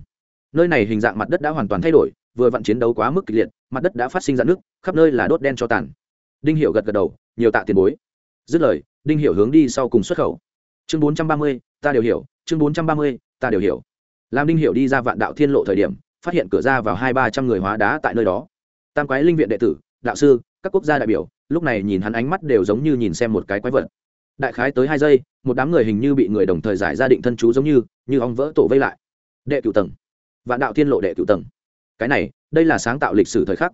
Nơi này hình dạng mặt đất đã hoàn toàn thay đổi, vừa vặn chiến đấu quá mức kịch liệt, mặt đất đã phát sinh dạn nước khắp nơi là đốt đen cho tàn. Đinh hiệu gật gật đầu, nhiều tạ tiền bối. Dứt lời, đinh hiệu hướng đi sau cùng xuất khẩu. Chương bốn trăm ba mươi, ta đều hiểu, chương bốn trăm ba mươi, ta đều hiểu. Làm đinh hiệu đi ra vạn đạo thiên lộ thời điểm, phát hiện cửa ra vào hai ba trăm người hóa đá tại nơi đó tam quái linh viện đệ tử, đạo sư, các quốc gia đại biểu, lúc này nhìn hắn ánh mắt đều giống như nhìn xem một cái quái vật. Đại khái tới hai giây, một đám người hình như bị người đồng thời giải ra định thân chú giống như như ong vỡ tổ vây lại. Đệ cửu tầng. Vạn đạo thiên lộ đệ cửu tầng. Cái này, đây là sáng tạo lịch sử thời khắc.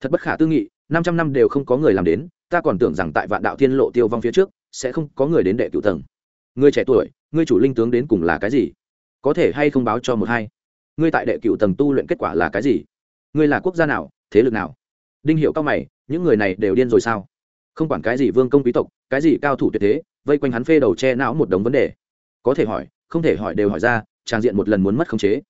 Thật bất khả tư nghị, năm trăm năm đều không có người làm đến, ta còn tưởng rằng tại vạn đạo thiên lộ tiêu vong phía trước, sẽ không có người đến đệ cửu tầng. Người trẻ tuổi ngươi chủ linh tướng đến cùng là cái gì? Có thể hay không báo cho một hai? Ngươi tại đệ cửu tầng tu luyện kết quả là cái gì? Ngươi là quốc gia nào? Thế lực nào? Đinh hiệu cao mày, những người này đều điên rồi sao? Không quản cái gì vương công quý tộc, cái gì cao thủ tuyệt thế, vây quanh hắn phê đầu che não một đống vấn đề. Có thể hỏi, không thể hỏi đều hỏi ra trang diện một lần muốn mất khống chế.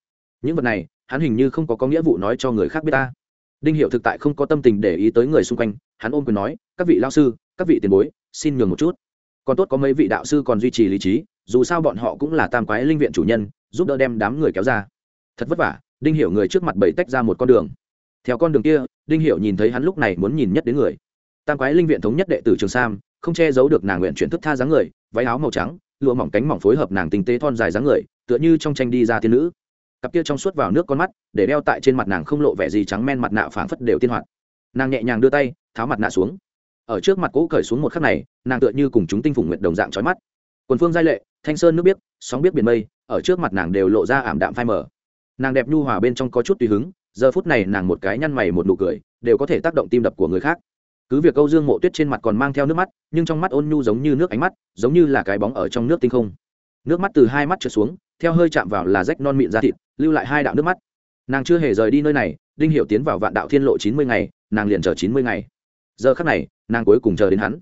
Những vật này, hắn hình như không có có nghĩa vụ nói cho người khác biết ta. Đinh hiệu thực tại không có tâm tình để ý tới người xung quanh, hắn ôm quyền nói, các vị lao sư, các vị tiền bối, xin nhường một chút. Còn tốt có mấy vị đạo sư còn duy trì lý trí, dù sao bọn họ cũng là tam quái linh viện chủ nhân, giúp đỡ đem đám người kéo ra. Thật vất vả, đinh hiểu người trước mặt bảy tách ra một con đường theo con đường kia, đinh hiểu nhìn thấy hắn lúc này muốn nhìn nhất đến người. Tam quái linh viện thống nhất đệ tử trường sam, không che giấu được nàng nguyện chuyển thức tha dáng người, váy áo màu trắng, lụa mỏng cánh mỏng phối hợp nàng tinh tế thon dài dáng người, tựa như trong tranh đi ra thiên nữ. Cặp kia trong suốt vào nước con mắt, để đeo tại trên mặt nàng không lộ vẻ gì trắng men mặt nạ phảng phất đều tiên hoạt. Nàng nhẹ nhàng đưa tay, tháo mặt nạ xuống. Ở trước mặt cũ cởi xuống một khắc này, nàng tựa như cùng chúng tinh phùng nguyện đồng dạng trói mắt. Quần phương giai lệ, thanh sơn nước biếc, sóng biếc biển mây, ở trước mặt nàng đều lộ ra ảm đạm phai mờ. Nàng đẹp nhu hòa bên trong có chút tùy hứng giờ phút này nàng một cái nhăn mày một nụ cười, đều có thể tác động tim đập của người khác. Cứ việc câu dương mộ tuyết trên mặt còn mang theo nước mắt, nhưng trong mắt ôn nhu giống như nước ánh mắt, giống như là cái bóng ở trong nước tinh không. Nước mắt từ hai mắt trượt xuống, theo hơi chạm vào là rách non mịn ra thịt, lưu lại hai đạo nước mắt. Nàng chưa hề rời đi nơi này, đinh hiệu tiến vào vạn đạo thiên lộ chín mươi ngày, nàng liền chờ chín mươi ngày. Giờ khắc này, nàng cuối cùng chờ đến hắn.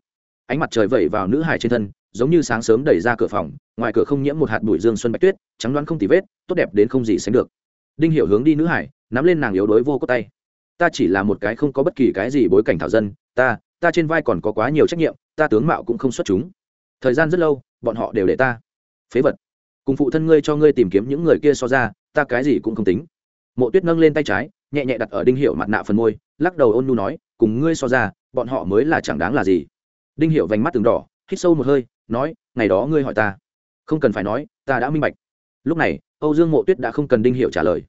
Ánh mặt trời vẩy vào nữ hải trên thân, giống như sáng sớm đẩy ra cửa phòng, ngoài cửa không nhiễm một hạt bụi dương xuân bạch tuyết, trắng đoán không tì vết, tốt đẹp đến không gì sánh được đinh hiểu hướng đi nữ hải, nắm lên nàng yếu đuối vô cốt tay. Ta chỉ là một cái không có bất kỳ cái gì bối cảnh thảo dân, ta ta trên vai còn có quá nhiều trách nhiệm, ta tướng mạo cũng không xuất chúng. Thời gian rất lâu, bọn họ đều để ta phế vật. Cùng phụ thân ngươi cho ngươi tìm kiếm những người kia so ra, ta cái gì cũng không tính. Mộ tuyết nâng lên tay trái, nhẹ nhẹ đặt ở đinh hiệu mặt nạ phần môi, lắc đầu ôn nhu nói, cùng ngươi so ra, bọn họ mới là chẳng đáng là gì. Đinh hiệu vành mắt từng đỏ, hít sâu một hơi, nói, ngày đó ngươi hỏi ta. Không cần phải nói, ta đã minh bạch lúc này, âu dương mộ tuyết đã không cần đinh hiệu trả lời.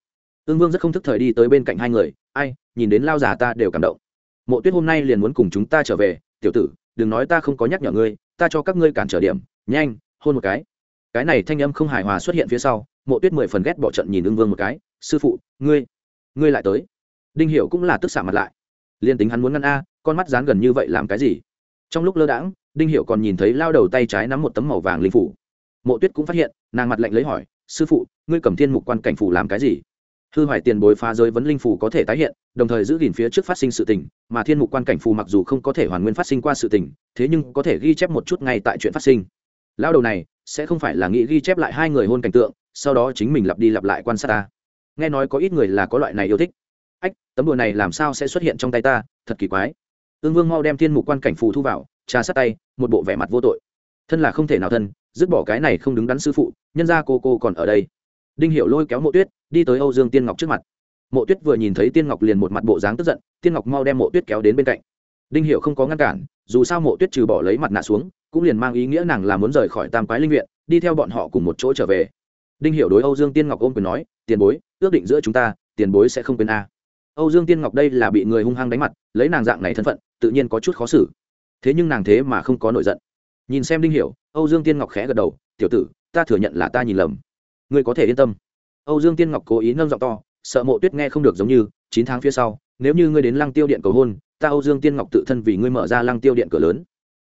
Ương vương rất không thức thời đi tới bên cạnh hai người, ai, nhìn đến lao già ta đều cảm động. Mộ tuyết hôm nay liền muốn cùng chúng ta trở về, tiểu tử, đừng nói ta không có nhắc nhở ngươi, ta cho các ngươi cản trở điểm, nhanh, hôn một cái. Cái này thanh âm không hài hòa xuất hiện phía sau, mộ tuyết mười phần ghét bỏ trận nhìn ương vương một cái, sư phụ, ngươi ngươi lại tới. Đinh hiểu cũng là tức xạ mặt lại. Liên tính hắn muốn ngăn a, con mắt dán gần như vậy làm cái gì? Trong lúc lơ đãng, đinh hiểu còn nhìn thấy lao đầu tay trái nắm một tấm màu vàng linh phủ. Mộ tuyết cũng phát hiện, nàng mặt lạnh lấy hỏi sư phụ, ngươi cầm thiên mục quan cảnh phủ làm cái gì? Hư hoại tiền bối phá giới vấn linh phủ có thể tái hiện, đồng thời giữ gìn phía trước phát sinh sự tình, mà thiên mục quan cảnh phù mặc dù không có thể hoàn nguyên phát sinh qua sự tình, thế nhưng có thể ghi chép một chút ngay tại chuyện phát sinh. Lao đầu này, sẽ không phải là nghĩ ghi chép lại hai người hôn cảnh tượng, sau đó chính mình lặp đi lặp lại quan sát ta. Nghe nói có ít người là có loại này yêu thích. Ách, tấm đùa này làm sao sẽ xuất hiện trong tay ta? Thật kỳ quái. Ương vương mau đem thiên mục quan cảnh phù thu vào, trà sát tay, một bộ vẻ mặt vô tội. Thân là không thể nào thân dứt bỏ cái này không đứng đắn sư phụ, nhân ra cô cô còn ở đây. Đinh hiệu lôi kéo mộ tuyết, đi tới âu dương tiên ngọc trước mặt. Mộ tuyết vừa nhìn thấy tiên ngọc liền một mặt bộ dáng tức giận, tiên ngọc mau đem mộ tuyết kéo đến bên cạnh. Đinh hiệu không có ngăn cản, dù sao mộ tuyết trừ bỏ lấy mặt nạ xuống, cũng liền mang ý nghĩa nàng là muốn rời khỏi tam quái linh viện, đi theo bọn họ cùng một chỗ trở về. Đinh hiệu đối âu dương tiên ngọc ôm quyền nói, tiền bối, ước định giữa chúng ta, tiền bối sẽ không quên a. Âu dương tiên ngọc đây là bị người hung hăng đánh mặt, lấy nàng dạng này thân phận, tự nhiên có chút khó xử. Thế nhưng nàng thế mà không có nổi giận. Nhìn xem đinh hiểu âu dương tiên ngọc khẽ gật đầu, tiểu tử, ta thừa nhận là ta nhìn lầm. Ngươi có thể yên tâm. Âu dương tiên ngọc cố ý nâng giọng to, sợ mộ tuyết nghe không được giống như, chín tháng phía sau, nếu như ngươi đến lăng tiêu điện cầu hôn, ta âu dương tiên ngọc tự thân vì ngươi mở ra lăng tiêu điện cửa lớn.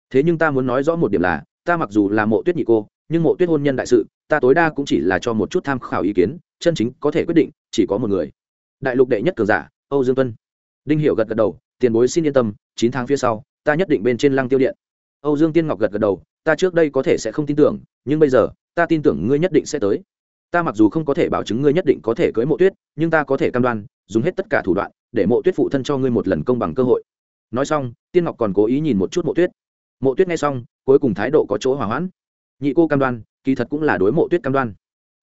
Thế nhưng ta muốn nói rõ một điểm là, ta mặc dù là mộ tuyết nhị cô, nhưng mộ tuyết hôn nhân đại sự, ta tối đa cũng chỉ là cho một chút tham khảo ý kiến, chân chính có thể quyết định, chỉ có một người. Đại lục đệ nhất cường giả, âu dương tuân. Đinh hiệu gật gật đầu, tiền bối xin yên tâm, chín tháng phía sau, ta nhất định bên trên lăng tiêu điện. Âu dương tiên ngọc gật gật đầu ta trước đây có thể sẽ không tin tưởng, nhưng bây giờ, ta tin tưởng ngươi nhất định sẽ tới. Ta mặc dù không có thể bảo chứng ngươi nhất định có thể cưới mộ tuyết, nhưng ta có thể cam đoan, dùng hết tất cả thủ đoạn, để mộ tuyết phụ thân cho ngươi một lần công bằng cơ hội. Nói xong, tiên ngọc còn cố ý nhìn một chút mộ tuyết. Mộ tuyết nghe xong, cuối cùng thái độ có chỗ hỏa hoãn. Nhị cô cam đoan, kỳ thật cũng là đối mộ tuyết cam đoan.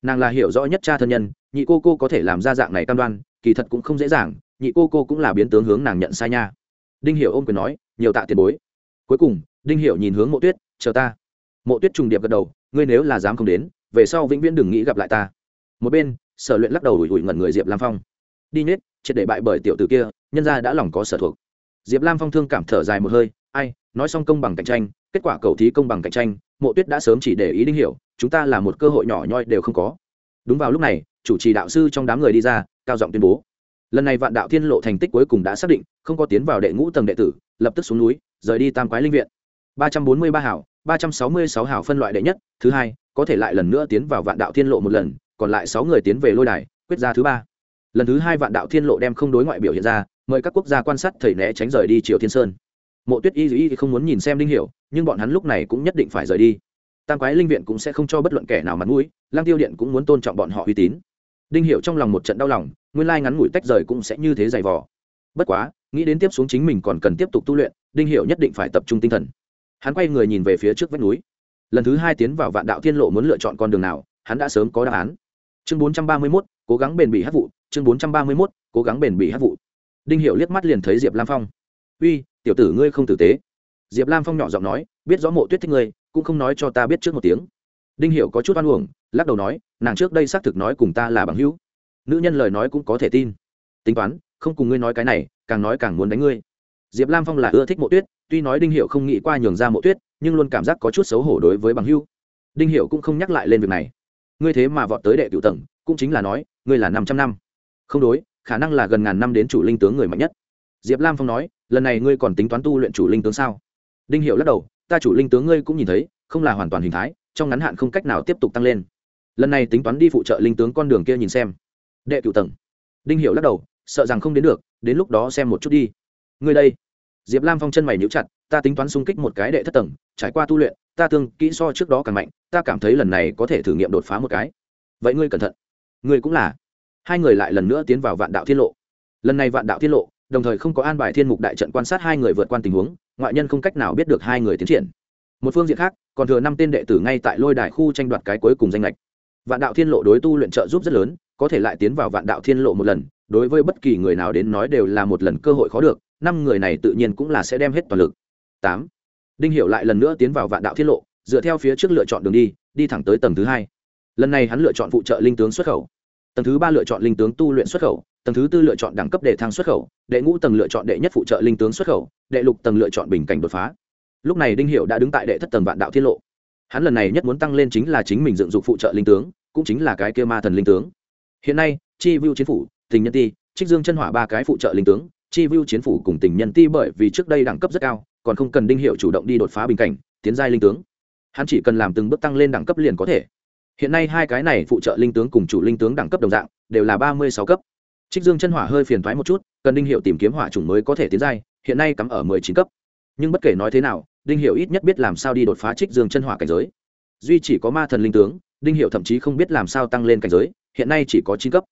Nàng là hiểu rõ nhất cha thân nhân, nhị cô cô có thể làm ra dạng này cam đoan, kỳ thật cũng không dễ dàng, nhị cô cô cũng là biến tướng hướng nàng nhận sai nha. Đinh hiểu ôm quyền nói, nhiều tạ tiền bối. Cuối cùng, đinh hiểu nhìn hướng mộ tuyết chờ ta. Mộ tuyết trùng điệp gật đầu, ngươi nếu là dám không đến, về sau vĩnh viễn đừng nghĩ gặp lại ta. Một bên, sở luyện lắc đầu ủi ủi ngẩn người diệp lam phong. Đi nết triệt để bại bởi tiểu tử kia, nhân ra đã lòng có sở thuộc. Diệp lam phong thương cảm thở dài một hơi, ai, nói xong công bằng cạnh tranh, kết quả cầu thí công bằng cạnh tranh, mộ tuyết đã sớm chỉ để ý đinh hiểu, chúng ta là một cơ hội nhỏ nhoi đều không có. Đúng vào lúc này, chủ trì đạo sư trong đám người đi ra, cao giọng tuyên bố. Lần này vạn đạo thiên lộ thành tích cuối cùng đã xác định, không có tiến vào đệ ngũ tầng đệ tử, lập tức xuống núi, rời đi tam quái linh viện. Ba trăm bốn mươi ba hảo ba trăm sáu mươi sáu hảo phân loại đệ nhất, thứ hai, có thể lại lần nữa tiến vào vạn đạo thiên lộ một lần, còn lại sáu người tiến về lôi đài, quyết ra thứ ba. Lần thứ hai vạn đạo thiên lộ đem không đối ngoại biểu hiện ra, mời các quốc gia quan sát thầy né tránh rời đi triều thiên sơn. Mộ tuyết y y không muốn nhìn xem Đinh hiểu, nhưng bọn hắn lúc này cũng nhất định phải rời đi. Tam quái linh viện cũng sẽ không cho bất luận kẻ nào mặt mũi lang tiêu điện cũng muốn tôn trọng bọn họ uy tín. Đinh hiểu trong lòng một trận đau lòng, nguyên lai ngắn ngủi tách rời cũng sẽ như thế dày vò. Bất quá, nghĩ đến tiếp xuống chính mình còn cần tiếp tục tu luyện, đinh hiểu nhất định phải tập trung tinh thần hắn quay người nhìn về phía trước vách núi. Lần thứ hai tiến vào vạn đạo thiên lộ muốn lựa chọn con đường nào hắn đã sớm có đáp án. Chương 431, cố gắng bền bỉ hát vụ. Chương 431, cố gắng bền bỉ hát vụ. Đinh Hiệu liếc mắt liền thấy diệp lam phong. Uy tiểu tử ngươi không tử tế. Diệp lam phong nhỏ giọng nói biết rõ mộ tuyết thích ngươi cũng không nói cho ta biết trước một tiếng. Đinh Hiệu có chút oan uổng lắc đầu nói nàng trước đây xác thực nói cùng ta là bằng hữu. Nữ nhân lời nói cũng có thể tin. Tính toán không cùng ngươi nói cái này càng nói càng muốn đánh ngươi diệp lam phong là ưa thích mộ tuyết, tuy nói đinh hiệu không nghĩ qua nhường ra mộ tuyết, nhưng luôn cảm giác có chút xấu hổ đối với bằng Hưu. đinh hiệu cũng không nhắc lại lên việc này. Ngươi thế mà vọt tới đệ cựu tầng, cũng chính là nói, ngươi là năm trăm năm. Không đối, khả năng là gần ngàn năm đến chủ linh tướng người mạnh nhất. Diệp lam phong nói, lần này ngươi còn tính toán tu luyện chủ linh tướng sao? Đinh hiệu lắc đầu, ta chủ linh tướng ngươi cũng nhìn thấy, không là hoàn toàn hình thái, trong ngắn hạn không cách nào tiếp tục tăng lên. Lần này tính toán đi phụ trợ linh tướng con đường kia nhìn xem. Đệ cựu tầng. Đinh hiệu lắc đầu, sợ rằng không đến được, đến lúc đó xem một chút đi ngươi đây. Diệp lam phong chân mày níu chặt, ta tính toán xung kích một cái đệ thất tầng, trải qua tu luyện, ta tương kỹ so trước đó càng mạnh, ta cảm thấy lần này có thể thử nghiệm đột phá một cái. Vậy ngươi cẩn thận. Ngươi cũng là. Hai người lại lần nữa tiến vào vạn đạo thiên lộ. Lần này vạn đạo thiên lộ, đồng thời không có an bài thiên mục đại trận quan sát hai người vượt qua tình huống, ngoại nhân không cách nào biết được hai người tiến triển. Một phương diện khác, còn thừa năm tên đệ tử ngay tại lôi đài khu tranh đoạt cái cuối cùng danh lệch vạn đạo thiên lộ đối tu luyện trợ giúp rất lớn, có thể lại tiến vào vạn đạo thiên lộ một lần, đối với bất kỳ người nào đến nói đều là một lần cơ hội khó được năm người này tự nhiên cũng là sẽ đem hết toàn lực. Tám. Đinh hiểu lại lần nữa tiến vào vạn đạo thiên lộ, dựa theo phía trước lựa chọn đường đi đi thẳng tới tầng thứ hai. Lần này hắn lựa chọn phụ trợ linh tướng xuất khẩu. Tầng thứ ba lựa chọn linh tướng tu luyện xuất khẩu, tầng thứ tư lựa chọn đẳng cấp để thăng xuất khẩu, đệ ngũ tầng lựa chọn đệ nhất phụ trợ linh tướng xuất khẩu, đệ lục tầng lựa chọn bình cảnh đột phá. Lúc này đinh hiểu đã đứng tại đệ thất tầng vạn đạo thiên lộ. Hắn lần này nhất muốn tăng lên chính là chính mình dựng dục phụ trợ linh tướng, cũng chính là cái kia ma thần linh tướng. Hiện nay, chi view chiến phủ, tình nhân ti, trích dương chân hỏa ba cái phụ trợ linh tướng chi view chiến phủ cùng tình nhân ti bởi vì trước đây đẳng cấp rất cao, còn không cần đinh hiệu chủ động đi đột phá bình cảnh, tiến giai linh tướng. Hắn chỉ cần làm từng bước tăng lên đẳng cấp liền có thể. Hiện nay hai cái này phụ trợ linh tướng cùng chủ linh tướng đẳng cấp đồng dạng, đều là ba mươi sáu cấp. Trích dương chân hỏa hơi phiền thoái một chút, cần đinh hiệu tìm kiếm hỏa chủng mới có thể tiến giai, hiện nay cắm ở mười chín cấp. Nhưng bất kể nói thế nào, đinh hiệu ít nhất biết làm sao đi đột phá trích dương chân hỏa cảnh giới. Duy chỉ có ma thần linh tướng, đinh hiệu thậm chí không biết làm sao tăng lên cảnh giới, hiện nay chỉ có chín cấp.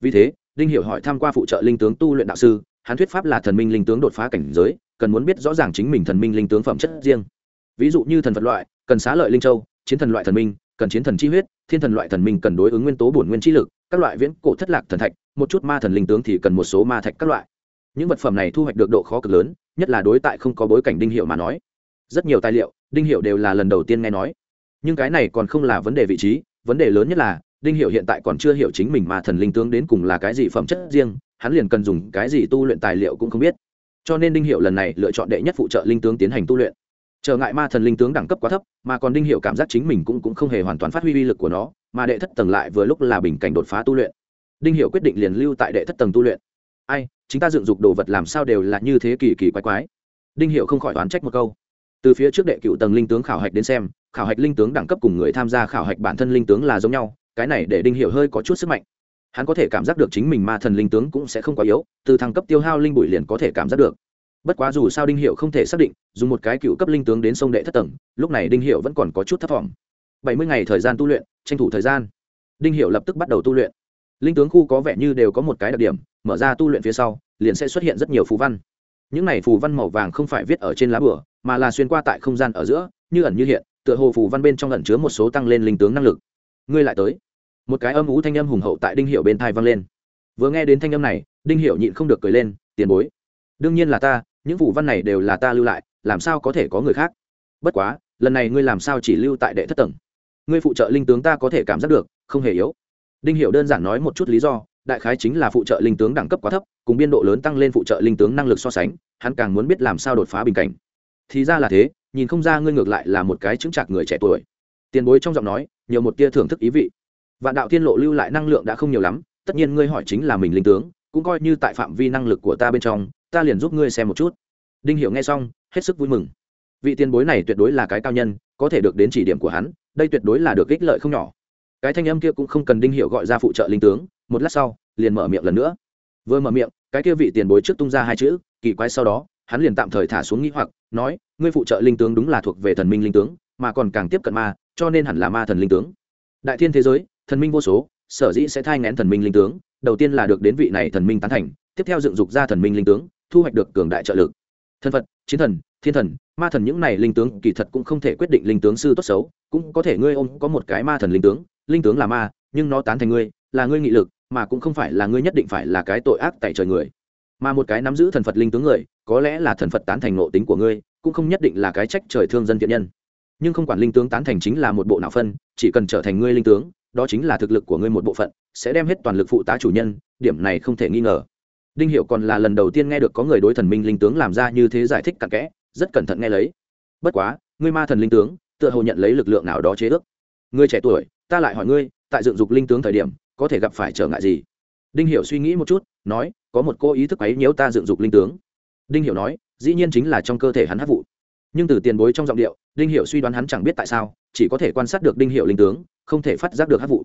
Vì thế, đinh hiệu hỏi tham q u a phụ trợ linh tướng tu luyện đạo sư hắn thuyết pháp là thần minh linh tướng đột phá cảnh giới, cần muốn biết rõ ràng chính mình thần minh linh tướng phẩm chất riêng. Ví dụ như thần vật loại, cần xá lợi linh châu, chiến thần loại thần minh, cần chiến thần chi huyết, thiên thần loại thần minh cần đối ứng nguyên tố bổn nguyên chi lực, các loại viễn cổ thất lạc thần thạch, một chút ma thần linh tướng thì cần một số ma thạch các loại. Những vật phẩm này thu hoạch được độ khó cực lớn, nhất là đối tại không có bối cảnh đinh hiệu mà nói. Rất nhiều tài liệu, đinh hiệu đều là lần đầu tiên nghe nói. Nhưng cái này còn không là vấn đề vị trí, vấn đề lớn nhất là đinh Hiểu hiện tại còn chưa hiểu chính mình mà thần linh tướng đến cùng là cái gì phẩm chất riêng hắn liền cần dùng cái gì tu luyện tài liệu cũng không biết. Cho nên đinh Hiểu lần này lựa chọn đệ nhất phụ trợ linh tướng tiến hành tu luyện. Trở ngại ma thần linh tướng đẳng cấp quá thấp mà còn đinh Hiểu cảm giác chính mình cũng, cũng không hề hoàn toàn phát huy uy lực của nó mà đệ thất tầng lại vừa lúc là bình cảnh đột phá tu luyện. Đinh Hiểu quyết định liền lưu tại đệ thất tầng tu luyện. Ai chính ta dựng dục đồ vật làm sao đều là như thế kỳ kỳ quái quái. Đinh Hiểu không khỏi đoán trách một câu. Từ phía trước đệ cựu tầng linh tướng khảo hạch đến xem khảo hạch linh tướng đẳng cấp cùng người tham gia khảo hạch bản thân linh tướng là giống nhau cái này để đinh hiệu hơi có chút sức mạnh. Hắn có thể cảm giác được chính mình ma thần linh tướng cũng sẽ không quá yếu, từ thăng cấp tiêu hao linh bụi liền có thể cảm giác được. Bất quá dù sao đinh hiệu không thể xác định, dùng một cái cựu cấp linh tướng đến sông đệ thất tầng, lúc này đinh hiệu vẫn còn có chút thất vọng. Bảy mươi ngày thời gian tu luyện, tranh thủ thời gian. Đinh hiệu lập tức bắt đầu tu luyện. Linh tướng khu có vẻ như đều có một cái đặc điểm, mở ra tu luyện phía sau, liền sẽ xuất hiện rất nhiều phù văn. Những này phù văn màu vàng không phải viết ở trên lá bửa mà là xuyên qua tại không gian ở giữa, như ẩn như hiện, tựa hồ phù văn bên trong ẩn chứa một số tăng lên linh tướng năng lực. Ngươi lại tới một cái âm ú thanh âm hùng hậu tại đinh hiệu bên thai vang lên. Vừa nghe đến thanh âm này, đinh hiệu nhịn không được cười lên, tiền bối, đương nhiên là ta, những vụ văn này đều là ta lưu lại, làm sao có thể có người khác? Bất quá, lần này ngươi làm sao chỉ lưu tại đệ thất tầng? Ngươi phụ trợ linh tướng ta có thể cảm giác được, không hề yếu. Đinh hiệu đơn giản nói một chút lý do, đại khái chính là phụ trợ linh tướng đẳng cấp quá thấp, cùng biên độ lớn tăng lên phụ trợ linh tướng năng lực so sánh, hắn càng muốn biết làm sao đột phá bình cảnh. Thì ra là thế, nhìn không ra ngươi ngược lại là một cái chứng chạc người trẻ tuổi. Tiền bối trong giọng nói nhiều một tia thưởng thức ý vị vạn đạo thiên lộ lưu lại năng lượng đã không nhiều lắm, tất nhiên ngươi hỏi chính là mình linh tướng, cũng coi như tại phạm vi năng lực của ta bên trong, ta liền giúp ngươi xem một chút. Đinh hiểu nghe xong, hết sức vui mừng. Vị tiền bối này tuyệt đối là cái cao nhân, có thể được đến chỉ điểm của hắn, đây tuyệt đối là được ích lợi không nhỏ. Cái thanh âm kia cũng không cần đinh hiểu gọi ra phụ trợ linh tướng, một lát sau, liền mở miệng lần nữa. Vừa mở miệng, cái kia vị tiền bối trước tung ra hai chữ, kỳ quái sau đó, hắn liền tạm thời thả xuống nghĩ hoặc, nói, ngươi phụ trợ linh tướng đúng là thuộc về thần minh linh tướng, mà còn càng tiếp cận ma, cho nên hẳn là ma thần linh tướng. Đại thiên thế giới thần minh vô số, sở dĩ sẽ thai ngén thần minh linh tướng, đầu tiên là được đến vị này thần minh tán thành, tiếp theo dựng dục ra thần minh linh tướng, thu hoạch được cường đại trợ lực. Thân phật, chiến thần, thiên thần, ma thần những này linh tướng kỳ thật cũng không thể quyết định linh tướng sư tốt xấu, cũng có thể ngươi ôm có một cái ma thần linh tướng linh tướng là ma, nhưng nó tán thành ngươi, là ngươi nghị lực, mà cũng không phải là ngươi nhất định phải là cái tội ác tại trời người. Mà một cái nắm giữ thần phật linh tướng người, có lẽ là thần phật tán thành nộ tính của ngươi, cũng không nhất định là cái trách trời thương dân thiện nhân. Nhưng không quản linh tướng tán thành chính là một bộ nào phân, chỉ cần trở thành ngươi linh tướng đó chính là thực lực của ngươi một bộ phận, sẽ đem hết toàn lực phụ tá chủ nhân, điểm này không thể nghi ngờ. Đinh hiệu còn là lần đầu tiên nghe được có người đối thần minh linh tướng làm ra như thế giải thích cặn kẽ, rất cẩn thận nghe lấy. Bất quá, ngươi ma thần linh tướng, tựa hồ nhận lấy lực lượng nào đó chế ước. Ngươi trẻ tuổi, ta lại hỏi ngươi, tại dựng dục linh tướng thời điểm, có thể gặp phải trở ngại gì? Đinh hiểu suy nghĩ một chút, nói, có một cô ý thức ấy nhiễu ta dựng dục linh tướng. Đinh hiểu nói, dĩ nhiên chính là trong cơ thể hắn hấp vụ nhưng từ tiền bối trong giọng điệu, đinh Hiệu suy đoán hắn chẳng biết tại sao, chỉ có thể quan sát được đinh Hiệu linh tướng, không thể phát giác được hát vụ.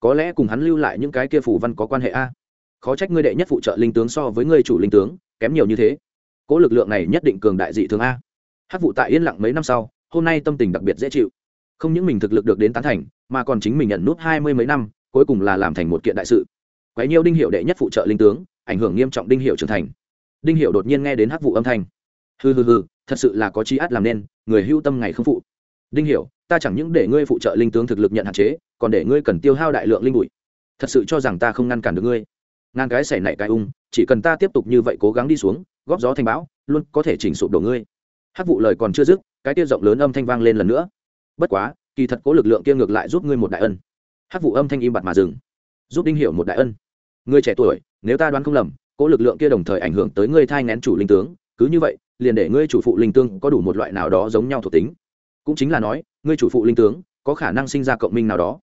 Có lẽ cùng hắn lưu lại những cái kia phủ văn có quan hệ a. Khó trách ngươi đệ nhất phụ trợ linh tướng so với ngươi chủ linh tướng, kém nhiều như thế. Cỗ lực lượng này nhất định cường đại dị thường a. Hát vụ tại yên lặng mấy năm sau, hôm nay tâm tình đặc biệt dễ chịu. Không những mình thực lực được đến tán thành, mà còn chính mình nhận nút hai mươi mấy năm, cuối cùng là làm thành một kiện đại sự. Quấy nhiêu đinh hiệu đệ nhất phụ trợ linh tướng, ảnh hưởng nghiêm trọng đinh hiệu trưởng thành. Đinh hiệu đột nhiên nghe đến hát vụ âm thanh. Hừ hừ hừ thật sự là có chi át làm nên, người hưu tâm ngày không phụ. Đinh hiểu, ta chẳng những để ngươi phụ trợ linh tướng thực lực nhận hạn chế, còn để ngươi cần tiêu hao đại lượng linh bụi. Thật sự cho rằng ta không ngăn cản được ngươi. Ngàn cái xảy nảy cái ung, chỉ cần ta tiếp tục như vậy cố gắng đi xuống, góp gió thành bão, luôn có thể chỉnh sụp đổ ngươi. Hát vụ lời còn chưa dứt, cái tiêu rộng lớn âm thanh vang lên lần nữa. Bất quá, kỳ thật cố lực lượng kia ngược lại giúp ngươi một đại ân. Hát vụ âm thanh im bặt mà dừng. Giúp đinh hiểu một đại ân. Ngươi trẻ tuổi, nếu ta đoán không lầm, cố lực lượng kia đồng thời ảnh hưởng tới ngươi thai ngén chủ linh tướng, cứ như vậy liền để ngươi chủ phụ linh tương có đủ một loại nào đó giống nhau thuộc tính. Cũng chính là nói, ngươi chủ phụ linh tướng có khả năng sinh ra cộng minh nào đó.